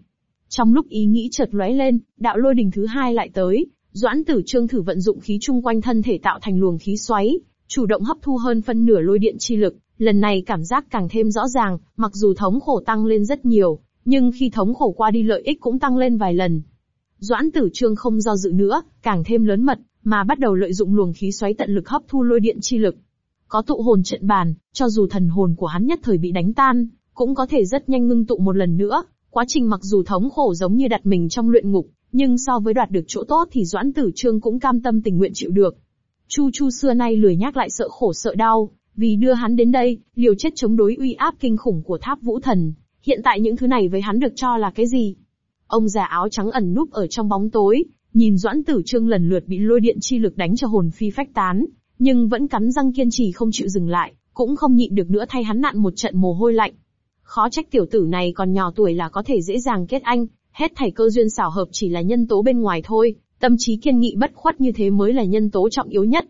Trong lúc ý nghĩ chợt lóe lên, đạo lôi đình thứ hai lại tới, Doãn Tử Trương thử vận dụng khí chung quanh thân thể tạo thành luồng khí xoáy, chủ động hấp thu hơn phân nửa lôi điện chi lực, lần này cảm giác càng thêm rõ ràng, mặc dù thống khổ tăng lên rất nhiều, nhưng khi thống khổ qua đi lợi ích cũng tăng lên vài lần. Doãn Tử Trương không do dự nữa, càng thêm lớn mật, mà bắt đầu lợi dụng luồng khí xoáy tận lực hấp thu lôi điện chi lực. Có tụ hồn trận bàn, cho dù thần hồn của hắn nhất thời bị đánh tan, cũng có thể rất nhanh ngưng tụ một lần nữa. Quá trình mặc dù thống khổ giống như đặt mình trong luyện ngục, nhưng so với đoạt được chỗ tốt thì Doãn Tử Trương cũng cam tâm tình nguyện chịu được. Chu Chu xưa nay lười nhắc lại sợ khổ sợ đau, vì đưa hắn đến đây, liều chết chống đối uy áp kinh khủng của tháp vũ thần. Hiện tại những thứ này với hắn được cho là cái gì? Ông già áo trắng ẩn núp ở trong bóng tối, nhìn Doãn Tử Trương lần lượt bị lôi điện chi lực đánh cho hồn phi phách tán, nhưng vẫn cắn răng kiên trì không chịu dừng lại, cũng không nhịn được nữa thay hắn nạn một trận mồ hôi lạnh. Khó trách tiểu tử này còn nhỏ tuổi là có thể dễ dàng kết anh, hết thảy cơ duyên xảo hợp chỉ là nhân tố bên ngoài thôi, tâm trí kiên nghị bất khuất như thế mới là nhân tố trọng yếu nhất.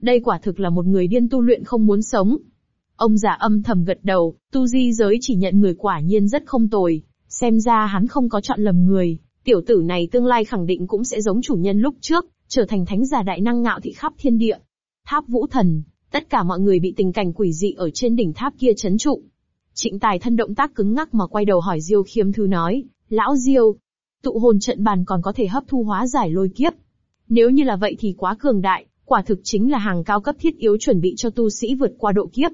Đây quả thực là một người điên tu luyện không muốn sống. Ông già âm thầm gật đầu, tu di giới chỉ nhận người quả nhiên rất không tồi, xem ra hắn không có chọn lầm người, tiểu tử này tương lai khẳng định cũng sẽ giống chủ nhân lúc trước, trở thành thánh giả đại năng ngạo thị khắp thiên địa. Tháp vũ thần, tất cả mọi người bị tình cảnh quỷ dị ở trên đỉnh tháp kia chấn trụ. Trịnh tài thân động tác cứng ngắc mà quay đầu hỏi Diêu khiêm thư nói, lão Diêu, tụ hồn trận bàn còn có thể hấp thu hóa giải lôi kiếp. Nếu như là vậy thì quá cường đại, quả thực chính là hàng cao cấp thiết yếu chuẩn bị cho tu sĩ vượt qua độ kiếp.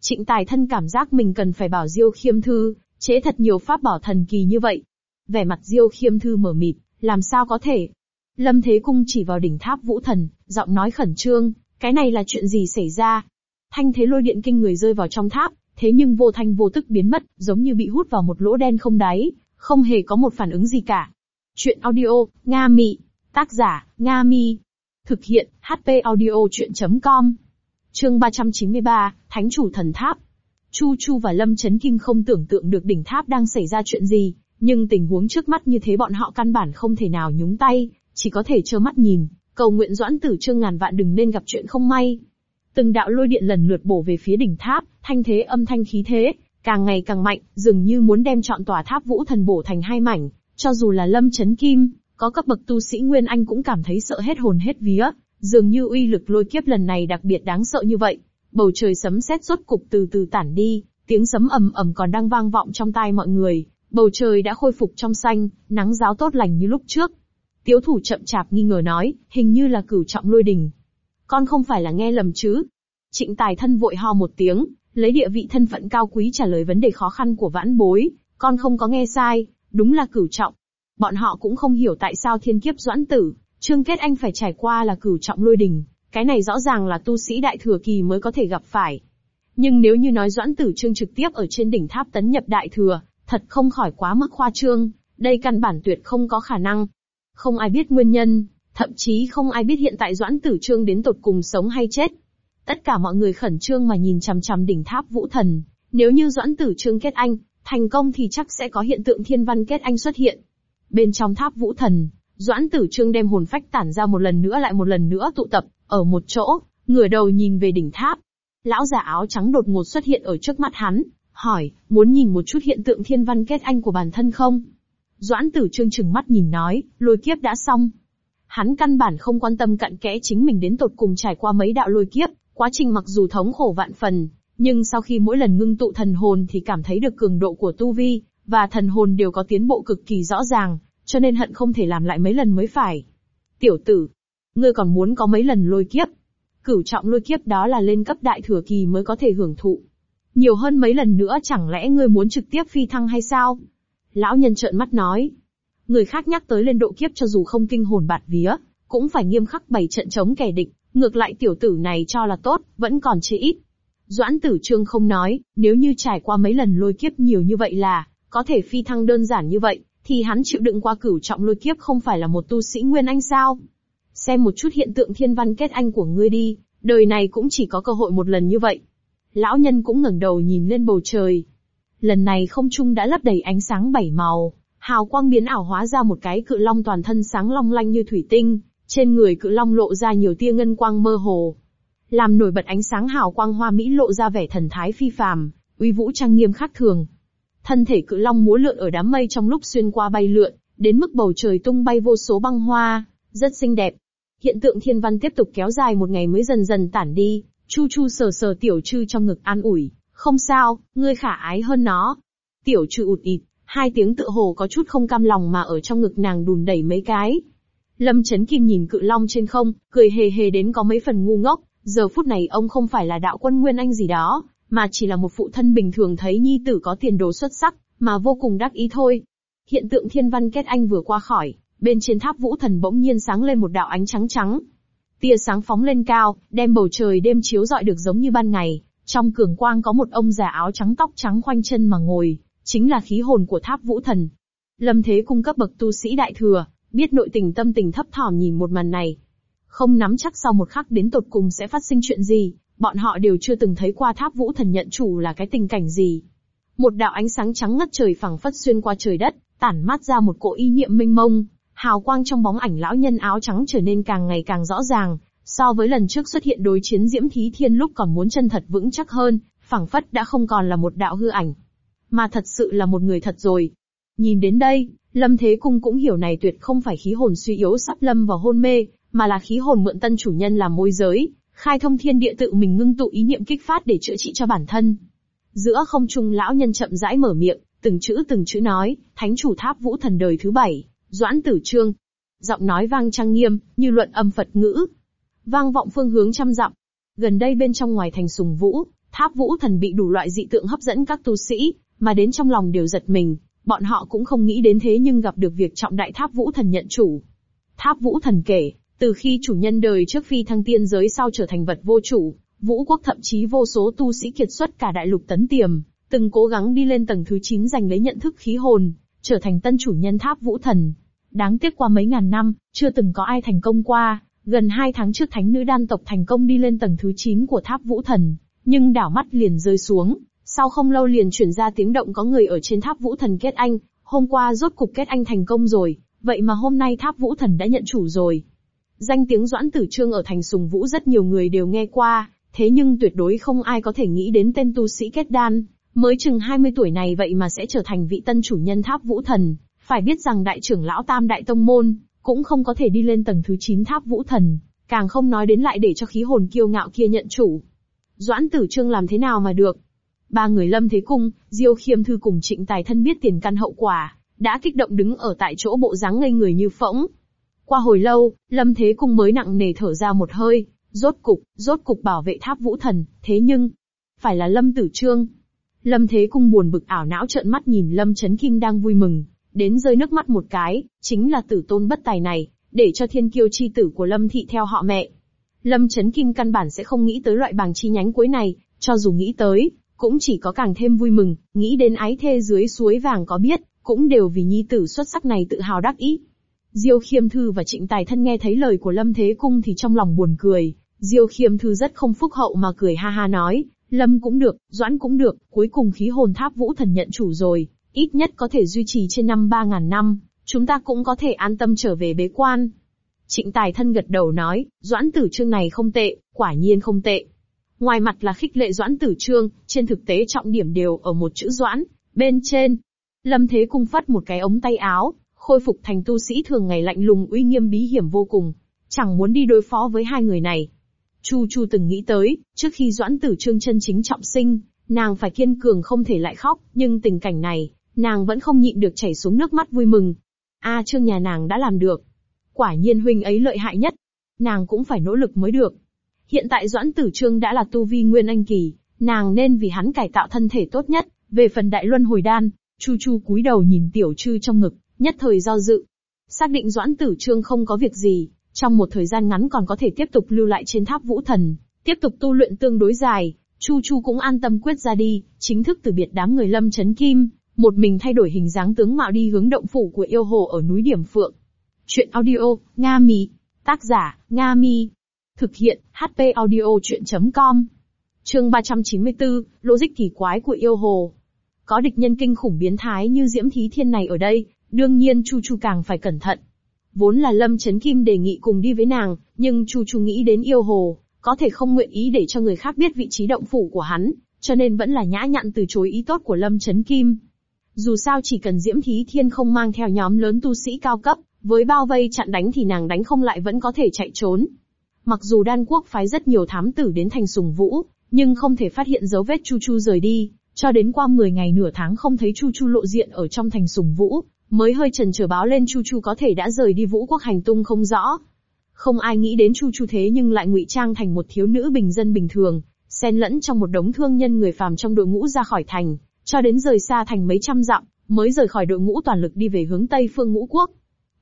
Trịnh tài thân cảm giác mình cần phải bảo Diêu khiêm thư, chế thật nhiều pháp bảo thần kỳ như vậy. Vẻ mặt Diêu khiêm thư mở mịt, làm sao có thể? Lâm Thế Cung chỉ vào đỉnh tháp vũ thần, giọng nói khẩn trương, cái này là chuyện gì xảy ra? Thanh thế lôi điện kinh người rơi vào trong tháp, thế nhưng vô thanh vô tức biến mất, giống như bị hút vào một lỗ đen không đáy, không hề có một phản ứng gì cả. Chuyện audio, Nga Mị. Tác giả, Nga Mi. Thực hiện, HP audio chuyện.com. Chương 393, Thánh chủ thần tháp. Chu Chu và Lâm Chấn Kim không tưởng tượng được đỉnh tháp đang xảy ra chuyện gì, nhưng tình huống trước mắt như thế bọn họ căn bản không thể nào nhúng tay, chỉ có thể trơ mắt nhìn, cầu nguyện doãn tử trương ngàn vạn đừng nên gặp chuyện không may. Từng đạo lôi điện lần lượt bổ về phía đỉnh tháp, thanh thế âm thanh khí thế, càng ngày càng mạnh, dường như muốn đem chọn tòa tháp vũ thần bổ thành hai mảnh, cho dù là Lâm Chấn Kim, có cấp bậc tu sĩ Nguyên Anh cũng cảm thấy sợ hết hồn hết vía, dường như uy lực lôi kiếp lần này đặc biệt đáng sợ như vậy. Bầu trời sấm sét rốt cục từ từ tản đi, tiếng sấm ầm ầm còn đang vang vọng trong tai mọi người, bầu trời đã khôi phục trong xanh, nắng giáo tốt lành như lúc trước. Tiếu thủ chậm chạp nghi ngờ nói, hình như là cửu trọng lôi đình. Con không phải là nghe lầm chứ? Trịnh tài thân vội ho một tiếng, lấy địa vị thân phận cao quý trả lời vấn đề khó khăn của vãn bối, con không có nghe sai, đúng là cửu trọng. Bọn họ cũng không hiểu tại sao thiên kiếp doãn tử, Trương Kết Anh phải trải qua là cửu trọng lôi đình, cái này rõ ràng là tu sĩ đại thừa kỳ mới có thể gặp phải. Nhưng nếu như nói doãn tử Trương trực tiếp ở trên đỉnh tháp tấn nhập đại thừa, thật không khỏi quá mức khoa trương, đây căn bản tuyệt không có khả năng. Không ai biết nguyên nhân, thậm chí không ai biết hiện tại doãn tử Trương đến tột cùng sống hay chết. Tất cả mọi người khẩn trương mà nhìn chằm chằm đỉnh tháp vũ thần. Nếu như Doãn Tử Trương kết anh, thành công thì chắc sẽ có hiện tượng thiên văn kết anh xuất hiện. Bên trong tháp vũ thần, Doãn Tử Trương đem hồn phách tản ra một lần nữa lại một lần nữa tụ tập, ở một chỗ, ngửa đầu nhìn về đỉnh tháp. Lão già áo trắng đột ngột xuất hiện ở trước mắt hắn, hỏi, muốn nhìn một chút hiện tượng thiên văn kết anh của bản thân không? Doãn Tử Trương chừng mắt nhìn nói, lôi kiếp đã xong. Hắn căn bản không quan tâm cặn kẽ chính mình đến tột cùng trải qua mấy đạo lôi kiếp, Quá trình mặc dù thống khổ vạn phần, nhưng sau khi mỗi lần ngưng tụ thần hồn thì cảm thấy được cường độ của tu vi, và thần hồn đều có tiến bộ cực kỳ rõ ràng, cho nên hận không thể làm lại mấy lần mới phải. Tiểu tử, ngươi còn muốn có mấy lần lôi kiếp. Cửu trọng lôi kiếp đó là lên cấp đại thừa kỳ mới có thể hưởng thụ. Nhiều hơn mấy lần nữa chẳng lẽ ngươi muốn trực tiếp phi thăng hay sao? Lão nhân trợn mắt nói. Người khác nhắc tới lên độ kiếp cho dù không kinh hồn bạt vía, cũng phải nghiêm khắc bày trận chống kẻ địch, Ngược lại tiểu tử này cho là tốt, vẫn còn chế ít. Doãn tử trương không nói, nếu như trải qua mấy lần lôi kiếp nhiều như vậy là, có thể phi thăng đơn giản như vậy, thì hắn chịu đựng qua cửu trọng lôi kiếp không phải là một tu sĩ nguyên anh sao? Xem một chút hiện tượng thiên văn kết anh của ngươi đi, đời này cũng chỉ có cơ hội một lần như vậy. lão nhân cũng ngẩng đầu nhìn lên bầu trời. Lần này không trung đã lấp đầy ánh sáng bảy màu, hào quang biến ảo hóa ra một cái cự long toàn thân sáng long lanh như thủy tinh, trên người cự long lộ ra nhiều tia ngân quang mơ hồ. Làm nổi bật ánh sáng hào quang hoa mỹ lộ ra vẻ thần thái phi phàm, uy vũ trang nghiêm khác thường. Thân thể cự long múa lượn ở đám mây trong lúc xuyên qua bay lượn, đến mức bầu trời tung bay vô số băng hoa, rất xinh đẹp. Hiện tượng thiên văn tiếp tục kéo dài một ngày mới dần dần tản đi, Chu Chu sờ sờ tiểu trư trong ngực an ủi, không sao, ngươi khả ái hơn nó. Tiểu trư ụt ịt, hai tiếng tự hồ có chút không cam lòng mà ở trong ngực nàng đùn đẩy mấy cái. Lâm Chấn Kim nhìn cự long trên không, cười hề hề đến có mấy phần ngu ngốc, giờ phút này ông không phải là đạo quân Nguyên Anh gì đó, mà chỉ là một phụ thân bình thường thấy nhi tử có tiền đồ xuất sắc, mà vô cùng đắc ý thôi. Hiện tượng thiên văn kết anh vừa qua khỏi, bên trên tháp vũ thần bỗng nhiên sáng lên một đạo ánh trắng trắng. Tia sáng phóng lên cao, đem bầu trời đêm chiếu rọi được giống như ban ngày, trong cường quang có một ông già áo trắng tóc trắng khoanh chân mà ngồi, chính là khí hồn của tháp vũ thần. Lâm Thế cung cấp bậc tu sĩ đại thừa, biết nội tình tâm tình thấp thỏm nhìn một màn này. Không nắm chắc sau một khắc đến tột cùng sẽ phát sinh chuyện gì, bọn họ đều chưa từng thấy qua tháp vũ thần nhận chủ là cái tình cảnh gì. Một đạo ánh sáng trắng ngất trời phẳng phất xuyên qua trời đất, tản mát ra một cỗ ý niệm mênh mông, hào quang trong bóng ảnh lão nhân áo trắng trở nên càng ngày càng rõ ràng, so với lần trước xuất hiện đối chiến Diễm Thí Thiên lúc còn muốn chân thật vững chắc hơn, phẳng phất đã không còn là một đạo hư ảnh, mà thật sự là một người thật rồi. Nhìn đến đây, Lâm Thế Cung cũng hiểu này tuyệt không phải khí hồn suy yếu sắp lâm vào hôn mê, mà là khí hồn mượn tân chủ nhân làm môi giới, khai thông thiên địa tự mình ngưng tụ ý niệm kích phát để chữa trị cho bản thân. Giữa không trung lão nhân chậm rãi mở miệng, từng chữ từng chữ nói, thánh chủ tháp vũ thần đời thứ bảy, Doãn Tử Trương. Giọng nói vang trang nghiêm, như luận âm Phật ngữ. Vang vọng phương hướng trăm dặm. Gần đây bên trong ngoài thành sùng vũ, tháp vũ thần bị đủ loại dị tượng hấp dẫn các tu sĩ, mà đến trong lòng đều giật mình, bọn họ cũng không nghĩ đến thế nhưng gặp được việc trọng đại tháp vũ thần nhận chủ. Tháp vũ thần kể, từ khi chủ nhân đời trước phi thăng tiên giới sau trở thành vật vô chủ, vũ quốc thậm chí vô số tu sĩ kiệt xuất cả đại lục tấn tiềm, từng cố gắng đi lên tầng thứ 9 giành lấy nhận thức khí hồn, trở thành tân chủ nhân tháp vũ thần. Đáng tiếc qua mấy ngàn năm, chưa từng có ai thành công qua, gần hai tháng trước thánh nữ đan tộc thành công đi lên tầng thứ 9 của tháp vũ thần, nhưng đảo mắt liền rơi xuống, sau không lâu liền chuyển ra tiếng động có người ở trên tháp vũ thần kết anh, hôm qua rốt cục kết anh thành công rồi, vậy mà hôm nay tháp vũ thần đã nhận chủ rồi. Danh tiếng Doãn Tử Trương ở thành Sùng Vũ rất nhiều người đều nghe qua, thế nhưng tuyệt đối không ai có thể nghĩ đến tên tu sĩ kết đan, mới chừng 20 tuổi này vậy mà sẽ trở thành vị tân chủ nhân tháp vũ thần. Phải biết rằng đại trưởng lão Tam Đại Tông Môn, cũng không có thể đi lên tầng thứ 9 tháp vũ thần, càng không nói đến lại để cho khí hồn kiêu ngạo kia nhận chủ. Doãn Tử Trương làm thế nào mà được? Ba người Lâm Thế Cung, Diêu Khiêm Thư cùng Trịnh Tài Thân biết tiền căn hậu quả, đã kích động đứng ở tại chỗ bộ dáng ngây người như phỗng. Qua hồi lâu, Lâm Thế Cung mới nặng nề thở ra một hơi, rốt cục, rốt cục bảo vệ tháp vũ thần, thế nhưng, phải là Lâm Tử Trương. Lâm Thế Cung buồn bực ảo não trợn mắt nhìn Lâm Chấn Kim đang vui mừng, đến rơi nước mắt một cái, chính là tử tôn bất tài này, để cho thiên kiêu chi tử của Lâm Thị theo họ mẹ. Lâm Chấn Kim căn bản sẽ không nghĩ tới loại bảng chi nhánh cuối này, cho dù nghĩ tới, cũng chỉ có càng thêm vui mừng, nghĩ đến ái thê dưới suối vàng có biết, cũng đều vì nhi tử xuất sắc này tự hào đắc ý. Diêu Khiêm Thư và Trịnh Tài Thân nghe thấy lời của Lâm Thế Cung thì trong lòng buồn cười, Diêu Khiêm Thư rất không phúc hậu mà cười ha ha nói, Lâm cũng được, Doãn cũng được, cuối cùng khí hồn tháp vũ thần nhận chủ rồi, ít nhất có thể duy trì trên năm ba ngàn năm, chúng ta cũng có thể an tâm trở về bế quan. Trịnh Tài Thân gật đầu nói, Doãn tử trương này không tệ, quả nhiên không tệ. Ngoài mặt là khích lệ Doãn tử trương, trên thực tế trọng điểm đều ở một chữ Doãn, bên trên. Lâm Thế Cung phát một cái ống tay áo, khôi phục thành tu sĩ thường ngày lạnh lùng uy nghiêm bí hiểm vô cùng. Chẳng muốn đi đối phó với hai người này. Chu Chu từng nghĩ tới, trước khi Doãn Tử Trương chân chính trọng sinh, nàng phải kiên cường không thể lại khóc, nhưng tình cảnh này, nàng vẫn không nhịn được chảy xuống nước mắt vui mừng. A à, Trương nhà nàng đã làm được. Quả nhiên huynh ấy lợi hại nhất. Nàng cũng phải nỗ lực mới được. Hiện tại Doãn Tử Trương đã là tu vi nguyên anh kỳ, nàng nên vì hắn cải tạo thân thể tốt nhất, về phần đại luân hồi đan, Chu Chu cúi đầu nhìn tiểu trư trong ngực, nhất thời do dự. Xác định Doãn Tử Trương không có việc gì, trong một thời gian ngắn còn có thể tiếp tục lưu lại trên tháp vũ thần, tiếp tục tu luyện tương đối dài, Chu Chu cũng an tâm quyết ra đi, chính thức từ biệt đám người lâm chấn kim, một mình thay đổi hình dáng tướng mạo đi hướng động phủ của yêu hồ ở núi Điểm Phượng. Chuyện audio, Nga Mi. Tác giả, Nga Mi. Thực hiện, HP audio chuyện.com. Chương 394, logic kỳ quái của yêu hồ. Có địch nhân kinh khủng biến thái như Diễm Thí Thiên này ở đây, đương nhiên Chu Chu càng phải cẩn thận. Vốn là Lâm Chấn Kim đề nghị cùng đi với nàng, nhưng Chu Chu nghĩ đến yêu hồ, có thể không nguyện ý để cho người khác biết vị trí động phủ của hắn, cho nên vẫn là nhã nhặn từ chối ý tốt của Lâm Chấn Kim. Dù sao chỉ cần Diễm Thí Thiên không mang theo nhóm lớn tu sĩ cao cấp, với bao vây chặn đánh thì nàng đánh không lại vẫn có thể chạy trốn. Mặc dù đan quốc phái rất nhiều thám tử đến thành sùng vũ, nhưng không thể phát hiện dấu vết Chu Chu rời đi, cho đến qua 10 ngày nửa tháng không thấy Chu Chu lộ diện ở trong thành sùng vũ, mới hơi trần chờ báo lên Chu Chu có thể đã rời đi vũ quốc hành tung không rõ. Không ai nghĩ đến Chu Chu thế nhưng lại ngụy trang thành một thiếu nữ bình dân bình thường, xen lẫn trong một đống thương nhân người phàm trong đội ngũ ra khỏi thành, cho đến rời xa thành mấy trăm dặm, mới rời khỏi đội ngũ toàn lực đi về hướng Tây phương ngũ quốc.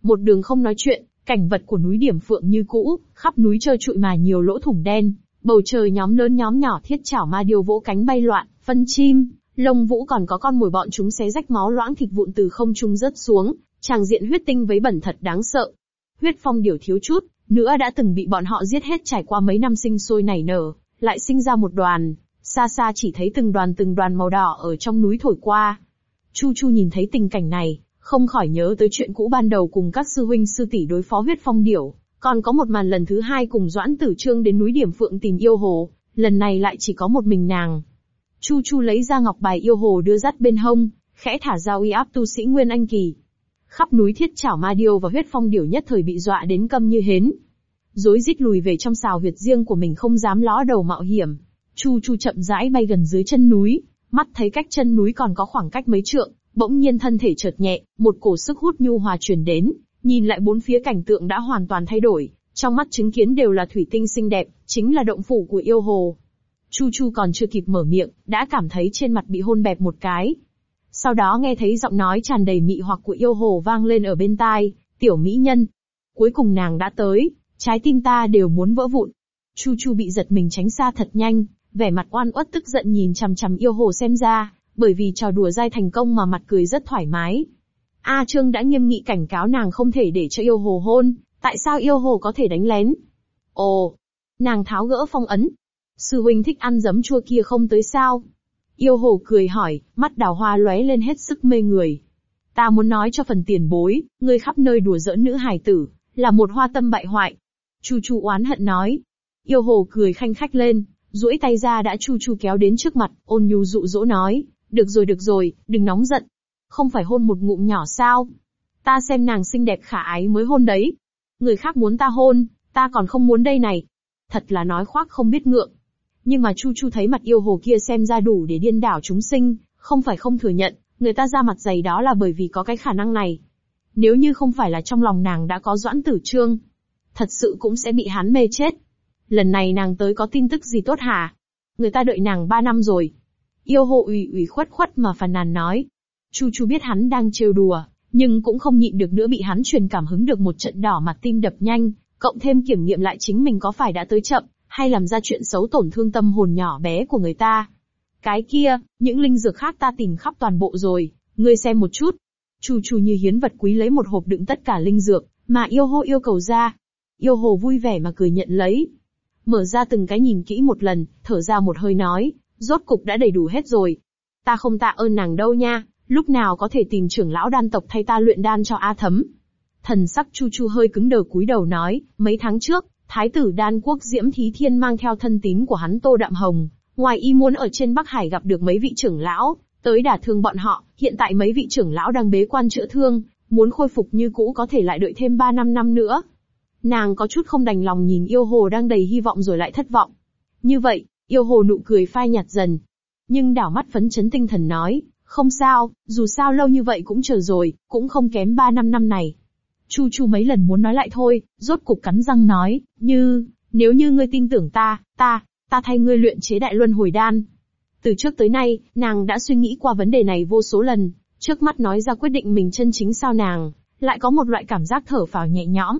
Một đường không nói chuyện, cảnh vật của núi Điểm Phượng như cũ, khắp núi trơ trụi mà nhiều lỗ thủng đen, bầu trời nhóm lớn nhóm nhỏ thiết chảo ma điêu vỗ cánh bay loạn, phân chim, lông vũ còn có con mồi bọn chúng xé rách máu loãng thịt vụn từ không trung rớt xuống, tràng diện huyết tinh với bẩn thật đáng sợ. Huyết phong điểu thiếu chút, nữa đã từng bị bọn họ giết hết trải qua mấy năm sinh sôi nảy nở, lại sinh ra một đoàn, xa xa chỉ thấy từng đoàn từng đoàn màu đỏ ở trong núi thổi qua. Chu Chu nhìn thấy tình cảnh này, không khỏi nhớ tới chuyện cũ ban đầu cùng các sư huynh sư tỷ đối phó huyết phong điểu, còn có một màn lần thứ hai cùng Doãn Tử Trương đến núi Điểm Phượng tìm yêu hồ, lần này lại chỉ có một mình nàng. Chu Chu lấy ra ngọc bài yêu hồ đưa dắt bên hông, khẽ thả ra uy áp tu sĩ Nguyên Anh Kỳ. Khắp núi thiết chảo ma điêu và huyết phong điểu nhất thời bị dọa đến câm như hến. Dối rít lùi về trong xào huyệt riêng của mình không dám ló đầu mạo hiểm. Chu Chu chậm rãi bay gần dưới chân núi, mắt thấy cách chân núi còn có khoảng cách mấy trượng, bỗng nhiên thân thể chợt nhẹ, một cổ sức hút nhu hòa truyền đến, nhìn lại bốn phía cảnh tượng đã hoàn toàn thay đổi, trong mắt chứng kiến đều là thủy tinh xinh đẹp, chính là động phủ của yêu hồ. Chu Chu còn chưa kịp mở miệng, đã cảm thấy trên mặt bị hôn bẹp một cái. Sau đó nghe thấy giọng nói tràn đầy mị hoặc của yêu hồ vang lên ở bên tai, tiểu mỹ nhân. Cuối cùng nàng đã tới, trái tim ta đều muốn vỡ vụn. Chu Chu bị giật mình tránh xa thật nhanh, vẻ mặt oan uất tức giận nhìn chằm chằm yêu hồ xem ra, bởi vì trò đùa dai thành công mà mặt cười rất thoải mái. A Trương đã nghiêm nghị cảnh cáo nàng không thể để cho yêu hồ hôn, tại sao yêu hồ có thể đánh lén? Ồ, nàng tháo gỡ phong ấn. Sư huynh thích ăn giấm chua kia không tới sao? Yêu hồ cười hỏi, mắt đào hoa lóe lên hết sức mê người. Ta muốn nói cho phần tiền bối, ngươi khắp nơi đùa giỡn nữ hài tử, là một hoa tâm bại hoại. Chu Chu oán hận nói. Yêu hồ cười khanh khách lên, duỗi tay ra đã Chu Chu kéo đến trước mặt, ôn nhu dụ dỗ nói, được rồi được rồi, đừng nóng giận. Không phải hôn một ngụm nhỏ sao? Ta xem nàng xinh đẹp khả ái mới hôn đấy. Người khác muốn ta hôn, ta còn không muốn đây này. Thật là nói khoác không biết ngượng. Nhưng mà Chu Chu thấy mặt yêu hồ kia xem ra đủ để điên đảo chúng sinh, không phải không thừa nhận, người ta ra mặt dày đó là bởi vì có cái khả năng này. Nếu như không phải là trong lòng nàng đã có doãn tử trương, thật sự cũng sẽ bị hắn mê chết. Lần này nàng tới có tin tức gì tốt hả? Người ta đợi nàng ba năm rồi, Yêu hộ ủy ủy khuất khuất mà phàn nàn nói. Chu Chu biết hắn đang trêu đùa, nhưng cũng không nhịn được nữa bị hắn truyền cảm hứng được một trận đỏ mặt tim đập nhanh, cộng thêm kiểm nghiệm lại chính mình có phải đã tới chậm, hay làm ra chuyện xấu tổn thương tâm hồn nhỏ bé của người ta. Cái kia, những linh dược khác ta tìm khắp toàn bộ rồi, ngươi xem một chút. Chu Chu như hiến vật quý lấy một hộp đựng tất cả linh dược, mà yêu hô yêu cầu ra. Yêu hồ vui vẻ mà cười nhận lấy. Mở ra từng cái nhìn kỹ một lần, thở ra một hơi nói, Rốt cục đã đầy đủ hết rồi. Ta không tạ ơn nàng đâu nha, lúc nào có thể tìm trưởng lão đan tộc thay ta luyện đan cho A thấm. Thần sắc Chu Chu hơi cứng đờ cúi đầu nói, mấy tháng trước, Thái tử đan quốc Diễm Thí Thiên mang theo thân tín của hắn Tô Đạm Hồng, ngoài y muốn ở trên Bắc Hải gặp được mấy vị trưởng lão, tới đả thương bọn họ, hiện tại mấy vị trưởng lão đang bế quan chữa thương, muốn khôi phục như cũ có thể lại đợi thêm 3 năm năm nữa. Nàng có chút không đành lòng nhìn yêu hồ đang đầy hy vọng rồi lại thất vọng. Như vậy, Yêu hồ nụ cười phai nhạt dần. Nhưng đảo mắt phấn chấn tinh thần nói, không sao, dù sao lâu như vậy cũng chờ rồi, cũng không kém ba năm năm này. Chu Chu mấy lần muốn nói lại thôi, rốt cục cắn răng nói, như, nếu như ngươi tin tưởng ta, ta, ta thay ngươi luyện chế đại luân hồi đan. Từ trước tới nay, nàng đã suy nghĩ qua vấn đề này vô số lần, trước mắt nói ra quyết định mình chân chính sao nàng, lại có một loại cảm giác thở phào nhẹ nhõm.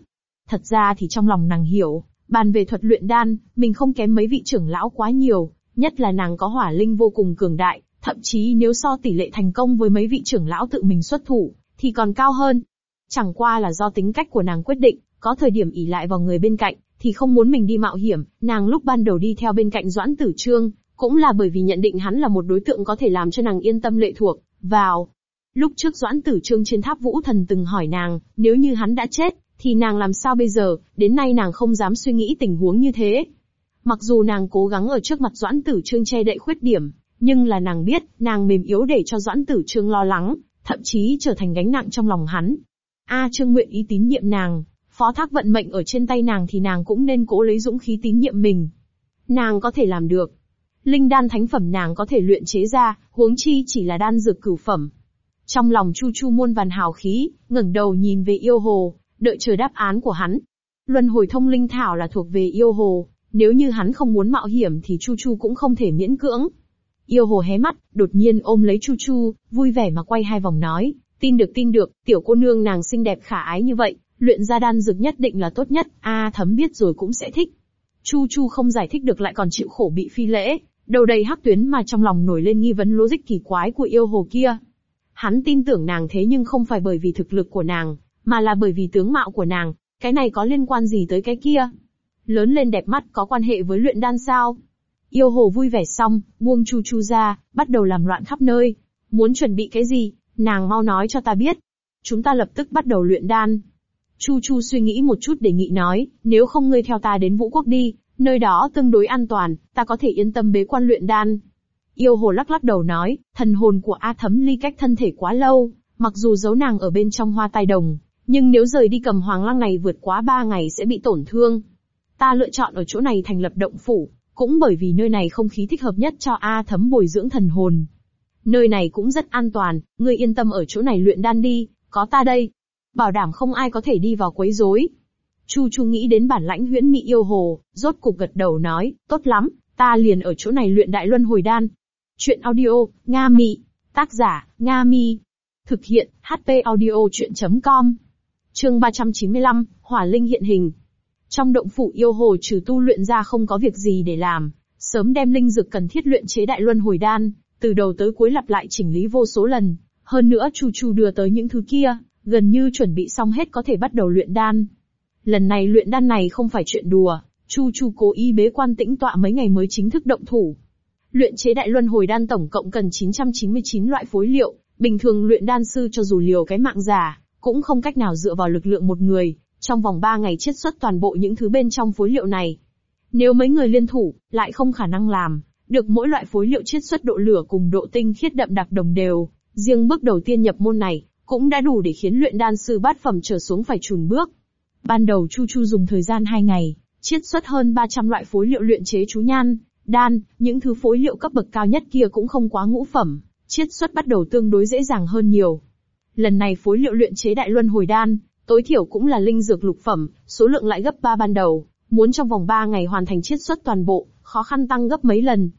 Thật ra thì trong lòng nàng hiểu, Bàn về thuật luyện đan, mình không kém mấy vị trưởng lão quá nhiều, nhất là nàng có hỏa linh vô cùng cường đại, thậm chí nếu so tỷ lệ thành công với mấy vị trưởng lão tự mình xuất thủ, thì còn cao hơn. Chẳng qua là do tính cách của nàng quyết định, có thời điểm ỉ lại vào người bên cạnh, thì không muốn mình đi mạo hiểm, nàng lúc ban đầu đi theo bên cạnh Doãn Tử Trương, cũng là bởi vì nhận định hắn là một đối tượng có thể làm cho nàng yên tâm lệ thuộc vào. Lúc trước Doãn Tử Trương trên tháp Vũ Thần từng hỏi nàng, nếu như hắn đã chết, thì nàng làm sao bây giờ, đến nay nàng không dám suy nghĩ tình huống như thế. Mặc dù nàng cố gắng ở trước mặt Doãn Tử Trương che đậy khuyết điểm, nhưng là nàng biết, nàng mềm yếu để cho Doãn Tử Trương lo lắng, thậm chí trở thành gánh nặng trong lòng hắn. A Trương nguyện ý tín nhiệm nàng, phó thác vận mệnh ở trên tay nàng thì nàng cũng nên cố lấy dũng khí tín nhiệm mình. Nàng có thể làm được. Linh đan thánh phẩm nàng có thể luyện chế ra, huống chi chỉ là đan dược cửu phẩm. Trong lòng Chu Chu muôn vàn hào khí, ngẩng đầu nhìn về yêu hồ, đợi chờ đáp án của hắn. Luân hồi thông linh thảo là thuộc về yêu hồ, nếu như hắn không muốn mạo hiểm thì Chu Chu cũng không thể miễn cưỡng. Yêu hồ hé mắt, đột nhiên ôm lấy Chu Chu, vui vẻ mà quay hai vòng nói, tin được tin được, tiểu cô nương nàng xinh đẹp khả ái như vậy, luyện ra đan dược nhất định là tốt nhất, a thấm biết rồi cũng sẽ thích. Chu Chu không giải thích được lại còn chịu khổ bị phi lễ, đầu đầy hắc tuyến mà trong lòng nổi lên nghi vấn logic kỳ quái của yêu hồ kia. Hắn tin tưởng nàng thế nhưng không phải bởi vì thực lực của nàng, mà là bởi vì tướng mạo của nàng, cái này có liên quan gì tới cái kia? Lớn lên đẹp mắt có quan hệ với luyện đan sao? Yêu hồ vui vẻ xong, buông chu chu ra, bắt đầu làm loạn khắp nơi. Muốn chuẩn bị cái gì, nàng mau nói cho ta biết. Chúng ta lập tức bắt đầu luyện đan. Chu chu suy nghĩ một chút để nghị nói, nếu không ngươi theo ta đến vũ quốc đi, nơi đó tương đối an toàn, ta có thể yên tâm bế quan luyện đan. Yêu hồ lắc lắc đầu nói, thần hồn của A thấm ly cách thân thể quá lâu, mặc dù giấu nàng ở bên trong hoa tai đồng, nhưng nếu rời đi cầm hoàng lăng này vượt quá ba ngày sẽ bị tổn thương. Ta lựa chọn ở chỗ này thành lập động phủ, cũng bởi vì nơi này không khí thích hợp nhất cho A thấm bồi dưỡng thần hồn. Nơi này cũng rất an toàn, ngươi yên tâm ở chỗ này luyện đan đi, có ta đây. Bảo đảm không ai có thể đi vào quấy rối. Chu Chu nghĩ đến bản lãnh huyễn mị yêu hồ, rốt cục gật đầu nói, tốt lắm, ta liền ở chỗ này luyện đại luân hồi đan. Chuyện audio, Nga Mị. Tác giả, Nga Mi. Thực hiện, HP audio chuyện.com. Chương 395, Hỏa Linh hiện hình. Trong động phủ yêu hồ trừ tu luyện ra không có việc gì để làm, sớm đem linh dược cần thiết luyện chế đại luân hồi đan, từ đầu tới cuối lặp lại chỉnh lý vô số lần. Hơn nữa Chu Chu đưa tới những thứ kia, gần như chuẩn bị xong hết có thể bắt đầu luyện đan. Lần này luyện đan này không phải chuyện đùa, Chu Chu cố ý bế quan tĩnh tọa mấy ngày mới chính thức động thủ. Luyện chế đại luân hồi đan tổng cộng cần 999 loại phối liệu, bình thường luyện đan sư cho dù liều cái mạng giả, cũng không cách nào dựa vào lực lượng một người, trong vòng 3 ngày chiết xuất toàn bộ những thứ bên trong phối liệu này. Nếu mấy người liên thủ, lại không khả năng làm, được mỗi loại phối liệu chiết xuất độ lửa cùng độ tinh khiết đậm đặc đồng đều, riêng bước đầu tiên nhập môn này, cũng đã đủ để khiến luyện đan sư bát phẩm trở xuống phải chùn bước. Ban đầu Chu Chu dùng thời gian 2 ngày, chiết xuất hơn 300 loại phối liệu luyện chế chú nhan, đan, những thứ phối liệu cấp bậc cao nhất kia cũng không quá ngũ phẩm, chiết xuất bắt đầu tương đối dễ dàng hơn nhiều. Lần này phối liệu luyện chế đại luân hồi đan, tối thiểu cũng là linh dược lục phẩm, số lượng lại gấp 3 ban đầu, muốn trong vòng 3 ngày hoàn thành chiết xuất toàn bộ, khó khăn tăng gấp mấy lần.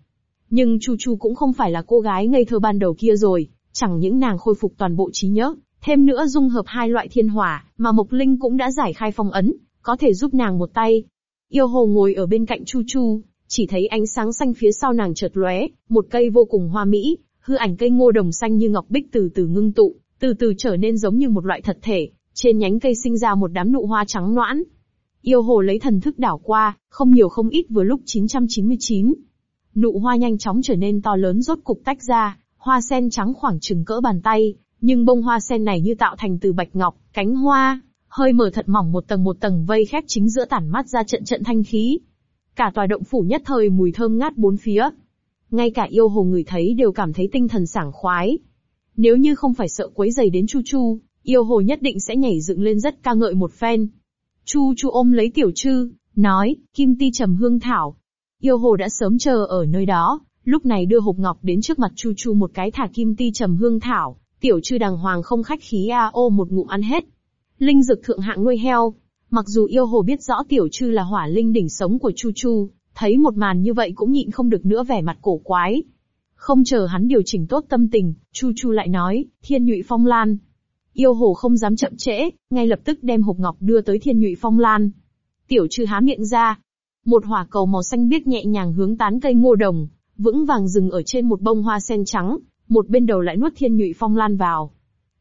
Nhưng Chu Chu cũng không phải là cô gái ngây thơ ban đầu kia rồi, chẳng những nàng khôi phục toàn bộ trí nhớ, thêm nữa dung hợp hai loại thiên hỏa, mà Mộc Linh cũng đã giải khai phong ấn, có thể giúp nàng một tay. Yêu hồ ngồi ở bên cạnh Chu Chu, chỉ thấy ánh sáng xanh phía sau nàng chợt lóe, một cây vô cùng hoa mỹ, hư ảnh cây ngô đồng xanh như ngọc bích từ từ ngưng tụ, từ từ trở nên giống như một loại thật thể, trên nhánh cây sinh ra một đám nụ hoa trắng noãn. Yêu hồ lấy thần thức đảo qua, không nhiều không ít vừa lúc 999. Nụ hoa nhanh chóng trở nên to lớn rốt cục tách ra, hoa sen trắng khoảng chừng cỡ bàn tay, nhưng bông hoa sen này như tạo thành từ bạch ngọc, cánh hoa, hơi mở thật mỏng một tầng một tầng vây khép chính giữa tản mắt ra trận trận thanh khí. Cả tòa động phủ nhất thời mùi thơm ngát bốn phía. Ngay cả yêu hồ người thấy đều cảm thấy tinh thần sảng khoái. Nếu như không phải sợ quấy giày đến Chu Chu, yêu hồ nhất định sẽ nhảy dựng lên rất ca ngợi một phen. Chu Chu ôm lấy tiểu trư, nói, kim ti trầm hương thảo. Yêu hồ đã sớm chờ ở nơi đó, lúc này đưa hộp ngọc đến trước mặt Chu Chu một cái thả kim ti trầm hương thảo, tiểu trư đàng hoàng không khách khí a ô một ngụm ăn hết. Linh dược thượng hạng nuôi heo, mặc dù yêu hồ biết rõ tiểu trư là hỏa linh đỉnh sống của Chu Chu, thấy một màn như vậy cũng nhịn không được nữa vẻ mặt cổ quái. Không chờ hắn điều chỉnh tốt tâm tình, Chu Chu lại nói, thiên nhụy phong lan, Yêu hồ không dám chậm trễ, ngay lập tức đem hộp ngọc đưa tới thiên nhụy phong lan. Tiểu chư há miệng ra. Một hỏa cầu màu xanh biếc nhẹ nhàng hướng tán cây ngô đồng, vững vàng dừng ở trên một bông hoa sen trắng, một bên đầu lại nuốt thiên nhụy phong lan vào.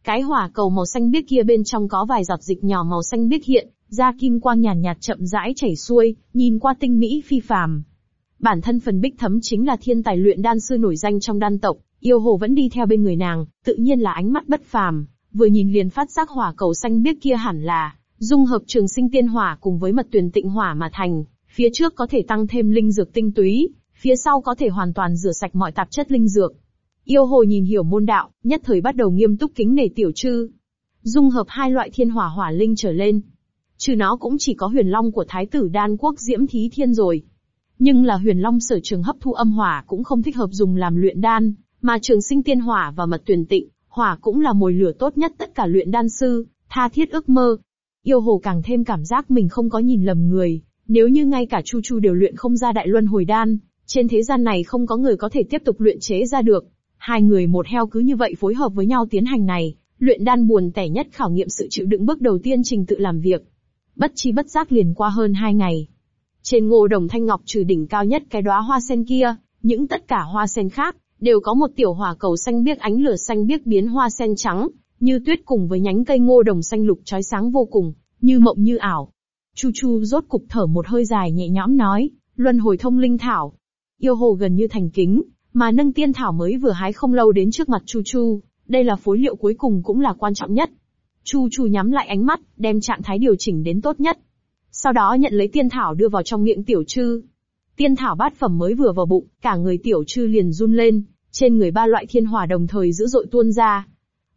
Cái hỏa cầu màu xanh biếc kia bên trong có vài giọt dịch nhỏ màu xanh biếc hiện, ra kim quang nhàn nhạt, chậm rãi chảy xuôi, nhìn qua tinh mỹ phi phàm. Bản thân phần bích thấm chính là thiên tài luyện đan sư nổi danh trong đan tộc, yêu hồ vẫn đi theo bên người nàng, tự nhiên là ánh mắt bất phàm, vừa nhìn liền phát giác hỏa cầu xanh biếc kia hẳn là dung hợp trường sinh tiên hỏa cùng với mật tuyển tịnh hỏa mà thành, phía trước có thể tăng thêm linh dược tinh túy, phía sau có thể hoàn toàn rửa sạch mọi tạp chất linh dược. Yêu hồ nhìn hiểu môn đạo, nhất thời bắt đầu nghiêm túc kính nể tiểu trư. Dung hợp hai loại thiên hỏa hỏa linh trở lên. Trừ nó cũng chỉ có huyền long của thái tử đan quốc diễm thí thiên rồi. Nhưng là huyền long sở trường hấp thu âm hỏa cũng không thích hợp dùng làm luyện đan, mà trường sinh tiên hỏa và mật tuyển tịnh, hỏa cũng là mồi lửa tốt nhất tất cả luyện đan sư, tha thiết ước mơ. Yêu hồ càng thêm cảm giác mình không có nhìn lầm người, nếu như ngay cả Chu Chu đều luyện không ra đại luân hồi đan, trên thế gian này không có người có thể tiếp tục luyện chế ra được. Hai người một heo cứ như vậy phối hợp với nhau tiến hành này, luyện đan buồn tẻ nhất khảo nghiệm sự chịu đựng bước đầu tiên trình tự làm việc. Bất chi bất giác liền qua hơn hai ngày. Trên ngô đồng thanh ngọc trừ đỉnh cao nhất cái đóa hoa sen kia, những tất cả hoa sen khác, đều có một tiểu hỏa cầu xanh biếc ánh lửa xanh biếc biến hoa sen trắng, như tuyết cùng với nhánh cây ngô đồng xanh lục trói sáng vô cùng, như mộng như ảo. Chu Chu rốt cục thở một hơi dài nhẹ nhõm nói, luân hồi thông linh thảo. Yêu hồ gần như thành kính, mà nâng tiên thảo mới vừa hái không lâu đến trước mặt Chu Chu, đây là phối liệu cuối cùng cũng là quan trọng nhất. Chu Chu nhắm lại ánh mắt, đem trạng thái điều chỉnh đến tốt nhất. Sau đó nhận lấy tiên thảo đưa vào trong miệng tiểu trư. Tiên thảo bát phẩm mới vừa vào bụng, cả người tiểu trư liền run lên, trên người ba loại thiên hỏa đồng thời dữ dội tuôn ra.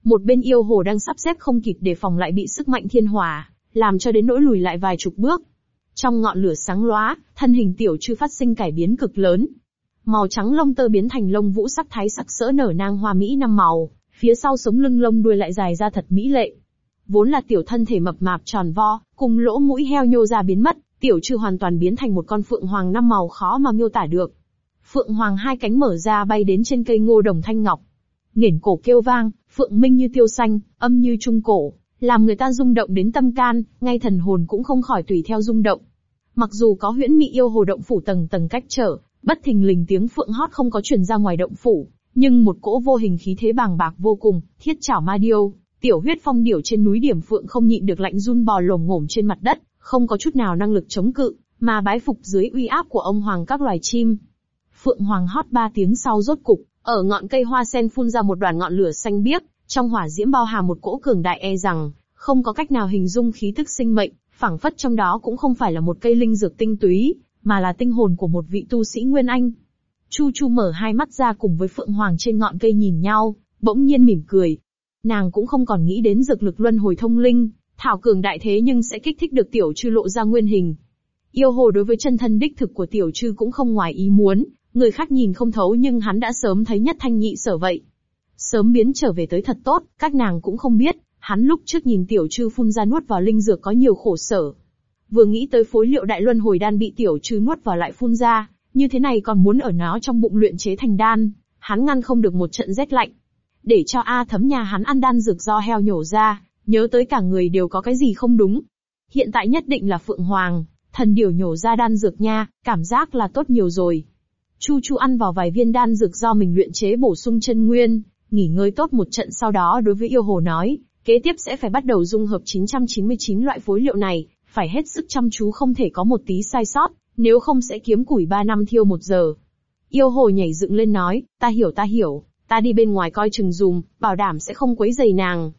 Một bên yêu hồ đang sắp xếp không kịp để phòng lại bị sức mạnh thiên hỏa, làm cho đến nỗi lùi lại vài chục bước. Trong ngọn lửa sáng lóa, thân hình tiểu chư phát sinh cải biến cực lớn. Màu trắng lông tơ biến thành lông vũ sắc thái sắc sỡ nở nang hoa mỹ năm màu, phía sau sống lưng lông đuôi lại dài ra thật mỹ lệ. Vốn là tiểu thân thể mập mạp tròn vo, cùng lỗ mũi heo nhô ra biến mất, tiểu trư hoàn toàn biến thành một con phượng hoàng năm màu khó mà miêu tả được. Phượng hoàng hai cánh mở ra bay đến trên cây ngô đồng thanh ngọc. Nghển cổ kêu vang, phượng minh như tiêu xanh, âm như trung cổ, làm người ta rung động đến tâm can, ngay thần hồn cũng không khỏi tùy theo rung động. Mặc dù có huyễn mị yêu hồ động phủ tầng tầng cách trở, bất thình lình tiếng phượng hót không có truyền ra ngoài động phủ, nhưng một cỗ vô hình khí thế bàng bạc vô cùng, thiết chảo ma điêu, tiểu huyết phong điểu trên núi điểm phượng không nhịn được lạnh run bò lồm ngổm trên mặt đất, không có chút nào năng lực chống cự, mà bái phục dưới uy áp của ông hoàng các loài chim. Phượng hoàng hót ba tiếng sau rốt cục, ở ngọn cây hoa sen phun ra một đoàn ngọn lửa xanh biếc, trong hỏa diễm bao hàm một cỗ cường đại e rằng, không có cách nào hình dung khí tức sinh mệnh, phảng phất trong đó cũng không phải là một cây linh dược tinh túy, mà là tinh hồn của một vị tu sĩ Nguyên Anh. Chu Chu mở hai mắt ra cùng với Phượng Hoàng trên ngọn cây nhìn nhau, bỗng nhiên mỉm cười. Nàng cũng không còn nghĩ đến dược lực luân hồi thông linh, thảo cường đại thế nhưng sẽ kích thích được tiểu trư lộ ra nguyên hình. Yêu hồ đối với chân thân đích thực của tiểu trư cũng không ngoài ý muốn, người khác nhìn không thấu nhưng hắn đã sớm thấy nhất thanh nhị sở vậy. Sớm biến trở về tới thật tốt, các nàng cũng không biết, hắn lúc trước nhìn tiểu trư phun ra nuốt vào linh dược có nhiều khổ sở. Vừa nghĩ tới phối liệu đại luân hồi đan bị tiểu trư nuốt vào lại phun ra, như thế này còn muốn ở nó trong bụng luyện chế thành đan, hắn ngăn không được một trận rét lạnh. Để cho A thấm nhà hắn ăn đan dược do heo nhổ ra, nhớ tới cả người đều có cái gì không đúng. Hiện tại nhất định là Phượng Hoàng, thần điều nhổ ra đan dược nha, cảm giác là tốt nhiều rồi. Chu Chu ăn vào vài viên đan dược do mình luyện chế bổ sung chân nguyên, nghỉ ngơi tốt một trận sau đó đối với yêu hồ nói, kế tiếp sẽ phải bắt đầu dung hợp 999 loại phối liệu này, phải hết sức chăm chú không thể có một tí sai sót, nếu không sẽ kiếm củi 3 năm thiêu một giờ. Yêu hồ nhảy dựng lên nói, ta hiểu ta hiểu, ta đi bên ngoài coi chừng dùm, bảo đảm sẽ không quấy giày nàng.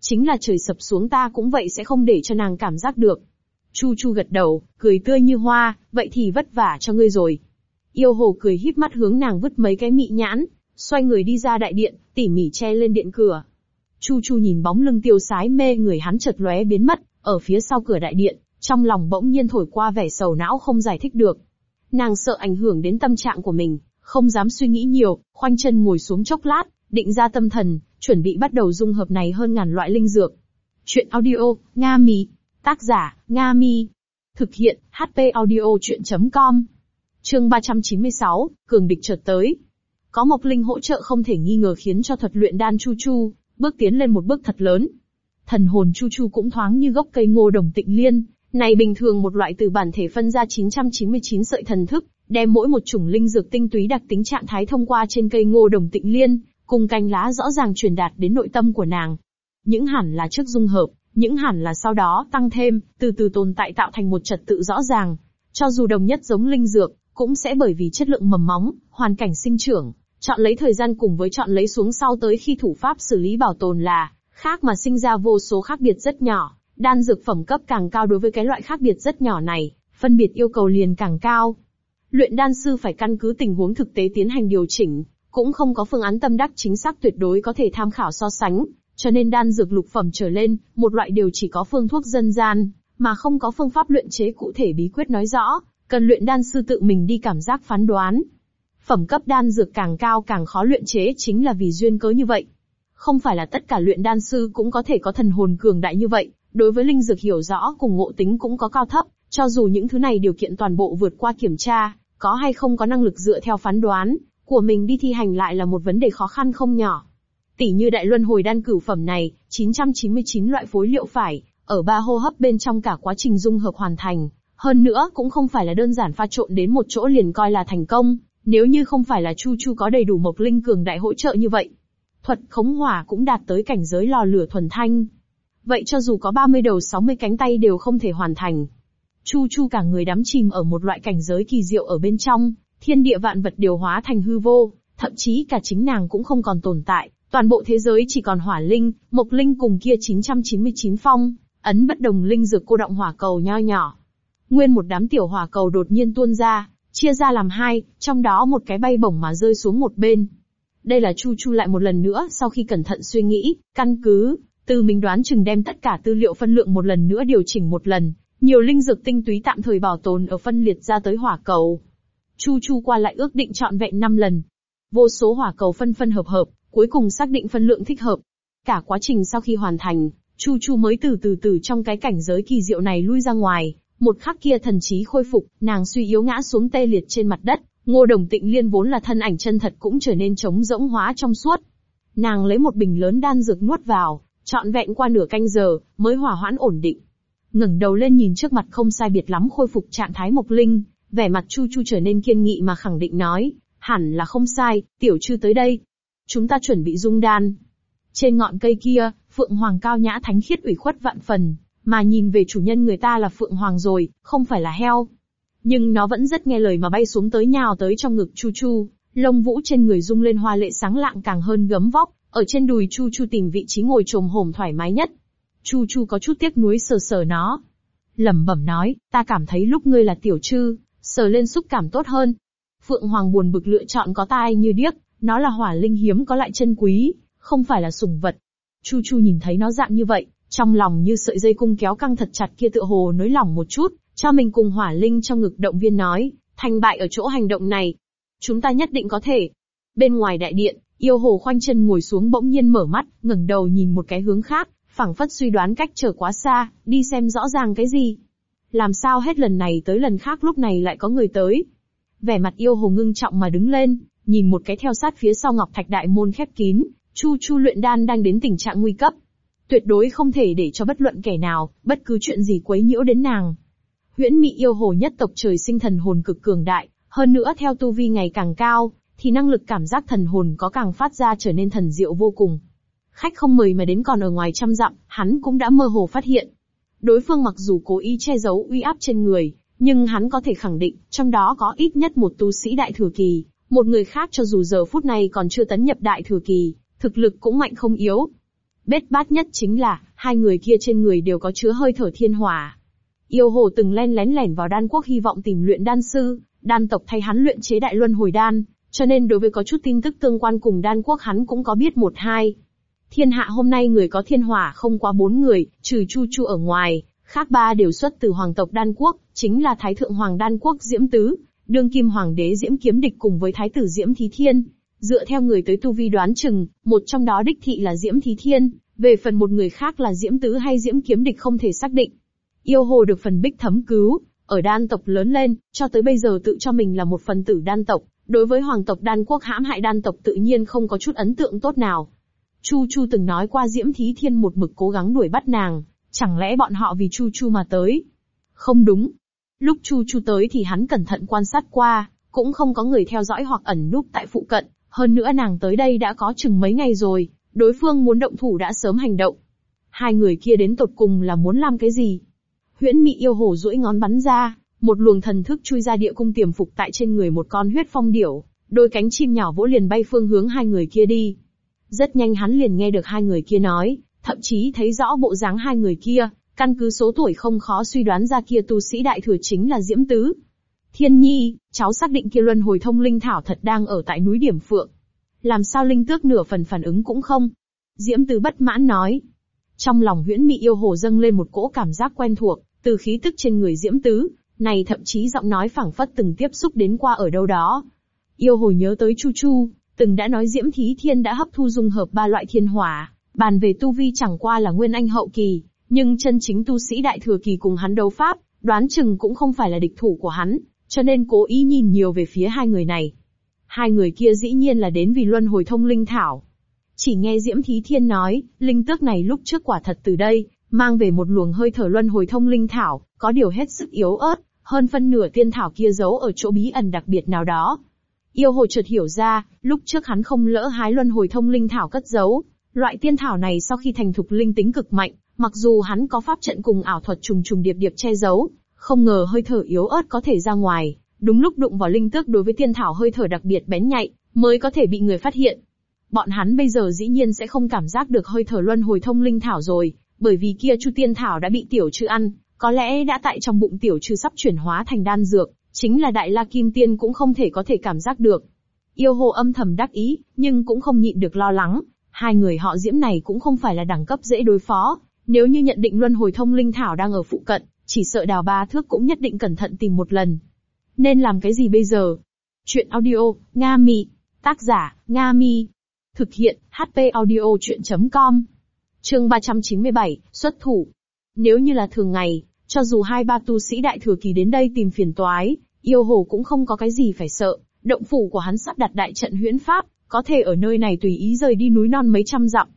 Chính là trời sập xuống ta cũng vậy sẽ không để cho nàng cảm giác được. Chu Chu gật đầu, cười tươi như hoa, vậy thì vất vả cho ngươi rồi. Yêu hồ cười híp mắt hướng nàng vứt mấy cái mị nhãn, xoay người đi ra đại điện, tỉ mỉ che lên điện cửa. Chu Chu nhìn bóng lưng tiêu sái mê người hắn chợt lóe biến mất, ở phía sau cửa đại điện, trong lòng bỗng nhiên thổi qua vẻ sầu não không giải thích được. Nàng sợ ảnh hưởng đến tâm trạng của mình, không dám suy nghĩ nhiều, khoanh chân ngồi xuống chốc lát, định ra tâm thần, chuẩn bị bắt đầu dung hợp này hơn ngàn loại linh dược. Chuyện audio, Nga Mi. Tác giả, Nga Mi. Thực hiện, HP audio chuyện.com. Chương 396, Cường địch chợt tới. Có Mộc Linh hỗ trợ không thể nghi ngờ khiến cho thuật luyện đan Chu Chu, bước tiến lên một bước thật lớn. Thần hồn Chu Chu cũng thoáng như gốc cây ngô đồng tịnh liên, này bình thường một loại từ bản thể phân ra 999 sợi thần thức, đem mỗi một chủng linh dược tinh túy đặc tính trạng thái thông qua trên cây ngô đồng tịnh liên, cùng cành lá rõ ràng truyền đạt đến nội tâm của nàng. Những hẳn là trước dung hợp, những hẳn là sau đó tăng thêm, từ từ tồn tại tạo thành một trật tự rõ ràng. Cho dù đồng nhất giống linh dược, cũng sẽ bởi vì chất lượng mầm móng, hoàn cảnh sinh trưởng, chọn lấy thời gian cùng với chọn lấy xuống sau tới khi thủ pháp xử lý bảo tồn là khác mà sinh ra vô số khác biệt rất nhỏ. Đan dược phẩm cấp càng cao đối với cái loại khác biệt rất nhỏ này, phân biệt yêu cầu liền càng cao. Luyện đan sư phải căn cứ tình huống thực tế tiến hành điều chỉnh, cũng không có phương án tâm đắc chính xác tuyệt đối có thể tham khảo so sánh, cho nên đan dược lục phẩm trở lên, một loại đều chỉ có phương thuốc dân gian, mà không có phương pháp luyện chế cụ thể bí quyết nói rõ, cần luyện đan sư tự mình đi cảm giác phán đoán. Phẩm cấp đan dược càng cao càng khó luyện chế chính là vì duyên cớ như vậy. Không phải là tất cả luyện đan sư cũng có thể có thần hồn cường đại như vậy, đối với linh dược hiểu rõ cùng ngộ tính cũng có cao thấp, cho dù những thứ này điều kiện toàn bộ vượt qua kiểm tra, có hay không có năng lực dựa theo phán đoán của mình đi thi hành lại là một vấn đề khó khăn không nhỏ. Tỷ như đại luân hồi đan cửu phẩm này, 999 loại phối liệu phải, ở ba hô hấp bên trong cả quá trình dung hợp hoàn thành. Hơn nữa cũng không phải là đơn giản pha trộn đến một chỗ liền coi là thành công, nếu như không phải là Chu Chu có đầy đủ mộc linh cường đại hỗ trợ như vậy. Thuật khống hỏa cũng đạt tới cảnh giới lò lửa thuần thanh. Vậy cho dù có 30 đầu 60 cánh tay đều không thể hoàn thành. Chu Chu cả người đắm chìm ở một loại cảnh giới kỳ diệu ở bên trong, thiên địa vạn vật điều hóa thành hư vô, thậm chí cả chính nàng cũng không còn tồn tại, toàn bộ thế giới chỉ còn hỏa linh, mộc linh cùng kia 999 phong, ấn bất đồng linh dược cô động hỏa cầu nho nhỏ. Nguyên một đám tiểu hỏa cầu đột nhiên tuôn ra, chia ra làm hai, trong đó một cái bay bổng mà rơi xuống một bên. Đây là Chu Chu lại một lần nữa sau khi cẩn thận suy nghĩ, căn cứ, từ mình đoán chừng đem tất cả tư liệu phân lượng một lần nữa điều chỉnh một lần, nhiều linh dược tinh túy tạm thời bảo tồn ở phân liệt ra tới hỏa cầu. Chu Chu qua lại ước định chọn vẹn 5 lần. Vô số hỏa cầu phân phân hợp hợp, cuối cùng xác định phân lượng thích hợp. Cả quá trình sau khi hoàn thành, Chu Chu mới từ từ từ trong cái cảnh giới kỳ diệu này lui ra ngoài, một khắc kia thần trí khôi phục, nàng suy yếu ngã xuống tê liệt trên mặt đất, Ngô Đồng Tịnh Liên vốn là thân ảnh chân thật cũng trở nên trống rỗng hóa trong suốt. Nàng lấy một bình lớn đan dược nuốt vào, trọn vẹn qua nửa canh giờ, mới hỏa hoãn ổn định. ngẩng đầu lên nhìn trước mặt không sai biệt lắm khôi phục trạng thái Mộc Linh, vẻ mặt Chu Chu trở nên kiên nghị mà khẳng định nói, hẳn là không sai, tiểu chư tới đây. Chúng ta chuẩn bị dung đan. Trên ngọn cây kia, Phượng Hoàng cao nhã thánh khiết ủy khuất vạn phần, mà nhìn về chủ nhân người ta là Phượng Hoàng rồi, không phải là heo. Nhưng nó vẫn rất nghe lời mà bay xuống tới nhào tới trong ngực Chu Chu, lông vũ trên người rung lên hoa lệ sáng lạng càng hơn gấm vóc, ở trên đùi Chu Chu tìm vị trí ngồi trồm hổm thoải mái nhất. Chu Chu có chút tiếc nuối sờ sờ nó. lẩm bẩm nói, ta cảm thấy lúc ngươi là tiểu trư, sờ lên xúc cảm tốt hơn. Phượng Hoàng buồn bực lựa chọn có tai như điếc, nó là hỏa linh hiếm có lại chân quý, không phải là sủng vật. Chu Chu nhìn thấy nó dạng như vậy, trong lòng như sợi dây cung kéo căng thật chặt kia tựa hồ nới lỏng một chút, cho mình cùng hỏa linh trong ngực động viên nói, thành bại ở chỗ hành động này. Chúng ta nhất định có thể. Bên ngoài đại điện, yêu hồ khoanh chân ngồi xuống bỗng nhiên mở mắt, ngẩng đầu nhìn một cái hướng khác, phảng phất suy đoán cách trở quá xa, đi xem rõ ràng cái gì. Làm sao hết lần này tới lần khác lúc này lại có người tới. Vẻ mặt yêu hồ ngưng trọng mà đứng lên, nhìn một cái theo sát phía sau ngọc thạch đại môn khép kín, chu chu luyện đan đang đến tình trạng nguy cấp. Tuyệt đối không thể để cho bất luận kẻ nào, bất cứ chuyện gì quấy nhiễu đến nàng. Huyễn Mị yêu hồ nhất tộc trời sinh thần hồn cực cường đại, hơn nữa theo tu vi ngày càng cao, thì năng lực cảm giác thần hồn có càng phát ra trở nên thần diệu vô cùng. Khách không mời mà đến còn ở ngoài trăm dặm, hắn cũng đã mơ hồ phát hiện. Đối phương mặc dù cố ý che giấu uy áp trên người, nhưng hắn có thể khẳng định, trong đó có ít nhất một tu sĩ đại thừa kỳ, một người khác cho dù giờ phút này còn chưa tấn nhập đại thừa kỳ, thực lực cũng mạnh không yếu. Bết bát nhất chính là, hai người kia trên người đều có chứa hơi thở thiên hỏa. Yêu hồ từng len lén lẻn vào đan quốc hy vọng tìm luyện đan sư, đan tộc thay hắn luyện chế đại luân hồi đan, cho nên đối với có chút tin tức tương quan cùng đan quốc hắn cũng có biết một hai. Thiên hạ hôm nay người có thiên hỏa không quá bốn người, trừ Chu Chu ở ngoài, khác ba đều xuất từ hoàng tộc đan quốc, chính là Thái Thượng Hoàng đan quốc Diễm Tứ, đương kim Hoàng đế Diễm Kiếm Địch cùng với Thái tử Diễm Thí Thiên. Dựa theo người tới tu vi đoán chừng, một trong đó đích thị là Diễm Thí Thiên, về phần một người khác là Diễm Tứ hay Diễm Kiếm Địch không thể xác định. Yêu hồ được phần bích thấm cứu, ở đan tộc lớn lên, cho tới bây giờ tự cho mình là một phần tử đan tộc, đối với hoàng tộc đan quốc hãm hại đan tộc tự nhiên không có chút ấn tượng tốt nào. Chu Chu từng nói qua Diễm Thí Thiên một mực cố gắng đuổi bắt nàng, chẳng lẽ bọn họ vì Chu Chu mà tới? Không đúng. Lúc Chu Chu tới thì hắn cẩn thận quan sát qua, cũng không có người theo dõi hoặc ẩn núp tại phụ cận, hơn nữa nàng tới đây đã có chừng mấy ngày rồi, đối phương muốn động thủ đã sớm hành động. Hai người kia đến tột cùng là muốn làm cái gì? Huyễn Mị yêu hồ duỗi ngón bắn ra, một luồng thần thức chui ra địa cung tiềm phục tại trên người một con huyết phong điểu, đôi cánh chim nhỏ vỗ liền bay phương hướng hai người kia đi. Rất nhanh hắn liền nghe được hai người kia nói, thậm chí thấy rõ bộ dáng hai người kia, căn cứ số tuổi không khó suy đoán ra kia tu sĩ đại thừa chính là Diễm Tứ. Thiên Nhi, cháu xác định kia luân hồi thông linh thảo thật đang ở tại núi Điểm Phượng. Làm sao linh tước nửa phần phản ứng cũng không? Diễm Tứ bất mãn nói. Trong lòng huyễn mị yêu hồ dâng lên một cỗ cảm giác quen thuộc, từ khí tức trên người Diễm Tứ, này thậm chí giọng nói phảng phất từng tiếp xúc đến qua ở đâu đó. Yêu hồ nhớ tới Chu Chu, từng đã nói Diễm Thí Thiên đã hấp thu dung hợp ba loại thiên hỏa, bàn về tu vi chẳng qua là nguyên anh hậu kỳ, nhưng chân chính tu sĩ đại thừa kỳ cùng hắn đấu pháp, đoán chừng cũng không phải là địch thủ của hắn, cho nên cố ý nhìn nhiều về phía hai người này. Hai người kia dĩ nhiên là đến vì luân hồi thông linh thảo. Chỉ nghe Diễm Thí Thiên nói, linh tước này lúc trước quả thật từ đây, mang về một luồng hơi thở luân hồi thông linh thảo, có điều hết sức yếu ớt, hơn phân nửa tiên thảo kia giấu ở chỗ bí ẩn đặc biệt nào đó. Yêu hồ chợt hiểu ra, lúc trước hắn không lỡ hái luân hồi thông linh thảo cất giấu. Loại tiên thảo này sau khi thành thục linh tính cực mạnh, mặc dù hắn có pháp trận cùng ảo thuật trùng trùng điệp điệp che giấu, không ngờ hơi thở yếu ớt có thể ra ngoài, đúng lúc đụng vào linh tước đối với tiên thảo hơi thở đặc biệt bén nhạy, mới có thể bị người phát hiện. Bọn hắn bây giờ dĩ nhiên sẽ không cảm giác được hơi thở luân hồi thông linh thảo rồi, bởi vì kia chu tiên thảo đã bị tiểu trư ăn, có lẽ đã tại trong bụng tiểu trư sắp chuyển hóa thành đan dược, chính là đại la kim tiên cũng không thể có thể cảm giác được. Yêu hồ âm thầm đắc ý, nhưng cũng không nhịn được lo lắng, hai người họ diễm này cũng không phải là đẳng cấp dễ đối phó, nếu như nhận định luân hồi thông linh thảo đang ở phụ cận, chỉ sợ đào ba thước cũng nhất định cẩn thận tìm một lần. Nên làm cái gì bây giờ? Chuyện audio, Nga Mi. Tác giả, Nga Mi. Thực hiện, HP audio chuyện.com. mươi 397, xuất thủ. Nếu như là thường ngày, cho dù hai ba tu sĩ đại thừa kỳ đến đây tìm phiền toái, yêu hồ cũng không có cái gì phải sợ, động phủ của hắn sắp đặt đại trận huyễn pháp, có thể ở nơi này tùy ý rời đi núi non mấy trăm dặm.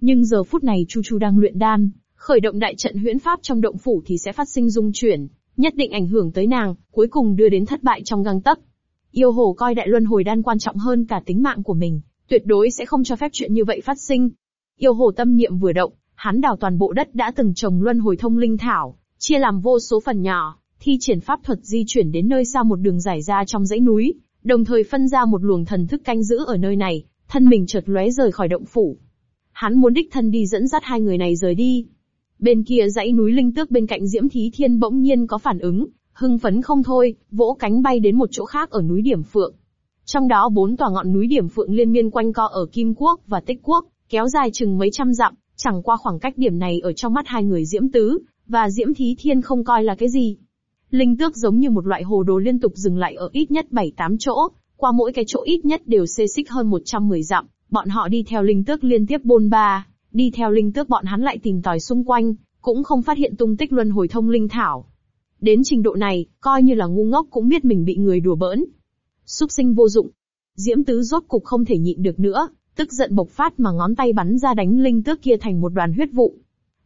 Nhưng giờ phút này Chu Chu đang luyện đan, khởi động đại trận huyễn pháp trong động phủ thì sẽ phát sinh dung chuyển, nhất định ảnh hưởng tới nàng, cuối cùng đưa đến thất bại trong găng tấc. Yêu hồ coi đại luân hồi đan quan trọng hơn cả tính mạng của mình, tuyệt đối sẽ không cho phép chuyện như vậy phát sinh. Yêu hồ tâm niệm vừa động, hắn đào toàn bộ đất đã từng trồng luân hồi thông linh thảo, chia làm vô số phần nhỏ, thi triển pháp thuật di chuyển đến nơi xa một đường giải ra trong dãy núi, đồng thời phân ra một luồng thần thức canh giữ ở nơi này, thân mình chợt lóe rời khỏi động phủ. Hắn muốn đích thân đi dẫn dắt hai người này rời đi. Bên kia dãy núi linh tước bên cạnh Diễm Thí Thiên bỗng nhiên có phản ứng, hưng phấn không thôi, vỗ cánh bay đến một chỗ khác ở núi Điểm Phượng. Trong đó bốn tòa ngọn núi Điểm Phượng liên miên quanh co ở Kim Quốc và Tích Quốc, kéo dài chừng mấy trăm dặm, chẳng qua khoảng cách điểm này ở trong mắt hai người Diễm Tứ, và Diễm Thí Thiên không coi là cái gì. Linh tước giống như một loại hồ đồ liên tục dừng lại ở ít nhất 7-8 chỗ, qua mỗi cái chỗ ít nhất đều xê xích hơn 110 dặm, bọn họ đi theo linh tước liên tiếp bôn ba, đi theo linh tước bọn hắn lại tìm tòi xung quanh, cũng không phát hiện tung tích luân hồi thông linh thảo. Đến trình độ này, coi như là ngu ngốc cũng biết mình bị người đùa bỡn. Súc sinh vô dụng. Diễm tứ rốt cục không thể nhịn được nữa, tức giận bộc phát mà ngón tay bắn ra đánh linh tước kia thành một đoàn huyết vụ.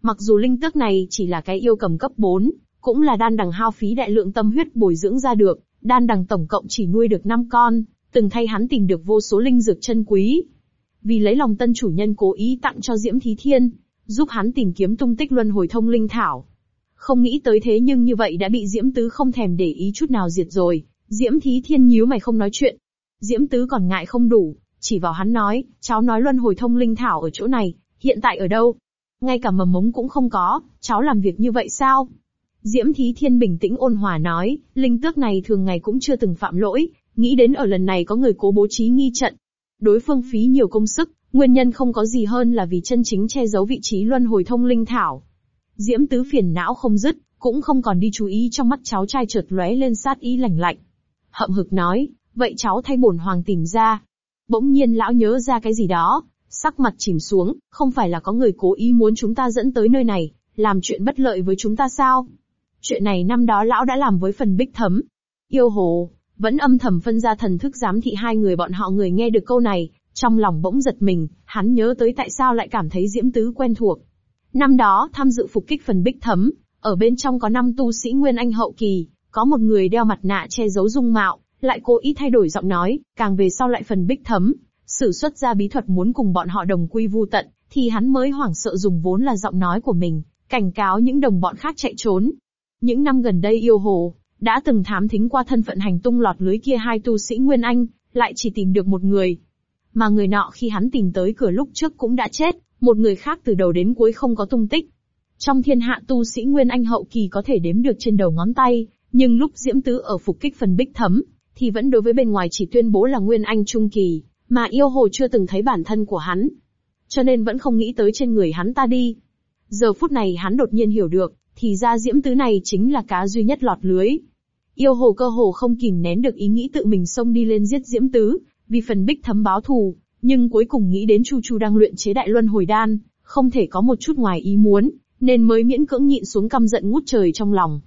Mặc dù linh tước này chỉ là cái yêu cầm cấp 4, cũng là đan đằng hao phí đại lượng tâm huyết bồi dưỡng ra được, đan đằng tổng cộng chỉ nuôi được 5 con, từng thay hắn tìm được vô số linh dược chân quý. Vì lấy lòng tân chủ nhân cố ý tặng cho Diễm Thí Thiên, giúp hắn tìm kiếm tung tích luân hồi thông linh thảo. Không nghĩ tới thế nhưng như vậy đã bị Diễm Tứ không thèm để ý chút nào diệt rồi, Diễm Thí Thiên nhíu mày không nói chuyện. Diễm Tứ còn ngại không đủ, chỉ vào hắn nói, cháu nói luân hồi thông linh thảo ở chỗ này, hiện tại ở đâu? Ngay cả mầm mống cũng không có, cháu làm việc như vậy sao? Diễm Thí Thiên bình tĩnh ôn hòa nói, linh tước này thường ngày cũng chưa từng phạm lỗi, nghĩ đến ở lần này có người cố bố trí nghi trận. Đối phương phí nhiều công sức, nguyên nhân không có gì hơn là vì chân chính che giấu vị trí luân hồi thông linh thảo. Diễm Tứ phiền não không dứt, cũng không còn đi chú ý trong mắt cháu trai chợt lóe lên sát ý lạnh lạnh. Hậm hực nói, vậy cháu thay bổn hoàng tìm ra. Bỗng nhiên lão nhớ ra cái gì đó, sắc mặt chìm xuống, không phải là có người cố ý muốn chúng ta dẫn tới nơi này, làm chuyện bất lợi với chúng ta sao? Chuyện này năm đó lão đã làm với phần bích thấm. Yêu hồ, vẫn âm thầm phân ra thần thức giám thị hai người bọn họ người nghe được câu này, trong lòng bỗng giật mình, hắn nhớ tới tại sao lại cảm thấy Diễm Tứ quen thuộc. Năm đó tham dự phục kích phần bích thấm, ở bên trong có năm tu sĩ Nguyên Anh hậu kỳ, có một người đeo mặt nạ che giấu dung mạo, lại cố ý thay đổi giọng nói, càng về sau lại phần bích thấm, sử xuất ra bí thuật muốn cùng bọn họ đồng quy vu tận, thì hắn mới hoảng sợ dùng vốn là giọng nói của mình, cảnh cáo những đồng bọn khác chạy trốn. Những năm gần đây yêu hồ, đã từng thám thính qua thân phận hành tung lọt lưới kia hai tu sĩ Nguyên Anh, lại chỉ tìm được một người. Mà người nọ khi hắn tìm tới cửa lúc trước cũng đã chết, một người khác từ đầu đến cuối không có tung tích. Trong thiên hạ tu sĩ Nguyên Anh hậu kỳ có thể đếm được trên đầu ngón tay, nhưng lúc Diễm Tứ ở phục kích phần bích thấm, thì vẫn đối với bên ngoài chỉ tuyên bố là Nguyên Anh Trung Kỳ, mà yêu hồ chưa từng thấy bản thân của hắn. Cho nên vẫn không nghĩ tới trên người hắn ta đi. Giờ phút này hắn đột nhiên hiểu được, thì ra Diễm Tứ này chính là cá duy nhất lọt lưới. Yêu hồ cơ hồ không kìm nén được ý nghĩ tự mình xông đi lên giết Diễm Tứ, vì phần bích thấm báo thù, nhưng cuối cùng nghĩ đến Chu Chu đang luyện chế đại luân hồi đan, không thể có một chút ngoài ý muốn, nên mới miễn cưỡng nhịn xuống căm giận ngút trời trong lòng.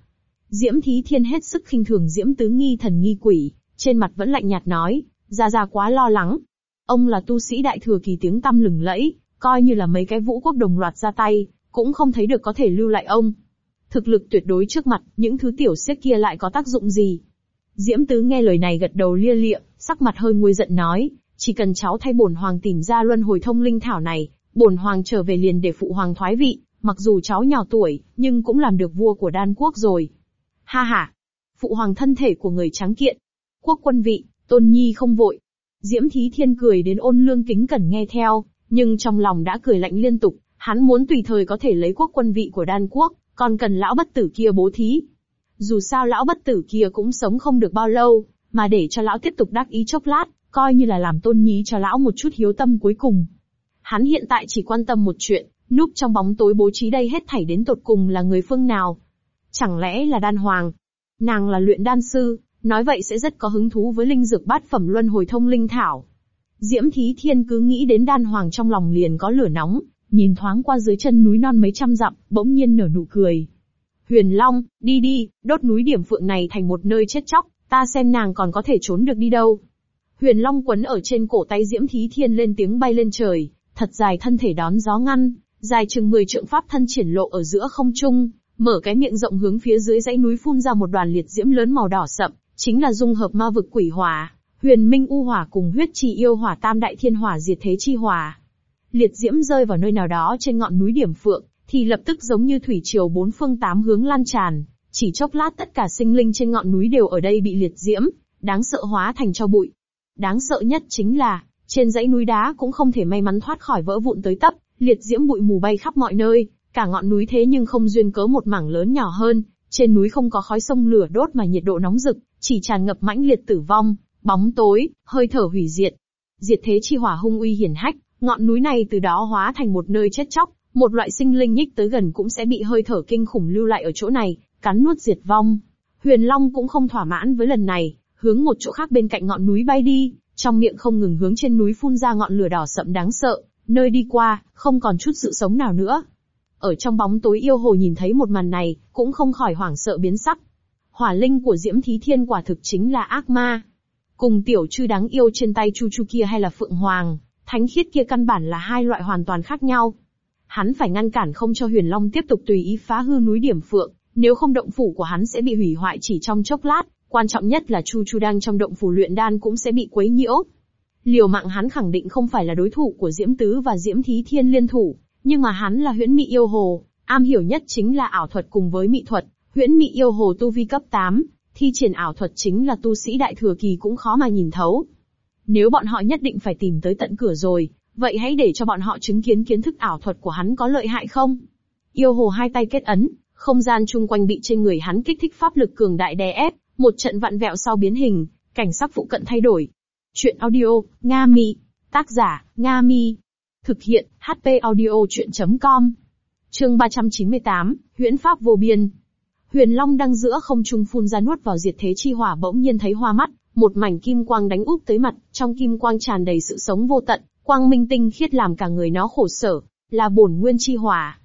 Diễm Thí Thiên hết sức khinh thường Diễm Tứ nghi thần nghi quỷ, trên mặt vẫn lạnh nhạt nói, Gia Gia quá lo lắng. Ông là tu sĩ đại thừa kỳ tiếng tăm lừng lẫy, coi như là mấy cái vũ quốc đồng loạt ra tay, cũng không thấy được có thể lưu lại ông. Thực lực tuyệt đối trước mặt, những thứ tiểu xếp kia lại có tác dụng gì? Diễm Tứ nghe lời này gật đầu lia lịa, sắc mặt hơi nguôi giận nói, chỉ cần cháu thay bổn hoàng tìm ra luân hồi thông linh thảo này, bổn hoàng trở về liền để phụ hoàng thoái vị, mặc dù cháu nhỏ tuổi, nhưng cũng làm được vua của đan quốc rồi. Ha ha! Phụ hoàng thân thể của người trắng kiện. Quốc quân vị, tôn nhi không vội. Diễm Thí Thiên cười đến ôn lương kính cẩn nghe theo, nhưng trong lòng đã cười lạnh liên tục, hắn muốn tùy thời có thể lấy quốc quân vị của đan quốc, còn cần lão bất tử kia bố thí. Dù sao lão bất tử kia cũng sống không được bao lâu, mà để cho lão tiếp tục đắc ý chốc lát, coi như là làm tôn nhí cho lão một chút hiếu tâm cuối cùng. Hắn hiện tại chỉ quan tâm một chuyện, núp trong bóng tối bố trí đây hết thảy đến tột cùng là người phương nào. Chẳng lẽ là đan hoàng? Nàng là luyện đan sư, nói vậy sẽ rất có hứng thú với linh dược bát phẩm luân hồi thông linh thảo. Diễm Thí Thiên cứ nghĩ đến đan hoàng trong lòng liền có lửa nóng, nhìn thoáng qua dưới chân núi non mấy trăm dặm, bỗng nhiên nở nụ cười. Huyền Long, đi đi, đốt núi điểm phượng này thành một nơi chết chóc, ta xem nàng còn có thể trốn được đi đâu. Huyền Long quấn ở trên cổ tay Diễm Thí Thiên lên tiếng bay lên trời, thật dài thân thể đón gió ngăn, dài chừng 10 trượng pháp thân triển lộ ở giữa không trung, mở cái miệng rộng hướng phía dưới dãy núi phun ra một đoàn liệt diễm lớn màu đỏ sậm, chính là dung hợp ma vực quỷ hỏa, huyền minh u hỏa cùng huyết trì yêu hỏa tam đại thiên hỏa diệt thế chi hỏa. Liệt diễm rơi vào nơi nào đó trên ngọn núi điểm phượng, thì lập tức giống như thủy triều bốn phương tám hướng lan tràn, chỉ chốc lát tất cả sinh linh trên ngọn núi đều ở đây bị liệt diễm, đáng sợ hóa thành cho bụi. Đáng sợ nhất chính là, trên dãy núi đá cũng không thể may mắn thoát khỏi vỡ vụn tới tấp, liệt diễm bụi mù bay khắp mọi nơi, cả ngọn núi thế nhưng không duyên cớ một mảng lớn nhỏ hơn, trên núi không có khói sông lửa đốt mà nhiệt độ nóng rực, chỉ tràn ngập mãnh liệt tử vong, bóng tối, hơi thở hủy diệt. Diệt thế chi hỏa hung uy hiển hách, ngọn núi này từ đó hóa thành một nơi chết chóc, một loại sinh linh nhích tới gần cũng sẽ bị hơi thở kinh khủng lưu lại ở chỗ này, cắn nuốt diệt vong. Huyền Long cũng không thỏa mãn với lần này, hướng một chỗ khác bên cạnh ngọn núi bay đi, trong miệng không ngừng hướng trên núi phun ra ngọn lửa đỏ sậm đáng sợ, nơi đi qua, không còn chút sự sống nào nữa. Ở trong bóng tối yêu hồ nhìn thấy một màn này, cũng không khỏi hoảng sợ biến sắc. Hỏa linh của Diễm Thí Thiên quả thực chính là ác ma. Cùng tiểu chư đáng yêu trên tay Chu Chu kia hay là Phượng Hoàng, thánh khiết kia căn bản là hai loại hoàn toàn khác nhau. Hắn phải ngăn cản không cho Huyền Long tiếp tục tùy ý phá hư núi điểm Phượng, nếu không động phủ của hắn sẽ bị hủy hoại chỉ trong chốc lát, quan trọng nhất là Chu Chu đang trong động phủ luyện đan cũng sẽ bị quấy nhiễu. Liều mạng hắn khẳng định không phải là đối thủ của Diễm Tứ và Diễm Thí Thiên liên thủ, nhưng mà hắn là huyễn mị yêu hồ, am hiểu nhất chính là ảo thuật cùng với mị thuật, huyễn mị yêu hồ tu vi cấp 8, thi triển ảo thuật chính là tu sĩ đại thừa kỳ cũng khó mà nhìn thấu. Nếu bọn họ nhất định phải tìm tới tận cửa rồi, vậy hãy để cho bọn họ chứng kiến kiến thức ảo thuật của hắn có lợi hại không? Yêu hồ hai tay kết ấn, không gian chung quanh bị trên người hắn kích thích pháp lực cường đại đè ép, một trận vặn vẹo sau biến hình, cảnh sắc phụ cận thay đổi. Chuyện audio, Nga Mi. Tác giả, Nga Mi. Thực hiện, HP audio chuyện.com. Chương 398, Huyễn Pháp vô biên. Huyền Long đang giữa không trung phun ra nuốt vào diệt thế chi hỏa bỗng nhiên thấy hoa mắt, một mảnh kim quang đánh úp tới mặt, trong kim quang tràn đầy sự sống vô tận, quang minh tinh khiết làm cả người nó khổ sở, là bổn nguyên chi hỏa.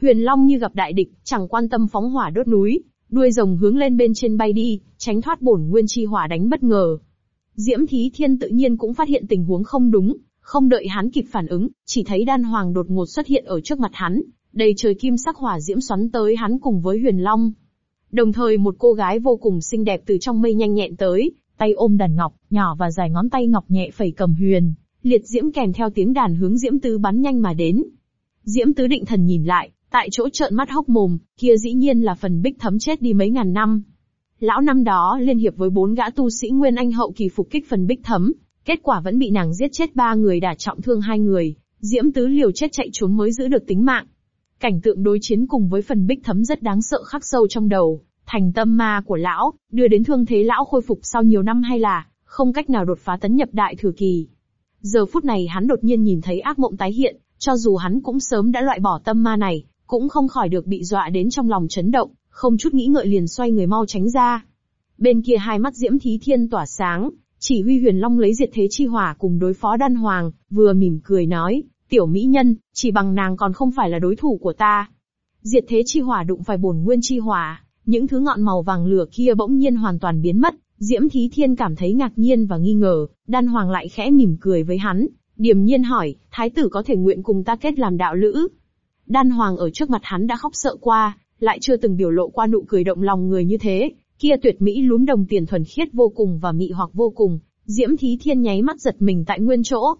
Huyền Long như gặp đại địch, chẳng quan tâm phóng hỏa đốt núi, đuôi rồng hướng lên bên trên bay đi, tránh thoát bổn nguyên chi hỏa đánh bất ngờ. Diễm Thí Thiên tự nhiên cũng phát hiện tình huống không đúng, không đợi hắn kịp phản ứng, chỉ thấy đan hoàng đột ngột xuất hiện ở trước mặt hắn, đầy trời kim sắc hỏa diễm xoắn tới hắn cùng với Huyền Long. Đồng thời một cô gái vô cùng xinh đẹp từ trong mây nhanh nhẹn tới, tay ôm đàn ngọc, nhỏ và dài ngón tay ngọc nhẹ phẩy cầm huyền, liệt diễm kèm theo tiếng đàn hướng diễm tứ bắn nhanh mà đến. Diễm tứ định thần nhìn lại, tại chỗ trợn mắt hốc mồm, kia dĩ nhiên là phần bích thấm chết đi mấy ngàn năm. Lão năm đó liên hiệp với bốn gã tu sĩ Nguyên Anh hậu kỳ phục kích phần bích thấm, kết quả vẫn bị nàng giết chết ba người đả trọng thương hai người, Diễm Tứ liều chết chạy trốn mới giữ được tính mạng. Cảnh tượng đối chiến cùng với phần bích thấm rất đáng sợ khắc sâu trong đầu, thành tâm ma của lão, đưa đến thương thế lão khôi phục sau nhiều năm hay là, không cách nào đột phá tấn nhập đại thừa kỳ. Giờ phút này hắn đột nhiên nhìn thấy ác mộng tái hiện, cho dù hắn cũng sớm đã loại bỏ tâm ma này, cũng không khỏi được bị dọa đến trong lòng chấn động, không chút nghĩ ngợi liền xoay người mau tránh ra. Bên kia hai mắt Diễm Thí Thiên tỏa sáng, chỉ huy Huyền Long lấy diệt thế chi hỏa cùng đối phó Đan Hoàng, vừa mỉm cười nói, tiểu mỹ nhân, chỉ bằng nàng còn không phải là đối thủ của ta. Diệt thế chi hỏa đụng phải bổn nguyên chi hỏa, những thứ ngọn màu vàng lửa kia bỗng nhiên hoàn toàn biến mất, Diễm Thí Thiên cảm thấy ngạc nhiên và nghi ngờ, Đan Hoàng lại khẽ mỉm cười với hắn, điềm nhiên hỏi, thái tử có thể nguyện cùng ta kết làm đạo lữ. Đan Hoàng ở trước mặt hắn đã khóc sợ qua, lại chưa từng biểu lộ qua nụ cười động lòng người như thế, kia tuyệt mỹ lúm đồng tiền thuần khiết vô cùng và mị hoặc vô cùng, Diễm Thí Thiên nháy mắt giật mình tại nguyên chỗ.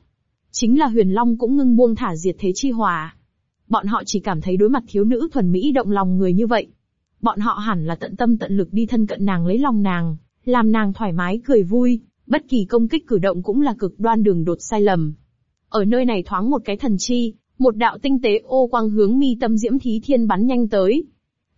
Chính là Huyền Long cũng ngưng buông thả diệt thế chi hòa. Bọn họ chỉ cảm thấy đối mặt thiếu nữ thuần mỹ động lòng người như vậy. Bọn họ hẳn là tận tâm tận lực đi thân cận nàng lấy lòng nàng, làm nàng thoải mái cười vui, bất kỳ công kích cử động cũng là cực đoan đường đột sai lầm. Ở nơi này thoáng một cái thần chi, một đạo tinh tế ô quang hướng mi tâm Diễm Thí Thiên bắn nhanh tới.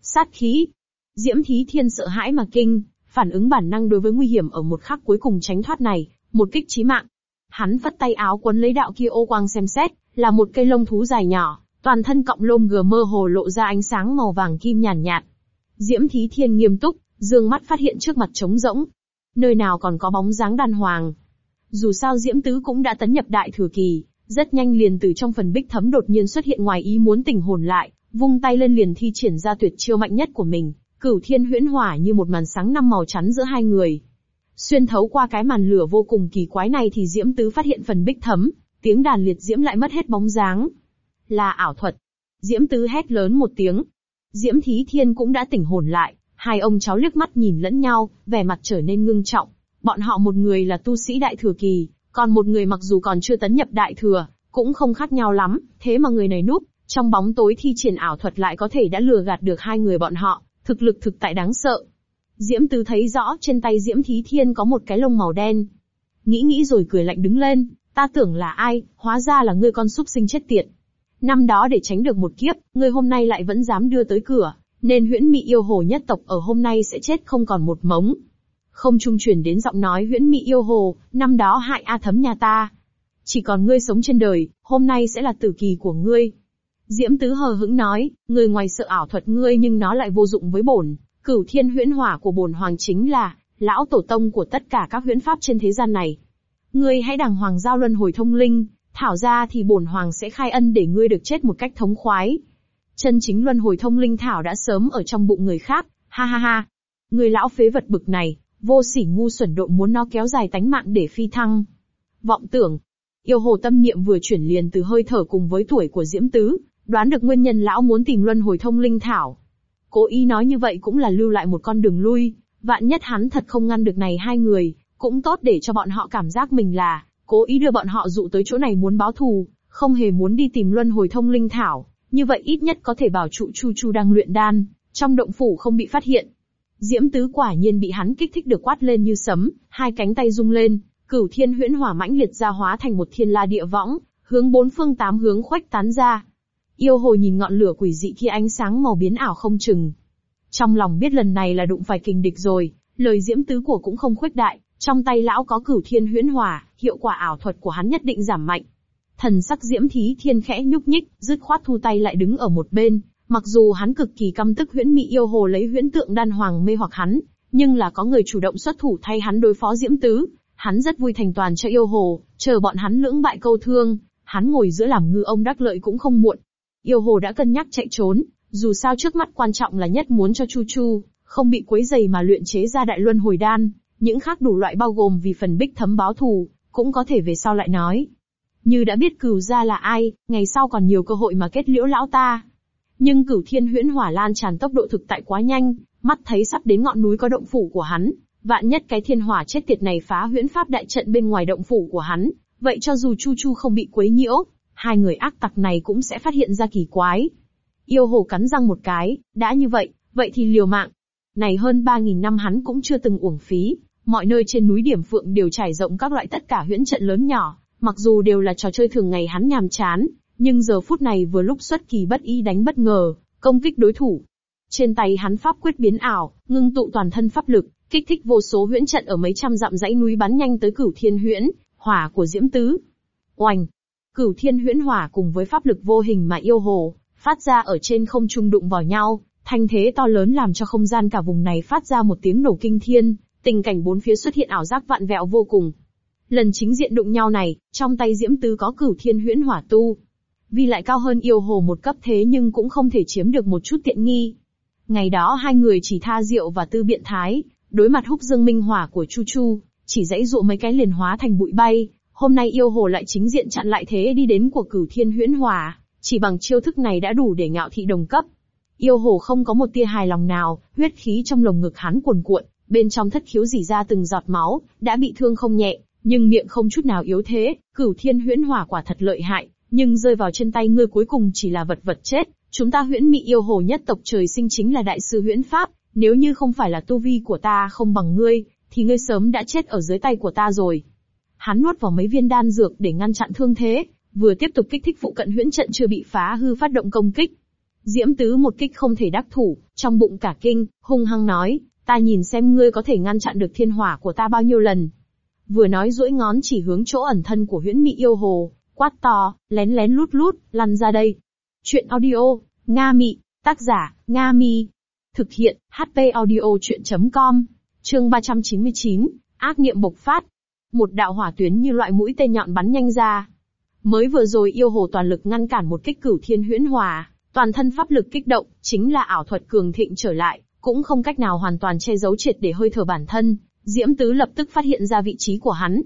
Sát khí. Diễm Thí Thiên sợ hãi mà kinh, phản ứng bản năng đối với nguy hiểm ở một khắc cuối cùng tránh thoát này, một kích chí mạng. Hắn vắt tay áo quấn lấy đạo kia ô quang xem xét, là một cây lông thú dài nhỏ, toàn thân cọng lông gờ mơ hồ lộ ra ánh sáng màu vàng kim nhàn nhạt, nhạt. Diễm Thí Thiên nghiêm túc, dương mắt phát hiện trước mặt trống rỗng. Nơi nào còn có bóng dáng đan hoàng. Dù sao Diễm Tứ cũng đã tấn nhập đại thừa kỳ, rất nhanh liền từ trong phần bích thấm đột nhiên xuất hiện ngoài ý muốn tỉnh hồn lại, vung tay lên liền thi triển ra tuyệt chiêu mạnh nhất của mình, cửu thiên huyễn hỏa như một màn sáng năm màu chắn giữa hai người. Xuyên thấu qua cái màn lửa vô cùng kỳ quái này thì Diễm Tứ phát hiện phần bích thấm, tiếng đàn liệt diễm lại mất hết bóng dáng. Là ảo thuật. Diễm Tứ hét lớn một tiếng. Diễm Thí Thiên cũng đã tỉnh hồn lại, hai ông cháu liếc mắt nhìn lẫn nhau, vẻ mặt trở nên ngưng trọng. Bọn họ một người là tu sĩ đại thừa kỳ, còn một người mặc dù còn chưa tấn nhập đại thừa, cũng không khác nhau lắm, thế mà người này núp, trong bóng tối thi triển ảo thuật lại có thể đã lừa gạt được hai người bọn họ, thực lực thực tại đáng sợ. Diễm Tứ thấy rõ trên tay Diễm Thí Thiên có một cái lông màu đen. Nghĩ nghĩ rồi cười lạnh đứng lên, ta tưởng là ai, hóa ra là ngươi con súc sinh chết tiệt. Năm đó để tránh được một kiếp, ngươi hôm nay lại vẫn dám đưa tới cửa, nên huyễn mị yêu hồ nhất tộc ở hôm nay sẽ chết không còn một mống. Không trung truyền đến giọng nói huyễn mị yêu hồ, năm đó hại A thấm nhà ta. Chỉ còn ngươi sống trên đời, hôm nay sẽ là tử kỳ của ngươi. Diễm Tứ hờ hững nói, người ngoài sợ ảo thuật ngươi nhưng nó lại vô dụng với bổn. Cửu thiên huyễn hỏa của bổn hoàng chính là, lão tổ tông của tất cả các huyễn pháp trên thế gian này. Ngươi hãy đàng hoàng giao luân hồi thông linh, thảo ra thì bổn hoàng sẽ khai ân để ngươi được chết một cách thống khoái. Chân chính luân hồi thông linh thảo đã sớm ở trong bụng người khác, ha ha ha. Người lão phế vật bực này, vô sỉ ngu xuẩn độ muốn nó kéo dài tánh mạng để phi thăng. Vọng tưởng, yêu hồ tâm niệm vừa chuyển liền từ hơi thở cùng với tuổi của Diễm Tứ, đoán được nguyên nhân lão muốn tìm luân hồi thông linh thảo. Cố ý nói như vậy cũng là lưu lại một con đường lui, vạn nhất hắn thật không ngăn được này hai người, cũng tốt để cho bọn họ cảm giác mình là, cố ý đưa bọn họ dụ tới chỗ này muốn báo thù, không hề muốn đi tìm luân hồi thông linh thảo, như vậy ít nhất có thể bảo trụ Chu Chu đang luyện đan, trong động phủ không bị phát hiện. Diễm Tứ quả nhiên bị hắn kích thích được quát lên như sấm, hai cánh tay rung lên, cửu thiên huyễn hỏa mãnh liệt ra hóa thành một thiên la địa võng, hướng bốn phương tám hướng khuếch tán ra. Yêu hồ nhìn ngọn lửa quỷ dị kia ánh sáng màu biến ảo không chừng. Trong lòng biết lần này là đụng phải kình địch rồi, lời diễm tứ của cũng không khuếch đại, trong tay lão có cửu thiên huyễn hỏa, hiệu quả ảo thuật của hắn nhất định giảm mạnh. Thần sắc diễm thí thiên khẽ nhúc nhích, dứt khoát thu tay lại đứng ở một bên, mặc dù hắn cực kỳ căm tức huyễn mị yêu hồ lấy huyễn tượng đan hoàng mê hoặc hắn, nhưng là có người chủ động xuất thủ thay hắn đối phó diễm tứ, hắn rất vui thành toàn cho yêu hồ, chờ bọn hắn lưỡng bại câu thương, hắn ngồi giữa làm ngư ông đắc lợi cũng không muộn. Yêu hồ đã cân nhắc chạy trốn, dù sao trước mắt quan trọng là nhất muốn cho Chu Chu, không bị quấy dày mà luyện chế ra đại luân hồi đan, những khác đủ loại bao gồm vì phần bích thấm báo thù, cũng có thể về sau lại nói. Như đã biết cửu gia là ai, ngày sau còn nhiều cơ hội mà kết liễu lão ta. Nhưng cửu thiên huyễn hỏa lan tràn tốc độ thực tại quá nhanh, mắt thấy sắp đến ngọn núi có động phủ của hắn, vạn nhất cái thiên hỏa chết tiệt này phá huyễn pháp đại trận bên ngoài động phủ của hắn, vậy cho dù Chu Chu không bị quấy nhiễu, hai người ác tặc này cũng sẽ phát hiện ra kỳ quái. Yêu hồ cắn răng một cái, đã như vậy, vậy thì liều mạng. Này hơn 3.000 năm hắn cũng chưa từng uổng phí, mọi nơi trên núi Điểm Phượng đều trải rộng các loại tất cả huyễn trận lớn nhỏ, mặc dù đều là trò chơi thường ngày hắn nhàm chán, nhưng giờ phút này vừa lúc xuất kỳ bất ý đánh bất ngờ, công kích đối thủ. Trên tay hắn pháp quyết biến ảo, ngưng tụ toàn thân pháp lực, kích thích vô số huyễn trận ở mấy trăm dặm dãy núi bắn nhanh tới cửu thiên huyễn, hỏa của Diễm Tứ. Oanh! Cửu thiên huyễn hỏa cùng với pháp lực vô hình mà yêu hồ, phát ra ở trên không trung đụng vào nhau, thanh thế to lớn làm cho không gian cả vùng này phát ra một tiếng nổ kinh thiên, tình cảnh bốn phía xuất hiện ảo giác vạn vẹo vô cùng. Lần chính diện đụng nhau này, trong tay Diễm Tứ có cửu thiên huyễn hỏa tu. Vì lại cao hơn yêu hồ một cấp thế nhưng cũng không thể chiếm được một chút tiện nghi. Ngày đó hai người chỉ tha rượu và tư biện thái, đối mặt húc dương minh hỏa của Chu Chu, chỉ dãy dụ mấy cái liền hóa thành bụi bay, hôm nay yêu hồ lại chính diện chặn lại thế đi đến của cửu thiên huyễn hỏa, chỉ bằng chiêu thức này đã đủ để ngạo thị đồng cấp. Yêu hồ không có một tia hài lòng nào, huyết khí trong lồng ngực hắn cuồn cuộn, bên trong thất khiếu dỉ ra từng giọt máu, đã bị thương không nhẹ, nhưng miệng không chút nào yếu thế, cửu thiên huyễn hỏa quả thật lợi hại, nhưng rơi vào trên tay ngươi cuối cùng chỉ là vật vật chết. Chúng ta huyễn mị yêu hồ nhất tộc trời sinh chính là đại sư huyễn pháp, nếu như không phải là tu vi của ta không bằng ngươi, thì ngươi sớm đã chết ở dưới tay của ta rồi. Hắn nuốt vào mấy viên đan dược để ngăn chặn thương thế, vừa tiếp tục kích thích phụ cận huyễn trận chưa bị phá hư phát động công kích. Diễm Tứ một kích không thể đắc thủ, trong bụng cả kinh, hung hăng nói, ta nhìn xem ngươi có thể ngăn chặn được thiên hỏa của ta bao nhiêu lần. Vừa nói duỗi ngón chỉ hướng chỗ ẩn thân của huyễn mị yêu hồ, quát to, lén lén lút lút, lăn ra đây. Chuyện audio, Nga Mị, tác giả, Nga Mi. Thực hiện, HP audio chuyện.com. Chương 399, ác niệm bộc phát. Một đạo hỏa tuyến như loại mũi tên nhọn bắn nhanh ra. Mới vừa rồi yêu hồ toàn lực ngăn cản một kích cửu thiên huyễn hòa, toàn thân pháp lực kích động, chính là ảo thuật cường thịnh trở lại, cũng không cách nào hoàn toàn che giấu triệt để hơi thở bản thân. Diễm Tứ lập tức phát hiện ra vị trí của hắn.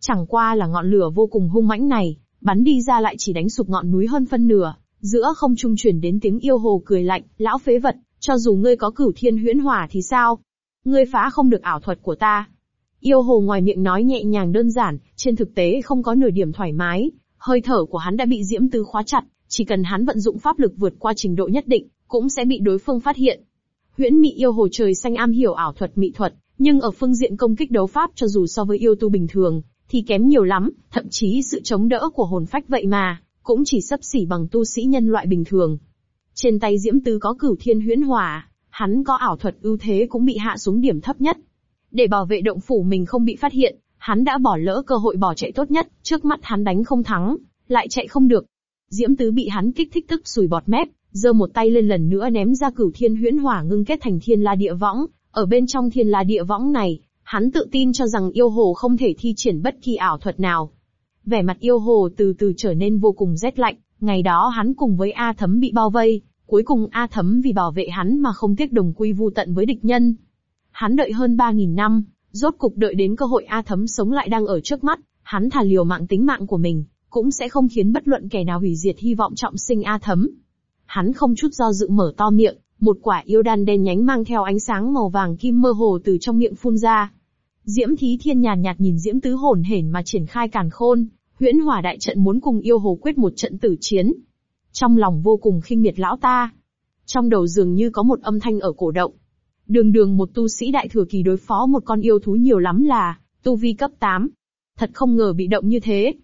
Chẳng qua là ngọn lửa vô cùng hung mãnh này, bắn đi ra lại chỉ đánh sụp ngọn núi hơn phân nửa, giữa không trung truyền đến tiếng yêu hồ cười lạnh, lão phế vật, cho dù ngươi có cửu thiên huyễn hỏa thì sao? Ngươi phá không được ảo thuật của ta. Yêu hồ ngoài miệng nói nhẹ nhàng đơn giản, trên thực tế không có nửa điểm thoải mái, hơi thở của hắn đã bị diễm tứ khóa chặt, chỉ cần hắn vận dụng pháp lực vượt qua trình độ nhất định, cũng sẽ bị đối phương phát hiện. Huyễn mị yêu hồ trời xanh am hiểu ảo thuật mỹ thuật, nhưng ở phương diện công kích đấu pháp cho dù so với yêu tu bình thường, thì kém nhiều lắm, thậm chí sự chống đỡ của hồn phách vậy mà, cũng chỉ sấp xỉ bằng tu sĩ nhân loại bình thường. Trên tay Diễm Tứ có cửu thiên huyễn hỏa, hắn có ảo thuật ưu thế cũng bị hạ xuống điểm thấp nhất. Để bảo vệ động phủ mình không bị phát hiện, hắn đã bỏ lỡ cơ hội bỏ chạy tốt nhất, trước mắt hắn đánh không thắng, lại chạy không được. Diễm Tứ bị hắn kích thích tức sùi bọt mép, giơ một tay lên lần nữa ném ra cửu thiên huyễn hỏa ngưng kết thành thiên la địa võng, ở bên trong thiên la địa võng này, hắn tự tin cho rằng yêu hồ không thể thi triển bất kỳ ảo thuật nào. Vẻ mặt yêu hồ từ từ trở nên vô cùng rét lạnh, ngày đó hắn cùng với A Thấm bị bao vây, cuối cùng A Thấm vì bảo vệ hắn mà không tiếc đồng quy vu tận với địch nhân. Hắn đợi hơn 3.000 năm, rốt cục đợi đến cơ hội A Thấm sống lại đang ở trước mắt, hắn thà liều mạng tính mạng của mình, cũng sẽ không khiến bất luận kẻ nào hủy diệt hy vọng trọng sinh A Thấm. Hắn không chút do dự mở to miệng, một quả yêu đan đen nhánh mang theo ánh sáng màu vàng kim mơ hồ từ trong miệng phun ra. Diễm Thí Thiên nhàn nhạt nhìn Diễm Tứ hồn hển mà triển khai càn khôn, huyễn hỏa đại trận muốn cùng yêu hồ quyết một trận tử chiến. Trong lòng vô cùng khinh miệt lão ta. Trong đầu dường như có một âm thanh ở cổ động. Đường đường một tu sĩ đại thừa kỳ đối phó một con yêu thú nhiều lắm là, tu vi cấp 8. Thật không ngờ bị động như thế.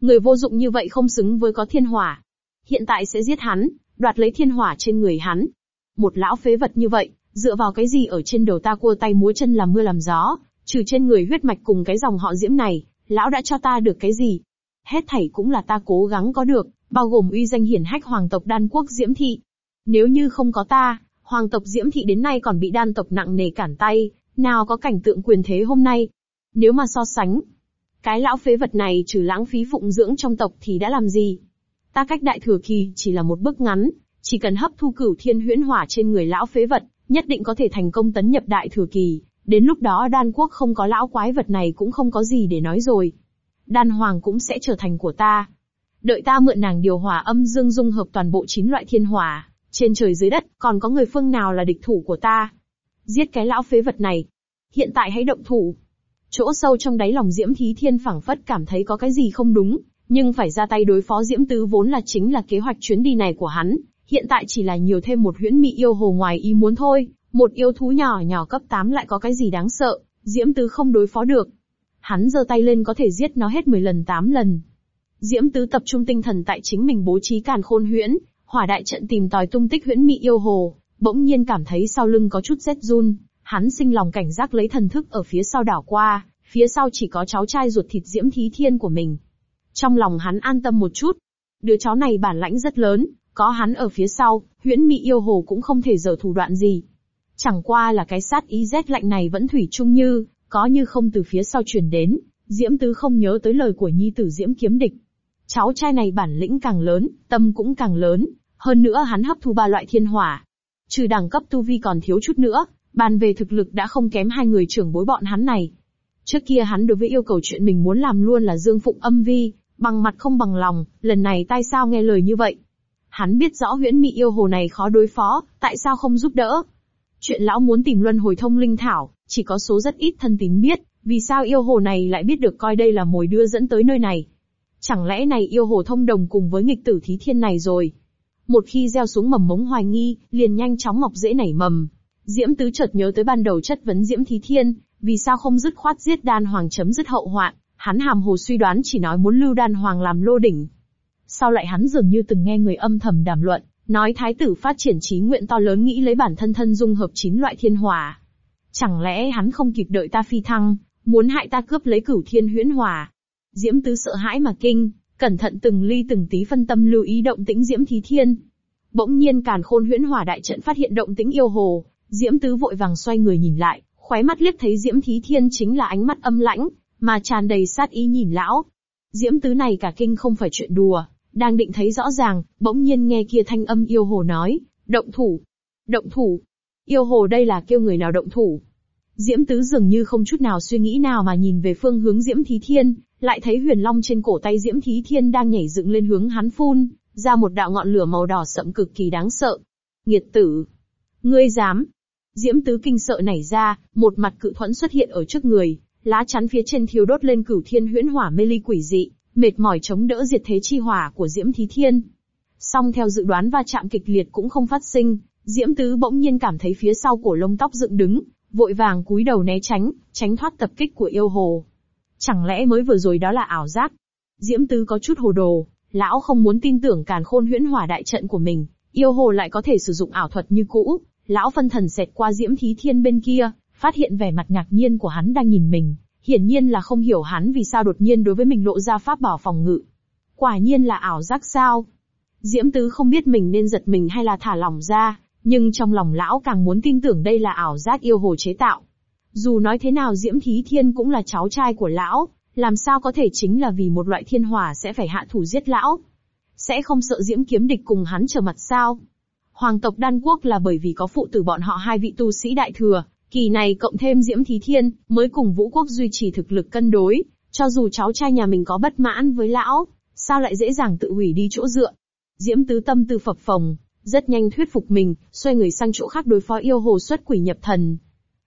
Người vô dụng như vậy không xứng với có thiên hỏa. Hiện tại sẽ giết hắn, đoạt lấy thiên hỏa trên người hắn. Một lão phế vật như vậy, dựa vào cái gì ở trên đầu ta cua tay múa chân làm mưa làm gió, trừ trên người huyết mạch cùng cái dòng họ diễm này, lão đã cho ta được cái gì? Hết thảy cũng là ta cố gắng có được, bao gồm uy danh hiển hách hoàng tộc đan quốc diễm thị. Nếu như không có ta, hoàng tộc diễm thị đến nay còn bị đan tộc nặng nề cản tay, nào có cảnh tượng quyền thế hôm nay. Nếu mà so sánh, cái lão phế vật này trừ lãng phí phụng dưỡng trong tộc thì đã làm gì? Ta cách đại thừa kỳ chỉ là một bước ngắn, chỉ cần hấp thu cửu thiên huyễn hỏa trên người lão phế vật, nhất định có thể thành công tấn nhập đại thừa kỳ, Đến lúc đó đan quốc không có lão quái vật này cũng không có gì để nói rồi. Đan hoàng cũng sẽ trở thành của ta. Đợi ta mượn nàng điều hòa âm dương dung hợp toàn bộ chín loại thiên hỏa, trên trời dưới đất, còn có người phương nào là địch thủ của ta. Giết cái lão phế vật này. Hiện tại hãy động thủ. Chỗ sâu trong đáy lòng Diễm Thí Thiên phảng phất cảm thấy có cái gì không đúng, nhưng phải ra tay đối phó Diễm Tứ vốn là chính là kế hoạch chuyến đi này của hắn, hiện tại chỉ là nhiều thêm một huyễn mị yêu hồ ngoài ý muốn thôi, Một yêu thú nhỏ nhỏ cấp 8 lại có cái gì đáng sợ, Diễm Tứ không đối phó được. Hắn giơ tay lên có thể giết nó hết 10 lần 8 lần. Diễm Tứ tập trung tinh thần tại chính mình bố trí càn khôn huyễn, hỏa đại trận tìm tòi tung tích huyễn mị yêu hồ, bỗng nhiên cảm thấy sau lưng có chút rét run, hắn sinh lòng cảnh giác lấy thần thức ở phía sau đảo qua, phía sau chỉ có cháu trai ruột thịt Diễm Thí Thiên của mình. Trong lòng hắn an tâm một chút. Đứa cháu này bản lãnh rất lớn, có hắn ở phía sau, huyễn mị yêu hồ cũng không thể dở thủ đoạn gì. Chẳng qua là cái sát ý rét lạnh này vẫn thủy chung như, có như không từ phía sau truyền đến, Diễm Tứ không nhớ tới lời của nhi tử Diễm kiếm địch. Cháu trai này bản lĩnh càng lớn, tâm cũng càng lớn, hơn nữa hắn hấp thu ba loại thiên hỏa. Trừ đẳng cấp tu vi còn thiếu chút nữa, bàn về thực lực đã không kém hai người trưởng bối bọn hắn này. Trước kia hắn đối với yêu cầu chuyện mình muốn làm luôn là dương phụng âm vi, bằng mặt không bằng lòng, lần này tại sao nghe lời như vậy? Hắn biết rõ huyễn mị yêu hồ này khó đối phó, tại sao không giúp đỡ? Chuyện lão muốn tìm luân hồi thông linh thảo, chỉ có số rất ít thân tín biết, vì sao yêu hồ này lại biết được coi đây là mồi đưa dẫn tới nơi này? Chẳng lẽ này yêu hồ thông đồng cùng với nghịch tử thí thiên này rồi? Một khi gieo xuống mầm mống hoài nghi, liền nhanh chóng mọc dễ nảy mầm. Diễm Tứ chợt nhớ tới ban đầu chất vấn Diễm Thí Thiên, vì sao không dứt khoát giết đan hoàng chấm dứt hậu hoạn, hắn hàm hồ suy đoán chỉ nói muốn lưu đan hoàng làm lô đỉnh. Sau lại hắn dường như từng nghe người âm thầm đàm luận, nói thái tử phát triển trí nguyện to lớn nghĩ lấy bản thân thân dung hợp chín loại thiên hỏa. Chẳng lẽ hắn không kịp đợi ta phi thăng, muốn hại ta cướp lấy cửu thiên huyễn hỏa? Diễm Tứ sợ hãi mà kinh, cẩn thận từng ly từng tí phân tâm lưu ý động tĩnh Diễm Thí Thiên. Bỗng nhiên càn khôn huyễn hỏa đại trận phát hiện động tĩnh yêu hồ, Diễm Tứ vội vàng xoay người nhìn lại, khóe mắt liếc thấy Diễm Thí Thiên chính là ánh mắt âm lãnh, mà tràn đầy sát ý nhìn lão. Diễm Tứ này cả kinh không phải chuyện đùa, đang định thấy rõ ràng, bỗng nhiên nghe kia thanh âm yêu hồ nói, động thủ, động thủ. Yêu hồ đây là kêu người nào động thủ. Diễm Tứ dường như không chút nào suy nghĩ nào mà nhìn về phương hướng Diễm Thí Thiên, lại thấy huyền long trên cổ tay Diễm Thí Thiên đang nhảy dựng lên hướng hắn phun, ra một đạo ngọn lửa màu đỏ sậm cực kỳ đáng sợ. Nghiệt tử! Ngươi dám! Diễm Tứ kinh sợ nảy ra, một mặt cự thuẫn xuất hiện ở trước người, lá chắn phía trên thiêu đốt lên cửu thiên huyễn hỏa mê ly quỷ dị, mệt mỏi chống đỡ diệt thế chi hỏa của Diễm Thí Thiên. Song theo dự đoán va chạm kịch liệt cũng không phát sinh, Diễm Tứ bỗng nhiên cảm thấy phía sau cổ lông tóc dựng đứng, vội vàng cúi đầu né tránh, tránh thoát tập kích của yêu hồ. Chẳng lẽ mới vừa rồi đó là ảo giác? Diễm Tứ có chút hồ đồ, lão không muốn tin tưởng càn khôn huyễn hỏa đại trận của mình, yêu hồ lại có thể sử dụng ảo thuật như cũ. Lão phân thần xẹt qua Diễm Thí Thiên bên kia, phát hiện vẻ mặt ngạc nhiên của hắn đang nhìn mình, hiển nhiên là không hiểu hắn vì sao đột nhiên đối với mình lộ ra pháp bảo phòng ngự. Quả nhiên là ảo giác sao? Diễm Tứ không biết mình nên giật mình hay là thả lỏng ra, nhưng trong lòng lão càng muốn tin tưởng đây là ảo giác yêu hồ chế tạo. Dù nói thế nào Diễm Thí Thiên cũng là cháu trai của lão, làm sao có thể chính là vì một loại thiên hỏa sẽ phải hạ thủ giết lão? Sẽ không sợ Diễm kiếm địch cùng hắn trở mặt sao? Hoàng tộc Đan Quốc là bởi vì có phụ tử bọn họ hai vị tu sĩ đại thừa, kỳ này cộng thêm Diễm Thí Thiên, mới cùng Vũ Quốc duy trì thực lực cân đối, cho dù cháu trai nhà mình có bất mãn với lão, sao lại dễ dàng tự hủy đi chỗ dựa. Diễm Tứ Tâm tư phập phồng, rất nhanh thuyết phục mình, xoay người sang chỗ khác đối phó yêu hồ xuất quỷ nhập thần.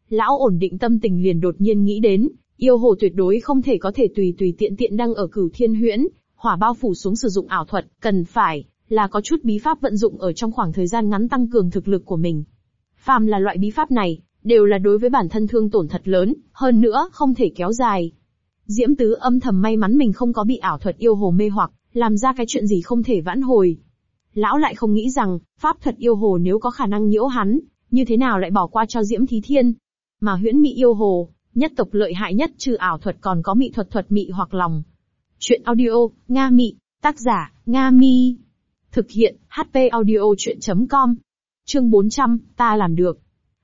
Lão ổn định tâm tình liền đột nhiên nghĩ đến, yêu hồ tuyệt đối không thể có thể tùy tùy tiện tiện đang ở cửu thiên huyễn, hỏa bao phủ xuống sử dụng ảo thuật, cần phải là có chút bí pháp vận dụng ở trong khoảng thời gian ngắn tăng cường thực lực của mình. Phàm là loại bí pháp này, đều là đối với bản thân thương tổn thật lớn, hơn nữa không thể kéo dài. Diễm Tứ âm thầm may mắn mình không có bị ảo thuật yêu hồ mê hoặc, làm ra cái chuyện gì không thể vãn hồi. Lão lại không nghĩ rằng, pháp thuật yêu hồ nếu có khả năng nhiễu hắn, như thế nào lại bỏ qua cho Diễm Thí Thiên. Mà huyễn mị yêu hồ, nhất tộc lợi hại nhất trừ ảo thuật còn có mị thuật thuật mị hoặc lòng. Chuyện audio, Nga Mị, tác giả, Nga Mi. Thực hiện, HP audio chuyện.com. Chương 400, ta làm được.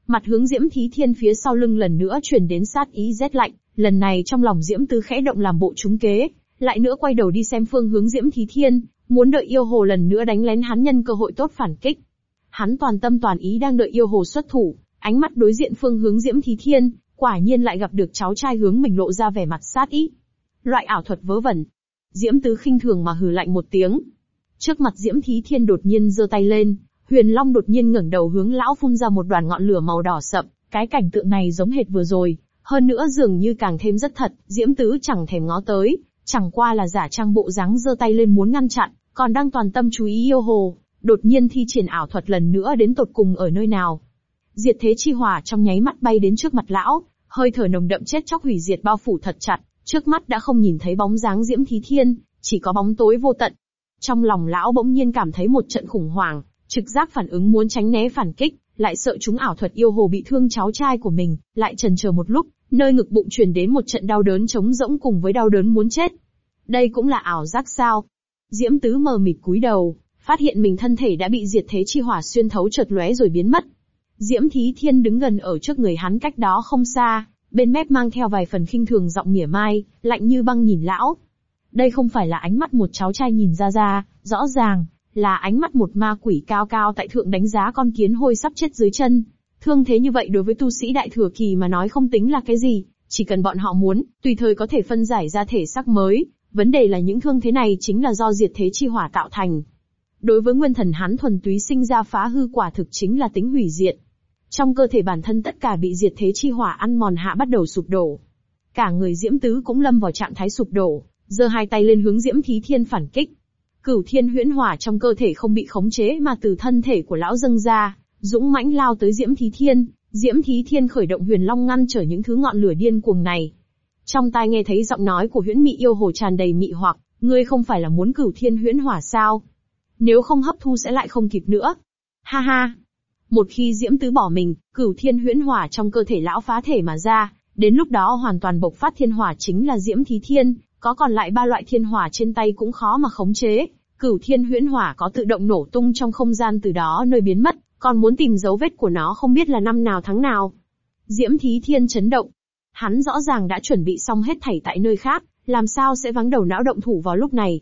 Mặt hướng Diễm Thí Thiên phía sau lưng lần nữa truyền đến sát ý rét lạnh, lần này trong lòng Diễm Tư khẽ động làm bộ trúng kế, lại nữa quay đầu đi xem phương hướng Diễm Thí Thiên, muốn đợi yêu hồ lần nữa đánh lén hắn nhân cơ hội tốt phản kích. Hắn toàn tâm toàn ý đang đợi yêu hồ xuất thủ, ánh mắt đối diện phương hướng Diễm Thí Thiên, quả nhiên lại gặp được cháu trai hướng mình lộ ra vẻ mặt sát ý. Loại ảo thuật vớ vẩn. Diễm Tứ khinh thường mà hừ lạnh một tiếng. Trước mặt Diễm Thí Thiên đột nhiên giơ tay lên, Huyền Long đột nhiên ngẩng đầu hướng lão phun ra một đoàn ngọn lửa màu đỏ sậm, cái cảnh tượng này giống hệt vừa rồi, hơn nữa dường như càng thêm rất thật, Diễm Tứ chẳng thèm ngó tới, chẳng qua là giả trang bộ dáng giơ tay lên muốn ngăn chặn, còn đang toàn tâm chú ý yêu hồ, đột nhiên thi triển ảo thuật lần nữa đến tột cùng ở nơi nào. Diệt thế chi hỏa trong nháy mắt bay đến trước mặt lão, hơi thở nồng đậm chết chóc hủy diệt bao phủ thật chặt, trước mắt đã không nhìn thấy bóng dáng Diễm Thí Thiên, chỉ có bóng tối vô tận. Trong lòng lão bỗng nhiên cảm thấy một trận khủng hoảng, trực giác phản ứng muốn tránh né phản kích, lại sợ chúng ảo thuật yêu hồ bị thương cháu trai của mình, lại trần chờ một lúc, nơi ngực bụng truyền đến một trận đau đớn trống rỗng cùng với đau đớn muốn chết. Đây cũng là ảo giác sao? Diễm Tứ mờ mịt cúi đầu, phát hiện mình thân thể đã bị diệt thế chi hỏa xuyên thấu chợt lóe rồi biến mất. Diễm Thí Thiên đứng gần ở trước người hắn cách đó không xa, bên mép mang theo vài phần khinh thường giọng mỉa mai, lạnh như băng nhìn lão. Đây không phải là ánh mắt một cháu trai nhìn ra ra, rõ ràng, là ánh mắt một ma quỷ cao cao tại thượng đánh giá con kiến hôi sắp chết dưới chân. Thương thế như vậy đối với tu sĩ đại thừa kỳ mà nói không tính là cái gì, chỉ cần bọn họ muốn, tùy thời có thể phân giải ra thể sắc mới, vấn đề là những thương thế này chính là do diệt thế chi hỏa tạo thành. Đối với nguyên thần hắn thuần túy sinh ra phá hư quả thực chính là tính hủy diệt. Trong cơ thể bản thân tất cả bị diệt thế chi hỏa ăn mòn hạ bắt đầu sụp đổ. Cả người Diễm Tứ cũng lâm vào trạng thái sụp đổ, giơ hai tay lên hướng Diễm Thí Thiên phản kích. Cửu Thiên huyễn hỏa trong cơ thể không bị khống chế mà từ thân thể của lão dâng ra, dũng mãnh lao tới Diễm Thí Thiên, Diễm Thí Thiên khởi động huyền long ngăn trở những thứ ngọn lửa điên cuồng này. Trong tai nghe thấy giọng nói của huyễn mị yêu hồ tràn đầy mị hoặc, ngươi không phải là muốn cửu thiên huyễn hỏa sao? Nếu không hấp thu sẽ lại không kịp nữa. Ha ha, một khi Diễm Tứ bỏ mình, cửu thiên huyễn hỏa trong cơ thể lão phá thể mà ra, đến lúc đó hoàn toàn bộc phát thiên hỏa chính là Diễm Thí Thiên, có còn lại ba loại thiên hỏa trên tay cũng khó mà khống chế. Cửu thiên huyễn hỏa có tự động nổ tung trong không gian từ đó nơi biến mất, còn muốn tìm dấu vết của nó không biết là năm nào tháng nào. Diễm Thí Thiên chấn động. Hắn rõ ràng đã chuẩn bị xong hết thảy tại nơi khác, làm sao sẽ vắng đầu não động thủ vào lúc này.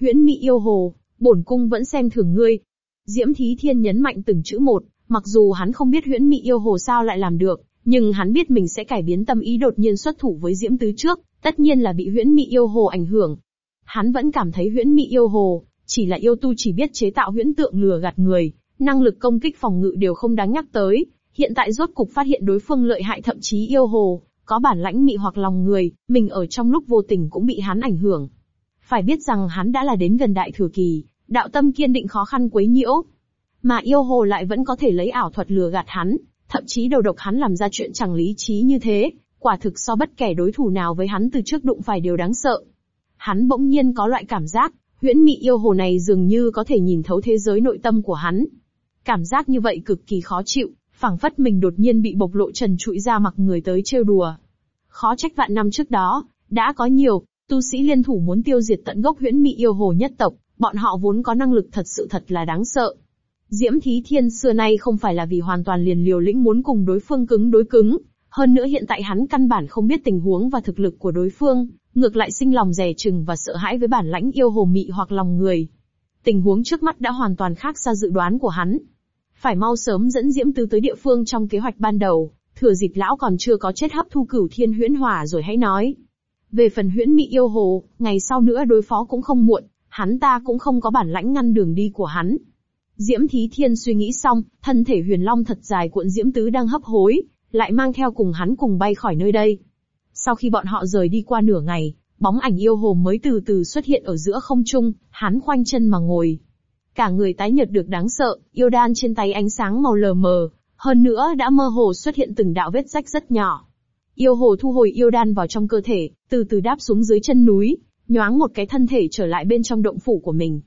Huyễn Mị yêu hồ, bổn cung vẫn xem thường ngươi. Diễm Thí Thiên nhấn mạnh từng chữ một, Mặc dù hắn không biết huyễn mị yêu hồ sao lại làm được, nhưng hắn biết mình sẽ cải biến tâm ý đột nhiên xuất thủ với Diễm Tứ trước, tất nhiên là bị huyễn mị yêu hồ ảnh hưởng. Hắn vẫn cảm thấy huyễn mị yêu hồ, chỉ là yêu tu chỉ biết chế tạo huyễn tượng lừa gạt người, năng lực công kích phòng ngự đều không đáng nhắc tới. Hiện tại rốt cục phát hiện đối phương lợi hại thậm chí yêu hồ, có bản lãnh mị hoặc lòng người, mình ở trong lúc vô tình cũng bị hắn ảnh hưởng. Phải biết rằng hắn đã là đến gần đại thừa kỳ, đạo tâm kiên định khó khăn quấy nhiễu, mà yêu hồ lại vẫn có thể lấy ảo thuật lừa gạt hắn, thậm chí đầu độc hắn làm ra chuyện chẳng lý trí như thế, quả thực so bất kể đối thủ nào với hắn từ trước đụng phải đều đáng sợ. Hắn bỗng nhiên có loại cảm giác, huyễn mị yêu hồ này dường như có thể nhìn thấu thế giới nội tâm của hắn. Cảm giác như vậy cực kỳ khó chịu, phảng phất mình đột nhiên bị bộc lộ trần trụi ra mặc người tới trêu đùa. Khó trách vạn năm trước đó, đã có nhiều, tu sĩ liên thủ muốn tiêu diệt tận gốc huyễn mị yêu hồ nhất tộc, bọn họ vốn có năng lực thật sự thật là đáng sợ. Diễm Thí Thiên xưa nay không phải là vì hoàn toàn liền liều lĩnh muốn cùng đối phương cứng đối cứng, hơn nữa hiện tại hắn căn bản không biết tình huống và thực lực của đối phương, ngược lại sinh lòng dè chừng và sợ hãi với bản lãnh yêu hồ mị hoặc lòng người. Tình huống trước mắt đã hoàn toàn khác xa dự đoán của hắn. Phải mau sớm dẫn Diễm Tứ tới địa phương trong kế hoạch ban đầu, thừa dịp lão còn chưa có chết hấp thu cửu thiên huyễn hỏa rồi hãy nói. Về phần huyễn mị yêu hồ, ngày sau nữa đối phó cũng không muộn, hắn ta cũng không có bản lãnh ngăn đường đi của hắn. Diễm Thí Thiên suy nghĩ xong, thân thể huyền long thật dài cuộn Diễm Tứ đang hấp hối, lại mang theo cùng hắn cùng bay khỏi nơi đây. Sau khi bọn họ rời đi qua nửa ngày, bóng ảnh yêu hồ mới từ từ xuất hiện ở giữa không trung, hắn khoanh chân mà ngồi. Cả người tái nhợt được đáng sợ, yêu đan trên tay ánh sáng màu lờ mờ, hơn nữa đã mơ hồ xuất hiện từng đạo vết rách rất nhỏ. Yêu hồ thu hồi yêu đan vào trong cơ thể, từ từ đáp xuống dưới chân núi, nhoáng một cái thân thể trở lại bên trong động phủ của mình.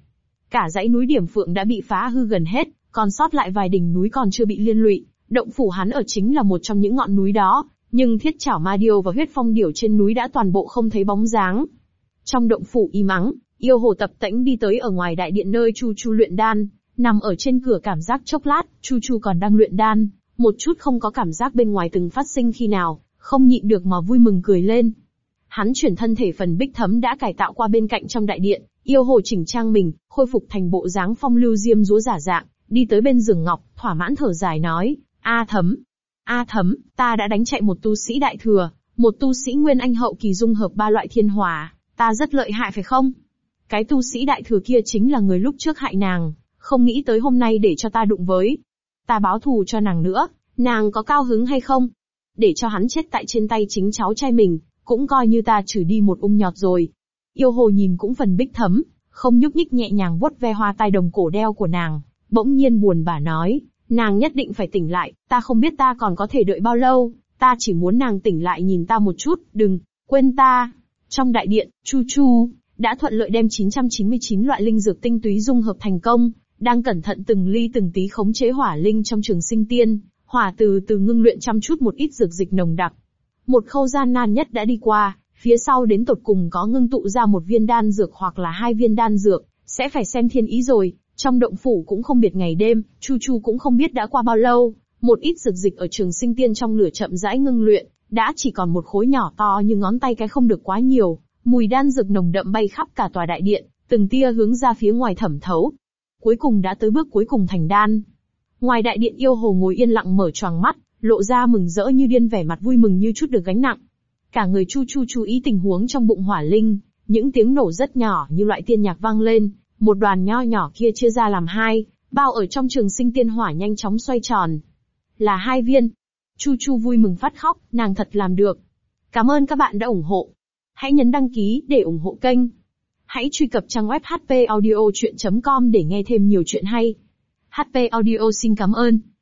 Cả dãy núi Điểm Phượng đã bị phá hư gần hết, còn sót lại vài đỉnh núi còn chưa bị liên lụy. Động phủ hắn ở chính là một trong những ngọn núi đó, nhưng thiết chảo ma điêu và huyết phong điểu trên núi đã toàn bộ không thấy bóng dáng. Trong động phủ y mắng, yêu hồ tập tễnh đi tới ở ngoài đại điện nơi Chu Chu luyện đan, nằm ở trên cửa cảm giác chốc lát, Chu Chu còn đang luyện đan, một chút không có cảm giác bên ngoài từng phát sinh khi nào, không nhịn được mà vui mừng cười lên. Hắn chuyển thân thể phần bích thấm đã cải tạo qua bên cạnh trong đại điện, Yêu hồ chỉnh trang mình, khôi phục thành bộ dáng phong lưu diêm dúa giả dạng, đi tới bên giường ngọc, thỏa mãn thở dài nói, A thấm, A thấm, ta đã đánh chạy một tu sĩ đại thừa, một tu sĩ nguyên anh hậu kỳ dung hợp ba loại thiên hòa ta rất lợi hại phải không? Cái tu sĩ đại thừa kia chính là người lúc trước hại nàng, không nghĩ tới hôm nay để cho ta đụng với. Ta báo thù cho nàng nữa, nàng có cao hứng hay không? Để cho hắn chết tại trên tay chính cháu trai mình, cũng coi như ta trừ đi một ung nhọt rồi. Yêu hồ nhìn cũng phần bích thấm, không nhúc nhích nhẹ nhàng vuốt ve hoa tai đồng cổ đeo của nàng, bỗng nhiên buồn bã nói, Nàng nhất định phải tỉnh lại, ta không biết ta còn có thể đợi bao lâu, ta chỉ muốn nàng tỉnh lại nhìn ta một chút, đừng, quên ta. Trong đại điện, Chu Chu, đã thuận lợi đem 999 loại linh dược tinh túy dung hợp thành công, đang cẩn thận từng ly từng tí khống chế hỏa linh trong trường sinh tiên, hỏa từ từ ngưng luyện chăm chút một ít dược dịch nồng đặc. Một khâu gian nan nhất đã đi qua, phía sau đến tột cùng có ngưng tụ ra một viên đan dược hoặc là hai viên đan dược, sẽ phải xem thiên ý rồi. Trong động phủ cũng không biệt ngày đêm, Chu Chu cũng không biết đã qua bao lâu, một ít dược dịch ở trường sinh tiên trong lửa chậm rãi ngưng luyện, đã chỉ còn một khối nhỏ to như ngón tay cái không được quá nhiều, mùi đan dược nồng đậm bay khắp cả tòa đại điện, từng tia hướng ra phía ngoài thẩm thấu. Cuối cùng đã tới bước cuối cùng thành đan. Ngoài đại điện yêu hồ ngồi yên lặng mở choàng mắt, lộ ra mừng rỡ như điên vẻ mặt vui mừng như chút được gánh nặng. Cả người chu chu chú ý tình huống trong bụng hỏa linh, những tiếng nổ rất nhỏ như loại tiên nhạc vang lên, một đoàn nho nhỏ kia chia ra làm hai, bao ở trong trường sinh tiên hỏa nhanh chóng xoay tròn. Là hai viên. Chu Chu vui mừng phát khóc, nàng thật làm được. Cảm ơn các bạn đã ủng hộ. Hãy nhấn đăng ký để ủng hộ kênh. Hãy truy cập trang web hpaudiochuyen.com để nghe thêm nhiều chuyện hay. HP Audio xin cảm ơn.